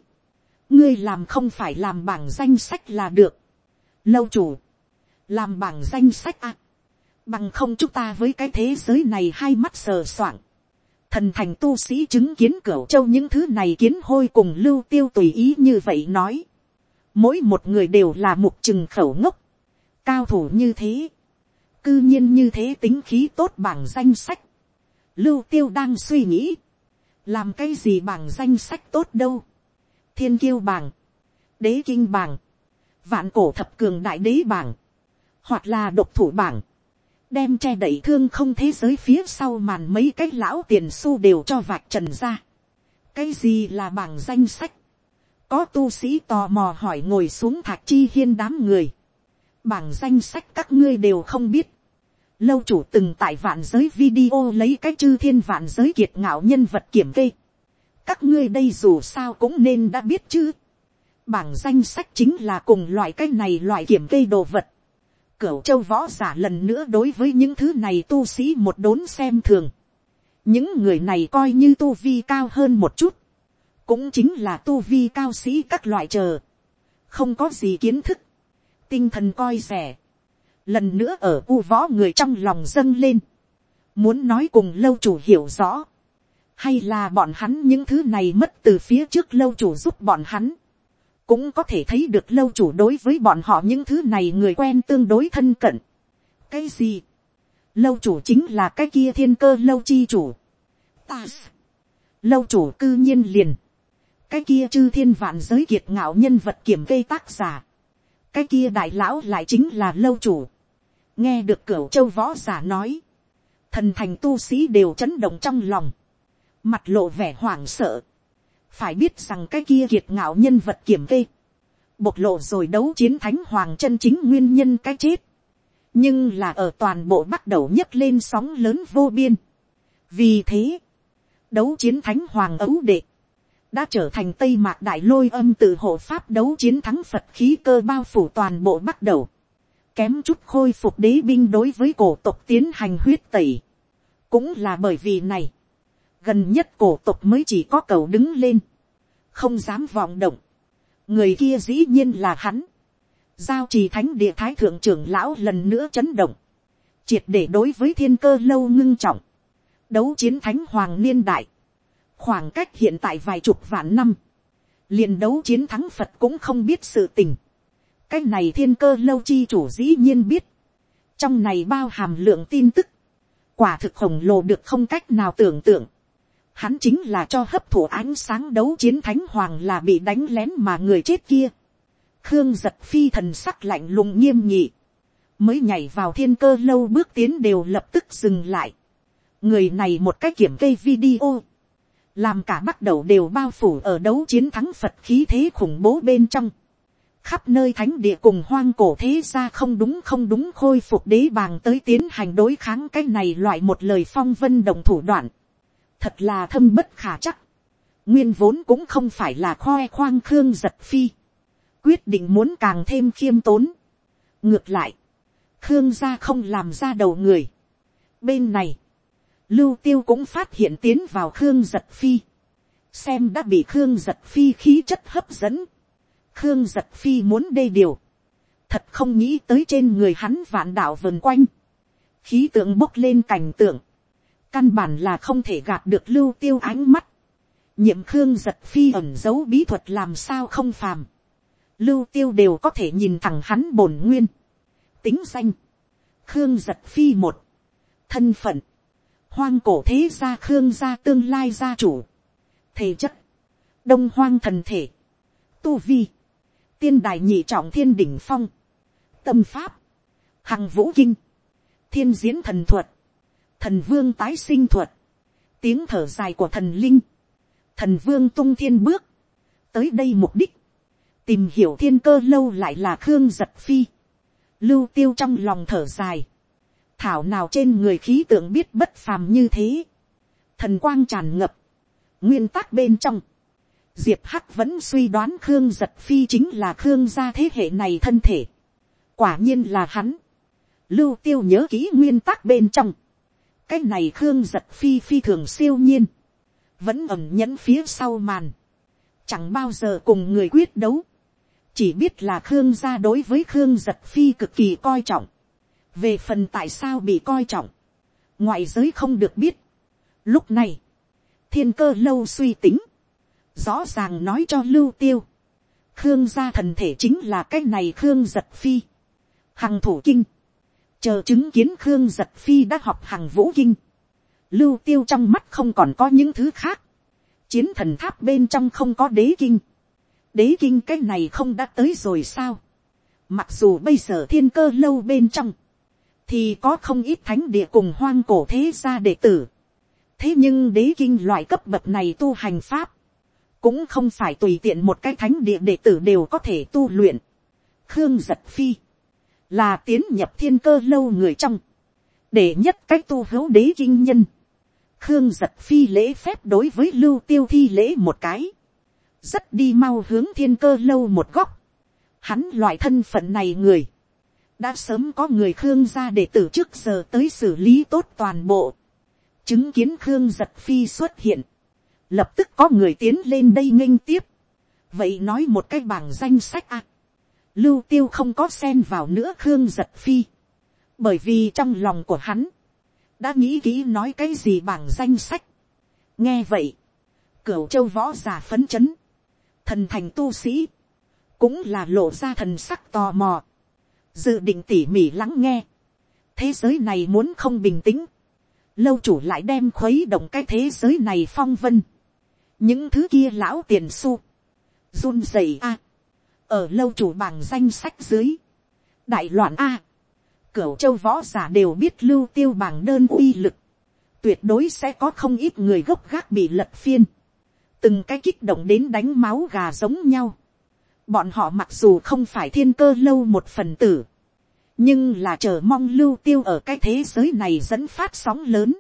ngươi làm không phải làm bảng danh sách là được, lâu chủ, làm bảng danh sách à, bằng không chúng ta với cái thế giới này hai mắt sờ soạng, thần thành tu sĩ chứng kiến cửa châu những thứ này kiến hôi cùng lưu tiêu tùy ý như vậy nói. Mỗi một người đều là một chừng khẩu ngốc. Cao thủ như thế. Cư nhiên như thế tính khí tốt bảng danh sách. Lưu tiêu đang suy nghĩ. Làm cái gì bảng danh sách tốt đâu. Thiên kiêu bảng. Đế kinh bảng. Vạn cổ thập cường đại đế bảng. Hoặc là độc thủ bảng đem che đẩy thương không thế giới phía sau màn mấy cái lão tiền su đều cho vạch trần ra. cái gì là bảng danh sách. có tu sĩ tò mò hỏi ngồi xuống thạc chi hiên đám người. bảng danh sách các ngươi đều không biết lâu chủ từng tại vạn giới video lấy cái chư thiên vạn giới kiệt ngạo nhân vật kiểm kê. các ngươi đây dù sao cũng nên đã biết chứ. bảng danh sách chính là cùng loại cái này loại kiểm kê đồ vật cửu châu võ giả lần nữa đối với những thứ này tu sĩ một đốn xem thường. những người này coi như tu vi cao hơn một chút, cũng chính là tu vi cao sĩ các loại chờ, không có gì kiến thức, tinh thần coi rẻ, lần nữa ở u võ người trong lòng dâng lên, muốn nói cùng lâu chủ hiểu rõ, hay là bọn hắn những thứ này mất từ phía trước lâu chủ giúp bọn hắn, cũng có thể thấy được lâu chủ đối với bọn họ những thứ này người quen tương đối thân cận. cái gì, lâu chủ chính là cái kia thiên cơ lâu chi chủ. ta, lâu chủ cư nhiên liền, cái kia chư thiên vạn giới kiệt ngạo nhân vật kiểm kê tác giả, cái kia đại lão lại chính là lâu chủ nghe được cửu châu võ giả nói, thần thành tu sĩ đều chấn động trong lòng, mặt lộ vẻ hoảng sợ phải biết rằng cái kia kiệt ngạo nhân vật kiểm kê, bộc lộ rồi đấu chiến thánh hoàng chân chính nguyên nhân cái chết, nhưng là ở toàn bộ bắt đầu nhấc lên sóng lớn vô biên. vì thế, đấu chiến thánh hoàng ấu đệ, đã trở thành tây mạc đại lôi âm từ hộ pháp đấu chiến thắng phật khí cơ bao phủ toàn bộ bắt đầu, kém chút khôi phục đế binh đối với cổ tộc tiến hành huyết tẩy. cũng là bởi vì này, gần nhất cổ tộc mới chỉ có cầu đứng lên, không dám vọng động, người kia dĩ nhiên là hắn, giao trì thánh địa thái thượng trưởng lão lần nữa chấn động, triệt để đối với thiên cơ lâu ngưng trọng, đấu chiến thánh hoàng niên đại, khoảng cách hiện tại vài chục vạn năm, liền đấu chiến thắng phật cũng không biết sự tình, cái này thiên cơ lâu chi chủ dĩ nhiên biết, trong này bao hàm lượng tin tức, quả thực khổng lồ được không cách nào tưởng tượng, hắn chính là cho hấp thụ ánh sáng đấu chiến thánh hoàng là bị đánh lén mà người chết kia, khương giật phi thần sắc lạnh lùng nghiêm nhị, mới nhảy vào thiên cơ lâu bước tiến đều lập tức dừng lại, người này một cách kiểm kê video, làm cả bắt đầu đều bao phủ ở đấu chiến thắng phật khí thế khủng bố bên trong, khắp nơi thánh địa cùng hoang cổ thế ra không đúng không đúng khôi phục đế bàng tới tiến hành đối kháng cái này loại một lời phong vân đồng thủ đoạn, thật là thâm bất khả chắc, nguyên vốn cũng không phải là khoe khoang khương giật phi, quyết định muốn càng thêm khiêm tốn. ngược lại, khương gia không làm ra đầu người. bên này, lưu tiêu cũng phát hiện tiến vào khương giật phi, xem đã bị khương giật phi khí chất hấp dẫn khương giật phi muốn đê điều, thật không nghĩ tới trên người hắn vạn đạo vần quanh, khí tượng bốc lên cảnh tượng, căn bản là không thể gạt được lưu tiêu ánh mắt, nhiệm khương giật phi ẩn giấu bí thuật làm sao không phàm, lưu tiêu đều có thể nhìn thẳng hắn bổn nguyên, tính danh, khương giật phi một, thân phận, hoang cổ thế gia khương gia tương lai gia chủ, thể chất, đông hoang thần thể, tu vi, tiên đài nhị trọng thiên đỉnh phong, tâm pháp, hằng vũ kinh, thiên diễn thần thuật, thần vương tái sinh thuật, tiếng thở dài của thần linh, thần vương tung thiên bước, tới đây mục đích, tìm hiểu thiên cơ lâu lại là khương giật phi, lưu tiêu trong lòng thở dài, thảo nào trên người khí tượng biết bất phàm như thế, thần quang tràn ngập, nguyên tắc bên trong, diệp hắc vẫn suy đoán khương giật phi chính là khương gia thế hệ này thân thể, quả nhiên là hắn, lưu tiêu nhớ kỹ nguyên tắc bên trong, cái này khương giật phi phi thường siêu nhiên, vẫn ẩm nhẫn phía sau màn, chẳng bao giờ cùng người quyết đấu, chỉ biết là khương gia đối với khương giật phi cực kỳ coi trọng, về phần tại sao bị coi trọng, ngoại giới không được biết. Lúc này, thiên cơ lâu suy tính, rõ ràng nói cho lưu tiêu, khương gia thần thể chính là cái này khương giật phi, hằng thủ kinh, chờ chứng kiến khương giật phi đã học hằng vũ kinh, lưu tiêu trong mắt không còn có những thứ khác, chiến thần tháp bên trong không có đế kinh, đế kinh cái này không đã tới rồi sao, mặc dù bây giờ thiên cơ lâu bên trong, thì có không ít thánh địa cùng hoang cổ thế gia đệ tử, thế nhưng đế kinh loại cấp bậc này tu hành pháp, cũng không phải tùy tiện một cái thánh địa đệ tử đều có thể tu luyện. khương giật phi, là tiến nhập thiên cơ lâu người trong, để nhất cách tu hữu đế kinh nhân. khương giật phi lễ phép đối với lưu tiêu thi lễ một cái, rất đi mau hướng thiên cơ lâu một góc. hắn loại thân phận này người, đã sớm có người khương gia để tử trước giờ tới xử lý tốt toàn bộ, chứng kiến khương giật phi xuất hiện, lập tức có người tiến lên đây nghênh tiếp, vậy nói một cái bảng danh sách ạ, lưu tiêu không có xen vào nữa khương giật phi, bởi vì trong lòng của hắn, đã nghĩ kỹ nói cái gì bảng danh sách, nghe vậy, cửu châu võ giả phấn chấn, thần thành tu sĩ, cũng là lộ ra thần sắc tò mò, dự định tỉ mỉ lắng nghe, thế giới này muốn không bình tĩnh, lâu chủ lại đem khuấy động cái thế giới này phong vân, những thứ kia lão tiền su, run rẩy a, ở lâu chủ bảng danh sách dưới, đại loạn a, cửu châu võ giả đều biết lưu tiêu bảng đơn uy lực, tuyệt đối sẽ có không ít người gốc gác bị lật phiên, từng cái kích động đến đánh máu gà giống nhau, Bọn họ mặc dù không phải thiên cơ lâu một phần tử. Nhưng là chờ mong lưu tiêu ở cái thế giới này dẫn phát sóng lớn.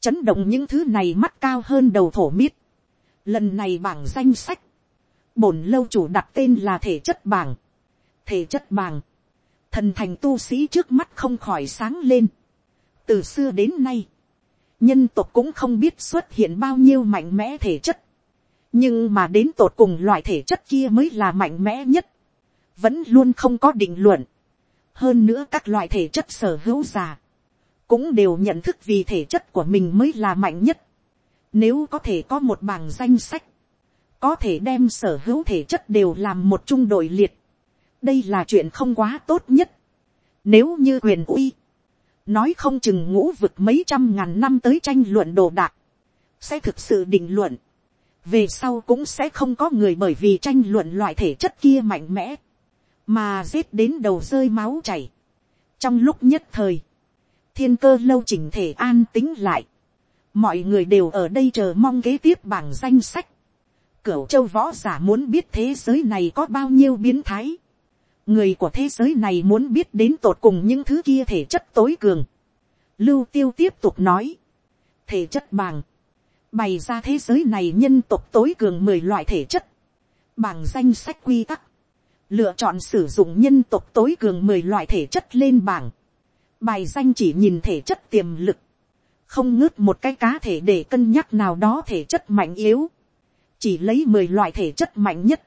Chấn động những thứ này mắt cao hơn đầu thổ miết. Lần này bảng danh sách. Bổn lâu chủ đặt tên là thể chất bảng. Thể chất bảng. Thần thành tu sĩ trước mắt không khỏi sáng lên. Từ xưa đến nay. Nhân tộc cũng không biết xuất hiện bao nhiêu mạnh mẽ thể chất nhưng mà đến tột cùng loại thể chất kia mới là mạnh mẽ nhất, vẫn luôn không có định luận. hơn nữa các loại thể chất sở hữu già, cũng đều nhận thức vì thể chất của mình mới là mạnh nhất nếu có thể có một bảng danh sách, có thể đem sở hữu thể chất đều làm một trung đội liệt, đây là chuyện không quá tốt nhất. Nếu như quyền uy, nói không chừng ngũ vực mấy trăm ngàn năm tới tranh luận đồ đạc, sẽ thực sự định luận. Về sau cũng sẽ không có người bởi vì tranh luận loại thể chất kia mạnh mẽ, mà giết đến đầu rơi máu chảy. Trong lúc nhất thời, thiên cơ lâu chỉnh thể an tính lại. Mọi người đều ở đây chờ mong kế tiếp bảng danh sách. Cửu châu võ giả muốn biết thế giới này có bao nhiêu biến thái. Người của thế giới này muốn biết đến tột cùng những thứ kia thể chất tối cường. Lưu tiêu tiếp tục nói, thể chất bảng, bày ra thế giới này nhân tộc tối cường mười loại thể chất, bảng danh sách quy tắc, lựa chọn sử dụng nhân tộc tối cường mười loại thể chất lên bảng, bài danh chỉ nhìn thể chất tiềm lực, không ngớt một cái cá thể để cân nhắc nào đó thể chất mạnh yếu, chỉ lấy mười loại thể chất mạnh nhất,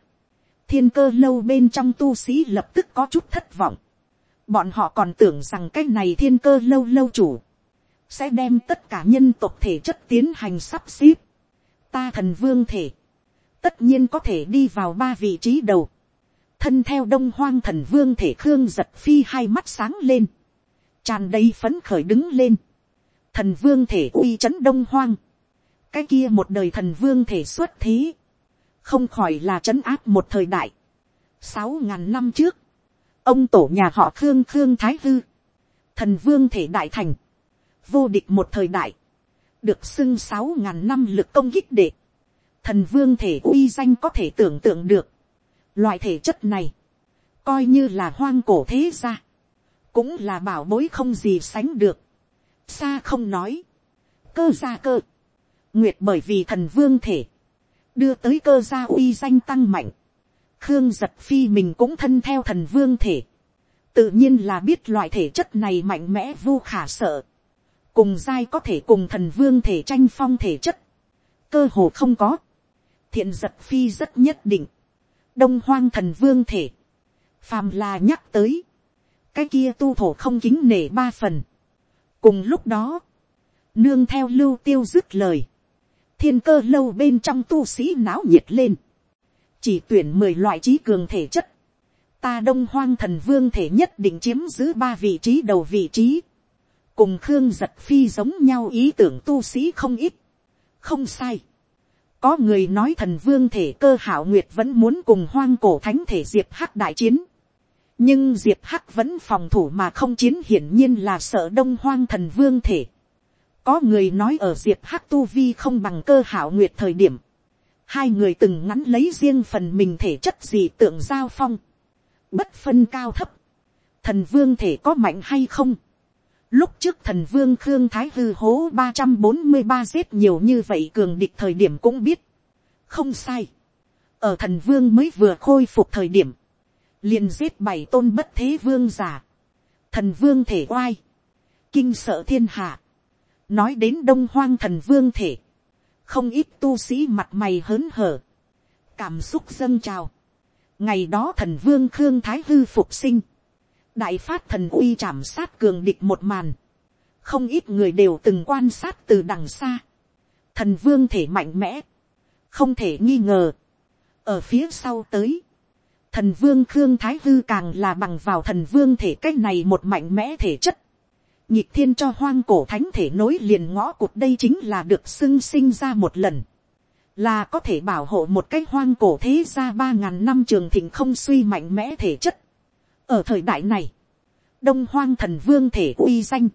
thiên cơ lâu bên trong tu sĩ lập tức có chút thất vọng. Bọn họ còn tưởng rằng cái này thiên cơ lâu lâu chủ. Sẽ đem tất cả nhân tộc thể chất tiến hành sắp xếp. Ta thần vương thể. Tất nhiên có thể đi vào ba vị trí đầu. Thân theo đông hoang thần vương thể khương giật phi hai mắt sáng lên. tràn đầy phấn khởi đứng lên. Thần vương thể uy chấn đông hoang. Cái kia một đời thần vương thể xuất thế. Không khỏi là trấn áp một thời đại. sáu ngàn năm trước, ông tổ nhà họ khương khương thái hư, thần vương thể đại thành, vô địch một thời đại, được xưng sáu ngàn năm lực công kích đệ, thần vương thể uy danh có thể tưởng tượng được, loại thể chất này, coi như là hoang cổ thế gia, cũng là bảo bối không gì sánh được, xa không nói, cơ gia cơ, nguyệt bởi vì thần vương thể, đưa tới cơ gia uy danh tăng mạnh. khương giật phi mình cũng thân theo thần vương thể. tự nhiên là biết loại thể chất này mạnh mẽ vô khả sợ. cùng giai có thể cùng thần vương thể tranh phong thể chất. cơ hồ không có. thiện giật phi rất nhất định. đông hoang thần vương thể. phàm là nhắc tới. cái kia tu thổ không kính nể ba phần cùng lúc đó, nương theo lưu tiêu dứt lời thiên cơ lâu bên trong tu sĩ náo nhiệt lên. Chỉ tuyển mười loại trí cường thể chất. Ta đông hoang thần vương thể nhất định chiếm giữ ba vị trí đầu vị trí. Cùng Khương giật phi giống nhau ý tưởng tu sĩ không ít. Không sai. Có người nói thần vương thể cơ hảo nguyệt vẫn muốn cùng hoang cổ thánh thể diệp hắc đại chiến. Nhưng diệp hắc vẫn phòng thủ mà không chiến hiển nhiên là sợ đông hoang thần vương thể có người nói ở diệp hắc tu vi không bằng cơ hảo nguyệt thời điểm. Hai người từng ngắn lấy riêng phần mình thể chất gì tượng giao phong. Bất phân cao thấp. Thần vương thể có mạnh hay không? Lúc trước thần vương Khương Thái Hư hố ba trăm bốn mươi ba giết nhiều như vậy cường địch thời điểm cũng biết. Không sai. Ở thần vương mới vừa khôi phục thời điểm liền giết bảy tôn bất thế vương giả. Thần vương thể oai. Kinh sợ thiên hạ. Nói đến đông hoang thần vương thể, không ít tu sĩ mặt mày hớn hở, cảm xúc dâng trào. ngày đó thần vương khương thái hư phục sinh, đại phát thần uy chạm sát cường địch một màn, không ít người đều từng quan sát từ đằng xa, thần vương thể mạnh mẽ, không thể nghi ngờ, ở phía sau tới, thần vương khương thái hư càng là bằng vào thần vương thể c á c h này một mạnh mẽ thể chất, nhịp thiên cho hoang cổ thánh thể nối liền ngõ cụt đây chính là được xưng sinh ra một lần. Là có thể bảo hộ một cái hoang cổ thế ra ba ngàn năm trường thịnh không suy mạnh mẽ thể chất. Ở thời đại này, đông hoang thần vương thể uy danh.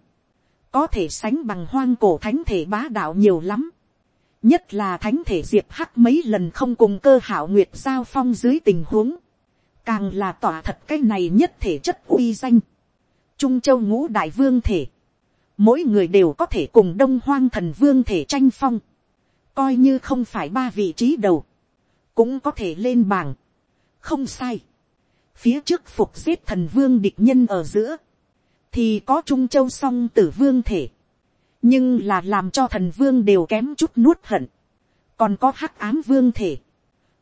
Có thể sánh bằng hoang cổ thánh thể bá đạo nhiều lắm. Nhất là thánh thể diệp hắc mấy lần không cùng cơ hảo nguyệt giao phong dưới tình huống. Càng là tỏa thật cái này nhất thể chất uy danh Trung châu ngũ đại vương thể. Mỗi người đều có thể cùng đông hoang thần vương thể tranh phong. Coi như không phải ba vị trí đầu. Cũng có thể lên bảng. Không sai. Phía trước phục giết thần vương địch nhân ở giữa. Thì có Trung châu song tử vương thể. Nhưng là làm cho thần vương đều kém chút nuốt hận. Còn có hắc ám vương thể.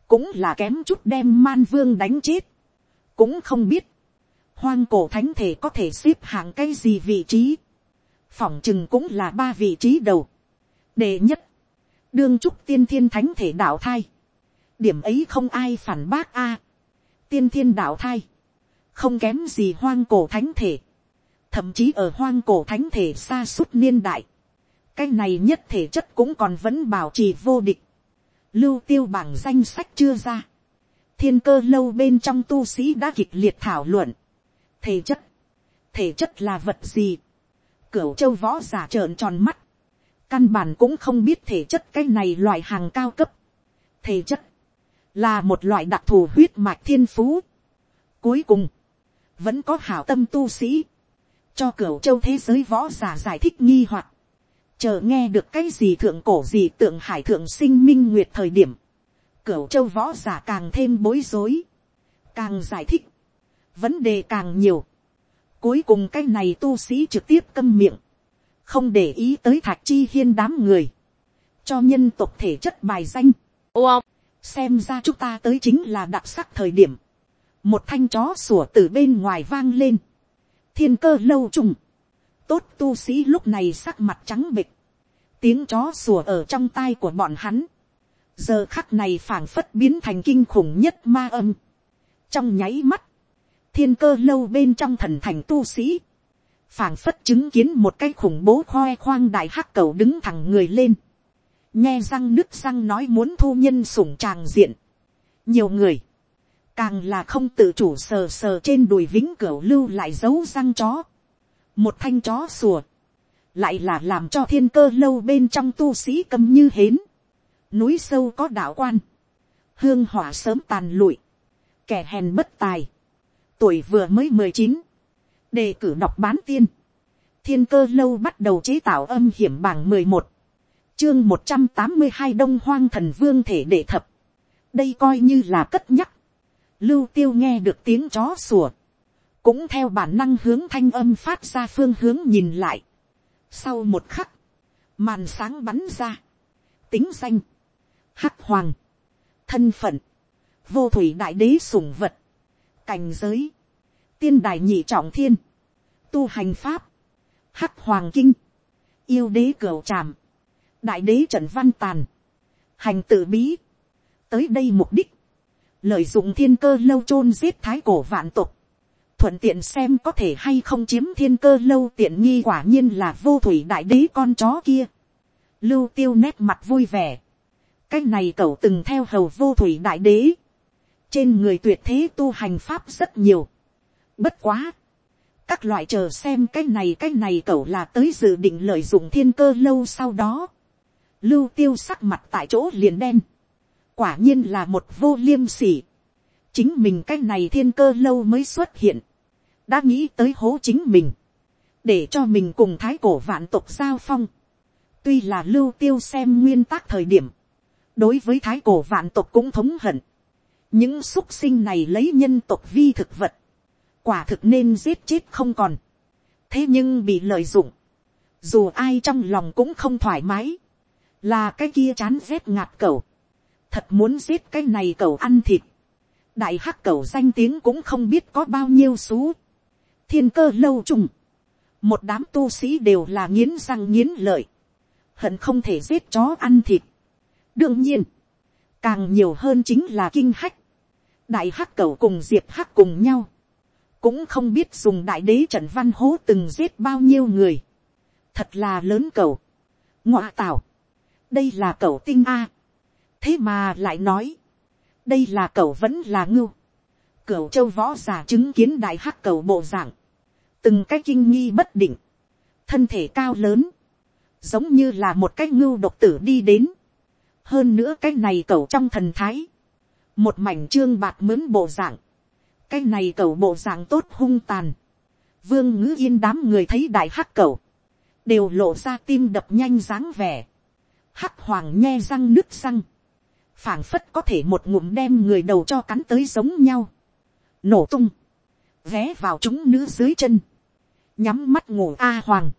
Cũng là kém chút đem man vương đánh chết. Cũng không biết. Hoang cổ thánh thể có thể xếp hạng cái gì vị trí, phỏng chừng cũng là ba vị trí đầu. đệ nhất, đương trúc tiên thiên thánh thể đạo thai, điểm ấy không ai phản bác a. tiên thiên đạo thai, không kém gì hoang cổ thánh thể, thậm chí ở hoang cổ thánh thể xa suốt niên đại, cái này nhất thể chất cũng còn vẫn bảo trì vô địch, lưu tiêu bảng danh sách chưa ra, thiên cơ lâu bên trong tu sĩ đã kịch liệt thảo luận, thể chất, thể chất là vật gì, cửu châu võ giả trợn tròn mắt, căn bản cũng không biết thể chất cái này loại hàng cao cấp, thể chất, là một loại đặc thù huyết mạch thiên phú. Cuối cùng, vẫn có hảo tâm tu sĩ, cho cửu châu thế giới võ giả giải thích nghi hoặc, chờ nghe được cái gì thượng cổ gì tượng hải thượng sinh minh nguyệt thời điểm, cửu châu võ giả càng thêm bối rối, càng giải thích, vấn đề càng nhiều, cuối cùng cái này tu sĩ trực tiếp câm miệng, không để ý tới thạch chi hiên đám người, cho nhân tộc thể chất bài danh. Ô, xem ra chúng ta tới chính là đặc sắc thời điểm, một thanh chó sủa từ bên ngoài vang lên, thiên cơ lâu trùng, tốt tu sĩ lúc này sắc mặt trắng bịch, tiếng chó sủa ở trong tai của bọn hắn, giờ khắc này phảng phất biến thành kinh khủng nhất ma âm, trong nháy mắt, thiên cơ lâu bên trong thần thành tu sĩ, phảng phất chứng kiến một cái khủng bố khoe khoang đại hắc cầu đứng thẳng người lên, nghe răng nước răng nói muốn thu nhân sủng tràng diện, nhiều người, càng là không tự chủ sờ sờ trên đùi vĩnh cửu lưu lại dấu răng chó, một thanh chó sùa, lại là làm cho thiên cơ lâu bên trong tu sĩ cầm như hến, núi sâu có đạo quan, hương hỏa sớm tàn lụi, kẻ hèn bất tài, tuổi vừa mới mười chín, đề cử đọc bán tiên, thiên cơ lâu bắt đầu chế tạo âm hiểm bảng mười một, chương một trăm tám mươi hai đông hoang thần vương thể đệ thập, đây coi như là cất nhắc, lưu tiêu nghe được tiếng chó sủa, cũng theo bản năng hướng thanh âm phát ra phương hướng nhìn lại. Sau một khắc, màn sáng bắn ra, tính danh, hắc hoàng, thân phận, vô thủy đại đế sủng vật, cảnh giới, tiên đài nhị trọng thiên, tu hành pháp, hắc hoàng kinh, yêu đế cửu tràm, đại đế trần văn tàn, hành tự bí, tới đây mục đích, lợi dụng thiên cơ lâu chôn giết thái cổ vạn tục, thuận tiện xem có thể hay không chiếm thiên cơ lâu tiện nghi quả nhiên là vô thủy đại đế con chó kia. Lưu tiêu nét mặt vui vẻ. Cái này cậu từng theo hầu vô thủy đại đế. Trên người tuyệt thế tu hành pháp rất nhiều. Bất quá. Các loại chờ xem cái này cái này cậu là tới dự định lợi dụng thiên cơ lâu sau đó. Lưu tiêu sắc mặt tại chỗ liền đen. Quả nhiên là một vô liêm sỉ chính mình cái này thiên cơ lâu mới xuất hiện, đã nghĩ tới hố chính mình, để cho mình cùng thái cổ vạn tộc giao phong, tuy là lưu tiêu xem nguyên tắc thời điểm, đối với thái cổ vạn tộc cũng thống hận, những xúc sinh này lấy nhân tộc vi thực vật, quả thực nên giết chết không còn, thế nhưng bị lợi dụng, dù ai trong lòng cũng không thoải mái, là cái kia chán rét ngạt cầu, thật muốn giết cái này cầu ăn thịt, đại hắc cầu danh tiếng cũng không biết có bao nhiêu xú. thiên cơ lâu trùng, một đám tu sĩ đều là nghiến răng nghiến lợi, hận không thể giết chó ăn thịt đương nhiên, càng nhiều hơn chính là kinh hách, đại hắc cầu cùng diệp hắc cùng nhau, cũng không biết dùng đại đế trận văn hố từng giết bao nhiêu người, thật là lớn cầu, ngọa tảo, đây là cầu tinh a, thế mà lại nói, đây là cầu vẫn là ngưu. Cửu châu võ giả chứng kiến đại hắc cầu bộ dạng. Từng cái kinh nghi bất định. Thân thể cao lớn. Giống như là một cái ngưu độc tử đi đến. Hơn nữa cái này cậu trong thần thái. Một mảnh trương bạc mướn bộ dạng. Cái này cậu bộ dạng tốt hung tàn. Vương ngữ yên đám người thấy đại hắc cậu, Đều lộ ra tim đập nhanh dáng vẻ. Hắc hoàng nhe răng nứt răng phảng phất có thể một ngụm đem người đầu cho cắn tới giống nhau, nổ tung, ghé vào chúng nữ dưới chân, nhắm mắt ngủ a hoàng,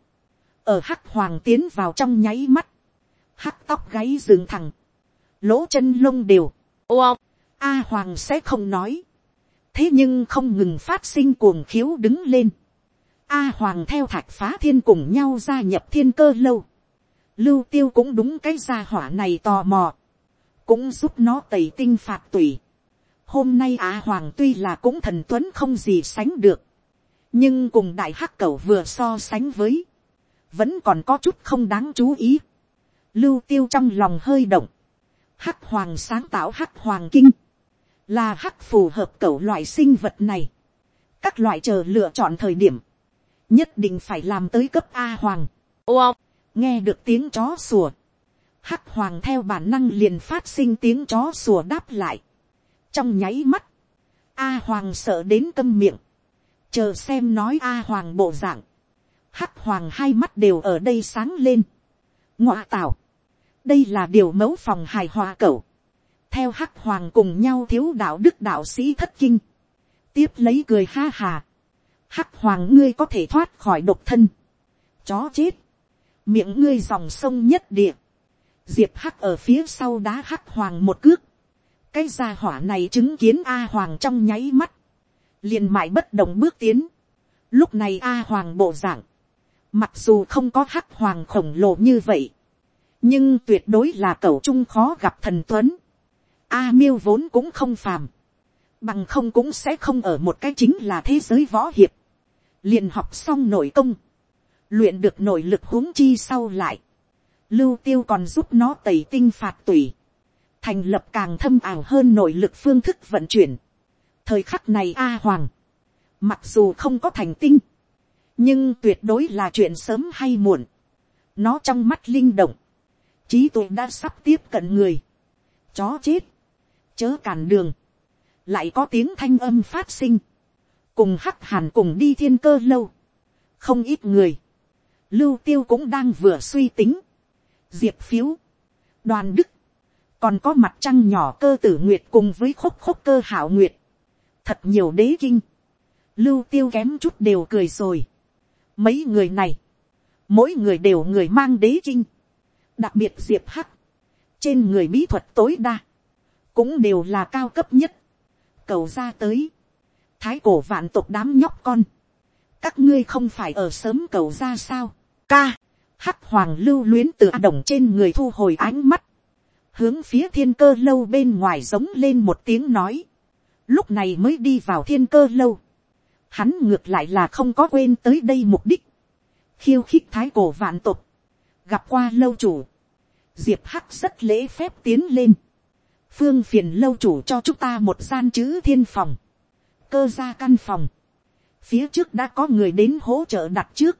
ở hắc hoàng tiến vào trong nháy mắt, hắc tóc gáy dừng thẳng, lỗ chân lông đều, ô a hoàng sẽ không nói, thế nhưng không ngừng phát sinh cuồng khiếu đứng lên, a hoàng theo thạch phá thiên cùng nhau gia nhập thiên cơ lâu, lưu tiêu cũng đúng cái gia hỏa này tò mò, cũng giúp nó tẩy tinh phạt tủy. Hôm nay Á Hoàng tuy là cũng thần tuấn không gì sánh được, nhưng cùng đại hắc cẩu vừa so sánh với, vẫn còn có chút không đáng chú ý. Lưu tiêu trong lòng hơi động, hắc hoàng sáng tạo hắc hoàng kinh, là hắc phù hợp cẩu loại sinh vật này. Các loại chờ lựa chọn thời điểm, nhất định phải làm tới cấp A hoàng. Wow. nghe được tiếng chó sủa, hắc hoàng theo bản năng liền phát sinh tiếng chó sủa đáp lại. trong nháy mắt, a hoàng sợ đến câm miệng, chờ xem nói a hoàng bộ dạng, hắc hoàng hai mắt đều ở đây sáng lên. ngoạ tào, đây là điều mẫu phòng hài hòa cẩu, theo hắc hoàng cùng nhau thiếu đạo đức đạo sĩ thất kinh, tiếp lấy cười ha hà, hắc hoàng ngươi có thể thoát khỏi độc thân, chó chết, miệng ngươi dòng sông nhất địa, diệp hắc ở phía sau đá hắc hoàng một cước, cái gia hỏa này chứng kiến a hoàng trong nháy mắt, liền mãi bất động bước tiến, lúc này a hoàng bộ dạng, mặc dù không có hắc hoàng khổng lồ như vậy, nhưng tuyệt đối là cậu trung khó gặp thần tuấn, a miêu vốn cũng không phàm, bằng không cũng sẽ không ở một cái chính là thế giới võ hiệp, liền học xong nội công, luyện được nội lực huống chi sau lại, lưu tiêu còn giúp nó tẩy tinh phạt tủy, thành lập càng thâm ảo hơn nội lực phương thức vận chuyển. thời khắc này a hoàng, mặc dù không có thành tinh, nhưng tuyệt đối là chuyện sớm hay muộn, nó trong mắt linh động, trí tuệ đã sắp tiếp cận người, chó chết, chớ cản đường, lại có tiếng thanh âm phát sinh, cùng hắc hàn cùng đi thiên cơ lâu, không ít người, lưu tiêu cũng đang vừa suy tính, diệp phiếu, đoàn đức, còn có mặt trăng nhỏ cơ tử nguyệt cùng với khúc khúc cơ hảo nguyệt, thật nhiều đế kinh, lưu tiêu kém chút đều cười rồi, mấy người này, mỗi người đều người mang đế kinh, đặc biệt diệp hắc, trên người bí thuật tối đa, cũng đều là cao cấp nhất, cầu ra tới, thái cổ vạn tộc đám nhóc con, các ngươi không phải ở sớm cầu ra sao, ca, hắc hoàng lưu luyến từ đồng trên người thu hồi ánh mắt, hướng phía thiên cơ lâu bên ngoài giống lên một tiếng nói, lúc này mới đi vào thiên cơ lâu, hắn ngược lại là không có quên tới đây mục đích, khiêu khích thái cổ vạn tục, gặp qua lâu chủ, diệp hắc rất lễ phép tiến lên, phương phiền lâu chủ cho chúng ta một gian chữ thiên phòng, cơ ra căn phòng, phía trước đã có người đến hỗ trợ đặt trước,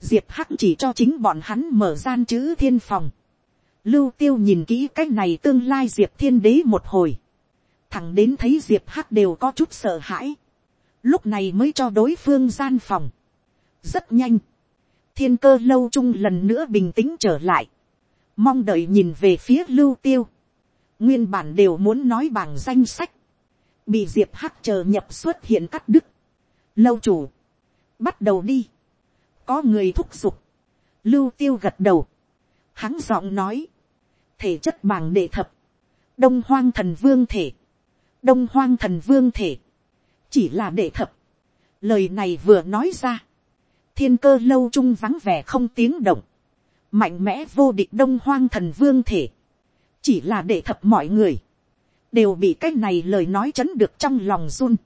diệp hắc chỉ cho chính bọn hắn mở gian chữ thiên phòng, lưu tiêu nhìn kỹ cái này tương lai diệp thiên đế một hồi, thẳng đến thấy diệp hắc đều có chút sợ hãi, lúc này mới cho đối phương gian phòng, rất nhanh, thiên cơ lâu chung lần nữa bình tĩnh trở lại, mong đợi nhìn về phía lưu tiêu, nguyên bản đều muốn nói bằng danh sách, bị diệp hắc chờ nhập xuất hiện cắt đứt, lâu chủ, bắt đầu đi, có người thúc giục, lưu tiêu gật đầu, hắn giọng nói, thể chất bảng đệ thập, đông hoang thần vương thể, đông hoang thần vương thể, chỉ là đệ thập, lời này vừa nói ra, thiên cơ lâu chung vắng vẻ không tiếng động, mạnh mẽ vô địch đông hoang thần vương thể, chỉ là để thập mọi người, đều bị cái này lời nói chấn được trong lòng run,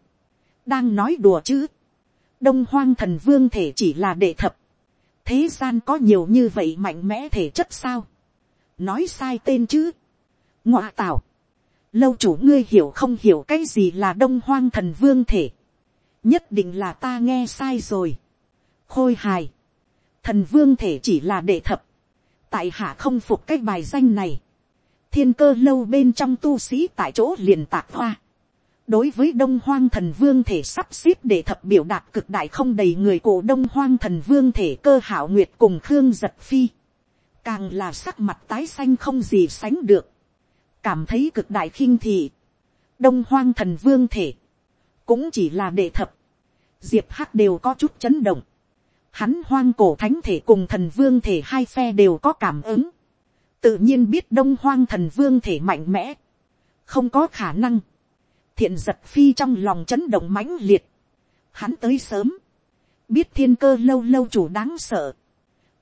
đang nói đùa chứ, đông hoang thần vương thể chỉ là đệ thập, thế gian có nhiều như vậy mạnh mẽ thể chất sao, nói sai tên chứ, ngoạ tào, lâu chủ ngươi hiểu không hiểu cái gì là đông hoang thần vương thể, nhất định là ta nghe sai rồi, khôi hài, thần vương thể chỉ là đệ thập, tại hạ không phục cái bài danh này, thiên cơ lâu bên trong tu sĩ tại chỗ liền tạc hoa, đối với đông hoang thần vương thể sắp xếp để thập biểu đạt cực đại không đầy người cổ đông hoang thần vương thể cơ hảo nguyệt cùng khương giật phi, càng là sắc mặt tái xanh không gì sánh được, cảm thấy cực đại khinh thị, đông hoang thần vương thể, cũng chỉ là đệ thập, diệp hắc đều có chút chấn động, hắn hoang cổ thánh thể cùng thần vương thể hai phe đều có cảm ứng, tự nhiên biết đông hoang thần vương thể mạnh mẽ, không có khả năng, thiện giật phi trong lòng chấn động mãnh liệt, hắn tới sớm, biết thiên cơ lâu lâu chủ đáng sợ,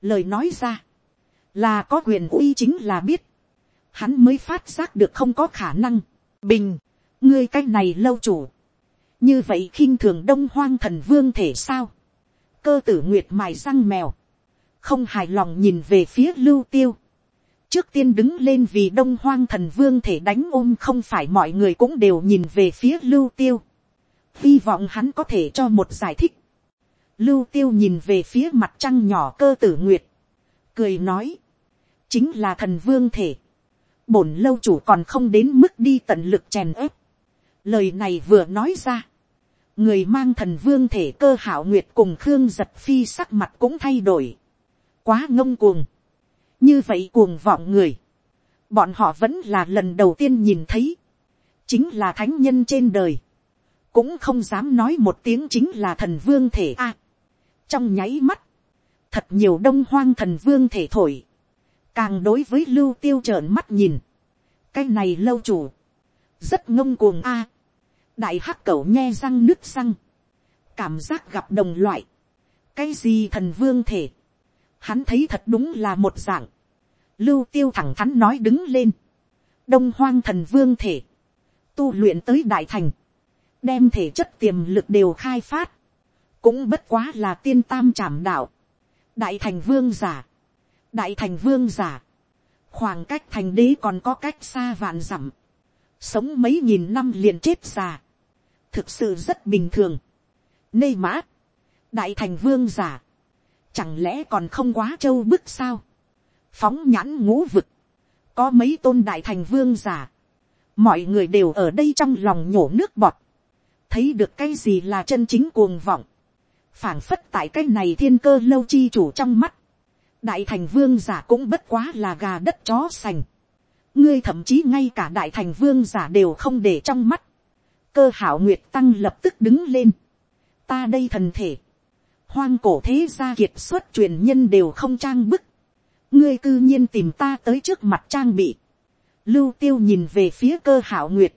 lời nói ra, là có quyền uy chính là biết, hắn mới phát giác được không có khả năng, bình, ngươi cái này lâu chủ, như vậy khinh thường đông hoang thần vương thể sao, cơ tử nguyệt mài răng mèo, không hài lòng nhìn về phía lưu tiêu, trước tiên đứng lên vì đông hoang thần vương thể đánh ôm không phải mọi người cũng đều nhìn về phía lưu tiêu, hy vọng hắn có thể cho một giải thích, lưu tiêu nhìn về phía mặt trăng nhỏ cơ tử nguyệt, cười nói, chính là thần vương thể, bổn lâu chủ còn không đến mức đi tận lực chèn ép. Lời này vừa nói ra, người mang thần vương thể cơ hảo nguyệt cùng khương giật phi sắc mặt cũng thay đổi, quá ngông cuồng, như vậy cuồng vọng người, bọn họ vẫn là lần đầu tiên nhìn thấy, chính là thánh nhân trên đời, cũng không dám nói một tiếng chính là thần vương thể a. trong nháy mắt, thật nhiều đông hoang thần vương thể thổi, càng đối với lưu tiêu trợn mắt nhìn, cái này lâu chủ, rất ngông cuồng a, đại hắc cẩu nghe răng nước răng, cảm giác gặp đồng loại, cái gì thần vương thể, hắn thấy thật đúng là một dạng, lưu tiêu thẳng thắn nói đứng lên, đông hoang thần vương thể, tu luyện tới đại thành, đem thể chất tiềm lực đều khai phát, cũng bất quá là tiên tam trảm đạo, đại thành vương giả, đại thành vương giả, khoảng cách thành đế còn có cách xa vạn dặm, sống mấy nghìn năm liền chết già, thực sự rất bình thường. Nê mã, đại thành vương giả, chẳng lẽ còn không quá châu bức sao, phóng nhãn ngũ vực, có mấy tôn đại thành vương giả, mọi người đều ở đây trong lòng nhổ nước bọt, thấy được cái gì là chân chính cuồng vọng, phảng phất tại cái này thiên cơ lâu chi chủ trong mắt, đại thành vương giả cũng bất quá là gà đất chó sành ngươi thậm chí ngay cả đại thành vương giả đều không để trong mắt. cơ hảo nguyệt tăng lập tức đứng lên. ta đây thần thể. hoang cổ thế gia kiệt xuất truyền nhân đều không trang bức. ngươi cư nhiên tìm ta tới trước mặt trang bị. lưu tiêu nhìn về phía cơ hảo nguyệt.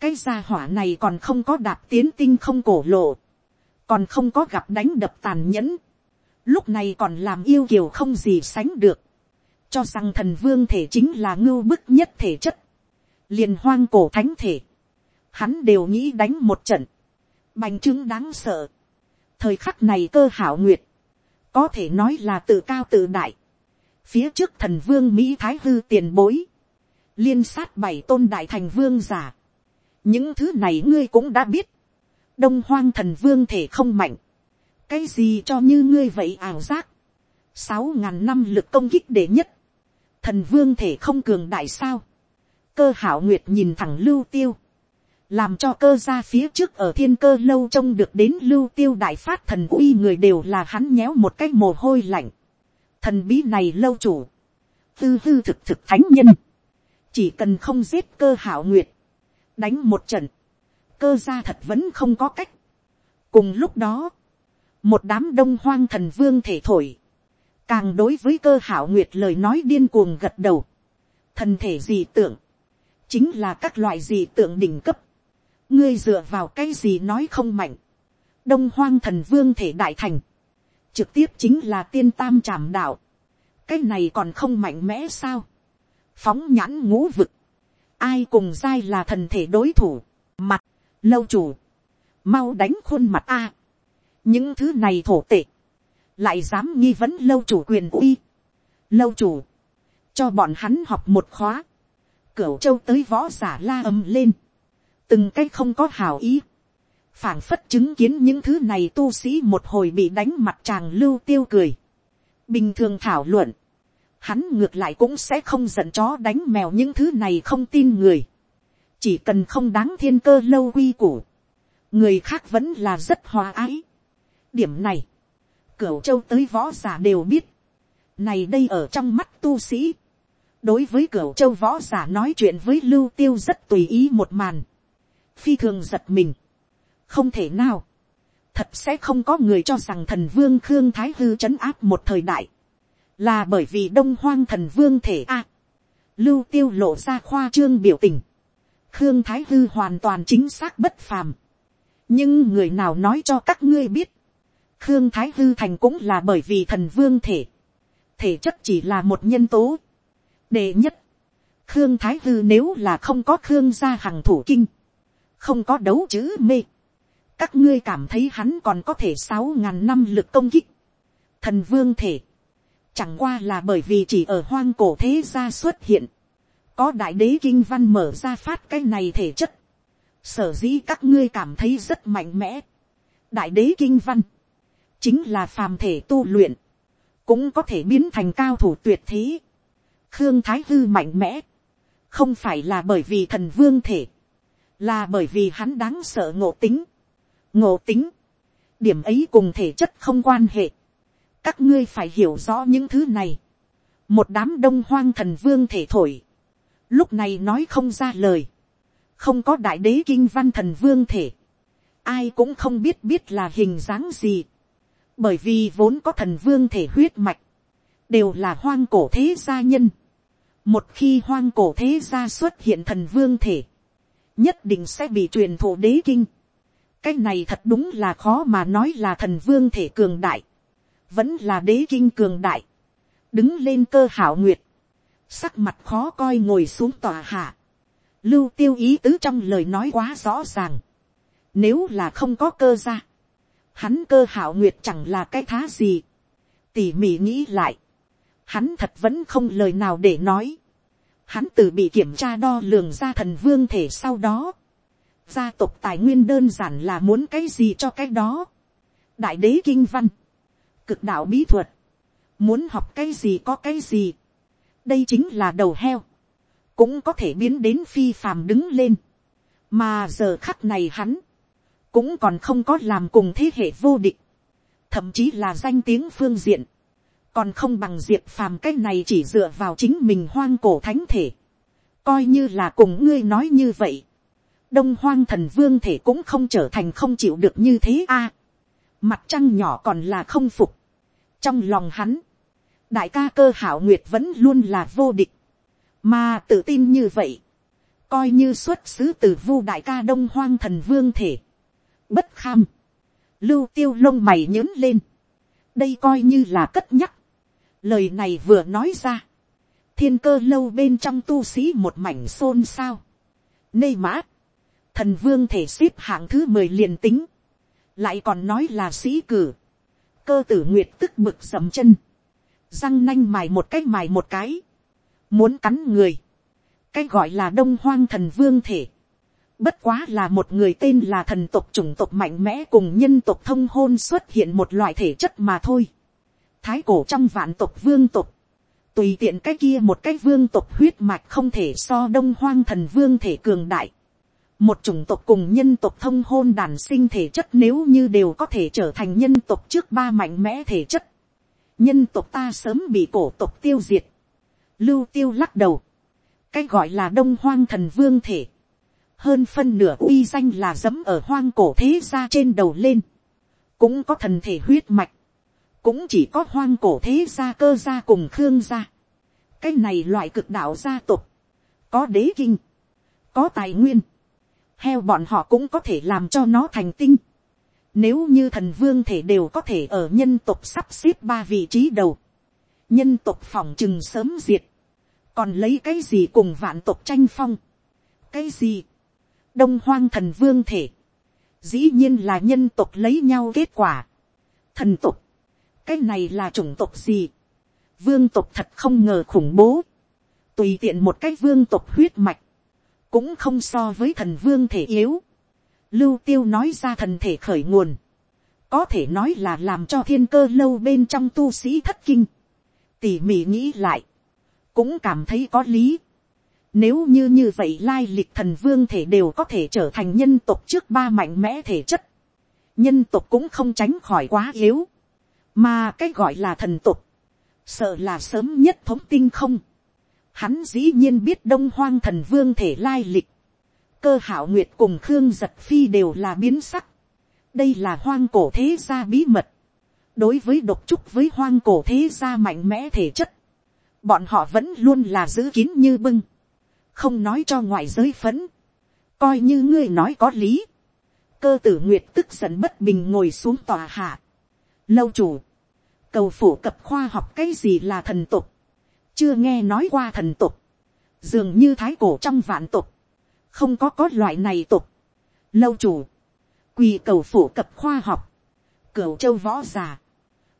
cái gia hỏa này còn không có đạp tiến tinh không cổ lộ. còn không có gặp đánh đập tàn nhẫn lúc này còn làm yêu kiều không gì sánh được, cho rằng thần vương thể chính là ngưu bức nhất thể chất, liền hoang cổ thánh thể, hắn đều nghĩ đánh một trận, bành trướng đáng sợ, thời khắc này cơ hảo nguyệt, có thể nói là tự cao tự đại, phía trước thần vương mỹ thái hư tiền bối, liên sát bảy tôn đại thành vương giả, những thứ này ngươi cũng đã biết, đông hoang thần vương thể không mạnh, cái gì cho như ngươi vậy ảo giác, sáu ngàn năm lực công kích đệ nhất, thần vương thể không cường đại sao, cơ hảo nguyệt nhìn thẳng lưu tiêu, làm cho cơ ra phía trước ở thiên cơ lâu trông được đến lưu tiêu đại phát thần uy người đều là hắn nhéo một cái mồ hôi lạnh, thần bí này lâu chủ, tư hư thực thực thánh nhân, chỉ cần không giết cơ hảo nguyệt, đánh một trận, cơ ra thật vẫn không có cách. cùng lúc đó, một đám đông hoang thần vương thể thổi, càng đối với cơ hảo nguyệt lời nói điên cuồng gật đầu, thần thể gì tưởng, chính là các loại gì tượng đỉnh cấp, ngươi dựa vào cái gì nói không mạnh, đông hoang thần vương thể đại thành, trực tiếp chính là tiên tam trảm đạo, cái này còn không mạnh mẽ sao, phóng nhãn ngũ vực, ai cùng dai là thần thể đối thủ, mặt, lâu chủ, mau đánh khuôn mặt a, những thứ này thổ tệ, lại dám nghi vấn lâu chủ quyền uy. lâu chủ, cho bọn hắn học một khóa, cửu châu tới võ giả la ầm lên, từng cái không có hảo ý, phảng phất chứng kiến những thứ này tu sĩ một hồi bị đánh mặt chàng lưu tiêu cười, bình thường thảo luận, hắn ngược lại cũng sẽ không giận chó đánh mèo những thứ này không tin người, chỉ cần không đáng thiên cơ lâu quy củ, người khác vẫn là rất hòa ái, điểm này, cửu châu tới võ giả đều biết, này đây ở trong mắt tu sĩ, đối với cửu châu võ giả nói chuyện với lưu tiêu rất tùy ý một màn, phi thường giật mình, không thể nào, thật sẽ không có người cho rằng thần vương khương thái hư trấn áp một thời đại, là bởi vì đông hoang thần vương thể a, lưu tiêu lộ ra khoa trương biểu tình, khương thái hư hoàn toàn chính xác bất phàm, nhưng người nào nói cho các ngươi biết, Khương Thái Hư Thành cũng là bởi vì thần vương thể. Thể chất chỉ là một nhân tố. Đệ nhất. khương thái hư nếu là không có khương gia hằng thủ kinh, không có đấu chữ mê, các ngươi cảm thấy hắn còn có thể sáu ngàn năm lực công kích, thần vương thể, chẳng qua là bởi vì chỉ ở hoang cổ thế gia xuất hiện, có đại đế kinh văn mở ra phát cái này thể chất, sở dĩ các ngươi cảm thấy rất mạnh mẽ, đại đế kinh văn, chính là phàm thể tu luyện, cũng có thể biến thành cao thủ tuyệt thế. Khương Thái Hư mạnh mẽ, không phải là bởi vì thần vương thể, là bởi vì hắn đáng sợ ngộ tính. Ngộ tính, điểm ấy cùng thể chất không quan hệ. Các ngươi phải hiểu rõ những thứ này. Một đám đông hoang thần vương thể thổi. Lúc này nói không ra lời. Không có đại đế kinh văn thần vương thể. Ai cũng không biết biết là hình dáng gì bởi vì vốn có thần vương thể huyết mạch, đều là hoang cổ thế gia nhân. một khi hoang cổ thế gia xuất hiện thần vương thể, nhất định sẽ bị truyền thụ đế kinh. cái này thật đúng là khó mà nói là thần vương thể cường đại, vẫn là đế kinh cường đại, đứng lên cơ hảo nguyệt, sắc mặt khó coi ngồi xuống tòa hạ, lưu tiêu ý tứ trong lời nói quá rõ ràng, nếu là không có cơ gia, hắn cơ hảo nguyệt chẳng là cái thá gì. tỉ mỉ nghĩ lại, hắn thật vẫn không lời nào để nói. hắn từ bị kiểm tra đo lường ra thần vương thể sau đó. gia tộc tài nguyên đơn giản là muốn cái gì cho cái đó. đại đế kinh văn, cực đạo bí thuật, muốn học cái gì có cái gì. đây chính là đầu heo, cũng có thể biến đến phi phàm đứng lên. mà giờ khắc này hắn, cũng còn không có làm cùng thế hệ vô địch, thậm chí là danh tiếng phương diện, còn không bằng diệp phàm cái này chỉ dựa vào chính mình hoang cổ thánh thể, coi như là cùng ngươi nói như vậy, đông hoang thần vương thể cũng không trở thành không chịu được như thế a, mặt trăng nhỏ còn là không phục, trong lòng hắn, đại ca cơ hảo nguyệt vẫn luôn là vô địch, mà tự tin như vậy, coi như xuất xứ từ vu đại ca đông hoang thần vương thể, bất kham, lưu tiêu lông mày nhớn lên, đây coi như là cất nhắc, lời này vừa nói ra, thiên cơ lâu bên trong tu sĩ một mảnh xôn xao, nê mã, thần vương thể xếp hạng thứ mười liền tính, lại còn nói là sĩ cử, cơ tử nguyệt tức bực dầm chân, răng nanh mài một cái mài một cái, muốn cắn người, cái gọi là đông hoang thần vương thể, Bất quá là một người tên là thần tộc chủng tộc mạnh mẽ cùng nhân tộc thông hôn xuất hiện một loại thể chất mà thôi. Thái cổ trong vạn tộc vương tộc. Tùy tiện cái kia một cái vương tộc huyết mạch không thể so đông hoang thần vương thể cường đại. Một chủng tộc cùng nhân tộc thông hôn đàn sinh thể chất nếu như đều có thể trở thành nhân tộc trước ba mạnh mẽ thể chất. Nhân tộc ta sớm bị cổ tộc tiêu diệt. Lưu tiêu lắc đầu. Cái gọi là đông hoang thần vương thể hơn phân nửa uy danh là dẫm ở hoang cổ thế gia trên đầu lên, cũng có thần thể huyết mạch, cũng chỉ có hoang cổ thế gia cơ gia cùng khương gia, cái này loại cực đạo gia tộc, có đế kinh, có tài nguyên, heo bọn họ cũng có thể làm cho nó thành tinh, nếu như thần vương thể đều có thể ở nhân tộc sắp xếp ba vị trí đầu, nhân tộc phòng chừng sớm diệt, còn lấy cái gì cùng vạn tộc tranh phong, cái gì, đông hoang thần vương thể, dĩ nhiên là nhân tộc lấy nhau kết quả. thần tộc, cái này là chủng tộc gì, vương tộc thật không ngờ khủng bố, tùy tiện một cái vương tộc huyết mạch, cũng không so với thần vương thể yếu. Lưu tiêu nói ra thần thể khởi nguồn, có thể nói là làm cho thiên cơ lâu bên trong tu sĩ thất kinh. tỉ mỉ nghĩ lại, cũng cảm thấy có lý. Nếu như như vậy lai lịch thần vương thể đều có thể trở thành nhân tộc trước ba mạnh mẽ thể chất. Nhân tộc cũng không tránh khỏi quá yếu. Mà cái gọi là thần tộc. Sợ là sớm nhất thống tinh không. Hắn dĩ nhiên biết đông hoang thần vương thể lai lịch. Cơ hảo nguyệt cùng Khương giật phi đều là biến sắc. Đây là hoang cổ thế gia bí mật. Đối với độc trúc với hoang cổ thế gia mạnh mẽ thể chất. Bọn họ vẫn luôn là giữ kín như bưng không nói cho ngoại giới phấn, coi như ngươi nói có lý, cơ tử nguyệt tức giận bất bình ngồi xuống tòa hạ, lâu chủ, cầu phổ cập khoa học cái gì là thần tục, chưa nghe nói qua thần tục, dường như thái cổ trong vạn tục, không có có loại này tục, lâu chủ, quỳ cầu phổ cập khoa học, cửu châu võ già,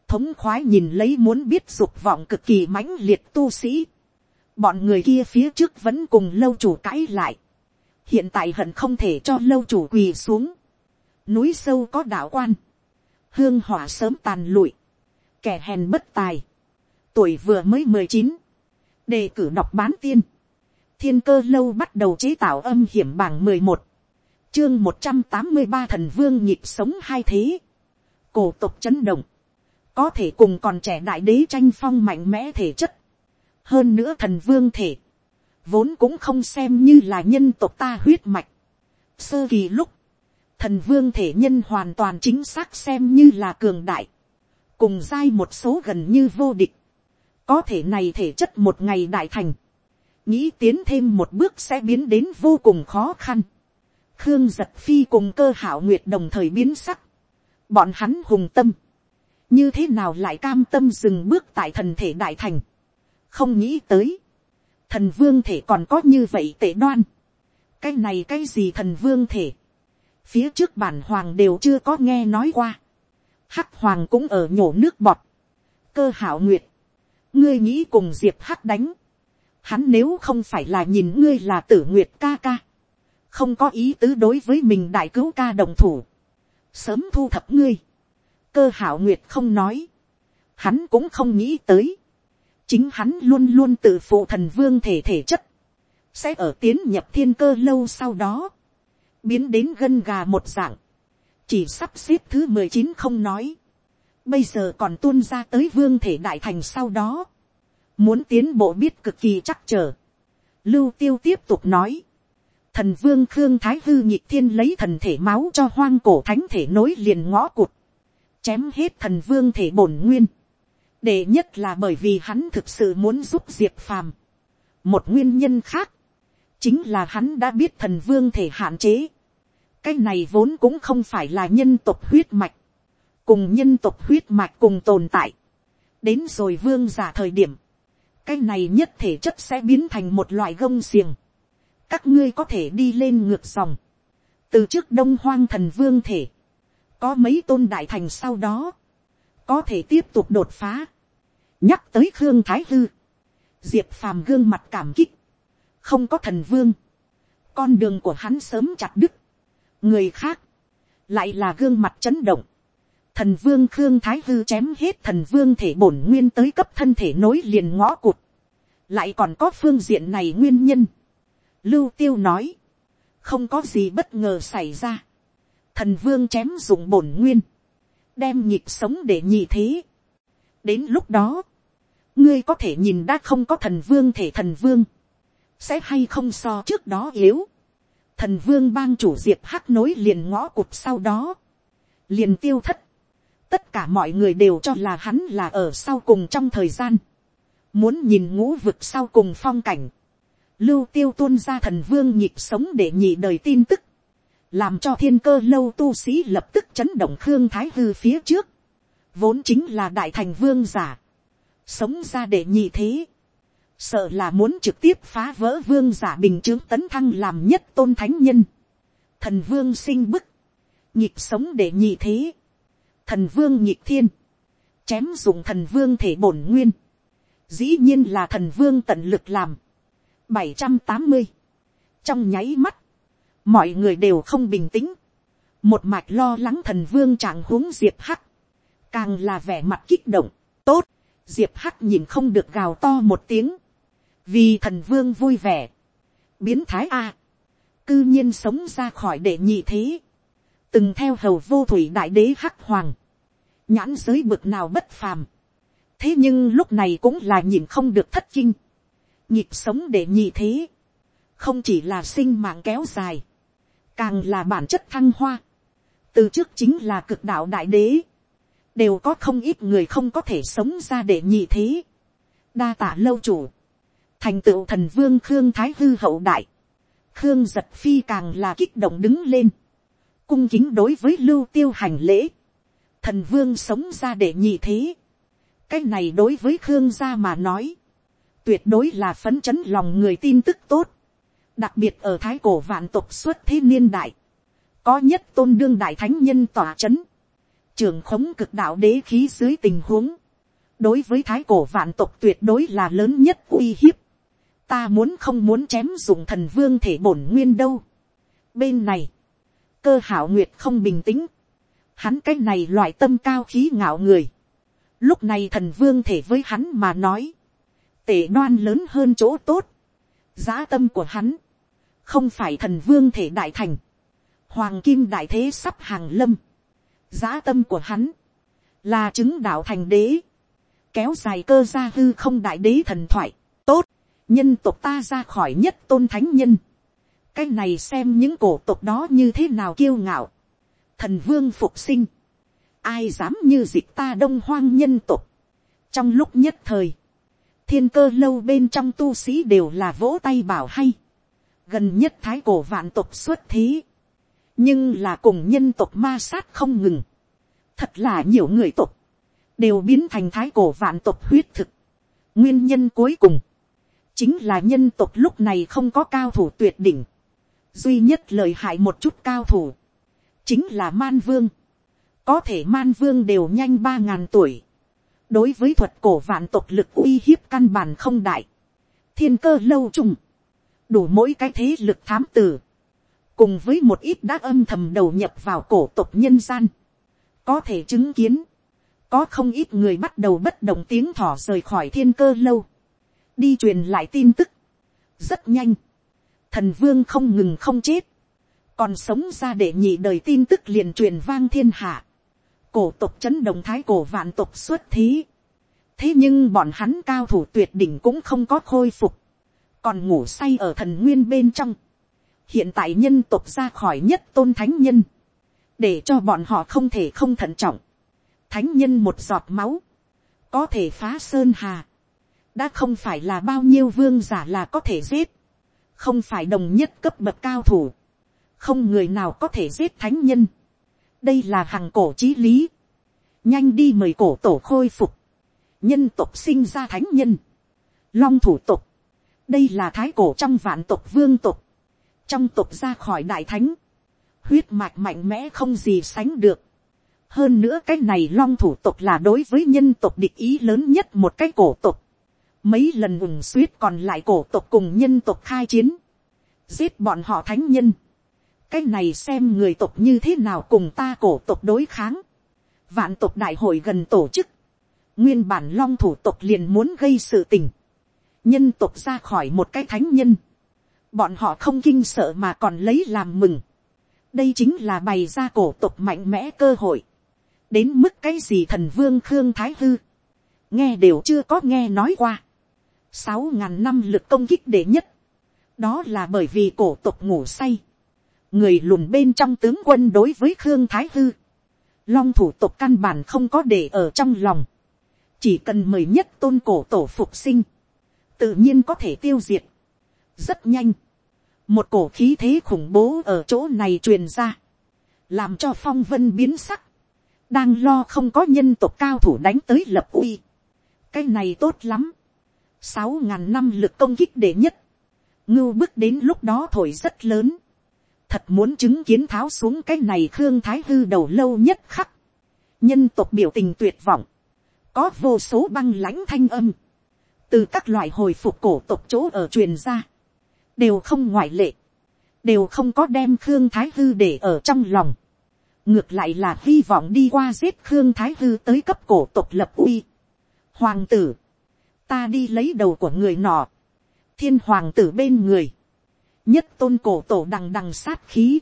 thống khoái nhìn lấy muốn biết dục vọng cực kỳ mãnh liệt tu sĩ, bọn người kia phía trước vẫn cùng lâu chủ cãi lại, hiện tại hận không thể cho lâu chủ quỳ xuống, núi sâu có đạo quan, hương hỏa sớm tàn lụi, kẻ hèn bất tài, tuổi vừa mới mười chín, đề cử đọc bán tiên, thiên cơ lâu bắt đầu chế tạo âm hiểm bảng mười một, chương một trăm tám mươi ba thần vương nhịp sống hai thế, cổ tục chấn động, có thể cùng còn trẻ đại đế tranh phong mạnh mẽ thể chất, hơn nữa thần vương thể, vốn cũng không xem như là nhân tộc ta huyết mạch. Sơ kỳ lúc, thần vương thể nhân hoàn toàn chính xác xem như là cường đại, cùng dai một số gần như vô địch, có thể này thể chất một ngày đại thành, nghĩ tiến thêm một bước sẽ biến đến vô cùng khó khăn. Khương giật phi cùng cơ hảo nguyệt đồng thời biến sắc, bọn hắn hùng tâm, như thế nào lại cam tâm dừng bước tại thần thể đại thành, không nghĩ tới, thần vương thể còn có như vậy tệ đoan, cái này cái gì thần vương thể, phía trước bản hoàng đều chưa có nghe nói qua, hắc hoàng cũng ở nhổ nước bọt, cơ hảo nguyệt, ngươi nghĩ cùng diệp hắc đánh, hắn nếu không phải là nhìn ngươi là tử nguyệt ca ca, không có ý tứ đối với mình đại cứu ca đồng thủ, sớm thu thập ngươi, cơ hảo nguyệt không nói, hắn cũng không nghĩ tới, chính hắn luôn luôn tự phụ thần vương thể thể chất, sẽ ở tiến nhập thiên cơ lâu sau đó, biến đến gân gà một dạng, chỉ sắp xếp thứ mười chín không nói, bây giờ còn tuôn ra tới vương thể đại thành sau đó, muốn tiến bộ biết cực kỳ chắc chờ Lưu tiêu tiếp tục nói, thần vương khương thái hư nhị thiên lấy thần thể máu cho hoang cổ thánh thể nối liền ngõ cụt, chém hết thần vương thể bổn nguyên, đệ nhất là bởi vì hắn thực sự muốn giúp diệp phàm. một nguyên nhân khác, chính là hắn đã biết thần vương thể hạn chế. cái này vốn cũng không phải là nhân tộc huyết mạch, cùng nhân tộc huyết mạch cùng tồn tại. đến rồi vương giả thời điểm, cái này nhất thể chất sẽ biến thành một loại gông xiềng. các ngươi có thể đi lên ngược dòng. từ trước đông hoang thần vương thể, có mấy tôn đại thành sau đó, có thể tiếp tục đột phá nhắc tới khương thái hư, diệp phàm gương mặt cảm kích, không có thần vương, con đường của hắn sớm chặt đứt, người khác, lại là gương mặt chấn động, thần vương khương thái hư chém hết thần vương thể bổn nguyên tới cấp thân thể nối liền ngõ cụt, lại còn có phương diện này nguyên nhân. Lưu tiêu nói, không có gì bất ngờ xảy ra, thần vương chém dùng bổn nguyên, đem nhịp sống để nhị thế đến lúc đó, ngươi có thể nhìn đã không có thần vương thể thần vương, sẽ hay không so trước đó yếu. thần vương bang chủ diệp hắc nối liền ngõ cụt sau đó, liền tiêu thất. tất cả mọi người đều cho là hắn là ở sau cùng trong thời gian, muốn nhìn ngũ vực sau cùng phong cảnh, lưu tiêu tuôn ra thần vương nhịp sống để nhị đời tin tức, làm cho thiên cơ lâu tu sĩ lập tức chấn động khương thái hư phía trước, vốn chính là đại thành vương giả, sống ra để nhị thế, sợ là muốn trực tiếp phá vỡ vương giả bình chướng tấn thăng làm nhất tôn thánh nhân, thần vương sinh bức, nhịp sống để nhị thế, thần vương nhịp thiên, chém dùng thần vương thể bổn nguyên, dĩ nhiên là thần vương tận lực làm, bảy trăm tám mươi, trong nháy mắt, mọi người đều không bình tĩnh, một mạch lo lắng thần vương trạng huống diệp hắc, càng là vẻ mặt kích động, tốt, diệp hắc nhìn không được gào to một tiếng, vì thần vương vui vẻ, biến thái a, cư nhiên sống ra khỏi đệ nhị thế, từng theo hầu vô thủy đại đế hắc hoàng, nhãn giới bực nào bất phàm, thế nhưng lúc này cũng là nhìn không được thất kinh, nhịp sống để nhị thế, không chỉ là sinh mạng kéo dài, càng là bản chất thăng hoa, từ trước chính là cực đạo đại đế, đều có không ít người không có thể sống ra để nhị thế, đa tả lâu chủ, thành tựu thần vương khương thái hư hậu đại, khương giật phi càng là kích động đứng lên, cung kính đối với lưu tiêu hành lễ, thần vương sống ra để nhị thế, cái này đối với khương gia mà nói, tuyệt đối là phấn chấn lòng người tin tức tốt, đặc biệt ở thái cổ vạn tộc xuất thế niên đại, có nhất tôn đương đại thánh nhân tỏa c h ấ n trường khống cực đạo đế khí dưới tình huống, đối với thái cổ vạn tộc tuyệt đối là lớn nhất uy hiếp, ta muốn không muốn chém dùng thần vương thể bổn nguyên đâu. bên này, cơ hảo nguyệt không bình tĩnh, hắn cái này loại tâm cao khí ngạo người, lúc này thần vương thể với hắn mà nói, tể đoan lớn hơn chỗ tốt, giá tâm của hắn, không phải thần vương thể đại thành, hoàng kim đại thế sắp hàng lâm, giá tâm của hắn, là chứng đạo thành đế, kéo dài cơ gia hư không đại đế thần thoại, tốt, nhân tộc ta ra khỏi nhất tôn thánh nhân, cái này xem những cổ tộc đó như thế nào kiêu ngạo, thần vương phục sinh, ai dám như dịch ta đông hoang nhân tộc, trong lúc nhất thời, thiên cơ lâu bên trong tu sĩ đều là vỗ tay bảo hay, gần nhất thái cổ vạn tộc xuất thế, nhưng là cùng nhân tộc ma sát không ngừng, thật là nhiều người tộc, đều biến thành thái cổ vạn tộc huyết thực. nguyên nhân cuối cùng, chính là nhân tộc lúc này không có cao thủ tuyệt đỉnh, duy nhất lời hại một chút cao thủ, chính là man vương, có thể man vương đều nhanh ba ngàn tuổi, đối với thuật cổ vạn tộc lực uy hiếp căn bản không đại, thiên cơ lâu trùng, đủ mỗi cái thế lực thám tử, cùng với một ít đã âm thầm đầu nhập vào cổ tộc nhân gian, có thể chứng kiến, có không ít người bắt đầu bất động tiếng thỏ rời khỏi thiên cơ lâu, đi truyền lại tin tức, rất nhanh, thần vương không ngừng không chết, còn sống ra để nhị đời tin tức liền truyền vang thiên hạ, cổ tộc chấn động thái cổ vạn tộc xuất thí, thế nhưng bọn hắn cao thủ tuyệt đỉnh cũng không có khôi phục, còn ngủ say ở thần nguyên bên trong, hiện tại nhân tộc ra khỏi nhất tôn thánh nhân, để cho bọn họ không thể không thận trọng, thánh nhân một giọt máu, có thể phá sơn hà, đã không phải là bao nhiêu vương giả là có thể giết, không phải đồng nhất cấp bậc cao thủ, không người nào có thể giết thánh nhân, đây là hàng cổ trí lý, nhanh đi mời cổ tổ khôi phục, nhân tộc sinh ra thánh nhân, long thủ tộc, đây là thái cổ trong vạn tộc vương tộc, trong tộc ra khỏi đại thánh, huyết mạch mạnh mẽ không gì sánh được. hơn nữa cái này long thủ tộc là đối với nhân tộc địch ý lớn nhất một cái cổ tộc. mấy lần ủng suýt còn lại cổ tộc cùng nhân tộc khai chiến, giết bọn họ thánh nhân. cái này xem người tộc như thế nào cùng ta cổ tộc đối kháng. vạn tộc đại hội gần tổ chức, nguyên bản long thủ tộc liền muốn gây sự tình. nhân tộc ra khỏi một cái thánh nhân bọn họ không kinh sợ mà còn lấy làm mừng. đây chính là bày ra cổ tục mạnh mẽ cơ hội. đến mức cái gì thần vương khương thái hư. nghe đều chưa có nghe nói qua. sáu ngàn năm lực công kích đệ nhất. đó là bởi vì cổ tục ngủ say. người lùn bên trong tướng quân đối với khương thái hư. long thủ tục căn bản không có để ở trong lòng. chỉ cần mời nhất tôn cổ tổ phục sinh. tự nhiên có thể tiêu diệt rất nhanh, một cổ khí thế khủng bố ở chỗ này truyền ra, làm cho phong vân biến sắc, đang lo không có nhân tộc cao thủ đánh tới lập uy. cái này tốt lắm, sáu ngàn năm lực công kích đệ nhất, ngưu bước đến lúc đó thổi rất lớn, thật muốn chứng kiến tháo xuống cái này khương thái hư đầu lâu nhất khắc, nhân tộc biểu tình tuyệt vọng, có vô số băng lãnh thanh âm, từ các loại hồi phục cổ tộc chỗ ở truyền ra, đều không ngoại lệ, đều không có đem khương thái hư để ở trong lòng, ngược lại là hy vọng đi qua giết khương thái hư tới cấp cổ tộc lập uy. hoàng tử, ta đi lấy đầu của người nọ, thiên hoàng tử bên người, nhất tôn cổ tổ đằng đằng sát khí,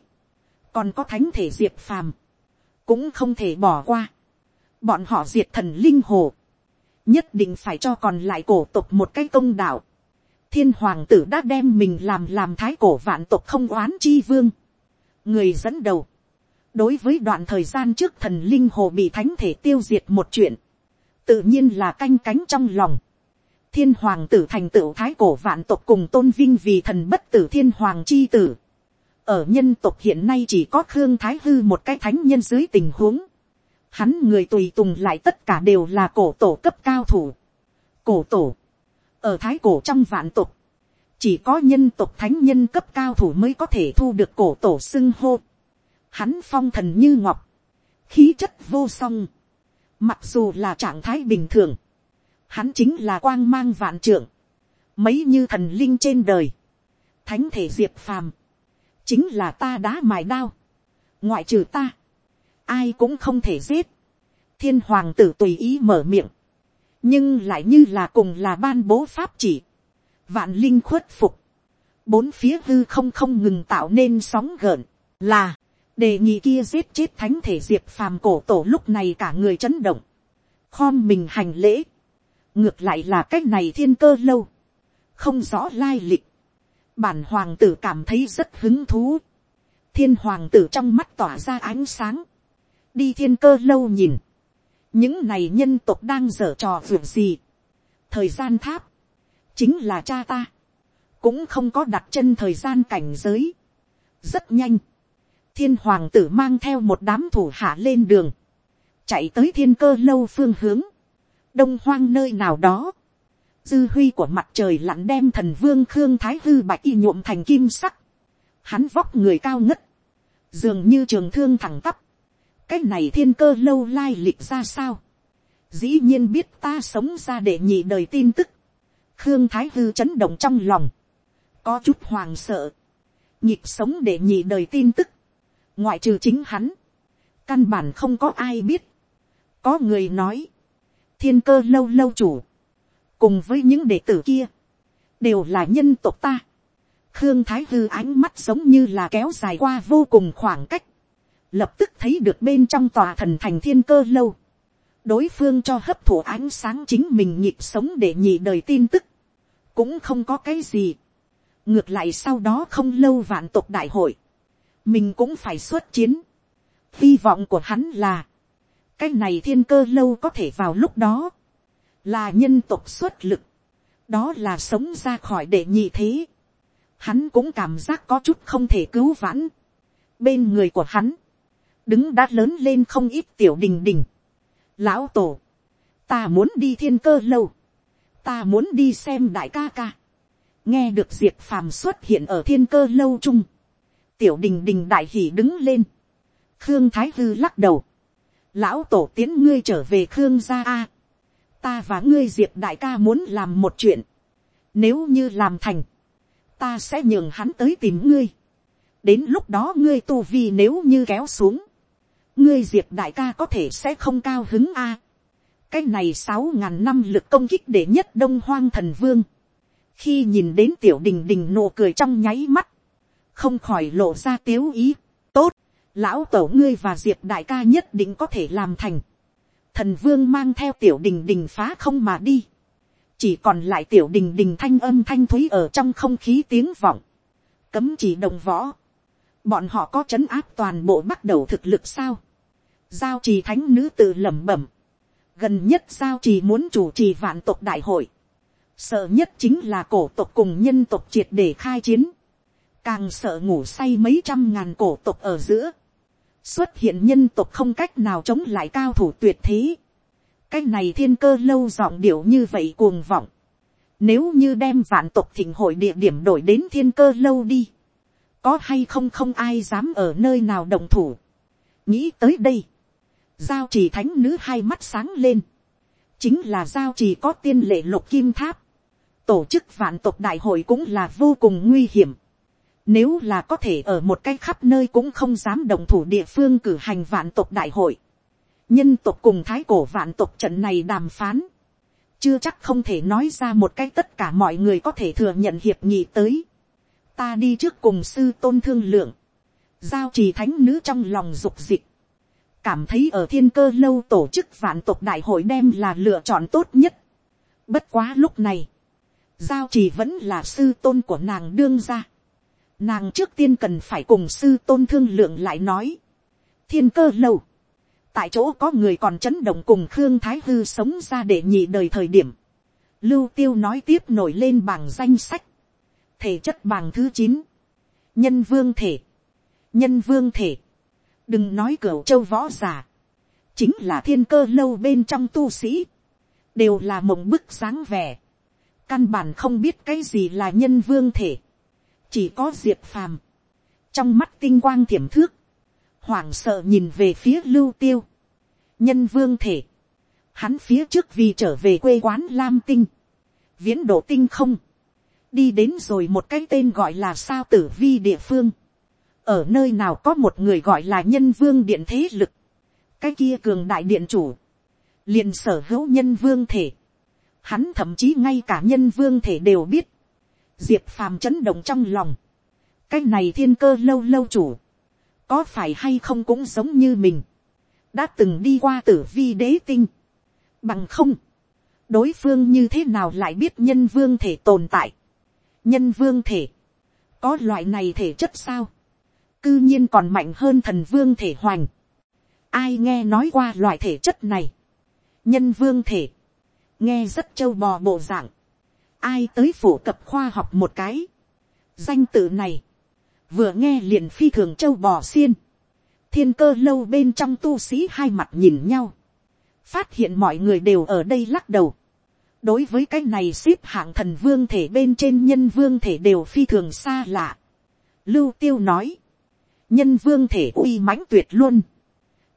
còn có thánh thể diệt phàm, cũng không thể bỏ qua, bọn họ diệt thần linh hồ, nhất định phải cho còn lại cổ tộc một cái công đạo, thiên hoàng tử đã đem mình làm làm thái cổ vạn tộc không oán chi vương. người dẫn đầu, đối với đoạn thời gian trước thần linh hồ bị thánh thể tiêu diệt một chuyện, tự nhiên là canh cánh trong lòng. thiên hoàng tử thành tựu thái cổ vạn tộc cùng tôn vinh vì thần bất tử thiên hoàng chi tử. ở nhân tộc hiện nay chỉ có khương thái hư một cái thánh nhân dưới tình huống. hắn người tùy tùng lại tất cả đều là cổ tổ cấp cao thủ. cổ tổ ở thái cổ trong vạn tục, chỉ có nhân tộc thánh nhân cấp cao thủ mới có thể thu được cổ tổ xưng hô. Hắn phong thần như ngọc, khí chất vô song, mặc dù là trạng thái bình thường, hắn chính là quang mang vạn trưởng, mấy như thần linh trên đời, thánh thể diệp phàm, chính là ta đá mài đao, ngoại trừ ta, ai cũng không thể giết, thiên hoàng tử tùy ý mở miệng, nhưng lại như là cùng là ban bố pháp chỉ, vạn linh khuất phục, bốn phía hư không không ngừng tạo nên sóng gợn, là, đề nghị kia giết chết thánh thể diệp phàm cổ tổ lúc này cả người chấn động, khom mình hành lễ, ngược lại là cái này thiên cơ lâu, không rõ lai lịch, bản hoàng tử cảm thấy rất hứng thú, thiên hoàng tử trong mắt tỏa ra ánh sáng, đi thiên cơ lâu nhìn, những này nhân tộc đang dở trò việc gì, thời gian tháp, chính là cha ta, cũng không có đặt chân thời gian cảnh giới, rất nhanh, thiên hoàng tử mang theo một đám thủ hạ lên đường, chạy tới thiên cơ lâu phương hướng, đông hoang nơi nào đó, dư huy của mặt trời lặn đem thần vương khương thái hư bạch y nhuộm thành kim sắc, hắn vóc người cao ngất, dường như trường thương thẳng tắp, cái này thiên cơ lâu lai lịch ra sao, dĩ nhiên biết ta sống ra để nhị đời tin tức, khương thái hư chấn động trong lòng, có chút hoàng sợ, nhịp sống để nhị đời tin tức, ngoại trừ chính hắn, căn bản không có ai biết, có người nói, thiên cơ lâu lâu chủ, cùng với những đệ tử kia, đều là nhân tộc ta. Khương Thái Hư ánh mắt giống như là kéo dài qua vô cùng khoảng cách. Lập tức thấy được bên trong tòa thần thành thiên cơ lâu. Đối phương cho hấp thụ ánh sáng chính mình nhịp sống để nhị đời tin tức. Cũng không có cái gì. Ngược lại sau đó không lâu vạn tộc đại hội. Mình cũng phải xuất chiến. Hy vọng của hắn là. Cái này thiên cơ lâu có thể vào lúc đó là nhân tộc xuất lực, đó là sống ra khỏi để nhị thế. Hắn cũng cảm giác có chút không thể cứu vãn. Bên người của hắn, đứng đã lớn lên không ít tiểu đình đình. Lão tổ, ta muốn đi thiên cơ lâu, ta muốn đi xem đại ca ca. nghe được diệt phàm xuất hiện ở thiên cơ lâu chung, tiểu đình đình đại hỉ đứng lên. khương thái hư lắc đầu, lão tổ tiến ngươi trở về khương gia a. Ta và ngươi diệp đại ca muốn làm một chuyện, nếu như làm thành, ta sẽ nhường hắn tới tìm ngươi, đến lúc đó ngươi tu vi nếu như kéo xuống, ngươi diệp đại ca có thể sẽ không cao hứng a. cái này sáu ngàn năm lực công kích để nhất đông hoang thần vương, khi nhìn đến tiểu đình đình nụ cười trong nháy mắt, không khỏi lộ ra tiếu ý, tốt, lão tổ ngươi và diệp đại ca nhất định có thể làm thành, thần vương mang theo tiểu đình đình phá không mà đi, chỉ còn lại tiểu đình đình thanh âm thanh thúy ở trong không khí tiếng vọng, cấm chỉ đồng võ, bọn họ có c h ấ n áp toàn bộ bắt đầu thực lực sao, giao trì thánh nữ tự lẩm bẩm, gần nhất giao trì muốn chủ trì vạn tộc đại hội, sợ nhất chính là cổ tộc cùng nhân tộc triệt để khai chiến, càng sợ ngủ say mấy trăm ngàn cổ tộc ở giữa, xuất hiện nhân tộc không cách nào chống lại cao thủ tuyệt thế. cái này thiên cơ lâu giọng điệu như vậy cuồng vọng. nếu như đem vạn tộc thịnh hội địa điểm đổi đến thiên cơ lâu đi. có hay không không ai dám ở nơi nào đồng thủ. nghĩ tới đây giao trì thánh nữ hai mắt sáng lên. chính là giao trì có tiên lệ lục kim tháp. tổ chức vạn tộc đại hội cũng là vô cùng nguy hiểm nếu là có thể ở một cái khắp nơi cũng không dám đồng thủ địa phương cử hành vạn tộc đại hội. Nhân tộc cùng thái cổ vạn tộc trận này đàm phán. Chưa chắc không thể nói ra một cái tất cả mọi người có thể thừa nhận hiệp nghị tới. Ta đi trước cùng sư tôn thương lượng. Giao trì thánh nữ trong lòng dục dịch. Cảm thấy ở thiên cơ lâu tổ chức vạn tộc đại hội đem là lựa chọn tốt nhất. Bất quá lúc này. Giao trì vẫn là sư tôn của nàng đương ra Nàng trước tiên cần phải cùng sư tôn thương lượng lại nói. Thiên cơ lâu. Tại chỗ có người còn chấn động cùng Khương Thái Hư sống ra để nhị đời thời điểm. Lưu tiêu nói tiếp nổi lên bảng danh sách. Thể chất bảng thứ chín Nhân vương thể. Nhân vương thể. Đừng nói cửa châu võ giả. Chính là thiên cơ lâu bên trong tu sĩ. Đều là mộng bức sáng vẻ. Căn bản không biết cái gì là nhân vương thể, chỉ có diệp phàm, trong mắt tinh quang thiểm thước, hoảng sợ nhìn về phía lưu tiêu, nhân vương thể, hắn phía trước vì trở về quê quán lam tinh, viễn độ tinh không, đi đến rồi một cái tên gọi là sao tử vi địa phương, ở nơi nào có một người gọi là nhân vương điện thế lực, cái kia cường đại điện chủ, liền sở hữu nhân vương thể, hắn thậm chí ngay cả nhân vương thể đều biết, diệp phàm chấn động trong lòng, cái này thiên cơ lâu lâu chủ, có phải hay không cũng giống như mình, đã từng đi qua tử vi đế tinh, bằng không, đối phương như thế nào lại biết nhân vương thể tồn tại, nhân vương thể, có loại này thể chất sao, cư nhiên còn mạnh hơn thần vương thể hoành, ai nghe nói qua loại thể chất này, nhân vương thể, nghe rất trâu bò bộ dạng, ai tới phổ cập khoa học một cái, danh tự này, vừa nghe liền phi thường châu bò xiên, thiên cơ lâu bên trong tu sĩ hai mặt nhìn nhau, phát hiện mọi người đều ở đây lắc đầu, đối với cái này xếp hạng thần vương thể bên trên nhân vương thể đều phi thường xa lạ. Lưu tiêu nói, nhân vương thể uy mãnh tuyệt luôn,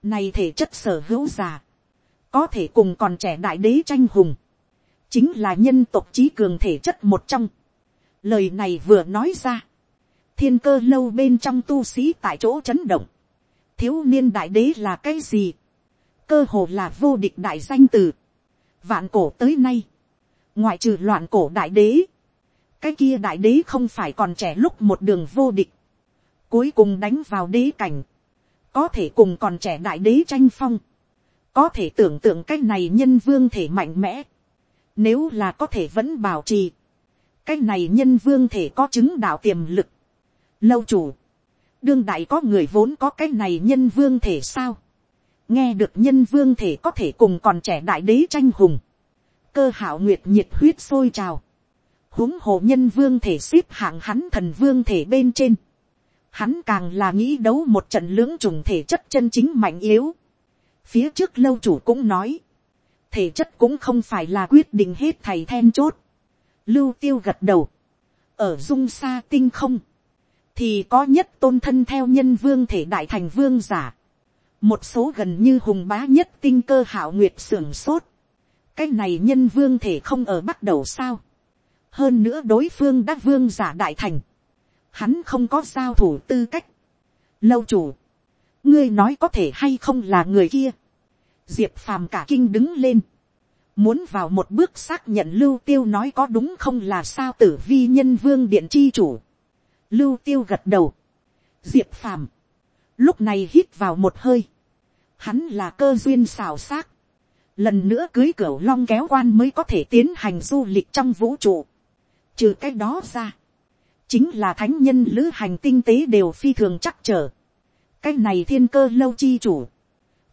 này thể chất sở hữu già, có thể cùng còn trẻ đại đế tranh hùng, chính là nhân tộc trí cường thể chất một trong. Lời này vừa nói ra, thiên cơ lâu bên trong tu sĩ tại chỗ chấn động, thiếu niên đại đế là cái gì, cơ hồ là vô địch đại danh từ, vạn cổ tới nay, ngoại trừ loạn cổ đại đế, cái kia đại đế không phải còn trẻ lúc một đường vô địch, cuối cùng đánh vào đế cảnh, có thể cùng còn trẻ đại đế tranh phong, có thể tưởng tượng cái này nhân vương thể mạnh mẽ, nếu là có thể vẫn bảo trì, cái này nhân vương thể có chứng đạo tiềm lực, lâu chủ, đương đại có người vốn có cái này nhân vương thể sao, nghe được nhân vương thể có thể cùng còn trẻ đại đế tranh hùng, cơ hảo nguyệt nhiệt huyết sôi trào, huống hồ nhân vương thể xếp hạng hắn thần vương thể bên trên, hắn càng là nghĩ đấu một trận lưỡng trùng thể chất chân chính mạnh yếu. phía trước lâu chủ cũng nói, thể chất cũng không phải là quyết định hết thầy then chốt. lưu tiêu gật đầu, ở dung xa tinh không, thì có nhất tôn thân theo nhân vương thể đại thành vương giả. một số gần như hùng bá nhất tinh cơ hảo nguyệt sưởng sốt. cái này nhân vương thể không ở bắt đầu sao. hơn nữa đối phương đã vương giả đại thành hắn không có giao thủ tư cách. lâu chủ, ngươi nói có thể hay không là người kia. diệp phàm cả kinh đứng lên, muốn vào một bước xác nhận lưu tiêu nói có đúng không là sao tử vi nhân vương điện chi chủ. lưu tiêu gật đầu. diệp phàm, lúc này hít vào một hơi, hắn là cơ duyên xào xác, lần nữa cưới cửa long kéo quan mới có thể tiến hành du lịch trong vũ trụ. trừ cái đó ra, chính là thánh nhân lữ hành tinh tế đều phi thường chắc trở. cái này thiên cơ lâu chi chủ,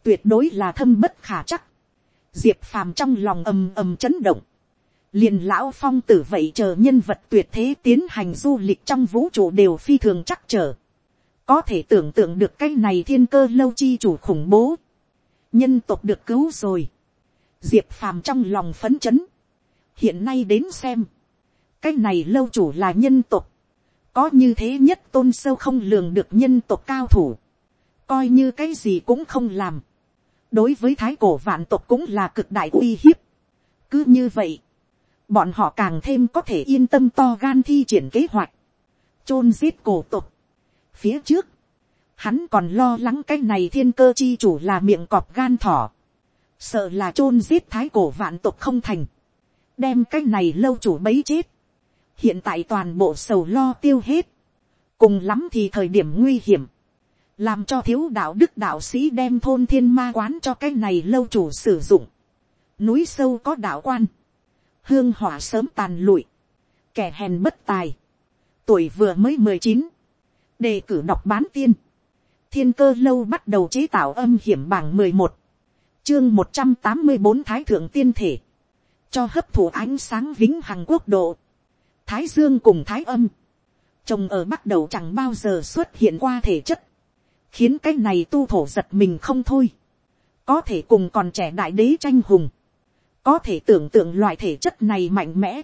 tuyệt đối là thâm bất khả chắc. diệp phàm trong lòng ầm ầm chấn động. liền lão phong tử vậy chờ nhân vật tuyệt thế tiến hành du lịch trong vũ trụ đều phi thường chắc trở. có thể tưởng tượng được cái này thiên cơ lâu chi chủ khủng bố. nhân tộc được cứu rồi. diệp phàm trong lòng phấn chấn. hiện nay đến xem, cái này lâu chủ là nhân tộc có như thế nhất tôn sâu không lường được nhân tộc cao thủ, coi như cái gì cũng không làm, đối với thái cổ vạn tộc cũng là cực đại uy hiếp. cứ như vậy, bọn họ càng thêm có thể yên tâm to gan thi triển kế hoạch, chôn giết cổ tộc. phía trước, hắn còn lo lắng cái này thiên cơ chi chủ là miệng cọp gan thỏ, sợ là chôn giết thái cổ vạn tộc không thành, đem cái này lâu chủ bấy chết, hiện tại toàn bộ sầu lo tiêu hết, cùng lắm thì thời điểm nguy hiểm, làm cho thiếu đạo đức đạo sĩ đem thôn thiên ma quán cho cái này lâu chủ sử dụng, núi sâu có đạo quan, hương hỏa sớm tàn lụi, kẻ hèn bất tài, tuổi vừa mới mười chín, đề cử đọc bán tiên, thiên cơ lâu bắt đầu chế tạo âm hiểm bảng mười một, chương một trăm tám mươi bốn thái thượng tiên thể, cho hấp thụ ánh sáng vĩnh hằng quốc độ, thái dương cùng thái âm, chồng ở bắt đầu chẳng bao giờ xuất hiện qua thể chất, khiến cái này tu thổ giật mình không thôi, có thể cùng còn trẻ đại đế tranh hùng, có thể tưởng tượng loại thể chất này mạnh mẽ,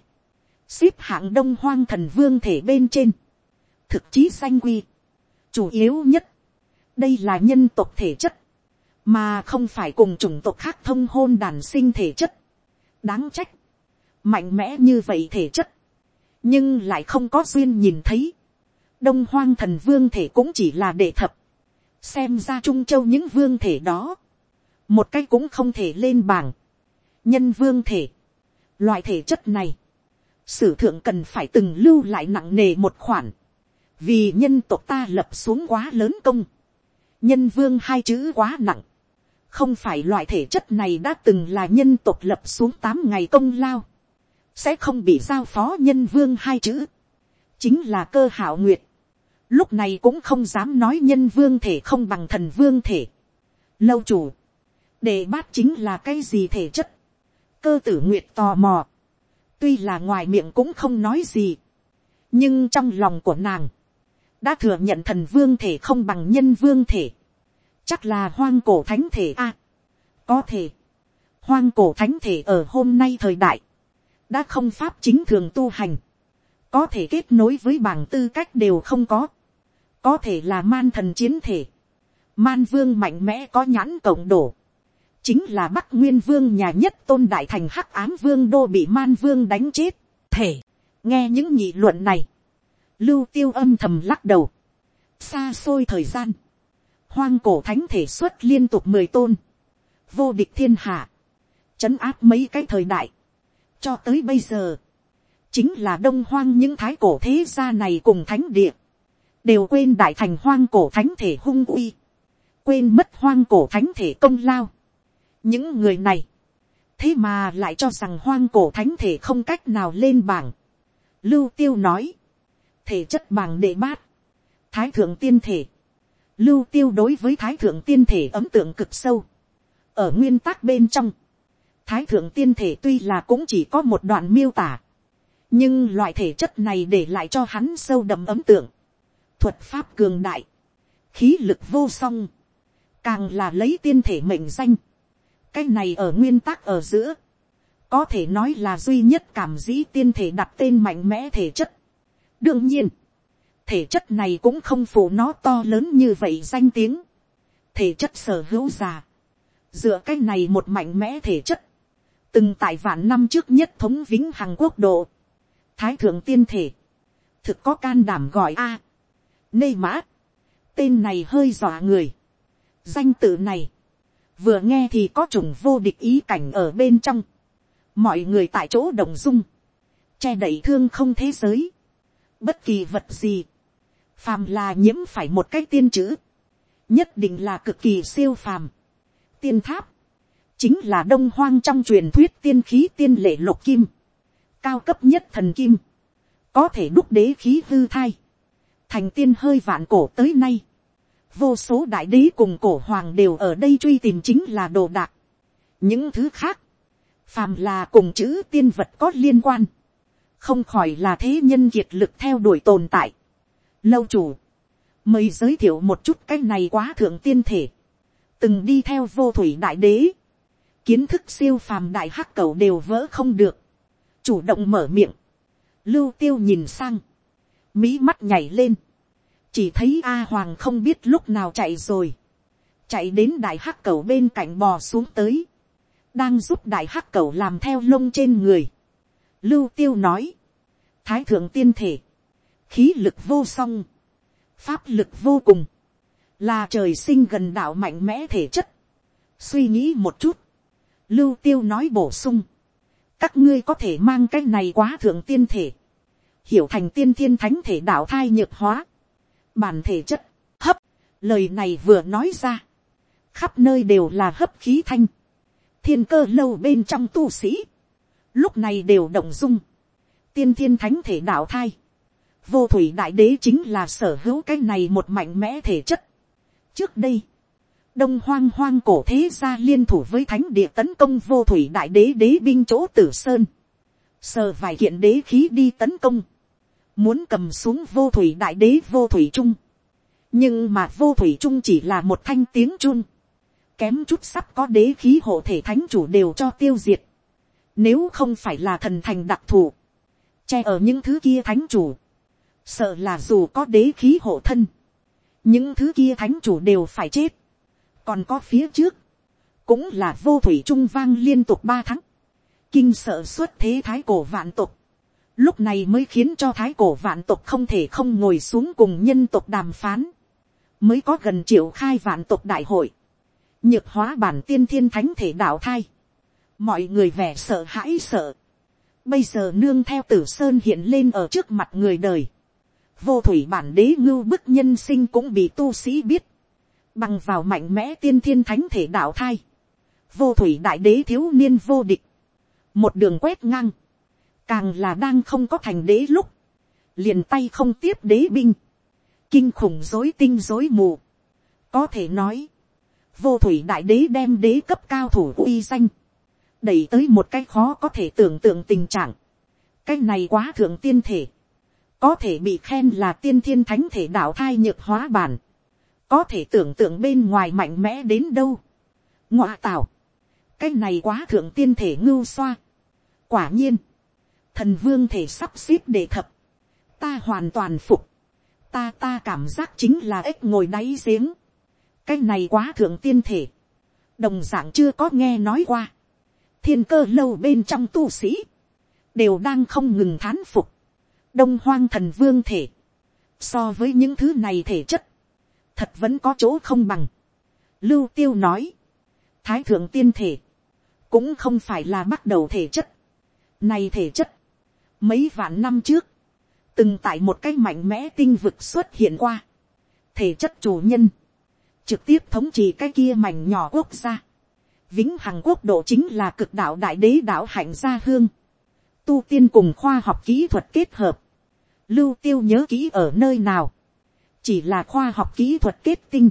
xếp hạng đông hoang thần vương thể bên trên, thực chí sanh quy, chủ yếu nhất, đây là nhân tộc thể chất, mà không phải cùng chủng tộc khác thông hôn đàn sinh thể chất, đáng trách, mạnh mẽ như vậy thể chất, nhưng lại không có duyên nhìn thấy, đông hoang thần vương thể cũng chỉ là đệ thập, xem ra trung châu những vương thể đó, một cái cũng không thể lên bảng, nhân vương thể, loại thể chất này, sử thượng cần phải từng lưu lại nặng nề một khoản, vì nhân tộc ta lập xuống quá lớn công, nhân vương hai chữ quá nặng, không phải loại thể chất này đã từng là nhân tộc lập xuống tám ngày công lao, sẽ không bị giao phó nhân vương hai chữ, chính là cơ hảo nguyệt, lúc này cũng không dám nói nhân vương thể không bằng thần vương thể. Lâu chủ, đề bát chính là cái gì thể chất, cơ tử nguyệt tò mò, tuy là ngoài miệng cũng không nói gì, nhưng trong lòng của nàng, đã thừa nhận thần vương thể không bằng nhân vương thể, chắc là hoang cổ thánh thể a, có thể, hoang cổ thánh thể ở hôm nay thời đại, đã không pháp chính thường tu hành, có thể kết nối với bảng tư cách đều không có, có thể là man thần chiến thể, man vương mạnh mẽ có nhãn cộng đổ, chính là bắc nguyên vương nhà nhất tôn đại thành hắc ám vương đô bị man vương đánh chết, thể, nghe những nhị luận này, lưu tiêu âm thầm lắc đầu, xa xôi thời gian, hoang cổ thánh thể xuất liên tục mười tôn, vô địch thiên hạ, trấn áp mấy cái thời đại, cho tới bây giờ, chính là đông hoang những thái cổ thế gia này cùng thánh địa, đều quên đại thành hoang cổ thánh thể hung uy, quên mất hoang cổ thánh thể công lao. những người này, thế mà lại cho rằng hoang cổ thánh thể không cách nào lên bảng. lưu tiêu nói, thể chất bảng đệ bát, thái thượng tiên thể, lưu tiêu đối với thái thượng tiên thể ấm tượng cực sâu. ở nguyên tắc bên trong, thái thượng tiên thể tuy là cũng chỉ có một đoạn miêu tả, nhưng loại thể chất này để lại cho hắn sâu đậm ấm tượng thuật pháp cường đại, khí lực vô song, càng là lấy tiên thể mệnh danh. cái này ở nguyên tắc ở giữa, có thể nói là duy nhất cảm dĩ tiên thể đặt tên mạnh mẽ thể chất. đương nhiên, thể chất này cũng không phụ nó to lớn như vậy danh tiếng. thể chất sở hữu già, dựa cái này một mạnh mẽ thể chất, từng tại vạn năm trước nhất thống vĩnh hằng quốc độ, thái thượng tiên thể, thực có can đảm gọi a, Nê mã. Tên này hơi dọa người. Danh tự này. Vừa nghe thì có trùng vô địch ý cảnh ở bên trong. Mọi người tại chỗ đồng dung. Che đậy thương không thế giới. Bất kỳ vật gì. Phàm là nhiễm phải một cái tiên chữ. Nhất định là cực kỳ siêu phàm. Tiên tháp. Chính là đông hoang trong truyền thuyết tiên khí tiên lệ lục kim. Cao cấp nhất thần kim. Có thể đúc đế khí hư thai thành tiên hơi vạn cổ tới nay, vô số đại đế cùng cổ hoàng đều ở đây truy tìm chính là đồ đạc. những thứ khác, phàm là cùng chữ tiên vật có liên quan, không khỏi là thế nhân kiệt lực theo đuổi tồn tại. lâu chủ, mời giới thiệu một chút cái này quá thượng tiên thể, từng đi theo vô thủy đại đế, kiến thức siêu phàm đại hắc cầu đều vỡ không được, chủ động mở miệng, lưu tiêu nhìn sang, mỹ mắt nhảy lên, chỉ thấy a hoàng không biết lúc nào chạy rồi, chạy đến đại hắc cầu bên cạnh bò xuống tới, đang giúp đại hắc cầu làm theo lông trên người. Lưu tiêu nói, thái thượng tiên thể, khí lực vô song, pháp lực vô cùng, là trời sinh gần đạo mạnh mẽ thể chất. suy nghĩ một chút, lưu tiêu nói bổ sung, các ngươi có thể mang cái này quá thượng tiên thể, hiểu thành tiên thiên thánh thể đạo thai nhược hóa, bản thể chất, hấp, lời này vừa nói ra, khắp nơi đều là hấp khí thanh, thiên cơ lâu bên trong tu sĩ, lúc này đều động dung, tiên thiên thánh thể đạo thai, vô thủy đại đế chính là sở hữu cái này một mạnh mẽ thể chất. trước đây, đông hoang hoang cổ thế gia liên thủ với thánh địa tấn công vô thủy đại đế đế binh chỗ tử sơn, sờ vài kiện đế khí đi tấn công, muốn cầm xuống vô thủy đại đế vô thủy trung, nhưng mà vô thủy trung chỉ là một thanh tiếng trung kém chút sắp có đế khí hộ thể thánh chủ đều cho tiêu diệt, nếu không phải là thần thành đặc thù, che ở những thứ kia thánh chủ, sợ là dù có đế khí hộ thân, những thứ kia thánh chủ đều phải chết, còn có phía trước, cũng là vô thủy trung vang liên tục ba tháng, kinh sợ suốt thế thái cổ vạn tục, lúc này mới khiến cho thái cổ vạn tục không thể không ngồi xuống cùng nhân tục đàm phán, mới có gần triệu khai vạn tục đại hội, nhược hóa bản tiên thiên thánh thể đạo thai, mọi người vẻ sợ hãi sợ, bây giờ nương theo tử sơn hiện lên ở trước mặt người đời, vô thủy bản đế ngưu bức nhân sinh cũng bị tu sĩ biết, bằng vào mạnh mẽ tiên thiên thánh thể đạo thai, vô thủy đại đế thiếu niên vô địch, một đường quét ngang, càng là đang không có thành đế lúc, liền tay không tiếp đế binh, kinh khủng dối tinh dối mù, có thể nói, vô thủy đại đế đem đế cấp cao thủ uy danh, đẩy tới một cái khó có thể tưởng tượng tình trạng, cái này quá thượng tiên thể, có thể bị khen là tiên thiên thánh thể đạo thai nhược hóa bản, có thể tưởng tượng bên ngoài mạnh mẽ đến đâu, ngọa tào, cái này quá thượng tiên thể ngưu xoa, quả nhiên, thần vương thể sắp xếp để thập, ta hoàn toàn phục, ta ta cảm giác chính là ếch ngồi đáy giếng, cái này quá thượng tiên thể, đồng d ạ n g chưa có nghe nói qua, thiên cơ lâu bên trong tu sĩ, đều đang không ngừng thán phục, đông hoang thần vương thể, so với những thứ này thể chất, thật vẫn có chỗ không bằng. Lưu tiêu nói, thái thượng tiên thể, cũng không phải là bắt đầu thể chất, này thể chất, mấy vạn năm trước, từng tại một cái mạnh mẽ tinh vực xuất hiện qua, thể chất chủ nhân, trực tiếp thống trị cái kia mảnh nhỏ quốc gia. Vĩnh Hằng quốc độ chính là cực đạo đại đế đạo hạnh gia hương. Tu tiên cùng khoa học kỹ thuật kết hợp. Lưu tiêu nhớ kỹ ở nơi nào. Chỉ là khoa học kỹ thuật kết tinh.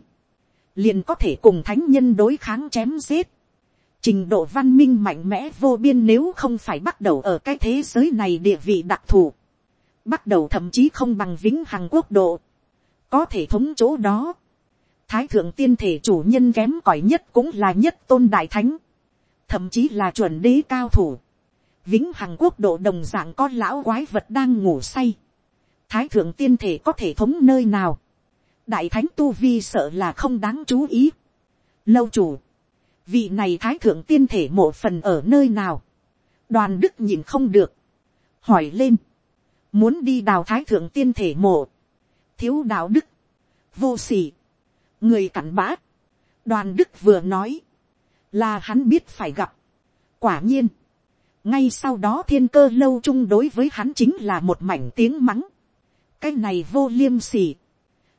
Liền có thể cùng thánh nhân đối kháng chém giết. Trình độ văn minh mạnh mẽ vô biên nếu không phải bắt đầu ở cái thế giới này địa vị đặc thù. Bắt đầu thậm chí không bằng vĩnh hằng quốc độ. Có thể thống chỗ đó thái thượng tiên thể chủ nhân kém cỏi nhất cũng là nhất tôn đại thánh, thậm chí là chuẩn đế cao thủ, vĩnh hằng quốc độ đồng dạng có lão quái vật đang ngủ say, thái thượng tiên thể có thể thống nơi nào, đại thánh tu vi sợ là không đáng chú ý. lâu chủ, vị này thái thượng tiên thể mộ phần ở nơi nào, đoàn đức nhìn không được, hỏi lên, muốn đi đào thái thượng tiên thể mộ, thiếu đạo đức, vô s ỉ người cặn bã, đoàn đức vừa nói, là hắn biết phải gặp. quả nhiên, ngay sau đó thiên cơ lâu chung đối với hắn chính là một mảnh tiếng mắng cái này vô liêm sỉ,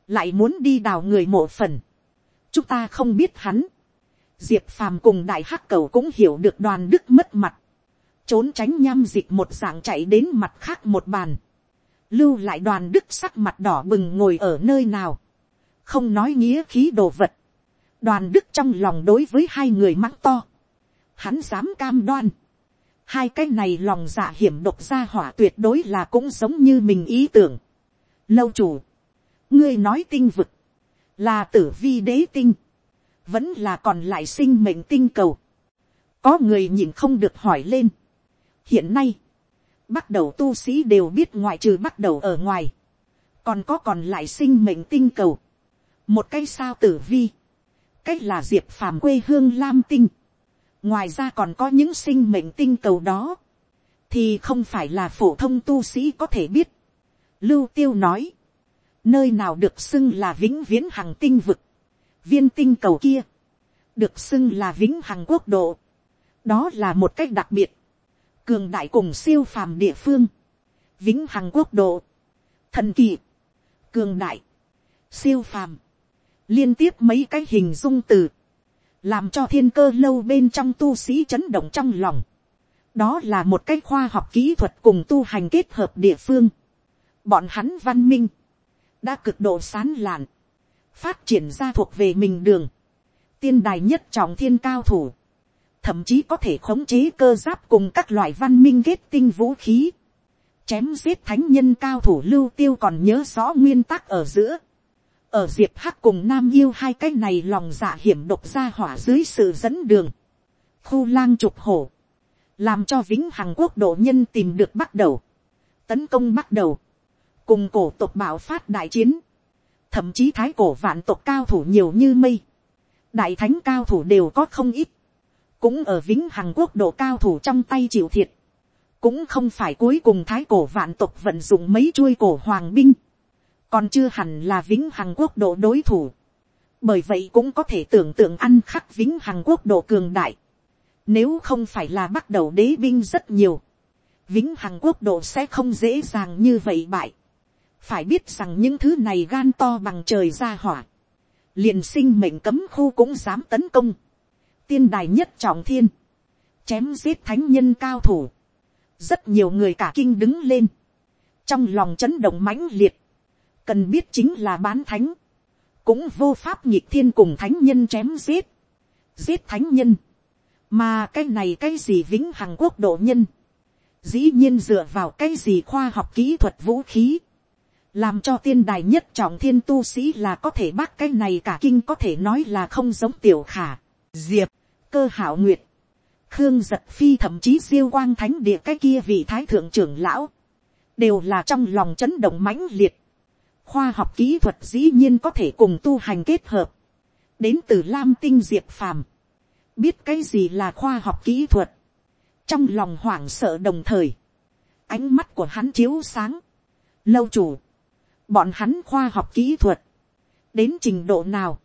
lại muốn đi đào người mộ phần. chúng ta không biết hắn. diệp phàm cùng đại hắc cầu cũng hiểu được đoàn đức mất mặt. trốn tránh nham dịch một dạng chạy đến mặt khác một bàn. lưu lại đoàn đức sắc mặt đỏ bừng ngồi ở nơi nào không nói nghĩa khí đồ vật, đoàn đức trong lòng đối với hai người mắng to, hắn dám cam đoan, hai cái này lòng dạ hiểm độc ra hỏa tuyệt đối là cũng giống như mình ý tưởng. Lâu chủ, ngươi nói tinh vực, là tử vi đế tinh, vẫn là còn lại sinh mệnh tinh cầu. Có người nhìn không được hỏi lên. Hiện nay, bắt đầu tu sĩ đều biết ngoại trừ bắt đầu ở ngoài, còn có còn lại sinh mệnh tinh cầu một cái sao tử vi, cái là diệp phàm quê hương lam tinh, ngoài ra còn có những sinh mệnh tinh cầu đó, thì không phải là phổ thông tu sĩ có thể biết. Lưu tiêu nói, nơi nào được xưng là vĩnh viễn hằng tinh vực, viên tinh cầu kia, được xưng là vĩnh hằng quốc độ, đó là một cách đặc biệt, cường đại cùng siêu phàm địa phương, vĩnh hằng quốc độ, thần kỳ, cường đại, siêu phàm, liên tiếp mấy cái hình dung từ, làm cho thiên cơ lâu bên trong tu sĩ chấn động trong lòng. đó là một cái khoa học kỹ thuật cùng tu hành kết hợp địa phương bọn hắn văn minh, đã cực độ sán lạn, phát triển ra thuộc về mình đường, tiên đài nhất trọng thiên cao thủ, thậm chí có thể khống chế cơ giáp cùng các loại văn minh kết tinh vũ khí, chém giết thánh nhân cao thủ lưu tiêu còn nhớ rõ nguyên tắc ở giữa, ở diệp hắc cùng nam yêu hai cái này lòng dạ hiểm độc ra hỏa dưới sự dẫn đường, khu lang trục hổ, làm cho vĩnh hằng quốc độ nhân tìm được bắt đầu, tấn công bắt đầu, cùng cổ tộc bảo phát đại chiến, thậm chí thái cổ vạn tộc cao thủ nhiều như mây, đại thánh cao thủ đều có không ít, cũng ở vĩnh hằng quốc độ cao thủ trong tay chịu thiệt, cũng không phải cuối cùng thái cổ vạn tộc vận dụng mấy chuôi cổ hoàng binh, còn chưa hẳn là vĩnh hằng quốc độ đối thủ, bởi vậy cũng có thể tưởng tượng ăn khắc vĩnh hằng quốc độ cường đại, nếu không phải là bắt đầu đế binh rất nhiều, vĩnh hằng quốc độ sẽ không dễ dàng như vậy bại phải biết rằng những thứ này gan to bằng trời ra hỏa, liền sinh mệnh cấm khu cũng dám tấn công, tiên đài nhất trọng thiên, chém giết thánh nhân cao thủ, rất nhiều người cả kinh đứng lên, trong lòng chấn động mãnh liệt, cần biết chính là bán thánh, cũng vô pháp nhịp thiên cùng thánh nhân chém giết, giết thánh nhân, mà cái này cái gì vĩnh hằng quốc độ nhân, dĩ nhiên dựa vào cái gì khoa học kỹ thuật vũ khí, làm cho tiên đài nhất trọng thiên tu sĩ là có thể bác cái này cả kinh có thể nói là không giống tiểu khả, diệp, cơ hảo nguyệt, khương giật phi thậm chí siêu quang thánh địa cái kia vị thái thượng trưởng lão, đều là trong lòng chấn động mãnh liệt, khoa học kỹ thuật dĩ nhiên có thể cùng tu hành kết hợp, đến từ lam tinh diệp phàm, biết cái gì là khoa học kỹ thuật, trong lòng hoảng sợ đồng thời, ánh mắt của hắn chiếu sáng, lâu chủ, bọn hắn khoa học kỹ thuật, đến trình độ nào,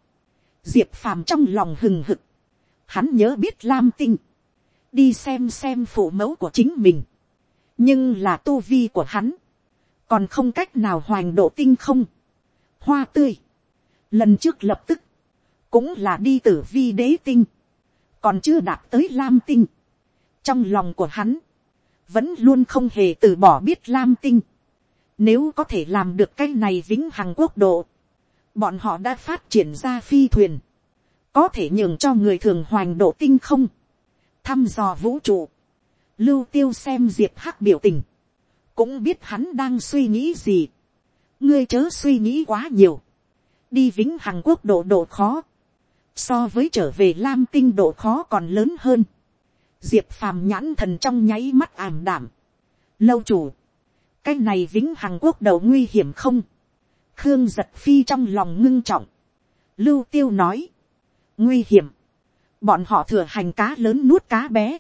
diệp phàm trong lòng hừng hực, hắn nhớ biết lam tinh, đi xem xem phụ mẫu của chính mình, nhưng là tu vi của hắn, còn không cách nào hoành độ tinh không, hoa tươi, lần trước lập tức, cũng là đi tử vi đế tinh, còn chưa đạt tới lam tinh, trong lòng của hắn, vẫn luôn không hề từ bỏ biết lam tinh, nếu có thể làm được cái này vĩnh hằng quốc độ, bọn họ đã phát triển ra phi thuyền, có thể nhường cho người thường hoành độ tinh không, thăm dò vũ trụ, lưu tiêu xem diệp hắc biểu tình, cũng biết hắn đang suy nghĩ gì. ngươi chớ suy nghĩ quá nhiều, đi vĩnh hằng quốc độ độ khó, so với trở về lam tinh độ khó còn lớn hơn. diệp phàm nhãn thần trong nháy mắt ảm đảm. lâu chủ, cái này vĩnh hằng quốc đầu nguy hiểm không. khương giật phi trong lòng ngưng trọng. lưu tiêu nói, nguy hiểm, bọn họ thừa hành cá lớn nuốt cá bé,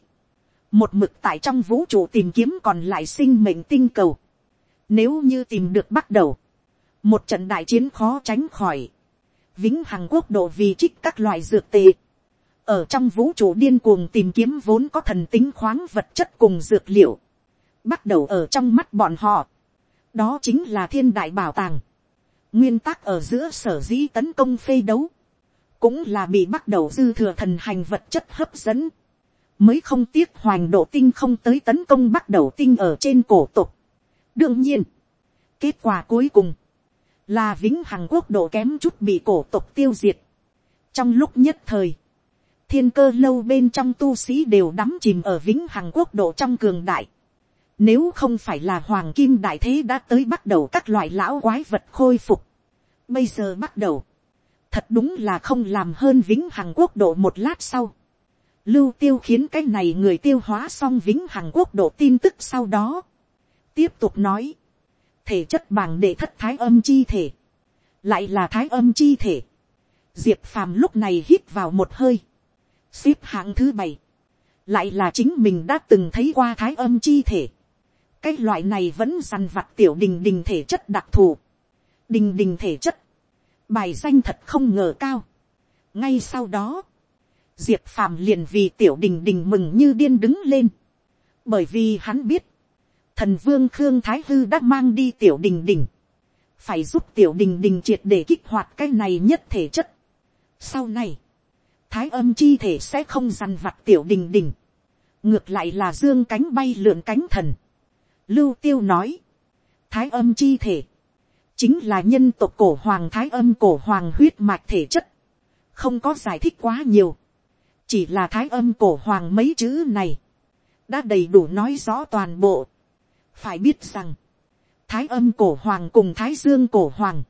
một mực tại trong vũ trụ tìm kiếm còn lại sinh mệnh tinh cầu. Nếu như tìm được bắt đầu, một trận đại chiến khó tránh khỏi. Vĩnh Hằng quốc độ vì trích các loại dược tệ. Ở trong vũ trụ điên cuồng tìm kiếm vốn có thần tính khoáng vật chất cùng dược liệu. Bắt đầu ở trong mắt bọn họ. Đó chính là thiên đại bảo tàng. Nguyên tắc ở giữa sở dĩ tấn công phê đấu. Cũng là bị bắt đầu dư thừa thần hành vật chất hấp dẫn mới không tiếc hoành độ tinh không tới tấn công bắt đầu tinh ở trên cổ tục. đương nhiên, kết quả cuối cùng, là vĩnh hằng quốc độ kém chút bị cổ tục tiêu diệt. trong lúc nhất thời, thiên cơ lâu bên trong tu sĩ đều đắm chìm ở vĩnh hằng quốc độ trong cường đại. Nếu không phải là hoàng kim đại thế đã tới bắt đầu các loại lão quái vật khôi phục. Bây giờ bắt đầu. Thật đúng là không làm hơn vĩnh hằng quốc độ một lát sau lưu tiêu khiến cái này người tiêu hóa xong vĩnh hằng quốc độ tin tức sau đó. tiếp tục nói, thể chất bằng để thất thái âm chi thể, lại là thái âm chi thể. diệp phàm lúc này hít vào một hơi, xếp hạng thứ bảy, lại là chính mình đã từng thấy qua thái âm chi thể cái loại này vẫn dằn vặt tiểu đình đình thể chất đặc thù, đình đình thể chất, bài danh thật không ngờ cao. ngay sau đó, diệp phàm liền vì tiểu đình đình mừng như điên đứng lên, bởi vì hắn biết, thần vương khương thái hư đã mang đi tiểu đình đình, phải giúp tiểu đình đình triệt để kích hoạt cái này nhất thể chất. sau này, thái âm chi thể sẽ không dằn vặt tiểu đình đình, ngược lại là dương cánh bay lượn cánh thần lưu tiêu nói, thái âm chi thể, chính là nhân tộc cổ hoàng thái âm cổ hoàng huyết mạch thể chất, không có giải thích quá nhiều chỉ là thái âm cổ hoàng mấy chữ này, đã đầy đủ nói rõ toàn bộ. phải biết rằng, thái âm cổ hoàng cùng thái dương cổ hoàng,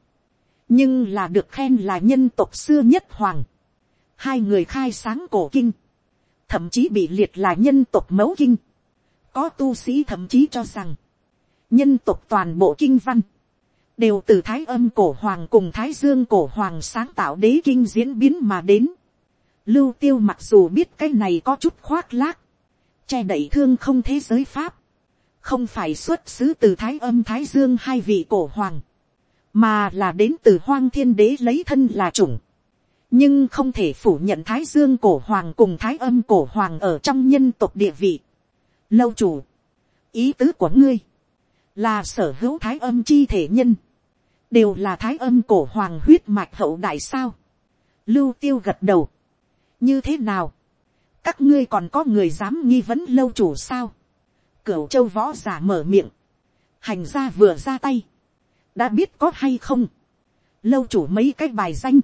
nhưng là được khen là nhân tộc xưa nhất hoàng. hai người khai sáng cổ kinh, thậm chí bị liệt là nhân tộc mẫu kinh có tu sĩ thậm chí cho rằng, nhân tộc toàn bộ kinh văn, đều từ thái âm cổ hoàng cùng thái dương cổ hoàng sáng tạo đế kinh diễn biến mà đến. Lưu tiêu mặc dù biết cái này có chút khoác lác, che đậy thương không thế giới pháp, không phải xuất xứ từ thái âm thái dương hai vị cổ hoàng, mà là đến từ hoang thiên đế lấy thân là chủng. nhưng không thể phủ nhận thái dương cổ hoàng cùng thái âm cổ hoàng ở trong nhân tộc địa vị lâu chủ, ý tứ của ngươi, là sở hữu thái âm chi thể nhân, đều là thái âm cổ hoàng huyết mạch hậu đại sao. lưu tiêu gật đầu. như thế nào, các ngươi còn có người dám nghi vấn lâu chủ sao. cửu châu võ giả mở miệng, hành ra vừa ra tay, đã biết có hay không, lâu chủ mấy cái bài danh,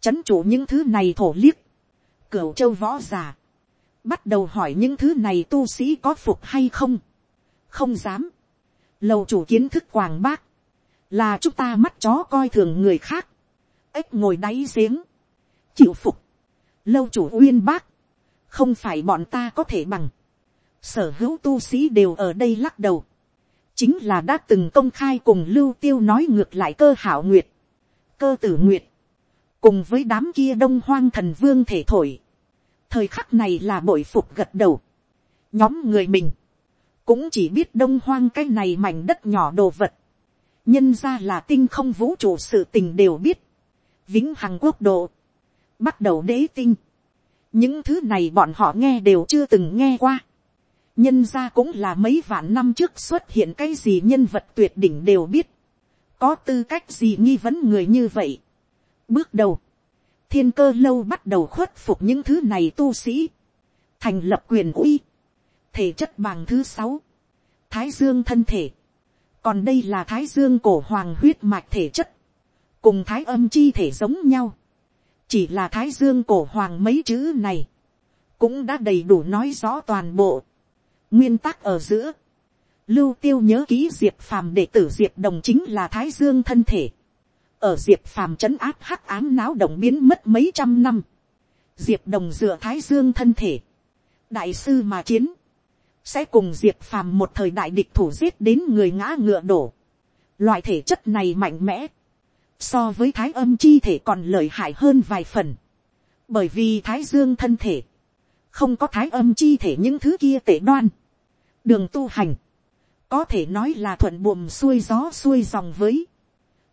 chấn chủ những thứ này thổ liếc, cửu châu võ giả, bắt đầu hỏi những thứ này tu sĩ có phục hay không, không dám, lâu chủ kiến thức quảng bác, là chúng ta mắt chó coi thường người khác, ếch ngồi đáy giếng, chịu phục, lâu chủ uyên bác, không phải bọn ta có thể bằng, sở hữu tu sĩ đều ở đây lắc đầu, chính là đã từng công khai cùng lưu tiêu nói ngược lại cơ hảo nguyệt, cơ tử nguyệt, cùng với đám kia đông hoang thần vương thể thổi, thời khắc này là bội phục gật đầu, nhóm người mình, cũng chỉ biết đông hoang cái này mảnh đất nhỏ đồ vật, nhân ra là tinh không vũ trụ sự tình đều biết, vĩnh hằng quốc độ, bắt đầu đế tinh, những thứ này bọn họ nghe đều chưa từng nghe qua, nhân ra cũng là mấy vạn năm trước xuất hiện cái gì nhân vật tuyệt đỉnh đều biết, có tư cách gì nghi vấn người như vậy. Bước đầu, thiên cơ lâu bắt đầu khuất phục những thứ này tu sĩ, thành lập quyền uy, thể chất bằng thứ sáu, thái dương thân thể, còn đây là thái dương cổ hoàng huyết mạch thể chất, cùng thái âm chi thể giống nhau, chỉ là thái dương cổ hoàng mấy chữ này, cũng đã đầy đủ nói rõ toàn bộ, nguyên tắc ở giữa, lưu tiêu nhớ ký diệp phàm đệ tử diệp đồng chính là thái dương thân thể, ở diệp phàm c h ấ n áp hắc ám náo động biến mất mấy trăm năm, diệp đồng dựa thái dương thân thể, đại sư mà chiến, sẽ cùng diệp phàm một thời đại địch thủ giết đến người ngã ngựa đổ. Loại thể chất này mạnh mẽ, so với thái âm chi thể còn lợi hại hơn vài phần, bởi vì thái dương thân thể, không có thái âm chi thể những thứ kia tệ đoan, đường tu hành, có thể nói là thuận buồm xuôi gió xuôi dòng với,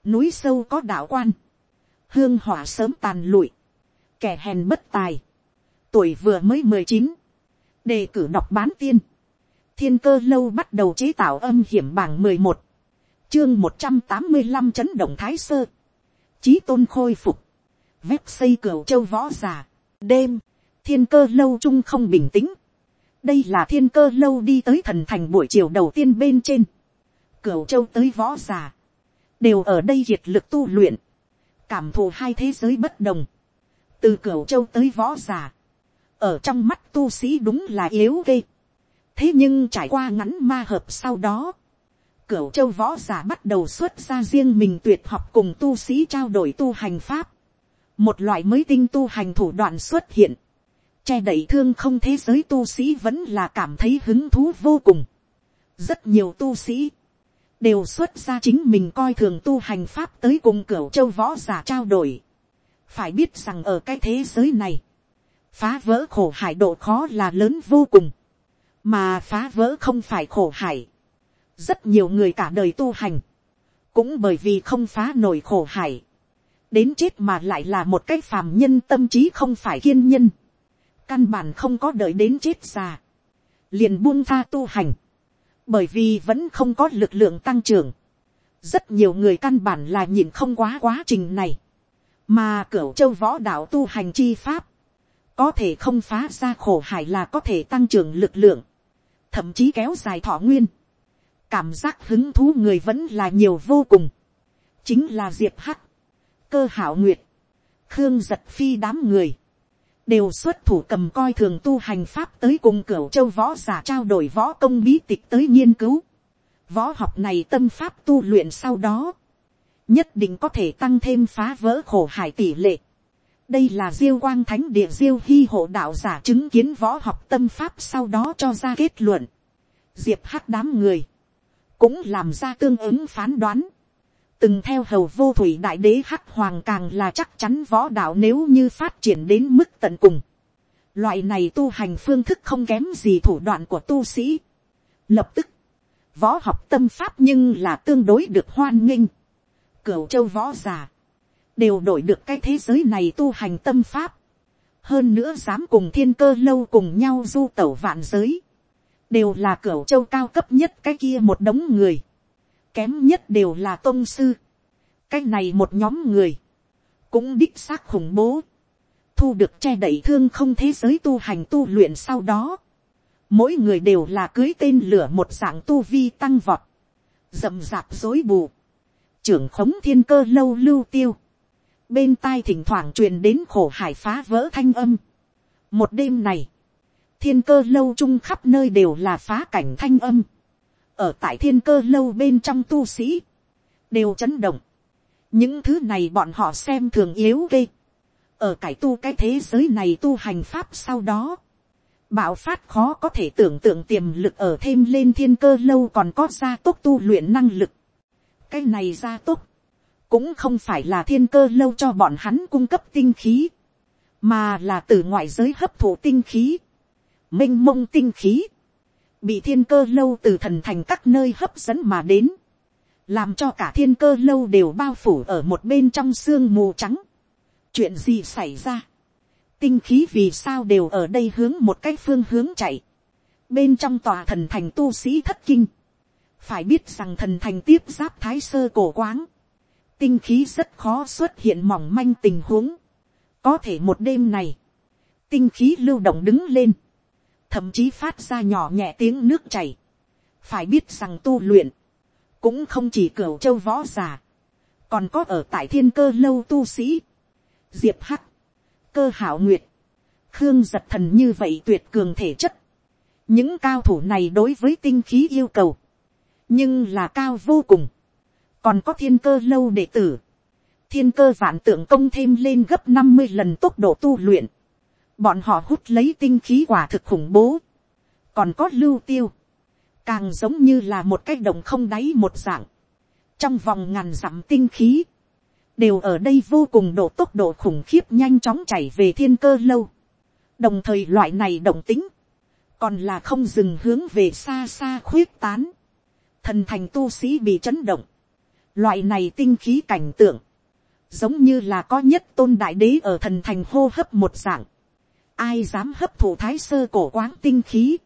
núi sâu có đạo quan, hương hỏa sớm tàn lụi, kẻ hèn bất tài, tuổi vừa mới mười chín, đề cử đọc bán tiên, thiên cơ lâu bắt đầu chế tạo âm hiểm bảng mười một, chương một trăm tám mươi năm chấn động thái sơ, trí tôn khôi phục, vét xây cửa châu võ già, đêm, thiên cơ lâu chung không bình tĩnh, đây là thiên cơ lâu đi tới thần thành buổi chiều đầu tiên bên trên, cửa châu tới võ già, đều ở đây diệt lực tu luyện, cảm thụ hai thế giới bất đồng, từ cửa châu tới võ già, ở trong mắt tu sĩ đúng là yếu ghê. thế nhưng trải qua ngắn ma hợp sau đó, cửu châu võ giả bắt đầu xuất ra riêng mình tuyệt học cùng tu sĩ trao đổi tu hành pháp. một loại mới tinh tu hành thủ đoạn xuất hiện. che đậy thương không thế giới tu sĩ vẫn là cảm thấy hứng thú vô cùng. rất nhiều tu sĩ đều xuất ra chính mình coi thường tu hành pháp tới cùng cửu châu võ giả trao đổi. phải biết rằng ở cái thế giới này, phá vỡ khổ hải độ khó là lớn vô cùng, mà phá vỡ không phải khổ hải. rất nhiều người cả đời tu hành, cũng bởi vì không phá nổi khổ hải, đến chết mà lại là một cái phàm nhân tâm trí không phải kiên nhân, căn bản không có đợi đến chết già, liền buông tha tu hành, bởi vì vẫn không có lực lượng tăng trưởng, rất nhiều người căn bản là nhìn không quá quá trình này, mà cửu châu võ đạo tu hành chi pháp, có thể không phá ra khổ hải là có thể tăng trưởng lực lượng, thậm chí kéo dài thọ nguyên, cảm giác hứng thú người vẫn là nhiều vô cùng, chính là diệp hắc, cơ hảo nguyệt, khương giật phi đám người, đều xuất thủ cầm coi thường tu hành pháp tới cùng cửu châu võ giả trao đổi võ công bí tịch tới nghiên cứu. Võ học này tâm pháp tu luyện sau đó, nhất định có thể tăng thêm phá vỡ khổ hải tỷ lệ. đây là diêu quang thánh địa diêu hy hộ đạo giả chứng kiến võ học tâm pháp sau đó cho ra kết luận. diệp hắc đám người, cũng làm ra tương ứng phán đoán từng theo hầu vô thủy đại đế hắc hoàng càng là chắc chắn võ đạo nếu như phát triển đến mức tận cùng. loại này tu hành phương thức không kém gì thủ đoạn của tu sĩ. lập tức, võ học tâm pháp nhưng là tương đối được hoan nghênh. cửu châu võ già, đều đổi được cái thế giới này tu hành tâm pháp. hơn nữa dám cùng thiên cơ lâu cùng nhau du tẩu vạn giới đều là cửu châu cao cấp nhất cái kia một đống người, kém nhất đều là tôn sư, cái này một nhóm người, cũng đích xác khủng bố, thu được che đẩy thương không thế giới tu hành tu luyện sau đó, mỗi người đều là cưới tên lửa một dạng tu vi tăng vọt, rậm rạp dối bù, trưởng khống thiên cơ lâu lưu tiêu, bên tai thỉnh thoảng truyền đến khổ hải phá vỡ thanh âm. một đêm này, thiên cơ lâu chung khắp nơi đều là phá cảnh thanh âm ở tại thiên cơ lâu bên trong tu sĩ, đều chấn động. những thứ này bọn họ xem thường yếu ghê. ở cải tu cái thế giới này tu hành pháp sau đó, bạo phát khó có thể tưởng tượng tiềm lực ở thêm lên thiên cơ lâu còn có gia tốc tu luyện năng lực. cái này gia tốc, cũng không phải là thiên cơ lâu cho bọn hắn cung cấp tinh khí, mà là từ ngoại giới hấp thụ tinh khí m i n h mông tinh khí, bị thiên cơ lâu từ thần thành các nơi hấp dẫn mà đến, làm cho cả thiên cơ lâu đều bao phủ ở một bên trong sương mù trắng. chuyện gì xảy ra, tinh khí vì sao đều ở đây hướng một cái phương hướng chạy, bên trong tòa thần thành tu sĩ thất kinh, phải biết rằng thần thành tiếp giáp thái sơ cổ quáng, tinh khí rất khó xuất hiện mỏng manh tình huống, có thể một đêm này, tinh khí lưu động đứng lên, thậm chí phát ra nhỏ nhẹ tiếng nước chảy. phải biết rằng tu luyện, cũng không chỉ cửa châu võ già, còn có ở tại thiên cơ lâu tu sĩ, diệp hắc, cơ hảo nguyệt, khương giật thần như vậy tuyệt cường thể chất. những cao thủ này đối với tinh khí yêu cầu, nhưng là cao vô cùng. còn có thiên cơ lâu đệ tử, thiên cơ vạn tượng công thêm lên gấp năm mươi lần tốc độ tu luyện, bọn họ hút lấy tinh khí quả thực khủng bố, còn có lưu tiêu, càng giống như là một cái đồng không đáy một dạng, trong vòng ngàn dặm tinh khí, đều ở đây vô cùng độ tốc độ khủng khiếp nhanh chóng chảy về thiên cơ lâu. đồng thời loại này động tính, còn là không dừng hướng về xa xa khuyết tán. thần thành tu sĩ bị chấn động. loại này tinh khí cảnh tượng, giống như là có nhất tôn đại đế ở thần thành hô hấp một dạng ai dám hấp thụ thái sơ cổ quáng tinh khí,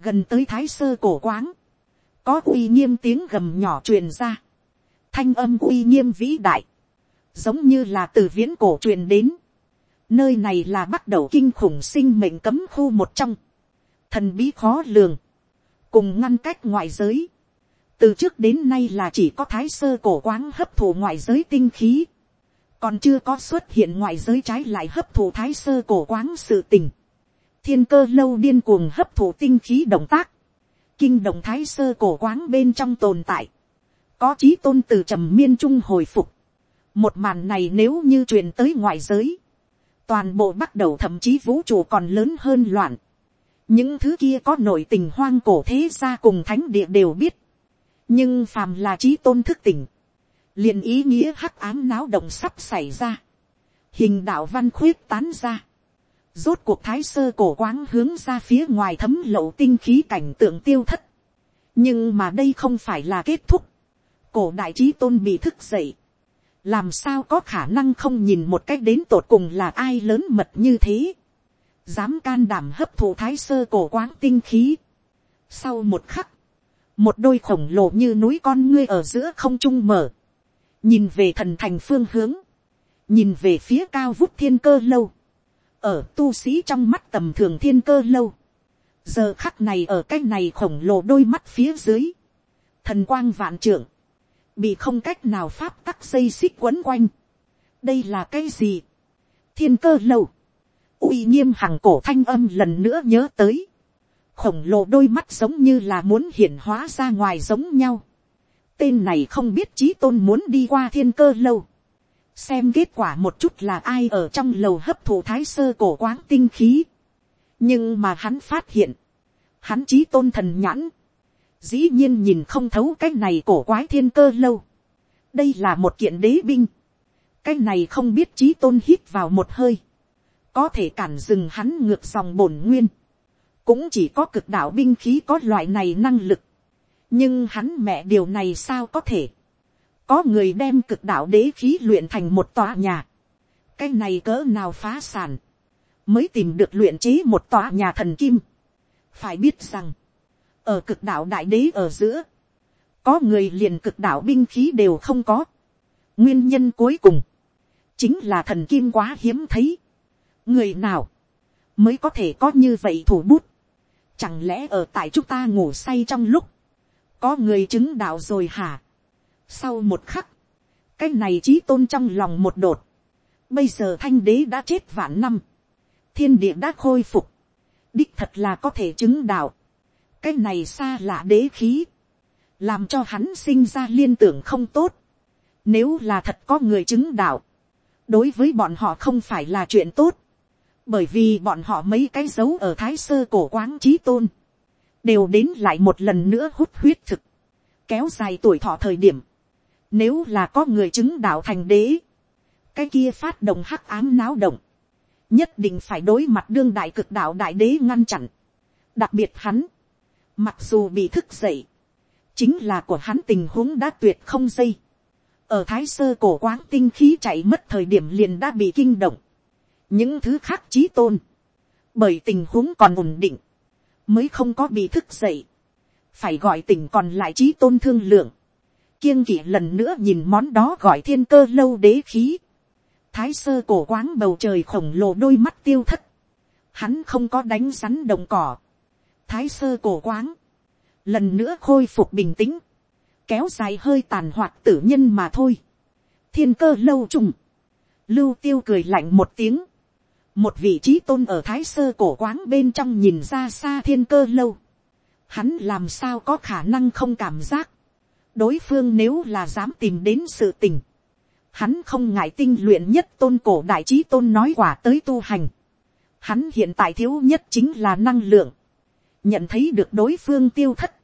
gần tới thái sơ cổ quáng, có uy nghiêm tiếng gầm nhỏ truyền ra, thanh âm uy nghiêm vĩ đại, giống như là từ viễn cổ truyền đến, nơi này là bắt đầu kinh khủng sinh mệnh cấm khu một trong, thần bí khó lường, cùng ngăn cách ngoại giới, từ trước đến nay là chỉ có thái sơ cổ quáng hấp thụ ngoại giới tinh khí, còn chưa có xuất hiện ngoại giới trái lại hấp thụ thái sơ cổ quáng sự tình. thiên cơ lâu điên cuồng hấp thụ tinh khí động tác, kinh động thái sơ cổ quáng bên trong tồn tại, có trí tôn từ trầm miên trung hồi phục. một màn này nếu như truyền tới ngoại giới, toàn bộ bắt đầu thậm chí vũ trụ còn lớn hơn loạn. những thứ kia có nội tình hoang cổ thế gia cùng thánh địa đều biết. nhưng phàm là trí tôn thức tỉnh, liền ý nghĩa hắc ám náo động sắp xảy ra, hình đạo văn khuyết tán ra, rốt cuộc thái sơ cổ quáng hướng ra phía ngoài thấm lậu tinh khí cảnh tượng tiêu thất, nhưng mà đây không phải là kết thúc, cổ đại trí tôn bị thức dậy, làm sao có khả năng không nhìn một cách đến tột cùng là ai lớn mật như thế, dám can đảm hấp thụ thái sơ cổ quáng tinh khí. Sau một khắc, một đôi khổng lồ như núi con ngươi ở giữa không trung mở, nhìn về thần thành phương hướng, nhìn về phía cao vút thiên cơ lâu, ở tu sĩ trong mắt tầm thường thiên cơ lâu, giờ khắc này ở cái này khổng lồ đôi mắt phía dưới, thần quang vạn trưởng, bị không cách nào pháp tắc dây xích quấn quanh. đây là cái gì, thiên cơ lâu, uy nghiêm hằng cổ thanh âm lần nữa nhớ tới, khổng lồ đôi mắt giống như là muốn hiển hóa ra ngoài giống nhau, Tên này không biết trí tôn muốn đi qua thiên cơ lâu. Xem kết quả một chút là ai ở trong lầu hấp thụ thái sơ cổ quáng tinh khí. Nhưng mà hắn phát hiện. Hắn trí tôn thần nhãn. dĩ nhiên nhìn không thấu cái này cổ quái thiên cơ lâu. đây là một kiện đế binh. cái này không biết trí tôn hít vào một hơi. có thể cản dừng hắn ngược dòng bổn nguyên. cũng chỉ có cực đạo binh khí có loại này năng lực nhưng hắn mẹ điều này sao có thể. có người đem cực đạo đế khí luyện thành một tòa nhà. cái này cỡ nào phá sản. mới tìm được luyện chế một tòa nhà thần kim. phải biết rằng, ở cực đạo đại đế ở giữa, có người liền cực đạo binh khí đều không có. nguyên nhân cuối cùng, chính là thần kim quá hiếm thấy. người nào, mới có thể có như vậy thủ bút. chẳng lẽ ở tại chúng ta ngủ say trong lúc, có người chứng đạo rồi hả. sau một khắc, cái này trí tôn trong lòng một đột. bây giờ thanh đế đã chết vạn năm, thiên địa đã khôi phục, đích thật là có thể chứng đạo. Cái này xa lạ đế khí, làm cho hắn sinh ra liên tưởng không tốt. Nếu là thật có người chứng đạo, đối với bọn họ không phải là chuyện tốt, bởi vì bọn họ mấy cái dấu ở thái sơ cổ quáng trí tôn, đều đến lại một lần nữa hút huyết thực, kéo dài tuổi thọ thời điểm. Nếu là có người chứng đạo thành đế, cái kia phát động hắc ám náo động, nhất định phải đối mặt đương đại cực đạo đại đế ngăn chặn. đặc biệt hắn, Mặc dù bị thức dậy. Chính là của hắn tình huống đã tuyệt không dây. Ở thái sơ cổ quán tinh khí chạy mất thời điểm liền đã bị kinh động. Những thứ khác trí tôn. Bởi tình huống còn ổn định. Mới không có bị thức dậy. Phải gọi tỉnh còn lại trí tôn thương lượng. Kiêng kỵ lần nữa nhìn món đó gọi thiên cơ lâu đế khí. Thái sơ cổ quáng bầu trời khổng lồ đôi mắt tiêu thất. Hắn không có đánh rắn đồng cỏ thái sơ cổ quáng, lần nữa khôi phục bình tĩnh, kéo dài hơi tàn hoạt tử nhân mà thôi. thiên cơ lâu trùng, lưu tiêu cười lạnh một tiếng, một vị trí tôn ở thái sơ cổ quáng bên trong nhìn ra xa thiên cơ lâu, hắn làm sao có khả năng không cảm giác, đối phương nếu là dám tìm đến sự tình, hắn không ngại tinh luyện nhất tôn cổ đại trí tôn nói quả tới tu hành, hắn hiện tại thiếu nhất chính là năng lượng, nhận thấy được đối phương tiêu thất,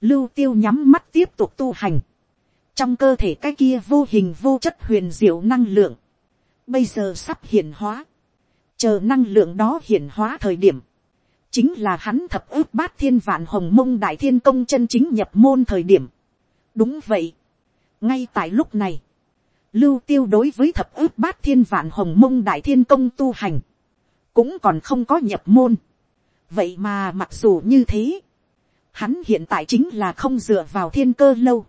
lưu tiêu nhắm mắt tiếp tục tu hành, trong cơ thể cái kia vô hình vô chất huyền diệu năng lượng, bây giờ sắp hiển hóa, chờ năng lượng đó hiển hóa thời điểm, chính là hắn thập ước bát thiên vạn hồng mông đại thiên công chân chính nhập môn thời điểm. đúng vậy, ngay tại lúc này, lưu tiêu đối với thập ước bát thiên vạn hồng mông đại thiên công tu hành, cũng còn không có nhập môn vậy mà mặc dù như thế, hắn hiện tại chính là không dựa vào thiên cơ lâu.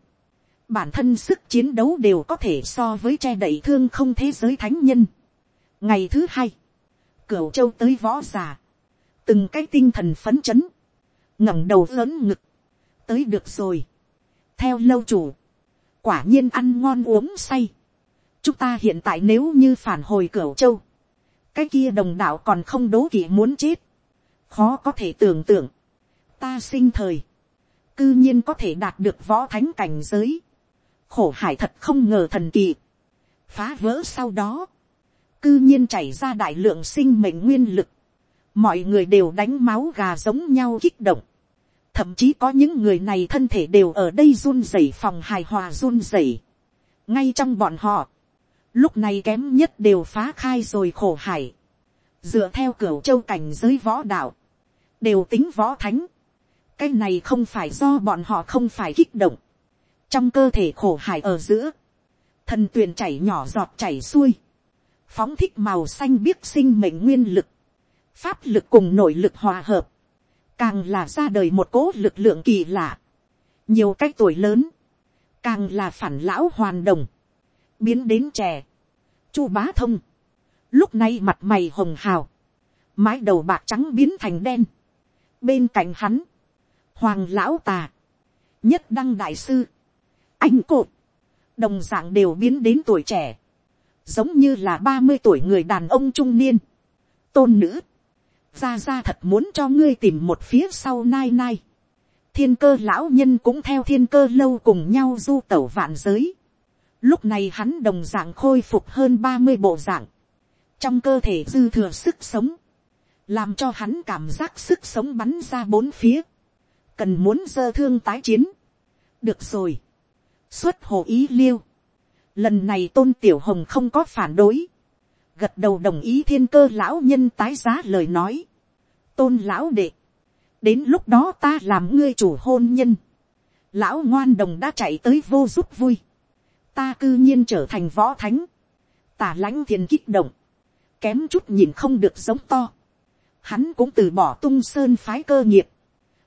bản thân sức chiến đấu đều có thể so với che đậy thương không thế giới thánh nhân. ngày thứ hai, cửu châu tới võ giả, từng cái tinh thần phấn chấn, ngẩng đầu lớn ngực, tới được rồi. theo lâu chủ, quả nhiên ăn ngon uống say. chúng ta hiện tại nếu như phản hồi cửu châu, cái kia đồng đạo còn không đố kỵ muốn chết khó có thể tưởng tượng, ta sinh thời, cư nhiên có thể đạt được võ thánh cảnh giới, khổ hải thật không ngờ thần kỳ, phá vỡ sau đó, cư nhiên chảy ra đại lượng sinh mệnh nguyên lực, mọi người đều đánh máu gà giống nhau kích động, thậm chí có những người này thân thể đều ở đây run rẩy phòng hài hòa run rẩy, ngay trong bọn họ, lúc này kém nhất đều phá khai rồi khổ hải, dựa theo cửa châu cảnh giới võ đạo, đều tính võ thánh. cái này không phải do bọn họ không phải kích động. trong cơ thể khổ hải ở giữa, thần tuyền chảy nhỏ giọt chảy xuôi, phóng thích màu xanh biếc sinh mệnh nguyên lực, pháp lực cùng nội lực hòa hợp, càng là ra đời một cố lực lượng kỳ lạ, nhiều cách tuổi lớn, càng là phản lão hoàn đồng, biến đến trẻ, chu bá thông, lúc này mặt mày hồng hào, mái đầu bạc trắng biến thành đen, bên cạnh hắn, hoàng lão tà, nhất đăng đại sư, anh cột, đồng d ạ n g đều biến đến tuổi trẻ, giống như là ba mươi tuổi người đàn ông trung niên, tôn nữ, ra ra thật muốn cho ngươi tìm một phía sau nai nai, thiên cơ lão nhân cũng theo thiên cơ lâu cùng nhau du tẩu vạn giới, lúc này hắn đồng d ạ n g khôi phục hơn ba mươi bộ dạng, trong cơ thể dư thừa sức sống, làm cho hắn cảm giác sức sống bắn ra bốn phía, cần muốn dơ thương tái chiến, được rồi, xuất hồ ý liêu, lần này tôn tiểu hồng không có phản đối, gật đầu đồng ý thiên cơ lão nhân tái giá lời nói, tôn lão đệ, đến lúc đó ta làm ngươi chủ hôn nhân, lão ngoan đồng đã chạy tới vô giúp vui, ta cư nhiên trở thành võ thánh, tả lãnh thiền kích động, kém chút nhìn không được giống to, hắn cũng từ bỏ tung sơn phái cơ nghiệp,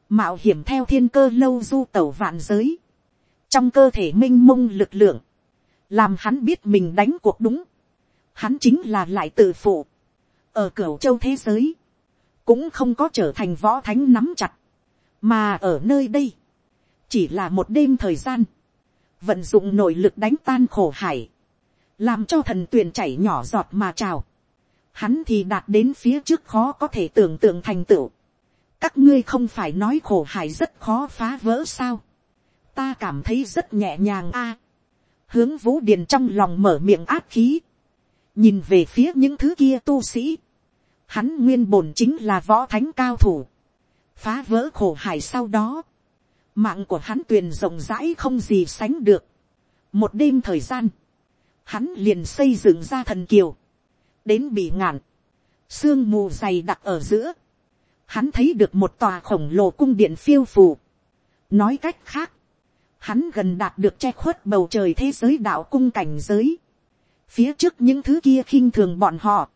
mạo hiểm theo thiên cơ lâu du tẩu vạn giới, trong cơ thể m i n h mông lực lượng, làm hắn biết mình đánh cuộc đúng, hắn chính là lại tự phụ, ở cửa châu thế giới, cũng không có trở thành võ thánh nắm chặt, mà ở nơi đây, chỉ là một đêm thời gian, vận dụng nội lực đánh tan khổ hải, làm cho thần tuyền chảy nhỏ giọt mà trào, hắn thì đạt đến phía trước khó có thể tưởng tượng thành tựu, các ngươi không phải nói khổ hải rất khó phá vỡ sao. ta cảm thấy rất nhẹ nhàng a hướng vũ điền trong lòng mở miệng áp khí. nhìn về phía những thứ kia tu sĩ. hắn nguyên bổn chính là võ thánh cao thủ. phá vỡ khổ hải sau đó. mạng của hắn tuyền rộng rãi không gì sánh được. một đêm thời gian, hắn liền xây dựng ra thần kiều. đến bị ngạn. sương mù dày đặc ở giữa hắn thấy được một tòa khổng lồ cung điện phiêu phù. nói cách khác, hắn gần đạt được che khuất bầu trời thế giới đạo cung cảnh giới. phía trước những thứ kia khinh thường bọn họ,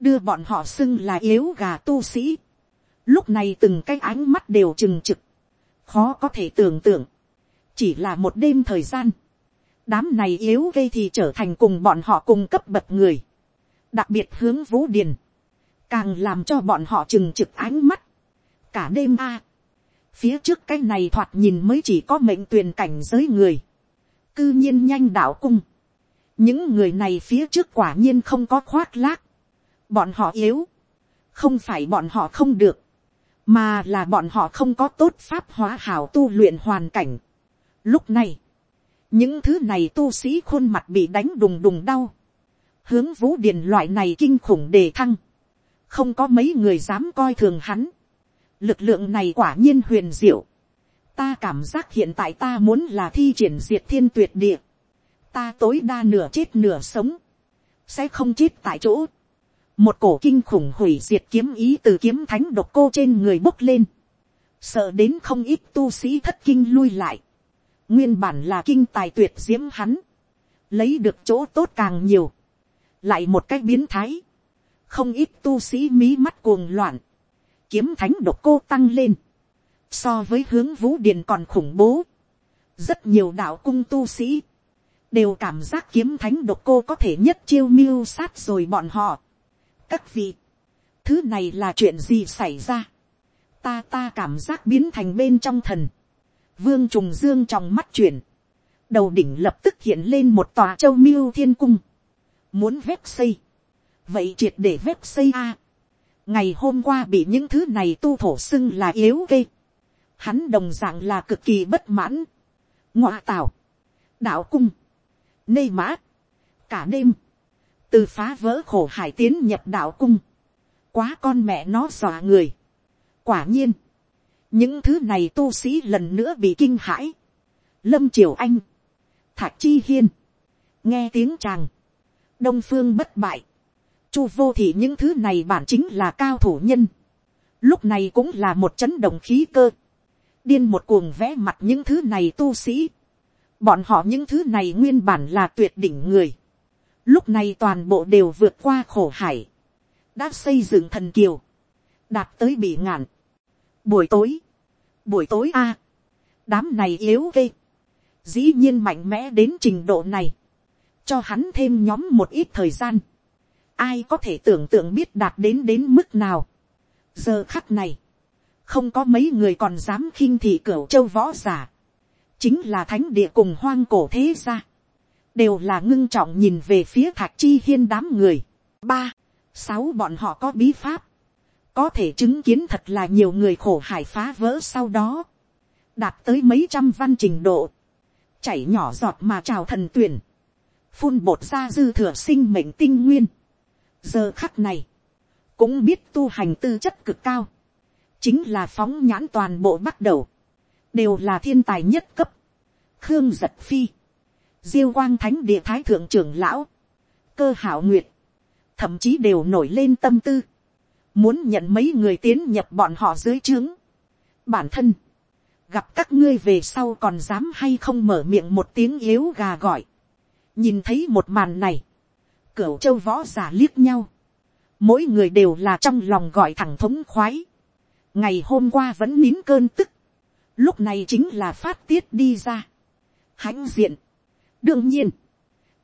đưa bọn họ xưng là yếu gà tu sĩ. lúc này từng cái ánh mắt đều trừng trực, khó có thể tưởng tượng, chỉ là một đêm thời gian, đám này yếu gây thì trở thành cùng bọn họ cùng cấp bậc người, đặc biệt hướng vũ điền, càng làm cho bọn họ trừng trực ánh mắt. cả đêm a, phía trước cái này thoạt nhìn mới chỉ có mệnh tuyền cảnh giới người, cư nhiên nhanh đạo cung. những người này phía trước quả nhiên không có khoác lác, bọn họ yếu, không phải bọn họ không được, mà là bọn họ không có tốt pháp hóa hảo tu luyện hoàn cảnh. Lúc này, những thứ này tu sĩ khuôn mặt bị đánh đùng đùng đau, hướng vũ điền loại này kinh khủng đề thăng, không có mấy người dám coi thường hắn lực lượng này quả nhiên huyền diệu. ta cảm giác hiện tại ta muốn là thi triển diệt thiên tuyệt địa. ta tối đa nửa chết nửa sống. sẽ không chết tại chỗ. một cổ kinh khủng hủy diệt kiếm ý từ kiếm thánh độc cô trên người bốc lên. sợ đến không ít tu sĩ thất kinh lui lại. nguyên bản là kinh tài tuyệt diễm hắn. lấy được chỗ tốt càng nhiều. lại một cách biến thái không ít tu sĩ mí mắt cuồng loạn, kiếm thánh độc cô tăng lên, so với hướng vũ điền còn khủng bố, rất nhiều đạo cung tu sĩ, đều cảm giác kiếm thánh độc cô có thể nhất chiêu mưu sát rồi bọn họ. các vị, thứ này là chuyện gì xảy ra, ta ta cảm giác biến thành bên trong thần, vương trùng dương trong mắt chuyển, đầu đỉnh lập tức hiện lên một tòa châu miêu thiên cung, muốn vét xây, vậy triệt để vét xây a ngày hôm qua bị những thứ này tu thổ xưng là yếu ghê. hắn đồng d ạ n g là cực kỳ bất mãn. ngoa tảo, đạo cung, nê mã, cả đêm, từ phá vỡ khổ hải tiến nhập đạo cung, quá con mẹ nó dọa người. quả nhiên, những thứ này tu sĩ lần nữa bị kinh hãi. lâm triều anh, thạc chi hiên, nghe tiếng chàng, đông phương bất bại, chu vô thị những thứ này bản chính là cao thủ nhân. lúc này cũng là một chấn động khí cơ. điên một cuồng vẽ mặt những thứ này tu sĩ. bọn họ những thứ này nguyên bản là tuyệt đỉnh người. lúc này toàn bộ đều vượt qua khổ hải. đã xây dựng thần kiều. đạt tới bị ngạn. buổi tối. buổi tối a. đám này yếu gây. dĩ nhiên mạnh mẽ đến trình độ này. cho hắn thêm nhóm một ít thời gian ai có thể tưởng tượng biết đạt đến đến mức nào. giờ khắc này, không có mấy người còn dám khinh thị cửa châu võ giả, chính là thánh địa cùng hoang cổ thế gia, đều là ngưng trọng nhìn về phía thạc chi hiên đám người. ba, sáu bọn họ có bí pháp, có thể chứng kiến thật là nhiều người khổ hải phá vỡ sau đó, đạt tới mấy trăm văn trình độ, chảy nhỏ giọt mà trào thần tuyển, phun bột ra dư thừa sinh mệnh tinh nguyên, giờ khắc này, cũng biết tu hành tư chất cực cao, chính là phóng nhãn toàn bộ bắt đầu, đều là thiên tài nhất cấp, khương giật phi, diêu quang thánh địa thái thượng trưởng lão, cơ hảo nguyệt, thậm chí đều nổi lên tâm tư, muốn nhận mấy người tiến nhập bọn họ dưới trướng. bản thân, gặp các ngươi về sau còn dám hay không mở miệng một tiếng yếu gà gọi, nhìn thấy một màn này, cửu châu võ giả liếc nhau, mỗi người đều là trong lòng gọi thẳng thống khoái, ngày hôm qua vẫn nín cơn tức, lúc này chính là phát tiết đi ra, hãnh diện, đương nhiên,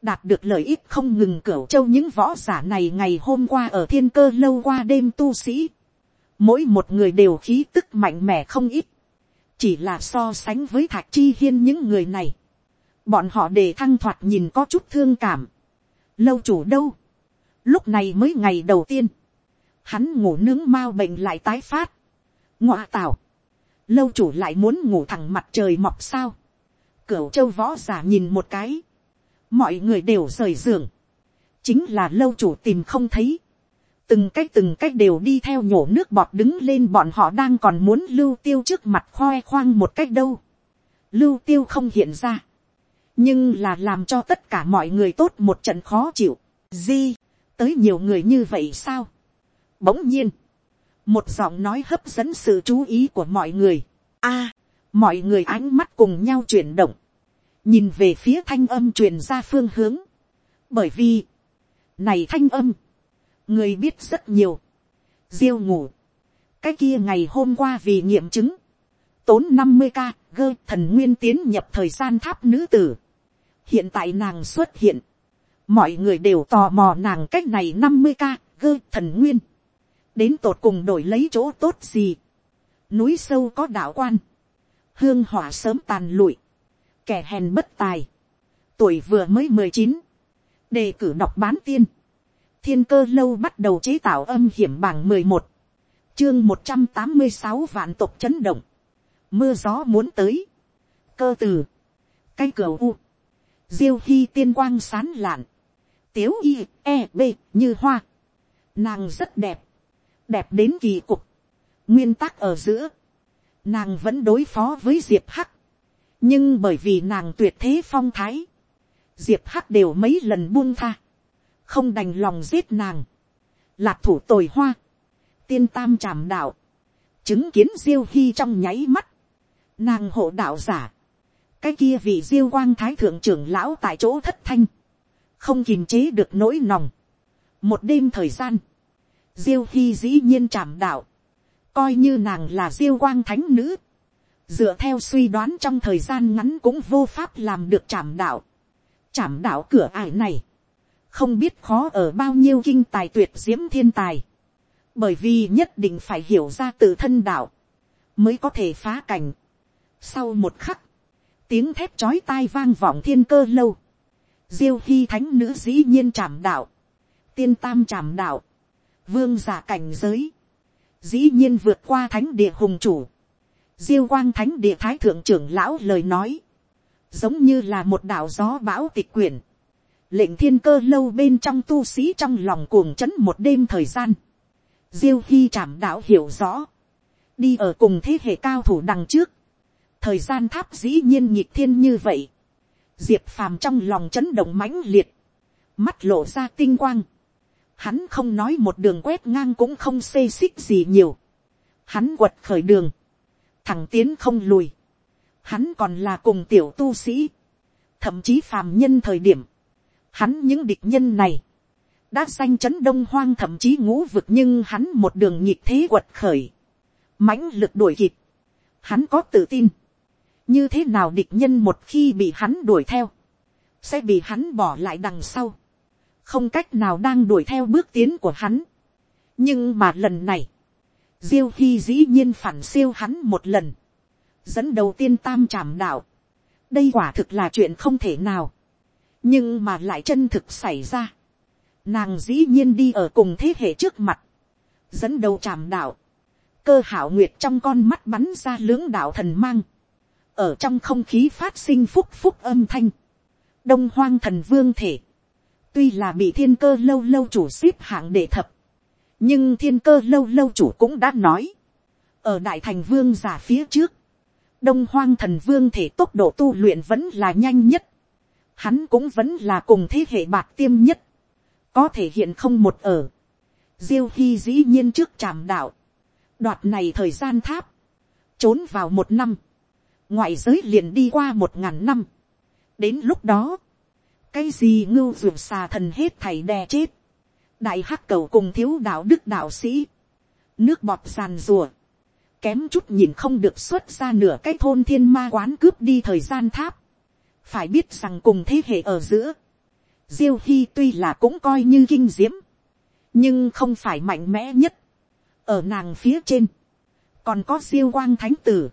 đạt được lợi ích không ngừng cửu châu những võ giả này ngày hôm qua ở thiên cơ lâu qua đêm tu sĩ, mỗi một người đều khí tức mạnh mẽ không ít, chỉ là so sánh với thạch chi hiên những người này, bọn họ để thăng thoạt nhìn có chút thương cảm, lâu chủ đâu, lúc này mới ngày đầu tiên, hắn ngủ nướng mau bệnh lại tái phát, ngọa tào, lâu chủ lại muốn ngủ thẳng mặt trời mọc sao, cửu châu võ giả nhìn một cái, mọi người đều rời giường, chính là lâu chủ tìm không thấy, từng cách từng cách đều đi theo nhổ nước bọt đứng lên bọn họ đang còn muốn lưu tiêu trước mặt khoe khoang một cách đâu, lưu tiêu không hiện ra, nhưng là làm cho tất cả mọi người tốt một trận khó chịu, di, tới nhiều người như vậy sao, bỗng nhiên, một giọng nói hấp dẫn sự chú ý của mọi người, a, mọi người ánh mắt cùng nhau chuyển động, nhìn về phía thanh âm truyền ra phương hướng, bởi vì, này thanh âm, người biết rất nhiều, diêu ngủ, cái kia ngày hôm qua vì nghiệm chứng, tốn năm mươi ca gơ thần nguyên tiến nhập thời gian tháp nữ tử, hiện tại nàng xuất hiện, mọi người đều tò mò nàng cách này năm mươi ca gơ thần nguyên, đến tột cùng đổi lấy chỗ tốt gì, núi sâu có đạo quan, hương hỏa sớm tàn lụi, kẻ hèn bất tài, tuổi vừa mới mười chín, đề cử đọc bán tiên, thiên cơ lâu bắt đầu chế tạo âm hiểm bảng mười một, chương một trăm tám mươi sáu vạn tộc chấn động, mưa gió muốn tới, cơ từ, cây cửa u, diêu hy tiên quang sán lạn, tiếu y e b như hoa, nàng rất đẹp, đẹp đến kỳ cục, nguyên tắc ở giữa, nàng vẫn đối phó với diệp hắc, nhưng bởi vì nàng tuyệt thế phong thái, diệp hắc đều mấy lần buông tha, không đành lòng giết nàng, lạc thủ tồi hoa, tiên tam tràm đạo, chứng kiến diêu hy trong nháy mắt, nàng hộ đạo giả, cái kia vị diêu quang thái thượng trưởng lão tại chỗ thất thanh, không kìm chế được nỗi lòng. một đêm thời gian, diêu hy dĩ nhiên chảm đạo, coi như nàng là diêu quang thánh nữ, dựa theo suy đoán trong thời gian ngắn cũng vô pháp làm được chảm đạo. chảm đạo cửa ải này, không biết khó ở bao nhiêu kinh tài tuyệt diễm thiên tài, bởi vì nhất định phải hiểu ra tự thân đạo, mới có thể phá cảnh. sau một khắc, tiếng thép chói tai vang vọng thiên cơ lâu, diêu hy thánh nữ dĩ nhiên trảm đạo, tiên tam trảm đạo, vương giả cảnh giới, dĩ nhiên vượt qua thánh địa hùng chủ, diêu quang thánh địa thái thượng trưởng lão lời nói, giống như là một đạo gió bão tịch quyển, lệnh thiên cơ lâu bên trong tu sĩ trong lòng cuồng c một đêm thời gian, diêu hy trảm đạo hiểu rõ, đi ở cùng thế hệ cao thủ đằng trước, thời gian tháp dĩ nhiên nhịp thiên như vậy, diệp phàm trong lòng chấn động mãnh liệt, mắt lộ ra tinh quang, hắn không nói một đường quét ngang cũng không xê xích gì nhiều, hắn quật khởi đường, thẳng tiến không lùi, hắn còn là cùng tiểu tu sĩ, thậm chí phàm nhân thời điểm, hắn những địch nhân này, đã danh chấn đông hoang thậm chí ngũ vực nhưng hắn một đường nhịp thế quật khởi, mãnh lực đuổi kịp, hắn có tự tin, như thế nào địch nhân một khi bị hắn đuổi theo, sẽ bị hắn bỏ lại đằng sau, không cách nào đang đuổi theo bước tiến của hắn. nhưng mà lần này, diêu hy dĩ nhiên phản siêu hắn một lần, dẫn đầu tiên tam trảm đạo, đây quả thực là chuyện không thể nào, nhưng mà lại chân thực xảy ra, nàng dĩ nhiên đi ở cùng thế hệ trước mặt, dẫn đầu trảm đạo, cơ hảo nguyệt trong con mắt bắn ra lưỡng đạo thần mang, ở trong không khí phát sinh phúc phúc âm thanh, đông hoang thần vương thể, tuy là bị thiên cơ lâu lâu chủ xếp hạng đệ thập, nhưng thiên cơ lâu lâu chủ cũng đã nói, ở đại thành vương giả phía trước, đông hoang thần vương thể tốc độ tu luyện vẫn là nhanh nhất, hắn cũng vẫn là cùng thế hệ bạc tiêm nhất, có thể hiện không một ở, diêu hy dĩ nhiên trước tràm đạo, đoạt này thời gian tháp, trốn vào một năm, ngoại giới liền đi qua một ngàn năm, đến lúc đó, cái gì ngưu ruột xà thần hết thầy đè chết, đại hắc cầu cùng thiếu đạo đức đạo sĩ, nước bọt sàn rùa, kém chút nhìn không được xuất ra nửa cái thôn thiên ma quán cướp đi thời gian tháp, phải biết rằng cùng thế hệ ở giữa, diêu hy tuy là cũng coi như kinh diễm, nhưng không phải mạnh mẽ nhất, ở nàng phía trên, còn có diêu quang thánh tử,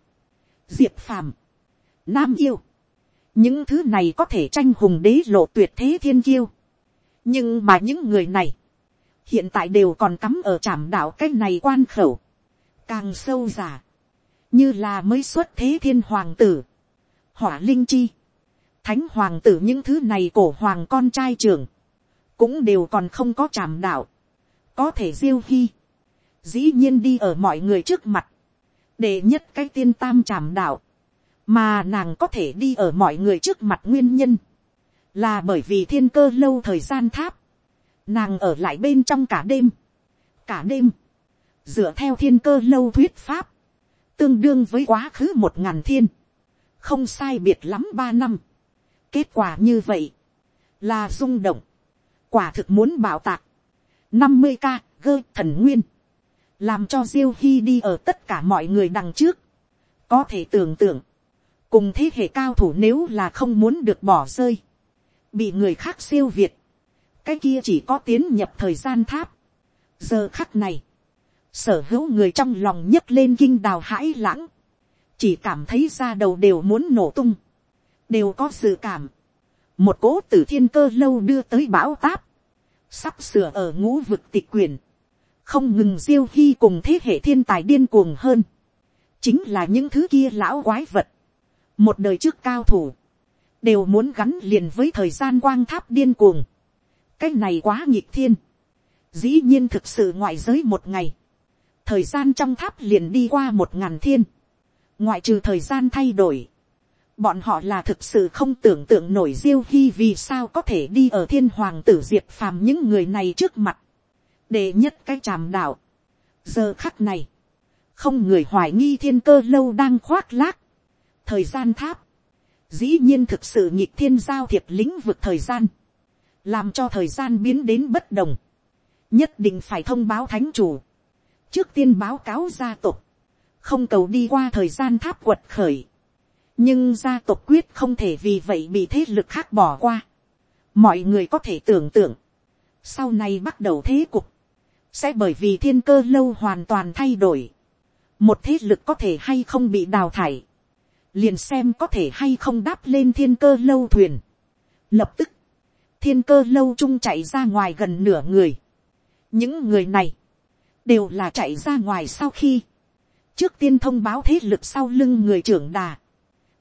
diệp phàm, nam yêu, những thứ này có thể tranh hùng đế lộ tuyệt thế thiên kiêu, nhưng mà những người này, hiện tại đều còn cắm ở trảm đạo cái này quan khẩu, càng sâu giả, như là mới xuất thế thiên hoàng tử, hỏa linh chi, thánh hoàng tử những thứ này cổ hoàng con trai trưởng, cũng đều còn không có trảm đạo, có thể diêu hy, dĩ nhiên đi ở mọi người trước mặt, để nhất cái tiên tam trảm đạo, mà nàng có thể đi ở mọi người trước mặt nguyên nhân, là bởi vì thiên cơ lâu thời gian tháp, nàng ở lại bên trong cả đêm, cả đêm, dựa theo thiên cơ lâu thuyết pháp, tương đương với quá khứ một ngàn thiên, không sai biệt lắm ba năm. kết quả như vậy, là rung động, quả thực muốn bảo tạc, năm mươi ca gơ thần nguyên, làm cho diêu hy đi ở tất cả mọi người đằng trước, có thể tưởng tượng, cùng thế hệ cao thủ nếu là không muốn được bỏ rơi, bị người khác siêu việt, cái kia chỉ có tiến nhập thời gian tháp. giờ khắc này, sở hữu người trong lòng nhấc lên kinh đào hãi lãng, chỉ cảm thấy ra đầu đều muốn nổ tung, đều có sự cảm, một cố tử thiên cơ lâu đưa tới bão táp, sắp sửa ở ngũ vực tịch quyền, không ngừng diêu hy cùng thế hệ thiên tài điên cuồng hơn, chính là những thứ kia lão quái vật, một đời trước cao thủ, đều muốn gắn liền với thời gian quang tháp điên cuồng, cái này quá nhịp thiên, dĩ nhiên thực sự ngoại giới một ngày, thời gian trong tháp liền đi qua một ngàn thiên, ngoại trừ thời gian thay đổi, bọn họ là thực sự không tưởng tượng nổi diêu hy vì sao có thể đi ở thiên hoàng tử diệt phàm những người này trước mặt, để nhất cái tràm đạo. giờ khắc này, không người hoài nghi thiên cơ lâu đang khoác lác, thời gian tháp, dĩ nhiên thực sự nhịp thiên giao thiệp lĩnh vực thời gian, làm cho thời gian biến đến bất đồng, nhất định phải thông báo thánh chủ, trước tiên báo cáo gia tộc, không cầu đi qua thời gian tháp quật khởi, nhưng gia tộc quyết không thể vì vậy bị thế lực khác bỏ qua. mọi người có thể tưởng tượng, sau này bắt đầu thế cục, sẽ bởi vì thiên cơ lâu hoàn toàn thay đổi, một thế lực có thể hay không bị đào thải, liền xem có thể hay không đáp lên thiên cơ lâu thuyền. Lập tức, thiên cơ lâu trung chạy ra ngoài gần nửa người. những người này, đều là chạy ra ngoài sau khi, trước tiên thông báo thế lực sau lưng người trưởng đà,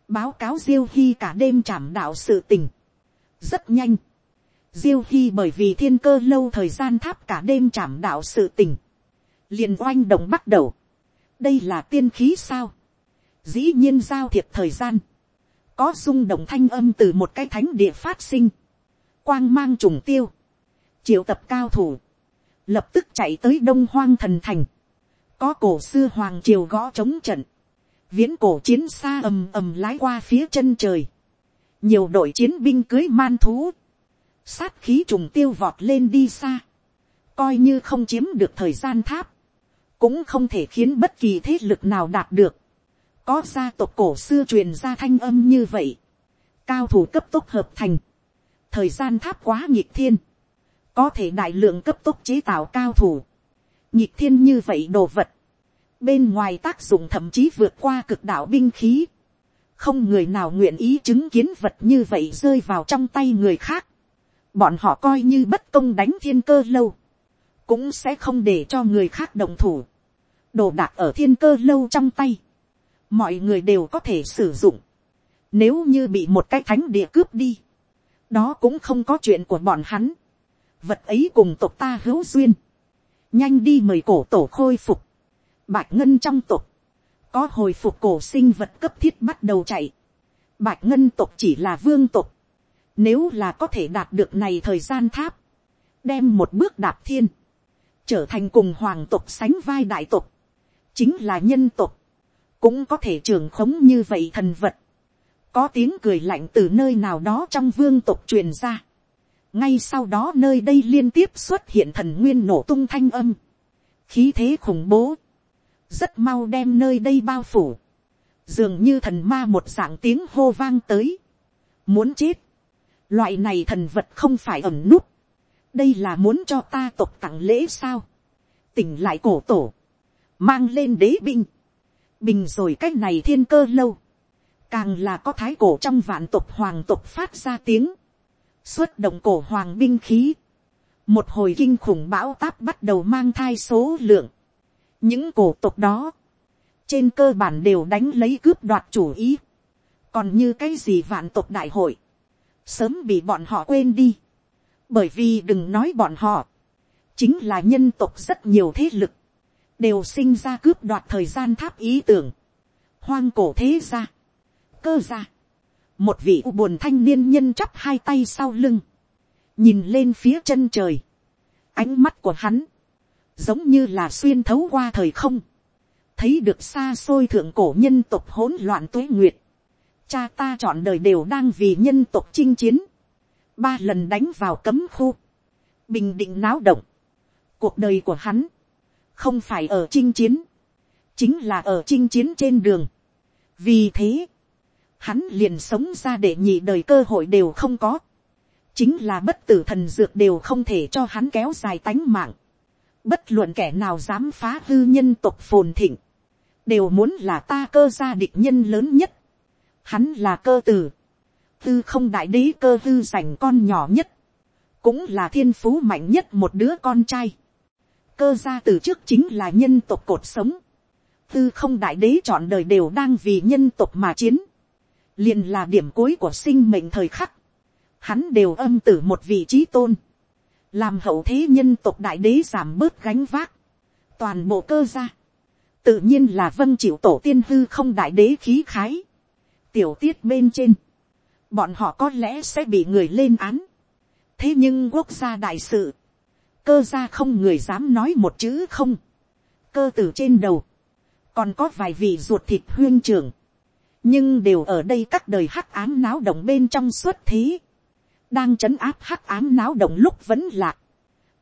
báo cáo diêu hy cả đêm chảm đạo sự tình. rất nhanh, diêu hy bởi vì thiên cơ lâu thời gian tháp cả đêm chảm đạo sự tình, liền oanh động bắt đầu. đây là tiên khí sao, dĩ nhiên giao thiệp thời gian, có rung động thanh âm từ một cái thánh địa phát sinh, quang mang trùng tiêu, triệu tập cao thủ, lập tức chạy tới đông hoang thần thành, có cổ xưa hoàng triều gõ chống trận, viễn cổ chiến xa ầm ầm lái qua phía chân trời, nhiều đội chiến binh cưới man thú, sát khí trùng tiêu vọt lên đi xa, coi như không chiếm được thời gian tháp, cũng không thể khiến bất kỳ thế lực nào đạt được, có gia tộc cổ xưa truyền ra thanh âm như vậy, cao thủ cấp tốc hợp thành, thời gian tháp quá nhịp thiên, có thể đại lượng cấp tốc chế tạo cao thủ, nhịp thiên như vậy đồ vật, bên ngoài tác dụng thậm chí vượt qua cực đạo binh khí, không người nào nguyện ý chứng kiến vật như vậy rơi vào trong tay người khác, bọn họ coi như bất công đánh thiên cơ lâu, cũng sẽ không để cho người khác đồng thủ, đồ đạc ở thiên cơ lâu trong tay, mọi người đều có thể sử dụng, nếu như bị một cái thánh địa cướp đi, đó cũng không có chuyện của bọn hắn, vật ấy cùng tộc ta hữu duyên, nhanh đi mời cổ tổ khôi phục, bạch ngân trong tộc, có hồi phục cổ sinh vật cấp thiết bắt đầu chạy, bạch ngân tộc chỉ là vương tộc, nếu là có thể đạt được này thời gian tháp, đem một bước đạp thiên, trở thành cùng hoàng tộc sánh vai đại tộc, chính là nhân tộc, cũng có thể trường khống như vậy thần vật, có tiếng cười lạnh từ nơi nào đó trong vương tộc truyền ra, ngay sau đó nơi đây liên tiếp xuất hiện thần nguyên nổ tung thanh âm, khí thế khủng bố, rất mau đem nơi đây bao phủ, dường như thần ma một dạng tiếng hô vang tới, muốn chết, loại này thần vật không phải ẩm núp, đây là muốn cho ta tộc tặng lễ sao, tỉnh lại cổ tổ, mang lên đế binh, bình rồi c á c h này thiên cơ lâu, càng là có thái cổ trong vạn tộc hoàng tộc phát ra tiếng, xuất động cổ hoàng binh khí, một hồi kinh khủng bão táp bắt đầu mang thai số lượng, những cổ tộc đó, trên cơ bản đều đánh lấy cướp đoạt chủ ý, còn như cái gì vạn tộc đại hội, sớm bị bọn họ quên đi, bởi vì đừng nói bọn họ, chính là nhân tộc rất nhiều thế lực, đều sinh ra cướp đoạt thời gian tháp ý tưởng, hoang cổ thế ra, cơ ra, một vị u buồn thanh niên nhân chắp hai tay sau lưng, nhìn lên phía chân trời, ánh mắt của hắn, giống như là xuyên thấu qua thời không, thấy được xa xôi thượng cổ nhân tộc hỗn loạn tuế nguyệt, cha ta chọn đời đều đang vì nhân tộc chinh chiến, ba lần đánh vào cấm khu, bình định náo động, cuộc đời của hắn, không phải ở chinh chiến, chính là ở chinh chiến trên đường. vì thế, hắn liền sống ra để nhị đời cơ hội đều không có, chính là bất tử thần dược đều không thể cho hắn kéo dài tánh mạng, bất luận kẻ nào dám phá hư nhân tộc phồn thịnh, đều muốn là ta cơ gia địch nhân lớn nhất, hắn là cơ tử, tư không đại đế cơ tư dành con nhỏ nhất, cũng là thiên phú mạnh nhất một đứa con trai cơ gia từ trước chính là nhân tộc cột sống. Tư không đại đế chọn đời đều đang vì nhân tộc mà chiến. liền là điểm cuối của sinh mệnh thời khắc. Hắn đều âm tử một vị trí tôn. Làm hậu thế nhân tộc đại đế giảm bớt gánh vác. Toàn bộ cơ gia. Tự nhiên là vâng chịu tổ tiên hư không đại đế khí khái. Tiểu tiết bên trên. Bọn họ có lẽ sẽ bị người lên án. Thế nhưng quốc gia đại sự. Cơ gia không người dám nói một chữ không, cơ tử trên đầu, còn có vài vị ruột thịt huyên trưởng, nhưng đều ở đây các đời hắc ám náo động bên trong suốt thế, đang trấn áp hắc ám náo động lúc vẫn lạc,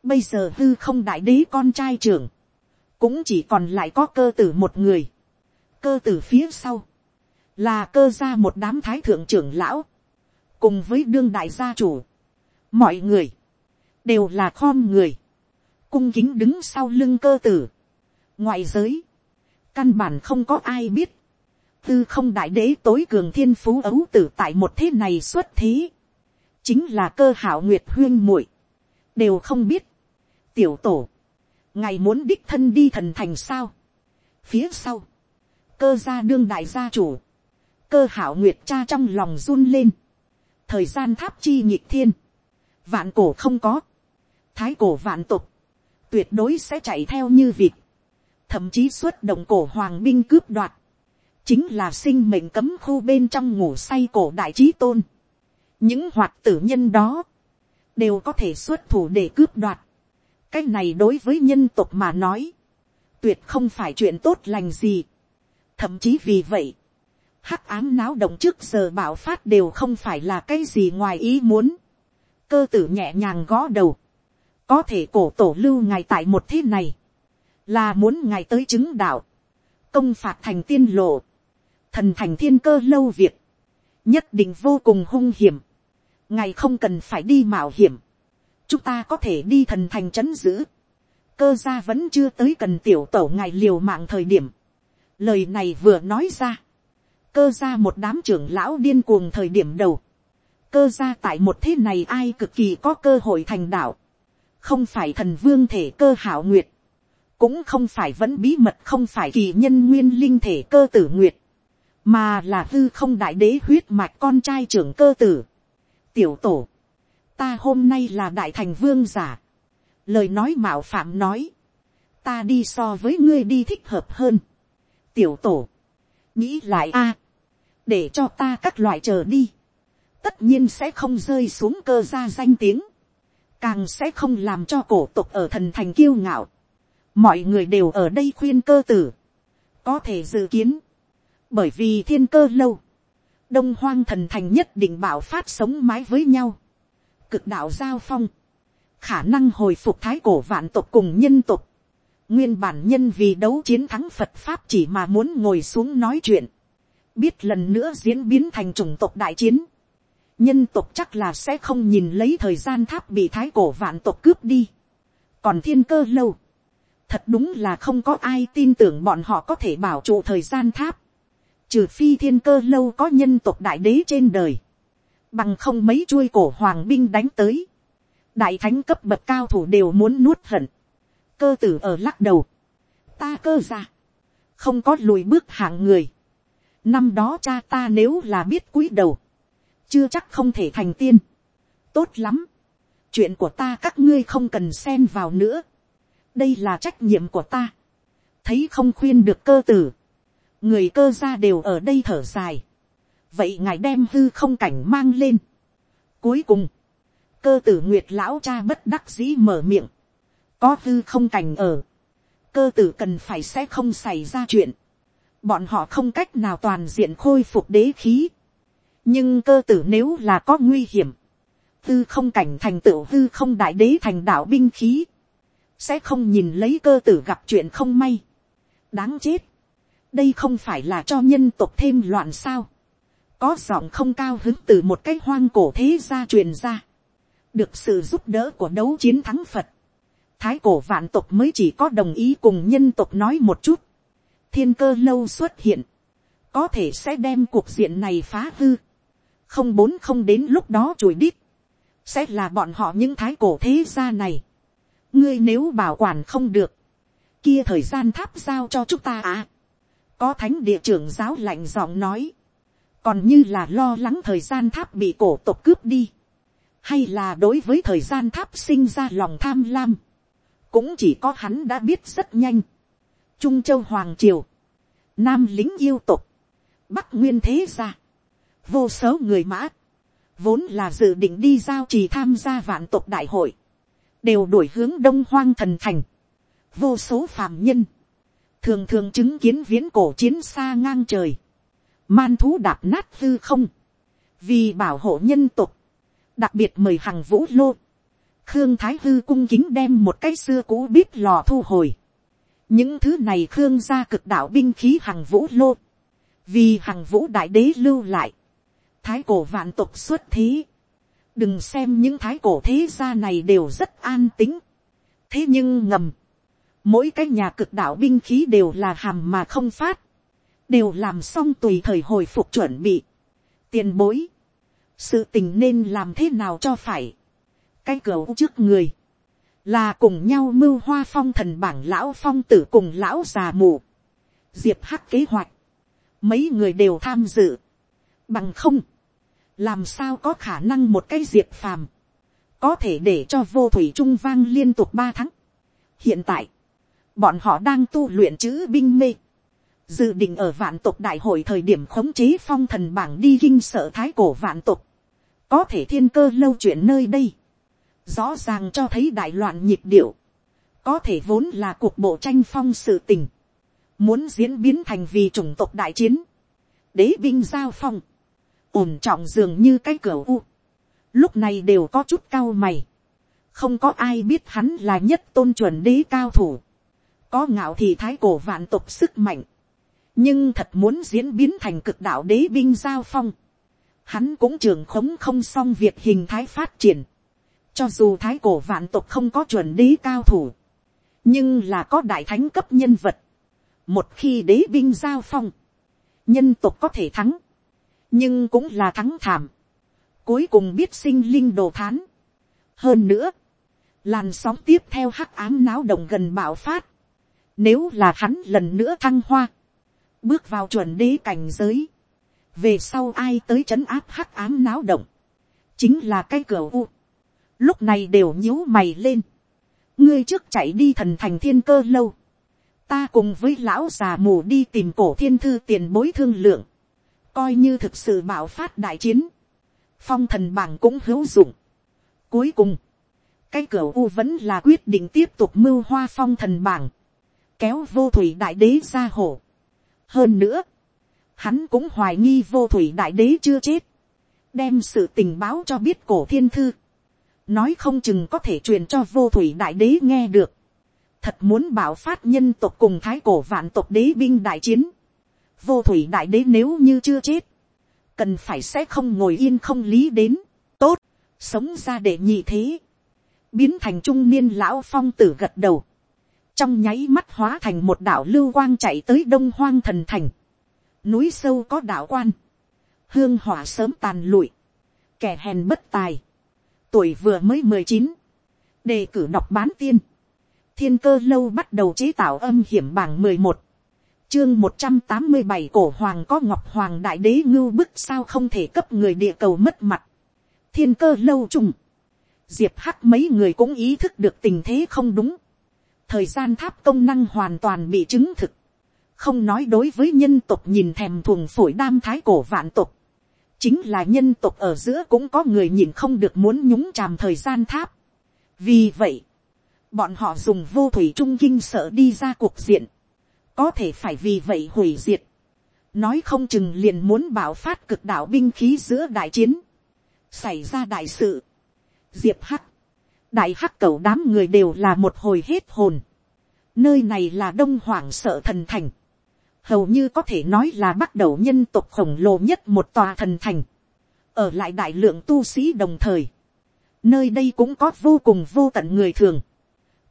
bây giờ hư không đại đế con trai trưởng, cũng chỉ còn lại có cơ tử một người, cơ tử phía sau, là cơ gia một đám thái thượng trưởng lão, cùng với đương đại gia chủ, mọi người, đều là khom người, cung kính đứng sau lưng cơ tử. ngoại giới, căn bản không có ai biết, tư không đại đế tối cường thiên phú ấu tử tại một thế này xuất thế, chính là cơ hảo nguyệt huyên muội, đều không biết, tiểu tổ, ngày muốn đích thân đi thần thành sao, phía sau, cơ gia đương đại gia chủ, cơ hảo nguyệt cha trong lòng run lên, thời gian tháp chi nhịp thiên, vạn cổ không có, thái cổ vạn tục, tuyệt đối sẽ chạy theo như vịt, thậm chí xuất động cổ hoàng binh cướp đoạt, chính là sinh mệnh cấm khu bên trong ngủ say cổ đại trí tôn. những hoạt tử nhân đó, đều có thể xuất thủ để cướp đoạt. cái này đối với nhân tộc mà nói, tuyệt không phải chuyện tốt lành gì. thậm chí vì vậy, hắc ám náo động trước giờ bạo phát đều không phải là cái gì ngoài ý muốn. cơ tử nhẹ nhàng gõ đầu, có thể cổ tổ lưu ngài tại một thế này, là muốn ngài tới chứng đạo, công phạt thành tiên lộ, thần thành thiên cơ lâu việc, nhất định vô cùng hung hiểm, ngài không cần phải đi mạo hiểm, chúng ta có thể đi thần thành c h ấ n giữ, cơ gia vẫn chưa tới cần tiểu tổ ngài liều mạng thời điểm, lời này vừa nói ra, cơ gia một đám trưởng lão điên cuồng thời điểm đầu, cơ gia tại một thế này ai cực kỳ có cơ hội thành đạo, không phải thần vương thể cơ hảo nguyệt, cũng không phải vẫn bí mật không phải kỳ nhân nguyên linh thể cơ tử nguyệt, mà là hư không đại đế huyết mạch con trai trưởng cơ tử. tiểu tổ, ta hôm nay là đại thành vương giả, lời nói mạo phạm nói, ta đi so với ngươi đi thích hợp hơn. tiểu tổ, nghĩ lại a, để cho ta các loại chờ đi, tất nhiên sẽ không rơi xuống cơ gia danh tiếng, càng sẽ không làm cho cổ tục ở thần thành kiêu ngạo. mọi người đều ở đây khuyên cơ tử, có thể dự kiến, bởi vì thiên cơ lâu, đông hoang thần thành nhất định bảo phát sống mái với nhau, cực đạo giao phong, khả năng hồi phục thái cổ vạn tộc cùng nhân tộc, nguyên bản nhân vì đấu chiến thắng phật pháp chỉ mà muốn ngồi xuống nói chuyện, biết lần nữa diễn biến thành chủng tộc đại chiến, nhân tộc chắc là sẽ không nhìn lấy thời gian tháp bị thái cổ vạn tộc cướp đi. còn thiên cơ lâu, thật đúng là không có ai tin tưởng bọn họ có thể bảo trụ thời gian tháp, trừ phi thiên cơ lâu có nhân tộc đại đế trên đời, bằng không mấy chuôi cổ hoàng binh đánh tới, đại thánh cấp bậc cao thủ đều muốn nuốt hận, cơ tử ở lắc đầu, ta cơ ra, không có lùi bước hạng người, năm đó cha ta nếu là biết cúi đầu, chưa chắc không thể thành tiên. tốt lắm, chuyện của ta các ngươi không cần xen vào nữa, đây là trách nhiệm của ta, thấy không khuyên được cơ tử, người cơ ra đều ở đây thở dài, vậy ngài đem hư không cảnh mang lên. cuối cùng, cơ tử nguyệt lão cha bất đắc dĩ mở miệng, có hư không cảnh ở, cơ tử cần phải sẽ không xảy ra chuyện, bọn họ không cách nào toàn diện khôi phục đế khí, nhưng cơ tử nếu là có nguy hiểm, tư không cảnh thành tựu hư không đại đế thành đạo binh khí, sẽ không nhìn lấy cơ tử gặp chuyện không may, đáng chết, đây không phải là cho nhân tộc thêm loạn sao, có giọng không cao hứng từ một cái hoang cổ thế gia truyền ra, được sự giúp đỡ của đấu chiến thắng phật, thái cổ vạn tộc mới chỉ có đồng ý cùng nhân tộc nói một chút, thiên cơ lâu xuất hiện, có thể sẽ đem cuộc diện này phá hư, không bốn không đến lúc đó chùi đít, sẽ là bọn họ những thái cổ thế gia này. ngươi nếu bảo quản không được, kia thời gian tháp giao cho chúng ta à. có thánh địa trưởng giáo lạnh giọng nói, còn như là lo lắng thời gian tháp bị cổ tộc cướp đi, hay là đối với thời gian tháp sinh ra lòng tham lam, cũng chỉ có hắn đã biết rất nhanh. Trung châu hoàng triều, nam lính yêu tục, bắc nguyên thế gia, vô số người mã, vốn là dự định đi giao trì tham gia vạn tộc đại hội, đều đuổi hướng đông hoang thần thành, vô số phàm nhân, thường thường chứng kiến viễn cổ chiến xa ngang trời, man thú đạp nát hư không, vì bảo hộ nhân tục, đặc biệt mời hằng vũ lô, khương thái hư cung kính đem một cái xưa cũ bít lò thu hồi, những thứ này khương gia cực đạo binh khí hằng vũ lô, vì hằng vũ đại đế lưu lại, thái cổ vạn tộc xuất thế. đừng xem những thái cổ thế gia này đều rất an tính. thế nhưng ngầm, mỗi cái nhà cực đạo binh khí đều là hàm mà không phát, đều làm xong tùy thời hồi phục chuẩn bị. tiền bối, sự tình nên làm thế nào cho phải cái cửa trước người, là cùng nhau mưu hoa phong thần bảng lão phong tử cùng lão già mù, diệp hắc kế hoạch, mấy người đều tham dự, bằng không, làm sao có khả năng một cái diệp phàm, có thể để cho vô thủy trung vang liên tục ba tháng. hiện tại, bọn họ đang tu luyện chữ binh mê, dự định ở vạn tộc đại hội thời điểm khống chế phong thần bảng đi kinh sợ thái cổ vạn tộc. Có thể thiên cơ lâu chuyện nơi đây, rõ ràng cho thấy đại loạn nhịp điệu, có thể vốn là cuộc bộ tranh phong sự tình, muốn diễn biến thành vì chủng tộc đại chiến, đế binh giao phong, ổn trọng dường như cái cửa u, lúc này đều có chút cao mày, không có ai biết hắn là nhất tôn chuẩn đế cao thủ, có ngạo thì thái cổ vạn tộc sức mạnh, nhưng thật muốn diễn biến thành cực đạo đế binh giao phong, hắn cũng trường khống không xong việc hình thái phát triển, cho dù thái cổ vạn tộc không có chuẩn đế cao thủ, nhưng là có đại thánh cấp nhân vật, một khi đế binh giao phong, nhân tộc có thể thắng, nhưng cũng là thắng thảm, cuối cùng biết sinh linh đồ thán. hơn nữa, làn sóng tiếp theo hắc ám náo động gần bạo phát, nếu là hắn lần nữa thăng hoa, bước vào chuẩn đế cảnh giới, về sau ai tới c h ấ n áp hắc ám náo động, chính là cái cửa u, lúc này đều nhíu mày lên, ngươi trước chạy đi thần thành thiên cơ lâu, ta cùng với lão già mù đi tìm cổ thiên thư tiền bối thương lượng, coi như thực sự bạo phát đại chiến, phong thần bảng cũng hữu dụng. Cuối cùng, cái cửa u vẫn là quyết định tiếp tục mưu hoa phong thần bảng, kéo vô thủy đại đế ra hồ. hơn nữa, hắn cũng hoài nghi vô thủy đại đế chưa chết, đem sự tình báo cho biết cổ thiên thư, nói không chừng có thể truyền cho vô thủy đại đế nghe được, thật muốn bảo phát nhân tộc cùng thái cổ vạn tộc đế binh đại chiến, vô thủy đại đế nếu như chưa chết, cần phải sẽ không ngồi yên không lý đến, tốt, sống ra để nhị thế, biến thành trung niên lão phong tử gật đầu, trong nháy mắt hóa thành một đảo lưu quang chạy tới đông hoang thần thành, núi sâu có đảo quan, hương hỏa sớm tàn lụi, kẻ hèn bất tài, tuổi vừa mới mười chín, đề cử đọc bán tiên, thiên cơ lâu bắt đầu chế tạo âm hiểm bảng mười một, chương một trăm tám mươi bảy cổ hoàng có ngọc hoàng đại đế ngưu bức sao không thể cấp người địa cầu mất mặt, thiên cơ lâu trùng, diệp hắc mấy người cũng ý thức được tình thế không đúng, thời gian tháp công năng hoàn toàn bị chứng thực, không nói đối với nhân tộc nhìn thèm thuồng phổi đam thái cổ vạn tộc, chính là nhân tộc ở giữa cũng có người nhìn không được muốn nhúng chàm thời gian tháp. vì vậy, bọn họ dùng vô thủy trung kinh sợ đi ra cuộc diện, có thể phải vì vậy hủy diệt, nói không chừng liền muốn bảo phát cực đạo binh khí giữa đại chiến, xảy ra đại sự, diệp hắc, đại hắc cầu đám người đều là một hồi hết hồn, nơi này là đông hoàng sợ thần thành, hầu như có thể nói là bắt đầu nhân tộc khổng lồ nhất một tòa thần thành, ở lại đại lượng tu sĩ đồng thời, nơi đây cũng có vô cùng vô tận người thường,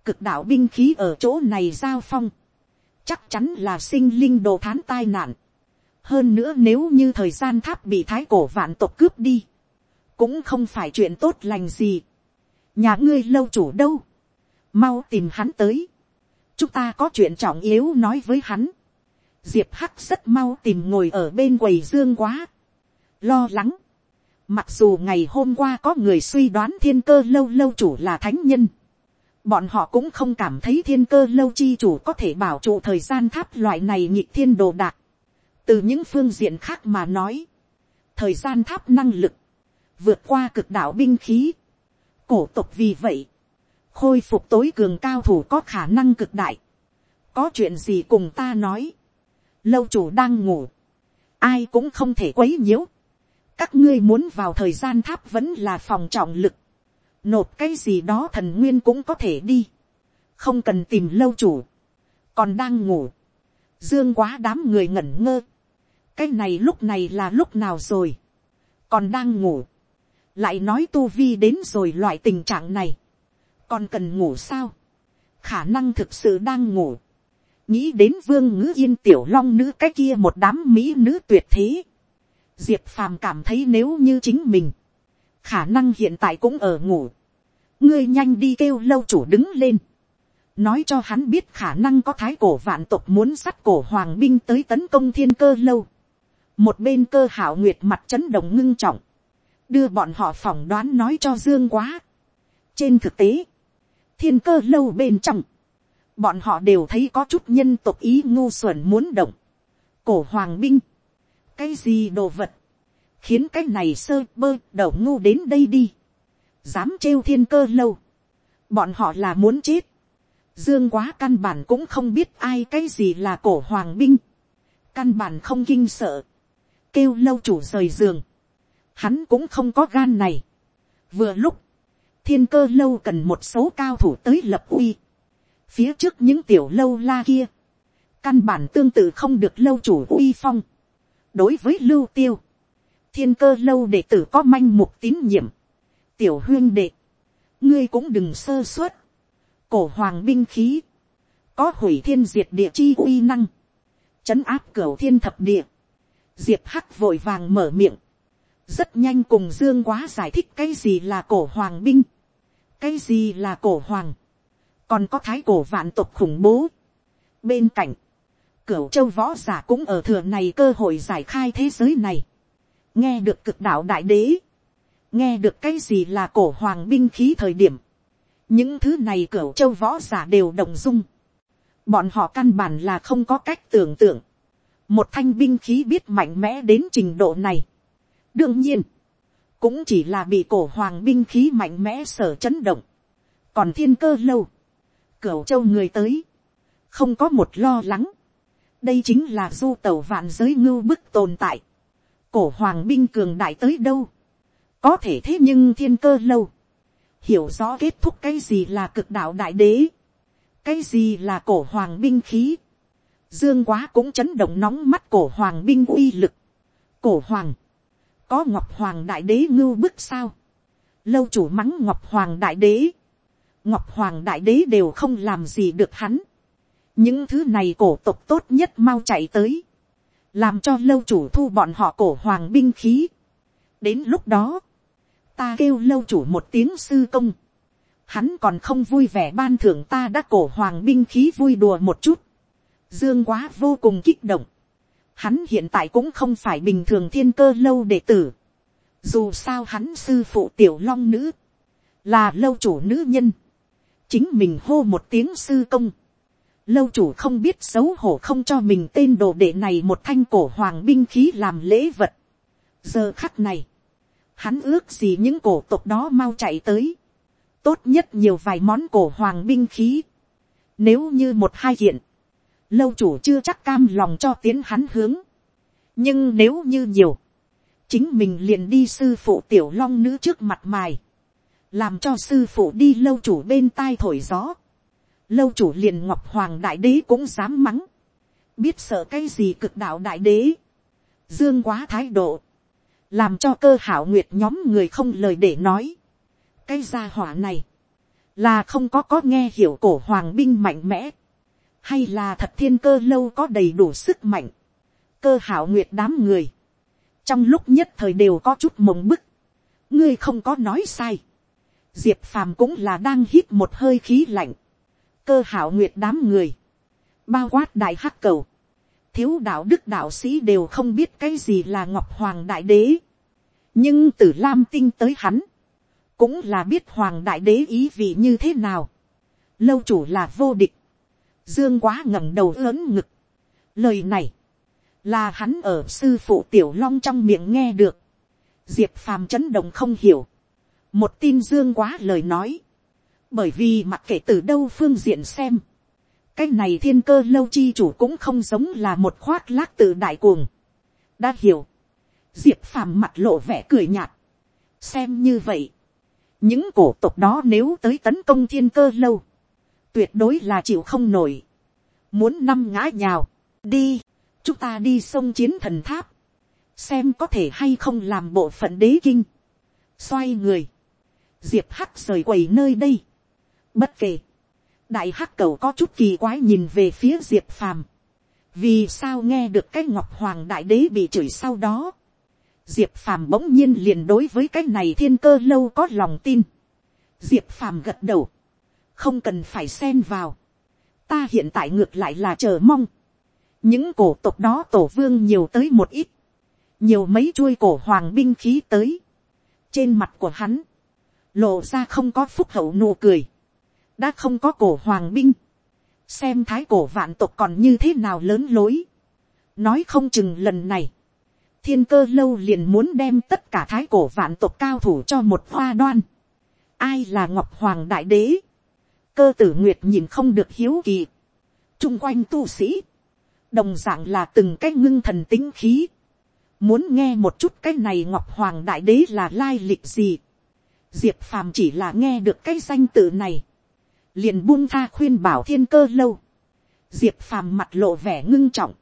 cực đạo binh khí ở chỗ này giao phong, chắc chắn là sinh linh đồ thán tai nạn, hơn nữa nếu như thời gian tháp bị thái cổ vạn tộc cướp đi, cũng không phải chuyện tốt lành gì, nhà ngươi lâu chủ đâu, mau tìm hắn tới, chúng ta có chuyện trọng yếu nói với hắn, diệp hắc rất mau tìm ngồi ở bên quầy dương quá, lo lắng, mặc dù ngày hôm qua có người suy đoán thiên cơ lâu lâu chủ là thánh nhân, bọn họ cũng không cảm thấy thiên cơ lâu chi chủ có thể bảo trụ thời gian tháp loại này nhịp thiên đồ đạc, từ những phương diện khác mà nói, thời gian tháp năng lực, vượt qua cực đạo binh khí, cổ tục vì vậy, khôi phục tối cường cao thủ có khả năng cực đại, có chuyện gì cùng ta nói, lâu chủ đang ngủ, ai cũng không thể quấy nhiễu, các ngươi muốn vào thời gian tháp vẫn là phòng trọng lực, nộp cái gì đó thần nguyên cũng có thể đi, không cần tìm lâu chủ, còn đang ngủ, dương quá đám người ngẩn ngơ, cái này lúc này là lúc nào rồi, còn đang ngủ, lại nói tu vi đến rồi loại tình trạng này, còn cần ngủ sao, khả năng thực sự đang ngủ, nghĩ đến vương ngữ yên tiểu long nữ cái kia một đám mỹ nữ tuyệt thế, diệp phàm cảm thấy nếu như chính mình, khả năng hiện tại cũng ở ngủ, ngươi nhanh đi kêu lâu chủ đứng lên, nói cho hắn biết khả năng có thái cổ vạn tộc muốn sắt cổ hoàng binh tới tấn công thiên cơ lâu, một bên cơ hảo nguyệt mặt chấn động ngưng trọng, đưa bọn họ phỏng đoán nói cho dương quá. trên thực tế, thiên cơ lâu bên trong, bọn họ đều thấy có chút nhân tộc ý ngu xuẩn muốn động, cổ hoàng binh, cái gì đồ vật, khiến cái này sơ bơ đầu ngu đến đây đi, dám trêu thiên cơ lâu, bọn họ là muốn chết, dương quá căn bản cũng không biết ai cái gì là cổ hoàng binh, căn bản không kinh sợ, kêu lâu chủ rời giường, hắn cũng không có gan này. vừa lúc, thiên cơ lâu cần một số cao thủ tới lập uy, phía trước những tiểu lâu la kia, căn bản tương tự không được lâu chủ uy phong. đối với lưu tiêu, thiên cơ lâu đệ tử có manh mục tín nhiệm, tiểu huyên đệ, ngươi cũng đừng sơ suất, cổ hoàng binh khí, có hủy thiên diệt địa chi uy năng, chấn áp cửa thiên thập địa, diệp hắc vội vàng mở miệng, rất nhanh cùng dương quá giải thích cái gì là cổ hoàng binh, cái gì là cổ hoàng, còn có thái cổ vạn tộc khủng bố. bên cạnh, cửu châu võ giả cũng ở thừa này cơ hội giải khai thế giới này, nghe được cực đạo đại đế, nghe được cái gì là cổ hoàng binh khí thời điểm, những thứ này cửu châu võ giả đều đồng dung, bọn họ căn bản là không có cách tưởng tượng, một thanh binh khí biết mạnh mẽ đến trình độ này. đương nhiên, cũng chỉ là bị cổ hoàng binh khí mạnh mẽ sở chấn động, còn thiên cơ lâu, cửu châu người tới, không có một lo lắng, đây chính là du tẩu vạn giới ngưu bức tồn tại, cổ hoàng binh cường đại tới đâu, có thể thế nhưng thiên cơ lâu, hiểu rõ kết thúc cái gì là cực đạo đại đế, cái gì là cổ hoàng binh khí, dương quá cũng chấn động nóng mắt cổ hoàng binh uy lực, cổ hoàng, có ngọc hoàng đại đế ngưu bức sao, lâu chủ mắng ngọc hoàng đại đế, ngọc hoàng đại đế đều không làm gì được hắn, những thứ này cổ tộc tốt nhất mau chạy tới, làm cho lâu chủ thu bọn họ cổ hoàng binh khí. đến lúc đó, ta kêu lâu chủ một tiếng sư công, hắn còn không vui vẻ ban thưởng ta đã cổ hoàng binh khí vui đùa một chút, dương quá vô cùng kích động, hắn hiện tại cũng không phải bình thường thiên cơ lâu đệ tử, dù sao hắn sư phụ tiểu long nữ, là lâu chủ nữ nhân, chính mình hô một tiếng sư công, lâu chủ không biết xấu hổ không cho mình tên đồ đệ này một thanh cổ hoàng binh khí làm lễ vật. giờ khắc này, hắn ước gì những cổ tộc đó mau chạy tới, tốt nhất nhiều vài món cổ hoàng binh khí, nếu như một hai kiện, lâu chủ chưa chắc cam lòng cho tiến hắn hướng, nhưng nếu như nhiều, chính mình liền đi sư phụ tiểu long nữ trước mặt mài, làm cho sư phụ đi lâu chủ bên tai thổi gió, lâu chủ liền ngọc hoàng đại đế cũng dám mắng, biết sợ cái gì cực đạo đại đế, dương quá thái độ, làm cho cơ hảo nguyệt nhóm người không lời để nói, cái gia hỏa này, là không có có nghe hiểu cổ hoàng binh mạnh mẽ, hay là thật thiên cơ lâu có đầy đủ sức mạnh, cơ hảo nguyệt đám người, trong lúc nhất thời đều có chút mộng bức, ngươi không có nói sai, diệp phàm cũng là đang hít một hơi khí lạnh, cơ hảo nguyệt đám người, bao quát đại hắc cầu, thiếu đạo đức đạo sĩ đều không biết cái gì là ngọc hoàng đại đế, nhưng từ lam tinh tới hắn, cũng là biết hoàng đại đế ý vị như thế nào, lâu chủ là vô địch, dương quá ngẩng đầu lớn ngực, lời này, là hắn ở sư phụ tiểu long trong miệng nghe được, diệp phàm chấn động không hiểu, một tin dương quá lời nói, bởi vì mặc kệ từ đâu phương diện xem, cái này thiên cơ lâu chi chủ cũng không giống là một khoác lác từ đại cuồng. đã hiểu, diệp phàm mặt lộ vẻ cười nhạt, xem như vậy, những cổ tộc đó nếu tới tấn công thiên cơ lâu, tuyệt đối là chịu không nổi, muốn năm ngã nhào, đi, chúng ta đi sông chiến thần tháp, xem có thể hay không làm bộ phận đế kinh, xoay người, diệp hắc rời quầy nơi đây, Bất kể. Đại hắc cầu có chút kỳ quái nhìn về phía diệp phàm. Vì sao nghe được cái ngọc hoàng đại đế bị chửi sau đó. Diệp phàm bỗng nhiên liền đối với cái này thiên cơ lâu có lòng tin. Diệp phàm gật đầu. Không cần phải xen vào. Ta hiện tại ngược lại là chờ mong. Những cổ tộc đó tổ vương nhiều tới một ít. Nhiều mấy chuôi cổ hoàng binh khí tới. Trên mặt của hắn. Lộ ra không có phúc hậu nụ cười. Đã không có cổ hoàng binh, xem thái cổ vạn tộc còn như thế nào lớn lối, nói không chừng lần này, thiên cơ lâu liền muốn đem tất cả thái cổ vạn tộc cao thủ cho một hoa đoan, ai là ngọc hoàng đại đế, cơ tử nguyệt nhìn không được hiếu kỳ, chung quanh tu sĩ, đồng d ạ n g là từng cái ngưng thần tính khí, muốn nghe một chút cái này ngọc hoàng đại đế là lai lịch gì, diệp phàm chỉ là nghe được cái danh tự này, liền buông tha khuyên bảo thiên cơ lâu, diệp phàm mặt lộ vẻ ngưng trọng,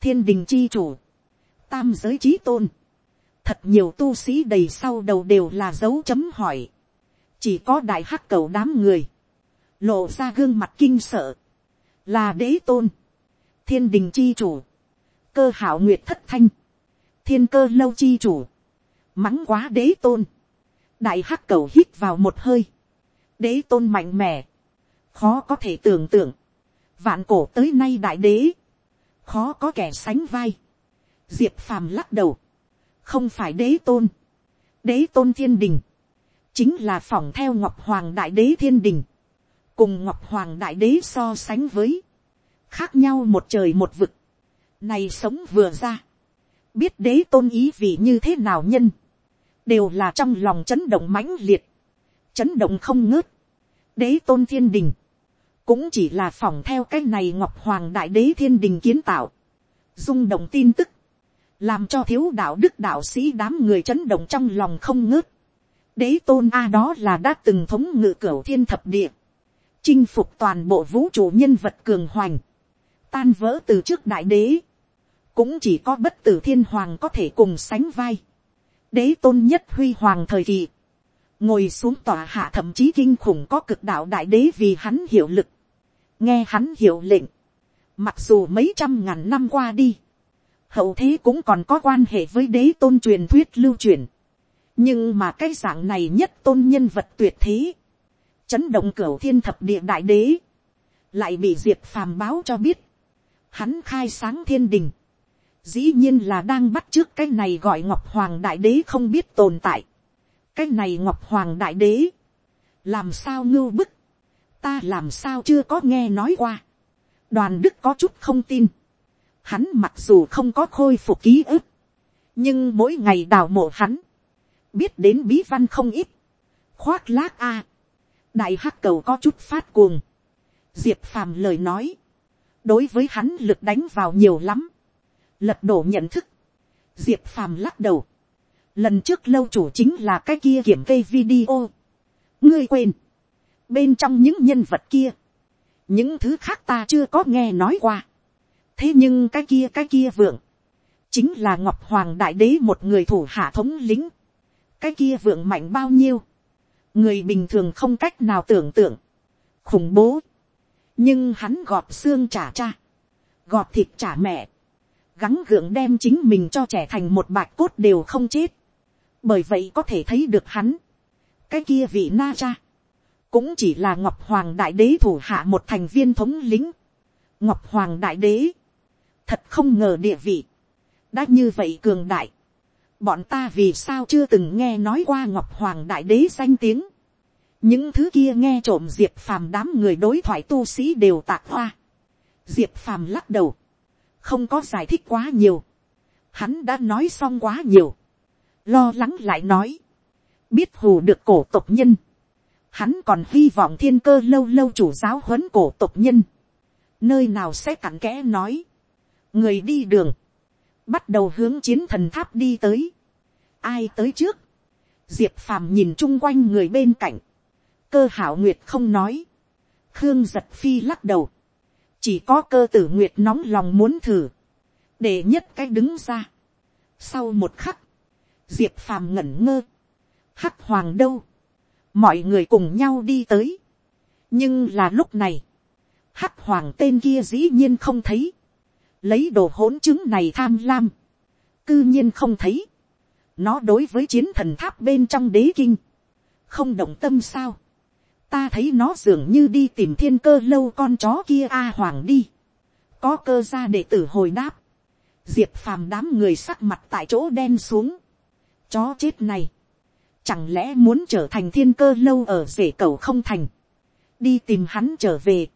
thiên đình chi chủ, tam giới trí tôn, thật nhiều tu sĩ đầy sau đầu đều là dấu chấm hỏi, chỉ có đại hắc cầu đám người, lộ ra gương mặt kinh sợ, là đế tôn, thiên đình chi chủ, cơ hảo nguyệt thất thanh, thiên cơ lâu chi chủ, mắng quá đế tôn, đại hắc cầu hít vào một hơi, đế tôn mạnh mẽ, khó có thể tưởng tượng, vạn cổ tới nay đại đế, khó có kẻ sánh vai, diệp phàm lắc đầu, không phải đế tôn, đế tôn thiên đình, chính là phỏng theo ngọc hoàng đại đế thiên đình, cùng ngọc hoàng đại đế so sánh với, khác nhau một trời một vực, này sống vừa ra, biết đế tôn ý vị như thế nào nhân, đều là trong lòng chấn động mãnh liệt, chấn động không ngớt, đế tôn thiên đình, cũng chỉ là phỏng theo cái này ngọc hoàng đại đế thiên đình kiến tạo, rung động tin tức, làm cho thiếu đạo đức đạo sĩ đám người chấn động trong lòng không ngớt. đế tôn a đó là đã từng thống ngự cửa thiên thập địa, chinh phục toàn bộ vũ trụ nhân vật cường hoành, tan vỡ từ trước đại đế, cũng chỉ có bất tử thiên hoàng có thể cùng sánh vai đế tôn nhất huy hoàng thời kỳ, ngồi xuống tòa hạ thậm chí kinh khủng có cực đạo đại đế vì hắn hiệu lực, nghe hắn hiệu lệnh, mặc dù mấy trăm ngàn năm qua đi, hậu thế cũng còn có quan hệ với đế tôn truyền thuyết lưu truyền, nhưng mà cái dạng này nhất tôn nhân vật tuyệt thế, chấn động cửu thiên thập địa đại đế, lại bị diệp phàm báo cho biết, hắn khai sáng thiên đình, dĩ nhiên là đang bắt trước cái này gọi ngọc hoàng đại đế không biết tồn tại, cái này ngọc hoàng đại đế, làm sao ngưu bức, ta làm sao chưa có nghe nói qua, đoàn đức có chút không tin, hắn mặc dù không có khôi phục ký ức, nhưng mỗi ngày đào mộ hắn, biết đến bí văn không ít, khoác lác a, đại hắc cầu có chút phát cuồng, diệp phàm lời nói, đối với hắn lực đánh vào nhiều lắm, lật đổ nhận thức, diệp phàm lắc đầu, lần trước lâu chủ chính là cái kia kiểm cây video, ngươi quên, bên trong những nhân vật kia, những thứ khác ta chưa có nghe nói qua, thế nhưng cái kia cái kia vượng, chính là ngọc hoàng đại đế một người thủ hạ thống lính, cái kia vượng mạnh bao nhiêu, người bình thường không cách nào tưởng tượng, khủng bố, nhưng hắn gọt xương trả cha, gọt thịt trả mẹ, gắng gượng đem chính mình cho trẻ thành một bạch cốt đều không chết, bởi vậy có thể thấy được hắn, cái kia vị na cha, cũng chỉ là ngọc hoàng đại đế thủ hạ một thành viên thống lính, ngọc hoàng đại đế, thật không ngờ địa vị, đã như vậy cường đại, bọn ta vì sao chưa từng nghe nói qua ngọc hoàng đại đế danh tiếng, những thứ kia nghe trộm diệp phàm đám người đối thoại tu sĩ đều tạc hoa, diệp phàm lắc đầu, không có giải thích quá nhiều, hắn đã nói xong quá nhiều, lo lắng lại nói, biết hù được cổ tộc nhân, hắn còn hy vọng thiên cơ lâu lâu chủ giáo huấn cổ tộc nhân, nơi nào sẽ cặn kẽ nói, người đi đường, bắt đầu hướng chiến thần tháp đi tới, ai tới trước, diệp phàm nhìn chung quanh người bên cạnh, cơ hảo nguyệt không nói, khương giật phi lắc đầu, chỉ có cơ tử nguyệt nóng lòng muốn thử, để nhất cái đứng ra. sau một khắc, diệp phàm ngẩn ngơ, hắc hoàng đâu, mọi người cùng nhau đi tới, nhưng là lúc này, hắc hoàng tên kia dĩ nhiên không thấy, lấy đồ hỗn chứng này tham lam, cư nhiên không thấy, nó đối với chiến thần tháp bên trong đế kinh, không động tâm sao, ta thấy nó dường như đi tìm thiên cơ lâu con chó kia a hoàng đi, có cơ ra để tử hồi đáp, diệp phàm đám người sắc mặt tại chỗ đen xuống, chó chết này, chẳng lẽ muốn trở thành thiên cơ lâu ở rể cầu không thành, đi tìm hắn trở về,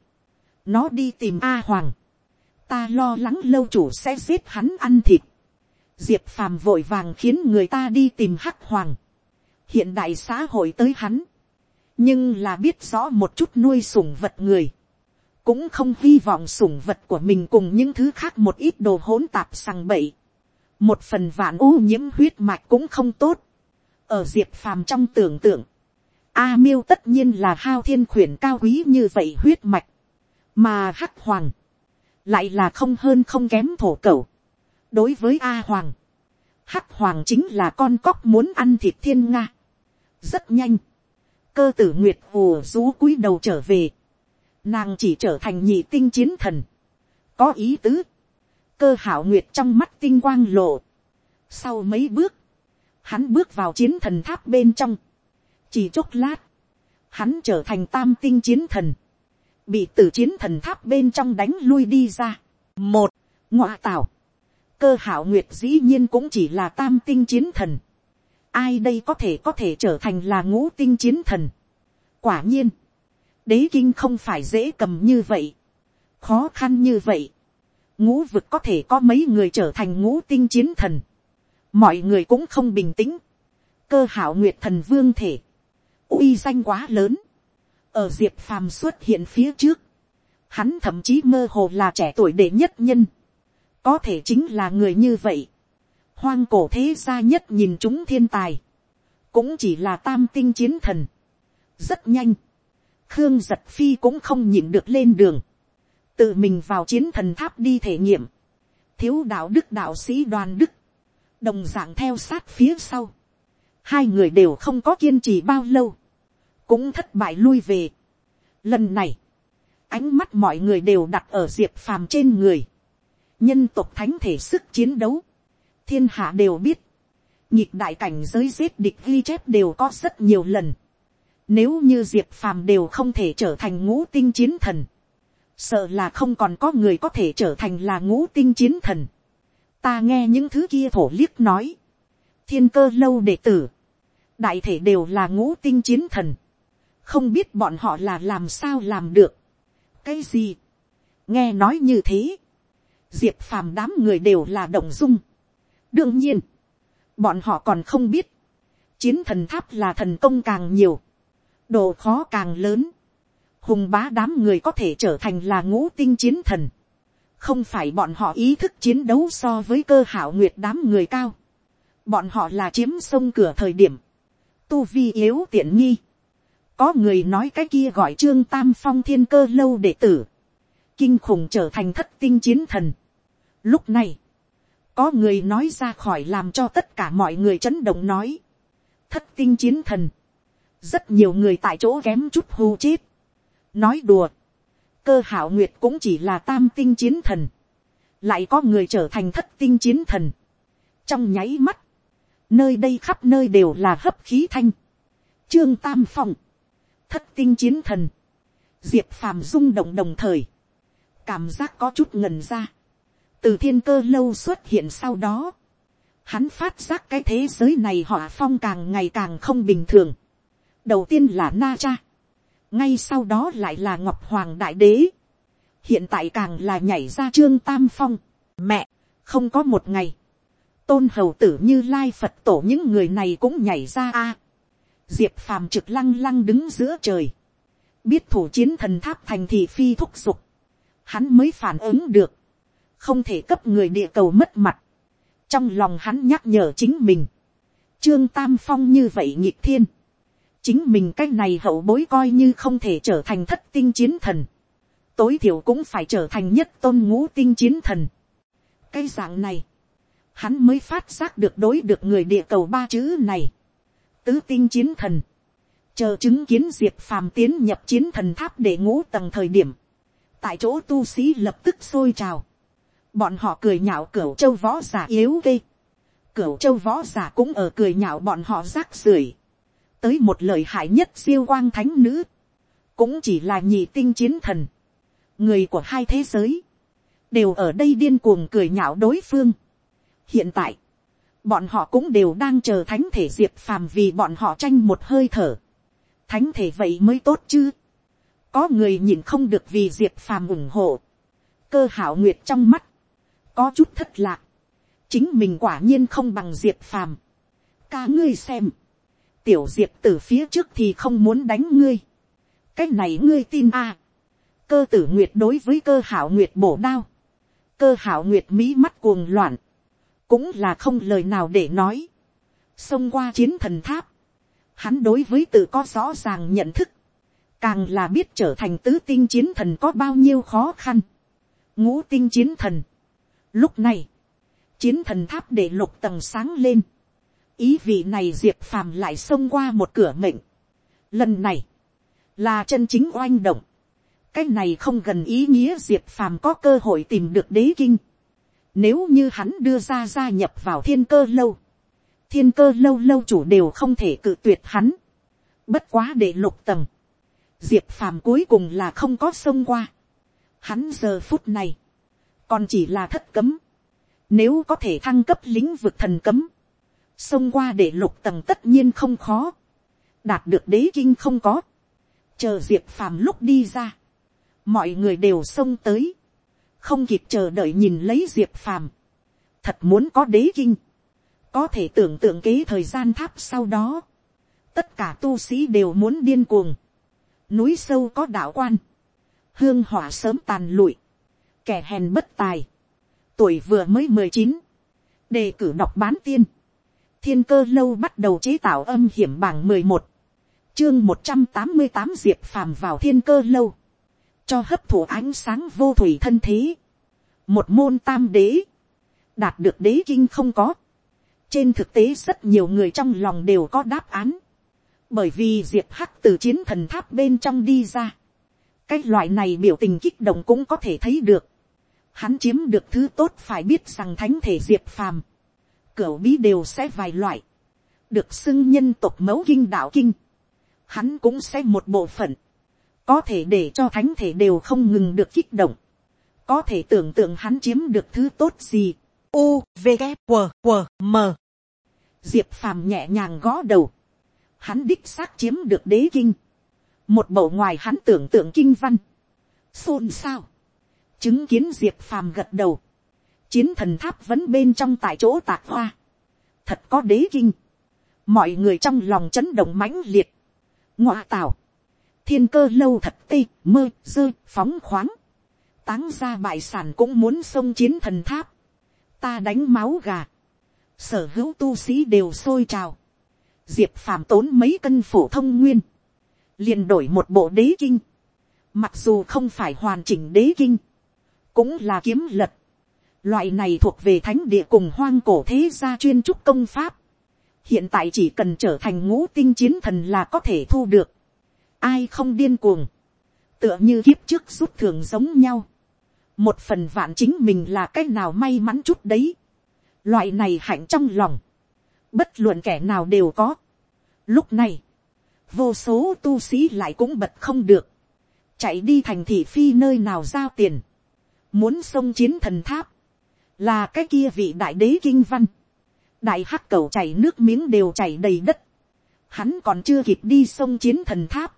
nó đi tìm a hoàng, ta lo lắng lâu chủ sẽ giết hắn ăn thịt, diệp phàm vội vàng khiến người ta đi tìm hắc hoàng, hiện đại xã hội tới hắn, nhưng là biết rõ một chút nuôi sủng vật người, cũng không hy vọng sủng vật của mình cùng những thứ khác một ít đồ hỗn tạp sằng bậy, một phần vạn ô nhiễm huyết mạch cũng không tốt, ở diệp phàm trong tưởng tượng, a miêu tất nhiên là hao thiên khuyển cao quý như vậy huyết mạch, mà hắc hoàng, lại là không hơn không kém thổ cẩu. đối với a hoàng, hắc hoàng chính là con cóc muốn ăn thịt thiên nga. rất nhanh, cơ tử nguyệt ồ rú cúi đầu trở về, nàng chỉ trở thành nhị tinh chiến thần, có ý tứ, cơ hảo nguyệt trong mắt tinh quang lộ, sau mấy bước, hắn bước vào chiến thần tháp bên trong, chỉ chốc lát, hắn trở thành tam tinh chiến thần, bị tử chiến thần tháp bên trong đánh lui đi ra. một, ngoại tảo, cơ hảo nguyệt dĩ nhiên cũng chỉ là tam tinh chiến thần ai đây có thể có thể trở thành là ngũ tinh chiến thần. quả nhiên, đế kinh không phải dễ cầm như vậy. khó khăn như vậy, ngũ vực có thể có mấy người trở thành ngũ tinh chiến thần, mọi người cũng không bình tĩnh, cơ hảo nguyệt thần vương thể, uy danh quá lớn, ở diệp phàm xuất hiện phía trước, hắn thậm chí mơ hồ là trẻ tuổi đệ nhất nhân, có thể chính là người như vậy, hoang cổ thế gia nhất nhìn chúng thiên tài, cũng chỉ là tam tinh chiến thần, rất nhanh, khương giật phi cũng không nhịn được lên đường, tự mình vào chiến thần tháp đi thể nghiệm, thiếu đạo đức đạo sĩ đoàn đức, đồng d ạ n g theo sát phía sau, hai người đều không có kiên trì bao lâu, cũng thất bại lui về. Lần này, ánh mắt mọi người đều đặt ở diệp phàm trên người, nhân tộc thánh thể sức chiến đấu, thiên hạ đều biết, nhịp đại cảnh giới giết địch ghi chép đều có rất nhiều lần, nếu như diệp phàm đều không thể trở thành ngũ tinh chiến thần, sợ là không còn có người có thể trở thành là ngũ tinh chiến thần. ta nghe những thứ kia thổ liếc nói, thiên cơ lâu đệ tử, đại thể đều là ngũ tinh chiến thần, không biết bọn họ là làm sao làm được. cái gì, nghe nói như thế, diệp phàm đám người đều là động dung đương nhiên, bọn họ còn không biết, chiến thần tháp là thần công càng nhiều, độ khó càng lớn, hùng bá đám người có thể trở thành là ngũ tinh chiến thần. không phải bọn họ ý thức chiến đấu so với cơ hảo nguyệt đám người cao. bọn họ là chiếm sông cửa thời điểm. tu vi yếu tiện nghi. có người nói cái kia gọi trương tam phong thiên cơ lâu đệ tử. kinh khủng trở thành thất tinh chiến thần. lúc này, có người nói ra khỏi làm cho tất cả mọi người chấn động nói. thất tinh chiến thần. rất nhiều người tại chỗ kém chút hưu chết. Nói đùa, cơ hảo nguyệt cũng chỉ là tam tinh chiến thần, lại có người trở thành thất tinh chiến thần. trong nháy mắt, nơi đây khắp nơi đều là hấp khí thanh, trương tam phong, thất tinh chiến thần, diệp phàm rung động đồng thời, cảm giác có chút ngần ra, từ thiên cơ lâu xuất hiện sau đó, hắn phát giác cái thế giới này họ phong càng ngày càng không bình thường. đầu tiên là na cha, ngay sau đó lại là ngọc hoàng đại đế, hiện tại càng là nhảy ra trương tam phong, mẹ, không có một ngày, tôn hầu tử như lai phật tổ những người này cũng nhảy ra a, diệp phàm trực lăng lăng đứng giữa trời, biết thủ chiến thần tháp thành thị phi thúc giục, hắn mới phản ứng được, không thể cấp người địa cầu mất mặt, trong lòng hắn nhắc nhở chính mình, trương tam phong như vậy nhịp thiên, chính mình cái này hậu bối coi như không thể trở thành thất tinh chiến thần, tối thiểu cũng phải trở thành nhất tôn ngũ tinh chiến thần. cái dạng này, hắn mới phát giác được đối được người địa cầu ba chữ này, tứ tinh chiến thần, chờ chứng kiến diệp phàm tiến nhập chiến thần tháp để ngũ tầng thời điểm, tại chỗ tu sĩ lập tức sôi trào, bọn họ cười nhạo cửu châu võ giả yếu ghê, cửu châu võ giả cũng ở cười nhạo bọn họ rác rưởi, tới một lời hại nhất siêu quang thánh nữ, cũng chỉ là nhị tinh chiến thần, người của hai thế giới, đều ở đây điên cuồng cười nhạo đối phương. hiện tại, bọn họ cũng đều đang chờ thánh thể diệp phàm vì bọn họ tranh một hơi thở. thánh thể vậy mới tốt chứ. có người nhìn không được vì diệp phàm ủng hộ. cơ hảo nguyệt trong mắt, có chút thất lạc. chính mình quả nhiên không bằng diệp phàm. ca ngươi xem, tiểu diệp từ phía trước thì không muốn đánh ngươi. cái này ngươi tin à. cơ tử nguyệt đối với cơ hảo nguyệt bổ đao. cơ hảo nguyệt mỹ mắt cuồng loạn. cũng là không lời nào để nói. xông qua chiến thần tháp. hắn đối với tự có rõ ràng nhận thức. càng là biết trở thành tứ tinh chiến thần có bao nhiêu khó khăn. ngũ tinh chiến thần lúc này, chiến thần tháp để lục tầng sáng lên ý vị này diệp phàm lại xông qua một cửa mệnh. lần này, là chân chính oanh động. cái này không gần ý nghĩa diệp phàm có cơ hội tìm được đế kinh. nếu như hắn đưa ra gia nhập vào thiên cơ lâu, thiên cơ lâu lâu chủ đều không thể cự tuyệt hắn. bất quá để lục tầng, diệp phàm cuối cùng là không có xông qua. hắn giờ phút này, còn chỉ là thất cấm. nếu có thể thăng cấp lĩnh vực thần cấm, xông qua để lục tầng tất nhiên không khó, đạt được đế kinh không có, chờ diệp phàm lúc đi ra, mọi người đều xông tới, không kịp chờ đợi nhìn lấy diệp phàm, thật muốn có đế kinh, có thể tưởng tượng kế thời gian tháp sau đó, tất cả tu sĩ đều muốn điên cuồng, núi sâu có đạo quan, hương hỏa sớm tàn lụi, kẻ hèn bất tài, tuổi vừa mới mười chín, đề cử đọc bán tiên, thiên cơ lâu bắt đầu chế tạo âm hiểm bảng mười một, chương một trăm tám mươi tám diệp phàm vào thiên cơ lâu, cho hấp thụ ánh sáng vô thủy thân thế, một môn tam đế, đạt được đế kinh không có, trên thực tế rất nhiều người trong lòng đều có đáp án, bởi vì diệp hắc từ chiến thần tháp bên trong đi ra, cái loại này biểu tình kích động cũng có thể thấy được, hắn chiếm được thứ tốt phải biết rằng thánh thể diệp phàm, cửa bí đều sẽ vài loại, được xưng nhân tộc mẫu kinh đạo kinh, hắn cũng sẽ một bộ phận, có thể để cho thánh thể đều không ngừng được kích động, có thể tưởng tượng hắn chiếm được thứ tốt gì. U, V, K, W, W, M. Diệp phàm nhẹ nhàng gõ đầu, hắn đích xác chiếm được đế kinh, một bộ ngoài hắn tưởng tượng kinh văn, xôn xao, chứng kiến diệp phàm gật đầu, chiến thần tháp vẫn bên trong tại chỗ tạc hoa, thật có đế kinh, mọi người trong lòng chấn động mãnh liệt, ngoa tào, thiên cơ lâu thật tê, mơ, dơ, phóng khoáng, táng ra bại sản cũng muốn xông chiến thần tháp, ta đánh máu gà, sở hữu tu sĩ đều sôi trào, diệp phàm tốn mấy cân phổ thông nguyên, liền đổi một bộ đế kinh, mặc dù không phải hoàn chỉnh đế kinh, cũng là kiếm lật, loại này thuộc về thánh địa cùng hoang cổ thế gia chuyên trúc công pháp, hiện tại chỉ cần trở thành ngũ tinh chiến thần là có thể thu được, ai không điên cuồng, tựa như kiếp trước rút thường giống nhau, một phần vạn chính mình là cái nào may mắn chút đấy, loại này hạnh trong lòng, bất luận kẻ nào đều có. Lúc này, vô số tu sĩ lại cũng bật không được, chạy đi thành thị phi nơi nào giao tiền, muốn xông chiến thần tháp, là cái kia vị đại đế kinh văn, đại hắc cầu chảy nước miếng đều chảy đầy đất, hắn còn chưa kịp đi sông chiến thần tháp,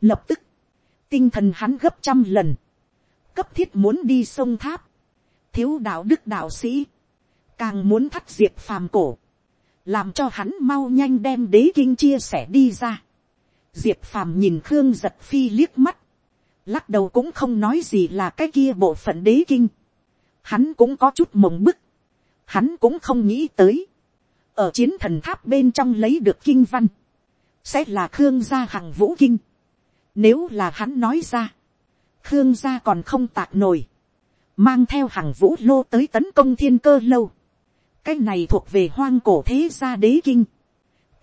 lập tức, tinh thần hắn gấp trăm lần, cấp thiết muốn đi sông tháp, thiếu đạo đức đạo sĩ, càng muốn thắt diệp phàm cổ, làm cho hắn mau nhanh đem đế kinh chia sẻ đi ra. diệp phàm nhìn khương giật phi liếc mắt, lắc đầu cũng không nói gì là cái kia bộ phận đế kinh. hắn cũng có chút mộng bức, hắn cũng không nghĩ tới, ở chiến thần tháp bên trong lấy được kinh văn, sẽ là khương gia hằng vũ kinh. Nếu là hắn nói ra, khương gia còn không tạc nổi, mang theo hằng vũ lô tới tấn công thiên cơ lâu. Cái này thuộc về hoang cổ thế gia đế kinh,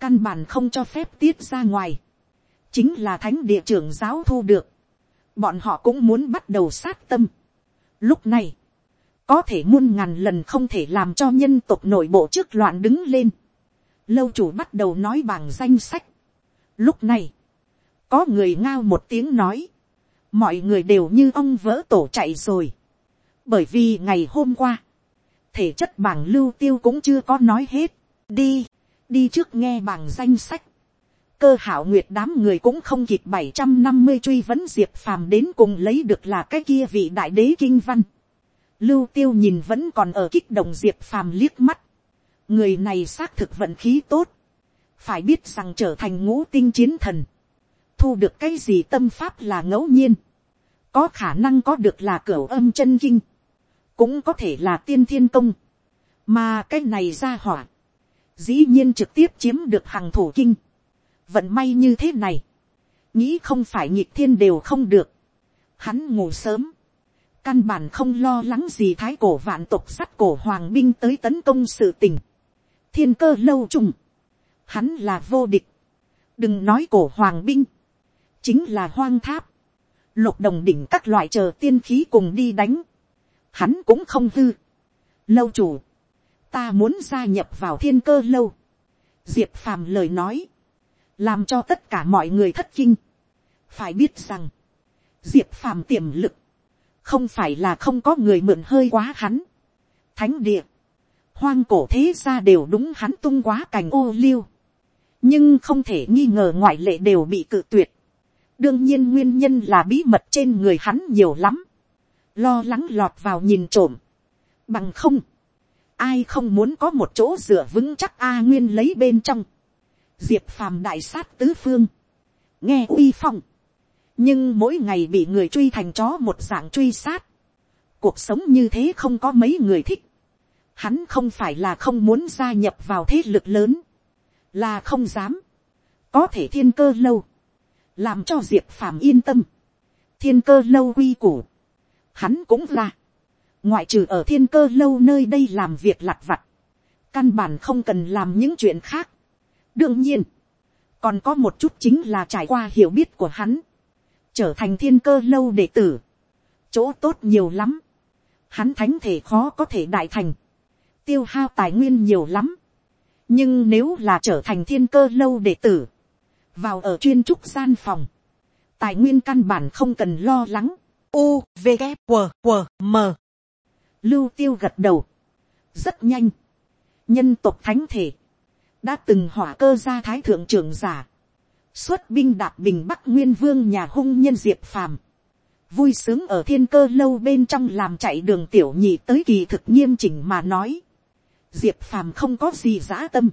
căn bản không cho phép tiết ra ngoài, chính là thánh địa trưởng giáo thu được, bọn họ cũng muốn bắt đầu sát tâm. Lúc này, có thể muôn ngàn lần không thể làm cho nhân tộc nội bộ trước loạn đứng lên. Lâu chủ bắt đầu nói bằng danh sách. Lúc này, có người ngao một tiếng nói, mọi người đều như ông vỡ tổ chạy rồi. Bởi vì ngày hôm qua, thể chất bảng lưu tiêu cũng chưa có nói hết. đi, đi trước nghe bảng danh sách cơ hảo nguyệt đám người cũng không kịp bảy trăm năm mươi truy vấn diệp phàm đến cùng lấy được là cái kia vị đại đế kinh văn. lưu tiêu nhìn vẫn còn ở kích động diệp phàm liếc mắt. người này xác thực vận khí tốt. phải biết rằng trở thành ngũ tinh chiến thần. thu được cái gì tâm pháp là ngẫu nhiên. có khả năng có được là cửa âm chân kinh cũng có thể là tiên thiên công, mà cái này ra hỏa, dĩ nhiên trực tiếp chiếm được hàng thủ kinh, vận may như thế này, nghĩ không phải nhịp thiên đều không được, hắn ngủ sớm, căn bản không lo lắng gì thái cổ vạn tục sắt cổ hoàng binh tới tấn công sự tình, thiên cơ lâu trùng, hắn là vô địch, đừng nói cổ hoàng binh, chính là hoang tháp, lục đồng đỉnh các loại chờ tiên khí cùng đi đánh, hắn cũng không hư. Lâu chủ, ta muốn gia nhập vào thiên cơ lâu. Diệp phàm lời nói, làm cho tất cả mọi người thất kinh. phải biết rằng, diệp phàm tiềm lực, không phải là không có người mượn hơi quá hắn. thánh địa, hoang cổ thế ra đều đúng hắn tung quá cành ô liêu. nhưng không thể nghi ngờ ngoại lệ đều bị cự tuyệt. đương nhiên nguyên nhân là bí mật trên người hắn nhiều lắm, lo lắng lọt vào nhìn trộm, bằng không, ai không muốn có một chỗ dựa vững chắc a nguyên lấy bên trong, diệp phàm đại sát tứ phương, nghe uy phong, nhưng mỗi ngày bị người truy thành chó một dạng truy sát, cuộc sống như thế không có mấy người thích, hắn không phải là không muốn gia nhập vào thế lực lớn, là không dám, có thể thiên cơ lâu, làm cho diệp phàm yên tâm, thiên cơ lâu quy củ, hắn cũng là, ngoại trừ ở thiên cơ lâu nơi đây làm việc lặt vặt, căn bản không cần làm những chuyện khác đương nhiên, còn có một chút chính là trải qua hiểu biết của hắn, trở thành thiên cơ lâu đệ tử, chỗ tốt nhiều lắm, hắn thánh thể khó có thể đại thành, tiêu hao tài nguyên nhiều lắm, nhưng nếu là trở thành thiên cơ lâu đệ tử, vào ở chuyên trúc gian phòng, tài nguyên căn bản không cần lo lắng, u v g q q m. Lưu tiêu gật đầu, rất nhanh, nhân tộc thánh thể, đã từng hỏa cơ gia thái thượng trưởng giả, xuất binh đạp bình bắc nguyên vương nhà hung nhân diệp phàm, vui sướng ở thiên cơ lâu bên trong làm chạy đường tiểu nhị tới kỳ thực nghiêm chỉnh mà nói, diệp phàm không có gì giã tâm,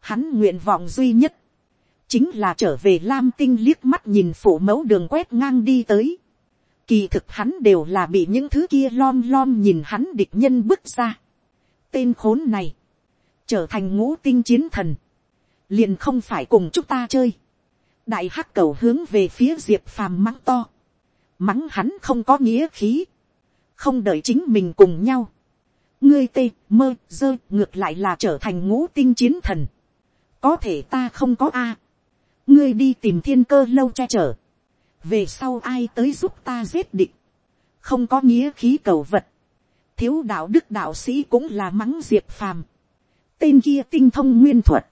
hắn nguyện vọng duy nhất, chính là trở về lam tinh liếc mắt nhìn phủ mẫu đường quét ngang đi tới, Kỳ thực hắn đều là bị những thứ kia lom lom nhìn hắn địch nhân bước ra. Tên khốn này. Trở thành ngũ tinh chiến thần. Liền không phải cùng chúng ta chơi. Đại hắc cầu hướng về phía diệp phàm mắng to. Mắng hắn không có nghĩa khí. Không đợi chính mình cùng nhau. Ngươi tê mơ dơ ngược lại là trở thành ngũ tinh chiến thần. Có thể ta không có a. Ngươi đi tìm thiên cơ lâu che chở về sau ai tới giúp ta giết địch, không có nghĩa khí cầu vật, thiếu đạo đức đạo sĩ cũng là mắng diệp phàm, tên kia tinh thông nguyên thuật,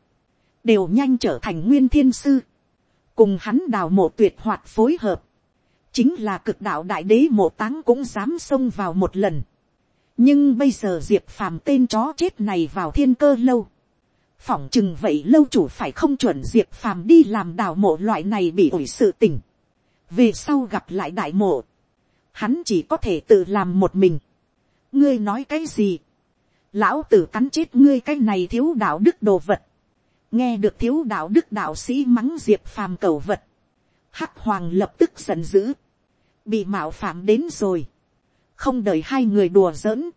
đều nhanh trở thành nguyên thiên sư, cùng hắn đào mộ tuyệt hoạt phối hợp, chính là cực đạo đại đế mộ táng cũng dám xông vào một lần. nhưng bây giờ diệp phàm tên chó chết này vào thiên cơ lâu, phỏng chừng vậy lâu chủ phải không chuẩn diệp phàm đi làm đào mộ loại này bị ủi sự tình về sau gặp lại đại mộ, hắn chỉ có thể tự làm một mình. ngươi nói cái gì, lão tử cắn chết ngươi cái này thiếu đạo đức đồ vật, nghe được thiếu đạo đức đạo sĩ mắng diệp phàm cầu vật, hắc hoàng lập tức giận dữ, bị mạo phạm đến rồi, không đợi hai người đùa giỡn,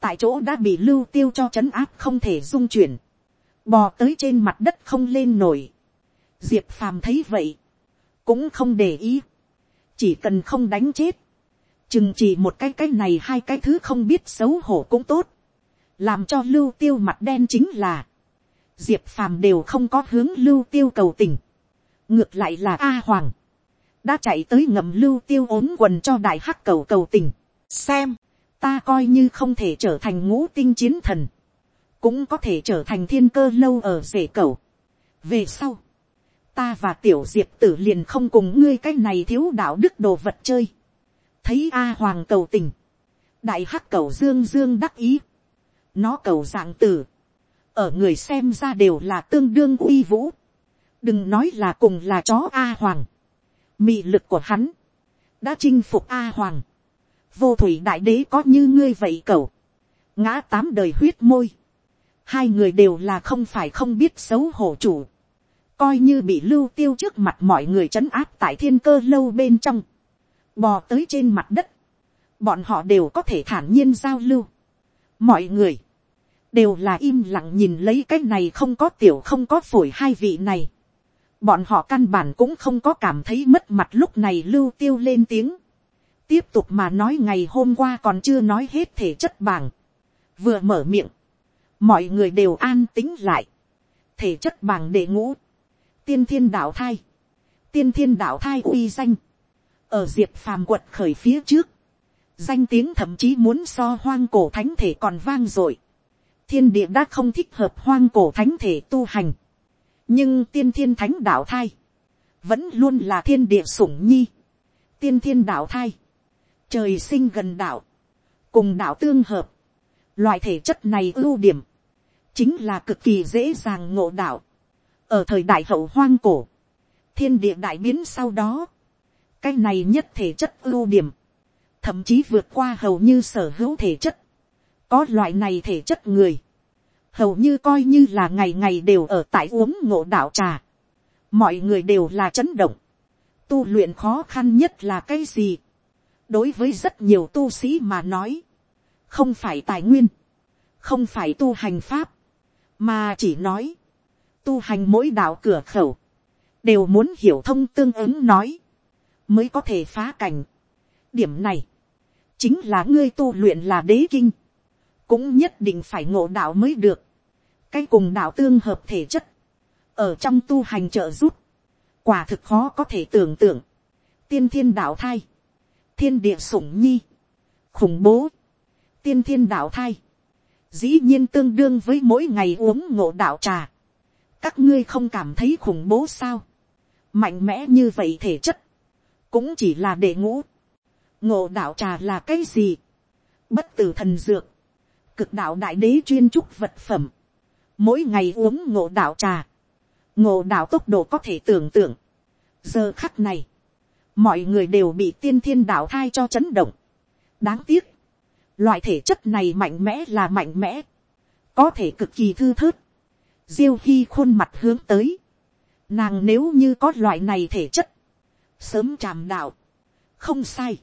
tại chỗ đã bị lưu tiêu cho c áp không thể dung chuyển, bò tới trên mặt đất không lên nổi. diệp phàm thấy vậy, cũng không để ý, chỉ cần không đánh chết, chừng chỉ một cái cái này hai cái thứ không biết xấu hổ cũng tốt, làm cho lưu tiêu mặt đen chính là, diệp phàm đều không có hướng lưu tiêu cầu tình, ngược lại là a hoàng, đã chạy tới ngầm lưu tiêu ốm quần cho đại hắc cầu cầu tình, xem, ta coi như không thể trở thành ngũ tinh chiến thần, cũng có thể trở thành thiên cơ lâu ở rể cầu. về sau, ta và tiểu diệp tử liền không cùng ngươi cái này thiếu đạo đức đồ vật chơi. thấy a hoàng cầu tình, đại hắc cầu dương dương đắc ý, nó cầu dạng tử, ở người xem ra đều là tương đương uy vũ, đừng nói là cùng là chó a hoàng, mị lực của hắn, đã chinh phục a hoàng, vô thủy đại đế có như ngươi vậy cầu, ngã tám đời huyết môi, hai người đều là không phải không biết xấu hổ chủ, coi như bị lưu tiêu trước mặt mọi người trấn áp tại thiên cơ lâu bên trong, bò tới trên mặt đất, bọn họ đều có thể thản nhiên giao lưu mọi người, đều là im lặng nhìn lấy cái này không có tiểu không có phổi hai vị này. bọn họ căn bản cũng không có cảm thấy mất mặt lúc này lưu tiêu lên tiếng. tiếp tục mà nói ngày hôm qua còn chưa nói hết thể chất bảng. vừa mở miệng, mọi người đều an tính lại. thể chất bảng đệ ngũ tiên thiên đạo thai, tiên thiên đạo thai uy danh, ở diệp phàm quật khởi phía trước, danh tiếng thậm chí muốn so hoang cổ thánh thể còn vang dội, thiên địa đã không thích hợp hoang cổ thánh thể tu hành, nhưng tiên thiên thánh đạo thai, vẫn luôn là thiên địa sủng nhi, tiên thiên đạo thai, trời sinh gần đạo, cùng đạo tương hợp, loại thể chất này ưu điểm, chính là cực kỳ dễ dàng ngộ đạo, ở thời đại hậu hoang cổ, thiên địa đại biến sau đó, cái này nhất thể chất ưu điểm, thậm chí vượt qua hầu như sở hữu thể chất, có loại này thể chất người, hầu như coi như là ngày ngày đều ở tại uống ngộ đạo trà, mọi người đều là chấn động, tu luyện khó khăn nhất là cái gì, đối với rất nhiều tu sĩ mà nói, không phải tài nguyên, không phải tu hành pháp, mà chỉ nói, tu hành mỗi đạo cửa khẩu, đều muốn hiểu thông tương ứng nói, mới có thể phá cảnh điểm này, chính là ngươi tu luyện là đế kinh, cũng nhất định phải ngộ đạo mới được, cái cùng đạo tương hợp thể chất, ở trong tu hành trợ giúp, quả thực khó có thể tưởng tượng, tiên thiên đạo thai, thiên địa sủng nhi, khủng bố, tiên thiên đạo thai, dĩ nhiên tương đương với mỗi ngày uống ngộ đạo trà, các ngươi không cảm thấy khủng bố sao, mạnh mẽ như vậy thể chất, cũng chỉ là để ngũ, ngộ đạo trà là cái gì, bất tử thần dược, cực đạo đại đế chuyên trúc vật phẩm, mỗi ngày uống ngộ đạo trà, ngộ đạo tốc độ có thể tưởng tượng. giờ khắc này, mọi người đều bị tiên thiên đạo thai cho chấn động. đáng tiếc, loại thể chất này mạnh mẽ là mạnh mẽ, có thể cực kỳ thư thớt. diêu khi khuôn mặt hướng tới, nàng nếu như có loại này thể chất, sớm tràm đạo, không sai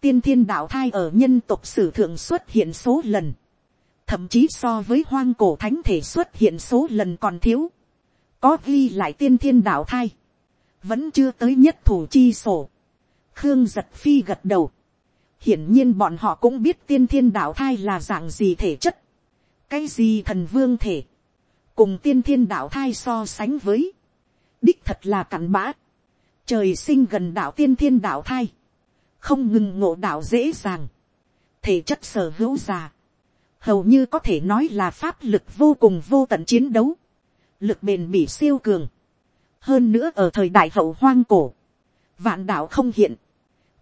tiên thiên đạo thai ở nhân tộc sử thượng xuất hiện số lần, thậm chí so với hoang cổ thánh thể xuất hiện số lần còn thiếu, có ghi lại tiên thiên đạo thai, vẫn chưa tới nhất thủ chi sổ. khương giật phi gật đầu, hiển nhiên bọn họ cũng biết tiên thiên đạo thai là dạng gì thể chất, cái gì thần vương thể, cùng tiên thiên đạo thai so sánh với, đích thật là cặn bã, trời sinh gần đạo tiên thiên đạo thai, không ngừng ngộ đạo dễ dàng, thể chất sở hữu già, hầu như có thể nói là pháp lực vô cùng vô tận chiến đấu, lực bền bỉ siêu cường, hơn nữa ở thời đại hậu hoang cổ, vạn đạo không hiện,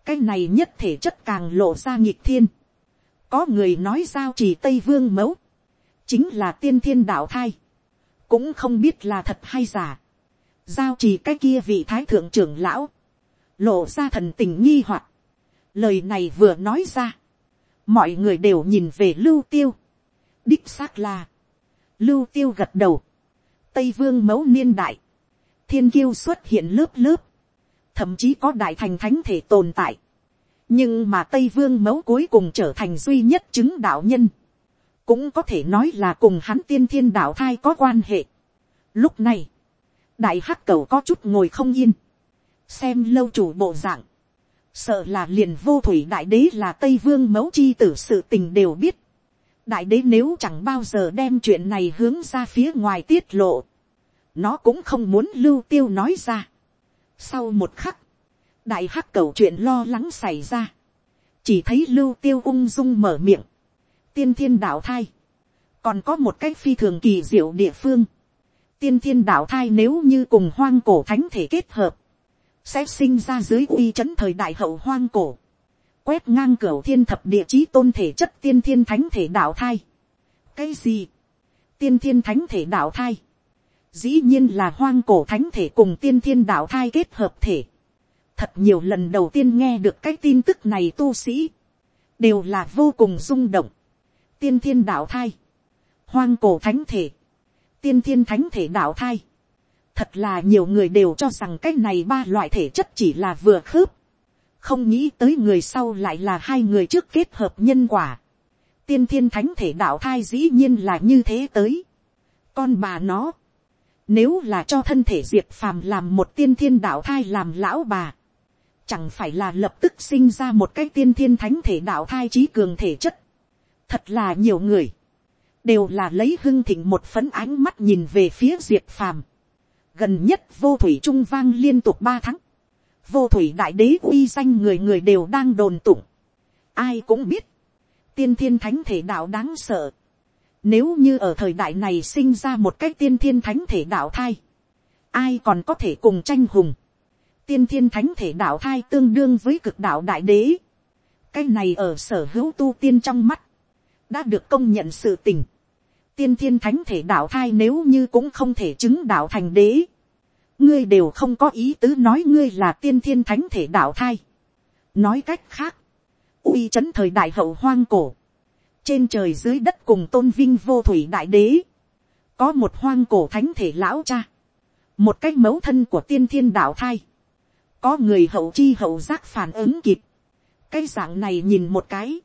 cái này nhất thể chất càng lộ ra nhịp thiên, có người nói giao trì tây vương mẫu, chính là tiên thiên đạo thai, cũng không biết là thật hay giả, giao trì cái kia vị thái thượng trưởng lão, lộ ra thần tình nghi hoặc, lời này vừa nói ra, mọi người đều nhìn về lưu tiêu, đích xác là, lưu tiêu gật đầu, tây vương mẫu niên đại, thiên kiêu xuất hiện lớp lớp, thậm chí có đại thành thánh thể tồn tại, nhưng mà tây vương mẫu cuối cùng trở thành duy nhất chứng đạo nhân, cũng có thể nói là cùng hắn tiên thiên đạo thai có quan hệ. Lúc này, đại hắc cầu có chút ngồi không yên, xem lâu chủ bộ dạng, sợ là liền vô thủy đại đế là tây vương mẫu chi tử sự tình đều biết. đại đế nếu chẳng bao giờ đem chuyện này hướng ra phía ngoài tiết lộ, nó cũng không muốn lưu tiêu nói ra. sau một khắc, đại hắc cầu chuyện lo lắng xảy ra, chỉ thấy lưu tiêu ung dung mở miệng, tiên thiên đạo thai, còn có một cách phi thường kỳ diệu địa phương, tiên thiên đạo thai nếu như cùng hoang cổ thánh thể kết hợp, sẽ sinh ra dưới uy c h ấ n thời đại hậu hoang cổ, quét ngang cửa thiên thập địa chí tôn thể chất tiên thiên thánh thể đạo thai. cái gì, tiên thiên thánh thể đạo thai, dĩ nhiên là hoang cổ thánh thể cùng tiên thiên đạo thai kết hợp thể. thật nhiều lần đầu tiên nghe được cái tin tức này tu sĩ, đều là vô cùng rung động. tiên thiên đạo thai, hoang cổ thánh thể, tiên thiên thánh thể đạo thai, Thật là nhiều người đều cho rằng cái này ba loại thể chất chỉ là vừa khớp. Không nghĩ tới người sau lại là hai người trước kết hợp nhân quả. Tiên thiên thánh thể đạo thai dĩ nhiên là như thế tới. Con bà nó. Nếu là cho thân thể diệt phàm làm một tiên thiên đạo thai làm lão bà. Chẳng phải là lập tức sinh ra một cái tiên thiên thánh thể đạo thai trí cường thể chất. Thật là nhiều người. Đều là lấy hưng thịnh một phấn ánh mắt nhìn về phía diệt phàm gần nhất vô thủy trung vang liên tục ba tháng, vô thủy đại đế uy danh người người đều đang đồn tụng, ai cũng biết, tiên thiên thánh thể đạo đáng sợ, nếu như ở thời đại này sinh ra một cái tiên thiên thánh thể đạo thai, ai còn có thể cùng tranh hùng, tiên thiên thánh thể đạo thai tương đương với cực đạo đại đế, cái này ở sở hữu tu tiên trong mắt, đã được công nhận sự tình, tiên thiên thánh thể đạo thai nếu như cũng không thể chứng đạo thành đế. ngươi đều không có ý tứ nói ngươi là tiên thiên thánh thể đạo thai. nói cách khác, uy c thời đại hậu hoang cổ, trên trời dưới đất cùng tôn vinh vô thủy đại đế, có một hoang cổ thánh thể lão cha, một cái mẫu thân của tiên thiên đạo thai, có người hậu chi hậu giác phản ứng kịp, cái dạng này nhìn một cái,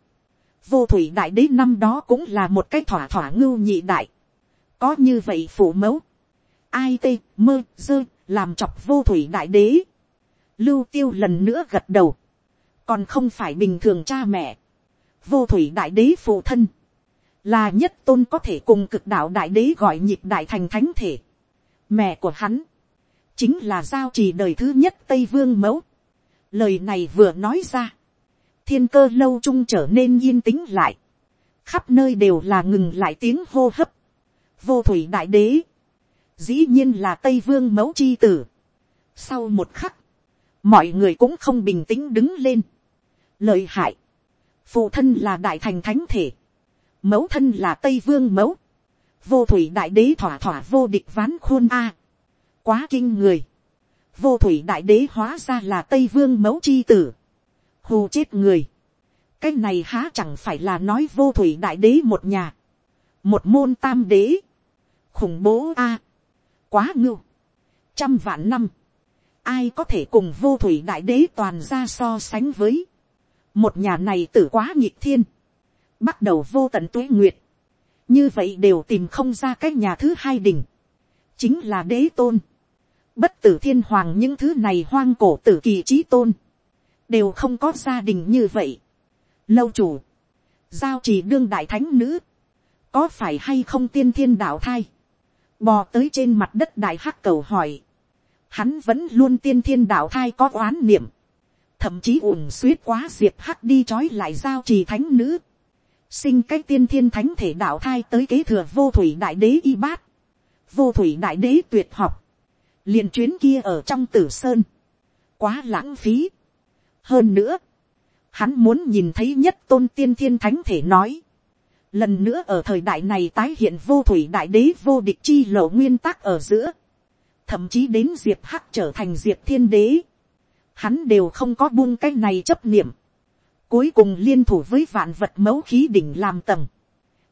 vô thủy đại đế năm đó cũng là một cái thỏa thỏa ngưu nhị đại, có như vậy phụ mẫu, ai tê mơ dơ làm chọc vô thủy đại đế, lưu tiêu lần nữa gật đầu, còn không phải bình thường cha mẹ, vô thủy đại đế phụ thân, là nhất tôn có thể cùng cực đạo đại đế gọi nhịp đại thành thánh thể. Mẹ của hắn, chính là giao trì đời thứ nhất tây vương mẫu. Lời này vừa nói ra, thiên cơ lâu trung trở nên yên tĩnh lại, khắp nơi đều là ngừng lại tiếng hô hấp. Vô thủy đại đế, dĩ nhiên là tây vương mẫu chi tử. Sau một khắc, mọi người cũng không bình tĩnh đứng lên. Lợi hại, phụ thân là đại thành thánh thể, mẫu thân là tây vương mẫu, vô thủy đại đế thỏa thỏa vô địch ván khuôn a, quá kinh người, vô thủy đại đế hóa ra là tây vương mẫu chi tử, hù chết người, cái này há chẳng phải là nói vô thủy đại đế một nhà, một môn tam đế, khủng bố a, quá ngưu, trăm vạn năm, ai có thể cùng vô thủy đại đế toàn ra so sánh với, một nhà này tử quá nhịp thiên, bắt đầu vô tận tuế nguyệt, như vậy đều tìm không ra cái nhà thứ hai đỉnh, chính là đế tôn, bất tử thiên hoàng những thứ này hoang cổ tử kỳ trí tôn, đều không có gia đình như vậy. Lâu chủ, giao chỉ đương đại thánh nữ, có phải hay không tiên thiên đạo thai, bò tới trên mặt đất đại hắc cầu hỏi, hắn vẫn luôn tiên thiên đạo thai có oán niệm, thậm chí ủng suýt quá diệp hắc đi trói lại giao trì thánh nữ, sinh cái tiên thiên thánh thể đạo thai tới kế thừa vô thủy đại đế y bát, vô thủy đại đế tuyệt học, liền chuyến kia ở trong tử sơn, quá lãng phí hơn nữa, hắn muốn nhìn thấy nhất tôn tiên thiên thánh thể nói, lần nữa ở thời đại này tái hiện vô thủy đại đế vô địch chi lộ nguyên tắc ở giữa, thậm chí đến diệp hắc trở thành diệp thiên đế, hắn đều không có buông cái này chấp niệm, cuối cùng liên thủ với vạn vật mẫu khí đỉnh làm tầng,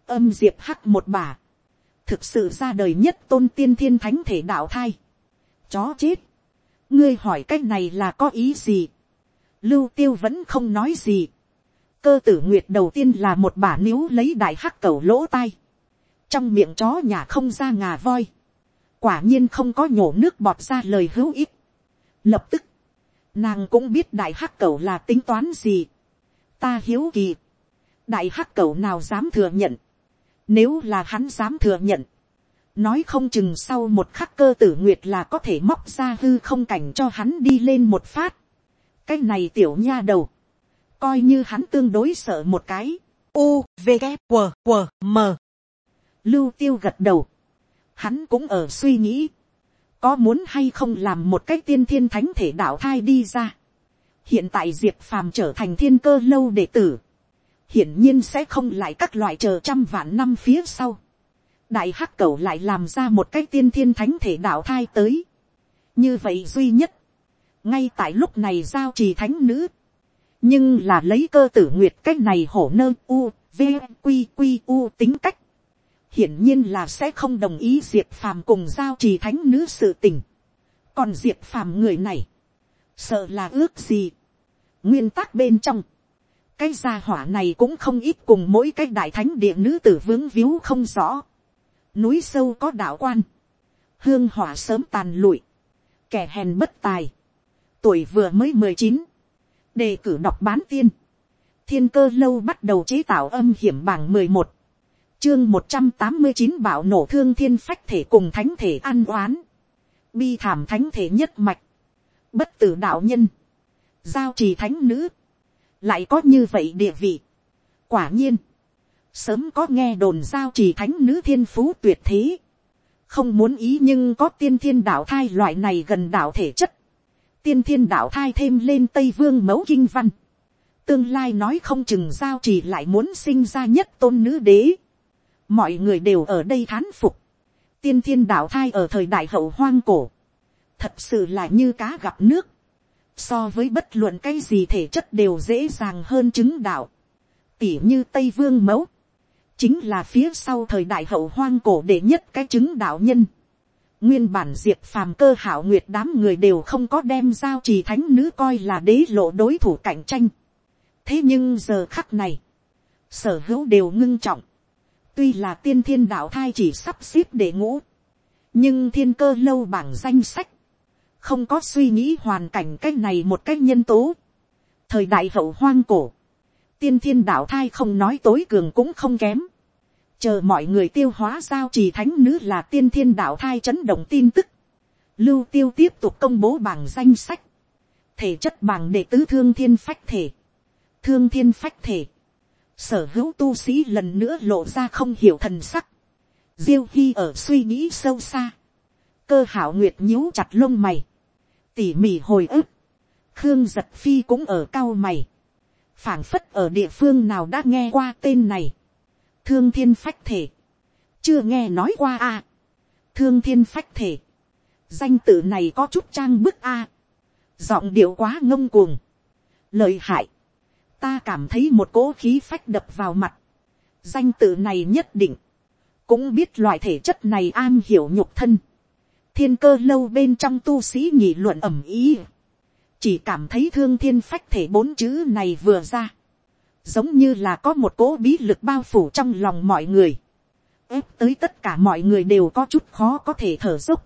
âm diệp hắc một bà, thực sự ra đời nhất tôn tiên thiên thánh thể đạo thai, chó chết, ngươi hỏi cái này là có ý gì, lưu tiêu vẫn không nói gì, cơ tử nguyệt đầu tiên là một bả níu lấy đại hắc cầu lỗ tai, trong miệng chó nhà không ra ngà voi, quả nhiên không có nhổ nước bọt ra lời hữu ích, lập tức, nàng cũng biết đại hắc cầu là tính toán gì, ta hiếu kỳ, đại hắc cầu nào dám thừa nhận, nếu là hắn dám thừa nhận, nói không chừng sau một khắc cơ tử nguyệt là có thể móc ra hư không cảnh cho hắn đi lên một phát cái này tiểu nha đầu, coi như hắn tương đối sợ một cái. U, V, K, q q M. Lưu tiêu gật đầu. Hắn cũng ở suy nghĩ. Có muốn hay không làm một cái tiên thiên thánh thể đạo thai đi ra. Hiện tại Diệp Phàm trở thành thiên cơ lâu đệ tử. Hiển nhiên sẽ không lại các loại chờ trăm vạn năm phía sau đại hắc cầu lại làm ra một cái tiên thiên thánh thể đạo thai tới. như vậy duy nhất, ngay tại lúc này giao trì thánh nữ, nhưng là lấy cơ tử nguyệt cái này hổ nơ u, v, q q u tính cách, hiển nhiên là sẽ không đồng ý diệp phàm cùng giao trì thánh nữ sự tình. còn diệp phàm người này, sợ là ước gì. nguyên tắc bên trong, cái gia hỏa này cũng không ít cùng mỗi cái đại thánh địa nữ tử vướng víu không rõ núi sâu có đạo quan, hương hỏa sớm tàn lụi, kẻ hèn bất tài, tuổi vừa mới mười chín, đề cử đọc bán tiên, thiên cơ lâu bắt đầu chế tạo âm hiểm bảng mười một, chương một trăm tám mươi chín bảo nổ thương thiên phách thể cùng thánh thể an oán, bi thảm thánh thể nhất mạch, bất tử đạo nhân, giao trì thánh nữ, lại có như vậy địa vị. quả nhiên, sớm có nghe đồn giao trì thánh nữ thiên phú tuyệt thế, không muốn ý nhưng có tiên thiên đạo thai loại này gần đạo thể chất, tiên thiên đạo thai thêm lên tây vương mẫu kinh văn, tương lai nói không chừng giao chỉ lại muốn sinh ra nhất tôn nữ đế, mọi người đều ở đây thán phục, tiên thiên đạo thai ở thời đại hậu hoang cổ, thật sự là như cá gặp nước, so với bất luận cái gì thể chất đều dễ dàng hơn chứng đạo, tỉ như tây vương mẫu, chính là phía sau thời đại hậu hoang cổ đệ nhất cái chứng đạo nhân. Nguyên bản diệt phàm cơ hảo nguyệt đám người đều không có đem giao trì thánh nữ coi là đế lộ đối thủ cạnh tranh. Thế nhưng giờ khắc này, sở hữu đều ngưng trọng. Tuy là tiên thiên đạo thai chỉ sắp xếp để ngũ. Nhưng thiên cơ lâu bảng danh sách. Không có suy nghĩ hoàn cảnh cách này một cách nhân tố. Thời đại hậu hoang cổ. Tiên thiên đạo thai không nói tối cường cũng không kém. Chờ mọi người tiêu hóa giao trì thánh nữ là tiên thiên đạo thai chấn động tin tức. Lưu tiêu tiếp tục công bố bảng danh sách. Thể chất bảng đệ tứ thương thiên phách thể. Thương thiên phách thể sở hữu tu sĩ lần nữa lộ ra không hiểu thần sắc. diêu hy ở suy nghĩ sâu xa. cơ hảo nguyệt nhíu chặt lông mày. tỉ mỉ hồi ức. khương giật phi cũng ở cao mày. phảng phất ở địa phương nào đã nghe qua tên này thương thiên phách thể. chưa nghe nói qua a. À. thương thiên phách thể. danh tự này có chút trang bức a. giọng điệu quá ngông cuồng. lời hại ta cảm thấy một cỗ khí phách đập vào mặt. danh tự này nhất định, cũng biết loại thể chất này an hiểu nhục thân. thiên cơ lâu bên trong tu sĩ nhị luận ẩm ý. chỉ cảm thấy thương thiên phách thể bốn chữ này vừa ra giống như là có một cỗ bí lực bao phủ trong lòng mọi người. ép tới tất cả mọi người đều có chút khó có thể thở dốc.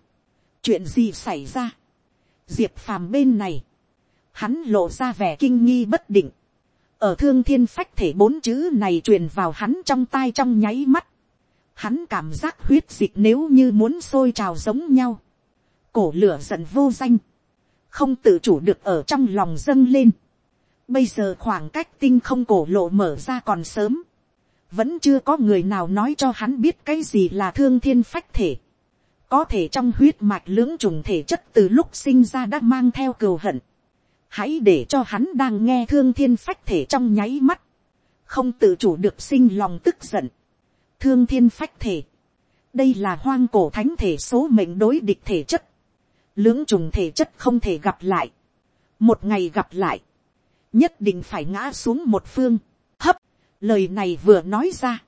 chuyện gì xảy ra. diệp phàm bên này. hắn lộ ra vẻ kinh nghi bất định ở thương thiên phách thể bốn chữ này truyền vào hắn trong tai trong nháy mắt. Hắn cảm giác huyết dịch nếu như muốn sôi trào giống nhau. Cổ lửa giận vô danh. Không tự chủ được ở trong lòng dâng lên. Bây giờ khoảng cách tinh không cổ lộ mở ra còn sớm. Vẫn chưa có người nào nói cho hắn biết cái gì là thương thiên phách thể. Có thể trong huyết mạch lưỡng trùng thể chất từ lúc sinh ra đã mang theo cừu hận hãy để cho hắn đang nghe thương thiên phách thể trong nháy mắt, không tự chủ được sinh lòng tức giận. thương thiên phách thể, đây là hoang cổ thánh thể số mệnh đối địch thể chất, lưỡng trùng thể chất không thể gặp lại, một ngày gặp lại, nhất định phải ngã xuống một phương, hấp, lời này vừa nói ra,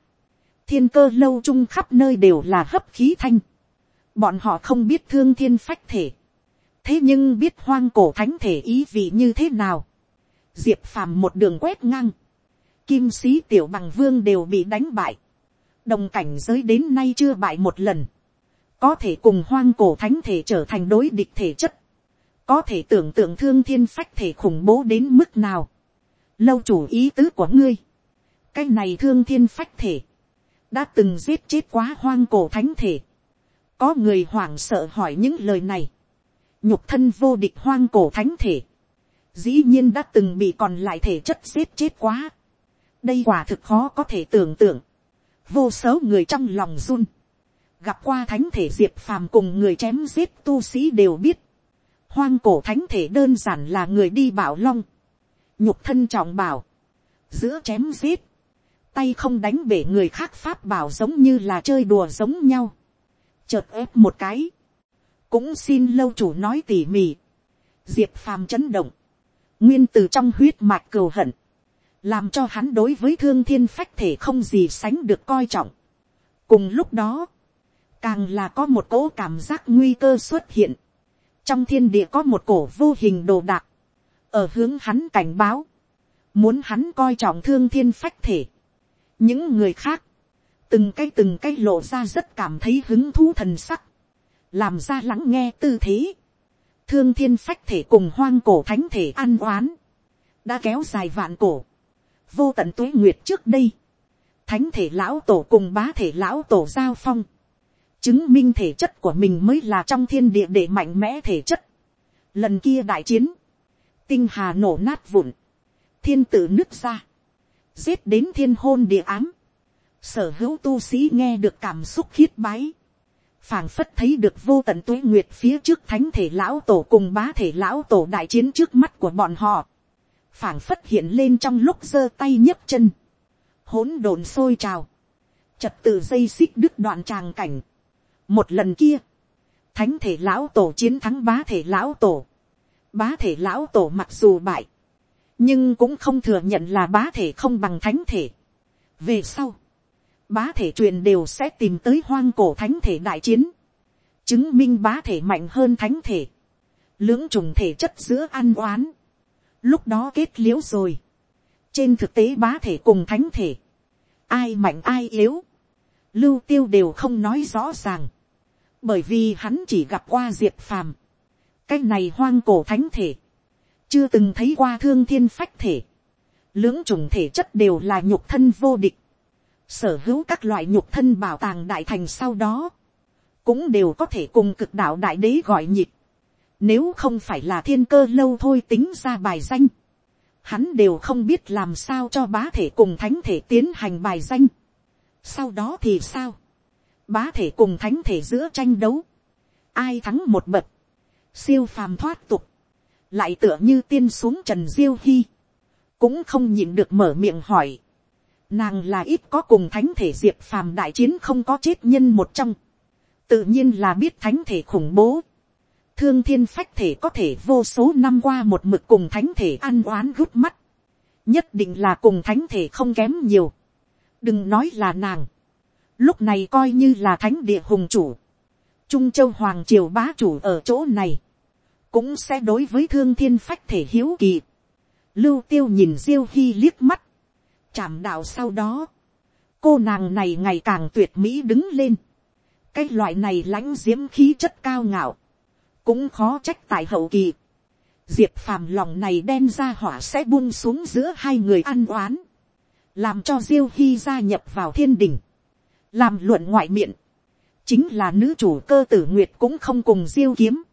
thiên cơ lâu chung khắp nơi đều là hấp khí thanh, bọn họ không biết thương thiên phách thể, thế nhưng biết hoang cổ thánh thể ý vị như thế nào. diệp phàm một đường quét ngang, kim sĩ tiểu bằng vương đều bị đánh bại, đồng cảnh giới đến nay chưa bại một lần, có thể cùng hoang cổ thánh thể trở thành đối địch thể chất, có thể tưởng tượng thương thiên phách thể khủng bố đến mức nào, lâu chủ ý tứ của ngươi, cái này thương thiên phách thể, đã từng giết chết quá hoang cổ thánh thể, có người hoảng sợ hỏi những lời này, nhục thân vô địch hoang cổ thánh thể, dĩ nhiên đã từng bị còn lại thể chất giết chết quá. đây quả thực khó có thể tưởng tượng. vô số người trong lòng run. gặp qua thánh thể diệp phàm cùng người chém giết tu sĩ đều biết hoang cổ thánh thể đơn giản là người đi bảo long. nhục thân trọng bảo. giữa chém giết. tay không đánh bể người khác pháp bảo giống như là chơi đùa giống nhau. chợt ép một cái cũng xin lâu chủ nói tỉ mỉ. diệp phàm chấn động, nguyên từ trong huyết mạch cừu hận, làm cho hắn đối với thương thiên phách thể không gì sánh được coi trọng. cùng lúc đó, càng là có một cỗ cảm giác nguy cơ xuất hiện trong thiên địa có một cổ vô hình đồ đạc, ở hướng hắn cảnh báo, muốn hắn coi trọng thương thiên phách thể. những người khác, từng cái từng cái lộ ra rất cảm thấy hứng thú thần sắc. Làm ra lắng nghe tư thế, thương thiên phách thể cùng hoang cổ thánh thể ăn oán, đã kéo dài vạn cổ, vô tận tuế nguyệt trước đây, thánh thể lão tổ cùng bá thể lão tổ giao phong, chứng minh thể chất của mình mới là trong thiên địa để mạnh mẽ thể chất. Lần kia đại chiến, tinh hà nổ nát vụn, thiên tử nứt ra, giết đến thiên hôn địa ám, sở hữu tu sĩ nghe được cảm xúc khiết bái, phảng phất thấy được vô tận tuế nguyệt phía trước thánh thể lão tổ cùng bá thể lão tổ đại chiến trước mắt của bọn họ. phảng phất hiện lên trong lúc giơ tay nhấc chân. hỗn độn sôi trào. trật tự dây xích đứt đoạn tràng cảnh một lần kia, thánh thể lão tổ chiến thắng bá thể lão tổ, bá thể lão tổ mặc dù bại, nhưng cũng không thừa nhận là bá thể không bằng thánh thể. về sau, bá thể truyền đều sẽ tìm tới hoang cổ thánh thể đại chiến, chứng minh bá thể mạnh hơn thánh thể, lưỡng trùng thể chất giữa ăn oán, lúc đó kết l i ễ u rồi, trên thực tế bá thể cùng thánh thể, ai mạnh ai yếu, lưu tiêu đều không nói rõ ràng, bởi vì hắn chỉ gặp qua diệt phàm, cái này hoang cổ thánh thể, chưa từng thấy qua thương thiên phách thể, lưỡng trùng thể chất đều là nhục thân vô địch, sở hữu các loại nhục thân bảo tàng đại thành sau đó, cũng đều có thể cùng cực đạo đại đế gọi nhịp, nếu không phải là thiên cơ lâu thôi tính ra bài danh. Hắn đều không biết làm sao cho bá thể cùng thánh thể tiến hành bài danh. Sau đó thì sao? Bá thể cùng thánh thể giữa tranh đấu. Ai thắng một bậc. Siêu phàm thoát tục. Lại tựa như tiên xuống trần diêu hy. Cũng không nhịn được mở miệng hỏi. Nàng là ít có cùng thánh thể diệp phàm đại chiến không có chết nhân một trong. Tự nhiên là biết thánh thể khủng bố thương thiên phách thể có thể vô số năm qua một mực cùng thánh thể ăn oán rút mắt, nhất định là cùng thánh thể không kém nhiều, đừng nói là nàng, lúc này coi như là thánh địa hùng chủ, trung châu hoàng triều bá chủ ở chỗ này, cũng sẽ đối với thương thiên phách thể hiếu kỳ, lưu tiêu nhìn diêu hy liếc mắt, chạm đạo sau đó, cô nàng này ngày càng tuyệt mỹ đứng lên, cái loại này lãnh diễm khí chất cao ngạo, cũng khó trách tại hậu kỳ. diệp phàm lòng này đen ra hỏa sẽ buông xuống giữa hai người ăn oán, làm cho diêu hy gia nhập vào thiên đình, làm luận ngoại miệng, chính là nữ chủ cơ tử nguyệt cũng không cùng diêu kiếm,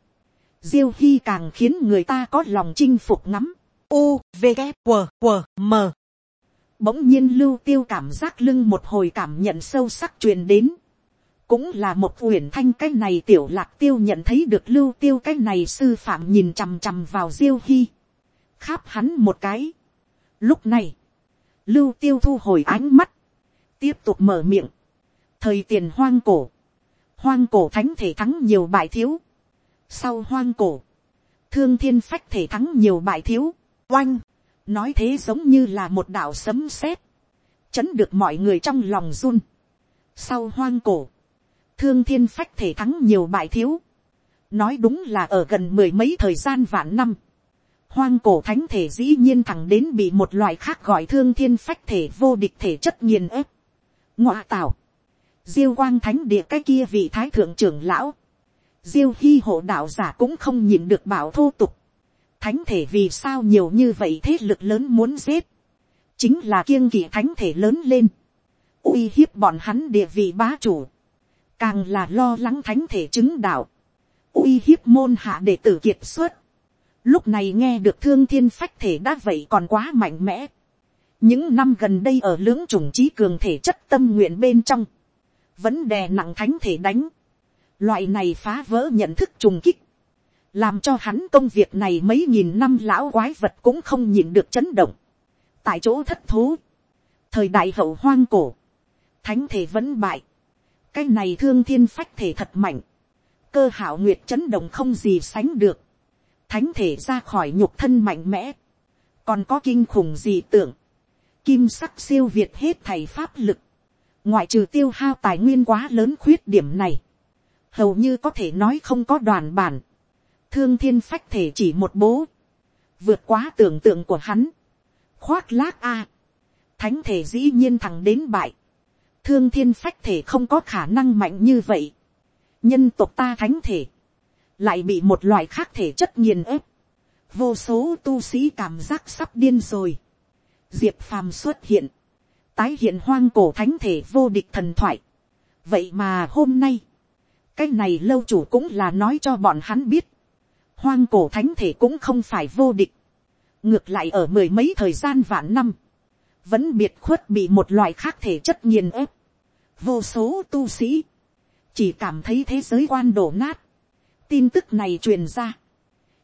diêu hy càng khiến người ta có lòng chinh phục ngắm, u v g q q m. Bỗng nhiên lưu tiêu cảm giác lưng một hồi cảm nhận sâu sắc truyền đến, cũng là một uyển thanh cái này tiểu lạc tiêu nhận thấy được lưu tiêu cái này sư phạm nhìn chằm chằm vào diêu hy, kháp hắn một cái. Lúc này, lưu tiêu thu hồi ánh mắt, tiếp tục mở miệng, thời tiền hoang cổ, hoang cổ thánh thể thắng nhiều bại thiếu, sau hoang cổ, thương thiên phách thể thắng nhiều bại thiếu, oanh, nói thế giống như là một đạo sấm sét, chấn được mọi người trong lòng run. Sau hoang cổ, thương thiên phách thể thắng nhiều bại thiếu. nói đúng là ở gần mười mấy thời gian vạn năm. hoang cổ thánh thể dĩ nhiên thẳng đến bị một loại khác gọi thương thiên phách thể vô địch thể chất nghiền ép. ngoạ tảo diêu quang thánh địa cái kia vị thái thượng trưởng lão. diêu hy hộ đạo giả cũng không nhìn được bảo thô tục. thánh thể vì sao nhiều như vậy thế lực lớn muốn giết. chính là kiêng kỵ thánh thể lớn lên uy hiếp bọn hắn địa vị bá chủ càng là lo lắng thánh thể chứng đạo, uy hiếp môn hạ đệ tử kiệt xuất. Lúc này nghe được thương thiên phách thể đã vậy còn quá mạnh mẽ. Những năm gần đây ở lưỡng chủng trí cường thể chất tâm nguyện bên trong, vẫn đè nặng thánh thể đánh. Loại này phá vỡ nhận thức trùng kích, làm cho hắn công việc này mấy nghìn năm lão quái vật cũng không nhịn được chấn động. Tại chỗ thất thố, thời đại hậu hoang cổ, thánh thể vẫn bại. Cái này thương thiên phách thể thật mạnh, cơ hảo nguyệt chấn động không gì sánh được, thánh thể ra khỏi nhục thân mạnh mẽ, còn có kinh khủng gì tưởng, kim sắc siêu việt hết thầy pháp lực, ngoại trừ tiêu hao tài nguyên quá lớn khuyết điểm này, hầu như có thể nói không có đoàn bản, thương thiên phách thể chỉ một bố, vượt quá tưởng tượng của hắn, khoác lác a, thánh thể dĩ nhiên thẳng đến bại, thương thiên phách thể không có khả năng mạnh như vậy. nhân tộc ta thánh thể, lại bị một loại khác thể chất nghiền ép. vô số tu sĩ cảm giác sắp điên rồi. diệp phàm xuất hiện, tái hiện hoang cổ thánh thể vô địch thần thoại. vậy mà hôm nay, cái này lâu chủ cũng là nói cho bọn hắn biết. hoang cổ thánh thể cũng không phải vô địch. ngược lại ở mười mấy thời gian vạn năm vẫn biệt khuất bị một loại khác thể chất nghiền ép. Vô số tu sĩ, chỉ cảm thấy thế giới quan đổ nát. Tin tức này truyền ra.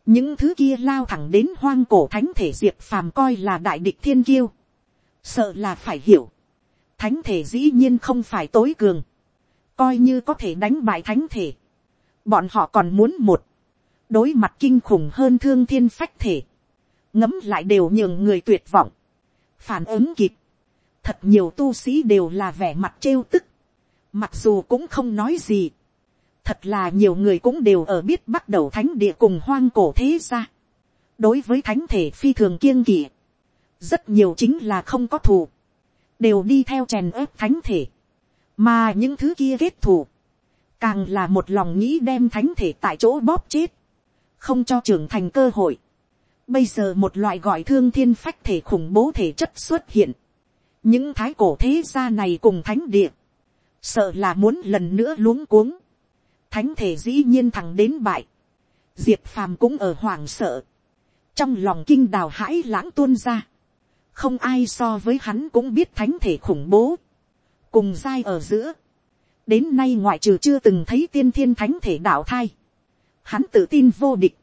Những thứ kia lao thẳng đến hoang cổ thánh thể diệp phàm coi là đại địch thiên kiêu. Sợ là phải hiểu. Thánh thể dĩ nhiên không phải tối cường. Coi như có thể đánh bại thánh thể. bọn họ còn muốn một, đối mặt kinh khủng hơn thương thiên phách thể, ngấm lại đều nhường người tuyệt vọng, phản ứng kịp, thật nhiều tu sĩ đều là vẻ mặt trêu tức, mặc dù cũng không nói gì, thật là nhiều người cũng đều ở biết bắt đầu thánh địa cùng hoang cổ thế ra, đối với thánh thể phi thường kiêng kỵ, rất nhiều chính là không có thù, đều đi theo chèn ớp thánh thể, mà những thứ kia kết thù, càng là một lòng nghĩ đem thánh thể tại chỗ bóp chết, không cho trưởng thành cơ hội. Bây giờ một loại gọi thương thiên phách thể khủng bố thể chất xuất hiện. Những thái cổ thế gia này cùng thánh địa. Sợ là muốn lần nữa luống cuống. Thánh thể dĩ nhiên thẳng đến bại. Diệp phàm cũng ở hoảng sợ. Trong lòng kinh đào hãi lãng tuôn ra. Không ai so với hắn cũng biết thánh thể khủng bố. Cùng dai ở giữa. Đến nay ngoại trừ chưa từng thấy tiên thiên thánh thể đạo thai hắn tự tin vô địch.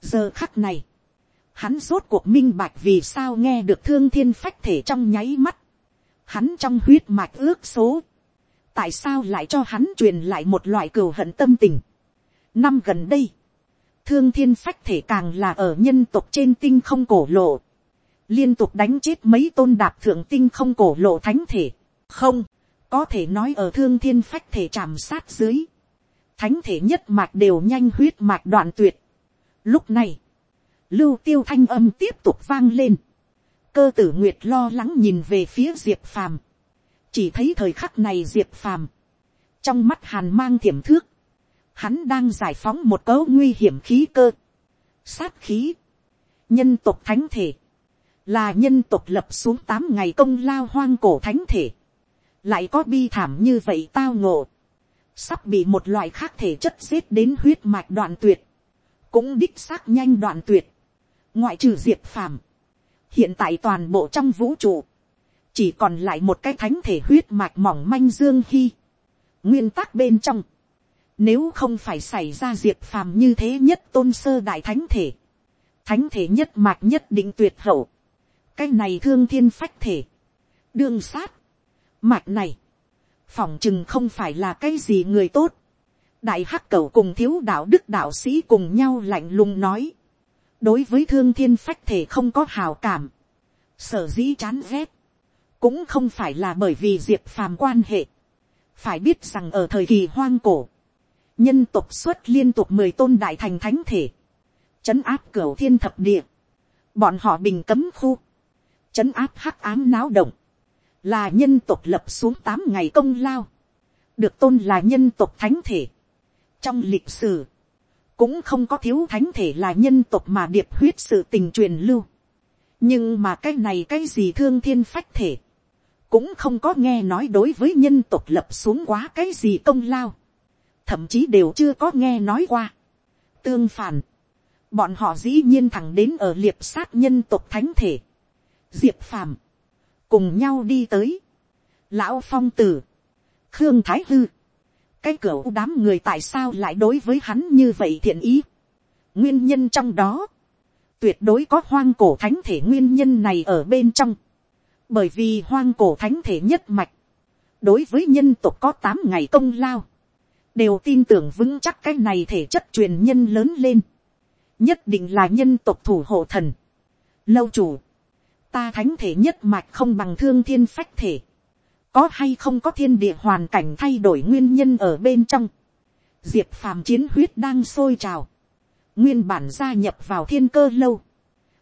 giờ khắc này, hắn rốt cuộc minh bạch vì sao nghe được thương thiên phách thể trong nháy mắt, hắn trong huyết mạch ước số, tại sao lại cho hắn truyền lại một loại cừu hận tâm tình. năm gần đây, thương thiên phách thể càng là ở nhân tộc trên tinh không cổ lộ, liên tục đánh chết mấy tôn đạp thượng tinh không cổ lộ thánh thể, không, có thể nói ở thương thiên phách thể chạm sát dưới, thánh thể nhất mạch đều nhanh huyết mạch đoạn tuyệt. Lúc này, lưu tiêu thanh âm tiếp tục vang lên. Cơ tử nguyệt lo lắng nhìn về phía diệp phàm. Chỉ thấy thời khắc này diệp phàm. Trong mắt hàn mang thiểm thước. Hắn đang giải phóng một cấu nguy hiểm khí cơ. Sát khí. Nhân tộc thánh thể. Là nhân tộc lập xuống tám ngày công lao hoang cổ thánh thể. Lại có bi thảm như vậy tao ngộ. Sắp bị một loại khác thể chất giết đến huyết mạch đoạn tuyệt, cũng đích xác nhanh đoạn tuyệt, ngoại trừ diệp phàm, hiện tại toàn bộ trong vũ trụ, chỉ còn lại một cái thánh thể huyết mạch mỏng manh dương hy, nguyên tắc bên trong, nếu không phải xảy ra diệp phàm như thế nhất tôn sơ đại thánh thể, thánh thể nhất mạch nhất định tuyệt hậu, cái này thương thiên phách thể, đương sát, mạch này, phỏng chừng không phải là cái gì người tốt. đại hắc cầu cùng thiếu đạo đức đạo sĩ cùng nhau lạnh lùng nói. đối với thương thiên phách thể không có hào cảm. sở dĩ chán ghét. cũng không phải là bởi vì diệp phàm quan hệ. phải biết rằng ở thời kỳ hoang cổ, nhân tục xuất liên tục mười tôn đại thành thánh thể. chấn áp cửa thiên thập địa. bọn họ bình cấm khu chấn áp hắc ám náo động là nhân tộc lập xuống tám ngày công lao, được tôn là nhân tộc thánh thể. trong lịch sử, cũng không có thiếu thánh thể là nhân tộc mà điệp huyết sự tình truyền lưu. nhưng mà cái này cái gì thương thiên phách thể, cũng không có nghe nói đối với nhân tộc lập xuống quá cái gì công lao, thậm chí đều chưa có nghe nói qua. tương phản, bọn họ dĩ nhiên thẳng đến ở liệp sát nhân tộc thánh thể diệp phàm, cùng nhau đi tới, lão phong tử, khương thái hư, cái cửa đám người tại sao lại đối với hắn như vậy thiện ý. nguyên nhân trong đó, tuyệt đối có hoang cổ thánh thể nguyên nhân này ở bên trong, bởi vì hoang cổ thánh thể nhất mạch, đối với nhân tộc có tám ngày công lao, đều tin tưởng vững chắc cái này thể chất truyền nhân lớn lên, nhất định là nhân tộc thủ hộ thần, lâu chủ, ta thánh thể nhất mạch không bằng thương thiên phách thể, có hay không có thiên địa hoàn cảnh thay đổi nguyên nhân ở bên trong, diệp phàm chiến huyết đang sôi trào, nguyên bản gia nhập vào thiên cơ lâu,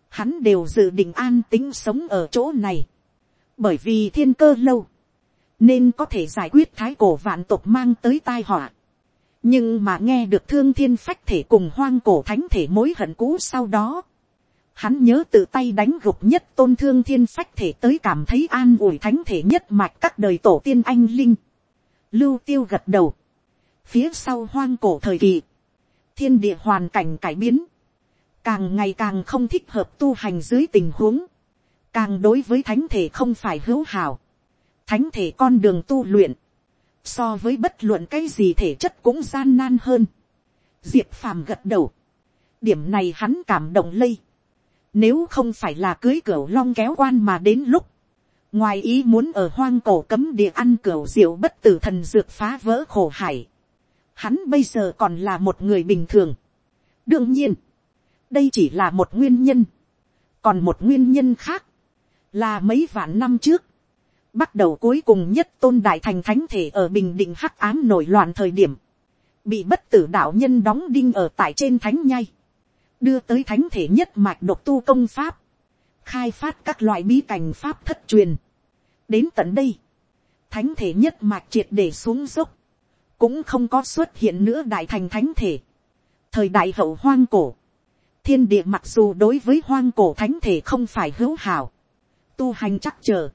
hắn đều dự định an tính sống ở chỗ này, bởi vì thiên cơ lâu, nên có thể giải quyết thái cổ vạn tộc mang tới tai họa. nhưng mà nghe được thương thiên phách thể cùng hoang cổ thánh thể mối hận cũ sau đó, Hắn nhớ tự tay đánh gục nhất tôn thương thiên phách thể tới cảm thấy an ủi thánh thể nhất mạch các đời tổ tiên anh linh. Lưu tiêu gật đầu. Phía sau hoang cổ thời kỳ. Thiên địa hoàn cảnh cải biến. Càng ngày càng không thích hợp tu hành dưới tình huống. Càng đối với thánh thể không phải hữu hảo. Thánh thể con đường tu luyện. So với bất luận cái gì thể chất cũng gian nan hơn. Diệp phàm gật đầu. Điểm này hắn cảm động lây nếu không phải là cưới cửa long kéo quan mà đến lúc. Ngoài ý muốn ở hoang cổ cấm địa ăn cửa diệu bất tử thần dược phá vỡ khổ hải. hắn bây giờ còn là một người bình thường. đương nhiên, đây chỉ là một nguyên nhân. còn một nguyên nhân khác, là mấy vạn năm trước, bắt đầu cuối cùng nhất tôn đại thành thánh thể ở bình định hắc ám nổi loạn thời điểm, bị bất tử đạo nhân đóng đinh ở tại trên thánh nhai, đưa tới thánh thể nhất mạch độc tu công pháp, khai phát các loại bí cảnh pháp thất truyền. đến tận đây, thánh thể nhất mạch triệt để xuống dốc, cũng không có xuất hiện nữa đại thành thánh thể. thời đại hậu hoang cổ, thiên địa mặc dù đối với hoang cổ thánh thể không phải hữu hảo, tu hành chắc chờ,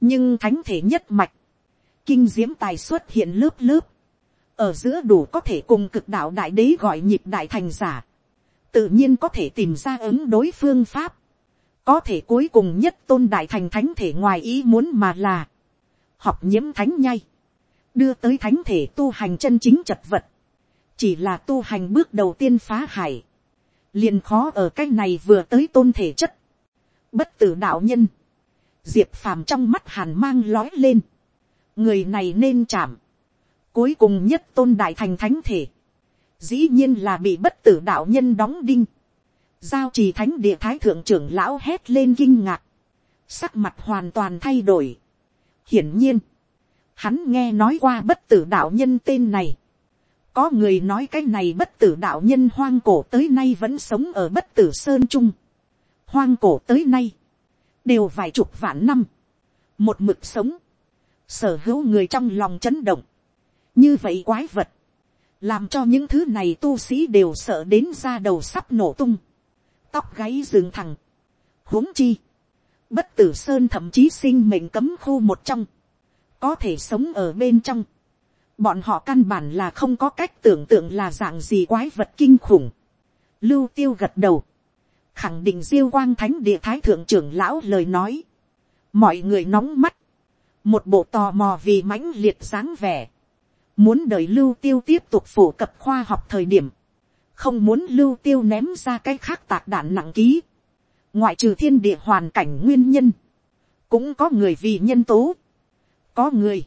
nhưng thánh thể nhất mạch, kinh diễm tài xuất hiện lớp lớp, ở giữa đủ có thể cùng cực đạo đại đế gọi nhịp đại thành giả, tự nhiên có thể tìm ra ứng đối phương pháp, có thể cuối cùng nhất tôn đại thành thánh thể ngoài ý muốn mà là, học nhiễm thánh nhai, đưa tới thánh thể tu hành chân chính chật vật, chỉ là tu hành bước đầu tiên phá hải, liền khó ở cái này vừa tới tôn thể chất, bất tử đạo nhân, diệp phàm trong mắt hàn mang lói lên, người này nên chạm, cuối cùng nhất tôn đại thành thánh thể, dĩ nhiên là bị bất tử đạo nhân đóng đinh, giao trì thánh địa thái thượng trưởng lão hét lên kinh ngạc, sắc mặt hoàn toàn thay đổi. hiển nhiên, hắn nghe nói qua bất tử đạo nhân tên này, có người nói cái này bất tử đạo nhân hoang cổ tới nay vẫn sống ở bất tử sơn trung, hoang cổ tới nay, đều vài chục vạn năm, một mực sống, sở hữu người trong lòng chấn động, như vậy quái vật, làm cho những thứ này tu sĩ đều sợ đến ra đầu sắp nổ tung, tóc gáy dừng thẳng, huống chi, bất tử sơn thậm chí sinh mệnh cấm khu một trong, có thể sống ở bên trong, bọn họ căn bản là không có cách tưởng tượng là dạng gì quái vật kinh khủng, lưu tiêu gật đầu, khẳng định diêu quang thánh địa thái thượng trưởng lão lời nói, mọi người nóng mắt, một bộ tò mò vì mãnh liệt dáng vẻ, muốn đợi lưu tiêu tiếp tục phổ cập khoa học thời điểm, không muốn lưu tiêu ném ra cái khác tạc đạn nặng ký, ngoại trừ thiên địa hoàn cảnh nguyên nhân, cũng có người vì nhân tố, có người,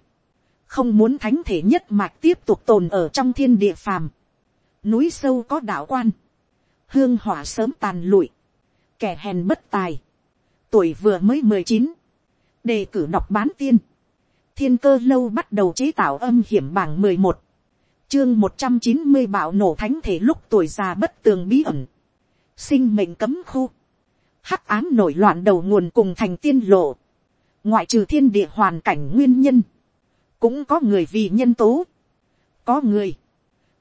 không muốn thánh thể nhất mạch tiếp tục tồn ở trong thiên địa phàm, núi sâu có đạo quan, hương hỏa sớm tàn lụi, kẻ hèn bất tài, tuổi vừa mới mười chín, đề cử đọc bán tiên, thiên cơ lâu bắt đầu chế tạo âm hiểm bảng mười một, chương một trăm chín mươi bạo nổ thánh thể lúc tuổi già bất tường bí ẩn, sinh mệnh cấm khu, hắc ám nổi loạn đầu nguồn cùng thành tiên lộ, ngoại trừ thiên địa hoàn cảnh nguyên nhân, cũng có người vì nhân tố, có người,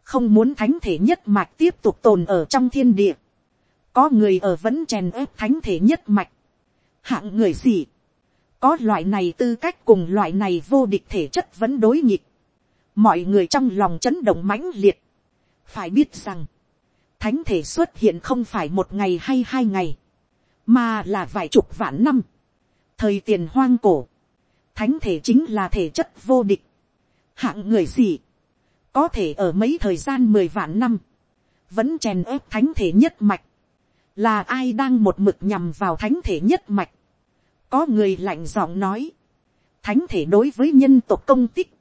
không muốn thánh thể nhất mạch tiếp tục tồn ở trong thiên địa, có người ở vẫn chèn ép thánh thể nhất mạch, hạng người gì, có loại này tư cách cùng loại này vô địch thể chất vẫn đối nghịch, mọi người trong lòng chấn động mãnh liệt, phải biết rằng, thánh thể xuất hiện không phải một ngày hay hai ngày, mà là vài chục vạn năm, thời tiền hoang cổ, thánh thể chính là thể chất vô địch, hạng người gì, có thể ở mấy thời gian mười vạn năm, vẫn chèn ép thánh thể nhất mạch, là ai đang một mực nhằm vào thánh thể nhất mạch, có người lạnh giọng nói, thánh thể đối với nhân tộc công tích,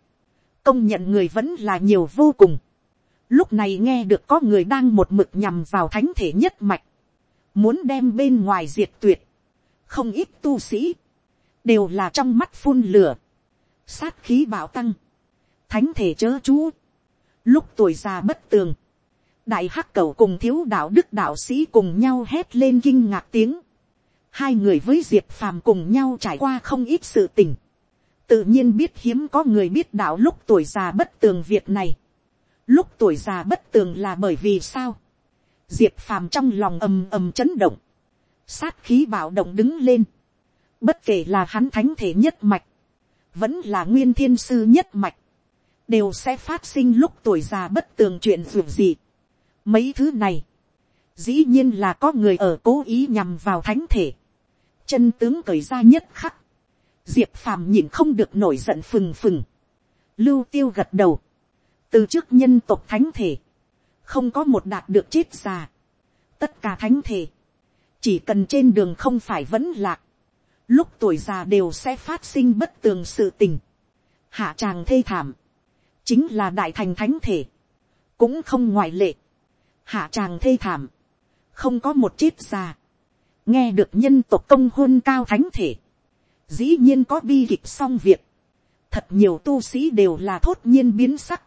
công nhận người vẫn là nhiều vô cùng. Lúc này nghe được có người đang một mực nhằm vào thánh thể nhất mạch, muốn đem bên ngoài diệt tuyệt, không ít tu sĩ, đều là trong mắt phun lửa, sát khí bạo tăng, thánh thể chớ chú, lúc tuổi già bất tường, đại hắc cầu cùng thiếu đạo đức đạo sĩ cùng nhau hét lên kinh ngạc tiếng, hai người với diệp phàm cùng nhau trải qua không ít sự tình, tự nhiên biết hiếm có người biết đạo lúc tuổi già bất tường việc này, lúc tuổi già bất tường là bởi vì sao, diệp phàm trong lòng ầm ầm chấn động, sát khí bạo động đứng lên, bất kể là hắn thánh thể nhất mạch, vẫn là nguyên thiên sư nhất mạch, đều sẽ phát sinh lúc tuổi già bất tường chuyện dù gì. Mấy thứ này, dĩ nhiên là có người ở cố ý nhằm vào thánh thể, chân tướng cởi ra nhất khắc, diệp phàm nhìn không được nổi giận phừng phừng, lưu tiêu gật đầu, từ trước nhân tộc thánh thể, không có một đạt được chết già, tất cả thánh thể, chỉ cần trên đường không phải vẫn lạc, lúc tuổi già đều sẽ phát sinh bất tường sự tình, hạ tràng thê thảm, chính là đại thành thánh thể, cũng không ngoại lệ, hạ tràng thê thảm, không có một chết già, nghe được nhân tộc công hôn cao thánh thể, dĩ nhiên có bi kịch xong việc, thật nhiều tu sĩ đều là thốt nhiên biến sắc,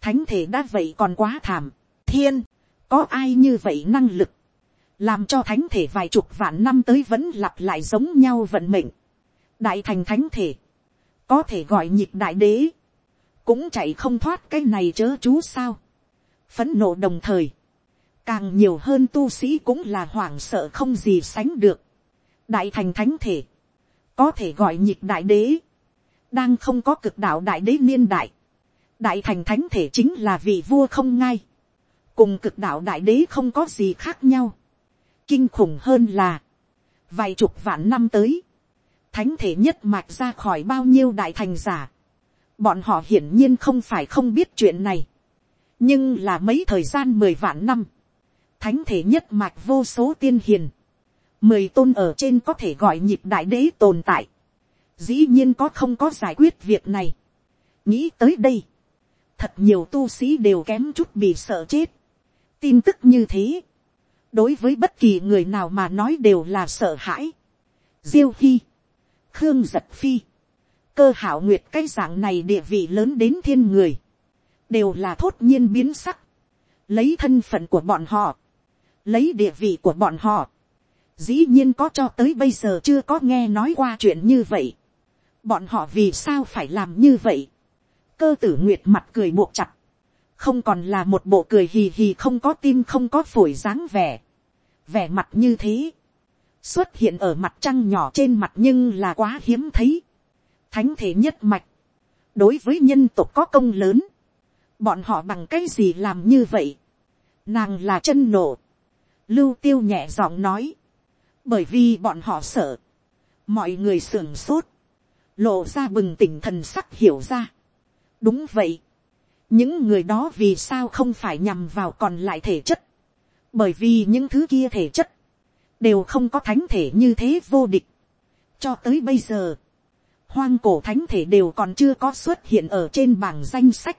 thánh thể đã vậy còn quá thảm, thiên, có ai như vậy năng lực, làm cho thánh thể vài chục vạn năm tới vẫn lặp lại giống nhau vận mệnh, đại thành thánh thể, có thể gọi nhịp đại đế, cũng chạy không thoát cái này chớ chú sao, phấn nộ đồng thời, càng nhiều hơn tu sĩ cũng là hoảng sợ không gì sánh được, đại thành thánh thể, có thể gọi nhịp đại đế, đang không có cực đạo đại đế niên đại, đại thành thánh thể chính là vị vua không ngay, cùng cực đạo đại đế không có gì khác nhau, kinh khủng hơn là, vài chục vạn năm tới, thánh thể nhất mạch ra khỏi bao nhiêu đại thành giả, bọn họ hiển nhiên không phải không biết chuyện này, nhưng là mấy thời gian mười vạn năm, thánh thể nhất mạch vô số tiên hiền, mười tôn ở trên có thể gọi nhịp đại đế tồn tại, dĩ nhiên có không có giải quyết việc này. nghĩ tới đây, thật nhiều tu sĩ đều kém chút bị sợ chết. tin tức như thế, đối với bất kỳ người nào mà nói đều là sợ hãi. diêu hy, khương giật phi, cơ hảo nguyệt cái dạng này địa vị lớn đến thiên người, đều là thốt nhiên biến sắc, lấy thân phận của bọn họ, lấy địa vị của bọn họ, dĩ nhiên có cho tới bây giờ chưa có nghe nói qua chuyện như vậy. bọn họ vì sao phải làm như vậy. cơ tử nguyệt mặt cười buộc chặt, không còn là một bộ cười hì hì không có tim không có phổi dáng vẻ. vẻ mặt như thế, xuất hiện ở mặt trăng nhỏ trên mặt nhưng là quá hiếm thấy. thánh thể nhất mạch, đối với nhân tộc có công lớn, bọn họ bằng cái gì làm như vậy. nàng là chân nổ lưu tiêu nhẹ giọng nói, bởi vì bọn họ sợ, mọi người sưởng sốt, lộ ra bừng tỉnh thần sắc hiểu ra. đúng vậy, những người đó vì sao không phải nhằm vào còn lại thể chất, bởi vì những thứ kia thể chất, đều không có thánh thể như thế vô địch. cho tới bây giờ, hoang cổ thánh thể đều còn chưa có xuất hiện ở trên bảng danh sách,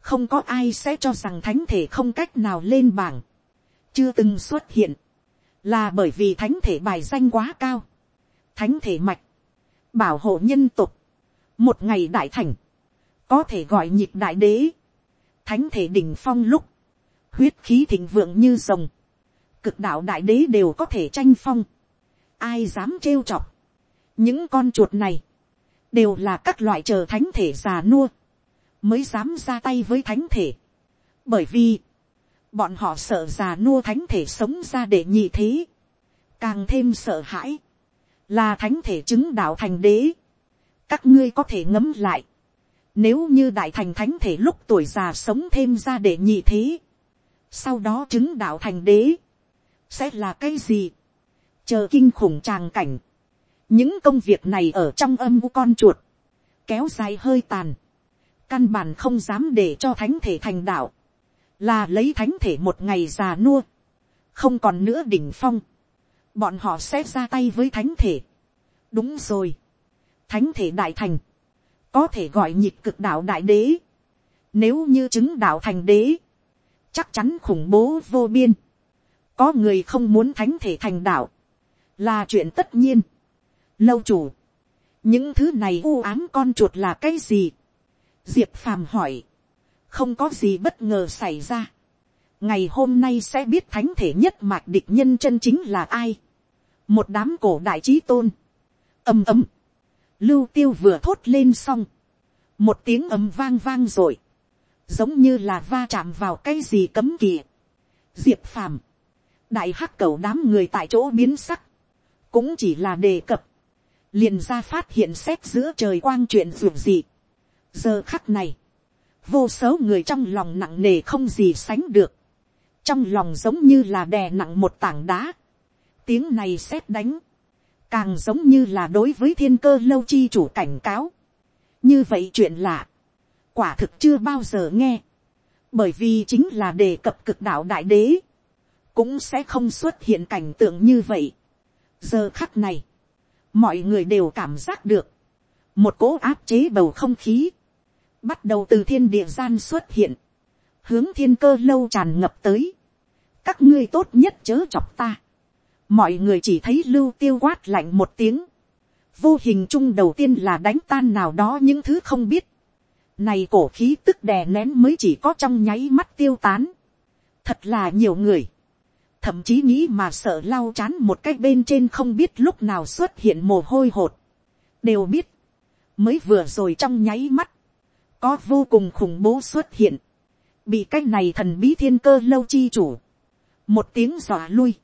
không có ai sẽ cho rằng thánh thể không cách nào lên bảng, chưa từng xuất hiện, là bởi vì thánh thể bài danh quá cao, thánh thể mạch, bảo hộ nhân tục, một ngày đại thành, có thể gọi nhịp đại đế, thánh thể đỉnh phong lúc, huyết khí thịnh vượng như rồng, cực đạo đại đế đều có thể tranh phong, ai dám trêu chọc, những con chuột này, đều là các loại chờ thánh thể già nua, mới dám ra tay với thánh thể, bởi vì, bọn họ sợ già nua thánh thể sống ra để nhị thế, càng thêm sợ hãi, là thánh thể chứng đạo thành đế, các ngươi có thể ngấm lại, nếu như đại thành thánh thể lúc tuổi già sống thêm ra để nhị thế, sau đó chứng đạo thành đế, sẽ là cái gì, chờ kinh khủng tràng cảnh, những công việc này ở trong âm u con chuột, kéo dài hơi tàn, căn bản không dám để cho thánh thể thành đạo, là lấy thánh thể một ngày già nua, không còn nữa đỉnh phong, bọn họ sẽ ra tay với thánh thể. đúng rồi, thánh thể đại thành, có thể gọi nhịp cực đạo đại đế, nếu như chứng đạo thành đế, chắc chắn khủng bố vô biên, có người không muốn thánh thể thành đạo, là chuyện tất nhiên. lâu chủ, những thứ này u ám con chuột là cái gì, diệp phàm hỏi, không có gì bất ngờ xảy ra. ngày hôm nay sẽ biết thánh thể nhất mạc địch nhân chân chính là ai. một đám cổ đại trí tôn. ầm ầm. lưu tiêu vừa thốt lên xong. một tiếng ầm vang vang rồi. giống như là va chạm vào cái gì cấm kỵ. diệp phàm. đại hắc cầu đám người tại chỗ biến sắc. cũng chỉ là đề cập. liền ra phát hiện xét giữa trời quang chuyện ruộng gì. giờ khắc này vô số người trong lòng nặng nề không gì sánh được, trong lòng giống như là đè nặng một tảng đá, tiếng này xét đánh, càng giống như là đối với thiên cơ lâu chi chủ cảnh cáo, như vậy chuyện lạ, quả thực chưa bao giờ nghe, bởi vì chính là đề cập cực đạo đại đế, cũng sẽ không xuất hiện cảnh tượng như vậy. giờ khắc này, mọi người đều cảm giác được, một cố áp chế bầu không khí, bắt đầu từ thiên địa gian xuất hiện, hướng thiên cơ lâu tràn ngập tới, các ngươi tốt nhất chớ chọc ta, mọi người chỉ thấy lưu tiêu quát lạnh một tiếng, vô hình chung đầu tiên là đánh tan nào đó những thứ không biết, này cổ khí tức đè nén mới chỉ có trong nháy mắt tiêu tán, thật là nhiều người, thậm chí nghĩ mà sợ lau chán một cái bên trên không biết lúc nào xuất hiện mồ hôi hột, đều biết, mới vừa rồi trong nháy mắt, có vô cùng khủng bố xuất hiện, bị cái này thần bí thiên cơ lâu chi chủ, một tiếng dọa lui,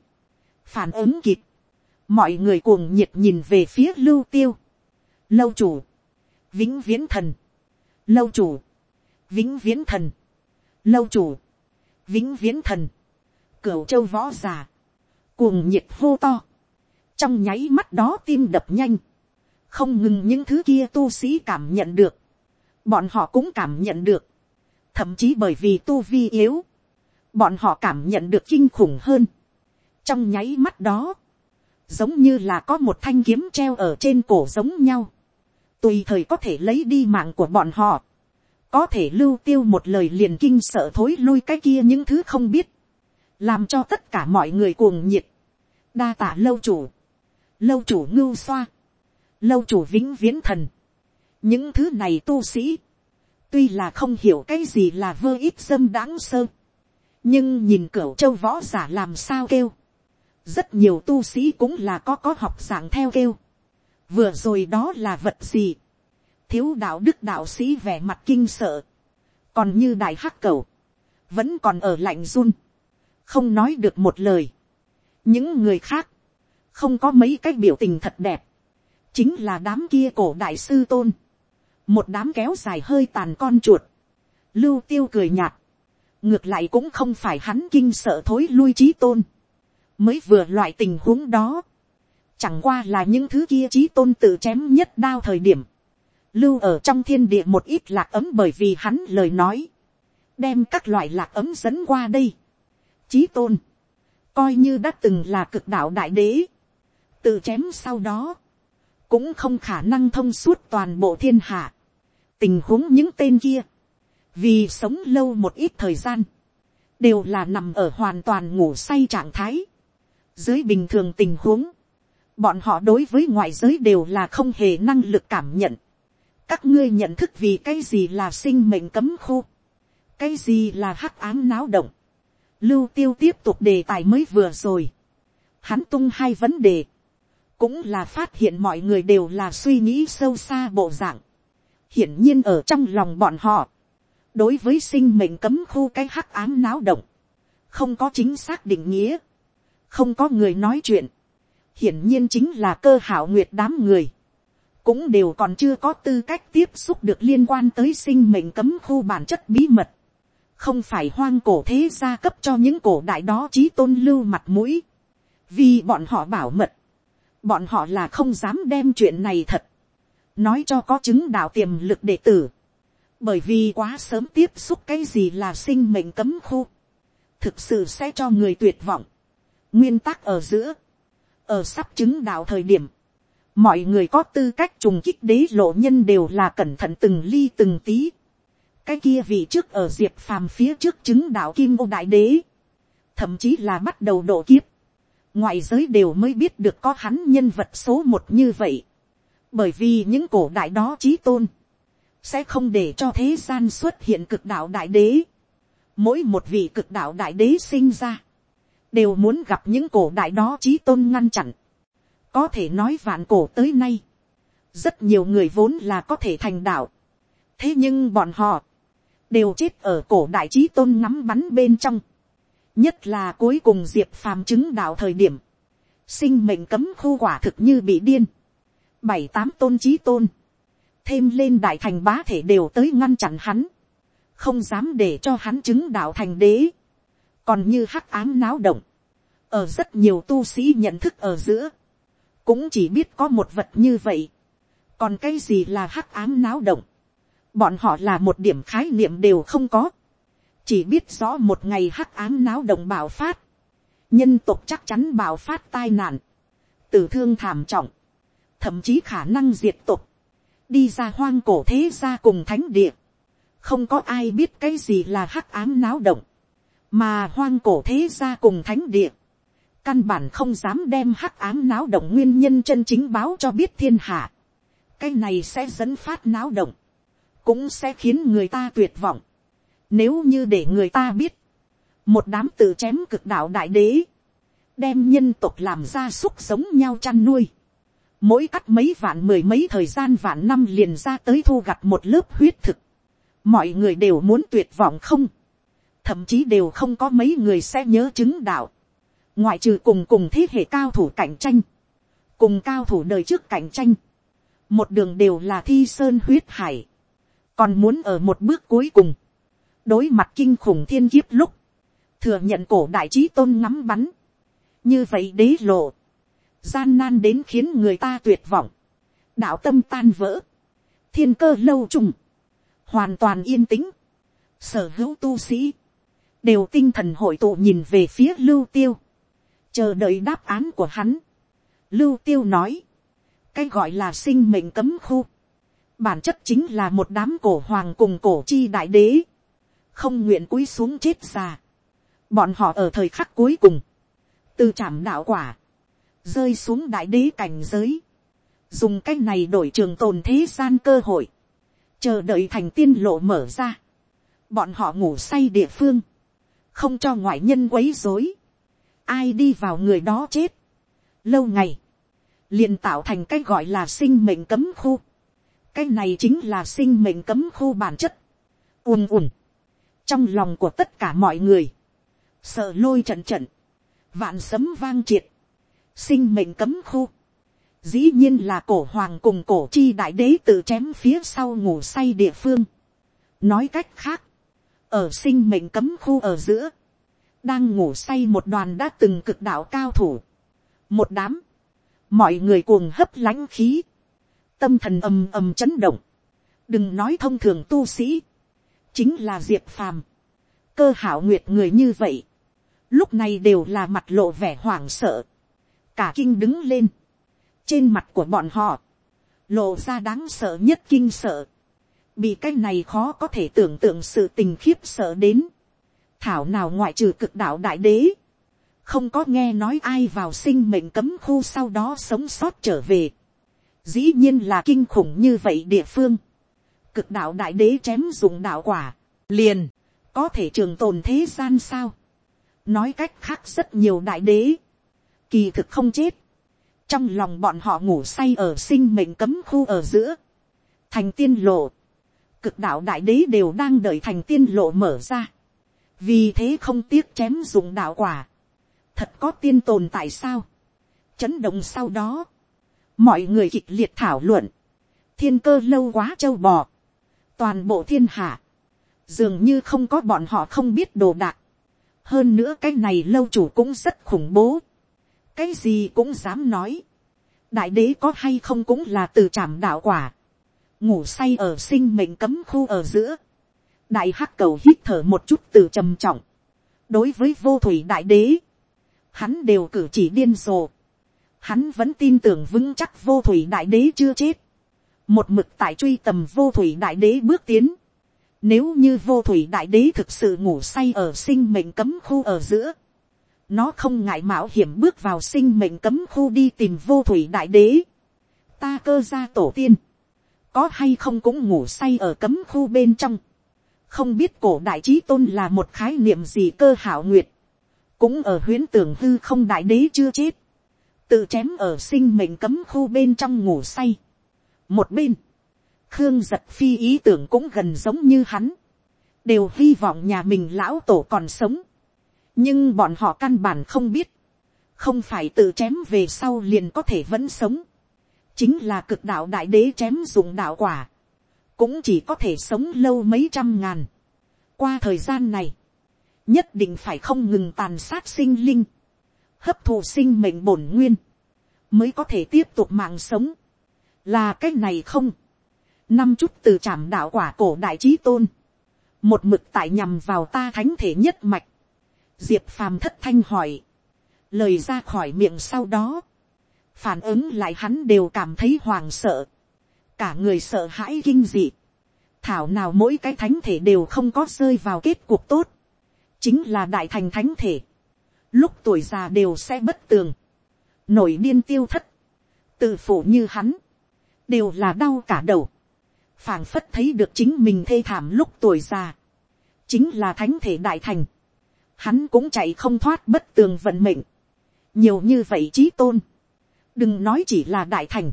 phản ứng kịp, mọi người cuồng nhiệt nhìn về phía lưu tiêu, lâu chủ, vĩnh viễn thần, lâu chủ, vĩnh viễn thần, lâu chủ, vĩnh viễn thần, cửu châu võ già, cuồng nhiệt hô to, trong nháy mắt đó tim đập nhanh, không ngừng những thứ kia tu sĩ cảm nhận được, bọn họ cũng cảm nhận được, thậm chí bởi vì tu vi yếu, bọn họ cảm nhận được kinh khủng hơn. trong nháy mắt đó, giống như là có một thanh kiếm treo ở trên cổ giống nhau, tùy thời có thể lấy đi mạng của bọn họ, có thể lưu tiêu một lời liền kinh sợ thối lui cái kia những thứ không biết, làm cho tất cả mọi người cuồng nhiệt, đa tả lâu chủ, lâu chủ ngưu xoa, lâu chủ vĩnh viễn thần, những thứ này tu sĩ, tuy là không hiểu cái gì là vơ ít dâm đáng sơ, nhưng nhìn cửa châu võ giả làm sao kêu, rất nhiều tu sĩ cũng là có có học giảng theo kêu, vừa rồi đó là vật gì, thiếu đạo đức đạo sĩ vẻ mặt kinh sợ, còn như đại hắc cầu, vẫn còn ở lạnh run, không nói được một lời. những người khác, không có mấy cái biểu tình thật đẹp, chính là đám kia cổ đại sư tôn, một đám kéo dài hơi tàn con chuột, lưu tiêu cười nhạt, ngược lại cũng không phải hắn kinh sợ thối lui trí tôn, mới vừa loại tình huống đó, chẳng qua là những thứ kia trí tôn tự chém nhất đao thời điểm, lưu ở trong thiên địa một ít lạc ấm bởi vì hắn lời nói, đem các loại lạc ấm dẫn qua đây. Chí tôn, coi như đã từng là cực đạo đại đế, tự chém sau đó, cũng không khả năng thông suốt toàn bộ thiên hạ tình huống những tên kia, vì sống lâu một ít thời gian, đều là nằm ở hoàn toàn ngủ say trạng thái. dưới bình thường tình huống, bọn họ đối với ngoại giới đều là không hề năng lực cảm nhận. các ngươi nhận thức vì cái gì là sinh mệnh cấm khu, cái gì là hắc ám náo động. lưu tiêu tiếp tục đề tài mới vừa rồi. hắn tung hai vấn đề cũng là phát hiện mọi người đều là suy nghĩ sâu xa bộ dạng hiển nhiên ở trong lòng bọn họ, đối với sinh mệnh cấm khu cái hắc ám náo động, không có chính xác định nghĩa, không có người nói chuyện, hiển nhiên chính là cơ hảo nguyệt đám người, cũng đều còn chưa có tư cách tiếp xúc được liên quan tới sinh mệnh cấm khu bản chất bí mật, không phải hoang cổ thế gia cấp cho những cổ đại đó trí tôn lưu mặt mũi, vì bọn họ bảo mật, bọn họ là không dám đem chuyện này thật, nói cho có chứng đạo tiềm lực đệ tử, bởi vì quá sớm tiếp xúc cái gì là sinh mệnh cấm khu, thực sự sẽ cho người tuyệt vọng, nguyên tắc ở giữa, ở sắp chứng đạo thời điểm, mọi người có tư cách trùng kích đế lộ nhân đều là cẩn thận từng ly từng tí, cái kia vị trước ở diệp phàm phía trước chứng đạo kim ô đại đế, thậm chí là bắt đầu độ kiếp, ngoại giới đều mới biết được có hắn nhân vật số một như vậy bởi vì những cổ đại đó trí tôn, sẽ không để cho thế gian xuất hiện cực đạo đại đế. mỗi một vị cực đạo đại đế sinh ra, đều muốn gặp những cổ đại đó trí tôn ngăn chặn. có thể nói vạn cổ tới nay, rất nhiều người vốn là có thể thành đạo. thế nhưng bọn họ, đều chết ở cổ đại trí tôn ngắm bắn bên trong nhất là cuối cùng diệp phàm chứng đạo thời điểm, sinh mệnh cấm khu quả thực như bị điên, bảy tám tôn trí tôn, thêm lên đại thành bá thể đều tới ngăn chặn hắn, không dám để cho hắn chứng đạo thành đế, còn như hắc ám náo động, ở rất nhiều tu sĩ nhận thức ở giữa, cũng chỉ biết có một vật như vậy, còn cái gì là hắc ám náo động, bọn họ là một điểm khái niệm đều không có, chỉ biết rõ một ngày hắc ám náo động bạo phát, nhân tộc chắc chắn bạo phát tai nạn, tử thương thảm trọng, thậm chí khả năng diệt tộc, đi ra hoang cổ thế ra cùng thánh địa, không có ai biết cái gì là hắc ám náo động, mà hoang cổ thế gia cùng thánh địa, căn bản không dám đem hắc ám náo động nguyên nhân chân chính báo cho biết thiên hạ, cái này sẽ dẫn phát náo động, cũng sẽ khiến người ta tuyệt vọng, nếu như để người ta biết, một đám tự chém cực đạo đại đế, đem nhân tộc làm ra súc giống nhau chăn nuôi, mỗi cắt mấy vạn mười mấy thời gian vạn năm liền ra tới thu gặt một lớp huyết thực, mọi người đều muốn tuyệt vọng không, thậm chí đều không có mấy người sẽ nhớ chứng đạo, ngoại trừ cùng cùng thế hệ cao thủ cạnh tranh, cùng cao thủ đời trước cạnh tranh, một đường đều là thi sơn huyết hải, còn muốn ở một bước cuối cùng, đối mặt kinh khủng thiên kiếp lúc, thừa nhận cổ đại trí tôn ngắm bắn, như vậy đế lộ, gian nan đến khiến người ta tuyệt vọng, đạo tâm tan vỡ, thiên cơ lâu trùng, hoàn toàn yên tĩnh, sở hữu tu sĩ, đều tinh thần hội tụ nhìn về phía lưu tiêu, chờ đợi đáp án của hắn. Lưu tiêu nói, cái gọi là sinh mệnh cấm khu, bản chất chính là một đám cổ hoàng cùng cổ chi đại đế, không nguyện cúi xuống chết già. Bọn họ ở thời khắc cuối cùng, từ trảm đạo quả, rơi xuống đại đế cảnh giới, dùng cái này đổi trường tồn thế gian cơ hội, chờ đợi thành tiên lộ mở ra, bọn họ ngủ say địa phương, không cho ngoại nhân quấy dối, ai đi vào người đó chết, lâu ngày, liền tạo thành cái gọi là sinh mệnh cấm khu, cái này chính là sinh mệnh cấm khu bản chất, ùm ùm, trong lòng của tất cả mọi người, sợ lôi trận trận, vạn sấm vang triệt, sinh mệnh cấm khu, dĩ nhiên là cổ hoàng cùng cổ chi đại đế tự chém phía sau ngủ say địa phương. nói cách khác, ở sinh mệnh cấm khu ở giữa, đang ngủ say một đoàn đã từng cực đạo cao thủ, một đám, mọi người cuồng hấp lãnh khí, tâm thần ầm ầm chấn động, đừng nói thông thường tu sĩ, chính là diệp phàm, cơ hảo nguyệt người như vậy, lúc này đều là mặt lộ vẻ hoảng sợ, cả kinh đứng lên, trên mặt của bọn họ, lộ ra đáng sợ nhất kinh sợ, bị cái này khó có thể tưởng tượng sự tình khiếp sợ đến, thảo nào ngoại trừ cực đạo đại đế, không có nghe nói ai vào sinh mệnh cấm khu sau đó sống sót trở về, dĩ nhiên là kinh khủng như vậy địa phương, cực đạo đại đế chém dùng đạo quả, liền, có thể trường tồn thế gian sao, nói cách khác rất nhiều đại đế, kỳ thực không chết, trong lòng bọn họ ngủ say ở sinh mệnh cấm khu ở giữa, thành tiên lộ, cực đạo đại đế đều đang đợi thành tiên lộ mở ra, vì thế không tiếc chém dùng đạo quả, thật có tiên tồn tại sao, chấn động sau đó, mọi người kịch liệt thảo luận, thiên cơ lâu quá châu bò, toàn bộ thiên hạ, dường như không có bọn họ không biết đồ đạc, hơn nữa cái này lâu chủ cũng rất khủng bố, cái gì cũng dám nói, đại đế có hay không cũng là từ trảm đạo quả, ngủ say ở sinh mệnh cấm khu ở giữa, đại hắc cầu hít thở một chút từ trầm trọng, đối với vô thủy đại đế, hắn đều cử chỉ điên rồ, hắn vẫn tin tưởng vững chắc vô thủy đại đế chưa chết, một mực tại truy tầm vô thủy đại đế bước tiến, nếu như vô thủy đại đế thực sự ngủ say ở sinh mệnh cấm khu ở giữa, nó không ngại mạo hiểm bước vào sinh mệnh cấm khu đi tìm vô thủy đại đế. Ta cơ ra tổ tiên, có hay không cũng ngủ say ở cấm khu bên trong. không biết cổ đại trí tôn là một khái niệm gì cơ hảo nguyệt, cũng ở huyến tưởng hư không đại đế chưa chết, tự chém ở sinh mệnh cấm khu bên trong ngủ say. một bên, khương giật phi ý tưởng cũng gần giống như hắn, đều hy vọng nhà mình lão tổ còn sống, nhưng bọn họ căn bản không biết, không phải tự chém về sau liền có thể vẫn sống, chính là cực đạo đại đế chém dùng đạo quả, cũng chỉ có thể sống lâu mấy trăm ngàn. qua thời gian này, nhất định phải không ngừng tàn sát sinh linh, hấp thụ sinh mệnh bổn nguyên, mới có thể tiếp tục mạng sống. là cái này không, năm chút từ trảm đạo quả cổ đại trí tôn, một mực tại nhằm vào ta thánh thể nhất mạch, diệp phàm thất thanh hỏi, lời ra khỏi miệng sau đó, phản ứng lại hắn đều cảm thấy hoàng sợ, cả người sợ hãi kinh dị, thảo nào mỗi cái thánh thể đều không có rơi vào kết cuộc tốt, chính là đại thành thánh thể, lúc tuổi già đều sẽ bất tường, nổi điên tiêu thất, tự phụ như hắn, đều là đau cả đầu, phảng phất thấy được chính mình thê thảm lúc tuổi già, chính là thánh thể đại thành, hắn cũng chạy không thoát bất tường vận mệnh, nhiều như vậy trí tôn, đừng nói chỉ là đại thành,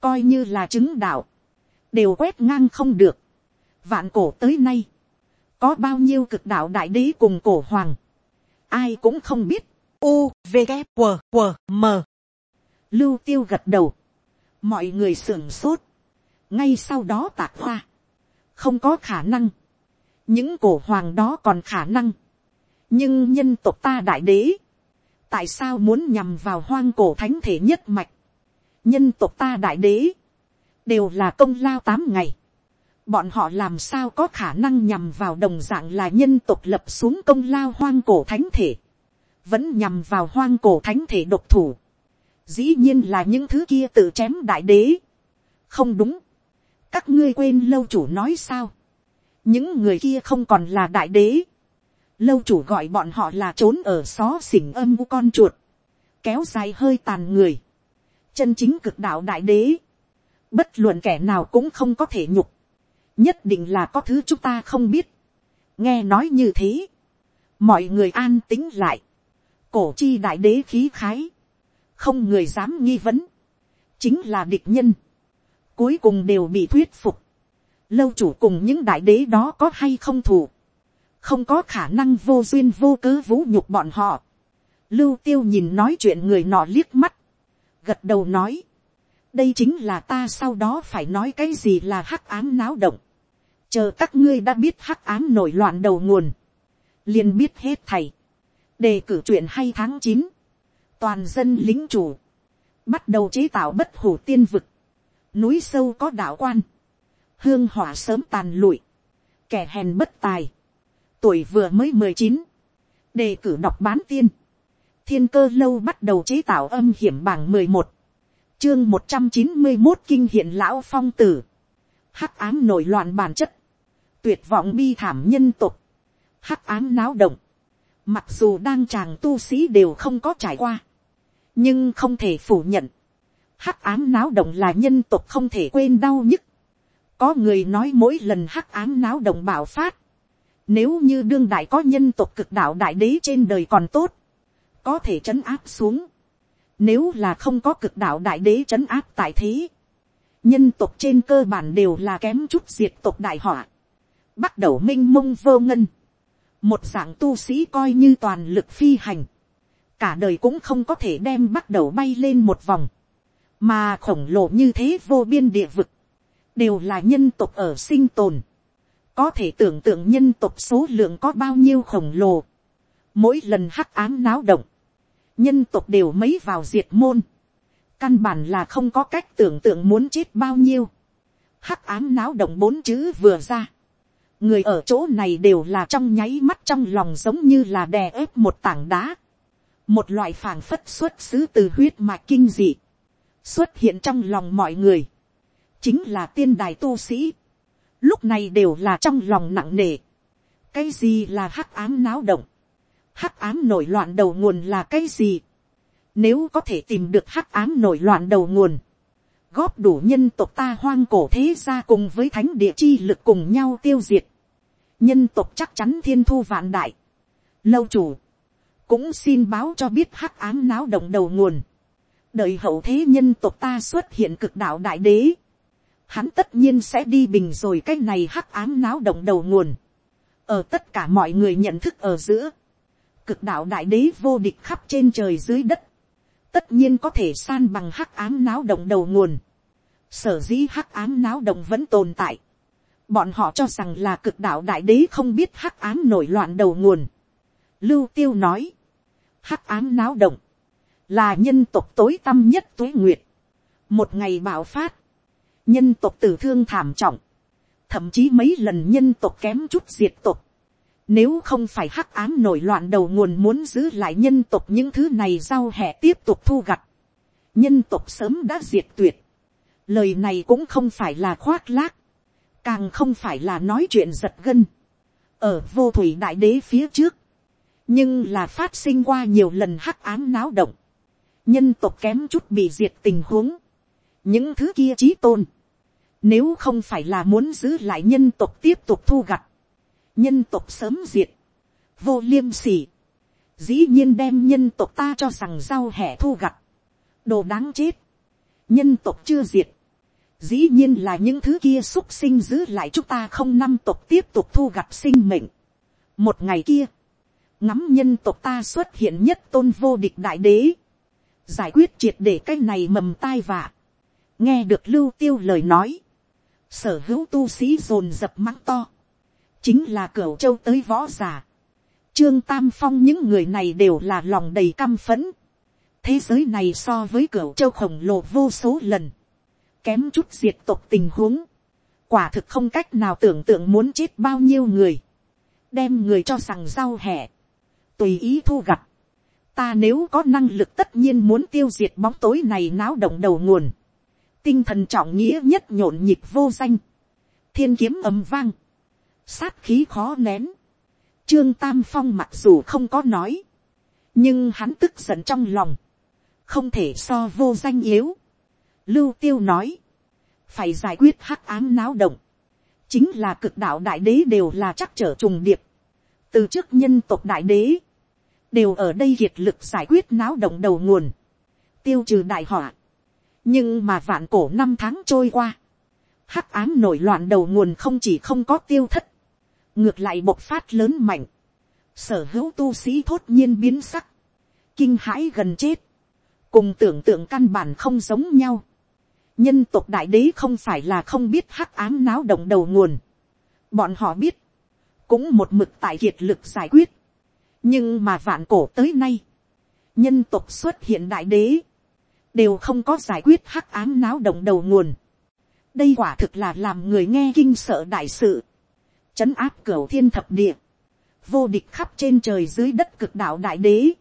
coi như là chứng đạo, đều quét ngang không được, vạn cổ tới nay, có bao nhiêu cực đạo đại đế cùng cổ hoàng, ai cũng không biết, u v g q W, m. Lưu tiêu gật đầu, mọi người sưởng sốt, ngay sau đó tạc hoa, không có khả năng, những cổ hoàng đó còn khả năng, nhưng nhân tộc ta đại đế, tại sao muốn nhằm vào hoang cổ thánh thể nhất mạch, nhân tộc ta đại đế, đều là công lao tám ngày, bọn họ làm sao có khả năng nhằm vào đồng dạng là nhân tộc lập xuống công lao hoang cổ thánh thể, vẫn nhằm vào hoang cổ thánh thể độc thủ, dĩ nhiên là những thứ kia tự chém đại đế, không đúng, các ngươi quên lâu chủ nói sao, những người kia không còn là đại đế, lâu chủ gọi bọn họ là trốn ở xó xỉnh âm u con chuột, kéo dài hơi tàn người, chân chính cực đạo đại đế, bất luận kẻ nào cũng không có thể nhục, nhất định là có thứ chúng ta không biết, nghe nói như thế, mọi người an tính lại, cổ chi đại đế khí khái, không người dám nghi vấn, chính là địch nhân, cuối cùng đều bị thuyết phục, lâu chủ cùng những đại đế đó có hay không thù, không có khả năng vô duyên vô cớ vũ nhục bọn họ. Lưu tiêu nhìn nói chuyện người nọ liếc mắt, gật đầu nói, đây chính là ta sau đó phải nói cái gì là hắc ám náo động, chờ các ngươi đã biết hắc ám nổi loạn đầu nguồn, liền biết hết thầy, đề cử chuyện hay tháng chín, toàn dân lính chủ, bắt đầu chế tạo bất hủ tiên vực, núi sâu có đạo quan, hương hỏa sớm tàn lụi, kẻ hèn bất tài, tuổi vừa mới mười chín, đề cử đọc bán tiên, thiên cơ lâu bắt đầu chế tạo âm hiểm bảng mười một, chương một trăm chín mươi một kinh hiện lão phong tử, hắc ám nổi loạn bản chất, tuyệt vọng bi thảm nhân tục, hắc ám náo động, mặc dù đang chàng tu sĩ đều không có trải qua, nhưng không thể phủ nhận, hắc ám náo động là nhân tục không thể quên đau nhức, có người nói mỗi lần hắc ám náo động bạo phát, nếu như đương đại có nhân tộc cực đạo đại đế trên đời còn tốt. Có thể trấn áp xuống. Nếu là không có cực đạo đại đế trấn áp tại thế. Nhân tộc trên cơ bản đều là kém chút diệt tộc đại họa. Bắt đầu minh mông vô ngân. Một dạng tu sĩ coi như toàn lực phi hành. Cả đời cũng không có thể đem bắt đầu bay lên một vòng. Mà khổng lồ như thế vô biên địa vực. Đều là nhân tộc ở sinh tồn có thể tưởng tượng nhân tộc số lượng có bao nhiêu khổng lồ. Mỗi lần hắc ám náo động, nhân tộc đều mấy vào diệt môn. Căn bản là không có cách tưởng tượng muốn chết bao nhiêu. Hắc ám náo động bốn chữ vừa ra. Người ở chỗ này đều là trong nháy mắt trong lòng giống như là đè ép một tảng đá. Một loại phảng phất xuất xứ từ huyết mạch kinh dị. Xuất hiện trong lòng mọi người. Chính là tiên đài tu sĩ lúc này đều là trong lòng nặng nề. cái gì là hắc ám náo động, hắc ám nổi loạn đầu nguồn là cái gì, nếu có thể tìm được hắc ám nổi loạn đầu nguồn, góp đủ nhân tộc ta hoang cổ thế ra cùng với thánh địa chi lực cùng nhau tiêu diệt, nhân tộc chắc chắn thiên thu vạn đại, lâu chủ, cũng xin báo cho biết hắc ám náo động đầu nguồn, đợi hậu thế nhân tộc ta xuất hiện cực đạo đại đế, hắn tất nhiên sẽ đi bình rồi cái này hắc ám náo động đầu nguồn. ở tất cả mọi người nhận thức ở giữa, cực đạo đại đế vô địch khắp trên trời dưới đất, tất nhiên có thể san bằng hắc ám náo động đầu nguồn. sở dĩ hắc ám náo động vẫn tồn tại. bọn họ cho rằng là cực đạo đại đế không biết hắc ám nổi loạn đầu nguồn. lưu tiêu nói, hắc ám náo động, là nhân tộc tối tâm nhất tuế nguyệt. một ngày bạo phát, nhân tộc tử thương thảm trọng, thậm chí mấy lần nhân tộc kém chút diệt tộc. Nếu không phải hắc ám nổi loạn đầu nguồn muốn giữ lại nhân tộc những thứ này giao hẹ tiếp tục thu gặt. Nhân tộc sớm đã diệt tuyệt. Lời này cũng không phải là khoác lác. càng không phải là nói chuyện giật gân, ở vô thủy đại đế phía trước, nhưng là phát sinh qua nhiều lần hắc ám náo động, nhân tộc kém chút bị diệt tình huống, những thứ kia trí tôn, nếu không phải là muốn giữ lại nhân tộc tiếp tục thu gặt, nhân tộc sớm diệt, vô liêm sỉ, dĩ nhiên đem nhân tộc ta cho rằng rau hẻ thu gặt, đồ đáng chết, nhân tộc chưa diệt, dĩ nhiên là những thứ kia xúc sinh giữ lại chúng ta không năm tộc tiếp tục thu gặt sinh mệnh. một ngày kia, ngắm nhân tộc ta xuất hiện nhất tôn vô địch đại đế, giải quyết triệt để cái này mầm tai vạ, nghe được lưu tiêu lời nói, sở hữu tu sĩ dồn dập mắng to, chính là cửa châu tới võ giả, trương tam phong những người này đều là lòng đầy căm phẫn, thế giới này so với cửa châu khổng lồ vô số lần, kém chút diệt tộc tình huống, quả thực không cách nào tưởng tượng muốn chết bao nhiêu người, đem người cho rằng rau hẹ, tùy ý thu gặt, ta nếu có năng lực tất nhiên muốn tiêu diệt bóng tối này náo động đầu nguồn, tinh thần trọng nghĩa nhất nhộn nhịp vô danh, thiên kiếm ầm vang, sát khí khó nén, trương tam phong mặc dù không có nói, nhưng hắn tức giận trong lòng, không thể so vô danh yếu, Lưu tiêu nói. Phải giải quyết hắc ám náo động. Chính là cực đạo đại đế đều là chắc trở trùng điệp. Từ trước nhân tộc đại đế. Đều ở đây kiệt lực giải quyết náo động đầu nguồn. Tiêu trừ đại họa. Nhưng mà vạn cổ năm tháng trôi qua. Hắc ám nổi loạn đầu nguồn không chỉ không có tiêu thất. Ngược lại bộc phát lớn mạnh. Sở hữu tu sĩ thốt nhiên biến sắc. Kinh hãi gần chết cùng tưởng tượng căn bản không giống nhau nhân tộc đại đế không phải là không biết hắc ám náo động đầu nguồn. bọn họ biết, cũng một mực tại kiệt lực giải quyết. nhưng mà vạn cổ tới nay, nhân tộc xuất hiện đại đế, đều không có giải quyết hắc ám náo động đầu nguồn. đây quả thực là làm người nghe kinh sợ đại sự, chấn áp cửa thiên thập địa, vô địch khắp trên trời dưới đất cực đạo đại đế,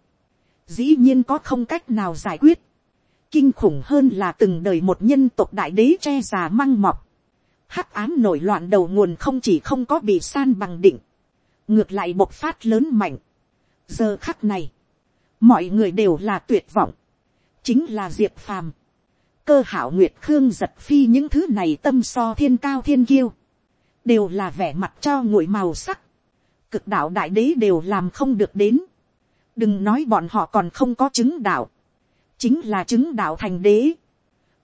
dĩ nhiên có không cách nào giải quyết, kinh khủng hơn là từng đời một nhân tộc đại đế che già măng mọc. hắc ám nổi loạn đầu nguồn không chỉ không có bị san bằng định, ngược lại bộc phát lớn mạnh. giờ khắc này, mọi người đều là tuyệt vọng, chính là diệp phàm, cơ hảo nguyệt khương giật phi những thứ này tâm so thiên cao thiên kiêu, đều là vẻ mặt cho nguội màu sắc, cực đạo đại đế đều làm không được đến, đừng nói bọn họ còn không có chứng đạo, chính là chứng đạo thành đế.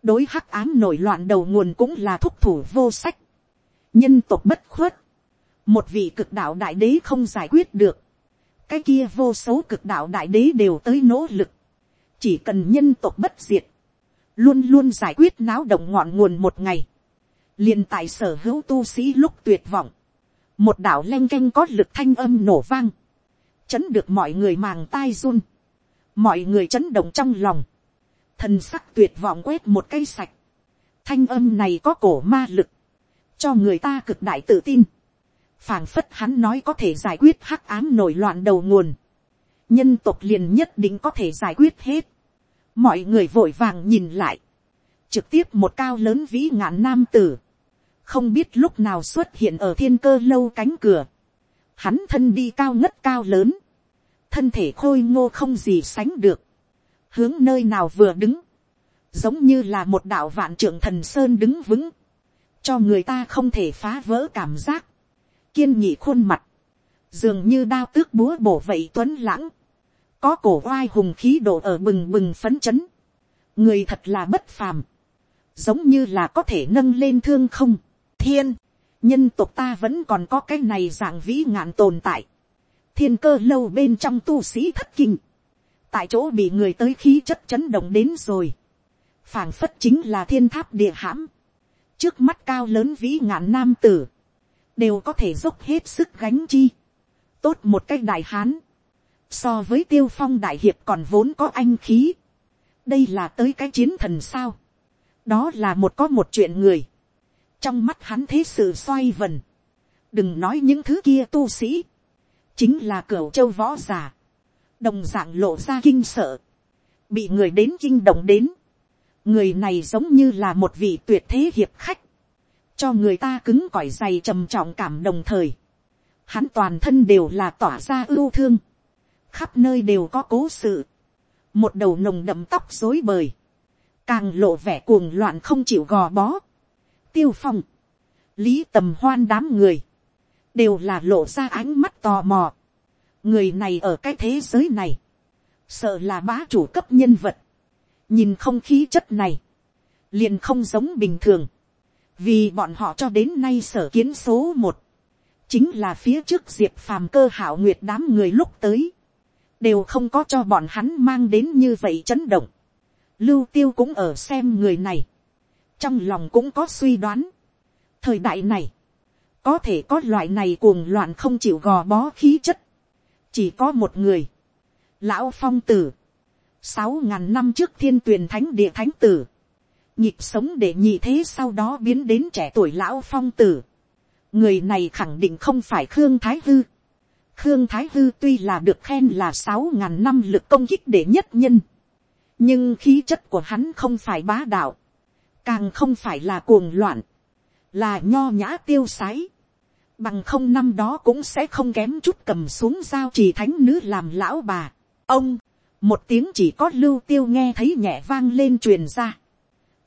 đối hắc ám nổi loạn đầu nguồn cũng là thúc thủ vô sách. nhân tộc bất khuất. một vị cực đạo đại đế không giải quyết được. cái kia vô số cực đạo đại đế đều tới nỗ lực chỉ cần nhân tộc bất diệt. luôn luôn giải quyết náo động ngọn nguồn một ngày. liền tại sở hữu tu sĩ lúc tuyệt vọng. một đạo len canh có lực thanh âm nổ vang. chấn được mọi người màng tai run mọi người chấn động trong lòng, thần sắc tuyệt vọng quét một cây sạch, thanh âm này có cổ ma lực, cho người ta cực đại tự tin, phảng phất hắn nói có thể giải quyết hắc ám nổi loạn đầu nguồn, nhân tộc liền nhất định có thể giải quyết hết, mọi người vội vàng nhìn lại, trực tiếp một cao lớn vĩ ngạn nam tử, không biết lúc nào xuất hiện ở thiên cơ lâu cánh cửa, hắn thân đi cao ngất cao lớn, thân thể khôi ngô không gì sánh được, hướng nơi nào vừa đứng, giống như là một đạo vạn trưởng thần sơn đứng vững, cho người ta không thể phá vỡ cảm giác, kiên nhị khuôn mặt, dường như đao tước búa bổ vậy tuấn lãng, có cổ oai hùng khí độ ở bừng bừng phấn chấn, người thật là bất phàm, giống như là có thể nâng lên thương không, thiên, nhân tộc ta vẫn còn có cái này dạng vĩ ngạn tồn tại, thiên cơ lâu bên trong tu sĩ thất kinh, tại chỗ bị người tới khí chất chấn động đến rồi, phảng phất chính là thiên tháp địa hãm, trước mắt cao lớn vĩ ngạn nam tử, đều có thể dốc hết sức gánh chi, tốt một cách đại hán, so với tiêu phong đại hiệp còn vốn có anh khí, đây là tới cái chiến thần sao, đó là một có một chuyện người, trong mắt hắn thế sự xoay vần, đừng nói những thứ kia tu sĩ, chính là cửa châu võ g i ả đồng d ạ n g lộ ra kinh sợ, bị người đến kinh động đến, người này giống như là một vị tuyệt thế hiệp khách, cho người ta cứng cỏi dày trầm trọng cảm đồng thời, hắn toàn thân đều là tỏa ra ưu thương, khắp nơi đều có cố sự, một đầu nồng đậm tóc dối bời, càng lộ vẻ cuồng loạn không chịu gò bó, tiêu phong, lý tầm hoan đám người, đều là lộ ra ánh mắt tò mò, người này ở cái thế giới này, sợ là bá chủ cấp nhân vật, nhìn không khí chất này, liền không giống bình thường, vì bọn họ cho đến nay sở kiến số một, chính là phía trước diệp phàm cơ hảo nguyệt đám người lúc tới, đều không có cho bọn hắn mang đến như vậy chấn động. Lưu tiêu cũng ở xem người này, trong lòng cũng có suy đoán. thời đại này, có thể có loại này cuồng loạn không chịu gò bó khí chất, chỉ có một người, lão phong tử, sáu ngàn năm trước thiên tuyền thánh địa thánh tử, nhịp sống để nhị thế sau đó biến đến trẻ tuổi lão phong tử. người này khẳng định không phải khương thái hư khương thái hư tuy là được khen là sáu ngàn năm lực công kích để nhất nhân. nhưng khí chất của hắn không phải bá đạo. càng không phải là cuồng loạn. là nho nhã tiêu sái. bằng không năm đó cũng sẽ không kém chút cầm xuống giao trì thánh nữ làm lão bà. ông, một tiếng chỉ có lưu tiêu nghe thấy nhẹ vang lên truyền ra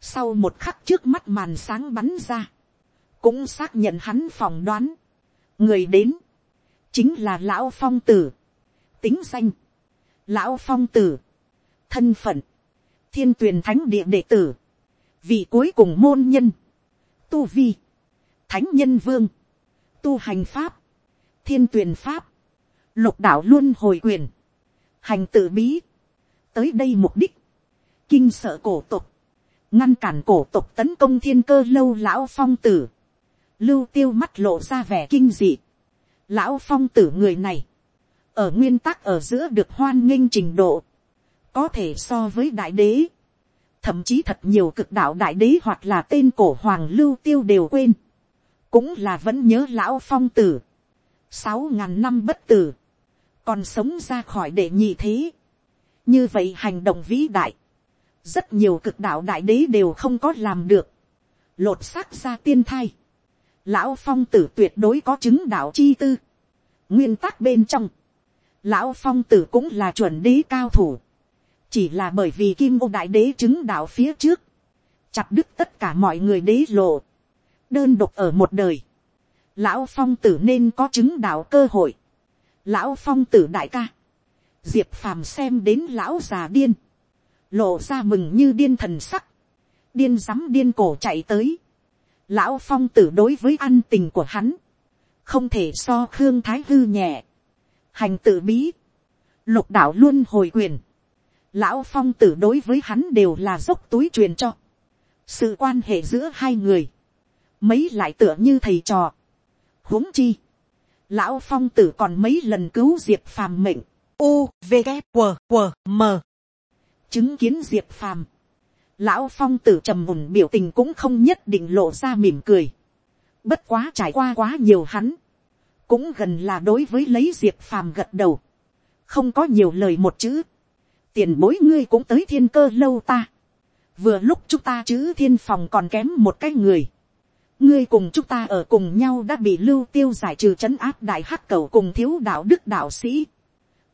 sau một khắc trước mắt màn sáng bắn ra. Cũng xác nhận hắn phỏng đoán. Người đến. Chính là Lão Phong Tử. Tính danh. Lão Phong Tử. Thân phận. Thiên tuyền thánh địa đệ tử. Vị cuối cùng môn nhân. Tu Vi. Thánh nhân vương. Tu hành pháp. Thiên tuyền pháp. Lục đạo luôn hồi quyền. Hành tự bí. Tới đây mục đích. Kinh sợ cổ tục ngăn cản cổ tộc tấn công thiên cơ lâu lão phong tử, lưu tiêu mắt lộ ra vẻ kinh dị, lão phong tử người này, ở nguyên tắc ở giữa được hoan nghênh trình độ, có thể so với đại đế, thậm chí thật nhiều cực đạo đại đế hoặc là tên cổ hoàng lưu tiêu đều quên, cũng là vẫn nhớ lão phong tử, sáu ngàn năm bất tử, còn sống ra khỏi đệ nhị thế, như vậy hành động vĩ đại, rất nhiều cực đạo đại đế đều không có làm được, lột xác ra tiên thai, lão phong tử tuyệt đối có chứng đạo chi tư, nguyên tắc bên trong, lão phong tử cũng là chuẩn đế cao thủ, chỉ là bởi vì kim ô đại đế chứng đạo phía trước, chặt đứt tất cả mọi người đế lộ, đơn độc ở một đời, lão phong tử nên có chứng đạo cơ hội, lão phong tử đại ca, diệp phàm xem đến lão già điên, lộ ra mừng như điên thần sắc, điên dám điên cổ chạy tới, lão phong tử đối với ăn tình của hắn, không thể so khương thái hư nhẹ, hành tự bí, lục đạo luôn hồi quyền, lão phong tử đối với hắn đều là dốc túi truyền cho, sự quan hệ giữa hai người, mấy lại tựa như thầy trò, huống chi, lão phong tử còn mấy lần cứu diệp phàm mệnh, u v g q q m. Chứng kiến diệp phàm, lão phong tử trầm mùn biểu tình cũng không nhất định lộ ra mỉm cười. bất quá trải qua quá nhiều hắn, cũng gần là đối với lấy diệp phàm gật đầu, không có nhiều lời một chữ. tiền bối ngươi cũng tới thiên cơ lâu ta. vừa lúc chúng ta chữ thiên phòng còn kém một cái người. ngươi cùng chúng ta ở cùng nhau đã bị lưu tiêu giải trừ c h ấ n áp đại hắc cầu cùng thiếu đạo đức đạo sĩ.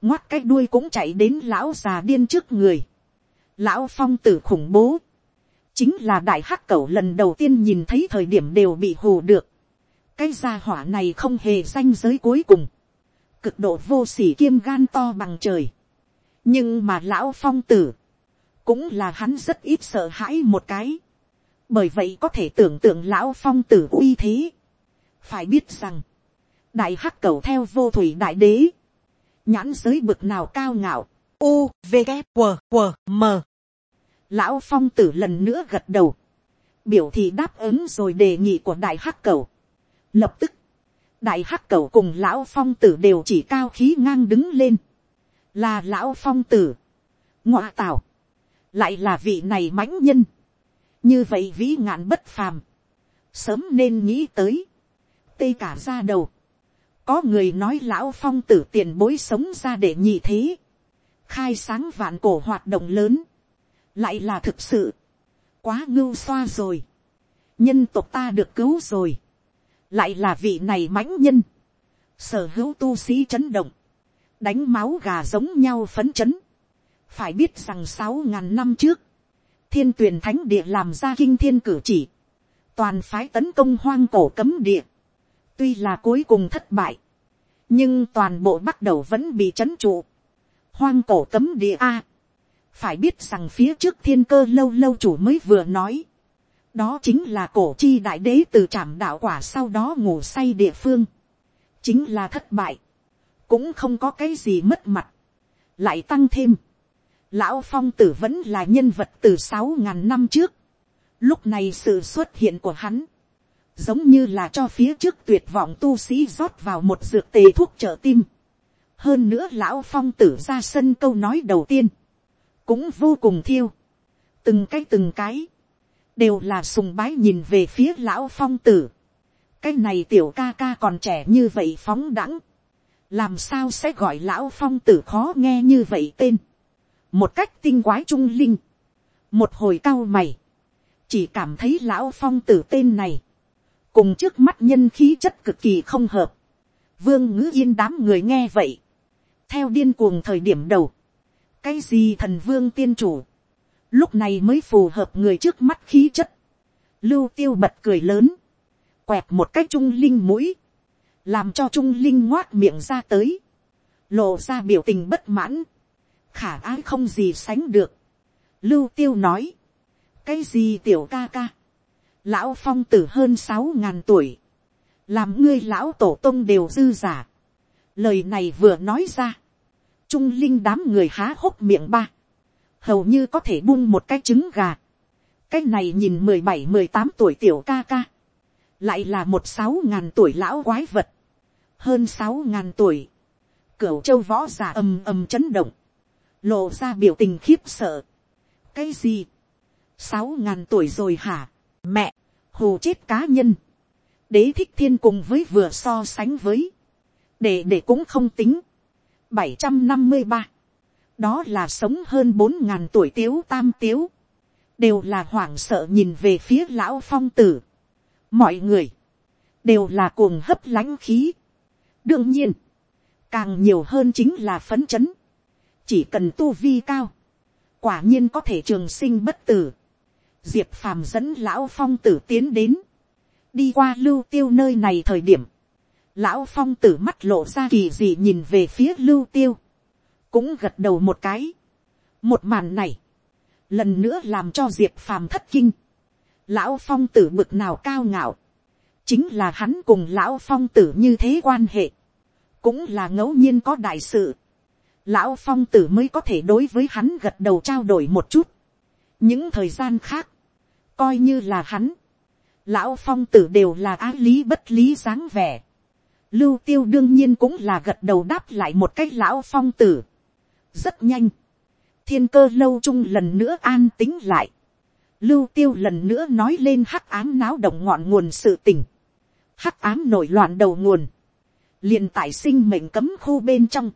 ngoắt cái đuôi cũng chạy đến lão già điên trước người Lão phong tử khủng bố. Chính là đại hắc cẩu lần đầu tiên nhìn thấy thời điểm đều bị hù được. Cái gia hỏa này không hề danh giới cuối cùng. Cực độ vô sỉ kiêm gan to bằng trời. Nhưng mà lão phong tử. Cũng là hắn rất ít sợ hãi một cái. Bởi vậy có thể tưởng tượng lão phong tử uy thế. Phải biết rằng. Đại hắc cầu theo vô thủy đại đế. Nhãn giới bực nào cao ngạo U, V, G W, W, M. Lão Phong tử lần nữa gật đầu. Biểu thị đáp ứng rồi đề nghị của Đại Hắc Cầu. Lập tức, Đại Hắc Cầu cùng Lão Phong tử đều chỉ cao khí ngang đứng lên. Là Lão Phong tử. ngoa tảo. Lại là vị này mãnh nhân. Như vậy vĩ ngạn bất phàm. Sớm nên nghĩ tới. Tê cả ra đầu. Có người nói Lão Phong tử tiền bối sống ra để nhị thế khai sáng vạn cổ hoạt động lớn, lại là thực sự, quá ngưu xoa rồi. nhân tộc ta được cứu rồi, lại là vị này mãnh nhân, sở hữu tu sĩ chấn động, đánh máu gà giống nhau phấn chấn, phải biết rằng sáu ngàn năm trước, thiên tuyền thánh địa làm ra kinh thiên cử chỉ, toàn phái tấn công hoang cổ cấm địa, tuy là cuối cùng thất bại, nhưng toàn bộ bắt đầu vẫn bị trấn trụ, hoang cổ cấm địa a, phải biết rằng phía trước thiên cơ lâu lâu chủ mới vừa nói, đó chính là cổ chi đại đế từ trảm đạo quả sau đó ngủ say địa phương, chính là thất bại, cũng không có cái gì mất mặt, lại tăng thêm, lão phong tử vẫn là nhân vật từ sáu ngàn năm trước, lúc này sự xuất hiện của hắn, giống như là cho phía trước tuyệt vọng tu sĩ rót vào một dược tề thuốc trợ tim hơn nữa lão phong tử ra sân câu nói đầu tiên, cũng vô cùng thiêu, từng cái từng cái, đều là sùng bái nhìn về phía lão phong tử. cái này tiểu ca ca còn trẻ như vậy phóng đẳng, làm sao sẽ gọi lão phong tử khó nghe như vậy tên, một cách tinh quái trung linh, một hồi cao mày, chỉ cảm thấy lão phong tử tên này, cùng trước mắt nhân khí chất cực kỳ không hợp, vương ngữ yên đám người nghe vậy, theo điên cuồng thời điểm đầu, cái gì thần vương tiên chủ, lúc này mới phù hợp người trước mắt khí chất, lưu tiêu bật cười lớn, quẹt một cách trung linh mũi, làm cho trung linh ngoát miệng ra tới, lộ ra biểu tình bất mãn, khả ái không gì sánh được. Lưu tiêu nói, cái gì tiểu ca ca, lão phong tử hơn sáu ngàn tuổi, làm ngươi lão tổ tông đều dư giả. Lời này vừa nói ra, trung linh đám người há hốc miệng ba, hầu như có thể buông một cái trứng gà. cái này nhìn mười bảy mười tám tuổi tiểu ca ca, lại là một sáu ngàn tuổi lão quái vật, hơn sáu ngàn tuổi, cửu châu võ giả ầm ầm chấn động, lộ ra biểu tình khiếp sợ. cái gì, sáu ngàn tuổi rồi hả, mẹ, hù chết cá nhân, đế thích thiên cùng với vừa so sánh với, để để cũng không tính, bảy trăm năm mươi ba, đó là sống hơn bốn ngàn tuổi tiếu tam tiếu, đều là hoảng sợ nhìn về phía lão phong tử. mọi người, đều là cuồng hấp lãnh khí. đương nhiên, càng nhiều hơn chính là phấn chấn, chỉ cần tu vi cao, quả nhiên có thể trường sinh bất tử. diệp phàm dẫn lão phong tử tiến đến, đi qua lưu tiêu nơi này thời điểm, lão phong tử mắt lộ ra kỳ gì nhìn về phía lưu tiêu, cũng gật đầu một cái. một màn này, lần nữa làm cho diệp phàm thất kinh. lão phong tử bực nào cao ngạo, chính là hắn cùng lão phong tử như thế quan hệ, cũng là ngẫu nhiên có đại sự lão phong tử mới có thể đối với hắn gật đầu trao đổi một chút. những thời gian khác, coi như là hắn, lão phong tử đều là á lý bất lý dáng vẻ lưu tiêu đương nhiên cũng là gật đầu đáp lại một cách lão phong tử. rất nhanh, thiên cơ lâu chung lần nữa an tính lại. lưu tiêu lần nữa nói lên hắc ám náo động ngọn nguồn sự tình. hắc ám nổi loạn đầu nguồn. liền tại sinh mệnh cấm khu bên trong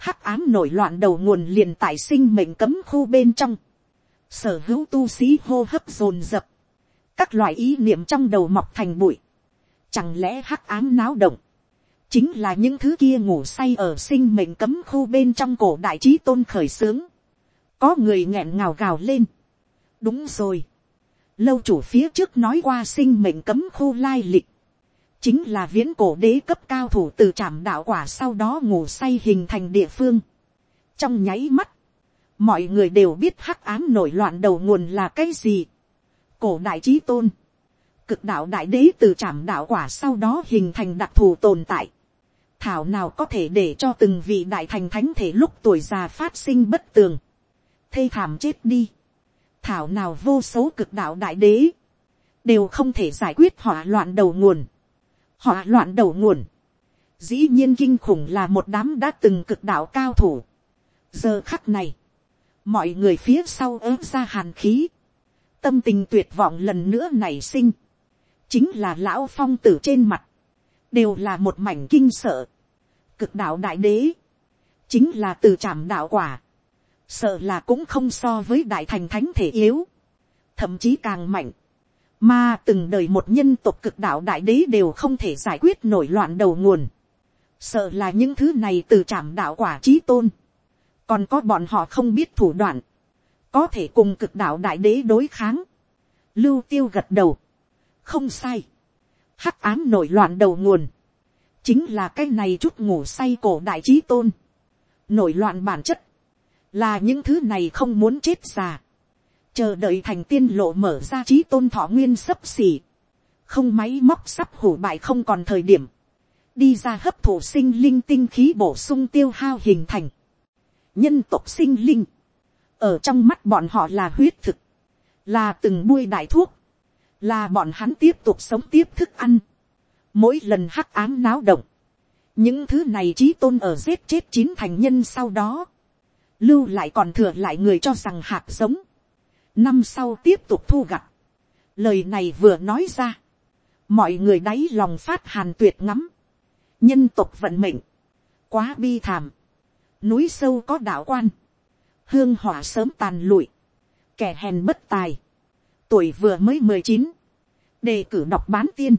hắc ám nổi loạn đầu nguồn liền tại sinh mệnh cấm khu bên trong, sở hữu tu sĩ hô hấp dồn dập, các loại ý niệm trong đầu mọc thành bụi, chẳng lẽ hắc ám náo động, chính là những thứ kia ngủ say ở sinh mệnh cấm khu bên trong cổ đại trí tôn khởi xướng, có người nghẹn ngào gào lên, đúng rồi, lâu chủ phía trước nói qua sinh mệnh cấm khu lai lịch, chính là viễn cổ đế cấp cao thủ từ trảm đạo quả sau đó ngủ say hình thành địa phương. trong nháy mắt, mọi người đều biết hắc ám nổi loạn đầu nguồn là cái gì. cổ đại trí tôn, cực đạo đại đế từ trảm đạo quả sau đó hình thành đặc thù tồn tại thảo nào có thể để cho từng vị đại thành thánh thể lúc tuổi già phát sinh bất tường. thê thảm chết đi. thảo nào vô số cực đạo đại đế, đều không thể giải quyết hỏa loạn đầu nguồn. Hỏa loạn đầu nguồn, dĩ nhiên kinh khủng là một đám đã từng cực đạo cao thủ. giờ khắc này, mọi người phía sau ớt ra hàn khí, tâm tình tuyệt vọng lần nữa nảy sinh, chính là lão phong tử trên mặt, đều là một mảnh kinh sợ, cực đạo đại đế, chính là từ trảm đạo quả, sợ là cũng không so với đại thành thánh thể yếu, thậm chí càng mạnh, mà từng đời một nhân tộc cực đạo đại đế đều không thể giải quyết nổi loạn đầu nguồn, sợ là những thứ này từ trảm đạo quả trí tôn, còn có bọn họ không biết thủ đoạn, có thể cùng cực đạo đại đế đối kháng, lưu tiêu gật đầu, không sai, hắc ám nổi loạn đầu nguồn, chính là cái này chút ngủ say cổ đại trí tôn, nổi loạn bản chất, là những thứ này không muốn chết già, chờ đợi thành tiên lộ mở ra trí tôn thọ nguyên sấp xỉ, không máy móc sắp hủ bại không còn thời điểm, đi ra hấp thụ sinh linh tinh khí bổ sung tiêu hao hình thành, nhân tộc sinh linh, ở trong mắt bọn họ là huyết thực, là từng buôi đại thuốc, là bọn hắn tiếp tục sống tiếp thức ăn, mỗi lần hắc ám náo động, những thứ này trí tôn ở giết chết chín thành nhân sau đó, lưu lại còn thừa lại người cho rằng hạt giống, năm sau tiếp tục thu gặt, lời này vừa nói ra, mọi người đáy lòng phát hàn tuyệt ngắm, nhân tộc vận mệnh, quá bi thảm, núi sâu có đạo quan, hương hỏa sớm tàn lụi, kẻ hèn bất tài, tuổi vừa mới mười chín, đề cử đọc bán tiên,